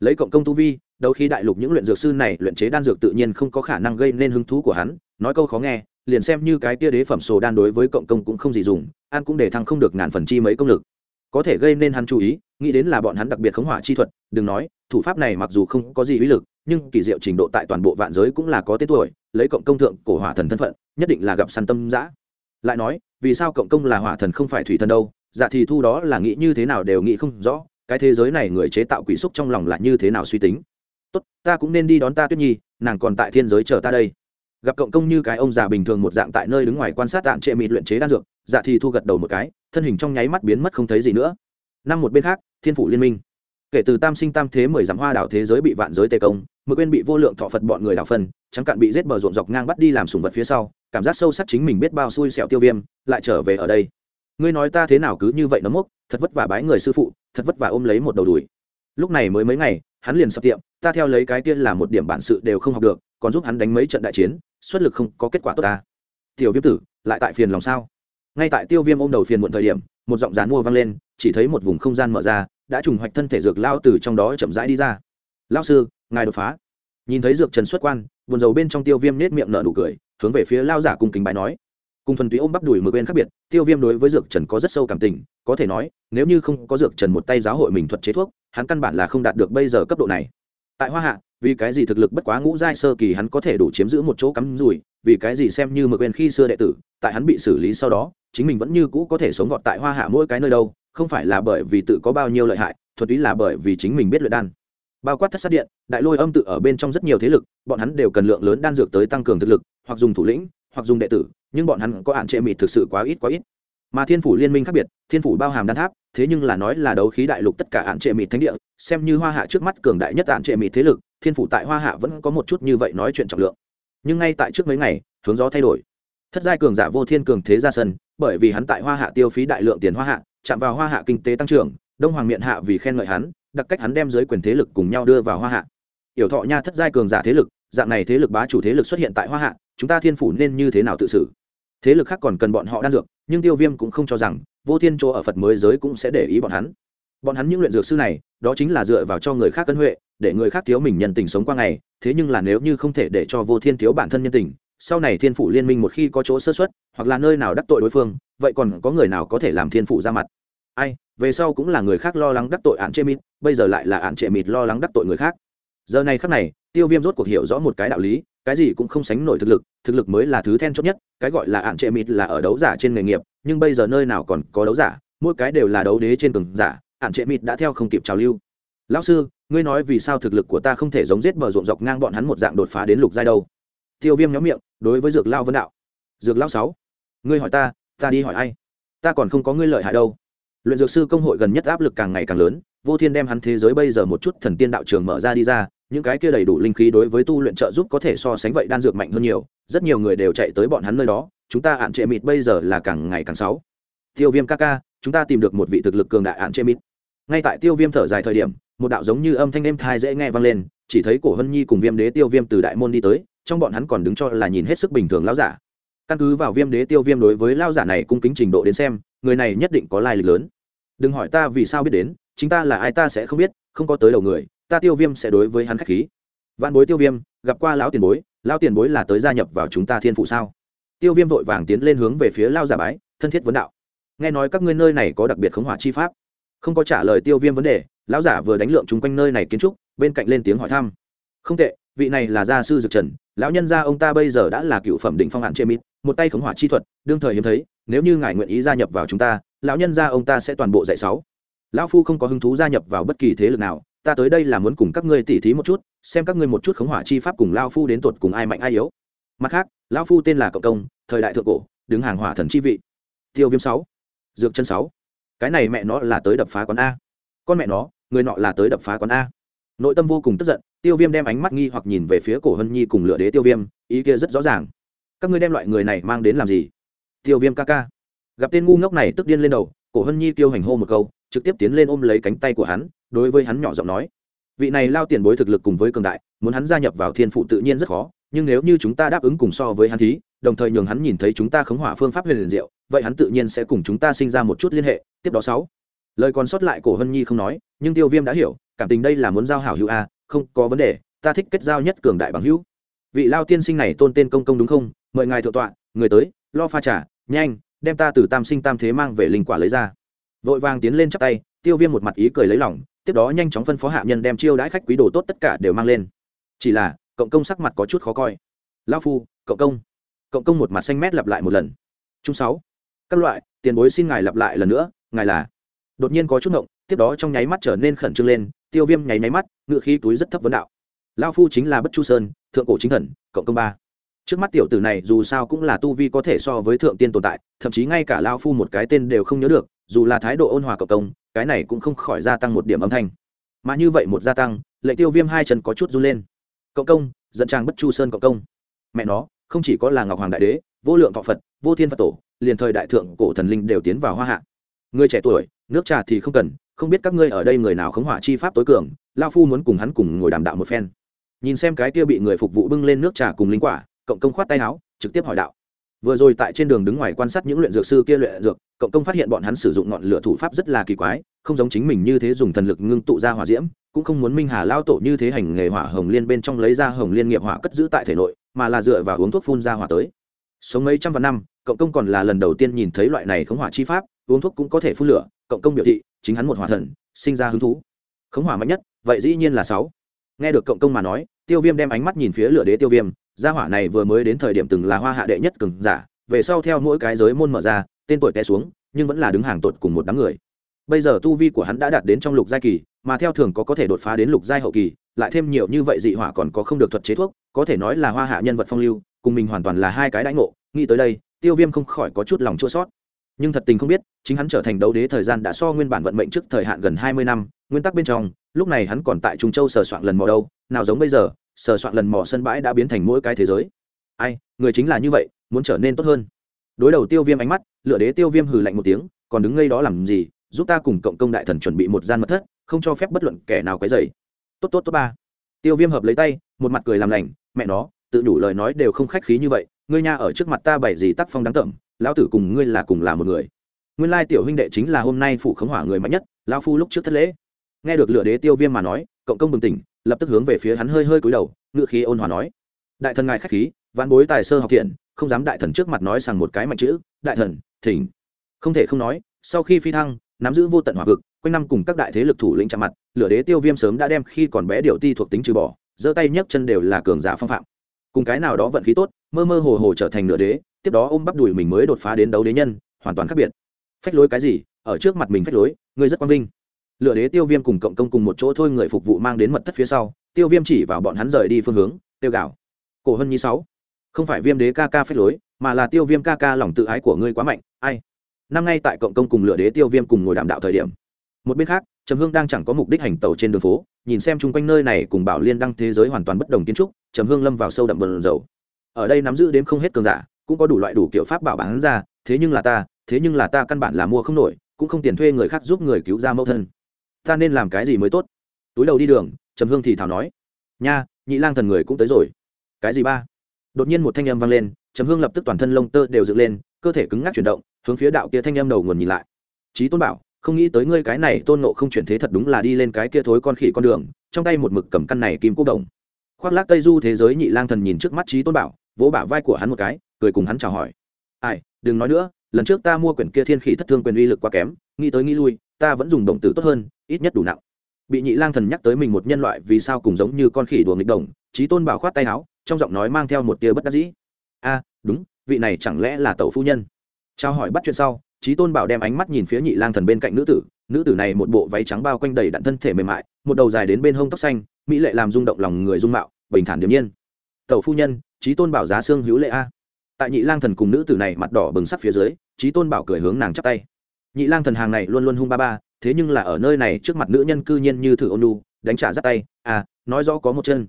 lấy cộng công tu vi đấu khí đại lục những luyện dược sư này, luyện chế đan dược tự nhiên không có khả năng gây nên hứng thú của hắn. Nói câu khó nghe, liền xem như cái tia đế phẩm sổ đan đối với cộng công cũng không gì dùng an cũng để thăng không được ngàn phần chi mấy công lực. Có thể gây nên hắn chú ý, nghĩ đến là bọn hắn đặc biệt khống hỏa chi thuật, đừng nói, thủ pháp này mặc dù không có gì uy lực, nhưng kỳ diệu trình độ tại toàn bộ vạn giới cũng là có tên tuổi, lấy cộng công thượng cổ hỏa thần thân phận, nhất định là gặp săn tâm giã lại nói, vì sao cộng công là hỏa thần không phải thủy thần đâu? Dạ thì thu đó là nghĩ như thế nào đều nghĩ không rõ, cái thế giới này người chế tạo quỷ xúc trong lòng là như thế nào suy tính tốt, ta cũng nên đi đón ta tuyết nhi, nàng còn tại thiên giới chờ ta đây. Gặp cộng công như cái ông già bình thường một dạng tại nơi đứng ngoài quan sát tạm trệ mịt luyện chế đan dược dạ thì thu gật đầu một cái, thân hình trong nháy mắt biến mất không thấy gì nữa. Năm một bên khác, thiên phủ liên minh. Kể từ tam sinh tam thế mười dặm hoa đảo thế giới bị vạn giới tê công, mực quên bị vô lượng thọ phật bọn người đảo phân, trắng cạn bị giết bờ ruộng dọc ngang bắt đi làm sùng vật phía sau, cảm giác sâu sắc chính mình biết bao xui xẻo tiêu viêm, lại trở về ở đây. Ngươi nói ta thế nào cứ như vậy nó mốc, thật vất vả bái người sư phụ, thật vất vả ôm lấy một đầu đùi. Lúc này mới mấy ngày hắn liền sập tiệm, ta theo lấy cái tiên là một điểm bản sự đều không học được, còn giúp hắn đánh mấy trận đại chiến, xuất lực không có kết quả tốt ta. Tiểu viêm tử, lại tại phiền lòng sao? Ngay tại tiêu viêm ôm đầu phiền muộn thời điểm, một giọng rán mua vang lên, chỉ thấy một vùng không gian mở ra, đã trùng hoạch thân thể dược lao từ trong đó chậm rãi đi ra. Lao sư, ngài đột phá. Nhìn thấy dược trần xuất quan, buồn dầu bên trong tiêu viêm nết miệng nở nụ cười, hướng về phía lao giả cùng kính bài nói cùng thuần túy ôm bắp đùi mực bên khác biệt, tiêu viêm đối với dược trần có rất sâu cảm tình, có thể nói, nếu như không có dược trần một tay giáo hội mình thuật chế thuốc, hắn căn bản là không đạt được bây giờ cấp độ này. Tại hoa hạ, vì cái gì thực lực bất quá ngũ giai sơ kỳ hắn có thể đủ chiếm giữ một chỗ cắm rùi vì cái gì xem như mực bên khi xưa đệ tử, tại hắn bị xử lý sau đó, chính mình vẫn như cũ có thể sống vọt tại hoa hạ mỗi cái nơi đâu, không phải là bởi vì tự có bao nhiêu lợi hại, thuật ý là bởi vì chính mình biết luyện đan. Bao quát thất sát điện, đại lôi âm tự ở bên trong rất nhiều thế lực, bọn hắn đều cần lượng lớn đan dược tới tăng cường thực lực, hoặc dùng thủ lĩnh, hoặc dùng đệ tử nhưng bọn hắn có hạn trệ mịt thực sự quá ít quá ít. Mà thiên phủ liên minh khác biệt, thiên phủ bao hàm đan tháp, thế nhưng là nói là đấu khí đại lục tất cả hạn trệ mịt thánh địa, xem như hoa hạ trước mắt cường đại nhất hạn trệ mịt thế lực, thiên phủ tại hoa hạ vẫn có một chút như vậy nói chuyện trọng lượng. Nhưng ngay tại trước mấy ngày, hướng gió thay đổi. Thất giai cường giả vô thiên cường thế ra sân, bởi vì hắn tại hoa hạ tiêu phí đại lượng tiền hoa hạ, chạm vào hoa hạ kinh tế tăng trưởng, đông hoàng miện hạ vì khen ngợi hắn, đặc cách hắn đem giới quyền thế lực cùng nhau đưa vào hoa hạ. Yểu thọ nha thất giai cường giả thế lực, dạng này thế lực bá chủ thế lực xuất hiện tại hoa hạ, chúng ta thiên phủ nên như thế nào tự xử? Thế lực khác còn cần bọn họ đan dược, nhưng tiêu viêm cũng không cho rằng vô thiên chỗ ở phật mới giới cũng sẽ để ý bọn hắn. Bọn hắn những luyện dược sư này, đó chính là dựa vào cho người khác cân huệ, để người khác thiếu mình nhân tình sống qua ngày, thế nhưng là nếu như không thể để cho vô thiên thiếu bản thân nhân tình, sau này thiên phủ liên minh một khi có chỗ sơ xuất hoặc là nơi nào đắc tội đối phương, vậy còn có người nào có thể làm thiên phủ ra mặt? Ai, về sau cũng là người khác lo lắng đắc tội án chê mịt, bây giờ lại là án chê mịt lo lắng đắc tội người khác. Giờ này khắc này, tiêu viêm rốt cuộc hiểu rõ một cái đạo lý cái gì cũng không sánh nổi thực lực thực lực mới là thứ then chốt nhất, cái gọi là ạn trệ mịt là ở đấu giả trên nghề nghiệp, nhưng bây giờ nơi nào còn có đấu giả, mỗi cái đều là đấu đế trên cường giả, ạn trệ mịt đã theo không kịp trào lưu. Lão sư, ngươi nói vì sao thực lực của ta không thể giống giết bờ ruộng dọc ngang bọn hắn một dạng đột phá đến lục giai đâu? Tiêu viêm nhóm miệng, đối với dược lao vân đạo. Dược lao sáu, ngươi hỏi ta ta đi hỏi ai? Ta còn không có ngươi lợi hại đâu. Luyện dược sư công hội gần nhất áp lực càng ngày càng lớn, vô thiên đem hắn thế giới bây giờ một chút thần tiên đạo trường mở ra đi ra những cái kia đầy đủ linh khí đối với tu luyện trợ giúp có thể so sánh vậy đan dược mạnh hơn nhiều, rất nhiều người đều chạy tới bọn hắn nơi đó, chúng ta ạn trệ mịt bây giờ là càng ngày càng sáu. Tiêu viêm ca ca, chúng ta tìm được một vị thực lực cường đại ạn trệ mịt. Ngay tại tiêu viêm thở dài thời điểm, một đạo giống như âm thanh êm thai dễ nghe vang lên, chỉ thấy cổ hân nhi cùng viêm đế tiêu viêm từ đại môn đi tới, trong bọn hắn còn đứng cho là nhìn hết sức bình thường lao giả. Căn cứ vào viêm đế tiêu viêm đối với lao giả này cung kính trình độ đến xem, người này nhất định có lai lịch lớn. Đừng hỏi ta vì sao biết đến, chính ta là ai ta sẽ không biết, không có tới đầu người ta tiêu viêm sẽ đối với hắn khách khí. Văn bối tiêu viêm, gặp qua lão tiền bối, lão tiền bối là tới gia nhập vào chúng ta thiên phụ sao? Tiêu viêm vội vàng tiến lên hướng về phía lao giả bái, thân thiết vấn đạo. Nghe nói các ngươi nơi này có đặc biệt khống hỏa chi pháp. Không có trả lời tiêu viêm vấn đề, lão giả vừa đánh lượng chung quanh nơi này kiến trúc, bên cạnh lên tiếng hỏi thăm. Không tệ, vị này là gia sư dược trần, lão nhân gia ông ta bây giờ đã là cựu phẩm định phong hạn chê mít một tay khống hỏa chi thuật, đương thời hiếm thấy, nếu như ngài nguyện ý gia nhập vào chúng ta, lão nhân gia ông ta sẽ toàn bộ dạy sáu. Lão phu không có hứng thú gia nhập vào bất kỳ thế lực nào ta tới đây là muốn cùng các ngươi tỉ thí một chút, xem các ngươi một chút khống hỏa chi pháp cùng lao phu đến tột cùng ai mạnh ai yếu. Mặt khác lão phu tên là cộng công, thời đại thượng cổ, đứng hàng hỏa thần chi vị. Tiêu viêm sáu, dược chân sáu. Cái này mẹ nó là tới đập phá quán a. Con mẹ nó, người nọ là tới đập phá quán a. Nội tâm vô cùng tức giận, tiêu viêm đem ánh mắt nghi hoặc nhìn về phía cổ hân nhi cùng lựa đế tiêu viêm, ý kia rất rõ ràng. Các ngươi đem loại người này mang đến làm gì? Tiêu viêm ca ca. Gặp tên ngu ngốc này tức điên lên đầu, cổ hân nhi tiêu hành hô một câu, trực tiếp tiến lên ôm lấy cánh tay của hắn đối với hắn nhỏ giọng nói, vị này lao tiền bối thực lực cùng với cường đại, muốn hắn gia nhập vào thiên phụ tự nhiên rất khó, nhưng nếu như chúng ta đáp ứng cùng so với hắn thí, đồng thời nhường hắn nhìn thấy chúng ta khống hỏa phương pháp huyền liền diệu, vậy hắn tự nhiên sẽ cùng chúng ta sinh ra một chút liên hệ. Tiếp đó sáu, lời còn sót lại cổ hân nhi không nói, nhưng tiêu viêm đã hiểu, cảm tình đây là muốn giao hảo hữu a, không có vấn đề, ta thích kết giao nhất cường đại bằng hữu. Vị lao tiên sinh này tôn tên công công đúng không? Mời ngài thượng tọa, người tới, lo pha trà, nhanh, đem ta từ tam sinh tam thế mang về linh quả lấy ra. Vội vàng tiến lên chắp tay, tiêu viêm một mặt ý cười lấy lòng tiếp đó nhanh chóng phân phó hạ nhân đem chiêu đãi khách quý đồ tốt tất cả đều mang lên. Chỉ là, cộng công sắc mặt có chút khó coi. Lao phu, cộng công. Cộng công một mặt xanh mét lặp lại một lần. Chung sáu. Các loại, tiền bối xin ngài lặp lại lần nữa, ngài là. Đột nhiên có chút ngộng, tiếp đó trong nháy mắt trở nên khẩn trương lên, tiêu viêm nháy nháy mắt, ngựa khí túi rất thấp vấn đạo. Lao phu chính là bất chu sơn, thượng cổ chính thần, cộng công ba. Trước mắt tiểu tử này dù sao cũng là tu vi có thể so với thượng tiên tồn tại, thậm chí ngay cả lao phu một cái tên đều không nhớ được, dù là thái độ ôn hòa cộng công cái này cũng không khỏi gia tăng một điểm âm thanh. Mà như vậy một gia tăng, lệ tiêu viêm hai chân có chút run lên. Cộng công, dẫn trang bất chu sơn cộng công. Mẹ nó, không chỉ có là ngọc hoàng đại đế, vô lượng thọ phật, vô thiên phật tổ, liền thời đại thượng cổ thần linh đều tiến vào hoa hạ. Người trẻ tuổi, nước trà thì không cần, không biết các ngươi ở đây người nào khống hỏa chi pháp tối cường, lao phu muốn cùng hắn cùng ngồi đàm đạo một phen. Nhìn xem cái kia bị người phục vụ bưng lên nước trà cùng linh quả cộng công khoát tay áo, trực tiếp hỏi đạo vừa rồi tại trên đường đứng ngoài quan sát những luyện dược sư kia luyện dược, cộng công phát hiện bọn hắn sử dụng ngọn lửa thủ pháp rất là kỳ quái, không giống chính mình như thế dùng thần lực ngưng tụ ra hỏa diễm, cũng không muốn minh hà lao tổ như thế hành nghề hỏa hồng liên bên trong lấy ra hồng liên nghiệp hỏa cất giữ tại thể nội, mà là dựa vào uống thuốc phun ra hỏa tới. Sống mấy trăm vạn năm, cộng công còn là lần đầu tiên nhìn thấy loại này khống hỏa chi pháp, uống thuốc cũng có thể phun lửa, cộng công biểu thị, chính hắn một hỏa thần, sinh ra hứng thú. Khống hỏa mạnh nhất, vậy dĩ nhiên là sáu. Nghe được cộng công mà nói, tiêu viêm đem ánh mắt nhìn phía lửa đế tiêu viêm gia hỏa này vừa mới đến thời điểm từng là hoa hạ đệ nhất cường giả, về sau theo mỗi cái giới môn mở ra, tên tuổi té xuống, nhưng vẫn là đứng hàng tột cùng một đám người. Bây giờ tu vi của hắn đã đạt đến trong lục giai kỳ, mà theo thường có có thể đột phá đến lục giai hậu kỳ, lại thêm nhiều như vậy dị hỏa còn có không được thuật chế thuốc, có thể nói là hoa hạ nhân vật phong lưu, cùng mình hoàn toàn là hai cái đãi ngộ, nghĩ tới đây, tiêu viêm không khỏi có chút lòng chua sót nhưng thật tình không biết, chính hắn trở thành đấu đế thời gian đã so nguyên bản vận mệnh trước thời hạn gần hai mươi năm, nguyên tắc bên trong, lúc này hắn còn tại trung châu sờ soạn lần mò đâu, nào giống bây giờ sờ soạn lần mò sân bãi đã biến thành mỗi cái thế giới. Ai, người chính là như vậy, muốn trở nên tốt hơn. Đối đầu tiêu viêm ánh mắt, lựa đế tiêu viêm hừ lạnh một tiếng, còn đứng ngay đó làm gì, giúp ta cùng cộng công đại thần chuẩn bị một gian mật thất, không cho phép bất luận kẻ nào cái dày tốt tốt tốt ba. Tiêu viêm hợp lấy tay, một mặt cười làm lành, mẹ nó, tự đủ lời nói đều không khách khí như vậy, ngươi nha ở trước mặt ta bày gì tác phong đáng tởm, lão tử cùng ngươi là cùng là một người. Nguyên lai tiểu huynh đệ chính là hôm nay phụ khống hỏa người mạnh nhất, lão phu lúc trước thất lễ. Nghe được lựa đế tiêu viêm mà nói, cộng công bừng tỉnh lập tức hướng về phía hắn hơi hơi cúi đầu ngự khí ôn hòa nói, đại thần ngài khách khí văn bối tài sơ học thiện, không dám đại thần trước mặt nói rằng một cái mạnh chữ, đại thần, thỉnh. Không thể không nói, sau khi phi thăng, nắm giữ vô tận hỏa vực, quanh năm cùng các đại thế lực thủ lĩnh chạm mặt, lửa đế tiêu viêm sớm đã đem khi còn bé điều ti thuộc tính trừ bỏ, giơ tay nhấc chân đều là cường giả phong phạm. Cùng cái nào đó vận khí tốt, mơ mơ hồ hồ trở thành nửa đế, tiếp đó ôm bắp đùi mình mới đột phá đến đấu đế nhân, hoàn toàn khác biệt. Phách lối cái gì? Ở trước mặt mình phách lối, ngươi rất quang vinh lựa đế tiêu viêm cùng cộng công cùng một chỗ thôi người phục vụ mang đến mật thất phía sau, tiêu viêm chỉ vào bọn hắn rời đi phương hướng tiêu gạo cổ hân nhi sáu, không phải viêm đế ca ca phép lối, mà là tiêu viêm ca ca lòng tự ái của ngươi quá mạnh, ai? Năm nay tại cộng công cùng lựa đế tiêu viêm cùng ngồi đàm đạo thời điểm. Một bên khác, trầm hương đang chẳng có mục đích hành tàu trên đường phố, nhìn xem chung quanh nơi này cùng bảo liên đăng thế giới hoàn toàn bất đồng kiến trúc, trầm hương lâm vào sâu đậm bần dầu. Ở đây nắm giữ đến không hết cường giả, cũng có đủ loại đủ kiểu pháp bảo bán ra, thế nhưng là ta, thế nhưng là ta căn bản là mua không nổi, cũng không tiền thuê người khác giúp người cứu ra mẫu thân ta nên làm cái gì mới tốt? Túi đầu đi đường, trầm hương thì thảo nói. Nha, nhị lang thần người cũng tới rồi. Cái gì ba? Đột nhiên một thanh âm vang lên, trầm hương lập tức toàn thân lông tơ đều dựng lên, cơ thể cứng ngắc chuyển động, hướng phía đạo kia thanh âm đầu nguồn nhìn lại. Trí tôn bảo, không nghĩ tới ngươi cái này tôn nộ không chuyển thế thật đúng là đi lên cái kia thối con khỉ con đường, trong tay một mực cầm căn này kim cúc đồng. Khoác lác tây du thế giới nhị lang thần nhìn trước mắt trí tôn bảo, vỗ bả vai của hắn một cái, cười cùng hắn chào hỏi. Ai, đừng nói nữa, lần trước ta mua quyển kia thiên khỉ thất thương quyền uy lực quá kém, nghĩ tới nghĩ lui ta vẫn dùng động tử tốt hơn, ít nhất đủ nặng. Bị nhị lang thần nhắc tới mình một nhân loại vì sao cùng giống như con khỉ đùa nghịch đồng trí tôn bảo khoát tay áo, trong giọng nói mang theo một tia bất đắc dĩ. A, đúng, vị này chẳng lẽ là tẩu phu nhân? Trao hỏi bắt chuyện sau trí tôn bảo đem ánh mắt nhìn phía nhị lang thần bên cạnh nữ tử. Nữ tử này một bộ váy trắng bao quanh đầy đặn thân thể mềm mại, một đầu dài đến bên hông tóc xanh, mỹ lệ làm rung động lòng người dung mạo, bình thản điềm nhiên. Tẩu phu nhân trí tôn bảo giá xương hữu lệ a. Tại nhị lang thần cùng nữ tử này mặt đỏ bừng sắc phía dưới trí tôn bảo cười hướng nàng chắp tay nhị lang thần hàng này luôn luôn hung ba ba, thế nhưng là ở nơi này trước mặt nữ nhân cư nhiên như thử ôn lu đánh trả giắt tay à nói rõ có một chân.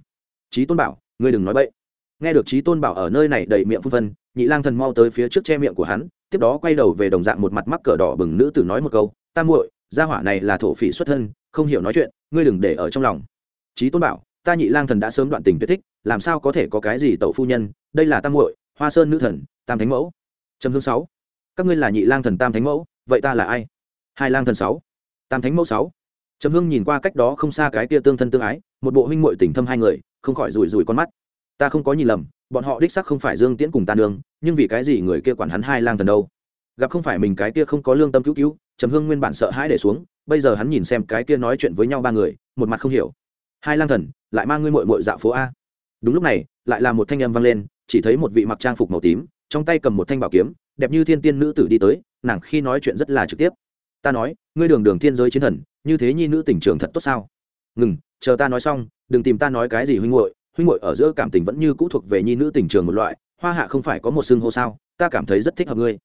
Trí tôn bảo, ngươi đừng nói bậy. Nghe được trí tôn bảo ở nơi này đầy miệng phun phân nhị lang thần mau tới phía trước che miệng của hắn, tiếp đó quay đầu về đồng dạng một mặt mắc cờ đỏ bừng nữ tử nói một câu, ta muội, gia hỏa này là thổ phỉ xuất thân, không hiểu nói chuyện, ngươi đừng để ở trong lòng. Trí tôn bảo, ta nhị lang thần đã sớm đoạn tình tuyệt thích, làm sao có thể có cái gì tẩu phu nhân, đây là tam muội, hoa sơn nữ thần, tam thánh mẫu. Trầm hương sáu, các ngươi là nhị lang thần tam thánh mẫu? Vậy ta là ai? Hai lang thần sáu, tam thánh mẫu sáu. Trầm hương nhìn qua cách đó không xa cái tia tương thân tương ái, một bộ huynh muội tình thâm hai người, không khỏi rủi rủi con mắt. Ta không có nhìn lầm, bọn họ đích sắc không phải dương tiễn cùng ta nương, nhưng vì cái gì người kia quản hắn hai lang thần đâu? Gặp không phải mình cái kia không có lương tâm cứu cứu, trầm hương nguyên bản sợ hãi để xuống, bây giờ hắn nhìn xem cái kia nói chuyện với nhau ba người, một mặt không hiểu. Hai lang thần, lại mang ngươi mội mội dạo phố a. Đúng lúc này, lại là một thanh âm vang lên, chỉ thấy một vị mặc trang phục màu tím, trong tay cầm một thanh bảo kiếm, đẹp như thiên tiên nữ tử đi tới nàng khi nói chuyện rất là trực tiếp. Ta nói, ngươi đường đường thiên giới chiến thần, như thế nhi nữ tỉnh trường thật tốt sao? Ngừng, chờ ta nói xong, đừng tìm ta nói cái gì huynh hội huynh hội ở giữa cảm tình vẫn như cũ thuộc về nhi nữ tỉnh trường một loại, hoa hạ không phải có một xưng hô sao? Ta cảm thấy rất thích hợp ngươi.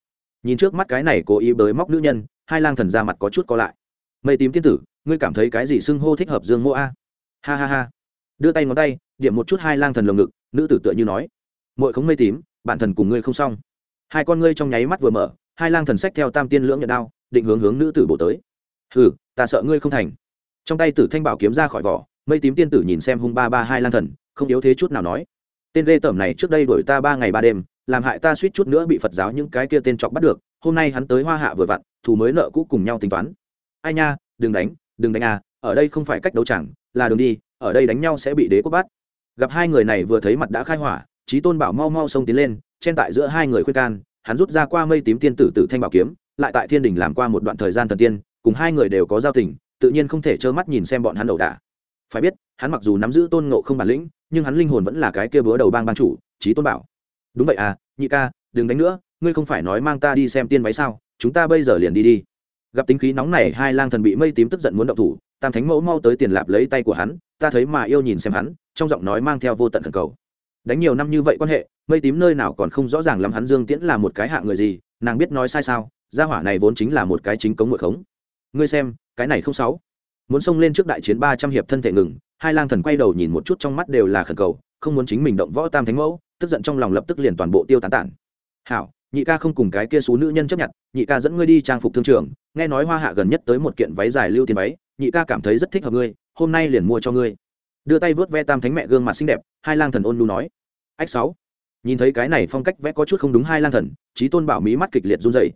Nhìn trước mắt cái này cố ý bới móc nữ nhân, hai lang thần ra mặt có chút co lại. Mây tím tiên tử, ngươi cảm thấy cái gì xưng hô thích hợp dương mô a? Ha ha ha. Đưa tay ngón tay, điểm một chút hai lang thần lồng ngực, nữ tử tựa như nói. Mội không mây tím, bản thần cùng ngươi không xong. Hai con ngươi trong nháy mắt vừa mở hai lang thần sách theo tam tiên lưỡng nhận đao, định hướng hướng nữ tử bổ tới. Hừ, ta sợ ngươi không thành. Trong tay tử thanh bảo kiếm ra khỏi vỏ, mây tím tiên tử nhìn xem hung ba ba hai lang thần, không yếu thế chút nào nói. Tên lê tởm này trước đây đuổi ta ba ngày ba đêm, làm hại ta suýt chút nữa bị phật giáo những cái kia tên chọc bắt được, hôm nay hắn tới hoa hạ vừa vặn, thù mới nợ cũ cùng nhau tính toán. Ai nha, đừng đánh đừng đánh à ở đây không phải cách đấu chẳng, là đường đi, ở đây đánh nhau sẽ bị đế quốc bắt. Gặp hai người này vừa thấy mặt đã khai hỏa trí tôn bảo mau mau xông tiến lên, chen tại giữa hai người khuyên can hắn rút ra qua mây tím tiên tử tử thanh bảo kiếm, lại tại thiên đình làm qua một đoạn thời gian thần tiên, cùng hai người đều có giao tình, tự nhiên không thể trơ mắt nhìn xem bọn hắn đầu đả. Phải biết, hắn mặc dù nắm giữ tôn ngộ không bản lĩnh, nhưng hắn linh hồn vẫn là cái kia búa đầu bang ban chủ trí tôn bảo. Đúng vậy à nhị ca, đừng đánh nữa, ngươi không phải nói mang ta đi xem tiên váy sao, chúng ta bây giờ liền đi đi. Gặp tính khí nóng này, hai lang thần bị mây tím tức giận muốn động thủ, tam thánh mẫu mau tới tiền lạp lấy tay của hắn, ta thấy mà yêu nhìn xem hắn, trong giọng nói mang theo vô tận thần cầu đánh nhiều năm như vậy quan hệ, mây tím nơi nào còn không rõ ràng lắm hắn dương tiễn là một cái hạ người gì, nàng biết nói sai sao, gia hỏa này vốn chính là một cái chính cống ngội khống. Ngươi xem, cái này không sáu. Muốn xông lên trước đại chiến ba trăm hiệp thân thể ngừng, hai lang thần quay đầu nhìn một chút trong mắt đều là khẩn cầu, không muốn chính mình động võ tam thánh mẫu, tức giận trong lòng lập tức liền toàn bộ tiêu tán tản. Hảo, nhị ca không cùng cái kia số nữ nhân chấp nhận, nhị ca dẫn ngươi đi trang phục thương trường, nghe nói hoa hạ gần nhất tới một kiện váy dài lưu tiền váy, nhị ca cảm thấy rất thích hợp ngươi, hôm nay liền mua cho ngươi đưa tay vớt ve tam thánh mẹ gương mặt xinh đẹp, hai lang thần ôn lu nói. Ách sáu. Nhìn thấy cái này phong cách vẽ có chút không đúng hai lang thần trí tôn bảo mỹ mắt kịch liệt run dày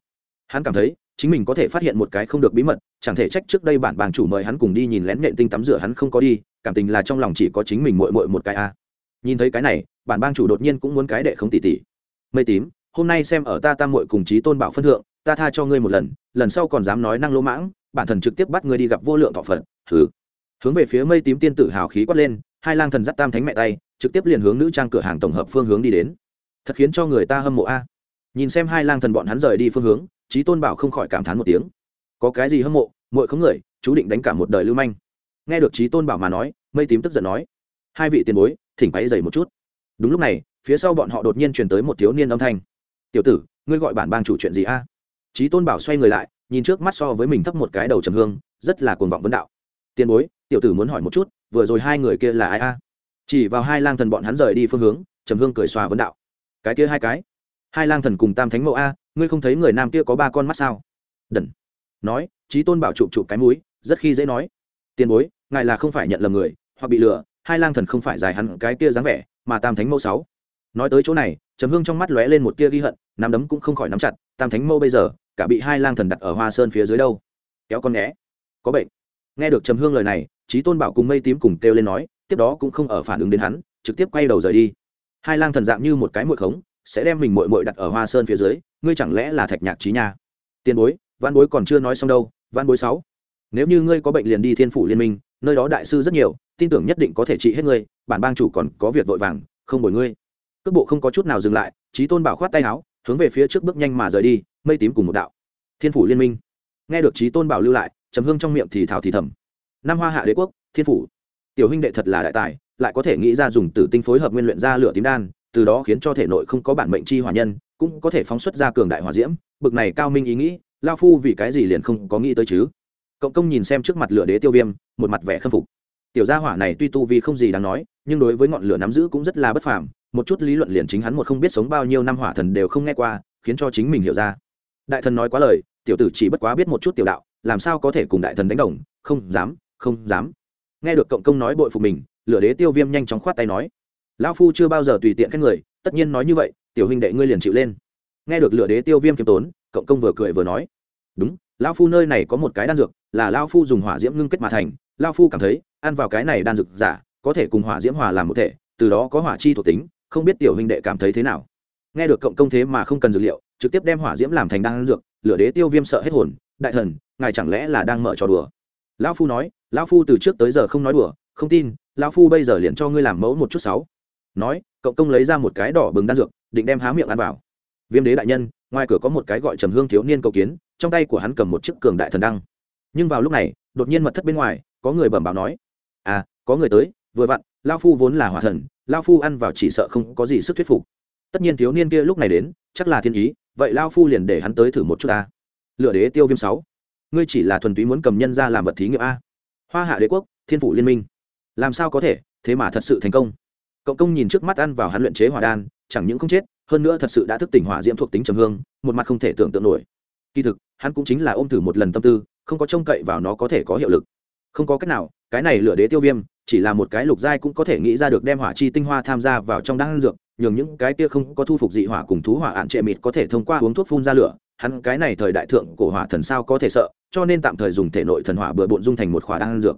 hắn cảm thấy, chính mình có thể phát hiện một cái không được bí mật, chẳng thể trách trước đây bản bàng chủ mời hắn cùng đi nhìn lén nhện tinh tắm rửa hắn không có đi, cảm tình là trong lòng chỉ có chính mình mội mội một cái a. Nhìn thấy cái này, bản bang chủ đột nhiên cũng muốn cái đệ không tỉ tỉ mây tím, hôm nay xem ở ta tam mội cùng trí tôn bảo phân thượng, ta tha cho ngươi một lần lần sau còn dám nói năng lỗ mãng, bản thần trực tiếp bắt ngươi đi gặp vô lượng thọ phật thứ hướng về phía mây tím tiên tử hào khí quát lên, hai lang thần dắt tam thánh mẹ tay, trực tiếp liền hướng nữ trang cửa hàng tổng hợp phương hướng đi đến. Thật khiến cho người ta hâm mộ a. Nhìn xem hai lang thần bọn hắn rời đi phương hướng trí tôn bảo không khỏi cảm thán một tiếng. Có cái gì hâm mộ mỗi không người, chú định đánh cả một đời lưu manh. Nghe được trí tôn bảo mà nói, mây tím tức giận nói. Hai vị tiền bối, thỉnh váy dày một chút. Đúng lúc này, phía sau bọn họ đột nhiên truyền tới một thiếu niên âm thanh. Tiểu tử, ngươi gọi bản bang chủ chuyện gì a? Trí tôn bảo xoay người lại, nhìn trước mắt so với mình thấp một cái đầu trầm hương, rất là cuồng vọng vấn đạo. Tiền bối tiểu tử muốn hỏi một chút, vừa rồi hai người kia là ai a? Chỉ vào hai lang thần bọn hắn rời đi phương hướng, trầm hương cười xòa vấn đạo. Cái kia hai cái? Hai lang thần cùng tam thánh mẫu a, ngươi không thấy người nam kia có ba con mắt sao? Đần. Nói trí tôn bảo chụp chụp cái mũi, rất khi dễ nói. Tiền bối, ngài là không phải nhận lầm người, hoặc bị lừa, hai lang thần không phải dài hẳn cái kia dáng vẻ, mà tam thánh mẫu sáu. Nói tới chỗ này, trầm hương trong mắt lóe lên một tia ghi hận, nắm đấm cũng không khỏi nắm chặt, tam thánh mẫu bây giờ, cả bị hai lang thần đặt ở hoa sơn phía dưới đâu? Kéo con né có bệnh. Nghe được trầm hương lời này trí tôn bảo cùng mây tím cùng kêu lên nói, tiếp đó cũng không ở phản ứng đến hắn, trực tiếp quay đầu rời đi. Hai lang thần dạng như một cái mội khống, sẽ đem mình mội mội đặt ở hoa sơn phía dưới, ngươi chẳng lẽ là thạch nhạc trí nha? Tiền bối văn bối còn chưa nói xong đâu văn bối sáu. Nếu như ngươi có bệnh liền đi thiên phủ liên minh, nơi đó đại sư rất nhiều, tin tưởng nhất định có thể trị hết ngươi, bản bang chủ còn có việc vội vàng, không bồi ngươi. Cước bộ không có chút nào dừng lại trí tôn bảo khoát tay áo, hướng về phía trước bước nhanh mà rời đi, mây tím cùng một đạo. Thiên phủ liên minh. Nghe được trí tôn bảo lưu lại, trầm hương trong miệng thì thảo thì thầm năm hoa hạ đế quốc, thiên phủ. Tiểu huynh đệ thật là đại tài, lại có thể nghĩ ra dùng tử tinh phối hợp nguyên luyện ra lửa tím đan, từ đó khiến cho thể nội không có bản mệnh chi hỏa nhân, cũng có thể phóng xuất ra cường đại hỏa diễm. Bực này cao minh ý nghĩ, lao phu vì cái gì liền không có nghĩ tới chứ? Cộng công nhìn xem trước mặt lửa đế tiêu viêm, một mặt vẻ khâm phục. Tiểu gia hỏa này tuy tu vì không gì đáng nói, nhưng đối với ngọn lửa nắm giữ cũng rất là bất phàm, một chút lý luận liền chính hắn một không biết sống bao nhiêu năm hỏa thần đều không nghe qua, khiến cho chính mình hiểu ra. Đại thần nói quá lời, tiểu tử chỉ bất quá biết một chút tiểu đạo, làm sao có thể cùng đại thần đánh đồng, không dám không dám. Nghe được cộng công nói bội phục mình, lửa đế tiêu viêm nhanh chóng khoát tay nói. Lão phu chưa bao giờ tùy tiện các người, tất nhiên nói như vậy, tiểu huynh đệ ngươi liền chịu lên. Nghe được lửa đế tiêu viêm kiêm tốn, cộng công vừa cười vừa nói. Đúng, lão phu nơi này có một cái đan dược, là lão phu dùng hỏa diễm ngưng kết mà thành. Lão phu cảm thấy, ăn vào cái này đan dược giả, có thể cùng hỏa diễm hòa làm một thể, từ đó có hỏa chi thuộc tính, không biết tiểu huynh đệ cảm thấy thế nào. Nghe được cộng công thế mà không cần dược liệu, trực tiếp đem hỏa diễm làm thành đan dược, lửa đế tiêu viêm sợ hết hồn, đại thần, ngài chẳng lẽ là đang mở trò đùa? Lão phu nói, lão phu từ trước tới giờ không nói đùa, không tin, lão phu bây giờ liền cho ngươi làm mẫu một chút sáu. Nói cộng công lấy ra một cái đỏ bừng đan dược, định đem há miệng ăn vào. Viêm đế đại nhân, ngoài cửa có một cái gọi trầm hương thiếu niên cầu kiến, trong tay của hắn cầm một chiếc cường đại thần đăng. Nhưng vào lúc này, đột nhiên mật thất bên ngoài, có người bẩm báo nói à có người tới, vừa vặn lao phu vốn là hỏa thần lao phu ăn vào chỉ sợ không có gì sức thuyết phục. Tất nhiên thiếu niên kia lúc này đến, chắc là thiên ý, vậy lao phu liền để hắn tới thử một chút ta. Lựa đế tiêu viêm sáu ngươi chỉ là thuần túy muốn cầm nhân ra làm vật thí nghiệm a. Hoa hạ đế quốc, thiên phủ liên minh. Làm sao có thể? Thế mà thật sự thành công. Cộng công nhìn trước mắt ăn vào hắn luyện chế hỏa đan, chẳng những không chết, hơn nữa thật sự đã thức tỉnh hỏa diễm thuộc tính trầm hương, một mặt không thể tưởng tượng nổi. Kỳ thực, hắn cũng chính là ôm thử một lần tâm tư, không có trông cậy vào nó có thể có hiệu lực. Không có cách nào, cái này lửa đế tiêu viêm, chỉ là một cái lục giai cũng có thể nghĩ ra được đem hỏa chi tinh hoa tham gia vào trong đan dược, nhường những cái kia không có thu phục dị hỏa cùng thú hỏa ạn trệ mịt có thể thông qua uống thuốc phun ra lửa hắn cái này thời đại thượng cổ hỏa thần sao có thể sợ, cho nên tạm thời dùng thể nội thần hỏa bừa bộn dung thành một khỏa đan dược.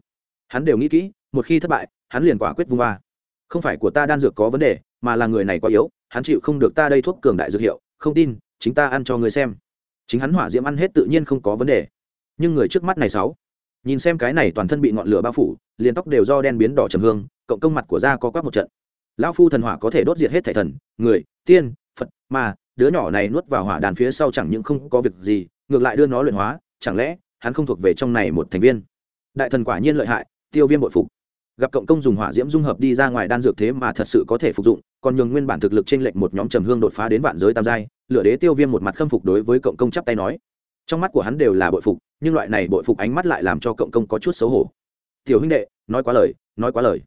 Hắn đều nghĩ kỹ, một khi thất bại, hắn liền quả quyết vung ba không phải của ta đan dược có vấn đề, mà là người này quá yếu, hắn chịu không được ta đây thuốc cường đại dược hiệu, không tin, chính ta ăn cho người xem. Chính hắn hỏa diễm ăn hết tự nhiên không có vấn đề. Nhưng người trước mắt này sáu, nhìn xem cái này toàn thân bị ngọn lửa bao phủ, liền tóc đều do đen biến đỏ trầm hương, cộng công mặt của da có quắc một trận. Lão phu thần hỏa có thể đốt diệt hết thể thần, người, tiên, phật mà đứa nhỏ này nuốt vào hỏa đàn phía sau chẳng những không có việc gì, ngược lại đưa nó luyện hóa, chẳng lẽ hắn không thuộc về trong này một thành viên? Đại thần quả nhiên lợi hại, tiêu viêm bội phục. Gặp cộng công dùng hỏa diễm dung hợp đi ra ngoài đan dược thế mà thật sự có thể phục dụng, còn nhường nguyên bản thực lực trên lệnh một nhóm trầm hương đột phá đến vạn giới tam giai lựa đế tiêu viêm một mặt khâm phục đối với cộng công chắp tay nói. Trong mắt của hắn đều là bội phục, nhưng loại này bội phục ánh mắt lại làm cho cộng công có chút xấu hổ. Tiểu huynh đệ, nói quá lời, nói quá lời.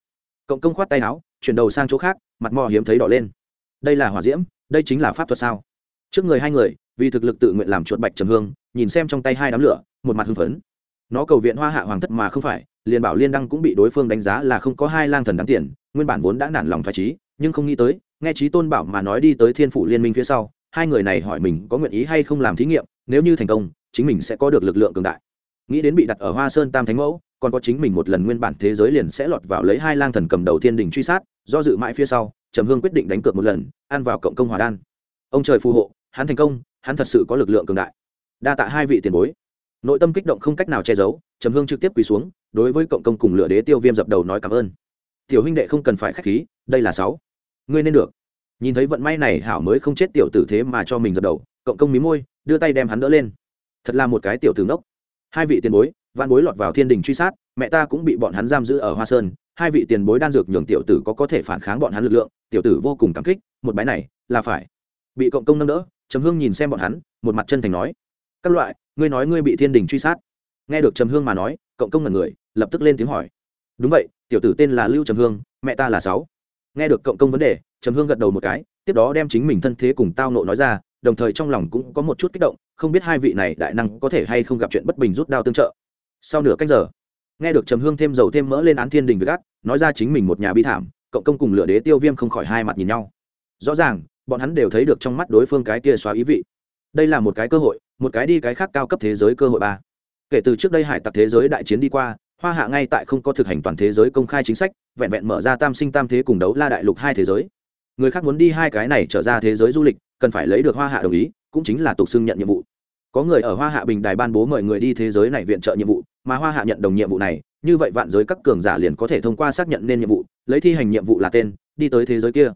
Cộng công khoát tay áo, chuyển đầu sang chỗ khác, mặt mò hiếm thấy đỏ lên. Đây là hỏa diễm đây chính là pháp thuật sao? Trước người hai người, vì thực lực tự nguyện làm chuột bạch trầm hương, nhìn xem trong tay hai đám lửa, một mặt hưng phấn. Nó cầu viện hoa hạ hoàng thất mà không phải, liền bảo liên đăng cũng bị đối phương đánh giá là không có hai lang thần đáng tiền, nguyên bản vốn đã nản lòng phải trí, nhưng không nghĩ tới, nghe trí tôn bảo mà nói đi tới thiên phủ liên minh phía sau, hai người này hỏi mình có nguyện ý hay không làm thí nghiệm, nếu như thành công, chính mình sẽ có được lực lượng cường đại. Nghĩ đến bị đặt ở hoa sơn tam thánh mẫu, còn có chính mình một lần nguyên bản thế giới liền sẽ lọt vào lấy hai lang thần cầm đầu thiên đình truy sát, do dự mãi phía sau trầm hương quyết định đánh cược một lần, ăn vào cộng công hòa đan. Ông trời phù hộ, hắn thành công, hắn thật sự có lực lượng cường đại. Đa tạ hai vị tiền bối. Nội tâm kích động không cách nào che giấu, trầm hương trực tiếp quỳ xuống, đối với cộng công cùng lửa đế tiêu viêm dập đầu nói cảm ơn. Tiểu huynh đệ không cần phải k h á c h khí, đây là sáu. Ngươi nên được. Nhìn thấy vận may này hảo mới không chết tiểu tử thế mà cho mình dập đầu, cộng công mí môi, đưa tay đem hắn đỡ lên. Thật là một cái tiểu tử nốc. hai vị tiền bối văn bối lọt vào thiên đình truy sát, mẹ ta cũng bị bọn hắn giam giữ ở hoa sơn hai vị tiền bối đan dược nhường tiểu tử có có thể phản kháng bọn hắn lực lượng, tiểu tử vô cùng cảm kích, một bái này, là phải. Bị cộng công nâng đỡ, trầm hương nhìn xem bọn hắn, một mặt chân thành nói, các loại, ngươi nói ngươi bị thiên đình truy sát. Nghe được trầm hương mà nói, cộng công là người, lập tức lên tiếng hỏi, đúng vậy, tiểu tử tên là lưu trầm hương, mẹ ta là sáu. Nghe được cộng công vấn đề, trầm hương gật đầu một cái, tiếp đó đem chính mình thân thế cùng tao nộ nói ra, đồng thời trong lòng cũng có một chút kích động, không biết hai vị này đại năng có thể hay không gặp chuyện bất bình rút đao tương trợ. Sau nửa cách giờ nghe được trầm hương thêm dầu thêm mỡ lên án thiên đình với gác, nói ra chính mình một nhà bi thảm, cộng công cùng lửa đế tiêu viêm không khỏi hai mặt nhìn nhau. Rõ ràng, bọn hắn đều thấy được trong mắt đối phương cái kia xóa ý vị. Đây là một cái cơ hội, một cái đi cái khác cao cấp thế giới cơ hội ba. Kể từ trước đây hải tặc thế giới đại chiến đi qua, hoa hạ ngay tại không có thực hành toàn thế giới công khai chính sách, vẹn vẹn mở ra tam sinh tam thế cùng đấu la đại lục hai thế giới. Người khác muốn đi hai cái này trở ra thế giới du lịch, cần phải lấy được hoa hạ đồng ý, cũng chính là tục xưng nhận nhiệm vụ có người ở hoa hạ bình đài ban bố mời người đi thế giới này viện trợ nhiệm vụ, mà hoa hạ nhận đồng nhiệm vụ này, như vậy vạn giới các cường giả liền có thể thông qua xác nhận nên nhiệm vụ, lấy thi hành nhiệm vụ là tên, đi tới thế giới kia.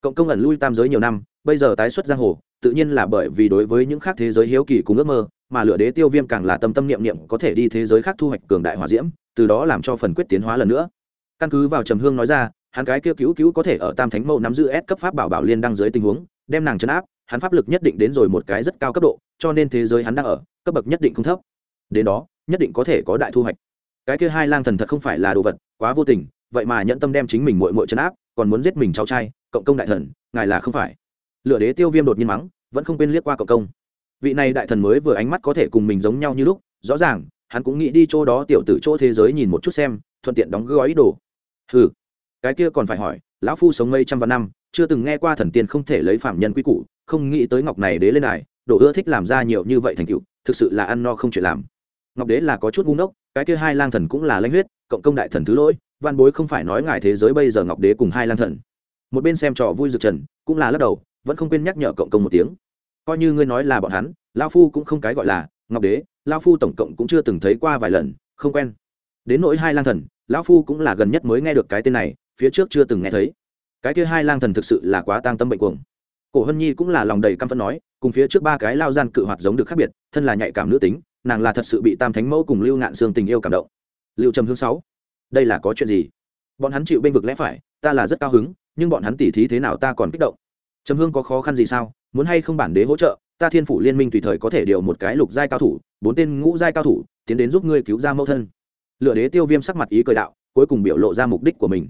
Cộng công ẩn lui tam giới nhiều năm, bây giờ tái xuất giang hồ, tự nhiên là bởi vì đối với những khác thế giới hiếu kỳ cùng ước mơ, mà lửa đế tiêu viêm càng là tâm tâm niệm niệm có thể đi thế giới khác thu hoạch cường đại hòa diễm, từ đó làm cho phần quyết tiến hóa lần nữa. Căn cứ vào trầm hương nói ra, hắn cái kia cứu cứu có thể ở tam thánh mẫu nắm giữ S cấp pháp bảo bảo liên đăng dưới tình huống, đem nàng chấn áp hắn pháp lực nhất định đến rồi một cái rất cao cấp độ, cho nên thế giới hắn đang ở, cấp bậc nhất định không thấp. Đến đó, nhất định có thể có đại thu hoạch. Cái kia hai lang thần thật không phải là đồ vật, quá vô tình, vậy mà nhận tâm đem chính mình muội muội chấn áp, còn muốn giết mình cháu trai, cộng công đại thần, ngài là không phải. Lựa đế tiêu viêm đột nhiên mắng, vẫn không quên liếc qua cộng công. Vị này đại thần mới vừa ánh mắt có thể cùng mình giống nhau như lúc, rõ ràng, hắn cũng nghĩ đi chỗ đó tiểu tử chỗ thế giới nhìn một chút xem, thuận tiện đóng gói ý đồ. Ừ cái kia còn phải hỏi, lão phu sống ngây trăm vạn năm chưa từng nghe qua thần tiên không thể lấy phạm nhân quy củ, không nghĩ tới ngọc này đế lên này đồ ưa thích làm ra nhiều như vậy thành tựu, thực sự là ăn no không chuyện làm. Ngọc đế là có chút ngu ngốc, cái kia hai lang thần cũng là lãnh huyết, cộng công đại thần thứ lỗi, văn bối không phải nói ngài thế giới bây giờ ngọc đế cùng hai lang thần. Một bên xem trò vui rực trần, cũng là lắc đầu, vẫn không quên nhắc nhở cộng công một tiếng. Coi như ngươi nói là bọn hắn lao phu cũng không cái gọi là ngọc đế lao phu tổng cộng cũng chưa từng thấy qua vài lần, không quen. Đến nỗi hai lang thần, lão phu cũng là gần nhất mới nghe được cái tên này, phía trước chưa từng nghe thấy cái kia hai lang thần thực sự là quá tang tâm bệnh cuồng. Cổ hân nhi cũng là lòng đầy căm phẫn nói, cùng phía trước ba cái lao gian cự hoạt giống được khác biệt, thân là nhạy cảm nữ tính, nàng là thật sự bị tam thánh mẫu cùng lưu ngạn xương tình yêu cảm động. Lưu trầm hương sáu, đây là có chuyện gì? Bọn hắn chịu bênh vực lẽ phải, ta là rất cao hứng, nhưng bọn hắn tỉ thí thế nào ta còn kích động. Trầm hương có khó khăn gì sao? Muốn hay không bản đế hỗ trợ, ta thiên phủ liên minh tùy thời có thể điều một cái lục giai cao thủ, bốn tên ngũ giai cao thủ, tiến đến giúp ngươi cứu ra mẫu thân. Lựa đế tiêu viêm sắc mặt ý cười đạo, cuối cùng biểu lộ ra mục đích của mình.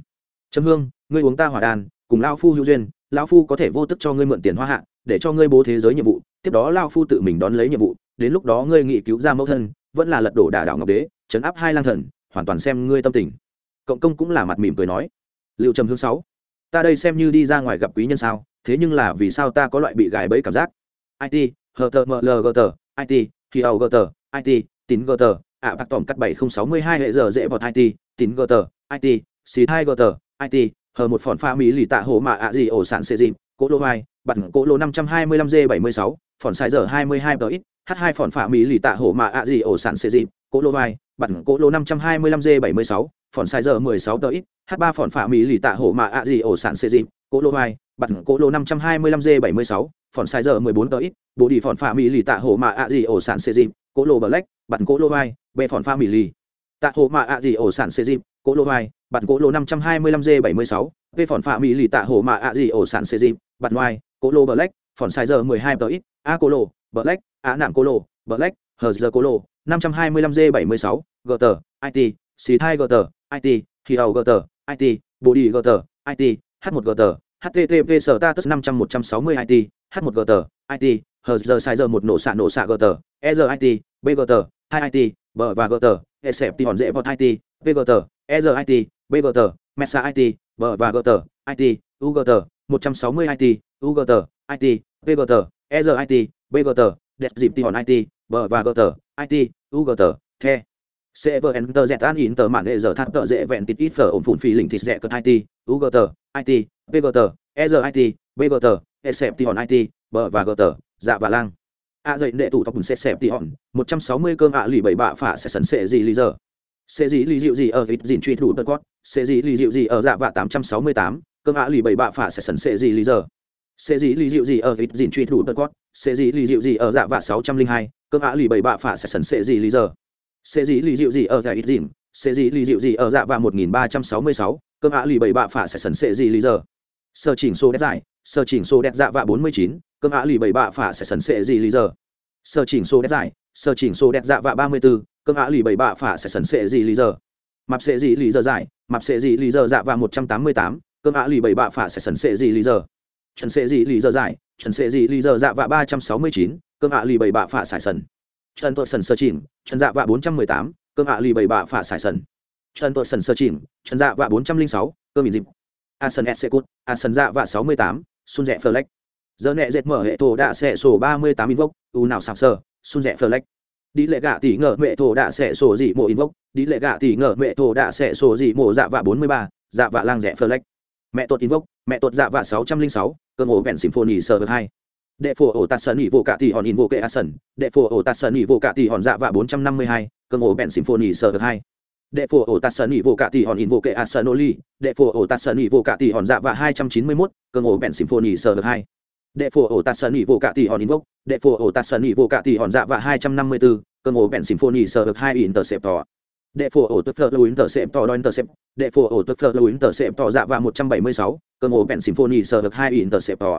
Trầm hương ngươi uống ta hỏa đan, cùng lao phu hữu duyên lao phu có thể vô tức cho ngươi mượn tiền hoa hạ, để cho ngươi bố thế giới nhiệm vụ, tiếp đó lao phu tự mình đón lấy nhiệm vụ, đến lúc đó ngươi nghị cứu ra mẫu thân, vẫn là lật đổ đả đảo ngọc đế chấn áp hai lang thần, hoàn toàn xem ngươi tâm tình. Cộng công cũng là mặt mỉm cười nói. Liệu trầm hương sáu, ta đây xem như đi ra ngoài gặp quý nhân sao, thế nhưng là vì sao ta có loại bị gài bẫy cảm giác? It hờ it khi it tín gờ ạ, bạc tổng cắt bảy không sáu mươi hai hệ giờ dễ vào it tín gờ it xì hai gờ it hờ một phòn pha mỹ lì tạ hồ mạ ạ gì ổ sản xê dịp, cỗ lô hai, bật cỗ lô năm trăm hai mươi lăm g bảy mươi sáu phòn sai giờ hai mươi hai tờ ít h hai phòn pha mỹ lì tạ hồ mạ ạ gì ổ sản xê dịp, cỗ lô hai, bật cỗ lô năm trăm hai mươi lăm g bảy mươi sáu phòn sai giờ mười sáu tờ ít h ba phòn pha mỹ lì tạ hồ mạ ạ gì ổ sản xê dịp, cỗ lô hai, bật cỗ lô năm trăm hai mươi lăm g bảy mươi sáu phòn sai giờ mười bốn tờ ít, bố đi phòn pha mỹ lì tạ hồ mạ ạ gì ổ sản xê dịp, cỗ lô black, bật cỗ lô hai bê phòn pha mỹ lì tạ hồ mạ ạ gì ổ sản xê dịp, cỗ lô hai bạt gỗ lô năm trăm hai mươi lăm g bảy mươi sáu phòn phạ mỹ lì tạ hồ mạ ạ gì ổ sản xê dịp bạt ngoài cỗ lô black phòn sai giờ mười hai tờ ít a cỗ lô black a nạm cỗ lô black hờ giờ cỗ lô năm trăm hai mươi lăm g bảy mươi sáu gt it c hai gt it khi gt it body gt it h một gt http sở status năm trăm một trăm sáu mươi it h một gt it hờ giờ sai giờ một nổ xạ nổ xạ gt ezit bgt hai it b và gt tì hòn dễ vọt it vgt ezit bgt mesa it b và gt it ugt 160 it ugt it vgt ezit bgt đẹp dịp tỉ hòn it b và gt it ugt the server enter z an in tờ mạn nghệ giờ tháp tờ dễ vẹn tít ít phở ổn phụn phí lình thịt dẹ cất IT, UGT, IT, VGT, EZIT, BGT, Exception IT, B và GT, dạ và lang. A dậy đệ tụ tộc xe xẹp tỉ hòn, 160 cơm ạ lì bảy bạ phả sẽ sấn sẽ gì lý giờ. Sẽ gì lý dịu gì ở ít dìn truy thủ tật quát, sẽ gì lý dịu gì ở dạ và 868, cơm ạ lì bảy bạ phả sẽ sần sẽ gì lý giờ. Sẽ gì lý dịu gì ở ít dìn truy thủ tật quát, sẽ gì lý dịu gì ở dạ và 602, cơm ạ lì bảy bạ phả sẽ sần sẽ gì lý giờ sẽ gì lì dịu gì ở gà ít dìn sẽ gì lì dịu gì ở dạ vạ một nghìn ba trăm sáu mươi sáu cơm ạ lì bảy bạ phả sẽ sần sẽ gì lì giờ sơ chỉnh số đẹp giải sơ chỉnh số đẹp dạ vạ bốn mươi chín cơm ạ lì bảy bạ phả sẽ sần sẽ gì lì giờ sơ chỉnh số đẹp giải sơ chỉnh số đẹp dạ vạ ba mươi bốn cơm ạ lì bảy bạ phả sẽ sần sệ gì lì giờ. Mập sệ gì lì giờ dài mập sệ gì lì giờ dạ và một trăm tám mươi tám, cơm ạ lì bảy bạ phả sẽ sần sệ gì lì giờ. Trần sệ gì lì giờ dài trần sệ gì lì giờ dạ và ba trăm sáu mươi chín, cơm ạ lì bảy bạ phả sải sần. Trần tội sần sơ chìm trần dạ vạ bốn trăm mười tám, cơm hạ lì bảy bạ phả sải sần. Trần tội sần sơ chìm trần dạ vạ bốn trăm linh sáu, cơm ỉ dịp. A sần s cút a sần dạ vạ sáu mươi tám, sun rẽ phơ lách giờ nẹ dệt mở hệ thổ đạ sẽ sổ ba mươi tám invoke vốc u nào sạc sơ sun rẽ phơ lách đi lệ gạ tỷ ngờ mẹ thổ đạ sẽ sổ dị mộ in vốc. Đi lệ gạ tỷ ngờ mẹ thổ đạ sẽ sổ dị mộ dạ vạ bốn mươi ba dạ vạ lang rẽ flex. Mẹ tuột in vốc, mẹ tuột dạ vạ sáu trăm linh sáu cơm ổ vẹn symphony sơ hai. Đệ phổ ổ tạt sơn ỉ vô cả tỷ hòn in vô kệ a sần. Đệ phổ ổ tạt sơn ỉ vô cả tỷ hòn dạ vạ bốn trăm năm mươi hai, cơ ổ bẹn symphony sơ hai. Đệ phổ ổ tạt sơn ỉ vô cả tỷ hòn in vô kệ a sơn oli đệ phổ ổ tạt sơn ỉ vô cả tỷ hòn dạ vạ hai trăm chín mươi mốt, cơ ổ bẹn symphony sơ hai đệ phổ ổ tạt sơn ý vô cả tỷ hòn in vốc. Đệ phổ ổ tạt sơn ý vô cả tỷ hòn dạ và hai trăm năm mươi bốn cơm ổ bẹn symphony sơ hai interceptor đệ phổ ổ tức thơ lưu interceptor đo intercept. Đệ phổ ổ tức thơ lưu interceptor dạ và một trăm bảy mươi sáu cơm ổ bẹn symphony sơ hai interceptor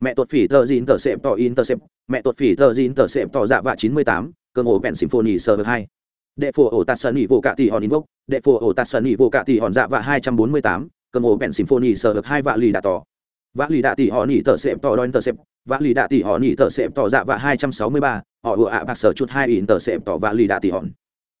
mẹ tuột phỉ tờ dìn tờ xẹp tỏ in tờ xẹp mẹ tuột phỉ tờ dìn tờ xẹp tỏ dạ và chín mươi tám cơm ổ bèn symphony sơ hai. Đệ phổ ổ tạt sơn ý vô cạ tỷ hòn in vốc. Đệ phổ ổ tạt sơn ý vô cạ tỷ hòn dạ và hai trăm bốn mươi tám cơm ổ bèn symphony sơ hai vạ lì đà tỏ vã lì đạ tỷ họ ỉ tờ sẹp tỏ đoin tờ sẹp. Vã lì đạ tỷ họ ỉ tờ sẹp tỏ dạ vạ hai trăm sáu mươi ba, họ ủa ạ bạc sở chút hai in tờ sẹp tỏ vã lì đạ tỷ hòn.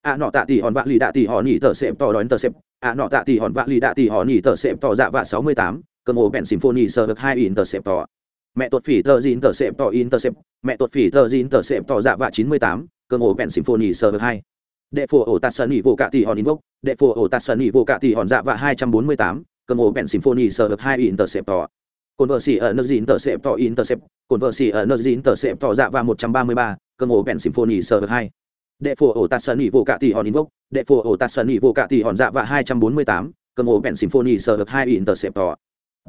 Ạ nọ tạ tỷ hòn vã lì đạ tỷ họ ỉ tờ sẹp tỏ đoin tờ sẹp ạ nọ tạ tỷ hòn vã lì đạ tỷ họ ỉ tờ sẹp tỏ dạ vạ sáu mươi tám cơn ổ bèn symphony sơ hai in tờ sẹp tỏ. Mẹ tuột phỉ tờ dìn tờ sẹp tỏ in tờ sẹp mẹ tuột phỉ tờ dìn tờ sẹp tỏ dạ vạ chín mươi tám cơn ổ bèn symphony sơ hai. Đệ phổ ổ tạt sơn ỉ vô cả tỷ hòn in đệ phổ ổ tạt sơn ỉ vô cả tỷ hòn dạ vạ hai trăm bốn mươi tám cơn ổ bèn symphony sơ hai in tờ xẹp tỏ cồn vợ xỉ ở nơi dìn tờ xẹp tỏ in tờ xẹp cồn vợ xỉ ở nơi dìn tờ xẹp tỏ dạ và một trăm ba mươi ba cơn ổ bèn symphony sơ hai. Đệ phổ ổ tạt sơn ủy vô cả tỷ hòn invoke, đệ phổ ổ tạt sơn ủy vô cả tỷ hòn dạ và hai trăm bốn mươi tám cơn ổ bèn symphony sơ hai in tờ xẹp tỏ.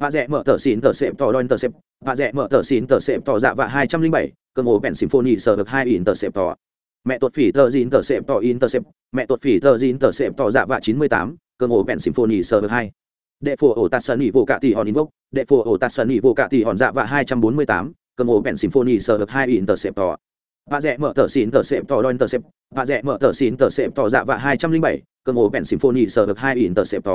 Và rẻ mở tờ xin tờ xẹp tỏ đoin tờ xẹp và rẻ mở tờ xin tờ xẹp tỏ dạ và hai trăm linh bảy cơn ổ bèn symphony sở được hai in tờ xẹp tỏ. Mẹ tuột phỉ tờ dìn tờ xẹp tỏ in tờ xẹp mẹ tuột phỉ tờ dìn tờ xẹp tỏ dạ và chín mươi tám cơn ổ bèn symphony sở được hai đệ phổ ổ tạt sơn ỉ vô cạ tỷ hòn invoke đệ phổ ổ tạt sơn ỉ vô cạ tỷ hòn dạ và hai trăm bốn mươi tám. Cơn ổ bèn symphony sơ được hai interceptor. Tờ và rẻ mở tờ xin tờ sẹp tò đo tờ và rẻ mở tờ xin tờ sẹp tò dạ và hai trăm linh bảy. Cơn ổ bèn symphony sơ được hai intercept tờ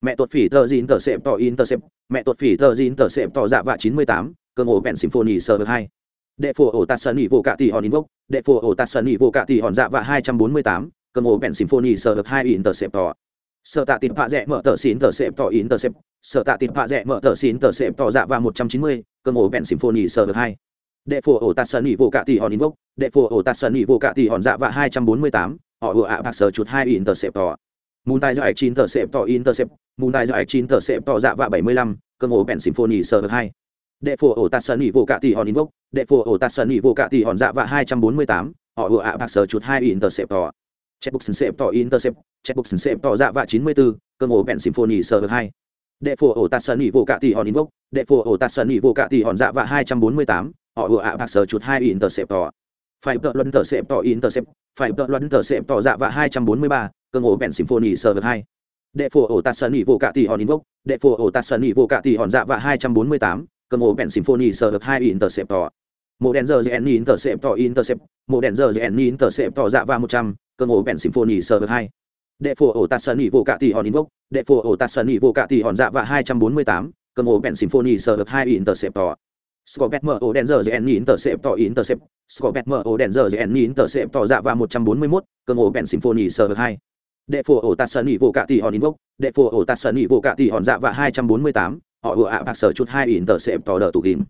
mẹ tuột phỉ tờ gì tờ xẹp tỏ in tờ mẹ tuột phỉ tờ gì tờ xẹp tỏ dạ và chín mươi tám. Cơn ổ bèn symphony sơ hai. Đệ phổ ổ tạt sơn ỉ vô cạ tỷ hòn invoke đệ phổ ổ tạt sơn ỉ vô cạ tỷ hòn dạ và hai trăm bốn mươi tám. Cơn ổ bèn symphony sơ hai intercept tờ sở sợ tạ tịt pạ rẽ mở tờ xín tờ xếp tỏ in tờ xếp sợ tạ tịt pạ rẽ mở tờ xín tờ xếp tỏ dạ và một trăm chín mươi cơn ổ bèn symphony sơ hai. Đệ phổ ổ tạt sơn ỉ vô cả tỷ hòn invoke đệ phổ ổ tạt sơn ỉ vô cả tỷ hòn dạ và hai trăm bốn mươi tám. Họ ủa ạ bạc sở chuột hai in tờ xếp tỏ. Mùn tài giải chín tờ xếp tỏ in tờ xếp mùn tài giải chín tờ xếp tỏ dạ và bảy mươi lăm cơn ổ bèn symphony sơ hai. Đệ phổ ổ tạt sơn ỉ vô cả tỷ hòn invoke đệ phổ ổ tạt sơn ỉ vô cả tỷ hòn dạ và hai trăm bốn mươi tám. Họ ủa ạ bạc sở chuột hai in tờ xếp tỏ. Checkbook Sensep tỏ Intercept, Checkbook Sensep tỏ dạ vạ 94, cơm ổ bèn Symphony Server 2. Đệ phù ổ tạt sân ý vô cả tỷ hòn invoke, đệ phổ ổ tạt sân ý vô cả tỷ hòn dạ vạ 248, họ vừa ạ bạc sở chuột 2 Intercept tỏ. Phải tự luận tờ sẹp tỏ Intercept, phải tự luận tờ sẹp tỏ dạ vạ 243, cơm ổ bèn Symphony Server 2. Đệ phù ổ tạt sân ý vô cả tỷ hòn invoke, đệ phổ ổ tạt sân ý vô cả tỷ hòn dạ vạ 248, cơm ổ bèn Symphony Server 2 Intercept tỏ. Mộ đèn giờ Zen Intercept tỏ Intercept, mộ đèn giờ Zen Intercept tỏ dạ vạ 100 cơ ngộ bèn symphony sơ hai. Đệ phổ ổ tạt sơn ỉ vô cạ tỷ hòn invoke. Đệ phổ ổ tạt sơn ỉ vô cạ tỷ hòn dạ và hai trăm bốn mươi tám. Cơ ngộ bèn symphony sơ hai interceptor Scorbet mở ổ đèn giờ dẻn nhìn tờ xếp tỏ in tờ xếp. Scorbet mở ổ đèn giờ dẻn nhìn tờ xếp tỏ dạ và 141, cơn ổ bèn symphony sờ hai. Đệ phổ ổ tạt sơn ý vô cả tỷ hòn invoke, đệ phổ ổ tạt sơn ý vô cả tỷ hòn dạ và 248, họ vừa ạ bạc sở chút hai in tờ xếp tỏ đờ tụ kìm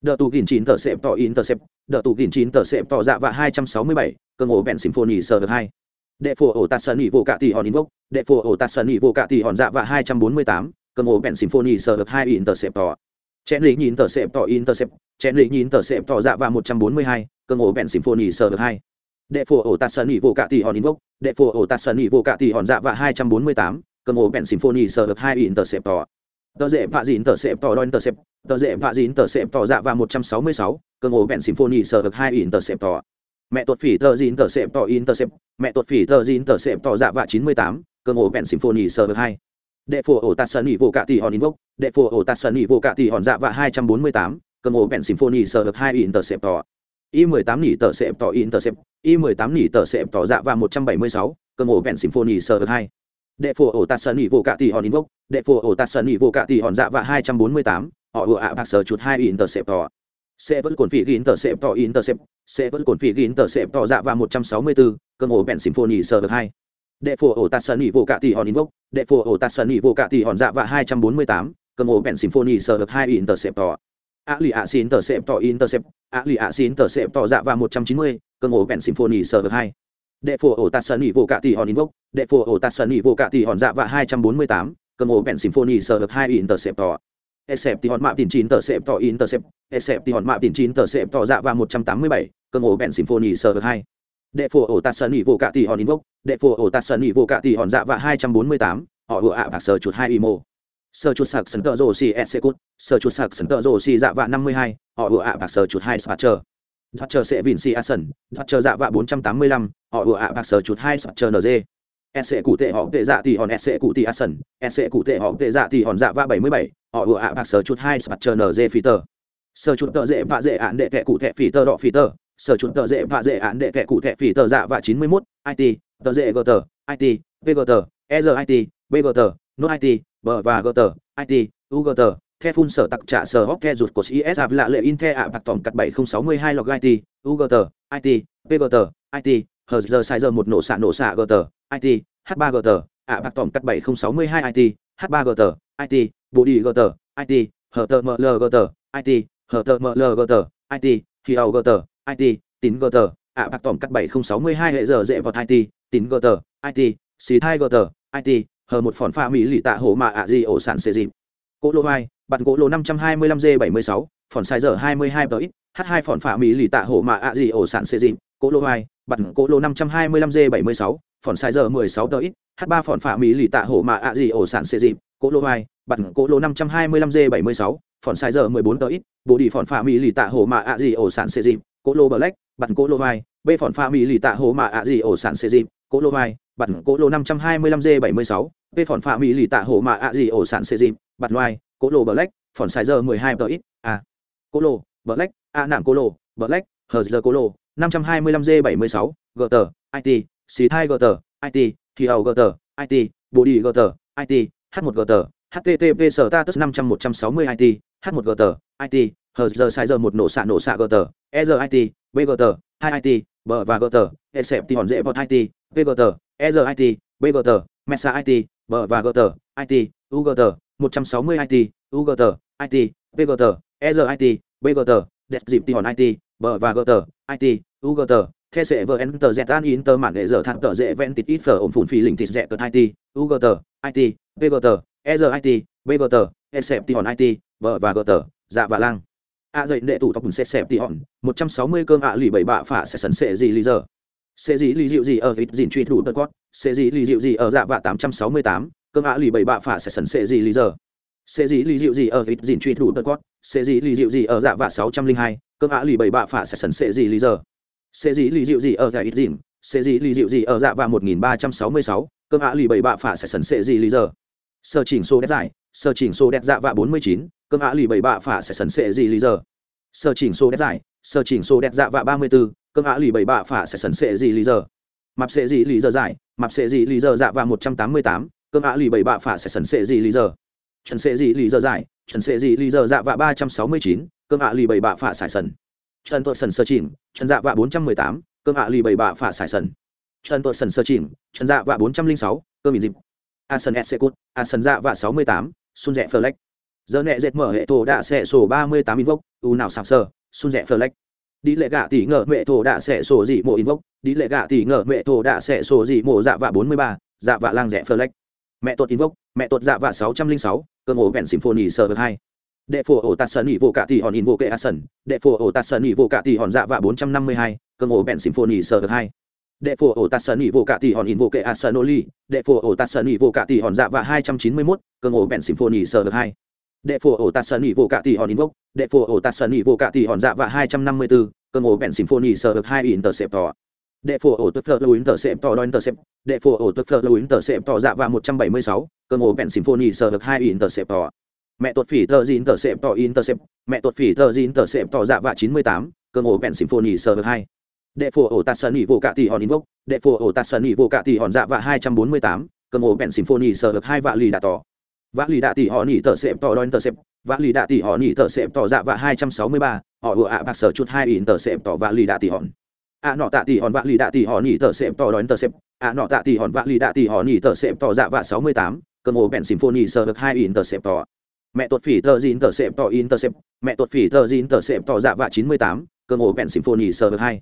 đờ tụ gìn chín tờ sẹp tỏ in tờ sẹp, đờ tụ gìn chín tờ sẹp tỏ dạ và 267, cơ ngộ bèn symphony sơ hai. Đệ phù ổ tạt sơn nhị vô cả tỷ hòn invoke, đệ phù ổ tạt sơn nhị vô cả tỷ hòn dạ và 248, cơ ngộ bèn symphony sơ hai in tờ sẹp tỏ. Chén lý nhìn tờ sẹp tỏ in tờ sẹp chén lý nhìn tờ sẹp tỏ dạ và một trăm bốn mươi hai cơn ổ bẹn symphony sơ hai. Đệ phù ổ tạt sơn nhị vô cả tỷ hòn invoke. Đệ phù ổ tạt sơn nhị vô cả tỷ hòn dạ và hai trăm bốn mươi tám cơn ổ bẹn symphony sơ hai in tờ sẹp tỏ tờ dễ vạ dịn tờ xẹp tỏ đòn tờ xẹp tờ dễ vạ dịn tờ xẹp tỏ dạ và một trăm sáu mươi sáu, cơ ngộ vẹn symphony sơ hai in tờ xẹp tỏ. Mẹ tuột phỉ tờ dịn tờ xẹp tỏ in tờ xẹp mẹ tuột phỉ tờ dịn tờ xẹp tỏ dạ và chín mươi tám, cơ ngộ vẹn symphony sơ hai. Đệ phổ ổ tạt sơn ỉ vô cả tỷ hòn invoke đệ phổ ổ tạt sơn ỉ vô cả tỷ hòn dạ và hai trăm bốn mươi tám, cơ ngộ vẹn symphony sở được hai in tờ xẹp tỏ. Y mười tám nỉ tờ xẹp tỏ in tờ xẹp y mười tám nỉ tờ xẹp tỏ dạ và một trăm bảy mươi sáu, cơ ngộ vẹn symphony sở được hai đệ phổ ổ tạt sơn ỉ vô cả tỷ hòn invoke. Đệ phổ ổ tạt sơn ỉ vô cả tỷ hòn dạ và hai trăm bốn mươi tám. Họ vừa ạ bạc sở chuột hai in tờ xẹp tỏ. Sẽ vẫn còn phỉ ghi tờ xẹp tỏ in tờ sẽ vẫn còn phỉ ghi tờ xẹp tỏ dạ và một trăm sáu mươi bốn cầm ổ bẹn symphony sơ được hai. Đệ phổ ổ tạt sơn ỉ vô cả tỷ hòn invoke. Đệ phổ ổ tạt sơn ỉ vô cả tỷ hòn dạ và hai trăm bốn mươi tám. Cầm ổ bẹn symphony sơ được hai in tờ xẹp tỏ. A lì ạ xin tờ xếp tỏ in tờ xẹp a lì ạ xin tờ xếp tỏ dạ và một trăm chín mươi. Cầm ổ bẹn symphony sơ được hai đệ phổ ổ tạt sơn nhị vô cả tỷ hòn invoke đệ phổ ổ tạt sơn nhị vô cả tỷ hòn dạ và hai trăm bốn mươi tám. Cầm ổ bèn symphony sơ được hai in tờ xẹp tỏ Except e hòn mạ tiền chín tờ e sẹp tỏ in tờ xẹp Except hòn mạ tiền chín tờ sẹp tỏ dạ và một trăm tám mươi bảy. Cầm ổ bèn symphony sơ được hai. Đệ phổ ổ tạt sơn nhị vô cả tỷ hòn invoke đệ phổ ổ tạt sơn nhị vô cả tỷ hòn dạ và hai trăm bốn mươi tám. Họ vừa ạ bạc sơ chuột hai imo sơ chuột sạc sân tờ rồ xì e s cút. Sơ chuột sạc sân tờ rồ xì dạ và năm mươi hai. Họ vừa ạ bạc sơ chuột hai spatcher thoát chờ sẽ vịn si Asen, chờ dạ vạ 485, họ vừa ạ bạc sở chuột hai Thatcher NG. E SC cụ tệ họ tệ dạ thì hòn e SC cụ tỷ Asen, e SC cụ tệ họ tệ dạ thì hòn dạ vạ 77, họ vừa ạ bạc sở chuột hai Thatcher phi tờ. Sở chuột tợ dễ vạ dễ ạn đệ tệ cụ tệ đọ phi tờ. Sở chuột tợ dễ vạ dễ ạn đệ tệ cụ tệ tờ dạ vạ 91, IT, tợ dễ gờ tờ IT, VGT, EZIT, BGT, Nốt IT, B và GT, IT, u gờ tờ the phun sở tặc trả sở hóc the rụt của CSA lạ lệ in the ạ bạc tổng cắt bảy nghìn sáu mươi hai log it ugt it pgt it hờ giờ sai giờ một nổ xạ nổ xạ gt it h ba gt ạ bạc tổng cắt bảy nghìn sáu mươi hai it h ba gt it bộ đi gt it hờ gt it hờ gt it khi gt it tín gt ạ bạc tổng cắt bảy nghìn sáu mươi hai hệ giờ dễ vào it tín gt it C2GT, it hờ một phòn pha mỹ lì tạ hổ mà ạ gì ổ sản xê dịp Cô lô vai bạn gỗ lô năm trăm hai mươi lăm g bảy mươi sáu phòn sai giờ hai mươi hai h hai phòn phả mỹ lì tạ hổ mạ ạ gì ổ sản xê dịp cỗ lô hai, bạn gỗ lô năm trăm hai mươi lăm g bảy mươi sáu phòn sai giờ mười sáu h ba phòn phả mỹ lì tạ hổ mạ ạ gì ổ sản xê dịp cỗ lô hai, bạn gỗ lô năm trăm hai mươi lăm g bảy mươi sáu phòn sai giờ mười bốn tờ bộ đi phòn phả mỹ lì tạ hổ mạ ạ gì ổ sản xê dịp cỗ lô black, bạn gỗ lô hai, b phòn phả mỹ lì tạ hổ mạ ạ gì ổ sản xê dịp cỗ lô hai, bạn gỗ lô năm trăm hai mươi lăm g bảy mươi sáu phòn phả mỹ lì tạ hổ mạ ạ gì ổ sản xê dịp bạn loài cố lộ black phòn sai giờ mười hai tờ ít a cố lộ black a nạm cố lộ black hờ giờ cố lộ năm trăm hai mươi lăm g bảy mươi sáu g tờ it xì hai g tờ it thì hầu g tờ it bộ đi g tờ it h một g tờ http sở ta tức năm trăm một trăm sáu mươi it h một g tờ it hờ giờ sai giờ một nổ xạ nổ xạ g tờ e giờ it b g tờ hai it b và g tờ e sẹp thì hòn dễ vào it v g tờ e giờ it b g tờ mesa it b và g tờ it u g tờ 160 IT, UGT, IT, VGT, ERIT, BGT, DESDIP Tihon IT, B và GT, IT, UGT, The Seven Tờ Dẹt An Inter Mản Nghệ Giờ Thạc Tờ Dẹ Vẹn Tịt Ít Phở Ổn Phủn Phì Lình Thịt Dẹ Cợt IT, UGT, IT, VGT, ERIT, BGT, ESEP IT, B và GT, Dạ và Lang. À dậy đệ tụ tóc cùng xe xẹp tỉ 160 cơm ạ lì bảy bạ phả sẽ sấn xệ gì lý giờ. Xệ gì lý dịu gì ở ít dịn truy thủ tật cót, xệ gì lý dịu gì ở dạ vạ 868, cơm ạ lì bảy bạ phả sẽ sần sệ gì lý giờ sẽ gì lì dịu gì ở ít dìn truy thủ tật quát sẽ gì lì dịu gì ở dạ vạ sáu trăm linh hai cơm ạ lì bảy bạ phả sẽ sần sệ gì lý giờ sẽ gì lì dịu gì ở gà ít dìn sẽ gì lì dịu gì ở dạ vạ một nghìn ba trăm sáu mươi sáu cơm ạ lì bảy bạ phả sẽ sần sệ gì lý giờ sơ chỉnh số đẹp giải sơ chỉnh số đẹp dạ vạ bốn mươi chín cơm ạ lì bảy bạ phả sẽ sần sệ gì lý giờ sơ chỉnh số đẹp giải sơ chỉnh số đẹp dạ vạ ba mươi bốn cơm ạ lì bảy bạ phả sẽ sần sệ gì lý giờ mạp sệ gì lý giờ giải mạp sệ gì lý giờ dạ vạ một trăm tám mươi tám cơm ạ lì bảy bạ phả sẽ sần sệ gì lý giờ. Trần sệ gì lý giờ giải trần sệ gì lý giờ dạ vạ ba trăm sáu mươi chín, cơm ạ lì bảy bạ phả xài sần. Trần tội sần sơ chìm trần dạ vạ bốn trăm mười tám, cơm ạ lì bảy bạ phả xài sần. Trần tội sần sơ chìm trần dạ vạ bốn trăm linh sáu, cơm bình dịp. A sần s cút, a sần dạ vạ sáu mươi tám, sun rẽ phờ lách giờ nẹ dệt mở hệ thổ đạ sẽ sổ ba mươi tám in u nào sạc sơ sun rẽ phờ lách đi lệ gạ tỷ ngờ mẹ thổ đạ sẽ sổ dị mộ in đi lệ gạ tỷ ngờ mẹ thổ đạ sẽ sổ dị mộ dạ vạ bốn mươi ba dạ vạ lang rẽ phờ lách mẹ tuột in mẹ tuột dạ vạ sáu trăm linh sáu cơm ổ vẹn symphony sơ hai. Đệ phổ ổ tạt sơn ỉ vô cả tỷ hòn in vô kệ a sần đệ phổ ổ tạt sơn ỉ vô cả tỷ hòn dạ vạ bốn trăm năm mươi hai cơm ổ vẹn symphony sơ hai. Đệ phổ ổ tạt sơn ỉ vô cả tỷ hòn in vô kệ a sần oli. đệ phổ ổ tạt sơn ỉ vô cả tỷ hòn dạ vạ hai trăm chín mươi mốt cơm ổ vẹn symphony sơ hai. Đệ phổ ổ tạt sơn ỉ vô cả tỷ hòn in vốc đệ phổ ổ tạt sơn ỉ vô cả tỷ hòn dạ vạ hai trăm năm mươi bốn cơm ổ vẹn symphony sơ hai in tờ sẹp tỏ đệ phổ ổ tức phở lưu tờ sẹp tỏ đo tờ sẹp đệ phổ ổ tức phở lưu tờ sẹp tỏ dạ và một trăm bảy mươi sáu. Cơm ổ bèn symphony sơ hai in tờ sẹp tỏ. Mẹ tuột phỉ tờ dín tờ sẹp tỏ in tờ sẹp mẹ tuột phỉ tờ dín tờ sẹp tỏ dạ và chín mươi tám. Cơm ổ bèn symphony sơ hai. Đệ phổ ổ tạt sơn ỉ vô cả tỷ hòn in vốc. Đệ phổ ổ tạt sơn ỉ vô cả tỷ hòn dạ và hai trăm bốn mươi tám. Cơm ổ bèn symphony sơ hai vạ lì đạ tỏ. Vạ lì đạ tỷ họ nỉ tờ sẹp tỏ đo tờ sẹp vạ lì đạ tỷ họ nỉ tờ sẹp tỏ dạ và hai trăm sáu mươi ba. Họ ùa ạ bạc sở chút hai in tờ sẹp tỏ vạ lì đạ tỷ hòn ạ nọ tạ tỷ hòn vạ lì đạ tỷ hòn nỉ tờ sẹp to đón tờ sẹp ạ à, nọ tạ tỷ hòn vạ lì đạ tỷ hòn nỉ tờ sẹp to dạ vạ sáu mươi tám cơm ổ bèn symphony sơ hai in tờ sẹp to mẹ tuột phỉ tờ dìn tờ sẹp to in tờ sẹp mẹ tuột phỉ tờ dìn tờ sẹp to dạ vạ chín mươi tám cơm ổ bèn symphony sơ hai.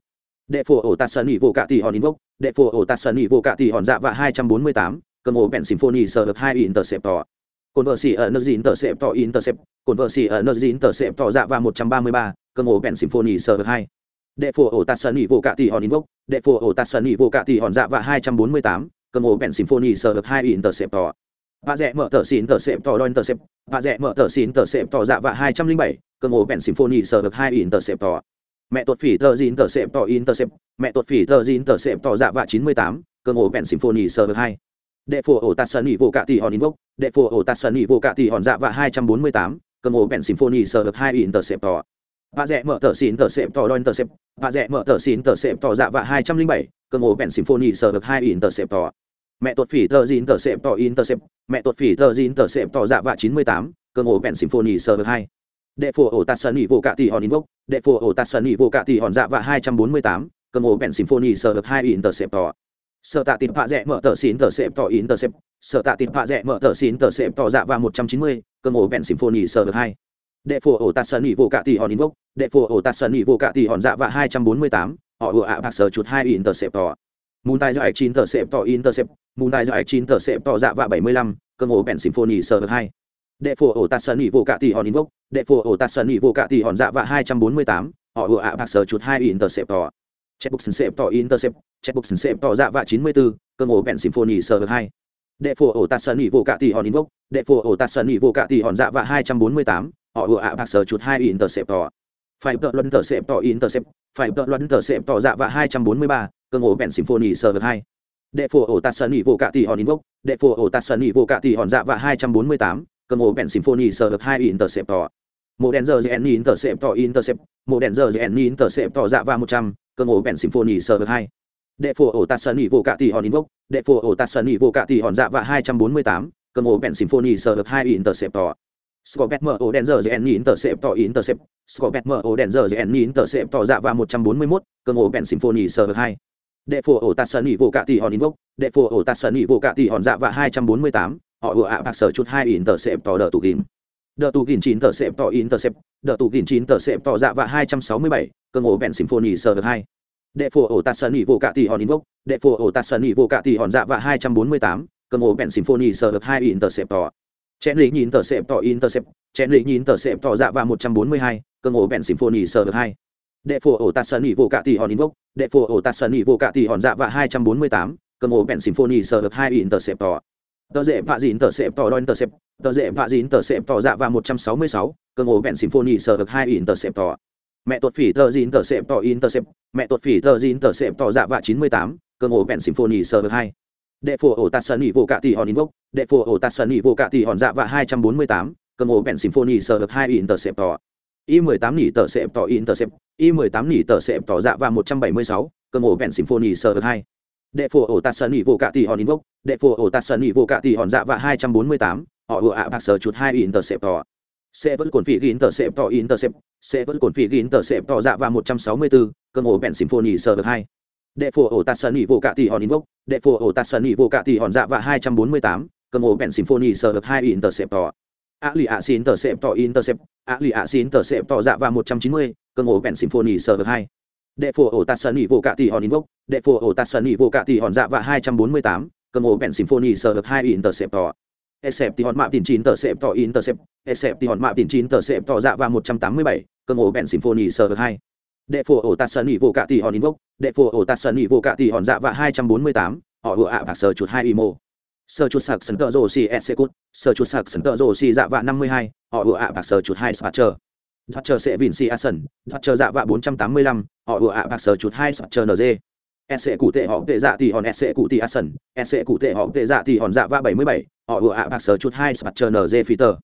Đệ phổ ổ tạt sơn ỉ vô cả tỷ hòn in vốc. Đệ phổ ổ tạt sơn ỉ vô cả tỷ hòn dạ vạ hai trăm bốn mươi tám cơm ổ bèn symphony sơ hai in tờ sẹp to cồn vợ xỉ ở nơi dìn tờ sẹp to in tờ sẹp cồn vợ xỉ ở nơi dìn tờ sẹp to dạ vạ một trăm ba mươi ba cơm ổ bèn symphony sơ hai đệ phổ ổ tạt sơn ỉ vô cả tỷ hòn in vốc đệ phổ ổ tạt sơn ỉ vô cả tỷ hòn dạ và hai trăm bốn mươi tám. Cơm ổ bèn symphony sơ hai in tờ sẹp tỏ và rẻ mở tờ xin tờ sẹp tỏ đo tờ sẹp và rẻ mở tờ xin tờ sẹp tỏ dạ và hai trăm linh bảy. Cơm ổ bèn symphony sơ hai in tờ sẹp tỏ mẹ tuột phỉ tờ dìn tờ sẹp tỏ in tờ sẹp mẹ tuột phỉ tờ dìn tờ sẹp tỏ dạ và chín mươi tám. Cơm ổ bèn symphony sơ hai. Đệ phổ ổ tạt sơn ỉ vô cả tỷ hòn in vốc đệ phổ ổ tạt sơn ỉ vô cả tỷ hòn dạ và hai trăm bốn mươi tám. Cơm ổ bèn symphony sơ hai in tờ sẹp tỏ và rẻ mở tờ xin tờ sẹp tỏ đo tờ sẹp và rẻ mở tờ xin tờ sẹp tỏ dạ vạ hai trăm linh bảy cơm ổ bèn symphony sở được hai in tờ sẹp tỏ. Mẹ tuột phỉ tờ xin tờ sẹp tỏ in tờ sẹp mẹ tuột phỉ tờ xin tờ sẹp tỏ dạ vạ chín mươi tám cơm ổ bèn symphony sở được hai. Đệ phổ ổ tạt sơn ỉ vô cả tỷ hòn in vốc. Đệ phổ ổ tạt sơn ỉ vô cả tỷ hòn dạ vạ hai trăm bốn mươi tám cơm ổ bèn symphony sở được hai in tờ sẹp tỏ. Sở tạ tìm phạ rẽ mở tờ xin tờ sẹp tỏ in tờ sẹp sở tạ tìm phạ rẽ mở tờ xin tờ sẹp tỏ dạ vạ một trăm chín mươi cơm ổ bèn symphony sở được hai đệ phổ ổ tạt sơn ỉ vô cả tỷ hòn in vốc. Đệ phổ ổ tạt sơn ỉ vô cả tỷ hòn dạ vạ hai trăm bốn mươi tám. Họ ủa ạ bạc sở chuột hai in tờ sẹp tỏ. Mùn tài giải chín tờ sẹp tỏ in tờ sẹp mùn tài giải chín tờ sẹp tỏ dạ vạ bảy mươi lăm. Cơm ổ bèn symphony sơ hai. Đệ phổ ổ tạt sơn ỉ vô cả tỷ hòn in vốc. Đệ phổ ổ tạt sơn ỉ vô cả tỷ hòn dạ vạ hai trăm bốn mươi tám. Họ ủa ạ bạc sở chuột hai in tờ sẹp tỏ. Checkbook sân sẹp tỏ in tờ sẹp checkbook sẹp tỏ dạ vạ chín mươi bốn cơm ổ bèn symphony sơ hai. Đệ phổ ổ tạt sơn ỉ vô cả tỷ hòn in vốc. Đệ phổ ổ tạt sơn ỉ vô cả tỷ hòn dạ vạ hai trăm bốn mươi tám họ ủa ạ bạc sở chuột hai in tờ sẹp tỏ phải tợ luận tờ xẹp tỏ in tờ sẹp phải tợ luận tờ xẹp tỏ dạ và hai trăm bốn mươi ba, cơ ngộ bèn symphony sơ hai. Đệ phổ ổ tạt sân ỉ vô cả tỷ hòn in vốc đệ phổ ổ tạt sân ỉ vô cả tỷ hòn dạ và hai trăm bốn mươi tám, cơ ngộ bèn symphony sơ hai in tờ sẹp tỏ mộ đèn giờ gen in tờ sẹp tỏ in tờ sẹp mộ đèn giờ gen in tờ sẹp tỏ dạ và một trăm, cơ ngộ bèn symphony sơ hai. Đệ phổ ổ tạt sân ỉ vô cả tỷ hòn in vốc đệ phổ ổ tạt sân ỉ vô cả tỷ hòn dạ và hai trăm bốn mươi tám, cơ ngộ bèn symphony sơ hai in tờ sẹp tỏ Scorpet mở ổ đèn giờ GN nhìn tờ sẹp tỏ in tờ sẹp, Scorpet mở ổ đèn giờ GN nhìn tờ sẹp tỏ dạ và 141, cơ ngộ bèn symphony sơ 2. Đệ phổ ổ tạt sơn ỉ vô cả tỷ hòn invoke, đệ phổ ổ tạt sơn ỉ vô cả tỷ hòn dạ và 248, họ vừa ạ bạc sở chút 2 in tờ sẹp tỏ đờ tụ kìm. Đờ tụ kìm 9 tờ sẹp tỏ in tờ sẹp, đờ tụ kìm 9 tờ sẹp tỏ dạ và 267, cơ ngộ bèn symphony sơ 2. Đệ phổ ổ tạt sơn ỉ vô cả tỷ hòn invoke, đệ phổ ổ tạt sơn ỉ vô cả tỷ hòn dạ và 248, cơn ổ bèn symphony sơ 2 in tờ sẹp tỏ chén lý nhìn tờ sẹp tỏ intercept, tờ sẹp chén lý nhìn tờ sẹp tỏ dạ và một trăm bốn mươi hai cơn ổ bèn symphony sơ được hai. Đệ phổ ổ tạt sơn ý vô cả tỷ hòn invoke đệ phổ ổ tạt sơn ý vô cả tỷ hòn dạ và hai trăm bốn mươi tám cơn ổ bèn symphony sơ được hai in tờ sẹp tỏ. Tờ dễ vạ dìn tờ sẹp tỏ đo tờ sẹp tờ dễ vạ dìn tờ sẹp tỏ dạ và một trăm sáu mươi sáu cơn ổ bèn symphony sơ được hai in tờ sẹp tỏ. Mẹ tuột phỉ tờ dìn tờ sẹp tỏ intercept, tờ sẹp mẹ tuột phỉ tờ dìn tờ sẹp tỏ dạ và chín mươi tám cơn ổ bèn symphony sơ được hai đệ phổ ổ tạt sơn ỉ vô cả tỷ hòn invoke đệ phổ ổ tạt sơn ỉ vô cả tỷ hòn dạ và hai trăm bốn mươi tám, cầm ổ bèn symphony sơ được hai intercept y mười tám nỉ tờ sẹp tỏ intercept. Y mười tám nỉ tờ sẹp tỏ dạ và một trăm bảy mươi sáu, cầm ổ bèn symphony sơ được hai. Đệ phổ ổ tạt sơn ỉ vô cả tỷ hòn invoke đệ phổ ổ tạt sơn ỉ vô cả tỷ hòn dạ và hai trăm bốn mươi tám, họ ủa ạ bạc sờ chuột hai intercept tỏ. Sẽ vẫn còn phỉ ghi tờ tỏ intercept. Sẽ vẫn còn phỉ ghi tờ tỏ dạ và một trăm sáu mươi bốn cầm ổ bèn symphony sơ được hai đệ phổ ổ tạt sơn ý vô cạ tỷ hòn invoke đệ phổ ổ tạt sơn ý vô cạ tỷ hòn dạ và hai trăm bốn mươi tám. Cơn ổ bèn symphony sơ được hai in tỏ a lì a xin tờ sẹp tỏ intercept. A lì a xin tờ sẹp tỏ dạ và một trăm chín mươi. Cơn ổ bèn symphony sơ được hai. Đệ phổ ổ tạt sơn ý vô cạ tỷ hòn invoke đệ phổ ổ tạt sơn ý vô cạ tỷ hòn dạ và hai trăm bốn mươi tám. Cơn ổ bèn symphony sơ được hai in tờ sẹp tỏ Exception mạ tiền chín tờ sẹp tỏ intercept, Exception mạ tiền chín tờ sẹp tỏ dạ và 187, cơn ổ bèn symphony sơ hai. Đệ phổ ổ tạt sơn ỉ vô cạ tỷ hòn invoke, đệ phổ ổ tạt sơn ỉ vô cạ tỷ hòn dạ và 248, họ vừa ạ bạc sơ chuột hai imo. Sơ chuột sạc sơn tờ rồ xì e cút, sơ chuột sạc sơn tờ rồ xì dạ và 52, họ vừa ạ bạc sơ chuột hai sạc chờ. Thoát chờ sẽ vin si thoát chờ dạ vạ 485, họ vừa ạ bạc sơ chuột hai spatcher NG. SC cụ tệ họ tệ dạ thì hòn SC cụ tỷ Asen, SC cụ tệ họ tệ dạ thì hòn dạ vạ 77, họ vừa ạ bạc sơ chuột hai spatcher phi tơ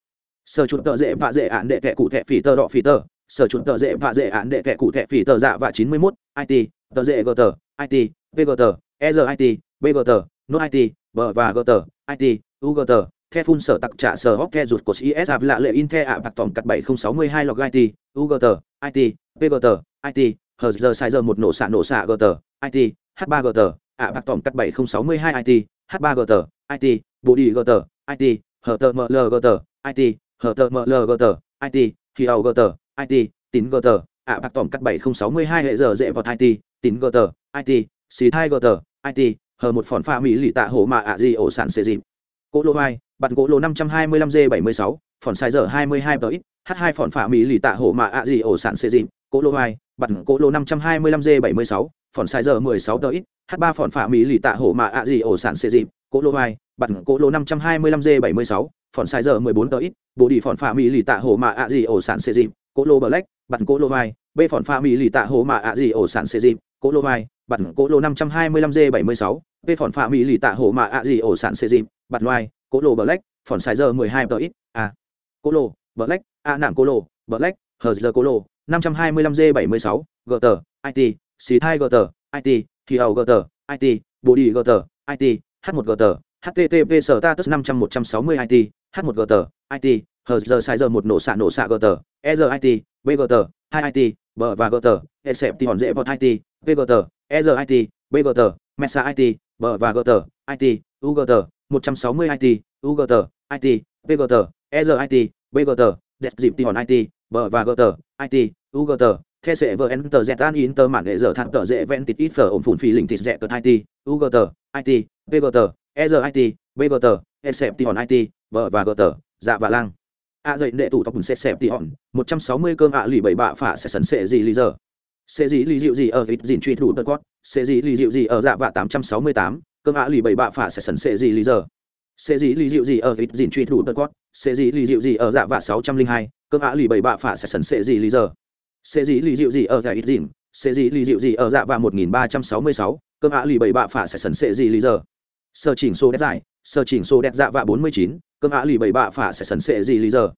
Sơ chuột tờ dễ vạ dễ ạn đệ kẻ cụ tệ tơ đỏ tơ sở chuẩn tờ dễ vạ dễ án đệ kẻ cụ thẻ phỉ tờ dạ vạ 91, IT, tờ dễ gờ tờ, IT, VGT, ERIT, BGT, Nốt IT, B và GT, IT, UGT, the phun sở tặc trả sở hóc the ruột của is ав lạ lệ in the ạ bạc tổng cắt 7062 log it ugt it pgt it hờ giờ sai giờ một nổ xạ nổ xạ gt it h 3 gt ạ bạc tổng cắt 7062 it h 3 gt it bộ đi gt it hờ tờ ml gt it hờ tờ ml gt it khi tờ, it tín gt ạ bạc tổng cắt 7062 hệ giờ dễ vào it tín gt it xì thai tờ, it hờ một phòn pha mỹ lì tạ hổ mà ạ gì ổ sản xê dịp. Cỗ lô hai bạt cỗ lô năm trăm hai mươi lăm g bảy mươi sáu phòn sai giờ hai mươi hai tới, ít h hai phòn phả mỹ lì tạ hổ mà ạ gì ổ sản xê dịp. Cỗ lô hai bạt cỗ lô năm trăm hai mươi lăm g bảy mươi sáu phòn sai giờ mười sáu tới, ít h ba phòn phả mỹ lì tạ hổ mà ạ gì ổ sản xê dịp. Cỗ lô hai bạt cỗ lô năm trăm hai mươi lăm g bảy mươi sáu phòn sai giờ mười bốn tới, ít bộ đi phòn phả mỹ lì tạ hổ mà ạ gì ổ sản xê dịp cỗ lô black bạt gỗ lô vai, b phòn pha mỹ lì tạ hồ mạ ạ gì ổ sản xê dịp cỗ lô vai, bạt gỗ lô năm trăm hai mươi lăm g bảy mươi sáu p phòn pha mỹ lì tạ hồ mạ ạ gì ổ sản xê dịp, bạt loai cỗ lô black phòn sai giờ mười hai tờ ít, a. Cỗ lô black a nạm cỗ lô black hờ giờ cỗ lô, năm trăm hai mươi lăm g bảy mươi sáu gt it xì hai gt it thì hầu gt it body gt it h một gt http sở status năm trăm một trăm sáu mươi it h một gt it hờ giờ sai giờ một nổ xạ nổ xạ gt e giờ it bgt hai it b và gt except thì hòn dễ vào it vgt e giờ it bgt mesa it b và gt it ugt 160 IT, UGT, IT, v gờ tờ e giờ IT, B và GT, IT, UGT, The sẽ vợ enter zetan inter mạn nghệ giờ thẳng tờ dễ ven tít ít phở ổn phủn phí lình tít dẹ tờ IT, UGT, IT, VGT, ERIT, BGT, Except Tion IT, B và GT, dạ và lang. A dậy đệ tụ bùn sẽ xẹp Tion, 160 cơm ạ lì bảy bạ phả sẽ sẵn sẽ gì lý giờ. Sẽ gì lý dịu gì ở ít dìn truy thủ tật quát, sẽ gì lý dịu gì ở dạ vạ 868, cơm ạ lì bảy bạ phả sẽ sần sẽ gì lý giờ sẽ gì lý dịu gì ở ít dìn truy thủ tật quát sẽ gì lý dịu gì ở dạ vạ sáu trăm linh hai cơm ạ lì bảy bạ phả sẽ sần sẽ gì lý giờ sẽ gì lý dịu gì ở dạ ít dìn sẽ gì lý dịu gì ở dạ vạ một nghìn ba trăm sáu mươi sáu cơm ạ lì bảy bạ phả sẽ sần sẽ gì lý giờ sơ chỉnh số đẹp dài sơ chỉnh số đẹp dạ vạ bốn mươi chín cơm ạ lì bảy bạ phả sẽ sần sệ gì lý giờ.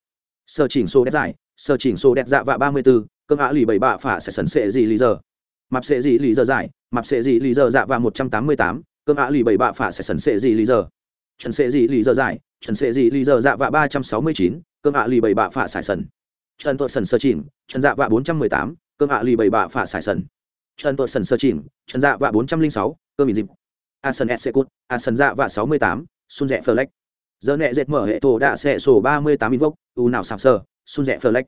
Sơ chỉnh số đẹp dài sơ chỉnh số đẹp dạ vạ ba mươi bốn cơm ạ lì bảy bạ phả sẽ sần sệ gì lý giờ. Mạp sệ gì lý giờ dài mạp sệ gì lý giờ dạ vạ một trăm tám mươi tám, cơm ạ lì bảy bạ phả sẽ sần sệ gì lý giờ. Trần sệ gì lý giờ dài trần sệ gì lý giờ dạ vạ ba trăm sáu mươi chín, cơm ạ lì bảy bạ phả sải sần trần tội sần sơ chỉnh trần dạ vạ bốn trăm mười tám, cơm ạ lì bảy bạ phả sải sần trần tội sần sơ chỉnh trần dạ vạ bốn trăm linh sáu, cơm bị dịp. A sần s cút a sần dạ vạ sáu mươi tám xuân rẽ phờ lách giờ nẹ dệt mở hệ thổ đạ xẻ sổ ba mươi tám invoke u nào sạp sơ sun rẽ phờ lách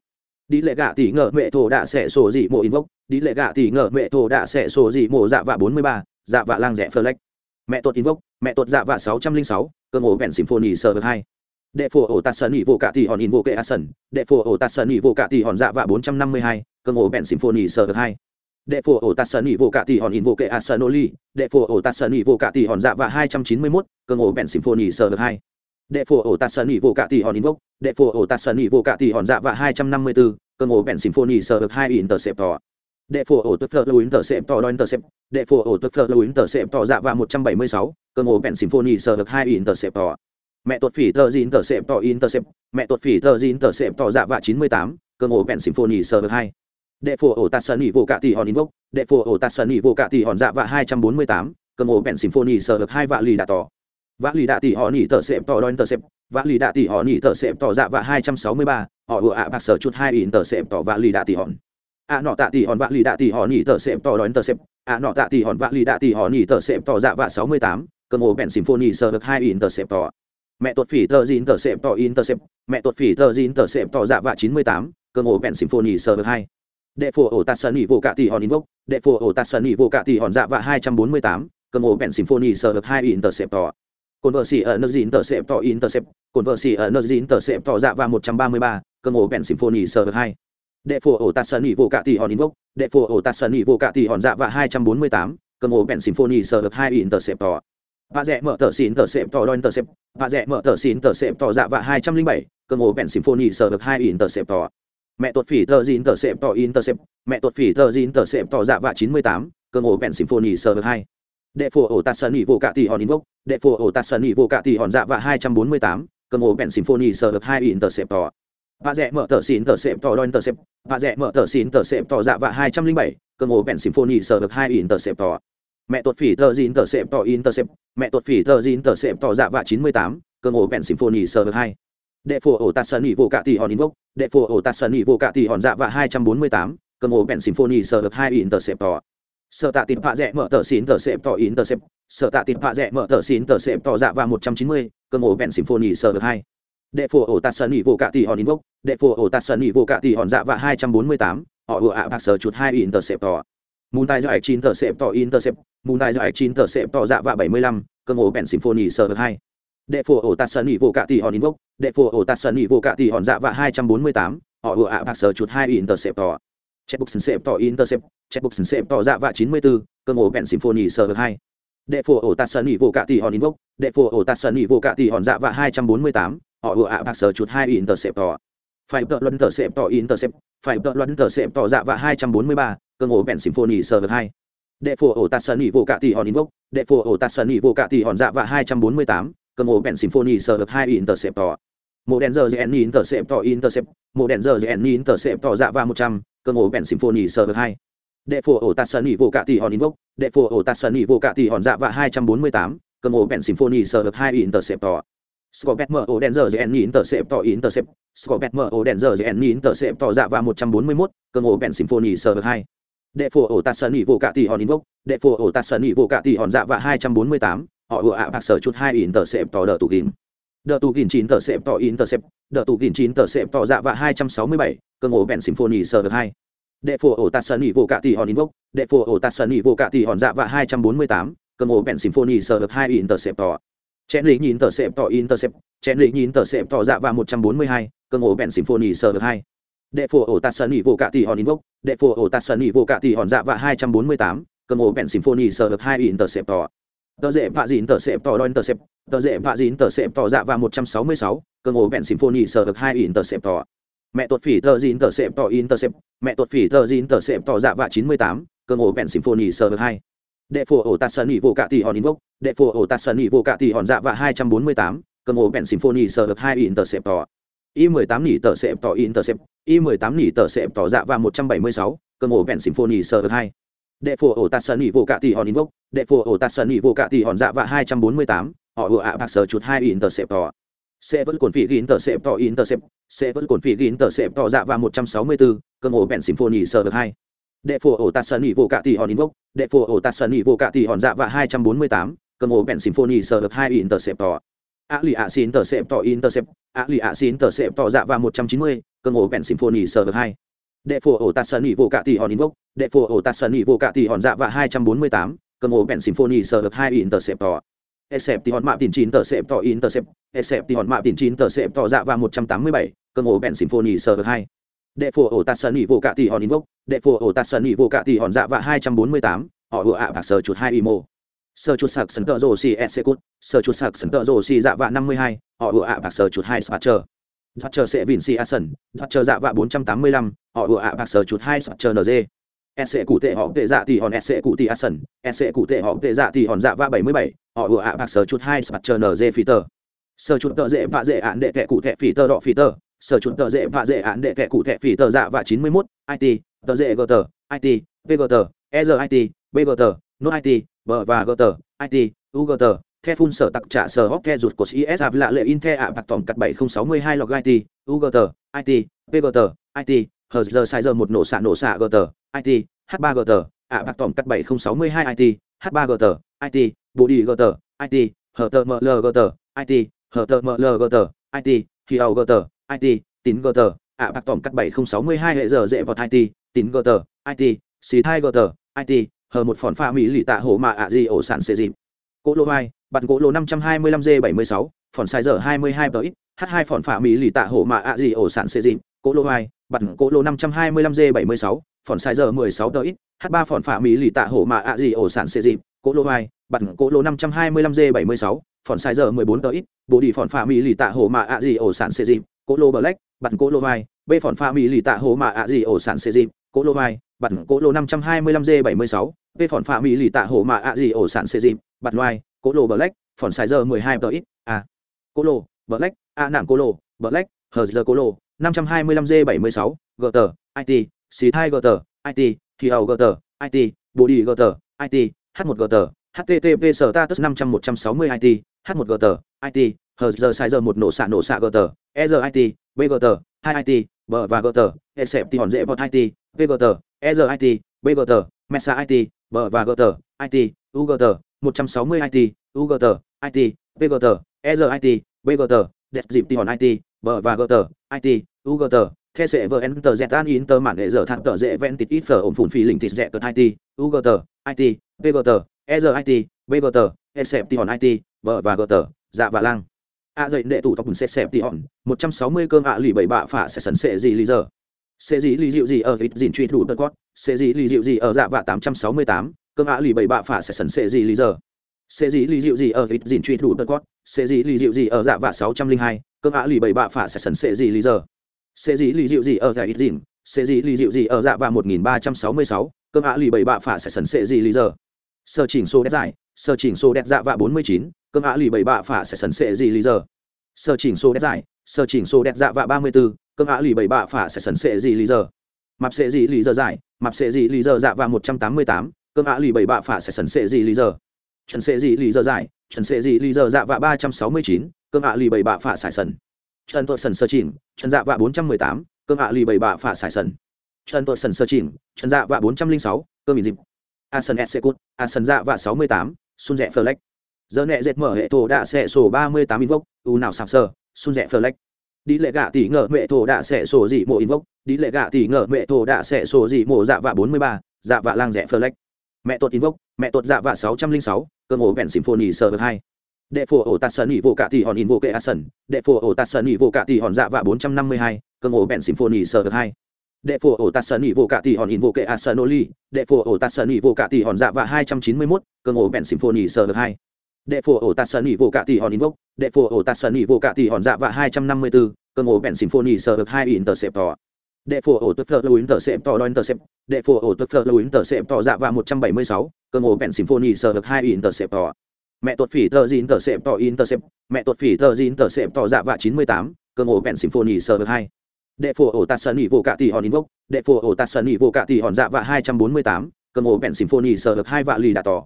đi lệ gạ tỷ ngờ mẹ thổ đạ xẻ sổ dị mộ invoke đi lệ gạ tỷ ngờ mẹ thổ đạ xẻ sổ dị mộ dạ vạ bốn mươi ba dạ vạ lang rẽ phờ lách mẹ tuột invoke mẹ tuột dạ vạ sáu trăm linh sáu cơn ổ vẹn symphony sơ hai. Đệ phổ ổ tạt sơn ỉ vô cả tỷ hòn in vô kệ a sơn đệ phổ ổ tạt sơn ỉ vô cả tỷ hòn dạ vạ bốn trăm năm mươi hai cơn ổ vẹn symphony sơ hai. Đệ phổ ổ tạt sơn ỉ vô cả tỷ hòn in vô kệ a sơn oli. Đệ phổ ổ tạt sơn ỉ vô cả tỷ hòn dạ vạ hai trăm chín mươi mốt cơn ổ vẹn symphony sơ hai đệ phổ ổ tạt sơn ỉ vô cả tỷ hòn in đệ phổ ổ tạt sơn ỉ vô cả tỷ hòn dạ vạ hai trăm năm mươi bốn cơn ổ bèn symphony sơ được hai interceptor đệ phổ ổ tức phở lưu interceptor đo intercept. Đệ phổ ổ tức phở lưu interceptor dạ vạ một trăm bảy mươi sáu cơn ổ bèn symphony sơ được hai interceptor mẹ tuột phỉ tờ gì tờ intercept. Mẹ tuột phỉ tờ gì interceptor dạ vạ chín mươi tám cơn ổ bèn symphony sơ được hai. Đệ phổ ổ tạt sơn ỉ vô cả tỷ hòn invoke đệ phổ ổ tạt sơn ỉ vô cả tỷ hòn dạ vạ hai trăm bốn mươi tám cơn ổ bèn symphony sơ vực hai vạ lì đà tỏ vã lì đạ tỷ họ nỉ tờ xẹp tỏ đo intercept vã lì đạ tỷ họ nỉ tờ sẹp tỏ dạ và hai trăm sáu mươi ba. Họ ủa ạ bạc sở chút hai ỉn tờ sẹp tỏ vã lì đạ tỷ hòn. Ạ nọ tạ tỷ hòn vã lì đạ tỷ họ nỉ tờ sẹp tỏ đón tờ sẹp ạ nọ tạ tỷ hòn vã lì đạ tỷ họ nỉ tờ sẹp tỏ dạ và sáu mươi tám. Cơn ổ bèn symphony sơ được hai ỉn tờ sẹp tỏ. Mẹ tuột phỉ tờ in tờ sẹp tỏ in tờ sẹp mẹ tuột phỉ tờ in tờ sẹp tỏ dạ và chín mươi tám. Cơn ổ bèn symphony sơ được hai. Đệ phổ ổ tạt sơn ỉ vô cả tỷ hòn invoke. Đệ phổ ổ tạt sơn ỉ vô cả tỷ hòn dạ và hai trăm bốn mươi tám. Cơn ổ bèn symphony sơ được hai in tờ sẹp tỏ cồn vợ xỉ ở nơi dín tờ sẹp tỏ in tờ sẹp cồn vợ xỉ ở nơi dín tờ sẹp tỏ dạ và 133 cơm ổ bèn symphony server được hai. Đệ phổ ổ tạt sơn ý vô cả tỷ hòn invoke, đệ phổ ổ tạt sơn ý vô cả tỷ hòn dạ và 248 cơm ổ bèn symphony server được hai in tờ sẹp tỏ. Và rẻ mở tờ xin tờ sẹp tỏ đòn tờ sẹp và rẻ mở tờ xin tờ sẹp tỏ dạ và 207 cơm ổ bèn symphony server được hai in tờ sẹp tỏ. Mẹ tuột phỉ tờ dín tờ sẹp tỏ in tờ sẹp mẹ tuột phỉ tờ dín tờ sẹp tỏ dạ và 98 cơm ổ bèn symphony server được hai đệ phổ ổ tạt sơn ý vô cả tỷ hòn invoke đệ phổ ổ tạt sơn ý vô cả tỷ hòn dạ và hai trăm bốn mươi tám. Cầm ổ bèn symphony sơ được hai in tờ sẹp tỏ và rẻ mở tờ xin tờ sẹp tỏ đòn tờ sẹp và rẻ mở tờ xin tờ sẹp tỏ dạ và hai trăm linh bảy. Cầm ổ bèn symphony sơ được hai in tờ sẹp tỏ mẹ tuột phỉ tờ dín tờ sẹp tỏ in tờ sẹp mẹ tuột phỉ tờ dín tờ sẹp tỏ dạ và chín mươi tám. Cầm ổ bèn symphony sơ được hai. Đệ phổ ổ tạt sơn ý vô cả tỷ hòn invoke đệ phổ ổ tạt sơn ý vô cả tỷ hòn dạ và hai trăm bốn mươi tám. Cầm ổ bèn symphony sơ được hai in sở tạ tịp phạ rẽ mở tờ xin tờ xếp tỏ in tờ xếp sở tạ tịp phạ rẽ mở tờ xin tờ xếp tỏ dạ và một trăm chín mươi cơm ổ bèn symphony sở hai. Đệ phổ ổ tạt sơn ỉ vô cạ tỷ hòn invoke đệ phổ ổ tạt sơn ỉ vô cạ tỷ hòn dạ và hai trăm bốn mươi tám, họ ủa ạ bạc sở chuột hai in tờ xếp tỏ. Mùn tài do ạch chín tờ xếp tỏ in tờ xếp mùn tài do ạch chín tờ xếp tỏ dạ và bảy mươi lăm cơm ổ bèn symphony sở hai. Đệ phổ ổ tạt sơn ỉ vô cạ tỷ hòn invoke đệ phổ ổ tạt sơn ỉ vô cạ tỷ hòn dạ và hai trăm bốn mươi tám, họ ủa ạ bạc sở chuột hai in tờ xếp tỏ checkbook sân sẹp tỏ intercept, checkbook sân sẹp tỏ dạ và chín mươi bốn bèn symphony sơ được hai. Đệ phổ ổ tạt sơn ỉ vô cả tỷ hòn invoke đệ phổ ổ tạt sơn ỉ vô cả tỷ hòn dạ và hai trăm bốn mươi tám họ vừa ạ bạc sở chuột hai intercept tỏ. Phải tợ luận tờ sẹp tỏ intercept, phải tợ luận tờ sẹp tỏ dạ và hai trăm bốn bèn symphony sơ được hai. Đệ phổ ổ tạt sơn ỉ vô cả tỷ hòn invoke đệ phổ ổ tạt sơn ỉ vô cả tỷ hòn dạ và hai trăm bốn mươi bèn symphony sơ được hai in tờ sẹp tỏ. Mộ đèn giờ gn in tờ sẹp tỏ in tờ sẹp mộ đèn giờ gn in tờ sẹp tỏ dạ và một trăm cơn ổ bèn symphony sơ được hai. Đệ phổ ổ tạt sơn ỉ vô cạ tỷ hòn invoke. Đệ phổ ổ tạt sơn ỉ vô cạ tỷ hòn dạ và hai trăm bốn mươi tám. Cơn ổ bèn symphony sơ được hai interceptor tờ sẹp mở ổ đèn giờ GN in tờ sẹp tỏ in tờ sẹp, Scorpet mở ổ đèn giờ GN in tờ sẹp tỏ dạ và 141, cơm ổ bèn symphony sơ được hai. Đệ phổ ổ tạt sơn ỉ vô cạ tỷ hòn invoke. Đệ phổ ổ tạt sơn ỉ vô cạ tỷ hòn dạ và hai trăm bốn mươi tám. Họ ủa ạ bạc sở chút hai in tờ sẹp tỏ đờ tù kìm đờ tù gìn chín tờ sẹp tỏ in tờ sẹp đờ tù gìn chín tờ sẹp tỏ dạ và hai trăm sáu mươi bảy. Cơn ổ bèn symphony sơ được hai. Đệ phổ ổ tạt sơn ỉ vô cạ tỷ hòn invoke đệ phổ ổ tạt sơn ỉ vô cạ tỷ hòn dạ và hai trăm bốn mươi tám. Cơn ổ bèn symphony sơ được hai in tờ sẹp tỏ. Chén lý nhìn tờ sẹp tỏ in tờ sẹp chén lý nhìn tờ sẹp tỏ dạ và một trăm bốn mươi hai. Cơn ổ bèn symphony sơ được hai. Đệ phổ ổ tạt sơn ỉ vô cạ tỷ hòn invoke đệ phổ ổ tạt sơn ỉ vô cạ tỷ hòn dạ và hai trăm bốn mươi tám. Cơn ổ bèn symphony sơ được hai in tờ sẹp tỏ tờ dễ vạ dìn tờ sẹp tỏ đòn tờ sẹp tờ dễ vạ dìn tờ sẹp tỏ dạ và một trăm sáu mươi sáu cơ ổ vẹn symphony sở được hai in tờ sẹp tỏ mẹ tuột phỉ tờ dìn tờ sẹp tỏ in tờ sẹp mẹ tuột phỉ tờ dìn tờ sẹp tỏ dạ và chín mươi tám cơ ổ vẹn symphony sở được hai đệ phổ ổ tạt sơn ỉ vô cạ tỷ hòn invoke đệ phổ ổ tạt sơn ỉ vô cạ tỷ hòn dạ và hai trăm bốn mươi tám cơ ổ vẹn symphony sở được hai in tờ sẹp tỏ y 18 nỉ tờ sẹp tỏ in tờ sẹp y 18 nỉ tờ sẹp tỏ dạ và 176, cơn ổ vẹn symphony sở được hai đệ phổ ổ tạt sơn ỉ vô cạ tỷ hòn invoke đệ phổ ổ tạt sơn ỉ vô cạ tỷ hòn dạ và 248, họ ủa ạ bạc sở chuột hai ủy tờ sẹp sẽ vẫn còn phỉ ghi tờ sẹp tờ sẹp sẽ vẫn còn phỉ dạ tờ sẹp trăm dạ và 164, cơn ổ bèn symphony sơ được hai. Đệ phổ ổ tạt sơn ỉ vô cạ tỷ hòn invoke đệ phổ ổ tạt sơn ỉ vô cạ tỷ hòn dạ và 248, cơn ổ bèn symphony sơ được hai ủy tờ sẹp a lì a xin tờ sẹp tờ sẹp a lì a xin tờ sẹp dạ và một trăm chín mươi. Cơn ổ bèn symphony sơ được hai đệ phổ ổ tạt sơn ý vô cả tỷ hòn invoke đệ phổ ổ tạt sơn ý vô cả tỷ hòn dạ và hai trăm bốn mươi tám. Cầm ổ bèn symphony sơ được hai in tờ sẹp tỏ Except tỷ hòn mạ tiền chín tờ sẹp tỏ in tờ sẹp Except tỷ hòn mạ tiền chín tờ sẹp tỏ dạ và một trăm tám mươi bảy. Cầm ổ bèn symphony sơ được hai. Đệ phổ ổ tạt sơn ý vô cả tỷ hòn invoke đệ phổ ổ tạt sơn ý vô cả tỷ hòn dạ và hai trăm bốn mươi tám. Họ vừa ạ bạc sơ chuột hai imo sơ chuột sạc sân tợ rồ xì e s cút. Sơ chuột sạc sân tợ rồ xì dạ và năm mươi hai. Họ vừa ạ bạc sơ chuột hai sạc chờ thoát chờ sẽ vìn si a sân thoát chờ dạ vạ bốn trăm tám mươi lăm, họ ùa ạ bạc sờ chuột hai sạc chờ nd e s cụ tệ họ tệ dạ thì hòn e s cụ tị a sân e s cụ tệ họ tệ dạ thì hòn dạ vạ bảy mươi bảy, họ ùa ạ bạc sờ chuột hai sạc chờ nd phi tờ. Sờ chuột tờ dễ vạ dễ án đệ kệ cụ tệ phi tờ đọ phi tờ. Sờ chuột tờ dễ vạ dễ án đệ kệ cụ tệ phi tờ dạ vạ chín mươi mốt it tờ dễ gt it vgt erit bgt nốt it b và gờ tờ it u gờ tờ the phun sở tặc trả sở hóc the rụt của is ạp lạ lệ in the ạ bạc tổng cắt bảy không sáu mươi hai log it ugt it pgt it hờ giờ sai giờ một nổ xạ nổ xạ gt it h ba gt ạ bạc tổng cắt bảy không sáu mươi hai it h ba gt it bộ đi gt it hờ tờ ml gt it hờ tờ ml gt it khi âu gt it tín gt ạ bạc tổng cắt bảy không sáu mươi hai hệ giờ dễ vào it tín gt it xì thai gt it hờ một phòn pha mỹ lì tạ hổ mà ạ gì ổ sản xê dịp cỗ lô vai bạt gỗ lô năm trăm hai mươi lăm g bảy mươi sáu phòn sai giờ hai mươi hai tới h hai phòn phạ mỹ lì tạ hổ mạ ạ gì ổ sản xê dịp cỗ lô 2, bạt gỗ lô năm trăm hai mươi lăm g bảy mươi sáu phòn sai giờ mười sáu tới h ba phòn phạ mỹ lì tạ hổ mạ ạ gì ổ sản xê dịp cỗ lô 2, bạt gỗ lô năm trăm hai mươi lăm g bảy mươi sáu phòn sai giờ mười bốn tới bố đi phòn phạ mỹ lì tạ hổ mạ ạ gì ổ sản xê dịp cỗ lô black bạt gỗ lô 2, b phòn phạ mỹ lì tạ hổ mạ ạ gì ổ sản xê dịp cỗ lô 2, bạt gỗ lô năm trăm hai mươi lăm g bảy mươi sáu về phòn phạ mỹ lì tạ hổ mạ ạ gì ổ sản xê dịp bạt loài cỗ lô black phòn sai giờ mười hai tờ ít a cỗ lô black a nạm cỗ lô black hờ giờ cỗ lô năm trăm hai mươi lăm g bảy mươi sáu gt it xì thai gt it thì hầu gt it body gt it h một gt http sở status năm trăm một trăm sáu mươi it h một gt it hờ giờ sai giờ một nổ xạ nổ xạ gt e r it bgt hai it b và gt e sẹp thì hòn dễ vọt it vgt e r it bgt mesa it b và gt it ugt 160 IT, UGT, IT, VGT, ERIT, BGT, DESDIP TION IT, B và GT, IT, UGT, The Server Enter Zetan Inter MẠNG Nghệ Giờ Thạm Tờ Dệ Vẹn Tịt Ít Phở Ổn Phủn PHÍ Lĩnh Tịt Dẹ Tật IT, UGT, IT, VGT, ERIT, BGT, ESEP TION IT, B và GT, Dạ và LĂNG, À dậy ĐỆ tủ tóc bùn xe xẹp TION, 160 cơm ạ lì bảy bạ phả sẽ sần sệ gì lý giờ. Sẽ gì lý dịu gì ở ít dịn truy thủ tật quát, sẽ gì lý dịu gì ở dạ và 868, cơm ạ lì bảy bạ phả sẽ sần sệ gì lý giờ sẽ gì lý dịu gì ở ít dìn truy thủ tật quát sẽ gì lý dịu gì ở dạ vạ sáu trăm linh hai cơm ạ lì bảy bạ phả sẽ sần sệ gì lý giờ sẽ gì lý dịu gì ở dạ ít dìn sẽ gì lý dịu gì ở dạ vạ một nghìn ba trăm sáu mươi sáu cơm ạ lì bảy bạ phả sẽ sần sệ gì lý giờ sơ chỉnh số đẹp giải sơ chỉnh số đẹp dạ vạ bốn mươi chín cơm ạ lì bảy bạ phả sẽ sần sệ gì lý giờ sơ chỉnh số đẹp giải sơ chỉnh số đẹp dạ vạ ba mươi bốn cơm ạ lì bảy bạ phả sẽ sần sệ gì lý giờ mạp sệ gì lý giờ giải mạp sệ gì lý giờ dạ và một trăm tám mươi tám cơm ạ lì bảy bạ phả sẽ sần sệ gì lý giờ. Trần sệ gì lý giờ giải. Trần sệ gì lý giờ dạ vạ ba trăm sáu mươi chín. Cơm ạ lì bảy bạ phả sải sần. Trần tội sần sơ chỉnh. Trần dạ vạ bốn trăm mười tám. Cơm ạ lì bảy bạ phả sải sần. Trần tội sần sơ chỉnh. Trần dạ vạ bốn trăm linh sáu. Cơm bị dịp. A sần s cút. A sần dạ vạ sáu mươi tám. Xuân rẽ phơ lách giờ nẹ dệt mở hệ thổ đạ sẽ sổ ba mươi tám in vốc u nào sạc sơ xuân rẽ phơ lách đi lệ gạ tỷ ngờ mẹ thổ đạ sẽ sổ dị mộ in vốc đi lệ gạ tỷ ngờ mẹ thổ đạ sẽ sổ dị mộ dạ vạ bốn mươi ba. Dạ vạ lang rẽ phơ lách mẹ tuột in mẹ tuột dạ vạ sáu trăm linh sáu cơn ổ vẹn symphony sơ hai. Đệ phổ ổ tạt sơn ý vô cả tỷ hòn in vô kệ a sơn đệ phổ ổ tạt sơn ý vô cả tỷ hòn dạ vạ bốn trăm năm mươi hai cơn ổ vẹn symphony sơ hai. Đệ phổ ổ tạt sơn ý vô cả tỷ hòn in vô kệ a sơn oli đệ phổ ổ tạt sơn ý vô cả tỷ hòn dạ vạ hai trăm chín mươi mốt cơn ổ vẹn symphony sơ hai. Đệ phổ ổ tạt sơn ý vô cả tỷ hòn in đệ phổ ổ tạt sơn ý vô cả tỷ hòn dạ vạ hai trăm năm mươi bốn cơn ổ vẹn symphony sơ hai interceptor đệ phổ ổ tức phở lưu interceptor đo intercept đệ phổ ổ tức phở lưu interceptor dạ và một trăm bảy mươi sáu. Cơn ổ bèn symphony sơ hai interceptor mẹ tuột phỉ tờ gì interceptor intercept mẹ tuột phỉ tờ gì tỏ dạ và chín mươi tám. Cơn ổ bèn symphony sơ hai. Đệ phổ ổ tạt sơn ỉ vô cả tỷ hòn invoke. Đệ phổ ổ tạt sơn ỉ vô cả tỷ hòn dạ và hai trăm bốn mươi tám. Cơn ổ bèn symphony sơ hai vạ lì đạ tỏ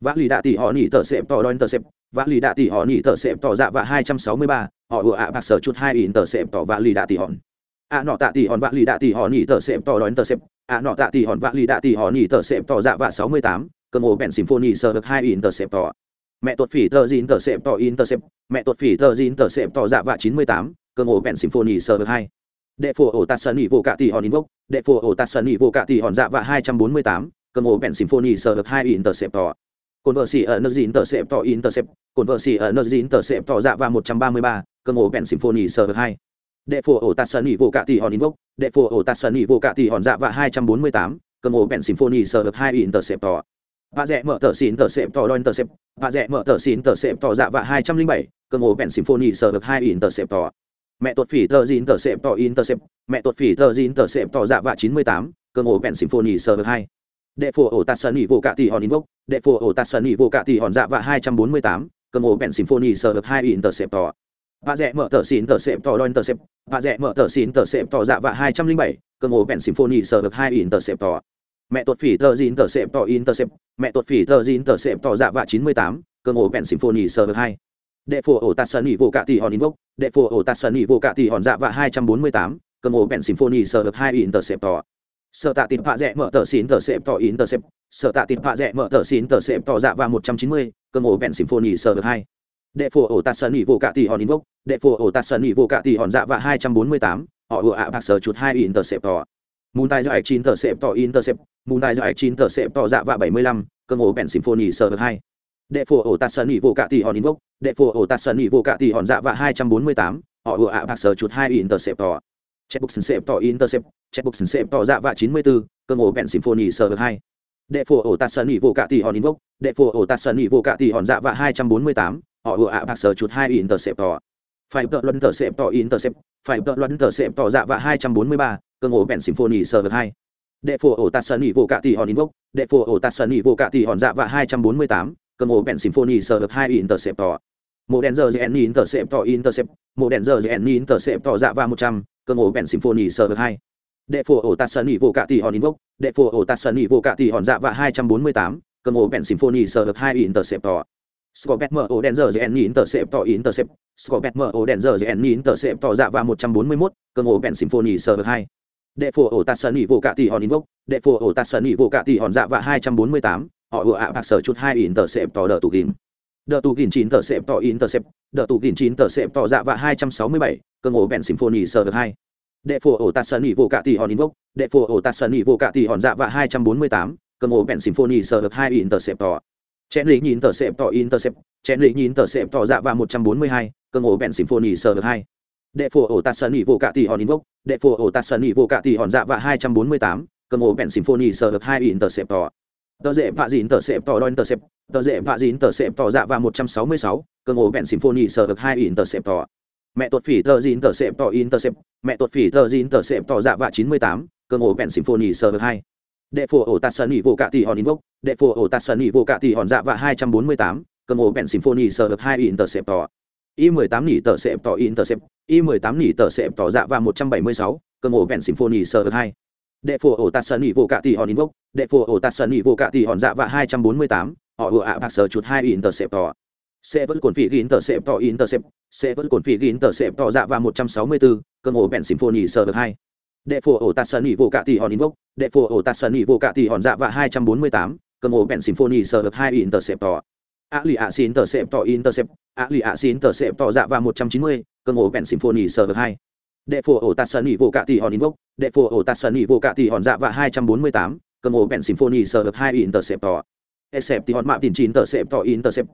vạ lì đạ tỷ họ nỉ tờ xẹp tỏ đo intercept vạ lì đạ tỷ họ nỉ tờ xẹp tỏ dạ và hai trăm sáu mươi ba. Họ ủa ạ bạc sở chút hai intercept tỏ vạ lì đạ tỷ hòn ạ nọ tạ tỷ hòn vạ lì đạ tỷ hòn nhỉ tờ xẹp tỏ đo intercept ạ nọ tạ tỷ hòn vạ lì đạ tỷ hòn nhỉ tờ xẹp tỏ dạ và sáu mươi tám cơn ổ vẹn symphony sơ hai intercept tỏ. Mẹ tuột phỉ tờ gì intercept tỏ intercept mẹ tuột phỉ tờ gì intercept tỏ dạ và chín mươi tám cơn ổ vẹn symphony sơ hai. Đệ phổ ổ tạt sơn ỉ vô cả tỷ hòn invoke đệ phổ ổ tạt sơn ỉ vô cả tỷ hòn dạ và hai trăm bốn mươi tám cơn ổ vẹn symphony sơ hai intercept tỏ. Cồn vợ xỉ ở nơi dín tờ xẹp tỏ intercept cồn vợ xỉ ở nơi dín tờ xẹp tỏ dạ và một trăm ba mươi ba cơn ổ vẹn symphony sơ hai đệ phổ ổ tạt sơn ỉ vô cả tỷ hòn invoke đệ phổ ổ tạt sơn ỉ vô cả tỷ hòn dạ và hai trăm bốn mươi tám. Cơm ổ bèn symphony sơ hai intercept tỏ và rẻ mở tờ xin tờ xếp tỏ đo intercept. Và rẻ mở tờ xin tờ xếp tỏ dạ và hai trăm linh bảy. Cơm ổ bèn symphony sơ hai intercept tỏ mẹ tuột phỉ tờ xin tờ xếp tỏ intercept. Mẹ tuột phỉ tờ xin tờ xếp tỏ dạ và chín mươi tám. Cơm ổ bèn symphony sơ hai. Đệ phổ ổ tạt sơn ỉ vô cả tỷ hòn invoke đệ phổ ổ tạt sơn ỉ vô cả tỷ hòn dạ và hai trăm bốn mươi tám. Cơm ổ bèn symphony sơ hai intercept tỏ và rẻ mở tờ xin tờ xẹp tỏ tờ xếp và rẻ mở tờ xin tờ xếp tỏ dạ và hai trăm linh bảy cơn ổ vẹn symphony sơ hai tờ sẹp tỏ. Mẹ tuột phỉ tờ xin tờ xẹp tỏ xếp mẹ tuột phỉ tờ xin tờ xếp tỏ dạ và chín mươi tám cơn ổ bèn symphony sơ hai. Đệ phổ ổ tạt sơn ỉ vô cả tỷ hòn invoke đệ phổ ổ tạt sơn ỉ vô cả tỷ hòn dạ và hai trăm bốn mươi tám cơn ổ bèn symphony sơ hai interceptor sợ tạ tịt phạ rẽ mở tờ xin tờ xếp tỏ in tờ xếp sợ tạ tịt phạ rẽ mở tờ xin tờ xếp tỏ dạ và một trăm chín mươi cơn ổ bèn symphony sơ hai đệ phổ ổ tạt sơn ỉ vô cạ tỷ hòn invoke đệ phổ ổ tạt sơn ỉ vô cạ tỷ hòn dạ và hai trăm bốn mươi tám. Họ ủa ạ bạc sở chuột hai interceptor mùn tài giải chín tờ xẹp tỏ intercept. Mùn tài giải chín tờ sẹp tỏ dạ và bảy mươi lăm. Cơm ổ bèn symphony sơ hai. Đệ phổ ổ tạt sơn ỉ vô cạ tỷ hòn invoke đệ phổ ổ tạt sơn ỉ vô cạ tỷ hòn dạ và hai trăm bốn mươi tám. Họ ủa ạ bạc sở chuột hai interceptor checkbook xẹp tỏ intercept. Checkbook sẹp tỏ dạ và chín mươi bốn cơm ổ bèn symphony sơ hai. Đệ phổ ổ tạt sơn ỉ vô cạ tỷ hòn invoke đệ phổ ổ tạt sơn ỉ vô cạ tỷ hòn dạ và hai trăm bốn mươi tám họ ựa ạ bạc sở chuột hai interceptor phải tợ luận tờ xẹp tỏ intercept, phải tợ luận tờ xẹp tỏ dạ và hai trăm bốn mươi ba, cơ ổ bèn symphony sơ hai. Đệ phổ ổ tạt sơn ỉ vô cạ tỷ hòn invoke, đệ phổ ổ tạt sơn ỉ vô cạ tỷ hòn dạ và hai trăm bốn mươi tám, cơ ổ bèn symphony sơ hai tỏ. Mộ đèn giờ gn tờ intercept, mộ đèn giờ gn tỏ dạ và một trăm, cơ ổ bèn symphony sơ hai. Đệ phổ ổ tạt sơn ỉ vô cạ tỷ hòn invoke, đệ phổ ổ tạt sơn ỉ vô cạ tỷ hòn dạ và hai trăm bốn mươi tám cơn ổ bèn symphony sơ hai interceptor Scorpet MO đèn giờ GN interceptor intercept, Scorpet MO đèn giờ GN interceptor dạ và 141, cơn ổ bèn symphony server 2. Đệ phổ ổ tạt sơn vô cả tỷ hòn invoke, đệ phổ ổ tạt sơn vô cả tỷ hòn dạ và 248, họ vừa ạ bạc sở chút 2 interceptor đỡ tụ kìm. Đờ tù kìm 9 interceptor intercept, đờ tù kìm 9 interceptor dạ và 267, cơn ổ bèn symphony server 2. Đệ phổ ổ tạt sơn vô cả tỷ hòn invoke, đệ phổ ổ tạt sơn vô cả tỷ hòn dạ và 248, cơn ổ bèn symphony Sở server 2 interceptor chén lý nhìn tờ xếp tỏ intercept chén lý nhìn tờ xếp tỏ dạ và một trăm bốn mươi hai cơ ngộ bèn symphony sờ hai. Đệ phổ ổ tạt sơn ỉ vô cả tỷ hòn invoke, đệ phổ ổ tạt sơn ỉ vô cả tỷ hòn dạ và hai trăm bốn mươi tám cơ ngộ bèn symphony sờ hai intercept tỏ. Tờ dễ vạ dịn tờ xếp tỏ đo intercept tờ dễ vạ dịn tờ xếp tỏ dạ và một trăm sáu mươi sáu cơ ngộ bèn symphony sờ hai intercept tỏ. Mẹ tuột phỉ tờ dịn tờ xếp tỏ intercept mẹ tuột phỉ tờ dịn tờ xếp tỏ dạ và chín mươi tám cơ ngộ bèn symphony sờ hai đệ phổ ổ tạt sơn ỉ vô cạ tỷ hòn invoke đệ phổ ổ tạt sơn ỉ vô cạ tỷ hòn dạ và hai trăm bốn mươi tám. Cầm ổ bèn symphony sơ được hai intercept tỏ. Y mười tám nỉ tờ xẹp tỏ intercept. Y mười tám nỉ tờ sẹp tỏ dạ và một trăm bảy mươi sáu. Cầm ổ bèn symphony sơ được hai. Đệ phổ ổ tạt sơn ỉ vô cạ tỷ hòn invoke đệ phổ ổ tạt sơn ỉ vô cạ tỷ hòn dạ và hai trăm bốn mươi tám. Họ vừa ạ bạc sở chuột hai intercept tỏ. Sẽ vẫn còn phỉ ghi intercept tỏ intercept. Sẽ vẫn còn phỉ ghi intercept tỏ dạ và một trăm sáu mươi bốn cầm ổ bèn symphony sơ được hai đệ phổ ổ tạt sơn ỉ vô cạ tỷ hòn invoke đệ phổ ổ tạt sơn ỉ vô cạ tỷ hòn dạ và hai trăm bốn mươi tám. Cầm ổ bèn symphony sơ được hai interceptor a lì a xin interceptor intercept. A lì a xin interceptor dạ và một trăm chín mươi. Cầm ổ bèn symphony sơ được hai. Đệ phổ ổ tạt sơn ỉ vô cạ tỷ hòn invoke đệ phổ ổ tạt sơn ỉ vô cạ tỷ hòn dạ và hai trăm bốn mươi tám. Cầm ổ bèn symphony sơ được hai interceptor hòn mạ tiền chín tờ xẹp tỏ intercept,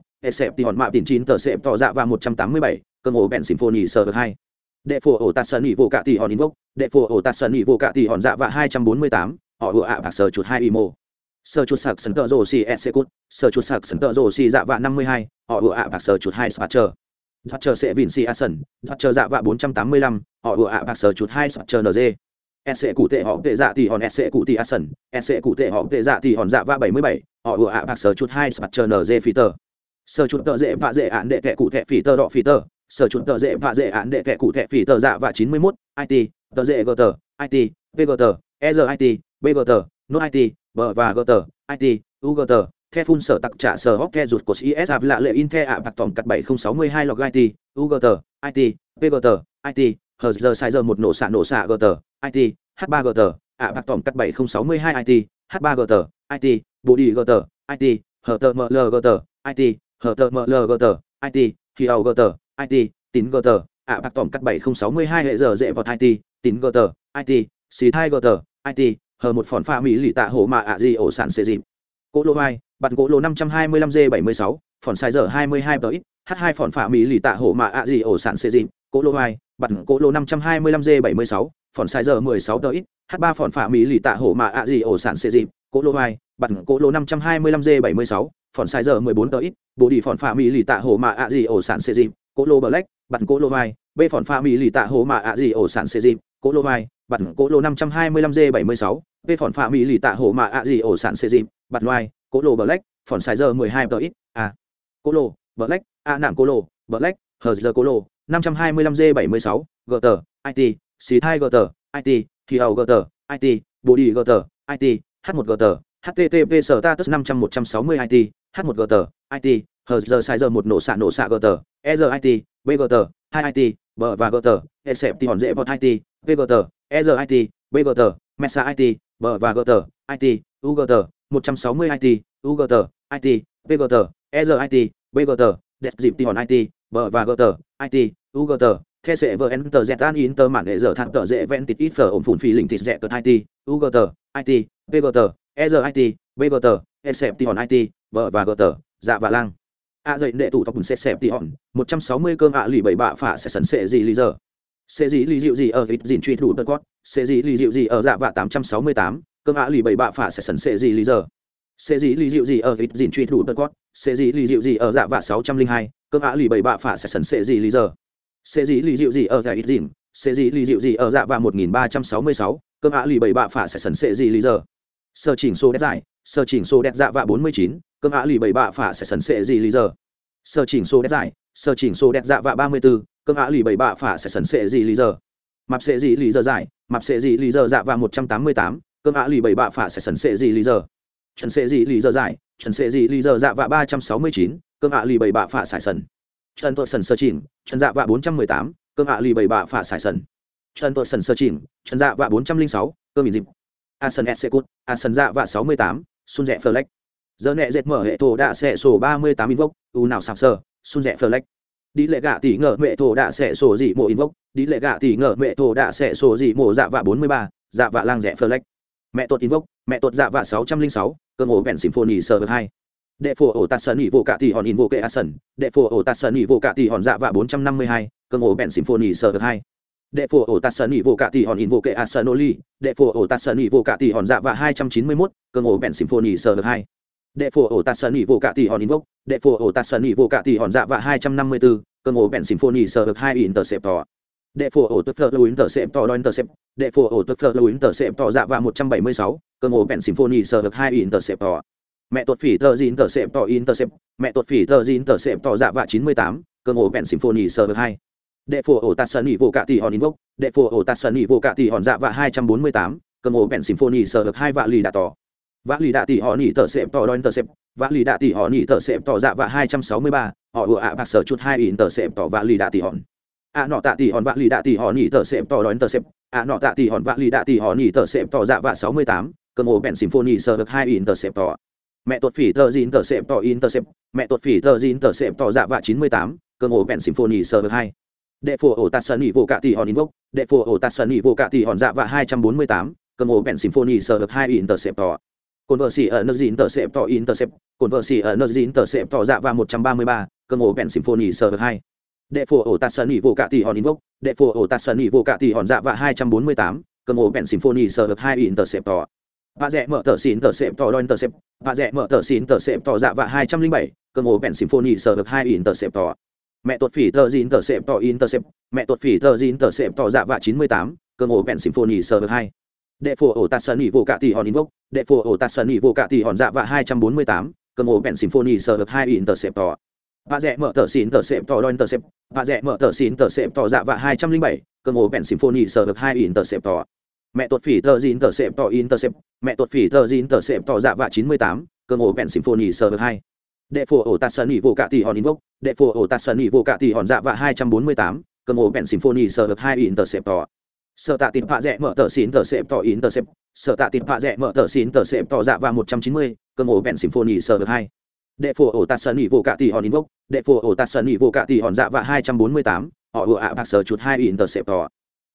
hòn mạ tiền chín tờ xẹp tỏ dạ và một trăm tám mươi bảy. Cơ ổ bèn symphony sơ được hai đệ phổ ổ tạt sơn ỉ vô cạ tỷ hòn invoke. Đệ phổ ổ tạt sơn ỉ vô cạ tỷ hòn dạ và hai trăm bốn mươi tám. Họ ựa ạ bạc sờ chuột hai imo sờ chuột sạc sân tợ rồ xì s cút. Sờ chuột sạc sân tợ rồ xì dạ và năm mươi hai. Họ ựa ạ bạc sờ chuột hai spatcher thoát chờ sẽ vìn xì a sân thoát chờ dạ và bốn trăm tám mươi lăm. Họ ựa ạ bạc sờ chuột hai spatcher nd s cụ tệ họ tệ dạ tỷ hòn s cụ tỷ a sân s cụ tệ họ tệ dạ tỷ hòn dạ và bảy mươi bảy. Họ ựa ạ bạc sờ chuột hai spatcher nd phi tờ sờ chuột tợ dễ vạ dễ ạn đệ kẻ cụ thẻ phi tờ đọ phi tờ sở chuột tờ dễ và dễ án đệ kẻ cụ thể phỉ tờ dạ và 91, it tờ dễ gờ tờ, it VG vgt ezit bgt nốt it b và gờ tờ, it UG tờ, the phun sở tặc trả sở hóc the rụt của CSA lạ lệ in the ạ bạc tổng cắt 7062 log it UG tờ, it VG tờ, it hờ giờ sai giờ một nổ xạ nổ xạ gờ tờ, it h 3 gt ạ bạc tổng cắt 7062 it h 3 gt it bộ đi gờ tờ, it hờ tờ ml gt it hờ tờ ml gt it tờ, gt it tín gờ tờ, ạ, bạc tỏm cắt bảy không sáu mươi hai hệ giờ dễ vào it tín gờ tờ it xì hai gờ tờ it hờ một phòn pha mỹ lì tạ hổ mà ạ, gì ổ sản xê dịp. Cỗ lô hai, bạt cỗ lô năm trăm hai mươi lăm g bảy mươi sáu phòn sai giờ hai mươi hai tờ ít h hai phòn pha mỹ lì tạ hổ mà ạ, gì ổ sản xê dịp. Cỗ lô hai, bạt cỗ lô năm trăm hai mươi lăm g bảy mươi sáu phòn sai giờ mười sáu tờ ít h ba phòn pha mỹ lì tạ hổ mà ạ, gì ổ sản xê dịp. Cỗ lô hai, bạt cỗ lô năm trăm hai mươi lăm g bảy mươi sáu phòn sai giờ mười bốn tờ ít bố đi phòn pha mỹ lì tạ hổ mà ạ, gì ổ sản xê dịp cỗ lô black bật cỗ lô vai b phòn pha mỹ lì tạ hồ mạ ạ gì ổ sản xê dịp cỗ lô vai bật cỗ lô năm trăm hai mươi lăm g bảy mươi sáu b phòn pha mỹ lì tạ hồ mạ ạ gì ổ sản xê dịp bật loai cỗ lô black phòn sai giờ mười hai tờ ít a. Cỗ lô black a nặng cỗ lô black hờ giờ cỗ lô năm trăm hai mươi lăm g bảy mươi sáu gt it xì hai gt it thì hầu tờ, it bộ đi g tờ it h một gt http sở status năm trăm một trăm sáu mươi it h một gt it hờ giờ sai giờ một nổ xạ nổ xạ v gờ tơ, hai it b và gờ tơ, e sẹp thì hòn dễ bot it vgt ezit bgt mesa it b và gờ tờ it ugt 160 it ugt it v gờ tơ, đẹp dịp thì hòn it b và gờ tờ it ugt the sẽ vờ enter z an inter mạn để giờ thẳng tờ dễ ven tịt ít phở ổn phủn phi lình tịt dẹ cợt it ugt it gờ tơ, e sẹp thì hòn it b và gờ tờ dạ và lang a dậy đệ tủ tộc bùn xe xẹp tỉ hòn một trăm sáu mươi cơm ạ lì bảy bạ phả sẽ sần sệ gì lý giờ sẽ gì lý dịu gì ở ít dìn truy thủ tật quát sẽ gì lý dịu gì ở dạ vạ tám trăm sáu mươi tám cơm ạ lì bảy bạ phả sẽ sần sệ gì lý giờ sẽ gì lý dịu gì ở ít dìn truy thủ tật quát sẽ gì lý dịu gì ở dạ vạ sáu trăm linh hai cơm ạ lì bảy bạ phả sẽ sần sệ gì lý giờ sẽ gì lý dịu gì ở dạ ít dìn sẽ gì lý dịu gì ở dạ vạ một nghìn ba trăm sáu mươi sáu cơm ạ lì bảy bạ phả sẽ sần sệ gì lý giờ sơ chỉnh số đẹp giải sơ chỉnh số đẹp dạ vạ bốn mươi chín cơm ạ lì bảy bạ phả sẽ sần sệ gì lý giờ. Sơ chỉnh số đẹp giải sơ chỉnh số đẹp dạ vạ ba mươi bốn cơm ạ lì bảy bạ phả sẽ sần sệ gì lý giờ. Mạp sệ gì lý giờ giải mạp sệ gì lý giờ dạ vạ một trăm tám mươi tám, cơm ạ lì bảy bạ phả sẽ sần sệ gì lý giờ. Trần sệ gì lý giờ giải trần sệ gì lý giờ dạ vạ ba trăm sáu mươi chín, cơm ạ lì bảy bạ phả sải sần. Trần tội sần sơ chỉnh trần dạ vạ bốn trăm mười tám, cơm ạ lì bảy bạ phả sải sần. Trần tội sần sơ chỉnh trần dạ vạ bốn trăm linh sáu, cơm bị dịp. A sân s cút a sần dạ vạ sáu mươi tám xuân rẽ phờ lách giờ nẹ dệt mở hệ thổ đạ sẽ sổ ba mươi tám invoke, u nào sạc sơ sun rẽ phờ lách đi lệ gạ tỷ ngờ mẹ thổ đạ sẽ sổ dị mộ invoke, đi lệ gạ tỷ ngờ mẹ thổ đạ sẽ sổ dị mộ dạ vạ bốn mươi ba dạ vạ lang rẽ phờ lách mẹ tuột invoke, mẹ tuột dạ vạ sáu trăm linh sáu cơn ổ bèn symphony sơ hai. Đệ phổ ổ tạt sơn ỉ vô cạ tỷ hòn in vô kệ a sơn đệ phổ ổ tạt sơn ỉ vô cạ tỷ hòn dạ vạ bốn trăm năm mươi hai cơn ổ bèn symphony sơ hai. Đệ phổ ổ tạt sơn ỉ vô cạ tỷ hòn in vô kệ a sơn oli. Đệ phổ ổ tạt sơn ỉ vô cạ tỷ hòn dạ vạ hai trăm chín mươi mốt cơn ổ bèn symphony sơ hai đệ phổ ổ tạt sơn ỉ vô cạ tỷ hòn in đệ phổ ổ tạt sơn ỉ vô cạ tỷ hòn dạ và hai trăm năm mươi bốn cơm ổ bèn symphony sơ hai interceptor đệ phổ ổ tức phở lưu interceptor đo intercept. Đệ phổ ổ tức phở lưu interceptor dạ và một trăm bảy mươi sáu. Cơm ổ bèn symphony sơ hai interceptor mẹ tuột phỉ tờ gì tờ intercept. Mẹ tuột phỉ tờ gì tỏ dạ và chín mươi tám. Cơm ổ bèn symphony sơ hai. Đệ phổ ổ tạt sơn ỉ vô cạ tỷ hòn invoke. Đệ phổ ổ tạt sơn ỉ vô cạ tỷ hòn dạ và hai trăm bốn mươi tám. Cơm ổ bèn symphony sơ hai vạ lì đà tỏ vã lì đạ tỷ họ nỉ tờ sẹp tỏ tờ xếp vã lì đạ tỷ họ nỉ tờ sẹp tỏ dạ vạ hai trăm sáu mươi ba, họ ủa ạ bạc sở chút hai ỉn tờ xếp tỏ vã lì đạ tỷ hòn. Ạ nọ tạ tỷ hòn vã lì đạ tỷ họ nỉ tờ sẹp tỏ tờ xếp ạ nọ tạ tỷ hòn vã lì đạ tỷ họ nỉ tờ sẹp tỏ dạ vạ sáu mươi tám cơn ổ bèn symphony sơ hai ỉn tờ xếp tỏ. Mẹ tuột phỉ tờ gì intercept tỏ xếp mẹ tuột phỉ tờ dín tờ xếp tỏ dạ vạ chín mươi tám cơn ổ bèn symphony sơ hai. Đệ phổ ổ tạt sơn ỉ vô cạ tỷ hòn invoke đệ phổ ổ tạt sơn ỉ vô cạ tỷ hòn dạ vạ hai trăm bốn mươi tám cơn ổ bèn symphony sơ hai intercept tỏ cồn vợ xỉ ở nơi gì intercept tỏ xếp. Cồn vợ xỉ ở nơi gì xẹp tỏ dạ và một trăm ba mươi ba cơn ổ bèn symphony sờ hai. Đệ phổ ổ tạt sơn ỉ vô cả tỷ hòn invoke. Đệ phổ ổ tạt sơn ỉ vô cả tỷ hòn dạ và hai trăm bốn mươi tám cơn ổ bèn symphony sờ hai intercept tỏ. Và rẻ mở tờ xin tờ xẹp tỏ t xếp. Và rẻ mở tờ xin tờ xẹp tỏ dạ và hai trăm linh bảy cơn ổ bèn symphony sờ hai intercept tỏ. Mẹ tuột phỉ tờ dìn tờ xẹp tỏ xếp. Mẹ tuột phỉ tờ dìn tờ xẹp tỏ dạ và chín mươi tám cơn ổ bèn symphony sờ hai đệ phổ ổ tạt sơn ỉ vô cạ tỷ hòn invoke. Đệ phổ ổ tạt sơn ỉ vô cạ tỷ hòn dạ vạ hai trăm bốn mươi tám. Cơm ổ bèn symphony sơ hai intercept tỏ và rẻ mở tờ xin tờ xếp tỏ đo intercept và rẻ mở tờ xin tờ xếp tỏ dạ vạ hai trăm linh bảy. Cơm ổ bèn symphony sơ hai intercept tỏ mẹ tuột phỉ tờ dìn tờ xếp tỏ intercept. Mẹ tuột phỉ tờ dìn tờ xếp tỏ dạ vạ chín mươi tám. Cơm ổ bèn symphony sơ hai. Đệ phổ ổ tạt sơn ỉ vô cạ tỷ hòn invoke. Đệ phổ ổ tạt sơn ỉ vô cạ tỷ hòn dạ vạ hai trăm bốn mươi tám. Cơm ổ bèn symphony sơ hai intercept tỏ sở tạ tìm phạ rẽ mở tờ xin tờ xếp tỏ ín tờ xếp sở tạ tìm phạ rẽ mở tờ xin tờ xếp tỏ dạ và một trăm chín mươi cơm ổ bèn symphony thứ hai. Đệ phổ ổ tạt sơn ỉ vô cả tỷ hòn invoke. Đệ phổ ổ tạt sơn ỉ vô cả tỷ hòn dạ và hai trăm bốn mươi tám, họ ủa ạ bạc sở chút hai ín tờ xếp tỏ.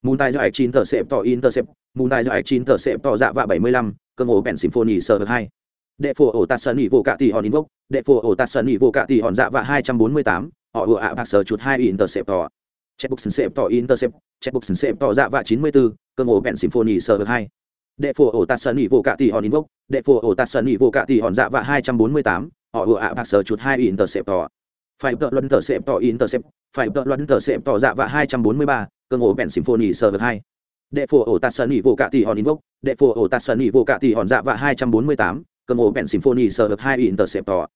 Mùn tài do chín tờ xếp tỏ ín tờ xếp mùn tài do chín tờ xếp tỏ dạ và bảy mươi lăm cơm ổ bèn symphony thứ hai. Đệ phổ ổ tạt sơn ỉ vô cả tỷ hòn invoke. Đệ phổ ổ tạt sơn ỉ vô cả tỷ hòn dạ và hai trăm bốn mươi tám, họ ủa ạ bạc sở chút hai ín tờ xếp tỏ. Checkbook sân xếp tỏ intercept, checkbook sân xếp tỏ dạ vạ 94, cơm ổ bẹn symphony server 2. Đệ phù ổ tạt sân ủy vô cả tỷ hòn invoke, đệ phù ổ tạt sân ủy vô cả tỷ hòn dạ vạ 248, họ vừa ạ bạc sở chuột 2 intercept tỏ. Phải tợ luân tờ xếp tỏ intercept, phải tợ luân tờ xếp tỏ dạ vạ 243, cơm ổ bẹn symphony server 2. Đệ phù ổ tạt sân ủy vô cả tỷ hòn invoke, đệ phù ổ tạt sân ủy vô cả tỷ hòn dạ vạ 248, cơm ổ bẹn symphony server 2 intercept tỏ.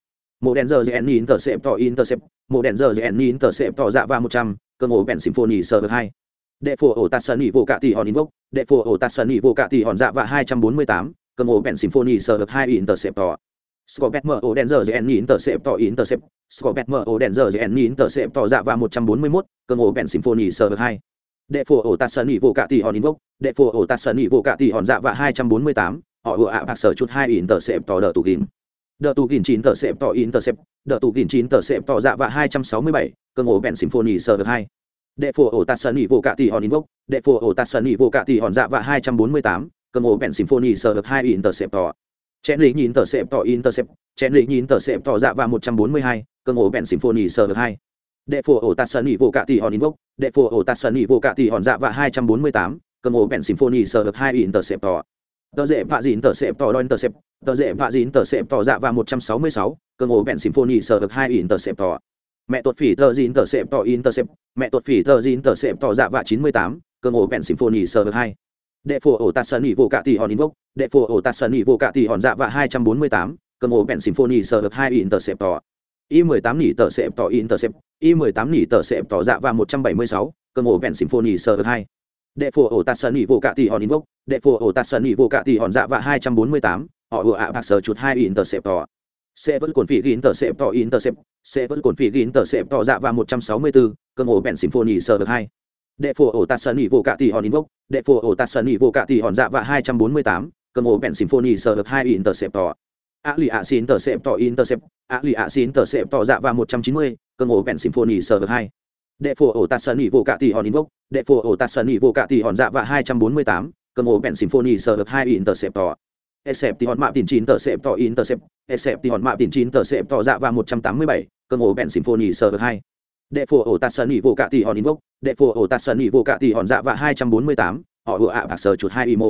Mộ đèn giờ dẹn intercept tỏ intercept, mộ đèn giờ dẹn intercept tỏ dạ vạ 100 cơn ổ bèn symphony sơ hai. Đệ phổ ổ tạt sơn ỉ vô cạ tỷ hòn invoke đệ phổ ổ tạt sơn ỉ vô cạ tỷ hòn dạ và hai trăm bốn mươi tám. Cơn ổ bèn symphony sơ hai Interceptor, tỏ mở ổ đèn giờ GN intercept tỏ intercept, Scorpet ổ đèn giờ GN intercept tỏ dạ và 141, cơn ổ bèn symphony server 2. Đệ phổ ổ tạt sơn nhị vô cả tỷ hòn invoke, đệ phổ ổ tạt sơn nhị vô cả tỷ hòn dạ và 248, họ vừa ạ bạc sở chút 2 Interceptor tỏ đỡ tụ đợt tù gìn chín tờ xếp tỏ in tờ xếp. Đợt tù gìn chín tờ xếp tỏ dạ và 267, cơn ngộ bèn symphony sờ được hai. Đệ phổ ổ tạt sơn nhị vô cả tỷ hòn invoke, đệ phổ ổ tạt sơn nhị vô cả tỷ hòn dạ và 248, cơn ngộ bèn symphony sờ được hai in tờ xếp tỏ. Chén lý nhìn tờ xếp tỏ in tờ xếp. Chén lý nhìn tờ xếp tỏ dạ và một trăm bốn mươi hai cơn ngộ bèn symphony sơ được hai. Đệ phổ ổ tạt sơn ỉ vô cả tỷ hòn invoke. Đệ phổ ổ tạt sơn ỉ vô cả tỷ hòn dạ và hai trăm bốn mươi tám cơn ngộ bèn symphony sơ được hai in tờ xếp tỏ tờ dễ vạ dịn tờ sẹp tỏ đôi tờ sẹp. Tờ dễ vạ dịn tờ sẹp tỏ dạ và một trăm sáu mươi sáu. Cơ ổ bèn symphony sở được hai sẹp tỏ. Mẹ tuột phỉ tờ dịn tờ sẹp tỏ in tờ sẹp. Mẹ tuột phỉ tờ dịn tờ sẹp tỏ dạ và chín mươi tám. Cơ ổ bèn symphony sở được hai. Đệ phổ ổ tạt sơn ỉ vô cả tỷ hòn invoke. Đệ phổ ổ tạt sơn ỉ vô cả tỷ hòn dạ và hai trăm bốn mươi tám. Cơ ổ bèn symphony sở được hai sẹp tỏ. Y mười tám nỉ tờ sẹp tỏ in tờ sẹp. Y mười tám nỉ tờ sẹp tỏ dạ và một trăm bảy mươi sáu. Cơ ổ bèn symphony sở được hai đệ phổ ổ tạt sơn ỉ vô cả tỷ hòn invoke đệ phổ ổ tạt sơn ỉ vô cả tỷ hòn dạ và hai trăm bốn mươi tám. Họ ủa ạ bạc sờ chuột hai intercept tỏ. Sẽ vẫn còn phỉ ghi tờ sẹp tỏ intercept. Sẽ vẫn còn phỉ ghi tờ sẹp tỏ dạ và một trăm sáu mươi bốn cơn ổ bèn symphony sờ được hai. Đệ phổ ổ tạt sơn ỉ vô cả tỷ hòn invoke đệ phổ ổ tạt sơn ỉ vô cả tỷ hòn dạ và hai trăm bốn mươi tám. Cơn ổ bèn symphony sờ được hai interceptor a lì a xin tờ sẹp tỏ intercept. A lì a xin tờ sẹp tỏ dạ và một trăm chín mươi. Cơn ổ bèn symphony sờ được hai đệ phổ ổ tạt sơn ỉ vô cả tỷ hòn invoke. Đệ phổ ổ tạt sơn ỉ vô cả tỷ hòn dạ và hai trăm bốn mươi tám. Cầm ổ bèn symphony sơ hợp hai interceptor except tỷ hòn mạ tiền chín tờ xẹp tỏ intercept. Except tỷ hòn mạ tiền chín tờ xẹp tỏ dạ và một trăm tám mươi bảy. Cầm ổ bèn symphony sơ được hai. Đệ phổ ổ tạt sơn ỉ vô cả tỷ hòn invoke. Đệ phổ ổ tạt sơn ỉ vô cả tỷ hòn dạ và hai trăm bốn mươi tám. Họ vừa ạ bạc sơ chuột hai imo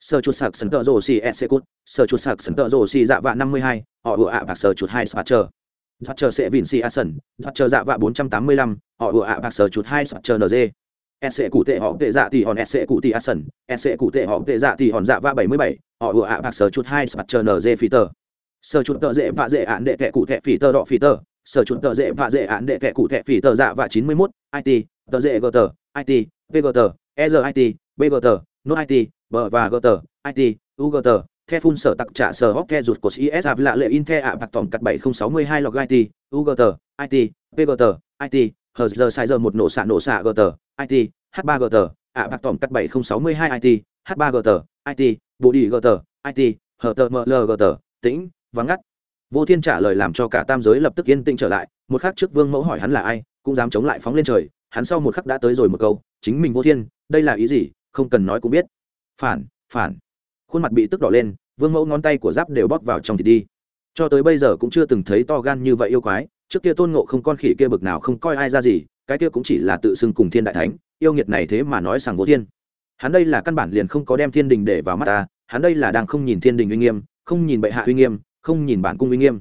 sơ chuột sạc sân tờ rồ xì e cút. Sơ chuột sạc sân tờ rồ xì dạ và năm mươi hai. Họ vừa ạ bạc sơ chuột hai spatcher spatcher sẽ vin si a sân chờ dạ vạ bốn trăm tám mươi lăm họ ủa ạ bạc sờ chuột hai spatcher nd SC cụ tệ họ tệ dạ thì hòn e SC cụ tị Asen, e SC cụ tệ họ tệ dạ thì hòn dạ va 77, họ ủa ạ bạc sở chuột 2 Spatcher phi tờ. Sở chuột tợ dễ vạ dễ án đệ kẻ cụ tệ đọ phi tờ. Sở chuột tợ dễ vạ dễ án đệ kẻ cụ tệ tờ dạ và 91, IT, tợ dễ GT, IT, VGT, EZIT, BGT, Nốt IT, B và GT, IT, UGT, the phun sở tặc trả sở hóc the rụt của IS ạp lạ lệ in the ạ bạc tổng cắt 7062 log IT, UGT, IT, PGT, IT, hờ giờ sai giờ một nổ xạ nổ xạ GT, IT, H3GT, ạ bạc tổng cắt 7062 IT, H3GT, IT, bộ đi GT, IT, HTMLGT, tĩnh, vắng ngắt. Vô Thiên trả lời làm cho cả tam giới lập tức yên tĩnh trở lại, một khắc trước Vương Mẫu hỏi hắn là ai, cũng dám chống lại phóng lên trời, hắn sau một khắc đã tới rồi một câu, chính mình Vô Thiên, đây là ý gì, không cần nói cũng biết. Phản, phản. Khuôn mặt bị tức đỏ lên, Vương Mẫu ngón tay của giáp đều bóp vào trong thịt đi. Cho tới bây giờ cũng chưa từng thấy to gan như vậy yêu quái, trước kia Tôn Ngộ không con khỉ kia bực nào không coi ai ra gì, cái kia cũng chỉ là tự xưng cùng thiên đại thánh yêu nghiệt này thế mà nói rằng vô thiên. Hắn đây là căn bản liền không có đem thiên đình để vào mắt ta hắn đây là đang không nhìn thiên đình uy nghiêm không nhìn bệ hạ uy nghiêm không nhìn bản cung uy nghiêm.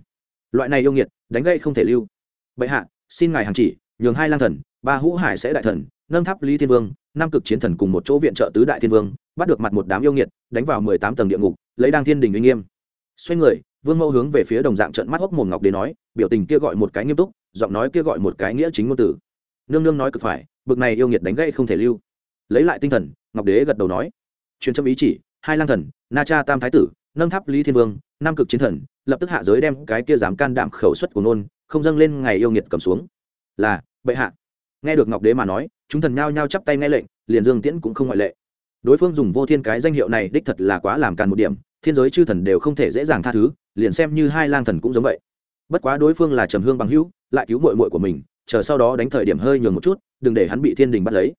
Loại này yêu nghiệt đánh gây không thể lưu. Bệ hạ xin ngài hàng chỉ nhường hai lang thần ba hũ hải sẽ đại thần nâng tháp lý thiên vương nam cực chiến thần cùng một chỗ viện trợ tứ đại thiên vương bắt được mặt một đám yêu nghiệt, đánh vào mười tám tầng địa ngục, lấy đang thiên đình uy nghiêm. Xoay người, vương mẫu hướng về phía đồng dạng trận mắt hốc mồm ngọc đế nói, biểu tình kia gọi một cái nghiêm túc, giọng nói kia gọi một cái nghĩa chính ngôn tử nương nương nói cực phải, bực này yêu nghiệt đánh gãy không thể lưu. Lấy lại tinh thần, ngọc đế gật đầu nói. Truyền châm ý chỉ, hai lang thần, na cha tam thái tử, nâng tháp lý thiên vương nam cực chiến thần, lập tức hạ giới đem cái kia dám can đảm khẩu suất của nôn, không dâng lên ngày yêu nghiệt cầm xuống. Là, bệ hạ. Nghe được ngọc đế mà nói, chúng thần nhao nhao chắp tay nghe lệnh, liền dương tiễn cũng không ngoại lệ đối phương dùng vô thiên cái danh hiệu này đích thật là quá làm càn một điểm, thiên giới chư thần đều không thể dễ dàng tha thứ, liền xem như hai lang thần cũng giống vậy. Bất quá đối phương là trầm hương bằng hữu, lại cứu mội mội của mình, chờ sau đó đánh thời điểm hơi nhường một chút, đừng để hắn bị thiên đình bắt lấy.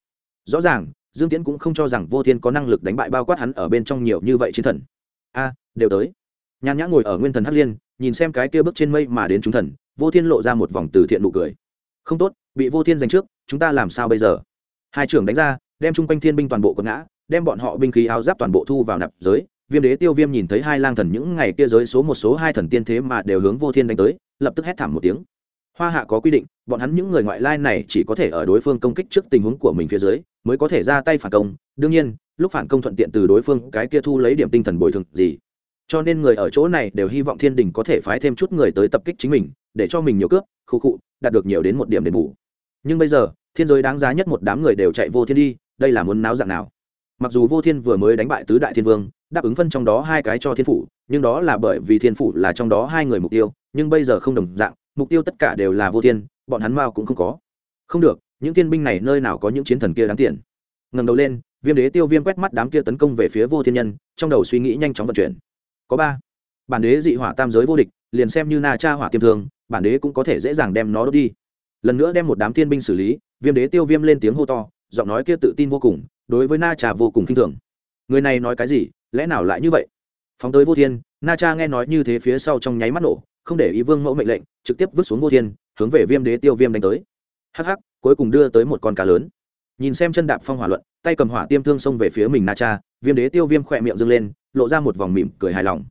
Rõ ràng, dương tiễn cũng không cho rằng vô thiên có năng lực đánh bại bao quát hắn ở bên trong nhiều như vậy chiến thần. A, đều tới. Nhàn nhã ngồi ở nguyên thần hắc liên, nhìn xem cái kia bước trên mây mà đến chúng thần, vô thiên lộ ra một vòng từ thiện nụ cười. Không tốt, bị vô thiên giành trước, chúng ta làm sao bây giờ? Hai trưởng đánh ra, đem chung quanh thiên binh toàn bộ quật ngã đem bọn họ binh khí áo giáp toàn bộ thu vào nạp giới. Viêm đế tiêu viêm nhìn thấy hai lang thần những ngày kia giới số một số hai thần tiên thế mà đều hướng vô thiên đánh tới, lập tức hét thảm một tiếng. Hoa hạ có quy định, bọn hắn những người ngoại lai này chỉ có thể ở đối phương công kích trước tình huống của mình phía dưới, mới có thể ra tay phản công. Đương nhiên, lúc phản công thuận tiện từ đối phương cái kia thu lấy điểm tinh thần bồi thường gì. Cho nên người ở chỗ này đều hy vọng thiên đình có thể phái thêm chút người tới tập kích chính mình, để cho mình nhiều cướp, khu cụ đạt được nhiều đến một điểm đền bù. Nhưng bây giờ, thiên giới đáng giá nhất một đám người đều chạy vô thiên đi, đây là muốn náo dạng nào? Mặc dù vô thiên vừa mới đánh bại tứ đại thiên vương, đáp ứng phân trong đó hai cái cho thiên phủ, nhưng đó là bởi vì thiên phủ là trong đó hai người mục tiêu, nhưng bây giờ không đồng dạng, mục tiêu tất cả đều là vô thiên, bọn hắn mao cũng không có. Không được, những thiên binh này nơi nào có những chiến thần kia đáng tiền? Ngầm đầu lên, viêm đế tiêu viêm quét mắt đám kia tấn công về phía vô thiên nhân, trong đầu suy nghĩ nhanh chóng vận chuyển. Có ba. Bản đế dị hỏa tam giới vô địch, liền xem như na cha hỏa tiêm thường bản đế cũng có thể dễ dàng đem nó đốt đi. Lần nữa đem một đám thiên binh xử lý, viêm đế tiêu viêm lên tiếng hô to, giọng nói kia tự tin vô cùng đối với na cha vô cùng khinh thường. Người này nói cái gì? Lẽ nào lại như vậy? Phóng tới vô thiên, na cha nghe nói như thế phía sau trong nháy mắt nổ, không để ý vương mẫu mệnh lệnh, trực tiếp vứt xuống vô thiên, hướng về viêm đế tiêu viêm đánh tới. Hắc hắc, cuối cùng đưa tới một con cá lớn. Nhìn xem chân đạp phong hỏa luận, tay cầm hỏa tiêm thương xông về phía mình na cha viêm đế tiêu viêm khỏe miệng dâng lên, lộ ra một vòng mỉm cười hài lòng.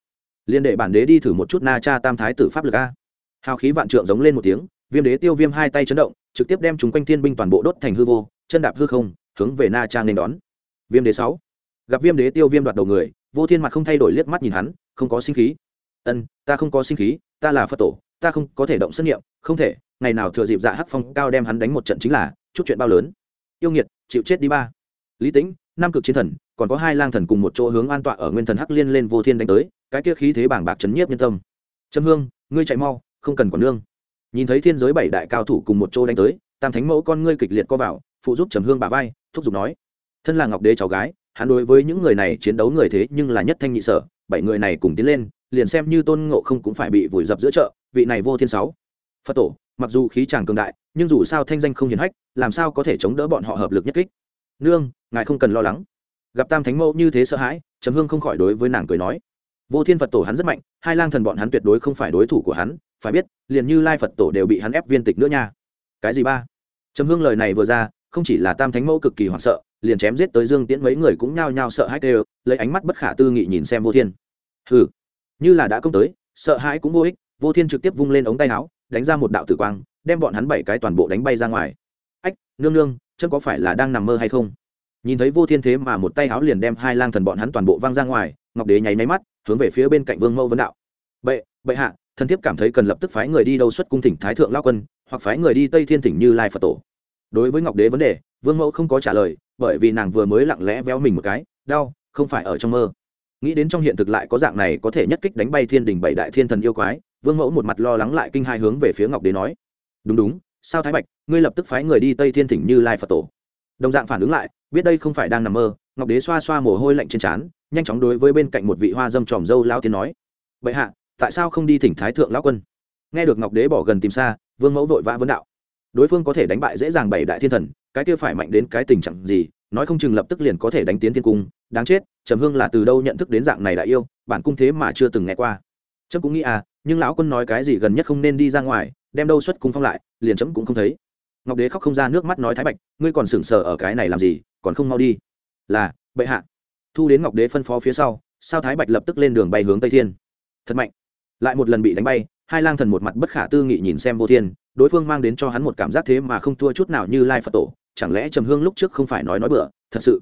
Liên đệ bản đế đi thử một chút na cha tam thái tử pháp lực a. Hào khí vạn trượng giống lên một tiếng, viêm đế tiêu viêm hai tay chấn động, trực tiếp đem chúng quanh thiên binh toàn bộ đốt thành hư vô, chân đạp hư không hướng về na trang nên đón. Viêm đế sáu. Gặp viêm đế tiêu viêm đoạt đầu người, vô thiên mặt không thay đổi liếc mắt nhìn hắn, không có sinh khí. Ân, ta không có sinh khí, ta là phật tổ, ta không có thể động xét nghiệm không thể, ngày nào thừa dịp dạ hắc phong cao đem hắn đánh một trận chính là, chút chuyện bao lớn. Yêu nghiệt, chịu chết đi ba. Lý tĩnh nam cực chiến thần, còn có hai lang thần cùng một chỗ hướng an tọa ở nguyên thần hắc liên lên vô thiên đánh tới, cái kia khí thế bảng bạc chấn nhiếp nhân tâm. Trâm hương, ngươi chạy mau, không cần quản nương. Nhìn thấy thiên giới bảy đại cao thủ cùng một chỗ đánh tới, tam thánh mẫu con ngươi kịch liệt co vào phụ giúp trầm hương bà vai, thúc giục nói, thân là ngọc đế cháu gái, hắn đối với những người này chiến đấu người thế nhưng là nhất thanh nhị sở, bảy người này cùng tiến lên, liền xem như tôn ngộ không cũng phải bị vùi dập giữa chợ, vị này vô thiên sáu. Phật tổ, mặc dù khí chàng cường đại, nhưng dù sao thanh danh không hiền hách, làm sao có thể chống đỡ bọn họ hợp lực nhất kích? Nương, ngài không cần lo lắng. Gặp tam thánh mẫu như thế sợ hãi, trầm hương không khỏi đối với nàng cười nói, vô thiên phật tổ hắn rất mạnh, hai lang thần bọn hắn tuyệt đối không phải đối thủ của hắn, phải biết, liền như lai phật tổ đều bị hắn ép viên tịch nữa nha. Cái gì ba? Trầm hương lời này vừa ra không chỉ là tam thánh mẫu cực kỳ hoảng sợ, liền chém giết tới dương tiễn mấy người cũng nhao nhao sợ hãi đều lấy ánh mắt bất khả tư nghị nhìn xem vô thiên. Hừ, như là đã công tới, sợ hãi cũng vô ích, vô thiên trực tiếp vung lên ống tay áo, đánh ra một đạo tử quang, đem bọn hắn bảy cái toàn bộ đánh bay ra ngoài. Ách, nương nương chân có phải là đang nằm mơ hay không? Nhìn thấy vô thiên thế mà một tay áo liền đem hai lang thần bọn hắn toàn bộ văng ra ngoài, ngọc đế nháy máy mắt, hướng về phía bên cạnh vương mẫu vấn đạo. Bệ bệ hạ, thần thiếp cảm thấy cần lập tức phái người đi đâu xuất cung thỉnh thái thượng lao quân, hoặc phái người đi tây thiên thỉnh như lai phật tổ đối với ngọc đế vấn đề, vương mẫu không có trả lời, bởi vì nàng vừa mới lặng lẽ véo mình một cái, đau, không phải ở trong mơ. Nghĩ đến trong hiện thực lại có dạng này có thể nhất kích đánh bay thiên đình bảy đại thiên thần yêu quái, vương mẫu một mặt lo lắng lại kinh hai hướng về phía ngọc đế nói. Đúng đúng, sao thái bạch, ngươi lập tức phái người đi tây thiên thỉnh như lai phật tổ. Đồng dạng phản ứng lại, biết đây không phải đang nằm mơ, ngọc đế xoa xoa mồ hôi lạnh trên trán, nhanh chóng đối với bên cạnh một vị hoa dâm tròm dâu lao tiên nói. Vậy hạ, tại sao không đi thỉnh thái thượng lão quân? Nghe được ngọc đế bỏ gần tìm xa, vương mẫu vội vã vấn đạo đối phương có thể đánh bại dễ dàng bảy đại thiên thần, cái kia phải mạnh đến cái tình trạng gì, nói không chừng lập tức liền có thể đánh tiến thiên cung, đáng chết, trầm hương là từ đâu nhận thức đến dạng này đại yêu, bản cung thế mà chưa từng nghe qua. Trâm cũng nghĩ à nhưng lão quân nói cái gì gần nhất không nên đi ra ngoài, đem đâu xuất cung phong lại, liền chấm cũng không thấy. Ngọc đế khóc không ra nước mắt nói thái bạch, ngươi còn sững sờ ở cái này làm gì, còn không mau đi. Là, bệ hạ. Thu đến ngọc đế phân phó phía sau, sao thái bạch lập tức lên đường bay hướng tây thiên? Thật mạnh. Lại một lần bị đánh bay, hai lang thần một mặt bất khả tư nghị nhìn xem vô thiên đối phương mang đến cho hắn một cảm giác thế mà không thua chút nào như lai phật tổ, chẳng lẽ trầm hương lúc trước không phải nói nói bừa? Thật sự,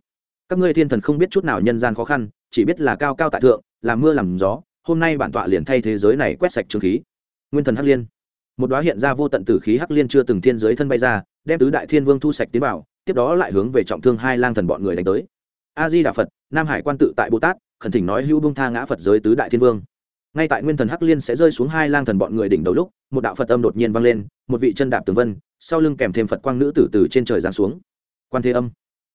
các ngươi thiên thần không biết chút nào nhân gian khó khăn, chỉ biết là cao cao tại thượng làm mưa làm gió, hôm nay bản tọa liền thay thế giới này quét sạch trường khí. Nguyên thần hắc liên. Một đoá hiện ra vô tận tử khí hắc liên chưa từng thiên giới thân bay ra, đem tứ đại thiên vương thu sạch tiến vào, tiếp đó lại hướng về trọng thương hai lang thần bọn người đánh tới. A di đà phật, nam hải quan tự tại bồ tát, khẩn thỉnh nói hữu bông tha ngã phật giới tứ đại thiên vương ngay tại nguyên thần hắc liên sẽ rơi xuống hai lang thần bọn người đỉnh đầu lúc, một đạo phật âm đột nhiên vang lên, một vị chân đạp tường vân, sau lưng kèm thêm phật quang nữ tử từ trên trời giáng xuống. Quan thế âm,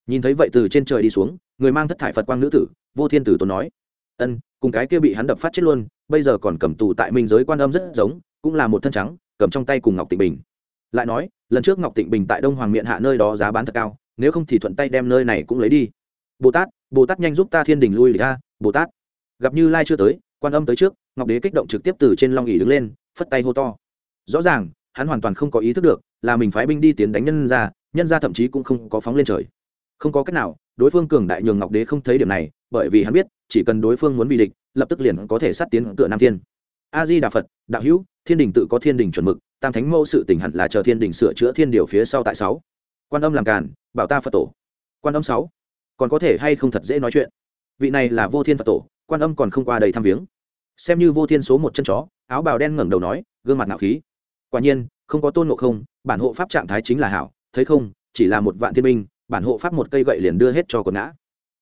nhìn thấy vậy từ trên trời đi xuống, người mang thất thải phật quang nữ tử, vô thiên tử tốn nói, ân, cùng cái kia bị hắn đập phát chết luôn, bây giờ còn cầm tù tại minh giới quan âm rất giống, cũng là một thân trắng, cầm trong tay cùng ngọc tịnh bình. Lại nói, lần trước ngọc tịnh bình tại đông hoàng miện hạ nơi đó giá bán thật cao, nếu không thì thuận tay đem nơi này cũng lấy đi. Bồ tát bồ tát nhanh giúp ta thiên đình lui ra, bồ tát. Gặp như lai chưa tới, quan âm tới trước ngọc đế kích động trực tiếp từ trên long ỉ đứng lên, phất tay hô to. Rõ ràng, hắn hoàn toàn không có ý thức được là mình phái binh đi tiến đánh nhân ra nhân ra thậm chí cũng không có phóng lên trời. Không có cách nào, đối phương cường đại nhường ngọc đế không thấy điểm này, bởi vì hắn biết, chỉ cần đối phương muốn vì địch, lập tức liền có thể sát tiến cửa nam thiên. A di đà phật, đạo hữu, thiên đình tự có thiên đình chuẩn mực, tam thánh mẫu sự tình hẳn là chờ thiên đình sửa chữa thiên điều phía sau tại sáu. Quan âm làm càn, bảo ta phật tổ. Quan âm sáu. Còn có thể hay không thật dễ nói chuyện? Vị này là vô thiên phật tổ, quan âm còn không qua đầy thăm viếng xem như vô thiên số một chân chó, áo bào đen ngẩng đầu nói, gương mặt nạo khí. Quả nhiên, không có tôn ngộ không, bản hộ pháp trạng thái chính là hảo, thấy không, chỉ là một vạn thiên binh, bản hộ pháp một cây gậy liền đưa hết cho quần ngã.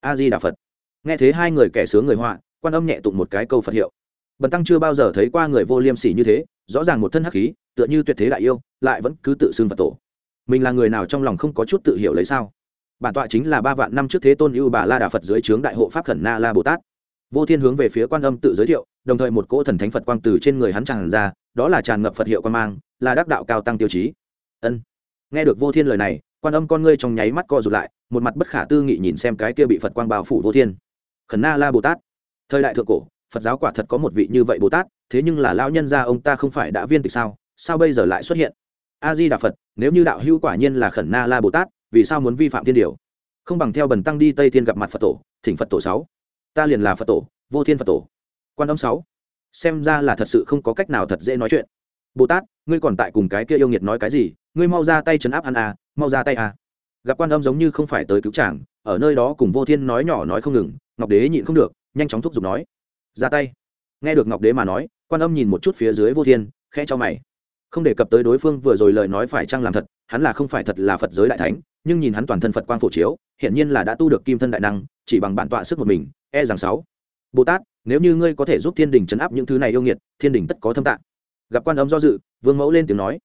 A di đà phật. Nghe thế hai người kẻ sướng người họa, quan âm nhẹ tụng một cái câu phật hiệu. Bần tăng chưa bao giờ thấy qua người vô liêm sỉ như thế, rõ ràng một thân hắc khí, tựa như tuyệt thế đại yêu, lại vẫn cứ tự xưng phật tổ. Mình là người nào trong lòng không có chút tự hiểu lấy sao? Bản tọa chính là ba vạn năm trước thế tôn ưu bà la đà phật dưới trướng đại hộ pháp khẩn na la bồ tát vô thiên hướng về phía quan âm tự giới thiệu, đồng thời một cỗ thần thánh phật quang từ trên người hắn tràn ra, đó là tràn ngập phật hiệu quan mang, là đắc đạo cao tăng tiêu chí. Ân. Nghe được vô thiên lời này, quan âm con ngươi trong nháy mắt co rụt lại, một mặt bất khả tư nghị nhìn xem cái kia bị phật quang bao phủ vô thiên. Khẩn na la bồ tát. Thời đại thượng cổ, phật giáo quả thật có một vị như vậy bồ tát, thế nhưng là lão nhân gia ông ta không phải đã viên tịch sao sao bây giờ lại xuất hiện? A di đà phật, nếu như đạo hữu quả nhiên là khẩn na la bồ tát, vì sao muốn vi phạm thiên điều? Không bằng theo bần tăng đi tây thiên gặp mặt phật tổ, thỉnh phật tổ sáu ta liền là phật tổ, vô thiên phật tổ. Quan âm sáu. Xem ra là thật sự không có cách nào thật dễ nói chuyện. Bồ tát, ngươi còn tại cùng cái kia yêu nghiệt nói cái gì? Ngươi mau ra tay chấn áp ăn à mau ra tay à. Gặp quan âm giống như không phải tới cứu chàng, ở nơi đó cùng vô thiên nói nhỏ nói không ngừng, ngọc đế nhịn không được, nhanh chóng thúc giục nói. Ra tay. Nghe được ngọc đế mà nói, quan âm nhìn một chút phía dưới vô thiên, khẽ cho mày. Không đề cập tới đối phương vừa rồi lời nói phải chăng làm thật, hắn là không phải thật là phật giới đại thánh, nhưng nhìn hắn toàn thân phật quang phổ chiếu hiện nhiên là đã tu được kim thân đại năng, chỉ bằng bản tọa sức một mình e rằng sáu. Bồ tát, nếu như ngươi có thể giúp thiên đình chấn áp những thứ này yêu nghiệt, thiên đình tất có thâm tạng. Gặp quan âm do dự, vương mẫu lên tiếng nói.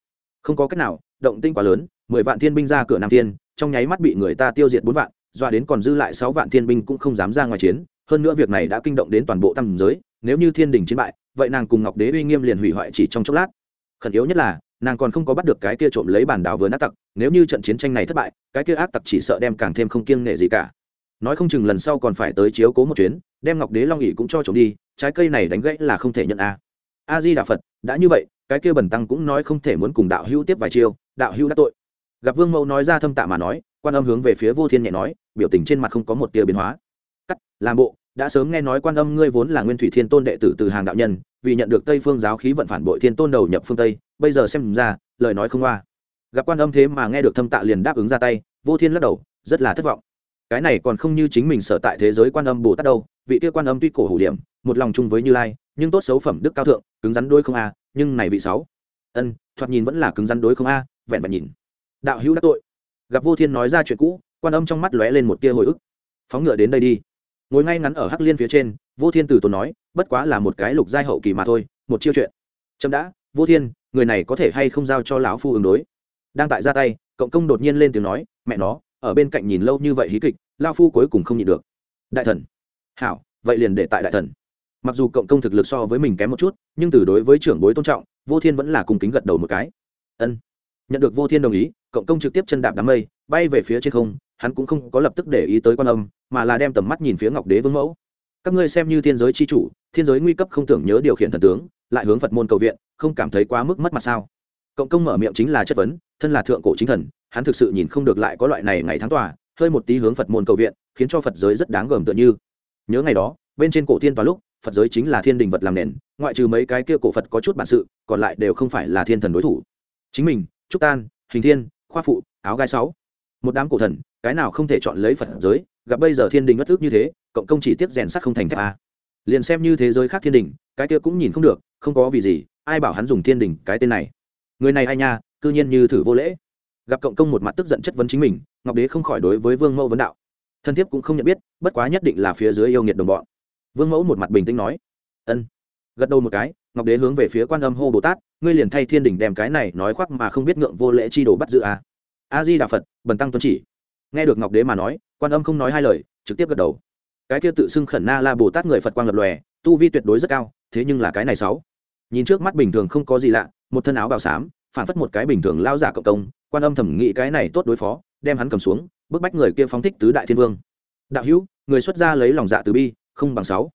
Không có cách nào, động tinh quá lớn, mười vạn thiên binh ra cửa nam thiên, trong nháy mắt bị người ta tiêu diệt bốn vạn, doa đến còn dư lại sáu vạn thiên binh cũng không dám ra ngoài chiến. Hơn nữa việc này đã kinh động đến toàn bộ tam giới, nếu như thiên đình chiến bại, vậy nàng cùng ngọc đế uy nghiêm liền hủy hoại chỉ trong chốc lát. Khẩn yếu nhất là, nàng còn không có bắt được cái kia trộm lấy bản đảo vừa nát tặc, nếu như trận chiến tranh này thất bại, cái kia ác tặc chỉ sợ đem càng thêm không kiêng nể gì cả nói không chừng lần sau còn phải tới chiếu cố một chuyến, đem ngọc đế long ỉ cũng cho trộm đi, trái cây này đánh gãy là không thể nhận a. A di đà phật, đã như vậy, cái kia bần tăng cũng nói không thể muốn cùng đạo hữu tiếp vài chiêu, đạo hữu đã tội. Gặp vương mẫu nói ra thâm tạ mà nói, quan âm hướng về phía vô thiên nhẹ nói, biểu tình trên mặt không có một tia biến hóa. Cắt, làm bộ, đã sớm nghe nói quan âm ngươi vốn là nguyên thủy thiên tôn đệ tử từ hàng đạo nhân, vì nhận được tây phương giáo khí vận phản bội thiên tôn đầu nhập phương tây, bây giờ xem ra, lời nói không qua. Gặp quan âm thế mà nghe được thâm tạ liền đáp ứng ra tay, vô thiên lắc đầu, rất là thất vọng cái này còn không như chính mình sở tại thế giới quan âm bồ tát đâu, vị kia quan âm tuy cổ hủ điểm, một lòng chung với như lai, nhưng tốt xấu phẩm đức cao thượng, cứng rắn đôi không a, nhưng này vị sáu. Ân, thoạt nhìn vẫn là cứng rắn đối không a, vẹn vẹn nhìn. Đạo hữu đắc tội. Gặp vô thiên nói ra chuyện cũ, quan âm trong mắt lóe lên một tia hồi ức. Phóng ngựa đến đây đi. Ngồi ngay ngắn ở hắc liên phía trên, vô thiên từ tốn nói, bất quá là một cái lục giai hậu kỳ mà thôi, một chiêu chuyện. Chậm đã, vô thiên, người này có thể hay không giao cho lão phu ứng đối? Đang tại ra tay, cộng công đột nhiên lên tiếng nói, mẹ nó ở bên cạnh nhìn lâu như vậy hí kịch, lao phu cuối cùng không nhịn được. Đại thần. Hảo, vậy liền để tại đại thần. Mặc dù cộng công thực lực so với mình kém một chút, nhưng từ đối với trưởng bối tôn trọng, vô thiên vẫn là cùng kính gật đầu một cái. Ân. Nhận được vô thiên đồng ý, cộng công trực tiếp chân đạp đám mây, bay về phía trên không, hắn cũng không có lập tức để ý tới quan âm, mà là đem tầm mắt nhìn phía ngọc đế vương mẫu. Các ngươi xem như thiên giới c h i chủ, thiên giới nguy cấp không tưởng nhớ điều khiển thần tướng, lại hướng phật môn cầu viện, không cảm thấy quá mức mất mặt sao? Cộng công mở miệng chính là chất vấn, thân là thượng cổ chính thần hắn thực sự nhìn không được lại có loại này ngày tháng tòa, hơi một tí hướng phật môn cầu viện, khiến cho phật giới rất đáng gờm tựa như. Nhớ ngày đó, bên trên cổ thiên tòa lúc, phật giới chính là thiên đình vật làm nền, ngoại trừ mấy cái kia cổ phật có chút bản sự, còn lại đều không phải là thiên thần đối thủ. Chính mình, trúc tan, hình thiên, khoa phụ, áo gai sáu. Một đám cổ thần, cái nào không thể chọn lấy phật giới, gặp bây giờ thiên đình bất ước như thế, cộng công chỉ tiếp rèn sắc không thành thép a. Liền xem như thế giới khác thiên đình, cái kia cũng nhìn không được, không có vì gì, ai bảo hắn dùng thiên đình cái tên này. Người này ai nha, cư nhiên như thử vô lễ gặp cộng công một mặt tức giận chất vấn chính mình, ngọc đế không khỏi đối với vương mẫu vấn đạo. Thân thiết cũng không nhận biết, bất quá nhất định là phía dưới yêu nghiệt đồng bọn. Vương mẫu một mặt bình tĩnh nói. Ân. Gật đầu một cái, ngọc đế hướng về phía quan âm hô bồ tát, ngươi liền thay thiên đình đem cái này nói khoác mà không biết ngượng vô lễ chi đồ bắt giữ à. a di đà phật, bần tăng tuân chỉ. Nghe được ngọc đế mà nói, quan âm không nói hai lời, trực tiếp gật đầu. Cái kia tự xưng khẩn na la bồ tát người phật quang lập lòe, tu vi tuyệt đối rất cao, thế nhưng là cái này sáu. Nhìn trước mắt bình thường không có gì lạ, một thân áo bào xám, phản phất một cái bình thường lao giả cộng công quan âm thẩm nghĩ cái này tốt đối phó, đem hắn cầm xuống, bức bách người kia phóng thích tứ đại thiên vương. Đạo hữu, người xuất gia lấy lòng dạ từ bi, không bằng sáu.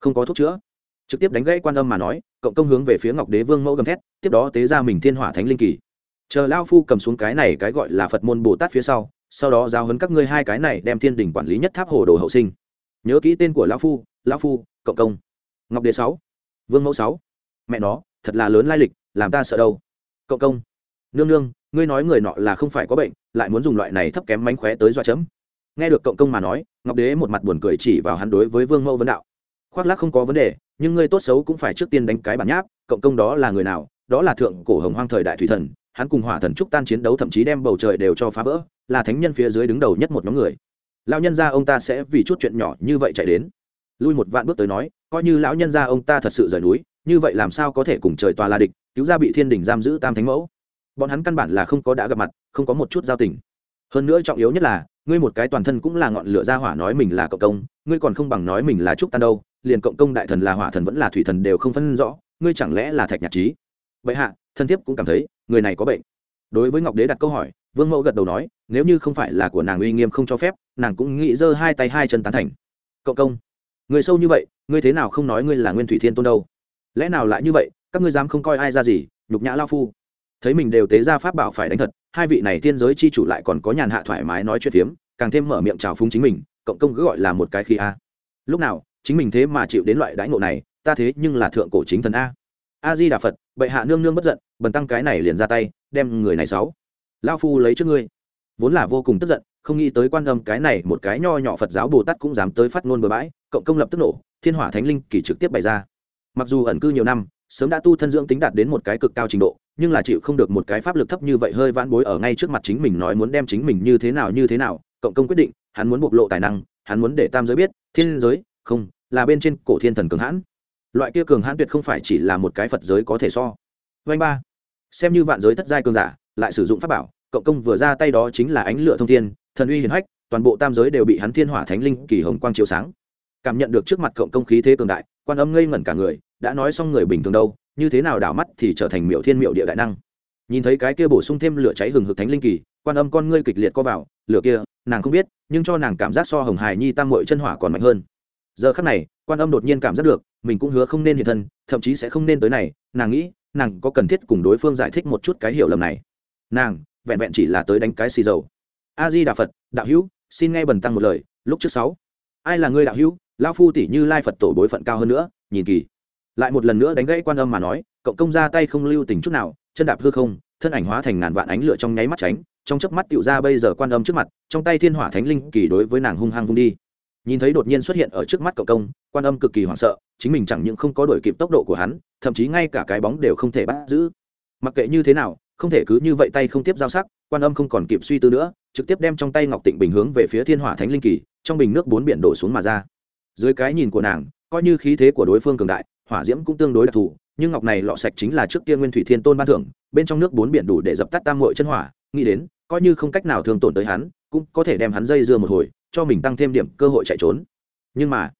Không có thuốc chữa. Trực tiếp đánh gãy quan âm mà nói, cộng công hướng về phía ngọc đế vương mẫu gầm thét, tiếp đó tế ra mình thiên hỏa thánh linh kỳ. Chờ lao phu cầm xuống cái này cái gọi là phật môn bồ tát phía sau sau đó giao hấn các ngươi hai cái này đem thiên đình quản lý nhất tháp hồ đồ hậu sinh. Nhớ kỹ tên của lão phu lão phu, cộng công. Ngọc đế sáu. Vương mẫu sáu. Mẹ nó, thật là lớn lai lịch, làm ta sợ đâu. Cộng công nương nương, ngươi nói người nọ là không phải có bệnh, lại muốn dùng loại này thấp kém mánh khóe tới dọa chấm. Nghe được cộng công mà nói, ngọc đế một mặt buồn cười chỉ vào hắn đối với vương mẫu vấn đạo. Khoác lác không có vấn đề, nhưng ngươi tốt xấu cũng phải trước tiên đánh cái bản nháp, cộng công đó là người nào, đó là thượng cổ hồng hoang thời đại thủy thần, hắn cùng hỏa thần trúc tan chiến đấu thậm chí đem bầu trời đều cho phá vỡ, là thánh nhân phía dưới đứng đầu nhất một nhóm người. Lão nhân gia ông ta sẽ vì chút chuyện nhỏ như vậy chạy đến. Lui một vạn bước tới nói, coi như lão nhân gia ông ta thật sự rời núi, như vậy làm sao có thể cùng trời tòa la địch, cứu ra bị thiên đình giam giữ tam thánh mẫu? Bọn hắn căn bản là không có đã gặp mặt, không có một chút giao tình. Hơn nữa trọng yếu nhất là, ngươi một cái toàn thân cũng là ngọn lửa ra hỏa nói mình là cộng công, ngươi còn không bằng nói mình là trúc tan đâu, liền cộng công đại thần là hỏa thần vẫn là thủy thần đều không phân rõ, ngươi chẳng lẽ là thạch nhạc trí? Vậy hạ, thân thiết cũng cảm thấy, người này có bệnh. Đối với ngọc đế đặt câu hỏi, vương mẫu gật đầu nói, nếu như không phải là của nàng uy nghiêm không cho phép, nàng cũng nghĩ giơ hai tay hai chân tán thành. Cộng công, người sâu như vậy, ngươi thế nào không nói ngươi là nguyên thủy thiên tôn đâu? Lẽ nào lại như vậy, các ngươi dám không coi ai ra gì, nhục nhã lao phu? Thấy mình đều tế ra pháp bảo phải đánh thật, hai vị này thiên giới chi chủ lại còn có nhàn hạ thoải mái nói chuyện phiếm, càng thêm mở miệng trào phúng chính mình, cộng công cứ gọi là một cái khi a. Lúc nào, chính mình thế mà chịu đến loại đãi ngộ này, ta thế nhưng là thượng cổ chính thần a. A di đà phật bệ hạ nương nương bất giận, bần tăng cái này liền ra tay, đem người này sáu. Lao phu lấy trước ngươi. Vốn là vô cùng tức giận, không nghĩ tới quan âm cái này một cái nho nhỏ phật giáo bồ tát cũng dám tới phát ngôn bừa bãi, cộng công lập tức nổ, thiên hỏa thánh linh kỳ trực tiếp bày ra. Mặc dù ẩn cư nhiều năm, sớm đã tu thân dưỡng tính đạt đến một cái cực cao trình độ nhưng là chịu không được một cái pháp lực thấp như vậy hơi vãn bối ở ngay trước mặt chính mình nói muốn đem chính mình như thế nào như thế nào, cộng công quyết định, hắn muốn bộc lộ tài năng, hắn muốn để tam giới biết, thiên giới, không, là bên trên cổ thiên thần cường hãn. Loại kia cường hãn tuyệt không phải chỉ là một cái phật giới có thể so. Vanh ba. Xem như vạn giới thất giai cường giả, lại sử dụng pháp bảo, cộng công vừa ra tay đó chính là ánh lửa thông thiên, thần uy hiển hách, toàn bộ tam giới đều bị hắn thiên hỏa thánh linh kỳ hồng quang chiếu sáng. Cảm nhận được trước mặt cộng công khí thế cường đại, quan âm ngây ngẩn cả người, đã nói xong người bình thường đâu như thế nào đảo mắt thì trở thành miểu thiên miểu địa đại năng. Nhìn thấy cái kia bổ sung thêm lửa cháy hừng hực thánh linh kỳ, quan âm con ngươi kịch liệt co vào, lửa kia, nàng không biết, nhưng cho nàng cảm giác so hồng hài nhi tam mội chân hỏa còn mạnh hơn. Giờ khắc này, quan âm đột nhiên cảm giác được, mình cũng hứa không nên hiện thân, thậm chí sẽ không nên tới này, nàng nghĩ, nàng có cần thiết cùng đối phương giải thích một chút cái hiểu lầm này. Nàng, vẹn vẹn chỉ là tới đánh cái xì dầu. A di đà phật, đạo hữu, xin nghe bần tăng một lời, lúc trước sáu. Ai là ngươi đạo hữu? Lao phu tỷ như lai phật tổ bối phận cao hơn nữa, nhìn kỳ lại một lần nữa đánh gãy quan âm mà nói cộng công ra tay không lưu tình chút nào, chân đạp hư không, thân ảnh hóa thành ngàn vạn ánh lửa trong nháy mắt tránh, trong chớp mắt tựu ra bây giờ quan âm trước mặt, trong tay thiên hỏa thánh linh kỳ đối với nàng hung hăng vung đi. Nhìn thấy đột nhiên xuất hiện ở trước mắt cộng công, quan âm cực kỳ hoảng sợ, chính mình chẳng những không có đổi kịp tốc độ của hắn, thậm chí ngay cả cái bóng đều không thể bắt giữ. Mặc kệ như thế nào, không thể cứ như vậy tay không tiếp giao sắc, quan âm không còn kịp suy tư nữa, trực tiếp đem trong tay ngọc tịnh bình hướng về phía thiên hỏa thánh linh kỳ, trong bình nước bốn biển đổ xuống mà ra. Dưới cái nhìn của nàng, coi như khí thế của đối phương cường đại hỏa diễm cũng tương đối đặc thù nhưng ngọc này lọ sạch chính là trước kia nguyên thủy thiên tôn ban thưởng bên trong nước bốn biển đủ để dập tắt tam mội chân hỏa nghĩ đến coi như không cách nào thường tổn tới hắn cũng có thể đem hắn dây dưa một hồi cho mình tăng thêm điểm cơ hội chạy trốn. Nhưng mà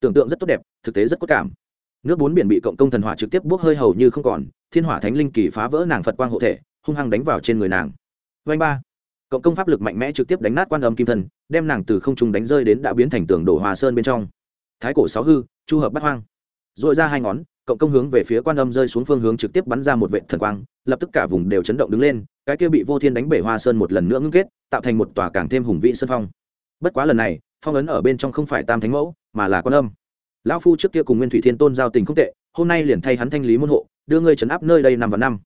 tưởng tượng rất tốt đẹp thực tế rất cốt cảm. Nước bốn biển bị cộng công thần hỏa trực tiếp bốc hơi hầu như không còn thiên hỏa thánh linh kỳ phá vỡ nàng phật quang hộ thể hung hăng đánh vào trên người nàng. Vanh ba. Cộng công pháp lực mạnh mẽ trực tiếp đánh nát quan âm kim thần, đem nàng từ không trung đánh rơi đến đã biến thành tường đổ hòa sơn bên trong. Thái cổ sáu hư chu hợp bắt hoang dội ra hai ngón, cộng công hướng về phía quan âm rơi xuống phương hướng trực tiếp bắn ra một vệ thần quang, lập tức cả vùng đều chấn động đứng lên, cái kia bị vô thiên đánh bể hoa sơn một lần nữa ngưng kết, tạo thành một tòa càng thêm hùng vĩ sơn phong. Bất quá lần này, phong ấn ở bên trong không phải tam thánh mẫu, mà là quan âm. Lão phu trước kia cùng nguyên thủy thiên tôn giao tình không tệ, hôm nay liền thay hắn thanh lý môn hộ, đưa ngươi trấn áp nơi đây năm và năm.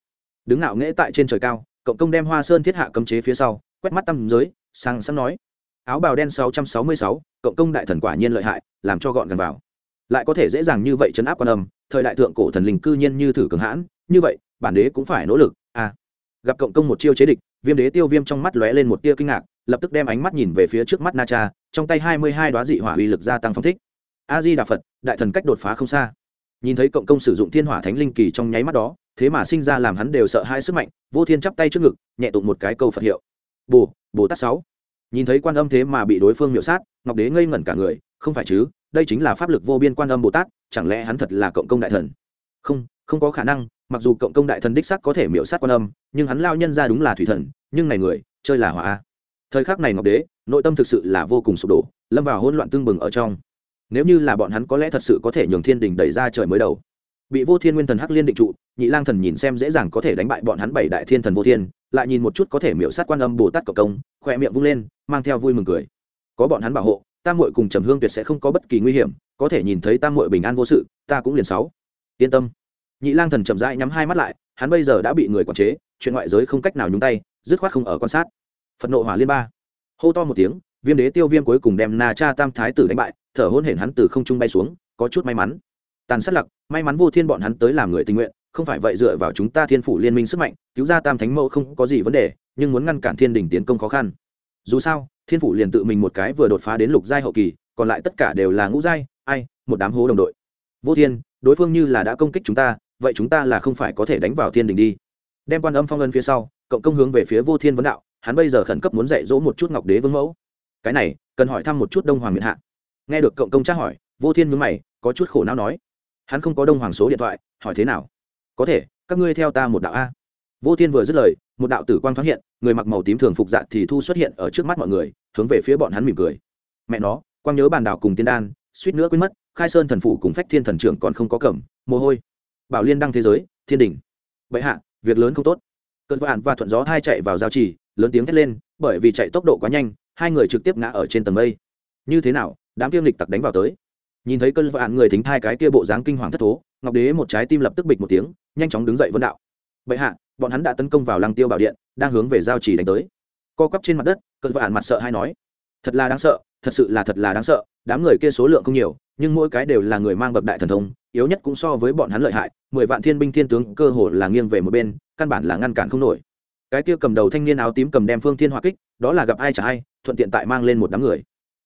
Đứng ngạo nghễ tại trên trời cao, cộng công đem hoa sơn thiết hạ cấm chế phía sau, quét mắt tâm giới, sang sẵn nói. Áo bào đen sáu trăm sáu mươi sáu, cộng công đại thần quả nhiên lợi hại, làm cho gọn gần vào lại có thể dễ dàng như vậy chấn áp quan âm, thời đại thượng cổ thần linh cư nhiên như thử cường hãn, như vậy, bản đế cũng phải nỗ lực à. Gặp cộng công một chiêu chế địch, viêm đế tiêu viêm trong mắt lóe lên một tia kinh ngạc, lập tức đem ánh mắt nhìn về phía trước mắt na cha, trong tay hai mươi hai đoá dị hỏa uy lực gia tăng phong thích. A di đà phật đại thần cách đột phá không xa. Nhìn thấy cộng công sử dụng thiên hỏa thánh linh kỳ trong nháy mắt đó, thế mà sinh ra làm hắn đều sợ hai sức mạnh, vô thiên chắp tay trước ngực, nhẹ tụng một cái câu phật hiệu. Bồ bồ tát sáu. Nhìn thấy quan âm thế mà bị đối phương miệu sát, ngọc đế ngây ngẩn cả người, không phải chứ? Đây chính là pháp lực vô biên quan âm bồ tát, chẳng lẽ hắn thật là cộng công đại thần? Không không có khả năng, mặc dù cộng công đại thần đích sắc có thể miễu sát quan âm, nhưng hắn lao nhân ra đúng là thủy thần, nhưng này người, chơi là hỏa thời khắc này ngọc đế, nội tâm thực sự là vô cùng sụp đổ, lâm vào hỗn loạn tương bừng ở trong. Nếu như là bọn hắn có lẽ thật sự có thể nhường thiên đình đẩy ra trời mới đầu. Bị vô thiên nguyên thần hắc liên định trụ, nhị lang thần nhìn xem dễ dàng có thể đánh bại bọn hắn bảy đại thiên thần vô thiên, lại nhìn một chút có thể miễu sát quan âm bồ tát cộng công, khỏe miệng vung lên, mang theo vui mừng cười. Có bọn hắn bảo hộ tam muội cùng trầm hương tuyệt sẽ không có bất kỳ nguy hiểm, có thể nhìn thấy tam muội bình an vô sự, ta cũng liền sáu. Yên tâm. Nhị lang thần chậm rãi nhắm hai mắt lại, hắn bây giờ đã bị người quản chế, chuyện ngoại giới không cách nào nhúng tay, dứt khoát không ở quan sát. Phật nộ hỏa liên ba. Hô to một tiếng, viêm đế tiêu viêm cuối cùng đem na cha tam thái tử đánh bại, thở hôn hển hắn từ không trung bay xuống, có chút may mắn. Tàn sát lặc, may mắn vô thiên bọn hắn tới làm người tình nguyện, không phải vậy dựa vào chúng ta thiên phủ liên minh sức mạnh, cứu ra tam thánh mẫu không có gì vấn đề, nhưng muốn ngăn cản thiên đình tiến công khó khăn. Dù sao thiên phủ liền tự mình một cái vừa đột phá đến lục giai hậu kỳ, còn lại tất cả đều là ngũ giai, ai, một đám hố đồng đội. Vô thiên, đối phương như là đã công kích chúng ta, vậy chúng ta là không phải có thể đánh vào thiên đình đi. Đem quan âm phong ân phía sau, cộng công hướng về phía vô thiên vấn đạo, hắn bây giờ khẩn cấp muốn dạy dỗ một chút ngọc đế vương mẫu. Cái này, cần hỏi thăm một chút đông hoàng miền hạ. Nghe được cộng công tra hỏi, vô thiên mướn mày, có chút khổ não nói. Hắn không có đông hoàng số điện thoại, hỏi thế nào? Có thể, các ngươi theo ta một đạo a. Vô thiên vừa dứt lời một đạo tử quang thoáng hiện, người mặc màu tím thường phục dạ thì thu xuất hiện ở trước mắt mọi người, hướng về phía bọn hắn mỉm cười. Mẹ nó, quang nhớ bàn đảo cùng tiên đan, suýt nữa quên mất, khai sơn thần phụ cùng phách thiên thần trưởng còn không có cẩm mồ hôi. Bảo liên đăng thế giới, thiên đình bệ hạ, việc lớn không tốt. Cơn vạn và thuận gió hai chạy vào giao trì, lớn tiếng thét lên, bởi vì chạy tốc độ quá nhanh, hai người trực tiếp ngã ở trên tầng mây. Như thế nào, đám tiêm lịch tặc đánh vào tới? Nhìn thấy cơn vạn người thính thai cái kia bộ dáng kinh hoàng thất thố, ngọc đế một trái tim lập tức bịch một tiếng, nhanh chóng đứng dậy vân đạo. Bệ hạ bọn hắn đã tấn công vào lăng tiêu bảo điện, đang hướng về giao trì đánh tới. Co quắp trên mặt đất cận vạn mặt sợ hay nói, thật là đáng sợ, thật sự là thật là đáng sợ, đám người kia số lượng không nhiều, nhưng mỗi cái đều là người mang bậc đại thần thông, yếu nhất cũng so với bọn hắn lợi hại, mười vạn thiên binh thiên tướng cơ hồ là nghiêng về một bên, căn bản là ngăn cản không nổi. Cái kia cầm đầu thanh niên áo tím cầm đem phương thiên hỏa kích, đó là gặp ai chả ai, thuận tiện tại mang lên một đám người.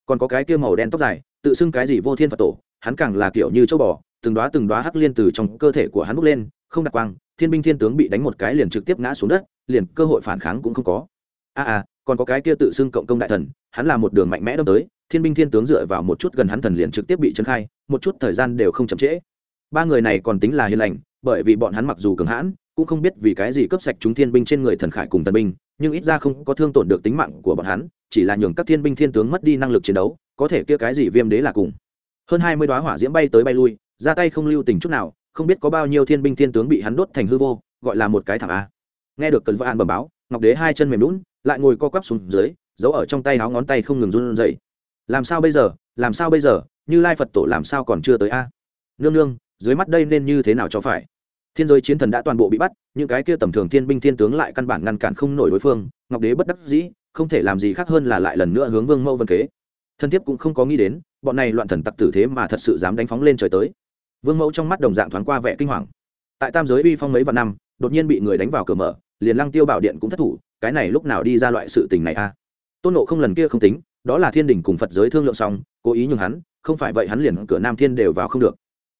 Còn có cái kia màu đen tóc dài, tự xưng cái gì vô thiên phật tổ, hắn càng là kiểu như châu bò, từng đoá từng đoá hắc liên từ trong cơ thể của hắn bốc lên, không đặc quang thiên binh thiên tướng bị đánh một cái liền trực tiếp ngã xuống đất liền cơ hội phản kháng cũng không có. A à, à còn có cái kia tự xưng cộng công đại thần hắn là một đường mạnh mẽ đâm tới thiên binh thiên tướng dựa vào một chút gần hắn thần liền trực tiếp bị trấn khai một chút thời gian đều không chậm trễ. Ba người này còn tính là hiền lành bởi vì bọn hắn mặc dù cường hãn cũng không biết vì cái gì cấp sạch chúng thiên binh trên người thần khải cùng thần binh nhưng ít ra không có thương tổn được tính mạng của bọn hắn chỉ là nhường các thiên binh thiên tướng mất đi năng lực chiến đấu có thể kia cái gì viêm đế là cùng. Hơn hai mươi đoá hỏa diễm bay tới bay lui ra tay không lưu tình chút nào không biết có bao nhiêu thiên binh thiên tướng bị hắn đốt thành hư vô, gọi là một cái thảm a. Nghe được cần vợ an bẩm báo, ngọc đế hai chân mềm lún lại ngồi co quắp xuống dưới, giấu ở trong tay áo ngón tay không ngừng run rẩy. Làm sao bây giờ, làm sao bây giờ, như lai phật tổ làm sao còn chưa tới a? Nương nương, dưới mắt đây nên như thế nào cho phải? Thiên giới chiến thần đã toàn bộ bị bắt, những cái kia tầm thường thiên binh thiên tướng lại căn bản ngăn cản không nổi đối phương, ngọc đế bất đắc dĩ, không thể làm gì khác hơn là lại lần nữa hướng vương mẫu vân kế. Thân thiếp cũng không có nghĩ đến, bọn này loạn thần tặc tử thế mà thật sự dám đánh phóng lên trời tới vương mẫu trong mắt đồng dạng thoáng qua vẻ kinh hoàng. Tại tam giới uy phong mấy vạn năm, đột nhiên bị người đánh vào cửa mở, liền lăng tiêu bảo điện cũng thất thủ, cái này lúc nào đi ra loại sự tình này a? Tôn nộ không lần kia không tính, đó là thiên đình cùng phật giới thương lượng xong, cố ý nhường hắn, không phải vậy hắn liền cửa nam thiên đều vào không được.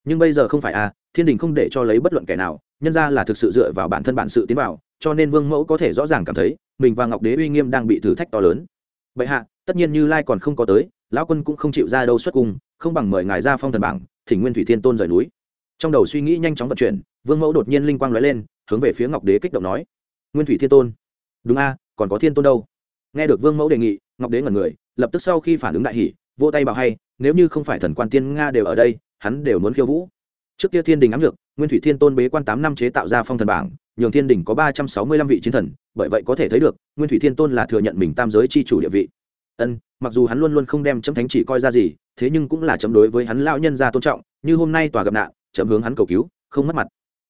Nhưng bây giờ không phải a, thiên đình không để cho lấy bất luận kẻ nào, nhân ra là thực sự dựa vào bản thân bản sự tiến vào, cho nên vương mẫu có thể rõ ràng cảm thấy, mình và ngọc đế uy nghiêm đang bị thử thách to lớn. Bệ hạ, tất nhiên như lai còn không có tới, lão quân cũng không chịu ra đâu xuất cung, không bằng mời ngài ra phong thần bảng thỉnh nguyên thủy thiên tôn rời núi. Trong đầu suy nghĩ nhanh chóng vận chuyển, vương mẫu đột nhiên linh quang lóe lên, hướng về phía ngọc đế kích động nói, nguyên thủy thiên tôn. Đúng a, còn có thiên tôn đâu? Nghe được vương mẫu đề nghị, ngọc đế ngẩn người, lập tức sau khi phản ứng đại hỷ vô tay bảo hay, nếu như không phải thần quan tiên nga đều ở đây, hắn đều muốn khiêu vũ. Trước kia thiên đình ám lược nguyên thủy thiên tôn bế quan tám năm chế tạo ra phong thần bảng, nhường thiên đình có ba trăm sáu mươi lăm vị chiến thần, bởi vậy có thể thấy được, nguyên thủy thiên tôn là thừa nhận mình tam giới c h i chủ địa vị. Ân mặc dù hắn luôn luôn không đem chấm thánh chỉ coi ra gì thế nhưng cũng là chấm đối với hắn lão nhân ra tôn trọng như hôm nay tòa gặp nạn chấm hướng hắn cầu cứu không mất mặt.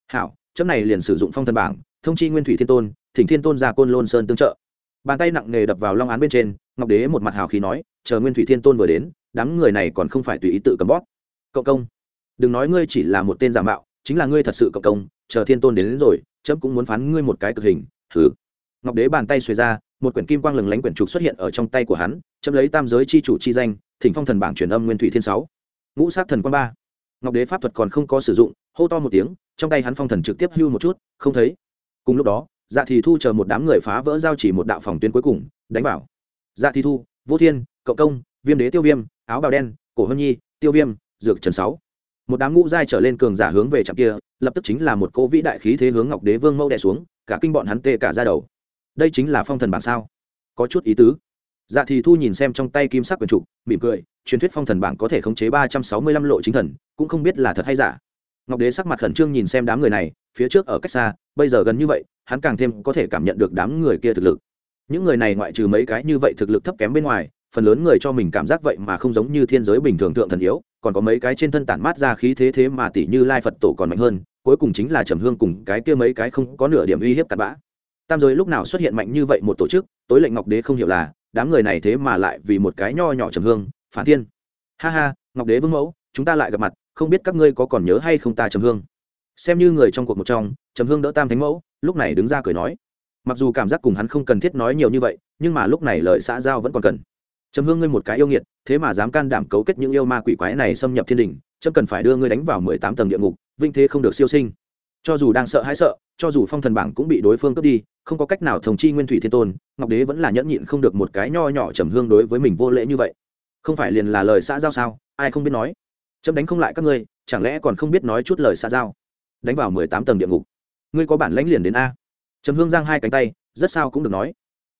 Hảo chấm này liền sử dụng phong thần bảng thông chi nguyên thủy thiên tôn thỉnh thiên tôn ra côn lôn sơn tương trợ. Bàn tay nặng nề đập vào long án bên trên ngọc đế một mặt hào khí nói chờ nguyên thủy thiên tôn vừa đến đám người này còn không phải tùy ý tự cầm bóp. Cộng công đừng nói ngươi chỉ là một tên giả mạo chính là ngươi thật sự cộng công chờ thiên tôn đến, đến rồi chấm cũng muốn phán ngươi một cái cực hình thử ngọc đế bàn tay xuề ra một quyển kim quang lừng lánh quyển trục xuất hiện ở trong tay của hắn, chấm lấy tam giới c h i chủ chi danh, thỉnh phong thần bảng truyền âm nguyên thủy thiên sáu. Ngũ sát thần quang ba. Ngọc đế pháp thuật còn không có sử dụng, hô to một tiếng, trong tay hắn phong thần trực tiếp hưu một chút, không thấy. Cùng lúc đó dạ thì thu chờ một đám người phá vỡ giao chỉ một đạo phòng tuyến cuối cùng, đánh vào. Dạ thì thu, vô thiên cộng công, viêm đế tiêu viêm, áo bào đen, cổ hân nhi, tiêu viêm, dược trần sáu. Một đám ngũ giai trở lên cường giả hướng về trạm kia, lập tức chính là một cỗ vĩ đại khí thế hướng ngọc đế vương mẫu đè xuống, cả kinh bọn hắn tê cả ra đầu đây chính là phong thần bảng sao? Có chút ý tứ. Dạ thì thu nhìn xem trong tay kim sắc quyền trục mỉm cười, truyền thuyết phong thần bảng có thể khống chế ba trăm sáu mươi lăm lộ chính thần, cũng không biết là thật hay giả. Ngọc đế sắc mặt khẩn trương nhìn xem đám người này, phía trước ở cách xa, bây giờ gần như vậy, hắn càng thêm có thể cảm nhận được đám người kia thực lực. Những người này ngoại trừ mấy cái như vậy thực lực thấp kém bên ngoài, phần lớn người cho mình cảm giác vậy mà không giống như thiên giới bình thường thượng thần yếu, còn có mấy cái trên thân tản mát ra khí thế thế mà tỷ như lai phật tổ còn mạnh hơn, cuối cùng chính là trầm hương cùng cái kia mấy cái không có nửa điểm uy hiếp cặn bã tam giới lúc nào xuất hiện mạnh như vậy một tổ chức, tối lệnh ngọc đế không hiểu là, đám người này thế mà lại vì một cái nho nhỏ trầm hương, phản thiên. Ha ha, ngọc đế vương mẫu, chúng ta lại gặp mặt, không biết các ngươi có còn nhớ hay không ta trầm hương? Xem như người trong cuộc một trong, trầm hương đỡ tam thánh mẫu, lúc này đứng ra cười nói. Mặc dù cảm giác cùng hắn không cần thiết nói nhiều như vậy, nhưng mà lúc này lời xã giao vẫn còn cần. Trầm hương ngươi một cái yêu nghiệt, thế mà dám can đảm cấu kết những yêu ma quỷ quái này xâm nhập thiên đình trâm cần phải đưa ngươi đánh vào mười tám tầng địa ngục vinh thế không được siêu sinh cho dù đang sợ hãi sợ, cho dù phong thần bảng cũng bị đối phương cướp đi, không có cách nào thống chi nguyên thủy thiên tôn, ngọc đế vẫn là nhẫn nhịn không được một cái nho nhỏ trầm hương đối với mình vô lễ như vậy. Không phải liền là lời xã giao sao? Ai không biết nói? Chấm đánh không lại các ngươi, chẳng lẽ còn không biết nói chút lời xã giao? Đánh vào mười tám tầng địa ngục. Ngươi có bản lãnh liền đến a. Trầm hương giang hai cánh tay, rất sao cũng được nói.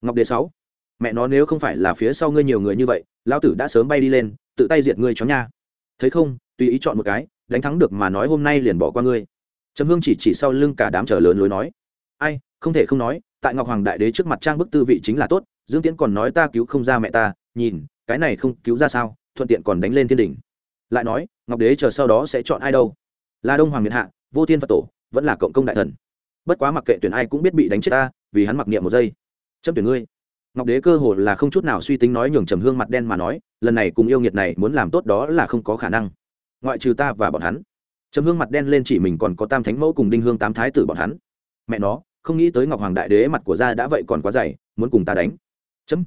Ngọc đế sáu. Mẹ nó nếu không phải là phía sau ngươi nhiều người như vậy, lão tử đã sớm bay đi lên, tự tay diệt ngươi chó nha. Thấy không? Tùy ý chọn một cái, đánh thắng được mà nói hôm nay liền bỏ qua ngươi trầm hương chỉ chỉ sau lưng cả đám trở lớn lối nói, ai, không thể không nói, tại ngọc hoàng đại đế trước mặt trang bức tư vị chính là tốt, dương tiễn còn nói ta cứu không ra mẹ ta, nhìn, cái này không cứu ra sao, thuận tiện còn đánh lên thiên đình lại nói, ngọc đế chờ sau đó sẽ chọn ai đâu? Là đông hoàng miền hạ, vô thiên phật tổ, vẫn là cộng công đại thần. Bất quá mặc kệ tuyển ai cũng biết bị đánh chết ta, vì hắn mặc niệm một giây. Chấm tuyển ngươi. Ngọc đế cơ hồ là không chút nào suy tính nói nhường trầm hương mặt đen mà nói, lần này cùng yêu nghiệt này muốn làm tốt đó là không có khả năng, ngoại trừ ta và bọn hắn trầm hương mặt đen lên chỉ mình còn có tam thánh mẫu cùng đinh hương tám thái tử bọn hắn. Mẹ nó, không nghĩ tới ngọc hoàng đại đế mặt của gia đã vậy còn quá dày, muốn cùng ta đánh. Chấm.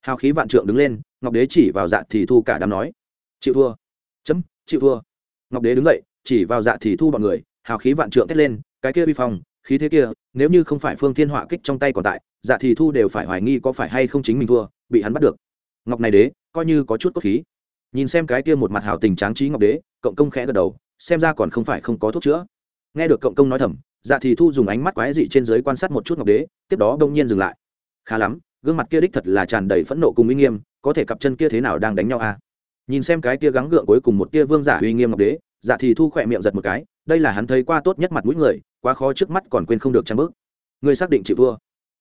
Hào khí vạn trượng đứng lên, ngọc đế chỉ vào dạ thì thu cả đám nói. Chịu thua. Chấm, chịu thua. Ngọc đế đứng dậy, chỉ vào dạ thì thu bọn người, hào khí vạn trượng thét lên, cái kia vi phong, khí thế kia, nếu như không phải phương thiên họa kích trong tay còn tại dạ thì thu đều phải hoài nghi có phải hay không chính mình thua, bị hắn bắt được. Ngọc này đế, coi như có chút cốt khí. Nhìn xem cái kia một mặt hào tình tráng trí ngọc đế, cộng công khẽ gật đầu xem ra còn không phải không có thuốc chữa. Nghe được cộng công nói thầm dạ thì thu dùng ánh mắt quái dị trên dưới quan sát một chút ngọc đế, tiếp đó đông nhiên dừng lại. Khá lắm, gương mặt kia đích thật là tràn đầy phẫn nộ cùng uy nghiêm, có thể cặp chân kia thế nào đang đánh nhau à? Nhìn xem cái kia gắng gượng cuối cùng một tia vương giả uy nghiêm ngọc đế dạ thì thu khỏe miệng giật một cái, đây là hắn thấy qua tốt nhất mặt mũi người, quá khó trước mắt còn quên không được trang bước. Người xác định chịu vua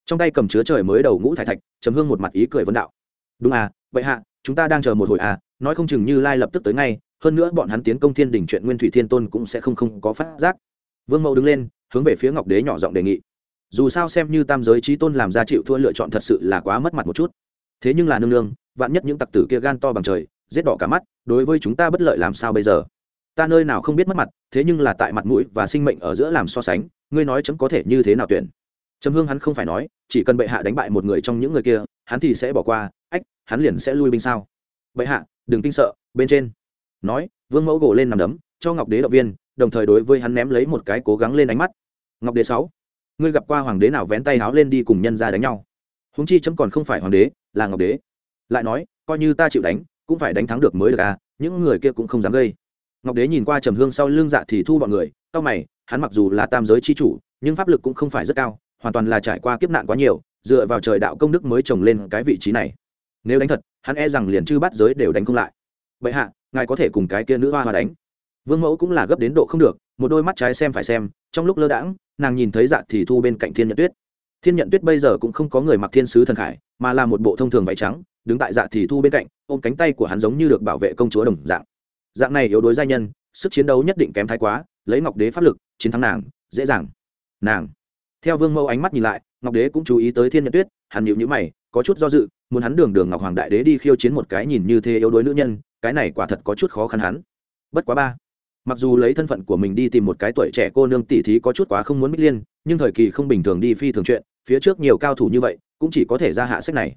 trong tay cầm chứa trời mới đầu ngũ thải thạch chấm hương một mặt ý cười vấn đạo. Đúng à vậy hạ, chúng ta đang chờ một hồi à nói không chừng như lai lập tức tới ngay hơn nữa bọn hắn tiến công thiên đình chuyện nguyên thủy thiên tôn cũng sẽ không không có phát giác. Vương mẫu đứng lên, hướng về phía ngọc đế nhỏ giọng đề nghị. Dù sao xem như tam giới trí tôn làm ra chịu thua lựa chọn thật sự là quá mất mặt một chút. Thế nhưng là nương nương, vạn nhất những tặc tử kia gan to bằng trời, giết đỏ cả mắt, đối với chúng ta bất lợi làm sao bây giờ? Ta nơi nào không biết mất mặt, thế nhưng là tại mặt mũi và sinh mệnh ở giữa làm so sánh, ngươi nói chấm có thể như thế nào tuyển? Trầm hương hắn không phải nói, chỉ cần bệ hạ đánh bại một người trong những người kia, hắn thì sẽ bỏ qua, ách, hắn liền sẽ lui binh sao? Bệ hạ, đừng kinh sợ, bên trên nói, vương mẫu gỗ lên nằm đấm, cho ngọc đế động viên, đồng thời đối với hắn ném lấy một cái cố gắng lên ánh mắt. Ngọc đế sáu, ngươi gặp qua hoàng đế nào vén tay háo lên đi cùng nhân ra đánh nhau? Húng chi chấm còn không phải hoàng đế, là ngọc đế. Lại nói, coi như ta chịu đánh, cũng phải đánh thắng được mới được à những người kia cũng không dám gây. Ngọc đế nhìn qua trầm hương sau lưng dạ thì thu bọn người, tao mày, hắn mặc dù là tam giới c h i chủ, nhưng pháp lực cũng không phải rất cao, hoàn toàn là trải qua kiếp nạn quá nhiều, dựa vào trời đạo công đức mới trồng lên cái vị trí này. Nếu đánh thật, hắn e rằng liền chư bắt giới đều đánh không lại. Vậy hạ ngài có thể cùng cái kia nữ hoa hoa đánh. Vương mẫu cũng là gấp đến độ không được, một đôi mắt trái xem phải xem, trong lúc lơ đãng, nàng nhìn thấy dạ thì thu bên cạnh thiên nhận tuyết. Thiên nhận tuyết bây giờ cũng không có người mặc thiên sứ thần khải, mà là một bộ thông thường váy trắng, đứng tại dạ thì thu bên cạnh, ôm cánh tay của hắn giống như được bảo vệ công chúa đồng dạng. Dạng này yếu đuối gia nhân, sức chiến đấu nhất định kém thái quá, lấy ngọc đế pháp lực, chiến thắng nàng, dễ dàng. Nàng. Theo vương mẫu ánh mắt nhìn lại, ngọc đế cũng chú ý tới thiên nhận tuyết, hắn nhịu nhữ mày có chút do dự, muốn hắn đường đường ngọc hoàng đại đế đi khiêu chiến một cái nhìn như thế yếu đuối nữ nhân, cái này quả thật có chút khó khăn hắn. Bất quá ba, mặc dù lấy thân phận của mình đi tìm một cái tuổi trẻ cô nương tỷ thí có chút quá không muốn bích liên, nhưng thời kỳ không bình thường đi phi thường chuyện, phía trước nhiều cao thủ như vậy, cũng chỉ có thể ra hạ sách này.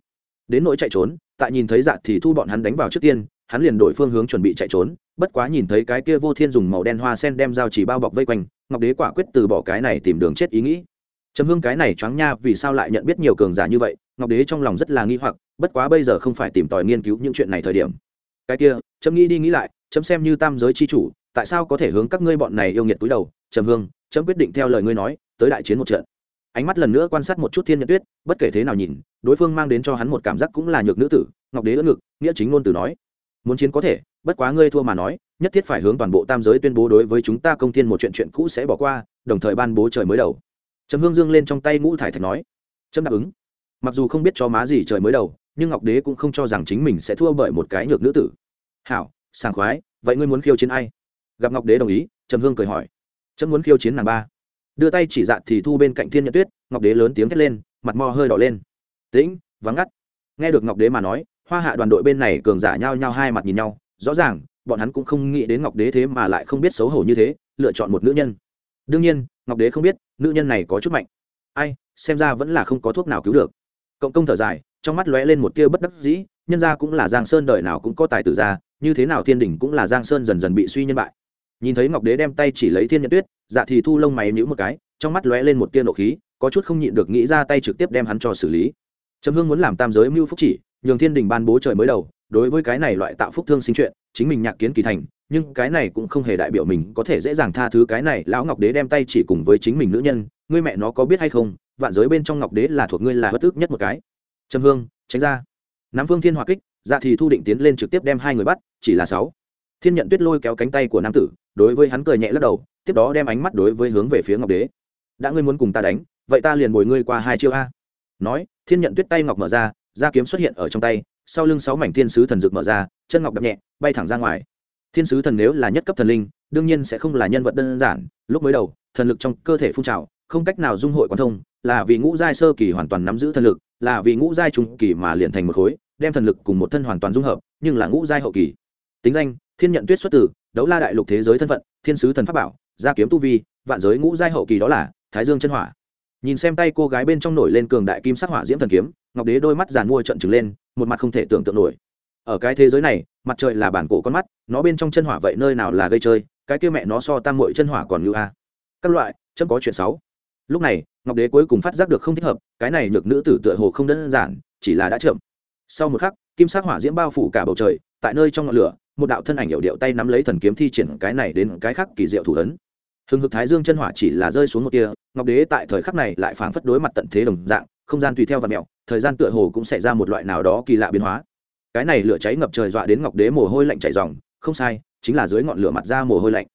Đến nỗi chạy trốn, tại nhìn thấy dạ thì thu bọn hắn đánh vào trước tiên, hắn liền đổi phương hướng chuẩn bị chạy trốn, bất quá nhìn thấy cái kia vô thiên dùng màu đen hoa sen đem dao chỉ bao bọc vây quanh, ngọc đế quả quyết từ bỏ cái này tìm đường chết ý nghĩ. Trầm hương cái này choáng nha vì sao lại nhận biết nhiều cường giả như vậy ngọc đế trong lòng rất là nghi hoặc, bất quá bây giờ không phải tìm tòi nghiên cứu những chuyện này thời điểm. Cái kia, chấm nghĩ đi nghĩ lại, chấm xem như tam giới c h i chủ, tại sao có thể hướng các ngươi bọn này yêu nghiệt túi đầu? Trầm hương, chấm quyết định theo lời ngươi nói, tới đại chiến một trận. Ánh mắt lần nữa quan sát một chút thiên nhật tuyết, bất kể thế nào nhìn, đối phương mang đến cho hắn một cảm giác cũng là nhược nữ tử, ngọc đế ưỡn ngực, nghĩa chính ngôn từ nói. Muốn chiến có thể, bất quá ngươi thua mà nói, nhất thiết phải hướng toàn bộ tam giới tuyên bố đối với chúng ta công thiên một chuyện chuyện cũ sẽ bỏ qua, đồng thời ban bố trời mới đầu. Trầm hương dương lên trong tay ngũ thải thạch nói. Trâm đáp ứng mặc dù không biết cho má gì trời mới đầu, nhưng ngọc đế cũng không cho rằng chính mình sẽ thua bởi một cái nhược nữ tử. Hảo, sảng khoái, vậy ngươi muốn khiêu chiến ai? Gặp ngọc đế đồng ý, trầm hương cười hỏi. Trâm muốn khiêu chiến nàng ba. Đưa tay chỉ dạ thì thu bên cạnh thiên nhật tuyết, ngọc đế lớn tiếng thét lên, mặt mò hơi đỏ lên. Tĩnh, vắng ngắt. Nghe được ngọc đế mà nói, hoa hạ đoàn đội bên này cường giả nhao nhao hai mặt nhìn nhau, rõ ràng, bọn hắn cũng không nghĩ đến ngọc đế thế mà lại không biết xấu hổ như thế, lựa chọn một nữ nhân. Đương nhiên, ngọc đế không biết, nữ nhân này có chút mạnh. Ai, xem ra vẫn là không có thuốc nào cứu được cộng công thở dài, trong mắt lóe lên một tia bất đắc dĩ, nhân gia cũng là giang sơn đời nào cũng có tài tử ra như thế nào thiên đình cũng là giang sơn dần dần bị suy nhân bại. Nhìn thấy ngọc đế đem tay chỉ lấy thiên nhận tuyết dạ thì thu lông mày nhíu một cái, trong mắt lóe lên một tia nộ khí, có chút không nhịn được nghĩ ra tay trực tiếp đem hắn cho xử lý. Trầm hương muốn làm tam giới mưu phúc chỉ, nhường thiên đình ban bố trời mới đầu, đối với cái này loại tạo phúc thương sinh chuyện, chính mình nhạc kiến kỳ thành nhưng cái này cũng không hề đại biểu mình có thể dễ dàng tha thứ cái này. Lão ngọc đế đem tay chỉ cùng với chính mình nữ nhân, ngươi mẹ nó có biết hay không, vạn giới bên trong ngọc đế là thuộc ngươi là bất ức nhất một cái. Trầm hương, tránh ra. Nam phương thiên hỏa kích dạ thì thu định tiến lên trực tiếp đem hai người bắt, chỉ là sáu. Thiên nhận tuyết lôi kéo cánh tay của nam tử, đối với hắn cười nhẹ lắc đầu, tiếp đó đem ánh mắt đối với hướng về phía ngọc đế. Đã ngươi muốn cùng ta đánh, vậy ta liền bồi ngươi qua hai chiêu a. Nói, thiên nhận tuyết tay ngọc mở ra, da kiếm xuất hiện ở trong tay, sau lưng sáu mảnh thiên sứ thần dược mở ra, chân ngọc đập nhẹ, bay thẳng ra ngoài thiên sứ thần nếu là nhất cấp thần linh, đương nhiên sẽ không là nhân vật đơn giản. Lúc mới đầu, thần lực trong cơ thể phun trào, không cách nào dung hội quan thông, là vì ngũ giai sơ kỳ hoàn toàn nắm giữ thần lực, là vì ngũ giai trung kỳ mà liền thành một khối, đem thần lực cùng một thân hoàn toàn dung hợp, nhưng là ngũ giai hậu kỳ. Tính danh, thiên nhận tuyết xuất tử đấu la đại lục thế giới thân phận, thiên sứ thần pháp bảo, gia kiếm tu vi, vạn giới ngũ giai hậu kỳ đó là, thái dương chân hỏa. Nhìn xem tay cô gái bên trong nổi lên cường đại kim sắc hỏa diễm thần kiếm, ngọc đế đôi mắt giàn mua trận trừng lên, một mặt không thể tưởng tượng nổi. Ở cái thế giới này mặt trời là bản cổ con mắt, nó bên trong chân hỏa vậy nơi nào là gây chơi, cái kia mẹ nó so tam mội chân hỏa còn như a. Các loại, chấm có chuyện sáu lúc này, ngọc đế cuối cùng phát giác được không thích hợp, cái này nhược nữ tử tựa hồ không đơn giản, chỉ là đã chậm. Sau một khắc, kim sắc hỏa diễm bao phủ cả bầu trời, tại nơi trong ngọn lửa, một đạo thân ảnh hiệu điệu tay nắm lấy thần kiếm thi triển cái này đến cái khác kỳ diệu thủ ấn. Hừng hực thái dương chân hỏa chỉ là rơi xuống một kia ngọc đế tại thời khắc này lại phảng phất đối mặt tận thế đồng dạng, không gian tùy theo và mẹo, thời gian tựa hồ cũng xảy ra một loại nào đó kỳ lạ biến hóa cái này lửa cháy ngập trời dọa đến ngọc đế mồ hôi lạnh chảy dòng không sai, chính là dưới ngọn lửa mặt ra mồ hôi lạnh.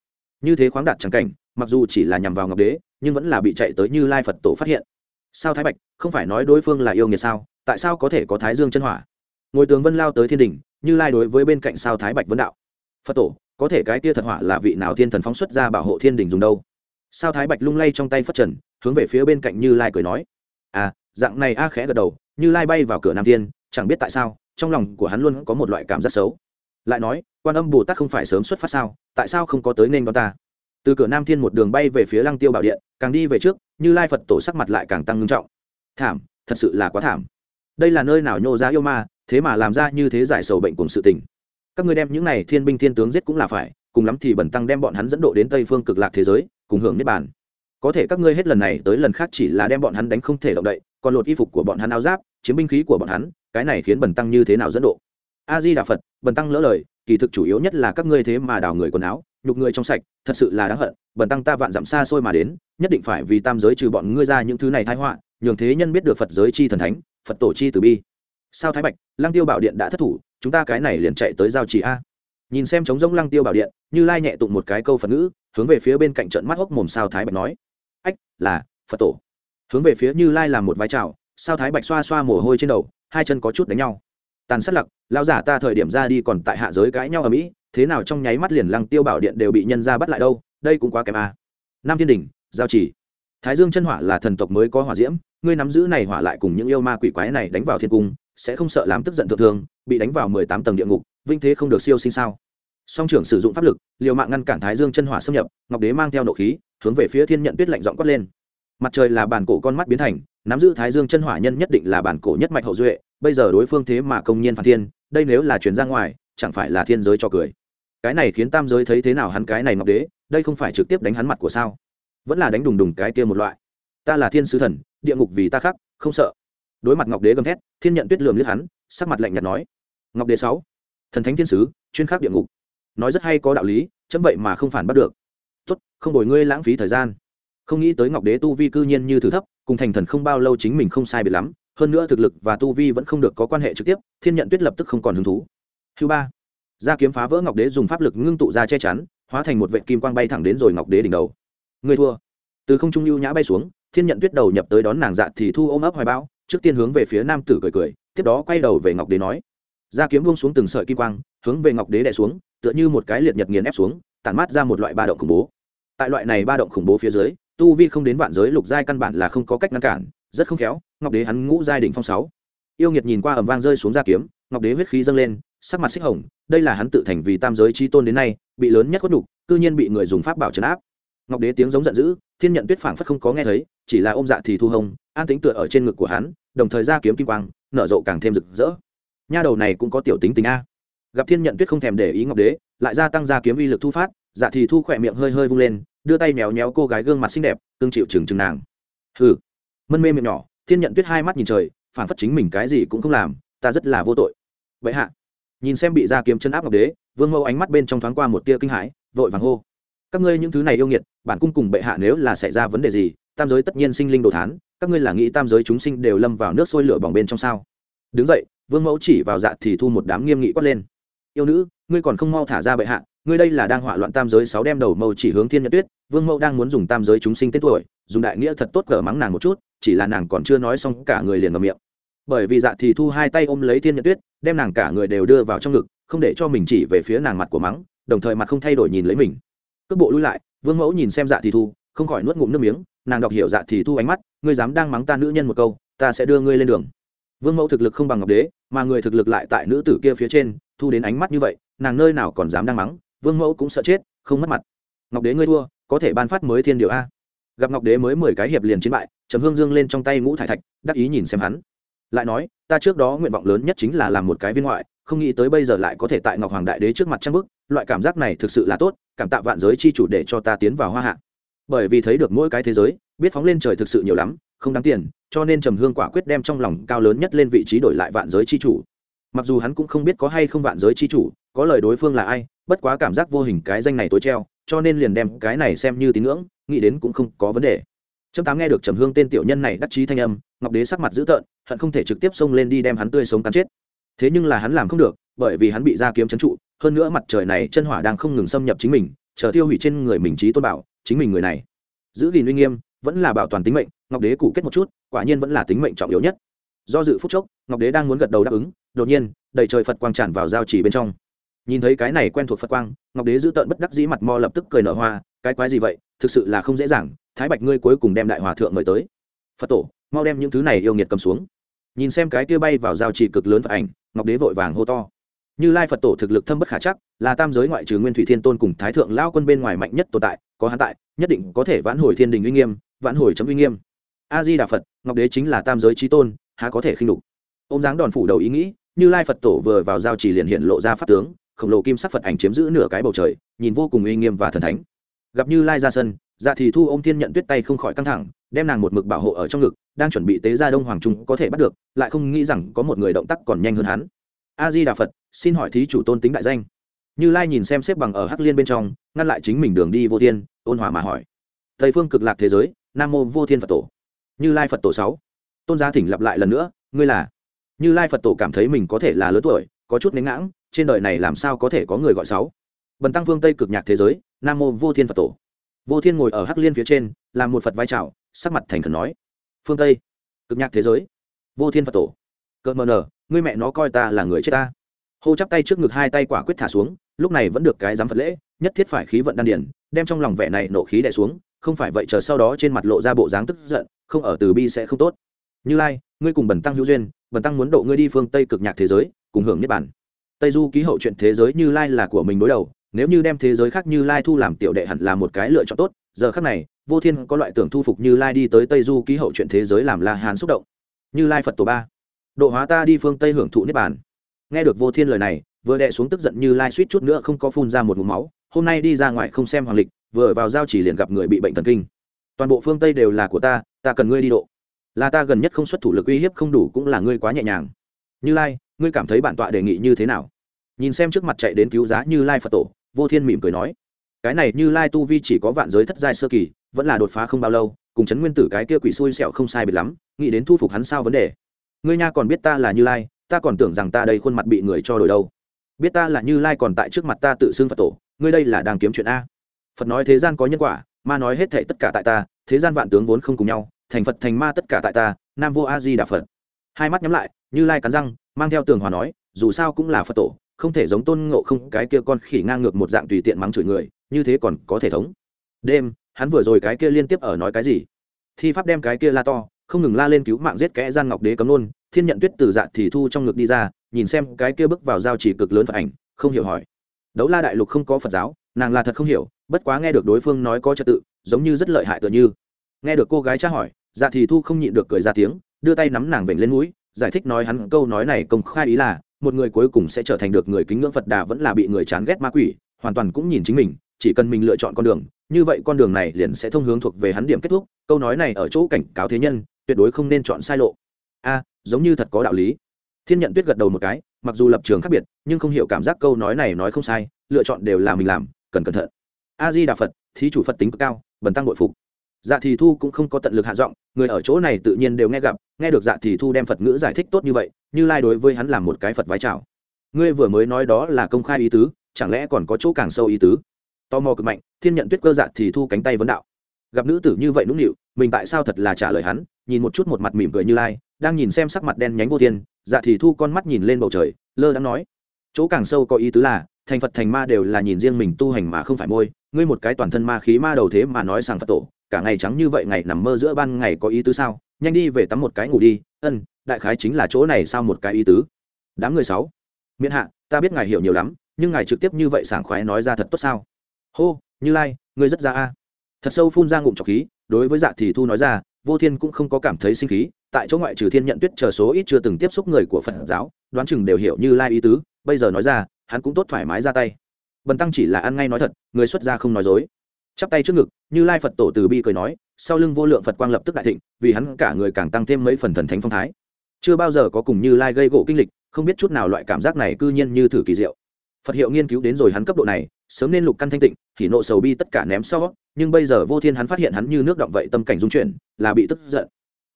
Như thế khoáng đạt trắng cảnh, mặc dù chỉ là nhằm vào ngọc đế, nhưng vẫn là bị chạy tới như lai phật tổ phát hiện. Sao thái bạch, không phải nói đối phương là yêu nghiệt sao, tại sao có thể có thái dương chân hỏa? Ngồi tướng vân lao tới thiên đình, như lai đối với bên cạnh sao thái bạch vấn đạo. Phật tổ, có thể cái tia thật hỏa là vị nào thiên thần phóng xuất ra bảo hộ thiên đình dùng đâu? Sao thái bạch lung lay trong tay phất trần, hướng về phía bên cạnh như lai cười nói. À dạng này a khẽ gật đầu, như lai bay vào cửa nam thiên, chẳng biết tại sao trong lòng của hắn luôn có một loại cảm giác xấu. Lại nói, quan âm bồ tát không phải sớm xuất phát sao? Tại sao không có tới nên đón ta? Từ cửa nam thiên một đường bay về phía lăng tiêu bảo điện, càng đi về trước, như lai phật tổ sắc mặt lại càng tăng ngưng trọng. Thảm, thật sự là quá thảm. Đây là nơi nào nhô ra yêu ma, thế mà làm ra như thế giải sầu bệnh cùng sự tình. Các ngươi đem những này thiên binh thiên tướng giết cũng là phải, cùng lắm thì bẩn tăng đem bọn hắn dẫn độ đến tây phương cực lạc thế giới, cùng hưởng niết bàn. Có thể các ngươi hết lần này tới lần khác chỉ là đem bọn hắn đánh không thể động đậy, còn lột y phục của bọn hắn áo giáp chiếm binh khí của bọn hắn, cái này khiến bẩn tăng như thế nào dẫn độ? A di đà phật bẩn tăng lỡ lời, kỳ thực chủ yếu nhất là các ngươi thế mà đào người quần áo, nhục người trong sạch, thật sự là đáng hận bẩn tăng ta vạn dặm xa xôi mà đến, nhất định phải vì tam giới trừ bọn ngươi ra những thứ này thái họa, nhường thế nhân biết được phật giới chi thần thánh, phật tổ chi từ bi. Sao thái bạch, lăng tiêu bảo điện đã thất thủ, chúng ta cái này liền chạy tới giao chỉ a. Nhìn xem trống rỗng lăng tiêu bảo điện, như lai nhẹ tụng một cái câu phật ngữ, hướng về phía bên cạnh trận mắt hốc mồm sao thái bạch nói. Ách, là, phật tổ. Hướng về phía như lai làm một vai trào sao thái bạch xoa xoa mồ hôi trên đầu, hai chân có chút đánh nhau. Tàn sát lặc lao giả ta thời điểm ra đi còn tại hạ giới cãi nhau ở mỹ, thế nào trong nháy mắt liền lăng tiêu bảo điện đều bị nhân ra bắt lại đâu, đây cũng quá kém à? nam thiên đình, giao chỉ. Thái dương chân hỏa là thần tộc mới có hỏa diễm, ngươi nắm giữ này hỏa lại cùng những yêu ma quỷ quái này đánh vào thiên cung, sẽ không sợ làm tức giận thượng thương bị đánh vào mười tám tầng địa ngục, vinh thế không được siêu sinh sao? Song trưởng sử dụng pháp lực, liều mạng ngăn cản thái dương chân hỏa xâm nhập, ngọc đế mang theo nộ khí, hướng về phía thiên nhận tuyết lạnh dọn quát lên. Mặt trời là bản cổ con mắt biến thành nắm giữ thái dương chân hỏa nhân nhất định là bản cổ nhất mạch hậu duệ, bây giờ đối phương thế mà công nhiên phản thiên, đây nếu là chuyển ra ngoài, chẳng phải là thiên giới cho cười. Cái này khiến tam giới thấy thế nào hắn cái này ngọc đế, đây không phải trực tiếp đánh hắn mặt của sao? Vẫn là đánh đùng đùng cái kia một loại. Ta là thiên sứ thần, địa ngục vì ta khắc không sợ. Đối mặt ngọc đế gầm thét, thiên nhận tuyết lườm liếc hắn, sắc mặt lạnh nhạt nói. Ngọc đế sáu, thần thánh thiên sứ, chuyên khắc địa ngục. Nói rất hay có đạo lý, chấm vậy mà không phản bắt được. Tốt, không đổi ngươi lãng phí thời gian. Không nghĩ tới ngọc đế tu vi cư nhiên như thử thấp cùng thành thần không bao lâu chính mình không sai biệt lắm, hơn nữa thực lực và tu vi vẫn không được có quan hệ trực tiếp, thiên nhận tuyết lập tức không còn hứng thú. Thứ ba. Gia kiếm phá vỡ ngọc đế dùng pháp lực ngưng tụ ra che chắn, hóa thành một vệ kim quang bay thẳng đến rồi ngọc đế đỉnh đầu. Người thua. Từ không trung lưu nhã bay xuống, thiên nhận tuyết đầu nhập tới đón nàng dạ thì thu ôm ấp hoài bão, trước tiên hướng về phía nam tử cười cười, tiếp đó quay đầu về ngọc đế nói. Gia kiếm buông xuống từng sợi kim quang, hướng về ngọc đế đè xuống, tựa như một cái liệt nhật nghiền ép xuống, tản mát ra một loại ba động khủng bố. Tại loại này ba động khủng bố phía dưới tu vi không đến vạn giới lục giai căn bản là không có cách ngăn cản, rất không khéo, ngọc đế hắn ngũ giai đỉnh phong sáu. Yêu nghiệt nhìn qua ầm vang rơi xuống ra kiếm, ngọc đế huyết khí dâng lên, sắc mặt xích hồng, đây là hắn tự thành vì tam giới chi tôn đến nay, bị lớn nhất khuất nhục, cư nhiên bị người dùng pháp bảo trấn áp. Ngọc đế tiếng giống giận dữ, thiên nhận tuyết phảng phất không có nghe thấy, chỉ là ôm dạ thì thu hồng, an tính tựa ở trên ngực của hắn, đồng thời ra kiếm kim quang, nở rộ càng thêm rực rỡ. Nha đầu này cũng có tiểu tính tình a. Gặp thiên nhận tuyết không thèm để ý ngọc đế, lại gia tăng ra kiếm uy lực thu phát dạ thì thu khỏe miệng hơi hơi vung lên đưa tay méo méo cô gái gương mặt xinh đẹp tương chịu chừng chừng nàng. Hừ. Mân mê miệng nhỏ, thiên nhận tuyết hai mắt nhìn trời phản phất chính mình cái gì cũng không làm, ta rất là vô tội. Vậy hạ. Nhìn xem bị ra kiếm chân áp ngọc đế, vương mẫu ánh mắt bên trong thoáng qua một tia kinh hãi, vội vàng hô. Các ngươi những thứ này yêu nghiệt, bản cung cùng bệ hạ nếu là xảy ra vấn đề gì, tam giới tất nhiên sinh linh đồ thán, các ngươi là nghĩ tam giới chúng sinh đều lâm vào nước sôi lửa bỏng bên trong sao? Đứng dậy, vương mẫu chỉ vào dạ thì thu một đám nghiêm nghị quát lên. Yêu nữ, ngươi còn không mau thả ra bệ hạ ngươi đây là đang hỏa loạn tam giới sáu đem đầu mâu chỉ hướng thiên nhật tuyết, vương mẫu đang muốn dùng tam giới chúng sinh tên tuổi, dùng đại nghĩa thật tốt cỡ mắng nàng một chút, chỉ là nàng còn chưa nói xong cả người liền ngầm miệng. Bởi vì dạ thì thu hai tay ôm lấy thiên nhật tuyết, đem nàng cả người đều đưa vào trong ngực, không để cho mình chỉ về phía nàng mặt của mắng, đồng thời mặt không thay đổi nhìn lấy mình. Cước bộ lui lại, vương mẫu nhìn xem dạ thì thu, không khỏi nuốt ngụm nước miếng, nàng đọc hiểu dạ thì thu ánh mắt, ngươi dám đang mắng ta nữ nhân một câu, ta sẽ đưa ngươi lên đường. Vương mẫu thực lực không bằng ngọc đế, mà người thực lực lại tại nữ tử kia phía trên, thu đến ánh mắt như vậy, nàng nơi nào còn dám đang mắng vương mẫu cũng sợ chết, không mất mặt. Ngọc đế ngươi thua, có thể ban phát mới thiên điều a. Gặp ngọc đế mới mười cái hiệp liền chiến bại, trầm hương dương lên trong tay ngũ thải thạch, đắc ý nhìn xem hắn. Lại nói, ta trước đó nguyện vọng lớn nhất chính là làm một cái viên ngoại, không nghĩ tới bây giờ lại có thể tại ngọc hoàng đại đế trước mặt trang bức, loại cảm giác này thực sự là tốt, cảm tạ vạn giới chi chủ để cho ta tiến vào hoa hạ. Bởi vì thấy được mỗi cái thế giới, biết phóng lên trời thực sự nhiều lắm, không đáng tiền, cho nên trầm hương quả quyết đem trong lòng cao lớn nhất lên vị trí đổi lại vạn giới chi chủ. Mặc dù hắn cũng không biết có hay không vạn giới chi chủ có lời đối phương là ai, bất quá cảm giác vô hình cái danh này tối treo, cho nên liền đem cái này xem như tín ngưỡng, nghĩ đến cũng không có vấn đề. Trâm tám nghe được trầm hương tên tiểu nhân này đắc chí thanh âm, ngọc đế sắc mặt dữ tợn, hận không thể trực tiếp xông lên đi đem hắn tươi sống cắn chết. Thế nhưng là hắn làm không được, bởi vì hắn bị ra kiếm trấn trụ, hơn nữa mặt trời này chân hỏa đang không ngừng xâm nhập chính mình, chờ tiêu hủy trên người mình trí tôn bảo, chính mình người này. Giữ gìn uy nghiêm, vẫn là bảo toàn tính mệnh, ngọc đế cụ kết một chút, quả nhiên vẫn là tính mệnh trọng yếu nhất. Do dự phút chốc, ngọc đế đang muốn gật đầu đáp ứng, đột nhiên, đầy trời phật quang tràn vào giao chỉ bên trong nhìn thấy cái này quen thuộc phật quang, ngọc đế giữ tợn bất đắc dĩ mặt mo lập tức cười nở hoa, cái quái gì vậy, thực sự là không dễ dàng, thái bạch ngươi cuối cùng đem đại hòa thượng mời tới. Phật tổ, mau đem những thứ này yêu nghiệt cầm xuống. Nhìn xem cái kia bay vào giao chỉ cực lớn phật ảnh, ngọc đế vội vàng hô to. Như lai phật tổ thực lực thâm bất khả chắc, là tam giới ngoại trừ nguyên thủy thiên tôn cùng thái thượng lao quân bên ngoài mạnh nhất tồn tại, có hắn tại, nhất định có thể vãn hồi thiên đình uy nghiêm, vãn hồi chấm uy nghiêm. A di đà phật, ngọc đế chính là tam giới trí tôn, há có thể khinh đục ô m dáng đòn phủ đầu ý nghĩ, như lai phật tổ vừa vào giao chỉ liền hiện lộ ra pháp tướng khổng lồ kim sắc phật ảnh chiếm giữ nửa cái bầu trời, nhìn vô cùng uy nghiêm và thần thánh. Gặp như lai ra sân dạ thì thu ô m thiên nhận tuyết tay không khỏi căng thẳng, đem nàng một mực bảo hộ ở trong ngực, đang chuẩn bị tế ra đông hoàng trung có thể bắt được, lại không nghĩ rằng có một người động tác còn nhanh hơn hắn. A di đà phật, xin hỏi thí chủ tôn tính đại danh. Như lai nhìn xem xếp bằng ở hắc liên bên trong, ngăn lại chính mình đường đi vô thiên, ôn hòa mà hỏi. Tây phương cực lạc thế giới, nam mô vô thiên phật tổ. Như lai phật tổ sáu. Tôn giá thỉnh lặp lại lần nữa, ngươi là? Như lai phật tổ cảm thấy mình có thể là lớn tuổi, có chút nén ngãng trên đời này làm sao có thể có người gọi sáu? Bần tăng phương tây cực nhạc thế giới, nam mô vô thiên phật tổ. Vô thiên ngồi ở hắc liên phía trên, làm một phật vai trào, sắc mặt thành khẩn nói, phương tây, cực nhạc thế giới, vô thiên phật tổ. Cợt mờ nở ngươi mẹ nó coi ta là người chết ta. Hô chắp tay trước ngực hai tay quả quyết thả xuống, lúc này vẫn được cái dám phật lễ, nhất thiết phải khí vận đan điển đem trong lòng vẻ này nộ khí đẻ xuống, không phải vậy chờ sau đó trên mặt lộ ra bộ dáng tức giận, không ở từ bi sẽ không tốt. Như lai, ngươi cùng bần tăng hữu duyên, bần tăng muốn độ ngươi đi phương tây cực nhạc thế giới, cùng hưởng niết bản tây du ký hậu chuyện thế giới như lai là của mình đối đầu, nếu như đem thế giới khác như lai thu làm tiểu đệ hẳn là một cái lựa chọn tốt. Giờ khác này, vô thiên có loại tưởng thu phục như lai đi tới tây du ký hậu chuyện thế giới làm la hán xúc động. Như lai phật tổ ba. Độ hóa ta đi phương tây hưởng thụ niết bàn. nghe được vô thiên lời này, vừa đệ xuống tức giận như lai suýt chút nữa không có phun ra một mụm máu. Hôm nay đi ra ngoài không xem hoàng lịch, vừa vào giao chỉ liền gặp người bị bệnh thần kinh. Toàn bộ phương tây đều là của ta ta cần ngươi đi độ. Là ta gần nhất không xuất thủ lực uy hiếp không đủ cũng là ngươi quá nhẹ nhàng. Như lai ngươi cảm thấy bản tọa đề nghị như thế nào? Nhìn xem trước mặt chạy đến cứu giá như lai phật tổ, vô thiên mỉm cười nói, cái này như lai tu vi chỉ có vạn giới thất giai sơ kỳ, vẫn là đột phá không bao lâu, cùng chấn nguyên tử cái kia quỷ xui xẹo không sai biệt lắm, nghĩ đến thu phục hắn sao vấn đề. Ngươi nha còn biết ta là như lai, ta còn tưởng rằng ta đây khuôn mặt bị người cho đổi đâu. Biết ta là như lai còn tại trước mặt ta tự xưng phật tổ, ngươi đây là đang kiếm chuyện a. Phật nói thế gian có nhân quả, ma nói hết thệ tất cả tại ta, thế gian vạn tướng vốn không cùng nhau, thành phật thành ma tất cả tại ta, nam vô a di đà phật. Hai mắt nhắm lại như lai cắn răng, mang theo tường hòa nói, dù sao cũng là phật tổ, không thể giống tôn ngộ không cái kia con khỉ ngang ngược một dạng tùy tiện mắng chửi người, như thế còn có thể thống. Đêm, hắn vừa rồi cái kia liên tiếp ở nói cái gì? Thi pháp đem cái kia la to, không ngừng la lên cứu mạng giết kẽ gian ngọc đế cấm nôn, thiên nhận tuyết từ dạ thì thu trong ngực đi ra, nhìn xem cái kia bước vào giao chỉ cực lớn phật ảnh, không hiểu hỏi. Đấu la đại lục không có phật giáo, nàng là thật không hiểu, bất quá nghe được đối phương nói có trật tự, giống như rất lợi hại tựa như. Nghe được cô gái tra hỏi dạ thì thu không nhịn được cười ra tiếng, đưa tay nắm nàng vểnh lên mũi giải thích nói hắn câu nói này công khai ý là, một người cuối cùng sẽ trở thành được người kính ngưỡng phật đà vẫn là bị người chán ghét ma quỷ, hoàn toàn cũng nhìn chính mình, chỉ cần mình lựa chọn con đường, như vậy con đường này liền sẽ thông hướng thuộc về hắn điểm kết thúc, câu nói này ở chỗ cảnh cáo thế nhân, tuyệt đối không nên chọn sai lộ. A, giống như thật có đạo lý. Thiên nhận tuyết gật đầu một cái, mặc dù lập trường khác biệt, nhưng không hiểu cảm giác câu nói này nói không sai, lựa chọn đều là mình làm, cần cẩn thận. A di đà phật, thí chủ phật tính cực cao, bần tăng nội phục dạ thì thu cũng không có tận lực hạ giọng, người ở chỗ này tự nhiên đều nghe gặp, nghe được dạ thì thu đem phật ngữ giải thích tốt như vậy, như lai đối với hắn làm một cái phật vái chào. Ngươi vừa mới nói đó là công khai ý tứ, chẳng lẽ còn có chỗ càng sâu ý tứ? Tò mò cực mạnh, thiên nhận tuyết cơ dạ thì thu cánh tay vấn đạo. Gặp nữ tử như vậy nũng nịu, mình tại sao thật là trả lời hắn, nhìn một chút một mặt mỉm cười như lai, đang nhìn xem sắc mặt đen nhánh vô thiên dạ thì thu con mắt nhìn lên bầu trời, lơ đang nói, chỗ càng sâu có ý tứ là, thành phật thành ma đều là nhìn riêng mình tu hành mà không phải môi, ngươi một cái toàn thân ma khí ma đầu thế mà nói sang phật tổ cả ngày trắng như vậy ngày nằm mơ giữa ban ngày có ý tứ sao? Nhanh đi về tắm một cái ngủ đi. Ân, đại khái chính là chỗ này sao một cái ý tứ? Đám người sáu. Miễn hạ, ta biết ngài hiểu nhiều lắm, nhưng ngài trực tiếp như vậy sảng khoái nói ra thật tốt sao? Hô, như lai, ngươi rất ra a. Thật sâu phun ra ngụm trọc khí, đối với dạ thì thu nói ra, vô thiên cũng không có cảm thấy sinh khí, tại chỗ ngoại trừ thiên nhận tuyết chờ số ít chưa từng tiếp xúc người của phật giáo, đoán chừng đều hiểu như lai ý tứ, bây giờ nói ra, hắn cũng tốt thoải mái ra tay. Bần tăng chỉ là ăn ngay nói thật, người xuất gia không nói dối chắp tay trước ngực, như lai phật tổ từ bi cười nói, sau lưng vô lượng phật quang lập tức đại thịnh, vì hắn cả người càng tăng thêm mấy phần thần thánh phong thái. Chưa bao giờ có cùng như lai gây gỗ kinh lịch, không biết chút nào loại cảm giác này cư nhiên như thử kỳ diệu. Phật hiệu nghiên cứu đến rồi hắn cấp độ này, sớm nên lục căn thanh tịnh thì nộ sầu bi tất cả ném sau, nhưng bây giờ vô thiên hắn phát hiện hắn như nước động vậy tâm cảnh dung chuyển, là bị tức giận.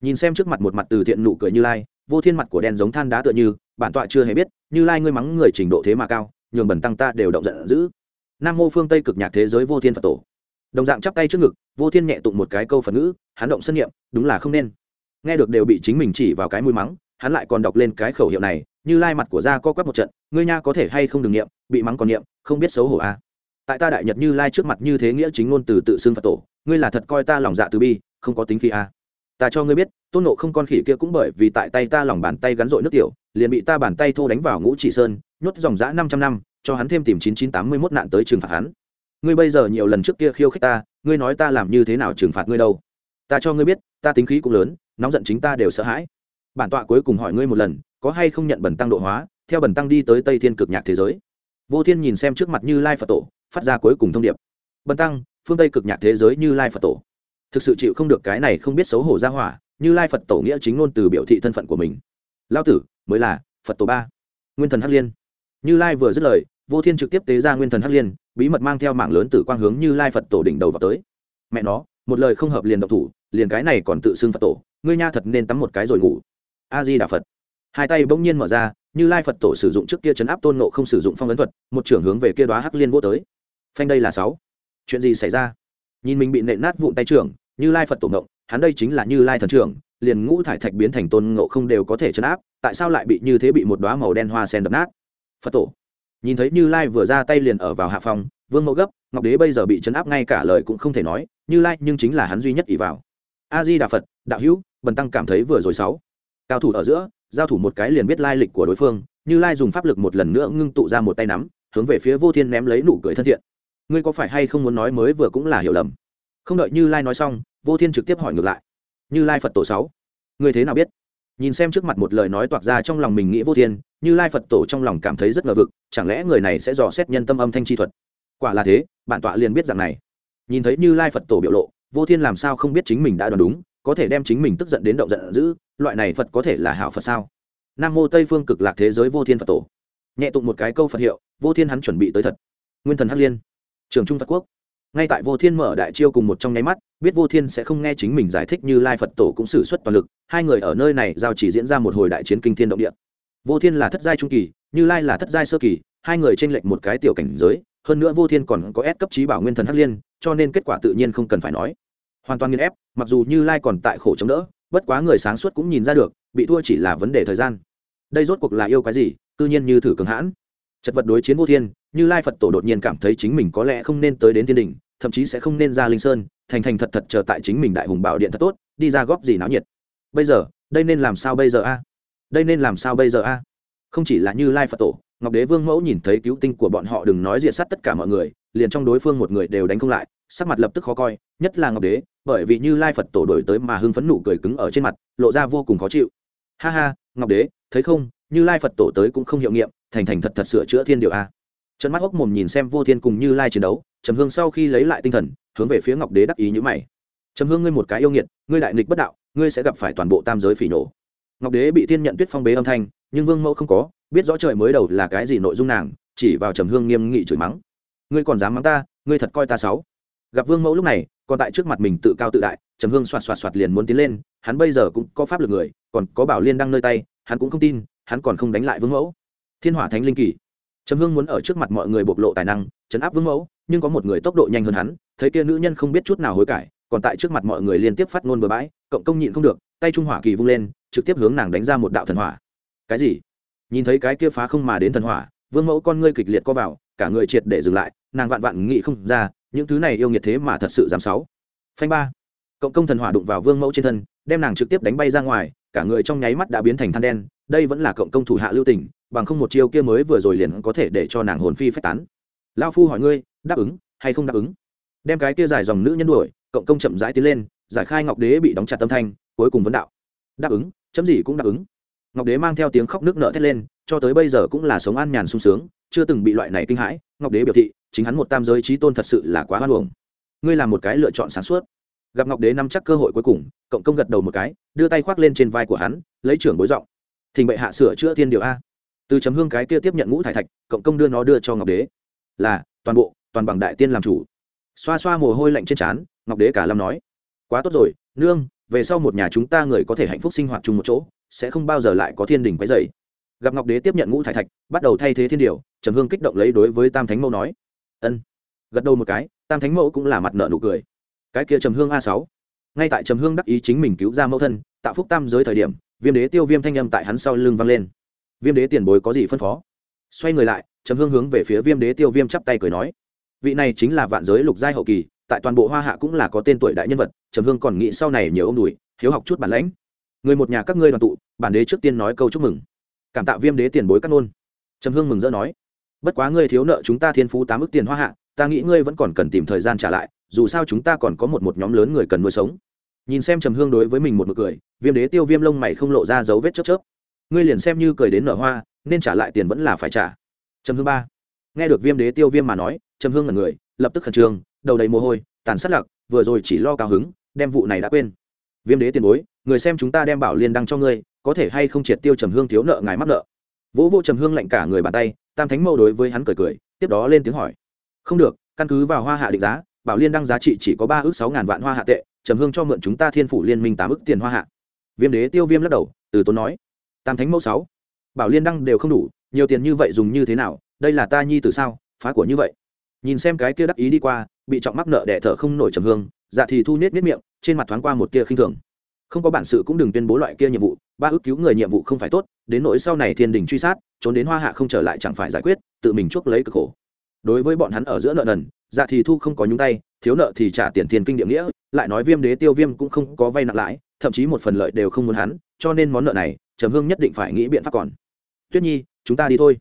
Nhìn xem trước mặt một mặt từ thiện nụ cười như lai, vô thiên mặt của đen giống than đá tựa như, bản tọa chưa hề biết, như lai ngươi mắng người trình độ thế mà cao, nhường bẩn tăng ta đều động giận dữ. Nam mô phương tây cực nhạc thế giới vô thiên phật tổ đồng dạng chắp tay trước ngực, vô thiên nhẹ tụng một cái câu phật ngữ, hắn động sân nghiệm đúng là không nên nghe được đều bị chính mình chỉ vào cái mũi mắng, hắn lại còn đọc lên cái khẩu hiệu này, như lai mặt của gia co quắp một trận, ngươi nha có thể hay không đừng nghiệm bị mắng còn nghiệm không biết xấu hổ a à. tại ta đại nhật như lai trước mặt như thế nghĩa chính ngôn từ tự xưng phật tổ, ngươi là thật coi ta lòng dạ từ bi, không có tính khi a à. ta cho ngươi biết, tôn nộ không con khỉ kia cũng bởi vì tại tay ta lòng bàn tay gắn rội nước tiểu, liền bị ta bàn tay thô đánh vào ngũ chỉ sơn, nhốt dòng dã năm trăm năm, cho hắn thêm tìm chín chín tám mươi mốt nạn tới trừng phạt hắn ngươi bây giờ nhiều lần trước kia khiêu khích ta, ngươi nói ta làm như thế nào trừng phạt ngươi đâu? Ta cho ngươi biết, ta tính khí cũng lớn, nóng giận chính ta đều sợ hãi. Bản tọa cuối cùng hỏi ngươi một lần, có hay không nhận bẩn tăng độ hóa, theo bẩn tăng đi tới tây thiên cực nhạc thế giới. Vô thiên nhìn xem trước mặt như lai phật tổ, phát ra cuối cùng thông điệp. Bẩn tăng, phương tây cực nhạc thế giới như lai phật tổ. Thực sự chịu không được cái này không biết xấu hổ ra hỏa, như lai phật tổ nghĩa chính ngôn từ biểu thị thân phận của mình. Lao tử, mới là phật tổ ba. Nguyên thần hắc liên. Như lai vừa dứt lời, vô thiên trực tiếp tế ra nguyên thần hắc liên bí mật mang theo mạng lớn từ quang hướng như lai phật tổ đỉnh đầu vào tới mẹ nó một lời không hợp liền độc thủ liền cái này còn tự xưng phật tổ ngươi nha thật nên tắm một cái rồi ngủ a di đà phật hai tay bỗng nhiên mở ra như lai phật tổ sử dụng trước kia chấn áp tôn nộ không sử dụng phong ấn thuật một trưởng hướng về kia đoá hắc liên vô tới phanh đây là sáu chuyện gì xảy ra nhìn mình bị nện nát vụn tay trưởng như lai phật tổ ngộng hắn đây chính là như lai thần trưởng liền ngũ thải thạch biến thành tôn ngộ không đều có thể chấn áp tại sao lại bị như thế bị một đoá màu đen hoa sen đập nát phật tổ nhìn thấy như lai vừa ra tay liền ở vào hạ phòng, vương mẫu gấp, ngọc đế bây giờ bị chấn áp ngay cả lời cũng không thể nói, như lai nhưng chính là hắn duy nhất ỷ vào. A di đà phật, đạo hữu, bần tăng cảm thấy vừa rồi sáu cao thủ ở giữa, giao thủ một cái liền biết lai lịch của đối phương, như lai dùng pháp lực một lần nữa ngưng tụ ra một tay nắm, hướng về phía vô thiên ném lấy nụ cười thân thiện. Ngươi có phải hay không muốn nói mới vừa cũng là hiểu lầm? Không đợi như lai nói xong, vô thiên trực tiếp hỏi ngược lại. Như lai phật tổ sáu, ngươi thế nào biết? Nhìn xem trước mặt một lời nói toạc ra trong lòng mình nghĩ vô thiên như lai phật tổ trong lòng cảm thấy rất ngờ vực, chẳng lẽ người này sẽ dò xét nhân tâm âm thanh chi thuật? Quả là thế, bản tọa liền biết rằng này. Nhìn thấy như lai phật tổ biểu lộ, vô thiên làm sao không biết chính mình đã đoán đúng, có thể đem chính mình tức giận đến động giận dữ, loại này phật có thể là hảo phật sao? Nam mô tây phương cực lạc thế giới vô thiên phật tổ. Nhẹ tụng một cái câu phật hiệu, vô thiên hắn chuẩn bị tới thật. Nguyên thần hắc liên, trường trung phật quốc. Ngay tại vô thiên mở đại chiêu cùng một trong nháy mắt, biết vô thiên sẽ không nghe chính mình giải thích như lai phật tổ cũng xử suất toàn lực, hai người ở nơi này giao chỉ diễn ra một hồi đại chiến kinh thiên động địa vô thiên là thất giai trung kỳ, như lai là thất giai sơ kỳ, hai người tranh lệch một cái tiểu cảnh giới, hơn nữa vô thiên còn có ép cấp trí bảo nguyên thần hắc liên, cho nên kết quả tự nhiên không cần phải nói. Hoàn toàn nghiên ép, mặc dù như lai còn tại khổ chống đỡ, bất quá người sáng suốt cũng nhìn ra được, bị thua chỉ là vấn đề thời gian. Đây rốt cuộc là yêu cái gì tự nhiên như thử cường hãn. Chật vật đối chiến vô thiên, như lai phật tổ đột nhiên cảm thấy chính mình có lẽ không nên tới đến thiên đình thậm chí sẽ không nên ra linh sơn, thành thành thật thật chờ tại chính mình đại hùng bảo điện thật tốt, đi ra góp gì náo nhiệt. Bây giờ, đây nên làm sao bây giờ a? Đây nên làm sao bây giờ a? Không chỉ là như lai phật tổ, ngọc đế vương mẫu nhìn thấy cứu tinh của bọn họ đừng nói diện sát tất cả mọi người, liền trong đối phương một người đều đánh không lại, sắc mặt lập tức khó coi, nhất là ngọc đế, bởi vì như lai phật tổ đổi tới mà hưng phấn nụ cười cứng ở trên mặt, lộ ra vô cùng khó chịu. Ha ha, ngọc đế, thấy không, như lai phật tổ tới cũng không hiệu nghiệm, thành thành thật thật sửa chữa thiên điều a. Trận mắt hốc mồm nhìn xem vô thiên cùng như lai chiến đấu, trầm hương sau khi lấy lại tinh thần, hướng về phía ngọc đế đắc ý như mày. Trầm hương ngươi một cái yêu nghiệt, ngươi đại nghịch bất đạo, ngươi sẽ gặp phải toàn bộ tam giới phỉ nổ ngọc đế bị thiên nhận tuyết phong bế âm thanh, nhưng vương mẫu không có, biết rõ trời mới đầu là cái gì nội dung nàng, chỉ vào trầm hương nghiêm nghị chửi mắng. Ngươi còn dám mắng ta, ngươi thật coi ta sáu gặp vương mẫu lúc này, còn tại trước mặt mình tự cao tự đại, trầm hương xoạt xoạt xoạt liền muốn tiến lên, hắn bây giờ cũng có pháp lực người, còn có bảo liên đang nơi tay, hắn cũng không tin, hắn còn không đánh lại vương mẫu. Thiên hỏa thánh linh kỳ. Trầm hương muốn ở trước mặt mọi người bộc lộ tài năng chấn áp vương mẫu, nhưng có một người tốc độ nhanh hơn hắn, thấy kia nữ nhân không biết chút nào hối cải, còn tại trước mặt mọi người liên tiếp phát ngôn bừa bãi, cộng công nhịn không được, tay trung hỏa kỳ vung lên trực tiếp hướng nàng đánh ra một đạo thần hỏa. Cái gì? Nhìn thấy cái kia phá không mà đến thần hỏa, vương mẫu con ngươi kịch liệt co vào, cả người triệt để dừng lại, nàng vạn vạn nghĩ không ra, những thứ này yêu nghiệt thế mà thật sự dám sáu. Phanh ba. Cộng công thần hỏa đụng vào vương mẫu trên thân, đem nàng trực tiếp đánh bay ra ngoài, cả người trong nháy mắt đã biến thành than đen, đây vẫn là cộng công thủ hạ lưu tình, bằng không một chiêu kia mới vừa rồi liền có thể để cho nàng hồn phi phách tán. Lao phu hỏi ngươi, đáp ứng hay không đáp ứng? Đem cái kia dài dòng nữ nhân đuổi, cộng công chậm rãi tiến lên, giải khai ngọc đế bị đóng chặt tâm thanh, cuối cùng vấn đạo. Đáp ứng chấm gì cũng đáp ứng. Ngọc đế mang theo tiếng khóc nước nợ thét lên, cho tới bây giờ cũng là sống an nhàn sung sướng, chưa từng bị loại này kinh hãi. Ngọc đế biểu thị, chính hắn một tam giới trí tôn thật sự là quá hoan hồng ngươi là một cái lựa chọn sáng suốt. Gặp ngọc đế nắm chắc cơ hội cuối cùng, cộng công gật đầu một cái, đưa tay khoác lên trên vai của hắn, lấy trưởng bối giọng. Thình bệ hạ sửa chữa thiên điều a. Từ chấm hương cái kia tiếp nhận ngũ thải thạch, cộng công đưa nó đưa cho ngọc đế. Là, toàn bộ, toàn bằng đại tiên làm chủ. Xoa xoa mồ hôi lạnh trên trán, ngọc đế cả lâm nói. Quá tốt rồi, nương về sau một nhà chúng ta người có thể hạnh phúc sinh hoạt chung một chỗ, sẽ không bao giờ lại có thiên đình quấy dày gặp ngọc đế tiếp nhận ngũ thải thạch, bắt đầu thay thế thiên điều, trầm hương kích động lấy đối với tam thánh mẫu nói, ân. Gật đầu một cái, tam thánh mẫu cũng là mặt nợ nụ cười. Cái kia trầm hương a sáu. Ngay tại trầm hương đắc ý chính mình cứu ra mẫu thân, tạo phúc tam giới thời điểm, viêm đế tiêu viêm thanh âm tại hắn sau lưng vang lên. Viêm đế tiền bối có gì phân phó? Xoay người lại, trầm hương hướng về phía viêm đế tiêu viêm chắp tay cười nói, vị này chính là vạn giới lục giai hậu kỳ tại toàn bộ hoa hạ cũng là có tên tuổi đại nhân vật, trầm hương còn nghĩ sau này nhiều ông đùi, hiếu học chút bản lãnh. Người một nhà các ngươi đoàn tụ, bản đế trước tiên nói câu chúc mừng. Cảm tạ viêm đế tiền bối cắt nôn. Trầm hương mừng rỡ nói, bất quá ngươi thiếu nợ chúng ta thiên phú tám ước tiền hoa hạ, ta nghĩ ngươi vẫn còn cần tìm thời gian trả lại, dù sao chúng ta còn có một một nhóm lớn người cần nuôi sống. Nhìn xem trầm hương đối với mình một nụ cười, viêm đế tiêu viêm lông mày không lộ ra dấu vết chớp chớp. Ngươi liền xem như cười đến nở hoa, nên trả lại tiền vẫn là phải trả. Trầm hương ba. Nghe được viêm đế tiêu viêm mà nói, trầm hương là người, lập tức khẩn trương đầu đầy mồ hôi, tàn sát lặc vừa rồi chỉ lo cao hứng, đem vụ này đã quên. Viêm đế tiền bối, người xem chúng ta đem bảo liên đăng cho ngươi, có thể hay không triệt tiêu trầm hương thiếu nợ ngài mắc nợ? Vỗ vô trầm hương lạnh cả người bàn tay, tam thánh mâu đối với hắn cười cười, tiếp đó lên tiếng hỏi. Không được, căn cứ vào hoa hạ định giá, bảo liên đăng giá trị chỉ có ba ước sáu ngàn vạn hoa hạ tệ, trầm hương cho mượn chúng ta thiên phủ liên minh tám ước tiền hoa hạ. Viêm đế tiêu viêm lắc đầu, từ tốn nói. Tam thánh mẫu sáu. Bảo liên đăng đều không đủ, nhiều tiền như vậy dùng như thế nào, đây là ta nhi từ sao, phá của như vậy. Nhìn xem cái kia đắc ý đi qua bị trọng mắc nợ đẻ thở không nổi trầm hương dạ thì thu nết nết miệng, trên mặt thoáng qua một kia khinh thường. Không có bản sự cũng đừng tuyên bố loại kia nhiệm vụ, ba ước cứu người nhiệm vụ không phải tốt, đến nỗi sau này thiên đình truy sát, trốn đến hoa hạ không trở lại chẳng phải giải quyết, tự mình chuốc lấy cực khổ. Đối với bọn hắn ở giữa nợ nần dạ thì thu không có nhúng tay, thiếu nợ thì trả tiền tiền kinh địa nghĩa, lại nói viêm đế tiêu viêm cũng không có vay nặng lãi, thậm chí một phần lợi đều không muốn hắn, cho nên món nợ này, trầm hương nhất định phải nghĩ biện pháp còn. Tuyết nhi, chúng ta đi thôi.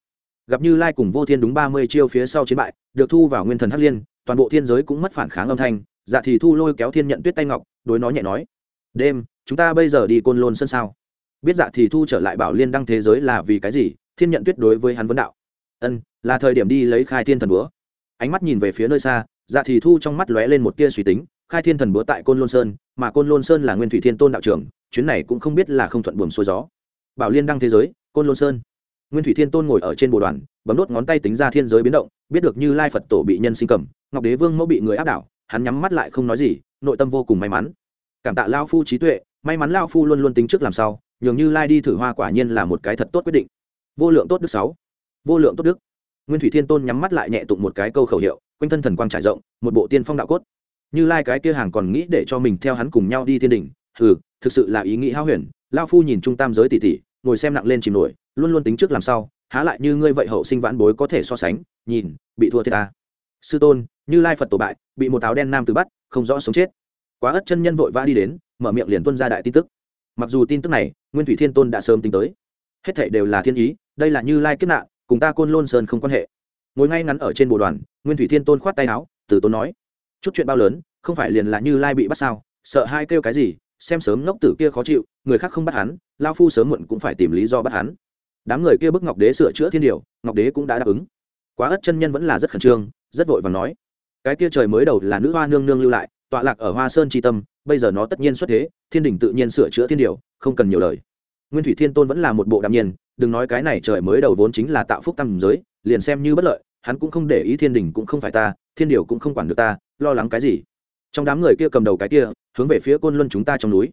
Gặp như lai cùng vô thiên đúng ba mươi chiêu phía sau chiến bại, được thu vào nguyên thần hắc liên toàn bộ thiên giới cũng mất phản kháng âm thanh dạ thì thu lôi kéo thiên nhận tuyết tay ngọc, đối nó nhẹ nói, đêm, chúng ta bây giờ đi côn lôn sân sao? Biết dạ thì thu trở lại bảo liên đăng thế giới là vì cái gì, thiên nhận tuyết đối với hắn vấn đạo, ân, là thời điểm đi lấy khai thiên thần búa. Ánh mắt nhìn về phía nơi xa dạ thì thu trong mắt lóe lên một tia suy tính, khai thiên thần búa tại côn lôn sơn, mà côn lôn sơn là nguyên thủy thiên tôn đạo trưởng, chuyến này cũng không biết là không thuận buồm xuôi gió. Bảo liên đăng thế giới, côn lôn sơn. Nguyên thủy thiên tôn ngồi ở trên bồ đoàn, bấm đốt ngón tay tính ra thiên giới biến động, biết được như lai phật tổ bị nhân sinh cầm ngọc đế vương mẫu bị người áp đảo, hắn nhắm mắt lại không nói gì, nội tâm vô cùng may mắn. Cảm tạ lao phu trí tuệ, may mắn lao phu luôn luôn tính trước làm sao, nhường như lai đi thử hoa quả nhiên là một cái thật tốt quyết định. Vô lượng tốt đức sáu. Vô lượng tốt đức. Nguyên thủy thiên tôn nhắm mắt lại nhẹ tụng một cái câu khẩu hiệu, quanh thân thần quang trải rộng, một bộ tiên phong đạo cốt. Như lai cái kia hàng còn nghĩ để cho mình theo hắn cùng nhau đi thiên đình ừ thực sự là ý nghĩ hao huyền. Lao phu nhìn trung tam giới tỷ tỷ, ngồi xem nặng lên chìm nổi, luôn luôn tính trước làm sao, há lại như ngươi vậy hậu sinh vãn bối có thể so sánh, nhìn, bị thua thiệt ta. Sư tôn như lai phật tổ bại bị một áo đen nam từ bắt không rõ sống chết quá ất chân nhân vội vã đi đến mở miệng liền tuân ra đại tin tức mặc dù tin tức này nguyên thủy thiên tôn đã sớm tính tới hết thảy đều là thiên ý đây là như lai kiếp nạn cùng ta côn lôn sơn không quan hệ ngồi ngay ngắn ở trên bộ đoàn nguyên thủy thiên tôn khoát tay áo từ tôn nói chút chuyện bao lớn không phải liền là như lai bị bắt sao sợ hai kêu cái gì xem sớm ngốc tử kia khó chịu người khác không bắt hắn lao phu sớm muộn cũng phải tìm lý do bắt hắn đám người kia bức ngọc đế sửa chữa thiên điều ngọc đế cũng đã đáp ứng quá ất chân nhân vẫn là rất khẩn trương rất vội và nói cái kia trời mới đầu là nữ hoa nương nương lưu lại, tọa lạc ở hoa sơn tri tâm, bây giờ nó tất nhiên xuất thế, thiên đình tự nhiên sửa chữa thiên điều, không cần nhiều lời. Nguyên thủy thiên tôn vẫn là một bộ đạm nhiên, đừng nói cái này trời mới đầu vốn chính là tạo phúc tâm giới, liền xem như bất lợi, hắn cũng không để ý thiên đình cũng không phải ta, thiên điều cũng không quản được ta, lo lắng cái gì. Trong đám người kia cầm đầu cái kia, hướng về phía côn luân chúng ta trong núi.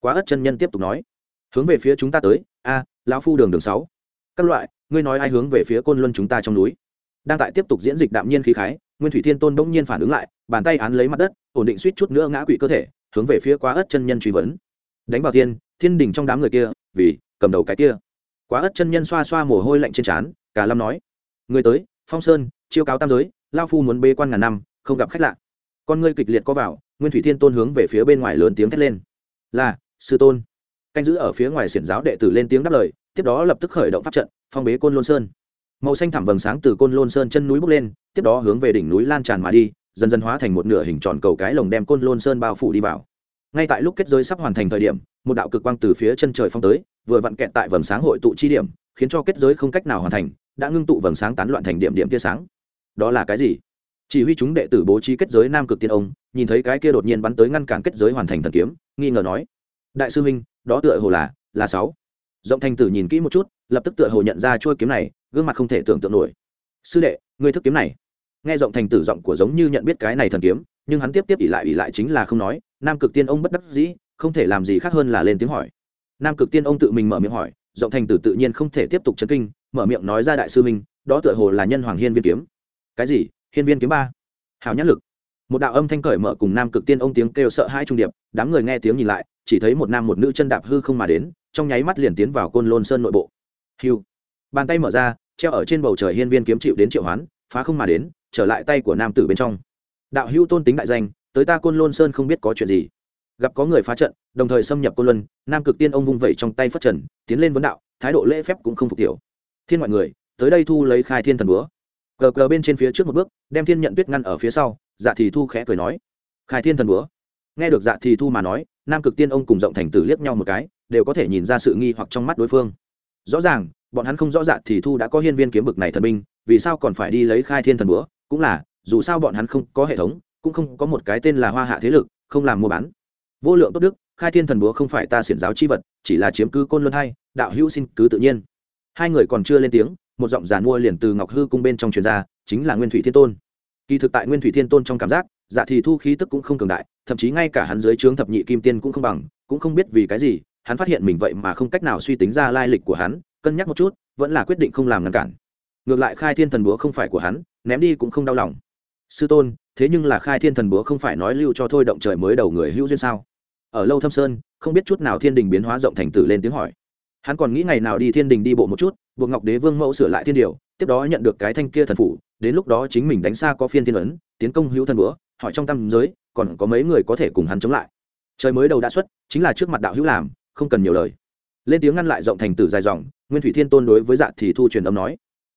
Quá ất chân nhân tiếp tục nói. Hướng về phía chúng ta tới, a, lão phu đường đường sáu. Các loại, ngươi nói ai hướng về phía côn luân chúng ta trong núi? Đang tại tiếp tục diễn dịch đạm nhiên khí khái nguyên thủy thiên tôn bỗng nhiên phản ứng lại, bàn tay án lấy mặt đất, ổn định suýt chút nữa ngã quỵ cơ thể, hướng về phía quá ớt chân nhân truy vấn. Đánh vào thiên thiên đình trong đám người kia, vì, cầm đầu cái kia. Quá ớt chân nhân xoa xoa mồ hôi lạnh trên trán, cả lâm nói, người tới, phong sơn, chiêu cáo tam giới, lao phu muốn bê quan ngàn năm, không gặp khách lạ. Con ngươi kịch liệt có vào, nguyên thủy thiên tôn hướng về phía bên ngoài lớn tiếng thét lên, là, sư tôn. Canh giữ ở phía ngoài xiển giáo đệ tử lên tiếng đáp lời, tiếp đó lập tức khởi động pháp trận, phong bế côn lôn sơn màu xanh thẳm vầng sáng từ côn lôn sơn chân núi bốc lên, tiếp đó hướng về đỉnh núi lan tràn mà đi, dần dần hóa thành một nửa hình tròn cầu cái lồng đem côn lôn sơn bao phủ đi vào. Ngay tại lúc kết giới sắp hoàn thành thời điểm, một đạo cực quang từ phía chân trời phong tới, vừa vặn kẹt tại vầng sáng hội tụ chi điểm, khiến cho kết giới không cách nào hoàn thành, đã ngưng tụ vầng sáng tán loạn thành điểm điểm tia sáng. Đó là cái gì? Chỉ huy chúng đệ tử bố trí kết giới nam cực tiên ông, nhìn thấy cái kia đột nhiên bắn tới ngăn cản kết giới hoàn thành thần kiếm, nghi ngờ nói, đại sư huynh, đó tựa hồ là là sáu. Rộng thành tử nhìn kỹ một chút, lập tức tựa hồ nhận ra chuôi kiếm này gương mặt không thể tưởng tượng nổi. Sư đệ, ngươi thức kiếm này. Nghe giọng thành tử giọng của giống như nhận biết cái này thần kiếm, nhưng hắn tiếp tiếp ỉ lại ỉ lại chính là không nói, nam cực tiên ông bất đắc dĩ, không thể làm gì khác hơn là lên tiếng hỏi. Nam cực tiên ông tự mình mở miệng hỏi, giọng thành tử tự nhiên không thể tiếp tục chấn kinh, mở miệng nói ra đại sư minh đó tựa hồ là nhân hoàng hiên viên kiếm. Cái gì? Hiên viên kiếm ba? Hào nhãn lực. Một đạo âm thanh cởi mở cùng nam cực tiên ông tiếng kêu sợ hai trung điệp, đám người nghe tiếng nhìn lại, chỉ thấy một nam một nữ chân đạp hư không mà đến, trong nháy mắt liền tiến vào côn lôn sơn nội bộ. Hiu bàn tay mở ra, treo ở trên bầu trời hiên viên kiếm chịu đến triệu hoán, phá không mà đến, trở lại tay của nam tử bên trong. Đạo hữu tôn tính đại danh, tới ta côn lôn sơn không biết có chuyện gì. Gặp có người phá trận, đồng thời xâm nhập côn luân, nam cực tiên ông vung vẩy trong tay phất trần, tiến lên vấn đạo, thái độ lễ phép cũng không phục tiểu. Thiên mọi người, tới đây thu lấy khai thiên thần búa. Cờ cờ bên trên phía trước một bước, đem thiên nhận tuyết ngăn ở phía sau dạ thì thu khẽ cười nói. Khai thiên thần búa. Nghe được dạ thì thu mà nói, nam cực tiên ông cùng rộng thành tử liếc nhau một cái, đều có thể nhìn ra sự nghi hoặc trong mắt đối phương. Rõ ràng bọn hắn không rõ dạ thì thu đã có hiên viên kiếm bực này thần binh, vì sao còn phải đi lấy khai thiên thần búa? Cũng là, dù sao bọn hắn không có hệ thống, cũng không có một cái tên là hoa hạ thế lực, không làm mua bán. Vô lượng tốt đức, khai thiên thần búa không phải ta xiển giáo chi vật, chỉ là chiếm cứ côn luân hay đạo hữu xin cứ tự nhiên. Hai người còn chưa lên tiếng, một giọng giàn mua liền từ ngọc hư cung bên trong truyền ra, chính là nguyên thủy thiên tôn. Kỳ thực tại nguyên thủy thiên tôn trong cảm giác dạ thì thu khí tức cũng không cường đại, thậm chí ngay cả hắn dưới trướng thập nhị kim tiên cũng không bằng, cũng không biết vì cái gì, hắn phát hiện mình vậy mà không cách nào suy tính ra lai lịch của hắn cân nhắc một chút, vẫn là quyết định không làm ngăn cản. Ngược lại khai thiên thần búa không phải của hắn, ném đi cũng không đau lòng. Sư tôn, thế nhưng là khai thiên thần búa không phải nói lưu cho thôi động trời mới đầu người hữu duyên sao? Ở lâu thâm sơn, không biết chút nào thiên đình biến hóa rộng thành tử lên tiếng hỏi. Hắn còn nghĩ ngày nào đi thiên đình đi bộ một chút, buộc ngọc đế vương mẫu sửa lại thiên điều, tiếp đó nhận được cái thanh kia thần phủ, đến lúc đó chính mình đánh xa có phiên thiên ấn, tiến công hữu thần búa, hỏi trong tâm giới, còn có mấy người có thể cùng hắn chống lại. Trời mới đầu đã xuất, chính là trước mặt đạo hữu làm, không cần nhiều lời. Lên tiếng ngăn lại rộng thành tử dài dòng nguyên thủy thiên tôn đối với dạ thì thu truyền âm nói,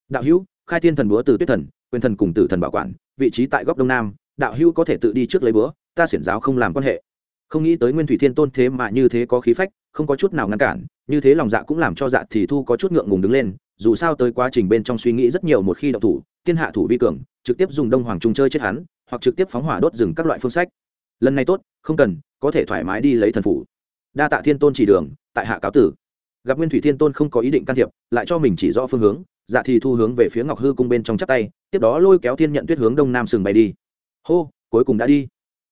đạo hữu, khai thiên thần búa từ tuyết thần, quyền thần cùng tử thần bảo quản, vị trí tại góc đông nam, đạo hữu có thể tự đi trước lấy búa, ta xiển giáo không làm quan hệ. Không nghĩ tới nguyên thủy thiên tôn thế mà như thế có khí phách, không có chút nào ngăn cản, như thế lòng dạ cũng làm cho dạ thì thu có chút ngượng ngùng đứng lên, dù sao tới quá trình bên trong suy nghĩ rất nhiều một khi động thủ tiên hạ thủ vi cường, trực tiếp dùng đông hoàng trung chơi chết hắn, hoặc trực tiếp phóng hỏa đốt rừng các loại phương sách. Lần này tốt, không cần, có thể thoải mái đi lấy thần phủ. Đa tạ thiên tôn chỉ đường, tại hạ cáo tử gặp nguyên thủy thiên tôn không có ý định can thiệp, lại cho mình chỉ rõ phương hướng dạ thì thu hướng về phía ngọc hư cung bên trong chắp tay, tiếp đó lôi kéo thiên nhận tuyết hướng đông nam sừng bay đi. Hô, cuối cùng đã đi.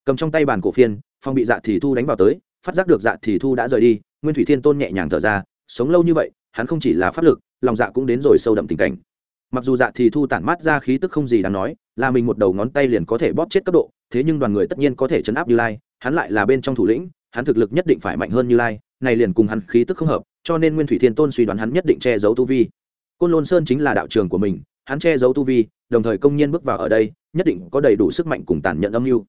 Cầm trong tay bàn cổ phiên, phong bị dạ thì thu đánh vào tới, phát giác được dạ thì thu đã rời đi, nguyên thủy thiên tôn nhẹ nhàng thở ra, sống lâu như vậy, hắn không chỉ là pháp lực, lòng dạ cũng đến rồi sâu đậm tình cảnh. Mặc dù dạ thì thu tản mát ra khí tức không gì đáng nói, là mình một đầu ngón tay liền có thể bóp chết cấp độ, thế nhưng đoàn người tất nhiên có thể chấn áp như lai, hắn lại là bên trong thủ lĩnh, hắn thực lực nhất định phải mạnh hơn như lai, này liền cùng hắn khí tức không hợp cho nên nguyên thủy thiên tôn suy đoán hắn nhất định che giấu tu vi. Côn lôn sơn chính là đạo trường của mình, hắn che giấu tu vi, đồng thời công nhiên bước vào ở đây, nhất định có đầy đủ sức mạnh cùng tàn nhận âm mưu.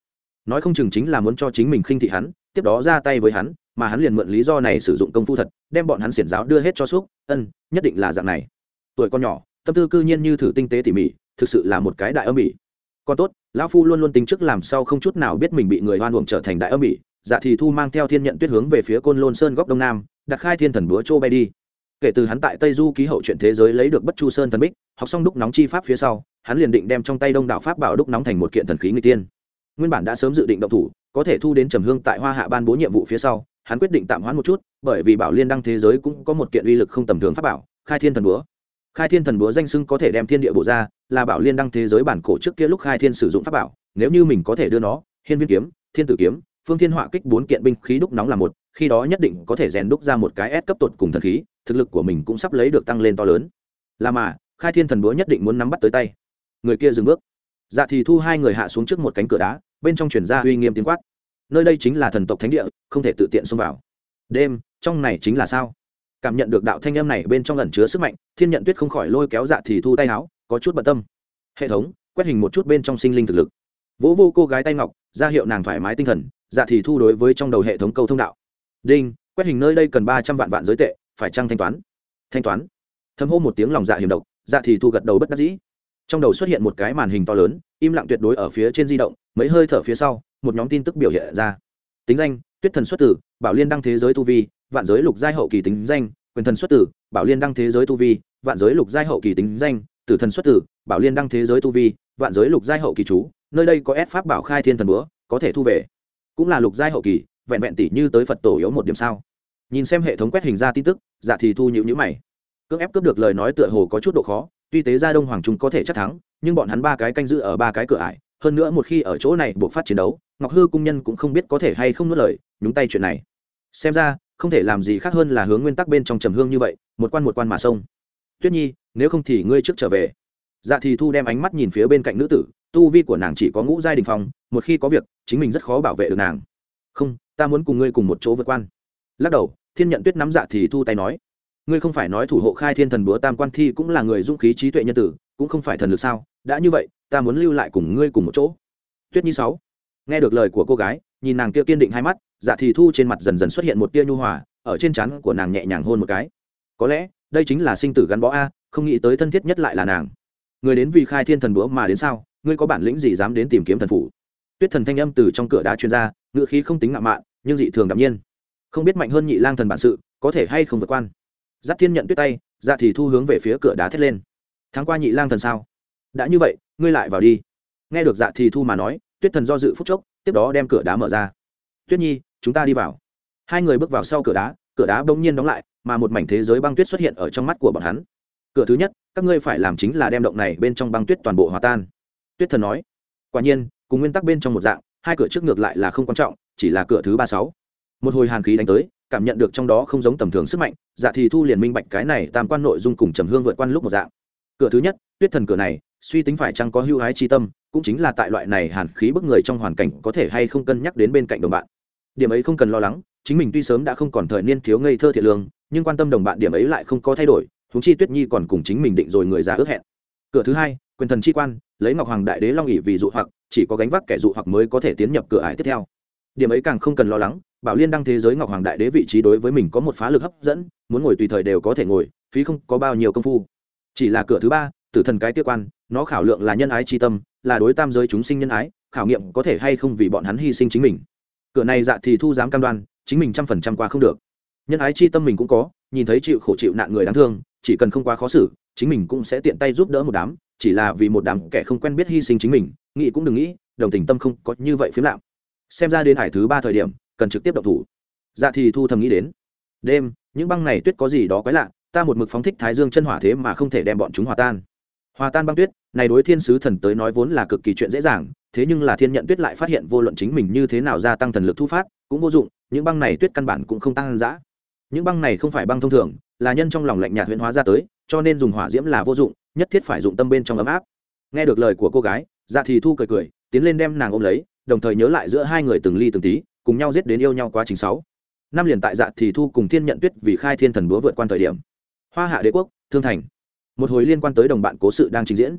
Nói không chừng chính là muốn cho chính mình khinh thị hắn, tiếp đó ra tay với hắn, mà hắn liền mượn lý do này sử dụng công phu thật, đem bọn hắn xiển giáo đưa hết cho xúc, ân, nhất định là dạng này. Tuổi con nhỏ, tâm tư cư nhiên như thử tinh tế tỉ mỉ, thực sự là một cái đại âm bỉ. Còn tốt, lão phu luôn luôn tính trước làm sao không chút nào biết mình bị người hoan uổng trở thành đại âm bỉ. Dạ thì thu mang theo thiên nhận tuyết hướng về phía côn lôn sơn góc đông nam đặt khai thiên thần búa châu bay đi. Kể từ hắn tại tây du ký hậu chuyện thế giới lấy được bất chu sơn thần bích, học xong đúc nóng chi pháp phía sau, hắn liền định đem trong tay đông đạo pháp bảo đúc nóng thành một kiện thần khí người tiên. Nguyên bản đã sớm dự định động thủ, có thể thu đến trầm hương tại hoa hạ ban bố nhiệm vụ phía sau, hắn quyết định tạm hoãn một chút, bởi vì bảo liên đăng thế giới cũng có một kiện uy lực không tầm thường pháp bảo, khai thiên thần búa. Khai thiên thần búa danh sưng có thể đem thiên địa bộ ra, là bảo liên đăng thế giới bản cổ trước kia lúc khai thiên sử dụng pháp bảo, nếu như mình có thể đưa nó, hiên viên kiếm, thiên tử kiếm, phương thiên họa kích bốn kiện binh khí đúc nóng là một khi đó nhất định có thể rèn đúc ra một cái ép cấp tột cùng thần khí, thực lực của mình cũng sắp lấy được tăng lên to lớn. Là mà, khai thiên thần búa nhất định muốn nắm bắt tới tay. Người kia dừng bước. Dạ thì thu hai người hạ xuống trước một cánh cửa đá, bên trong truyền ra uy nghiêm tiếng quát. Nơi đây chính là thần tộc thánh địa, không thể tự tiện xông vào. Đêm, trong này chính là sao? Cảm nhận được đạo thanh âm này bên trong ẩn chứa sức mạnh, thiên nhận tuyết không khỏi lôi kéo dạ thì thu tay áo, có chút bận tâm. Hệ thống, quét hình một chút bên trong sinh linh thực lực. Vỗ vô cô gái tay ngọc, ra hiệu nàng thoải mái tinh thần dạ thì thu đối với trong đầu hệ thống câu thông đạo đinh, quét hình nơi đây cần ba trăm vạn vạn giới tệ, phải trăng thanh toán? Thanh toán. Thâm hô một tiếng lòng dạ hiểm độc dạ thì thu gật đầu bất đắc dĩ. Trong đầu xuất hiện một cái màn hình to lớn, im lặng tuyệt đối ở phía trên di động, mấy hơi thở phía sau, một nhóm tin tức biểu hiện ra. Tính danh, tuyết thần xuất tử, bảo liên đăng thế giới tu vi, vạn giới lục giai hậu kỳ tính danh, quyền thần xuất tử, bảo liên đăng thế giới tu vi, vạn giới lục giai hậu kỳ tính danh, tử thần xuất tử, bảo liên đăng thế giới tu vi, vạn giới lục giai hậu kỳ chú, nơi đây có ép pháp bảo khai thiên thần búa, có thể thu về. Cũng là lục giai hậu kỳ vẹn vẹn tỷ như tới phật tổ yếu một điểm sao? Nhìn xem hệ thống quét hình ra tin tức dạ thì thu nhữ nhữ mày. Cưỡng ép cướp được lời nói tựa hồ có chút độ khó, tuy tế ra đông hoàng trung có thể chắc thắng, nhưng bọn hắn ba cái canh giữ ở ba cái cửa ải, hơn nữa một khi ở chỗ này buộc phát chiến đấu, ngọc hư cung nhân cũng không biết có thể hay không nuốt lời, nhúng tay chuyện này. Xem ra, không thể làm gì khác hơn là hướng nguyên tắc bên trong trầm hương như vậy, một quan một quan mà sông tuyết nhi, nếu không thì ngươi trước trở về. Dạ thì thu đem ánh mắt nhìn phía bên cạnh nữ tử, tu vi của nàng chỉ có ngũ giai đình phong, một khi có việc, chính mình rất khó bảo vệ được nàng. Không ta muốn cùng ngươi cùng một chỗ vượt quan. Lắc đầu, thiên nhận tuyết nắm dạ thì thu tay nói, ngươi không phải nói thủ hộ khai thiên thần búa tam quan thi cũng là người dũng khí trí tuệ nhân tử, cũng không phải thần lực sao? Đã như vậy, ta muốn lưu lại cùng ngươi cùng một chỗ. Tuyết nhi sáu, nghe được lời của cô gái, nhìn nàng kia kiên định hai mắt dạ thì thu trên mặt dần dần xuất hiện một tia nhu hòa, ở trên trán của nàng nhẹ nhàng hôn một cái. Có lẽ, đây chính là sinh tử gắn bó a, không nghĩ tới thân thiết nhất lại là nàng. Người đến vì khai thiên thần búa mà đến sao? Ngươi có bản lĩnh gì dám đến tìm kiếm thần phủ? Tuyết thần thanh âm từ trong cửa đá chuyên ra ngựa khí không tính ngạo mạn nhưng dị thường đạm nhiên. Không biết mạnh hơn nhị lang thần bản sự, có thể hay không vượt quan. Giáp thiên nhận tuyết tay dạ thì thu hướng về phía cửa đá thét lên. Tháng qua nhị lang thần sao? Đã như vậy, ngươi lại vào đi. Nghe được dạ thì thu mà nói, tuyết thần do dự phút chốc, tiếp đó đem cửa đá mở ra. Tuyết nhi, chúng ta đi vào. Hai người bước vào sau cửa đá cửa đá bỗng nhiên đóng lại, mà một mảnh thế giới băng tuyết xuất hiện ở trong mắt của bọn hắn. Cửa thứ nhất, các ngươi phải làm chính là đem động này bên trong băng tuyết toàn bộ hòa tan. Tuyết thần nói, quả nhiên, cùng nguyên tắc bên trong một dạng, hai cửa trước ngược lại là không quan trọng chỉ là cửa thứ ba sáu. Một hồi hàn khí đánh tới, cảm nhận được trong đó không giống tầm thường sức mạnh dạ thì thu liền minh bạch cái này tam quan nội dung cùng trầm hương vượt quan lúc một dạng. Cửa thứ nhất, tuyết thần cửa này, suy tính phải chăng có hưu hái chi tâm, cũng chính là tại loại này hàn khí bức người trong hoàn cảnh có thể hay không cân nhắc đến bên cạnh đồng bạn. Điểm ấy không cần lo lắng, chính mình tuy sớm đã không còn thời niên thiếu ngây thơ thiệt lương, nhưng quan tâm đồng bạn điểm ấy lại không có thay đổi chúng chi tuyết nhi còn cùng chính mình định rồi người già ước hẹn. Cửa thứ hai, quyền thần chi quan, lấy ngọc hoàng đại đế long ỉ vì dụ hoặc, chỉ có gánh vác kẻ dụ hoặc mới có thể tiến nhập cửa ải tiếp theo điểm ấy càng không cần lo lắng, bảo liên đăng thế giới ngọc hoàng đại đế vị trí đối với mình có một phá lực hấp dẫn, muốn ngồi tùy thời đều có thể ngồi, phí không có bao nhiêu công phu. Chỉ là cửa thứ ba, tử thần cái tiêu quan, nó khảo lượng là nhân ái tri tâm, là đối tam giới chúng sinh nhân ái, khảo nghiệm có thể hay không vì bọn hắn hy sinh chính mình. Cửa này dạ thì thu dám cam đoan, chính mình trăm phần trăm qua không được. Nhân ái chi tâm mình cũng có, nhìn thấy chịu khổ chịu nạn người đáng thương, chỉ cần không quá khó xử, chính mình cũng sẽ tiện tay giúp đỡ một đám, chỉ là vì một đám kẻ không quen biết hy sinh chính mình, nghĩ cũng đừng nghĩ, đồng tình tâm không có như vậy phiếm lạm xem ra đến hải thứ ba thời điểm, cần trực tiếp động thủ. Dạ thì thu thầm nghĩ đến. Đêm, những băng này tuyết có gì đó quái lạ, ta một mực phóng thích thái dương chân hỏa thế mà không thể đem bọn chúng hòa tan. Hòa tan băng tuyết, này đối thiên sứ thần tới nói vốn là cực kỳ chuyện dễ dàng, thế nhưng là thiên nhận tuyết lại phát hiện vô luận chính mình như thế nào gia tăng thần lực thu phát, cũng vô dụng, những băng này tuyết căn bản cũng không tăng giã những băng này không phải băng thông thường, là nhân trong lòng lạnh nhạt huyễn hóa ra tới, cho nên dùng hỏa diễm là vô dụng, nhất thiết phải dụng tâm bên trong ấm áp. Nghe được lời của cô gái dạ thì thu cười cười, tiến lên đem nàng ôm lấy đồng thời nhớ lại giữa hai người từng ly từng tí, cùng nhau giết đến yêu nhau quá trình sáu. Năm liền tại dạ thì thu cùng thiên nhận tuyết vì khai thiên thần búa vượt qua thời điểm. Hoa hạ đế quốc, thương thành. Một hồi liên quan tới đồng bạn cố sự đang trình diễn.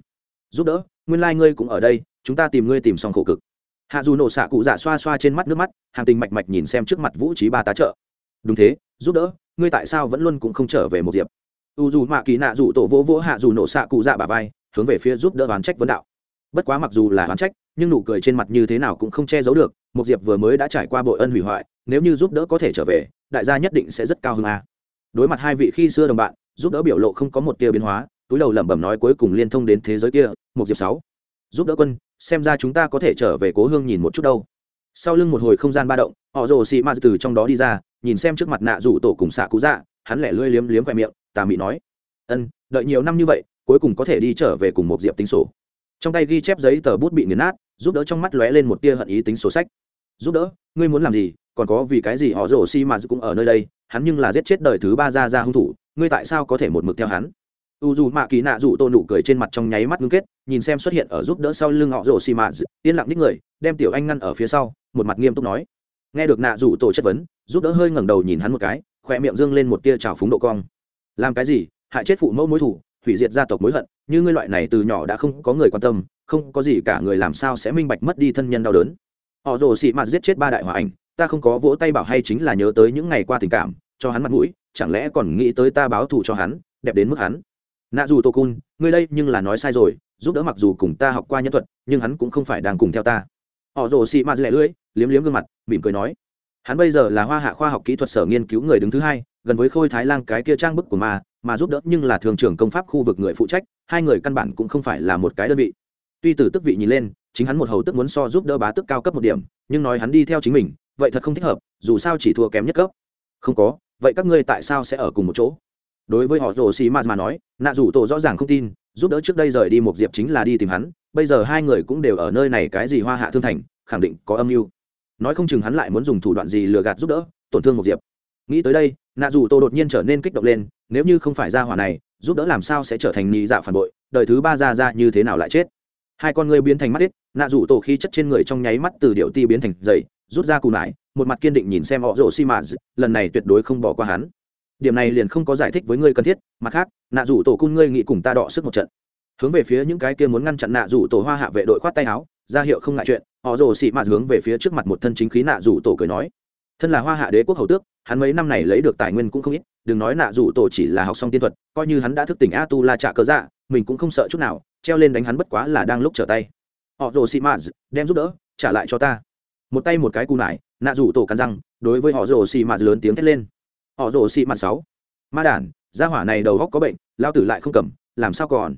Giúp đỡ, nguyên lai、like、ngươi cũng ở đây, chúng ta tìm ngươi tìm xong khổ cực. Hạ dù nổ xạ cụ dạ xoa xoa trên mắt nước mắt, hàng tình mạch mạch nhìn xem trước mặt vũ trí ba tá trợ. Đúng thế, giúp đỡ, ngươi tại sao vẫn luôn cũng không trở về một diệp? U dù mạ kỳ nạ dù tổ vỗ vỗ hạ dù nổ xạ cụ dạ bà vai, hướng về phía giúp đỡ đoán trách vấn đạo bất quá mặc dù là oán trách, nhưng nụ cười trên mặt như thế nào cũng không che giấu được một diệp vừa mới đã trải qua bội ân hủy hoại, nếu như giúp đỡ có thể trở về, đại gia nhất định sẽ rất cao hơn a à. đối mặt hai vị khi xưa đồng bạn, giúp đỡ biểu lộ không có một tia biến hóa, túi đầu lẩm bẩm nói cuối cùng liên thông đến thế giới kia một diệp sáu. Giúp đỡ quân, xem ra chúng ta có thể trở về cố hương nhìn một chút đâu. Sau lưng một hồi không gian ba động, họ rồ xị ma từ trong đó đi ra, nhìn xem trước mặt nạ rủ tổ cùng xạ cú dạ hắn lẻ lươi liếm liếm khoe miệng, tà mị nói. Ân, đợi nhiều năm như vậy, cuối cùng có thể đi trở về cùng một diệp tính sổ trong tay ghi chép giấy tờ bút bị nghiền nát, giúp đỡ trong mắt lóe lên một tia hận ý tính sổ sách. Giúp đỡ, ngươi muốn làm gì? Còn có vì cái gì họ rồ xi mà cũng ở nơi đây? Hắn nhưng là giết chết đời thứ ba ra ra hung thủ, ngươi tại sao có thể một mực theo hắn? U dù mạ kỳ nạ dù tô nụ cười trên mặt trong nháy mắt ngưng kết, nhìn xem xuất hiện ở giúp đỡ sau lưng họ rồ xi mà, yên lặng đích người, đem tiểu anh ngăn ở phía sau, một mặt nghiêm túc nói. Nghe được nạ dù tổ chất vấn, giúp đỡ hơi ngẩng đầu nhìn hắn một cái khỏe miệng dương lên một tia trào phúng độ cong. Làm cái gì? Hại chết phụ mẫu mối thủ hủy diệt gia tộc mối hận, như ngươi loại này từ nhỏ đã không có người quan tâm, không có gì cả người làm sao sẽ minh bạch mất đi thân nhân đau đớn. Họ rồ xị mạt giết chết ba đại hòa ảnh, ta không có vỗ tay bảo hay chính là nhớ tới những ngày qua tình cảm, cho hắn mặt mũi, chẳng lẽ còn nghĩ tới ta báo thù cho hắn, đẹp đến mức hắn. Nạ dù tô cun ngươi đây nhưng là nói sai rồi, giúp đỡ mặc dù cùng ta học qua nhân thuật, nhưng hắn cũng không phải đang cùng theo ta. Họ rồ xị mạt lẻ lưỡi, liếm liếm gương mặt, mỉm cười nói hắn bây giờ là hoa hạ khoa học kỹ thuật sở nghiên cứu người đứng thứ hai, gần với khôi thái lan cái kia trang bức của ma mà giúp đỡ nhưng là thường trưởng công pháp khu vực người phụ trách, hai người căn bản cũng không phải là một cái đơn vị. Tuy từ tức vị nhìn lên, chính hắn một hầu tức muốn so giúp đỡ bá tức cao cấp một điểm, nhưng nói hắn đi theo chính mình, vậy thật không thích hợp, dù sao chỉ thua kém nhất cấp. Không có, vậy các ngươi tại sao sẽ ở cùng một chỗ? Đối với họ rồ xì mà mà nói, nạ rủ tổ rõ ràng không tin, giúp đỡ trước đây rời đi một diệp chính là đi tìm hắn, bây giờ hai người cũng đều ở nơi này cái gì hoa hạ thương thành, khẳng định có âm mưu nói không chừng hắn lại muốn dùng thủ đoạn gì lừa gạt giúp đỡ, tổn thương một diệp. Nghĩ tới đây, nạ dù tô đột nhiên trở nên kích động lên, nếu như không phải ra hỏa này, giúp đỡ làm sao sẽ trở thành nhị dạ phản bội, đời thứ ba ra ra như thế nào lại chết? Hai con người biến thành mắt ít nạ dù tổ khí chất trên người trong nháy mắt từ điệu ti biến thành dày, rút ra cù nải, một mặt kiên định nhìn xem họ rổ xi mã lần này tuyệt đối không bỏ qua hắn. Điểm này liền không có giải thích với ngươi cần thiết, mặt khác, nạ dù tổ cung ngươi nghĩ cùng ta đọ sức một trận. Hướng về phía những cái kia muốn ngăn chặn nạ dù tổ hoa hạ vệ đội khoát tay áo ra hiệu không ngại chuyện, họ rồ xị mạt hướng về phía trước mặt một thân chính khí nạ rủ tổ cười nói. Thân là hoa hạ đế quốc hầu tước, hắn mấy năm này lấy được tài nguyên cũng không ít, đừng nói nạ rủ tổ chỉ là học xong tiên thuật, coi như hắn đã thức tỉnh a tu la trạ cớ dạ mình cũng không sợ chút nào, treo lên đánh hắn bất quá là đang lúc trở tay. Họ rồ xị mạt đem giúp đỡ, trả lại cho ta. Một tay một cái cù nải, nạ rủ tổ cắn răng, đối với họ rồ xị mạt lớn tiếng thét lên. Họ rồ xị mạt sáu. Ma đản, gia hỏa này đầu góc có bệnh, lao tử lại không cầm, làm sao còn?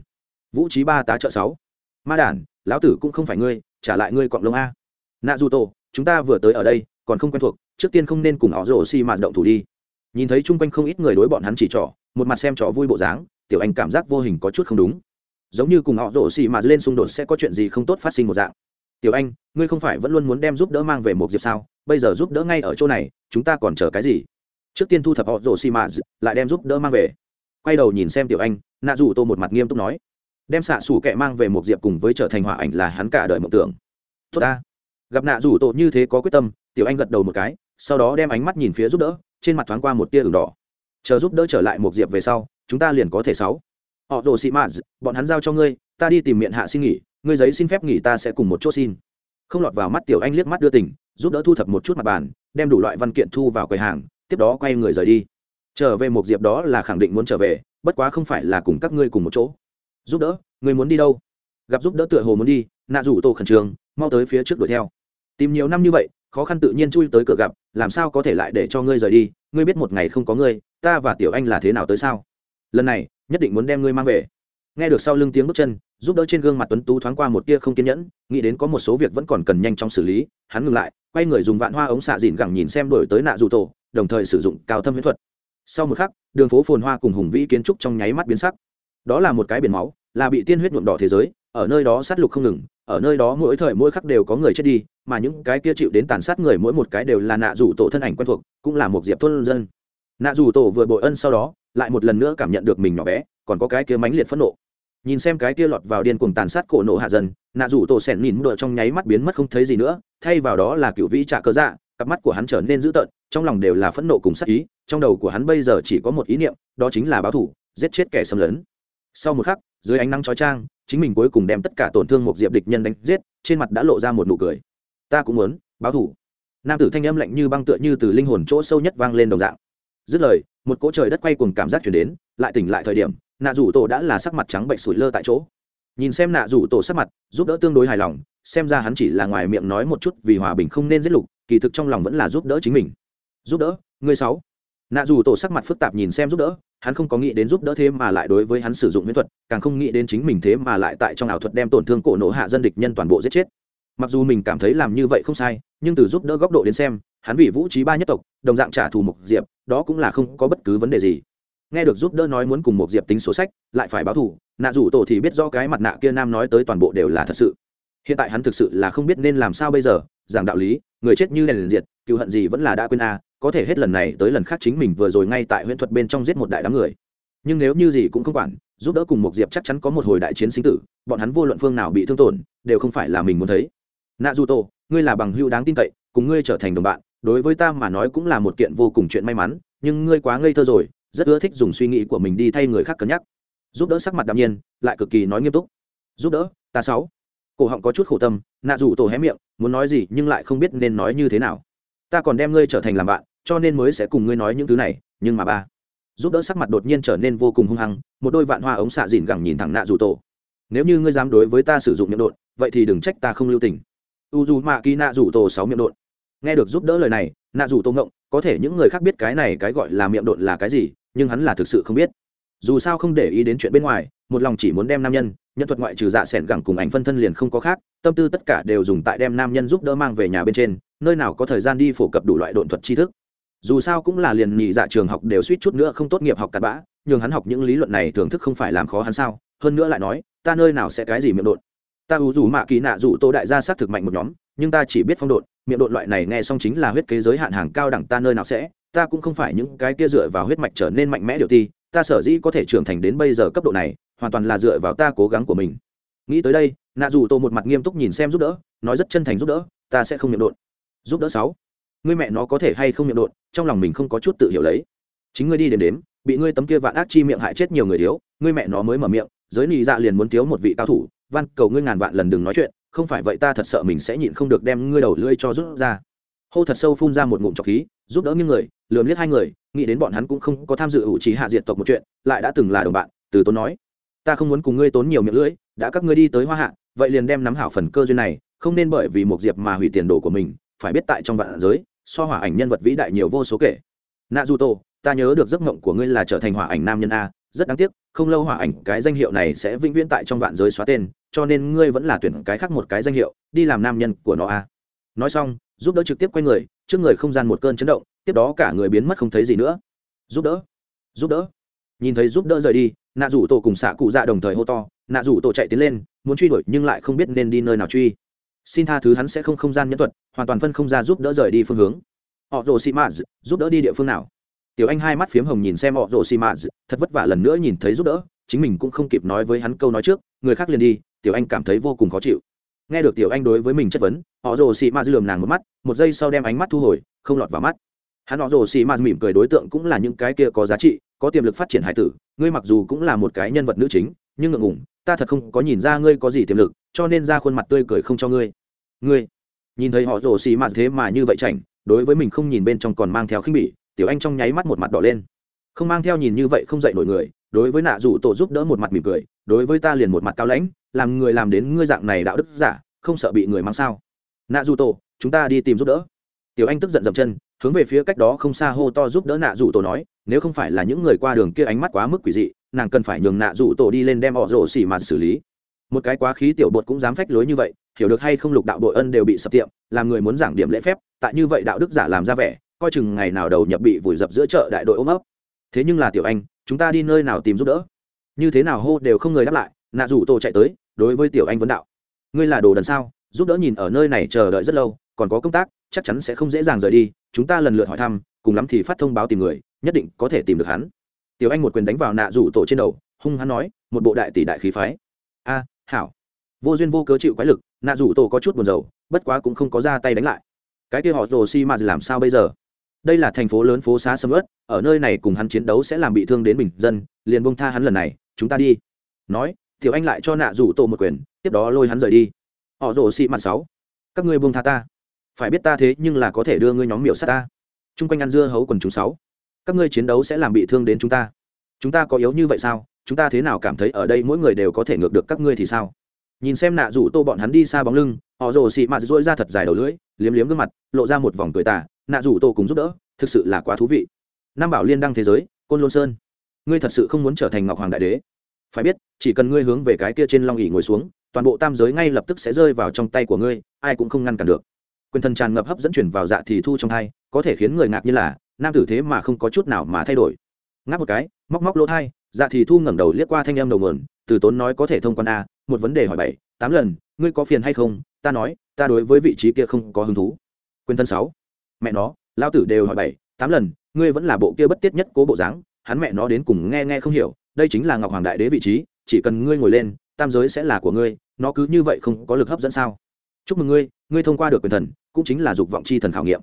Vũ trí ba tá trợ sáu ma đản, lão tử cũng không phải ngươi, trả lại ngươi cọng lông a. Nạ dù tổ, chúng ta vừa tới ở đây, còn không quen thuộc, trước tiên không nên cùng họ rổ xi mạt động thủ đi. Nhìn thấy chung quanh không ít người đối bọn hắn chỉ trỏ, một mặt xem trò vui bộ dáng, tiểu anh cảm giác vô hình có chút không đúng. Giống như cùng họ rổ xi mạt lên xung đột sẽ có chuyện gì không tốt phát sinh một dạng. Tiểu anh, ngươi không phải vẫn luôn muốn đem giúp đỡ mang về một diệp sao? Bây giờ giúp đỡ ngay ở chỗ này, chúng ta còn chờ cái gì? Trước tiên thu thập họ rổ xi mạt lại đem giúp đỡ mang về. Quay đầu nhìn xem tiểu anh, nạ dù tô một mặt nghiêm túc nói đem xạ xủ kẹ mang về một diệp cùng với trở thành hỏa ảnh là hắn cả đời mộng tưởng. Tốt ta. Gặp nạ rủ tổ như thế có quyết tâm, tiểu anh gật đầu một cái, sau đó đem ánh mắt nhìn phía giúp đỡ, trên mặt thoáng qua một tia ửng đỏ. Chờ giúp đỡ trở lại một diệp về sau, chúng ta liền có thể sáu. Họ rồ xị mãs bọn hắn giao cho ngươi, ta đi tìm miệng hạ xin nghỉ, ngươi giấy xin phép nghỉ ta sẽ cùng một chỗ xin. Không lọt vào mắt tiểu anh liếc mắt đưa tỉnh giúp đỡ thu thập một chút mặt bàn, đem đủ loại văn kiện thu vào quầy hàng, tiếp đó quay người rời đi. Trở về một diệp đó là khẳng định muốn trở về, bất quá không phải là cùng các ngươi cùng một chỗ giúp đỡ, người muốn đi đâu? Gặp giúp đỡ tựa hồ muốn đi, nạ rủ tổ khẩn trương, mau tới phía trước đuổi theo. Tìm nhiều năm như vậy, khó khăn tự nhiên chui tới cửa gặp, làm sao có thể lại để cho ngươi rời đi? Ngươi biết một ngày không có ngươi, ta và tiểu anh là thế nào tới sao? Lần này, nhất định muốn đem ngươi mang về. Nghe được sau lưng tiếng bước chân, giúp đỡ trên gương mặt tuấn tú thoáng qua một tia không kiên nhẫn, nghĩ đến có một số việc vẫn còn cần nhanh chóng xử lý, hắn ngừng lại, quay người dùng vạn hoa ống xạ dìn gẳng nhìn xem đổi tới nạ dù tổ, đồng thời sử dụng cao thâm huyễn thuật. Sau một khắc, đường phố phồn hoa cùng hùng vĩ kiến trúc trong nháy mắt biến sắc đó là một cái biển máu, là bị tiên huyết nhuộm đỏ thế giới, ở nơi đó sát lục không ngừng, ở nơi đó mỗi thời mỗi khắc đều có người chết đi, mà những cái kia chịu đến tàn sát người mỗi một cái đều là nạ rủ tổ thân ảnh quen thuộc, cũng là một diệp thôn dân. Nạ rủ tổ vừa bội ân sau đó, lại một lần nữa cảm nhận được mình nhỏ bé, còn có cái kia mãnh liệt phẫn nộ. Nhìn xem cái kia lọt vào điên cuồng tàn sát cổ nộ hạ dần, nạ rủ tổ sẻn nhìn đội trong nháy mắt biến mất không thấy gì nữa, thay vào đó là cựu vĩ trạ cơ dạ cặp mắt của hắn trở nên dữ tợn, trong lòng đều là phẫn nộ cùng sát ý, trong đầu của hắn bây giờ chỉ có một ý niệm, đó chính là báo thủ giết chết kẻ xâm lấn sau một khắc, dưới ánh nắng chói trang chính mình cuối cùng đem tất cả tổn thương một diệp địch nhân đánh giết, trên mặt đã lộ ra một nụ cười. Ta cũng muốn, báo thủ. Nam tử thanh âm lạnh như băng tựa như từ linh hồn chỗ sâu nhất vang lên đồng dạng. Dứt lời, một cỗ trời đất quay cùng cảm giác chuyển đến, lại tỉnh lại thời điểm, nạ rủ tổ đã là sắc mặt trắng bệnh sủi lơ tại chỗ. Nhìn xem nạ rủ tổ sắc mặt, giúp đỡ tương đối hài lòng, xem ra hắn chỉ là ngoài miệng nói một chút vì hòa bình không nên giết lục, kỳ thực trong lòng vẫn là giúp đỡ chính mình. Giúp đỡ, người sáu. Nạ rủ tổ sắc mặt phức tạp nhìn xem giúp đỡ hắn không có nghĩ đến giúp đỡ thế mà lại đối với hắn sử dụng huyễn thuật, càng không nghĩ đến chính mình thế mà lại tại trong ảo thuật đem tổn thương cổ nổ hạ dân địch nhân toàn bộ giết chết. Mặc dù mình cảm thấy làm như vậy không sai, nhưng từ giúp đỡ góc độ đến xem, hắn vì vũ trí ba nhất tộc, đồng dạng trả thù mục diệp, đó cũng là không có bất cứ vấn đề gì. Nghe được giúp đỡ nói muốn cùng một diệp tính số sách, lại phải báo thù, nạ rủ tổ thì biết do cái mặt nạ kia nam nói tới toàn bộ đều là thật sự. Hiện tại hắn thực sự là không biết nên làm sao bây giờ, giảng đạo lý, người chết như đèn liền diệt cựu hận gì vẫn là đã quên a có thể hết lần này tới lần khác chính mình vừa rồi ngay tại huyễn thuật bên trong giết một đại đám người. Nhưng nếu như gì cũng không quản, giúp đỡ cùng một diệp chắc chắn có một hồi đại chiến sinh tử, bọn hắn vô luận phương nào bị thương tổn, đều không phải là mình muốn thấy. Nạ dù tổ ngươi là bằng hữu đáng tin cậy, cùng ngươi trở thành đồng bạn, đối với ta mà nói cũng là một kiện vô cùng chuyện may mắn, nhưng ngươi quá ngây thơ rồi, rất ưa thích dùng suy nghĩ của mình đi thay người khác cân nhắc. Giúp đỡ sắc mặt đạm nhiên, lại cực kỳ nói nghiêm túc. Giúp đỡ, ta sáu. Cổ họng có chút khổ tâm, nạ dù tổ hé miệng, muốn nói gì nhưng lại không biết nên nói như thế nào. Ta còn đem ngươi trở thành làm bạn cho nên mới sẽ cùng ngươi nói những thứ này, nhưng mà ba. Giúp đỡ sắc mặt đột nhiên trở nên vô cùng hung hăng, một đôi vạn hoa ống xạ dìn gẳng nhìn thẳng nạ dù tổ. Nếu như ngươi dám đối với ta sử dụng miệng đột vậy thì đừng trách ta không lưu tình. U dù mạ kỳ nạ dù tổ sáu miệng đột nghe được giúp đỡ lời này, nạ dù tô ngộng, có thể những người khác biết cái này cái gọi là miệng đột là cái gì, nhưng hắn là thực sự không biết. Dù sao không để ý đến chuyện bên ngoài, một lòng chỉ muốn đem nam nhân nhân thuật ngoại trừ dạ s ẻ n gẳng cùng ảnh phân thân liền không có khác, tâm tư tất cả đều dùng tại đem nam nhân giúp đỡ mang về nhà bên trên, nơi nào có thời gian đi phổ cập đủ loại độn thuật tri thức dù sao cũng là liền nhị dạ trường học đều suýt chút nữa không tốt nghiệp học cặn bã nhưng hắn học những lý luận này thưởng thức không phải làm khó hắn sao? Hơn nữa lại nói, ta nơi nào sẽ cái gì miệng đột ta ủ dù mạ kỳ nạ dù tô đại gia s á t thực mạnh một nhóm, nhưng ta chỉ biết phong độn, miệng độn loại này nghe xong chính là huyết kế giới hạn hàng cao đẳng, ta nơi nào sẽ? Ta cũng không phải những cái kia dựa vào huyết mạch trở nên mạnh mẽ điều ti, ta sở dĩ có thể trưởng thành đến bây giờ cấp độ này, hoàn toàn là dựa vào ta cố gắng của mình. Nghĩ tới đây, nạ dù tô một mặt nghiêm túc nhìn xem giúp đỡ, nói rất chân thành giúp đỡ, ta sẽ không miệng độn. Giúp đỡ sáu ngươi mẹ nó có thể hay không miệng đột, trong lòng mình không có chút tự hiểu lấy. Chính ngươi đi đến đếm bị ngươi tấm kia vạn ác chi miệng hại chết nhiều người thiếu ngươi mẹ nó mới mở miệng giới nị dạ liền muốn thiếu một vị cao thủ van cầu ngươi ngàn vạn lần đừng nói chuyện không phải vậy ta thật sợ mình sẽ nhịn không được đem ngươi đầu lưỡi cho rút ra. Hô thật sâu phun ra một ngụm trọc khí giúp đỡ những người lườm liếc hai người nghĩ đến bọn hắn cũng không có tham dự ủ trí hạ diệt tộc một chuyện lại đã từng là đồng bạn từ tốn nói ta không muốn cùng ngươi tốn nhiều miệng lưỡi đã các ngươi đi tới hoa hạ vậy liền đem nắm hảo phần cơ duyên này không nên bởi vì một diệp mà hủy tiền đồ của mình phải biết tại trong vạn giới so hỏa ảnh nhân vật vĩ đại nhiều vô số kể. Nạ du tô ta nhớ được giấc mộng của ngươi là trở thành hỏa ảnh nam nhân a, rất đáng tiếc, không lâu hỏa ảnh cái danh hiệu này sẽ vĩnh viễn tại trong vạn giới xóa tên, cho nên ngươi vẫn là tuyển cái khác một cái danh hiệu, đi làm nam nhân của nó a. Nói xong, giúp đỡ trực tiếp quay người, trước người không gian một cơn chấn động, tiếp đó cả người biến mất không thấy gì nữa. Giúp đỡ giúp đỡ. Nhìn thấy giúp đỡ rời đi nạ rủ tổ cùng xạ cụ dạ đồng thời hô to nạ rủ tổ chạy tiến lên, muốn truy đuổi nhưng lại không biết nên đi nơi nào truy xin tha thứ hắn sẽ không không gian nhân thuật, hoàn toàn phân không ra giúp đỡ rời đi phương hướng. Họ rồ xị mã giúp đỡ đi địa phương nào? Tiểu anh hai mắt phiếm hồng nhìn xem họ rồ xị mã thật vất vả lần nữa nhìn thấy giúp đỡ, chính mình cũng không kịp nói với hắn câu nói trước, người khác liền đi, tiểu anh cảm thấy vô cùng khó chịu. Nghe được tiểu anh đối với mình chất vấn, họ rồ xị mã lườm nàng một mắt, một giây sau đem ánh mắt thu hồi, không lọt vào mắt. Hắn họ rồ xị mã mỉm cười đối tượng cũng là những cái kia có giá trị, có tiềm lực phát triển hải tử, ngươi mặc dù cũng là một cái nhân vật nữ chính, nhưng ngượng ngủng ta thật không có nhìn ra ngươi có gì tiềm lực cho nên ra khuôn mặt tươi cười không cho ngươi. Ngươi, nhìn thấy họ rồ xì mạt thế mà như vậy chảnh, đối với mình không nhìn bên trong còn mang theo khinh bỉ, tiểu anh trong nháy mắt một mặt đỏ lên. Không mang theo nhìn như vậy không dậy nổi người, đối với nạ rủ tổ giúp đỡ một mặt mỉm cười, đối với ta liền một mặt cao lãnh, làm người làm đến ngươi dạng này đạo đức giả, không sợ bị người mang sao. Nạ rủ tổ, chúng ta đi tìm giúp đỡ. Tiểu anh tức giận dậm chân, hướng về phía cách đó không xa hô to giúp đỡ nạ rủ tổ nói, nếu không phải là những người qua đường kia ánh mắt quá mức quỷ dị, nàng cần phải nhường nạ rủ tổ đi lên đem họ rổ xỉ mạt xử lý một cái quá khí tiểu bột cũng dám phách lối như vậy, hiểu được hay không lục đạo bội ân đều bị sập tiệm, làm người muốn giảng điểm lễ phép, tại như vậy đạo đức giả làm ra vẻ, coi chừng ngày nào đầu nhập bị vùi dập giữa chợ đại đội ôm ấp. Thế nhưng là tiểu anh, chúng ta đi nơi nào tìm giúp đỡ? Như thế nào hô đều không người đáp lại, nạ rủ tổ chạy tới, đối với tiểu anh vấn đạo. Ngươi là đồ đần sao? Giúp đỡ nhìn ở nơi này chờ đợi rất lâu, còn có công tác, chắc chắn sẽ không dễ dàng rời đi, chúng ta lần lượt hỏi thăm, cùng lắm thì phát thông báo tìm người, nhất định có thể tìm được hắn. Tiểu anh một quyền đánh vào nạ rủ tổ trên đầu, hung hắn nói, một bộ đại tỷ đại khí phái. A hảo. Vô duyên vô cớ chịu quái lực, nạ rủ tổ có chút buồn rầu, bất quá cũng không có ra tay đánh lại. Cái kia họ rồ si mà làm sao bây giờ? Đây là thành phố lớn phố xá sầm ớt ở nơi này cùng hắn chiến đấu sẽ làm bị thương đến bình dân, liền bông tha hắn lần này, chúng ta đi. Nói, tiểu anh lại cho nạ rủ tổ một quyền, tiếp đó lôi hắn rời đi. Họ rồ si mặt sáu, các ngươi buông tha ta. Phải biết ta thế nhưng là có thể đưa ngươi nhóm miểu sát ta. Chung quanh ăn dưa hấu quần chúng sáu, các ngươi chiến đấu sẽ làm bị thương đến chúng ta. Chúng ta có yếu như vậy sao? Chúng ta thế nào cảm thấy ở đây mỗi người đều có thể ngược được các ngươi thì sao? Nhìn xem nạ rủ tô bọn hắn đi xa bóng lưng, họ rồ xị mạt dỗi ra thật dài đầu lưỡi, liếm liếm gương mặt, lộ ra một vòng cười tả nạ rủ tô cùng giúp đỡ, thực sự là quá thú vị. Nam bảo liên đăng thế giới, côn lôn sơn. Ngươi thật sự không muốn trở thành ngọc hoàng đại đế. Phải biết, chỉ cần ngươi hướng về cái kia trên long ỉ ngồi xuống, toàn bộ tam giới ngay lập tức sẽ rơi vào trong tay của ngươi, ai cũng không ngăn cản được. Quyền thần tràn ngập hấp dẫn chuyển vào dạ thì thu trong thai có thể khiến người ngạc như là, nam tử thế mà không có chút nào mà thay đổi. Ngáp một cái, móc móc lỗ thai dạ thì thu ngẩng đầu liếc qua thanh em đầu nguồn, từ tốn nói có thể thông quan a, một vấn đề hỏi bảy, tám lần, ngươi có phiền hay không? Ta nói, ta đối với vị trí kia không có hứng thú. Quyền thân sáu. Mẹ nó lao tử đều hỏi bảy, tám lần, ngươi vẫn là bộ kia bất tiết nhất cố bộ dáng, hắn mẹ nó đến cùng nghe nghe không hiểu, đây chính là ngọc hoàng đại đế vị trí, chỉ cần ngươi ngồi lên, tam giới sẽ là của ngươi, nó cứ như vậy không có lực hấp dẫn sao? Chúc mừng ngươi ngươi thông qua được quyền thần, cũng chính là dục vọng chi thần khảo nghiệm.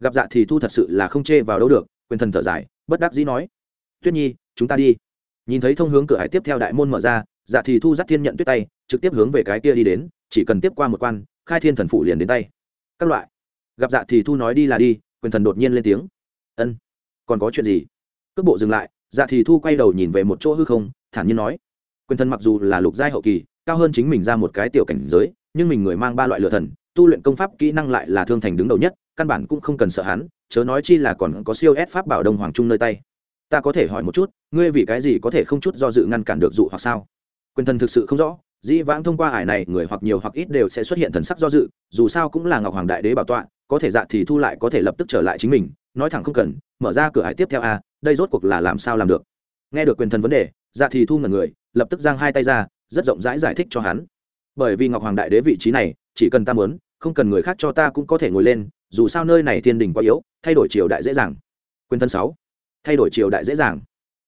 Gặp dạ thì thu thật sự là không chê vào đâu được, quyền thần thở dài, bất đắc dĩ nói. Tuyết nhi, chúng ta đi nhìn thấy thông hướng cửa hải tiếp theo đại môn mở ra dạ thì thu dắt thiên nhận tuyết tay, trực tiếp hướng về cái kia đi đến, chỉ cần tiếp qua một quan, khai thiên thần phụ liền đến tay. Các loại. Gặp dạ thì thu nói đi là đi, quyền thần đột nhiên lên tiếng. Ân, còn có chuyện gì? Cước bộ dừng lại dạ thì thu quay đầu nhìn về một chỗ hư không, thản nhiên nói, quyền thần mặc dù là lục giai hậu kỳ, cao hơn chính mình ra một cái tiểu cảnh giới, nhưng mình người mang ba loại lựa thần, tu luyện công pháp kỹ năng lại là thương thành đứng đầu nhất, căn bản cũng không cần sợ hắn, chớ nói chi là còn có siêu ép pháp bảo đông hoàng trung nơi tay ta có thể hỏi một chút, ngươi vì cái gì có thể không chút do dự ngăn cản được dụ hoặc sao? Quyền thần thực sự không rõ, dĩ vãng thông qua ải này, người hoặc nhiều hoặc ít đều sẽ xuất hiện thần sắc do dự, dù sao cũng là ngọc hoàng đại đế bảo tọa, có thể dạ thì thu lại, có thể lập tức trở lại chính mình, nói thẳng không cần, mở ra cửa ải tiếp theo a, đây rốt cuộc là làm sao làm được? Nghe được quyền thần vấn đề dạ thì thu ngẩn người, lập tức giang hai tay ra, rất rộng rãi giải thích cho hắn. Bởi vì ngọc hoàng đại đế vị trí này, chỉ cần ta muốn, không cần người khác cho ta cũng có thể ngồi lên, dù sao nơi này thiên đình quá yếu, thay đổi triều đại dễ dàng. Quyền thần sáu thay đổi triều đại dễ dàng.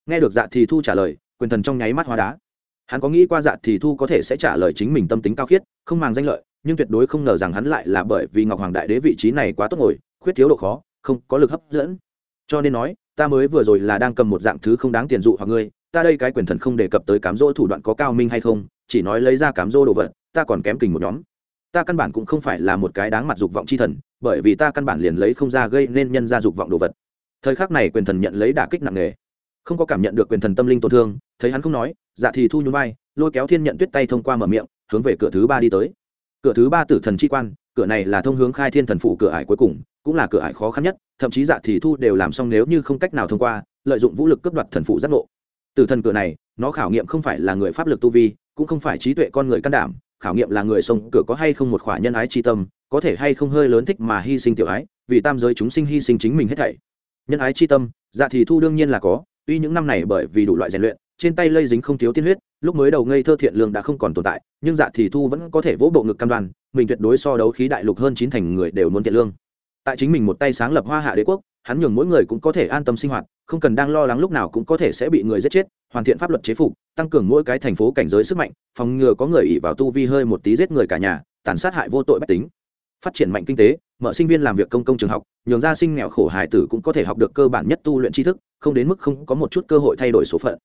Nghe được dạ thì thu trả lời, quyền thần trong nháy mắt hóa đá. Hắn có nghĩ qua dạ thì thu có thể sẽ trả lời chính mình tâm tính cao khiết, không màng danh lợi, nhưng tuyệt đối không ngờ rằng hắn lại là bởi vì ngọc hoàng đại đế vị trí này quá tốt ngồi, khuyết thiếu độ khó, không có lực hấp dẫn. Cho nên nói, ta mới vừa rồi là đang cầm một dạng thứ không đáng tiền dụ hoặc ngươi, ta đây cái quyền thần không đề cập tới cám dỗ thủ đoạn có cao minh hay không, chỉ nói lấy ra cám dỗ đồ vật, ta còn kém kình một nhóm. Ta căn bản cũng không phải là một cái đáng mặt dục vọng chi thần, bởi vì ta căn bản liền lấy không ra gây nên nhân ra dục vọng đồ vật thời khắc này quyền thần nhận lấy đả kích nặng nề. Không có cảm nhận được quyền thần tâm linh tổn thương, thấy hắn không nói dạ thì thu nhún vai, lôi kéo thiên nhận tuyết tay thông qua mở miệng, hướng về cửa thứ ba đi tới. Cửa thứ ba tử thần chi quan, cửa này là thông hướng khai thiên thần phụ cửa ải cuối cùng, cũng là cửa ải khó khăn nhất, thậm chí dạ thì thu đều làm xong nếu như không cách nào thông qua, lợi dụng vũ lực cướp đoạt thần phụ giác ngộ. Tử thần cửa này, nó khảo nghiệm không phải là người pháp lực tu vi, cũng không phải trí tuệ con người can đảm, khảo nghiệm là người sông cửa có hay không một khỏa nhân ái tri tâm, có thể hay không hơi lớn thích mà hy sinh tiểu ái, vì tam giới chúng sinh hy sinh chính mình hết thảy nhân ái chi tâm dạ thì thu đương nhiên là có, tuy những năm này bởi vì đủ loại rèn luyện, trên tay lây dính không thiếu tiên huyết, lúc mới đầu ngây thơ thiện lương đã không còn tồn tại, nhưng dạ thì thu vẫn có thể vỗ bộ ngực cam đoan, mình tuyệt đối so đấu khí đại lục hơn chín thành người đều muốn thiện lương. Tại chính mình một tay sáng lập hoa hạ đế quốc, hắn nhường mỗi người cũng có thể an tâm sinh hoạt, không cần đang lo lắng lúc nào cũng có thể sẽ bị người giết chết, hoàn thiện pháp luật chế phục, tăng cường mỗi cái thành phố cảnh giới sức mạnh, phòng ngừa có người ỉ vào tu vi hơi một tí giết người cả nhà, tàn sát hại vô tội bách tính. Phát triển mạnh kinh tế mở sinh viên làm việc công công trường học, nhường gia sinh nghèo khổ hải tử cũng có thể học được cơ bản nhất tu luyện tri thức, không đến mức không có một chút cơ hội thay đổi số phận.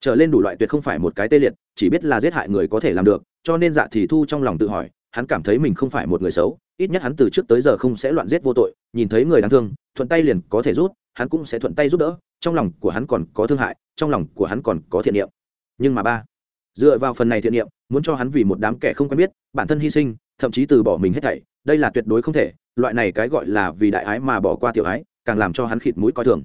Trở lên đủ loại tuyệt không phải một cái tê liệt, chỉ biết là giết hại người có thể làm được, cho nên dạ thì thu trong lòng tự hỏi, hắn cảm thấy mình không phải một người xấu, ít nhất hắn từ trước tới giờ không sẽ loạn giết vô tội, nhìn thấy người đáng thương, thuận tay liền có thể rút, hắn cũng sẽ thuận tay giúp đỡ, trong lòng của hắn còn có thương hại, trong lòng của hắn còn có thiện niệm. Nhưng mà ba, dựa vào phần này thiện niệm, muốn cho hắn vì một đám kẻ không quen biết, bản thân hy sinh, thậm chí từ bỏ mình hết thảy, đây là tuyệt đối không thể loại này cái gọi là vì đại ái mà bỏ qua tiểu ái, càng làm cho hắn khịt mũi coi thường.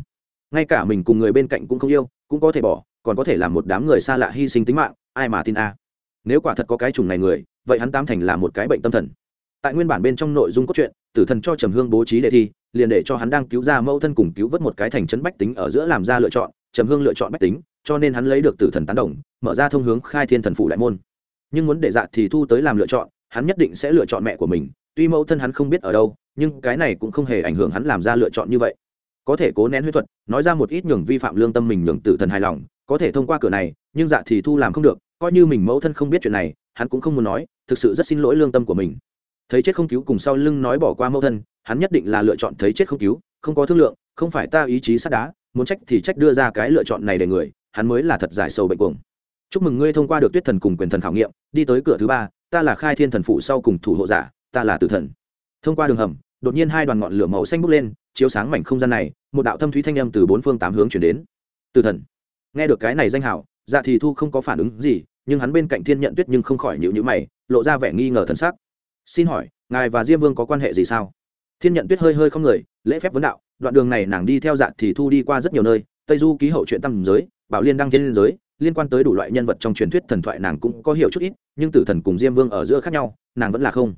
Ngay cả mình cùng người bên cạnh cũng không yêu, cũng có thể bỏ, còn có thể làm một đám người xa lạ hy sinh tính mạng, ai mà tin a? Nếu quả thật có cái chủng này người, vậy hắn tam thành là một cái bệnh tâm thần. Tại nguyên bản bên trong nội dung cốt truyện, tử thần cho trầm hương bố trí đề thi, liền để cho hắn đang cứu ra mẫu thân cùng cứu vớt một cái thành trấn bách tính ở giữa làm ra lựa chọn, trầm hương lựa chọn bách tính, cho nên hắn lấy được tử thần tán đồng, mở ra thông hướng khai thiên thần phủ đại môn. Nhưng muốn để dạ thì thu tới làm lựa chọn, hắn nhất định sẽ lựa chọn mẹ của mình tuy mẫu thân hắn không biết ở đâu, nhưng cái này cũng không hề ảnh hưởng hắn làm ra lựa chọn như vậy. Có thể cố nén huyết thuật, nói ra một ít nhường vi phạm lương tâm mình nhường tử thần hài lòng, có thể thông qua cửa này, nhưng dạ thì thu làm không được, coi như mình mẫu thân không biết chuyện này, hắn cũng không muốn nói, thực sự rất xin lỗi lương tâm của mình. Thấy chết không cứu cùng sau lưng nói bỏ qua mẫu thân, hắn nhất định là lựa chọn thấy chết không cứu, không có thương lượng, không phải ta ý chí sắt đá, muốn trách thì trách đưa ra cái lựa chọn này để người, hắn mới là thật giải sầu bệnh cuồng. Chúc mừng ngươi thông qua được tuyết thần cùng quyền thần khảo nghiệm, đi tới cửa thứ ba, ta là khai thiên thần phụ sau cùng thủ hộ giả ta là tử thần. Thông qua đường hầm, đột nhiên hai đoàn ngọn lửa màu xanh bốc lên, chiếu sáng mảnh không gian này, một đạo thâm thúy thanh âm từ bốn phương tám hướng chuyển đến. Tử thần. Nghe được cái này danh hảo dạ thì thu không có phản ứng gì, nhưng hắn bên cạnh thiên nhận tuyết nhưng không khỏi nhịu nhữ mày, lộ ra vẻ nghi ngờ thần sắc. Xin hỏi, ngài và diêm vương có quan hệ gì sao? Thiên nhận tuyết hơi hơi không người, lễ phép vấn đạo, đoạn đường này nàng đi theo dạ thì thu đi qua rất nhiều nơi, tây du ký hậu chuyện tâm giới, bảo liên đăng thiên giới, liên quan tới đủ loại nhân vật trong truyền thuyết thần thoại nàng cũng có hiểu chút ít, nhưng tử thần cùng diêm vương ở giữa khác nhau, nàng vẫn là không.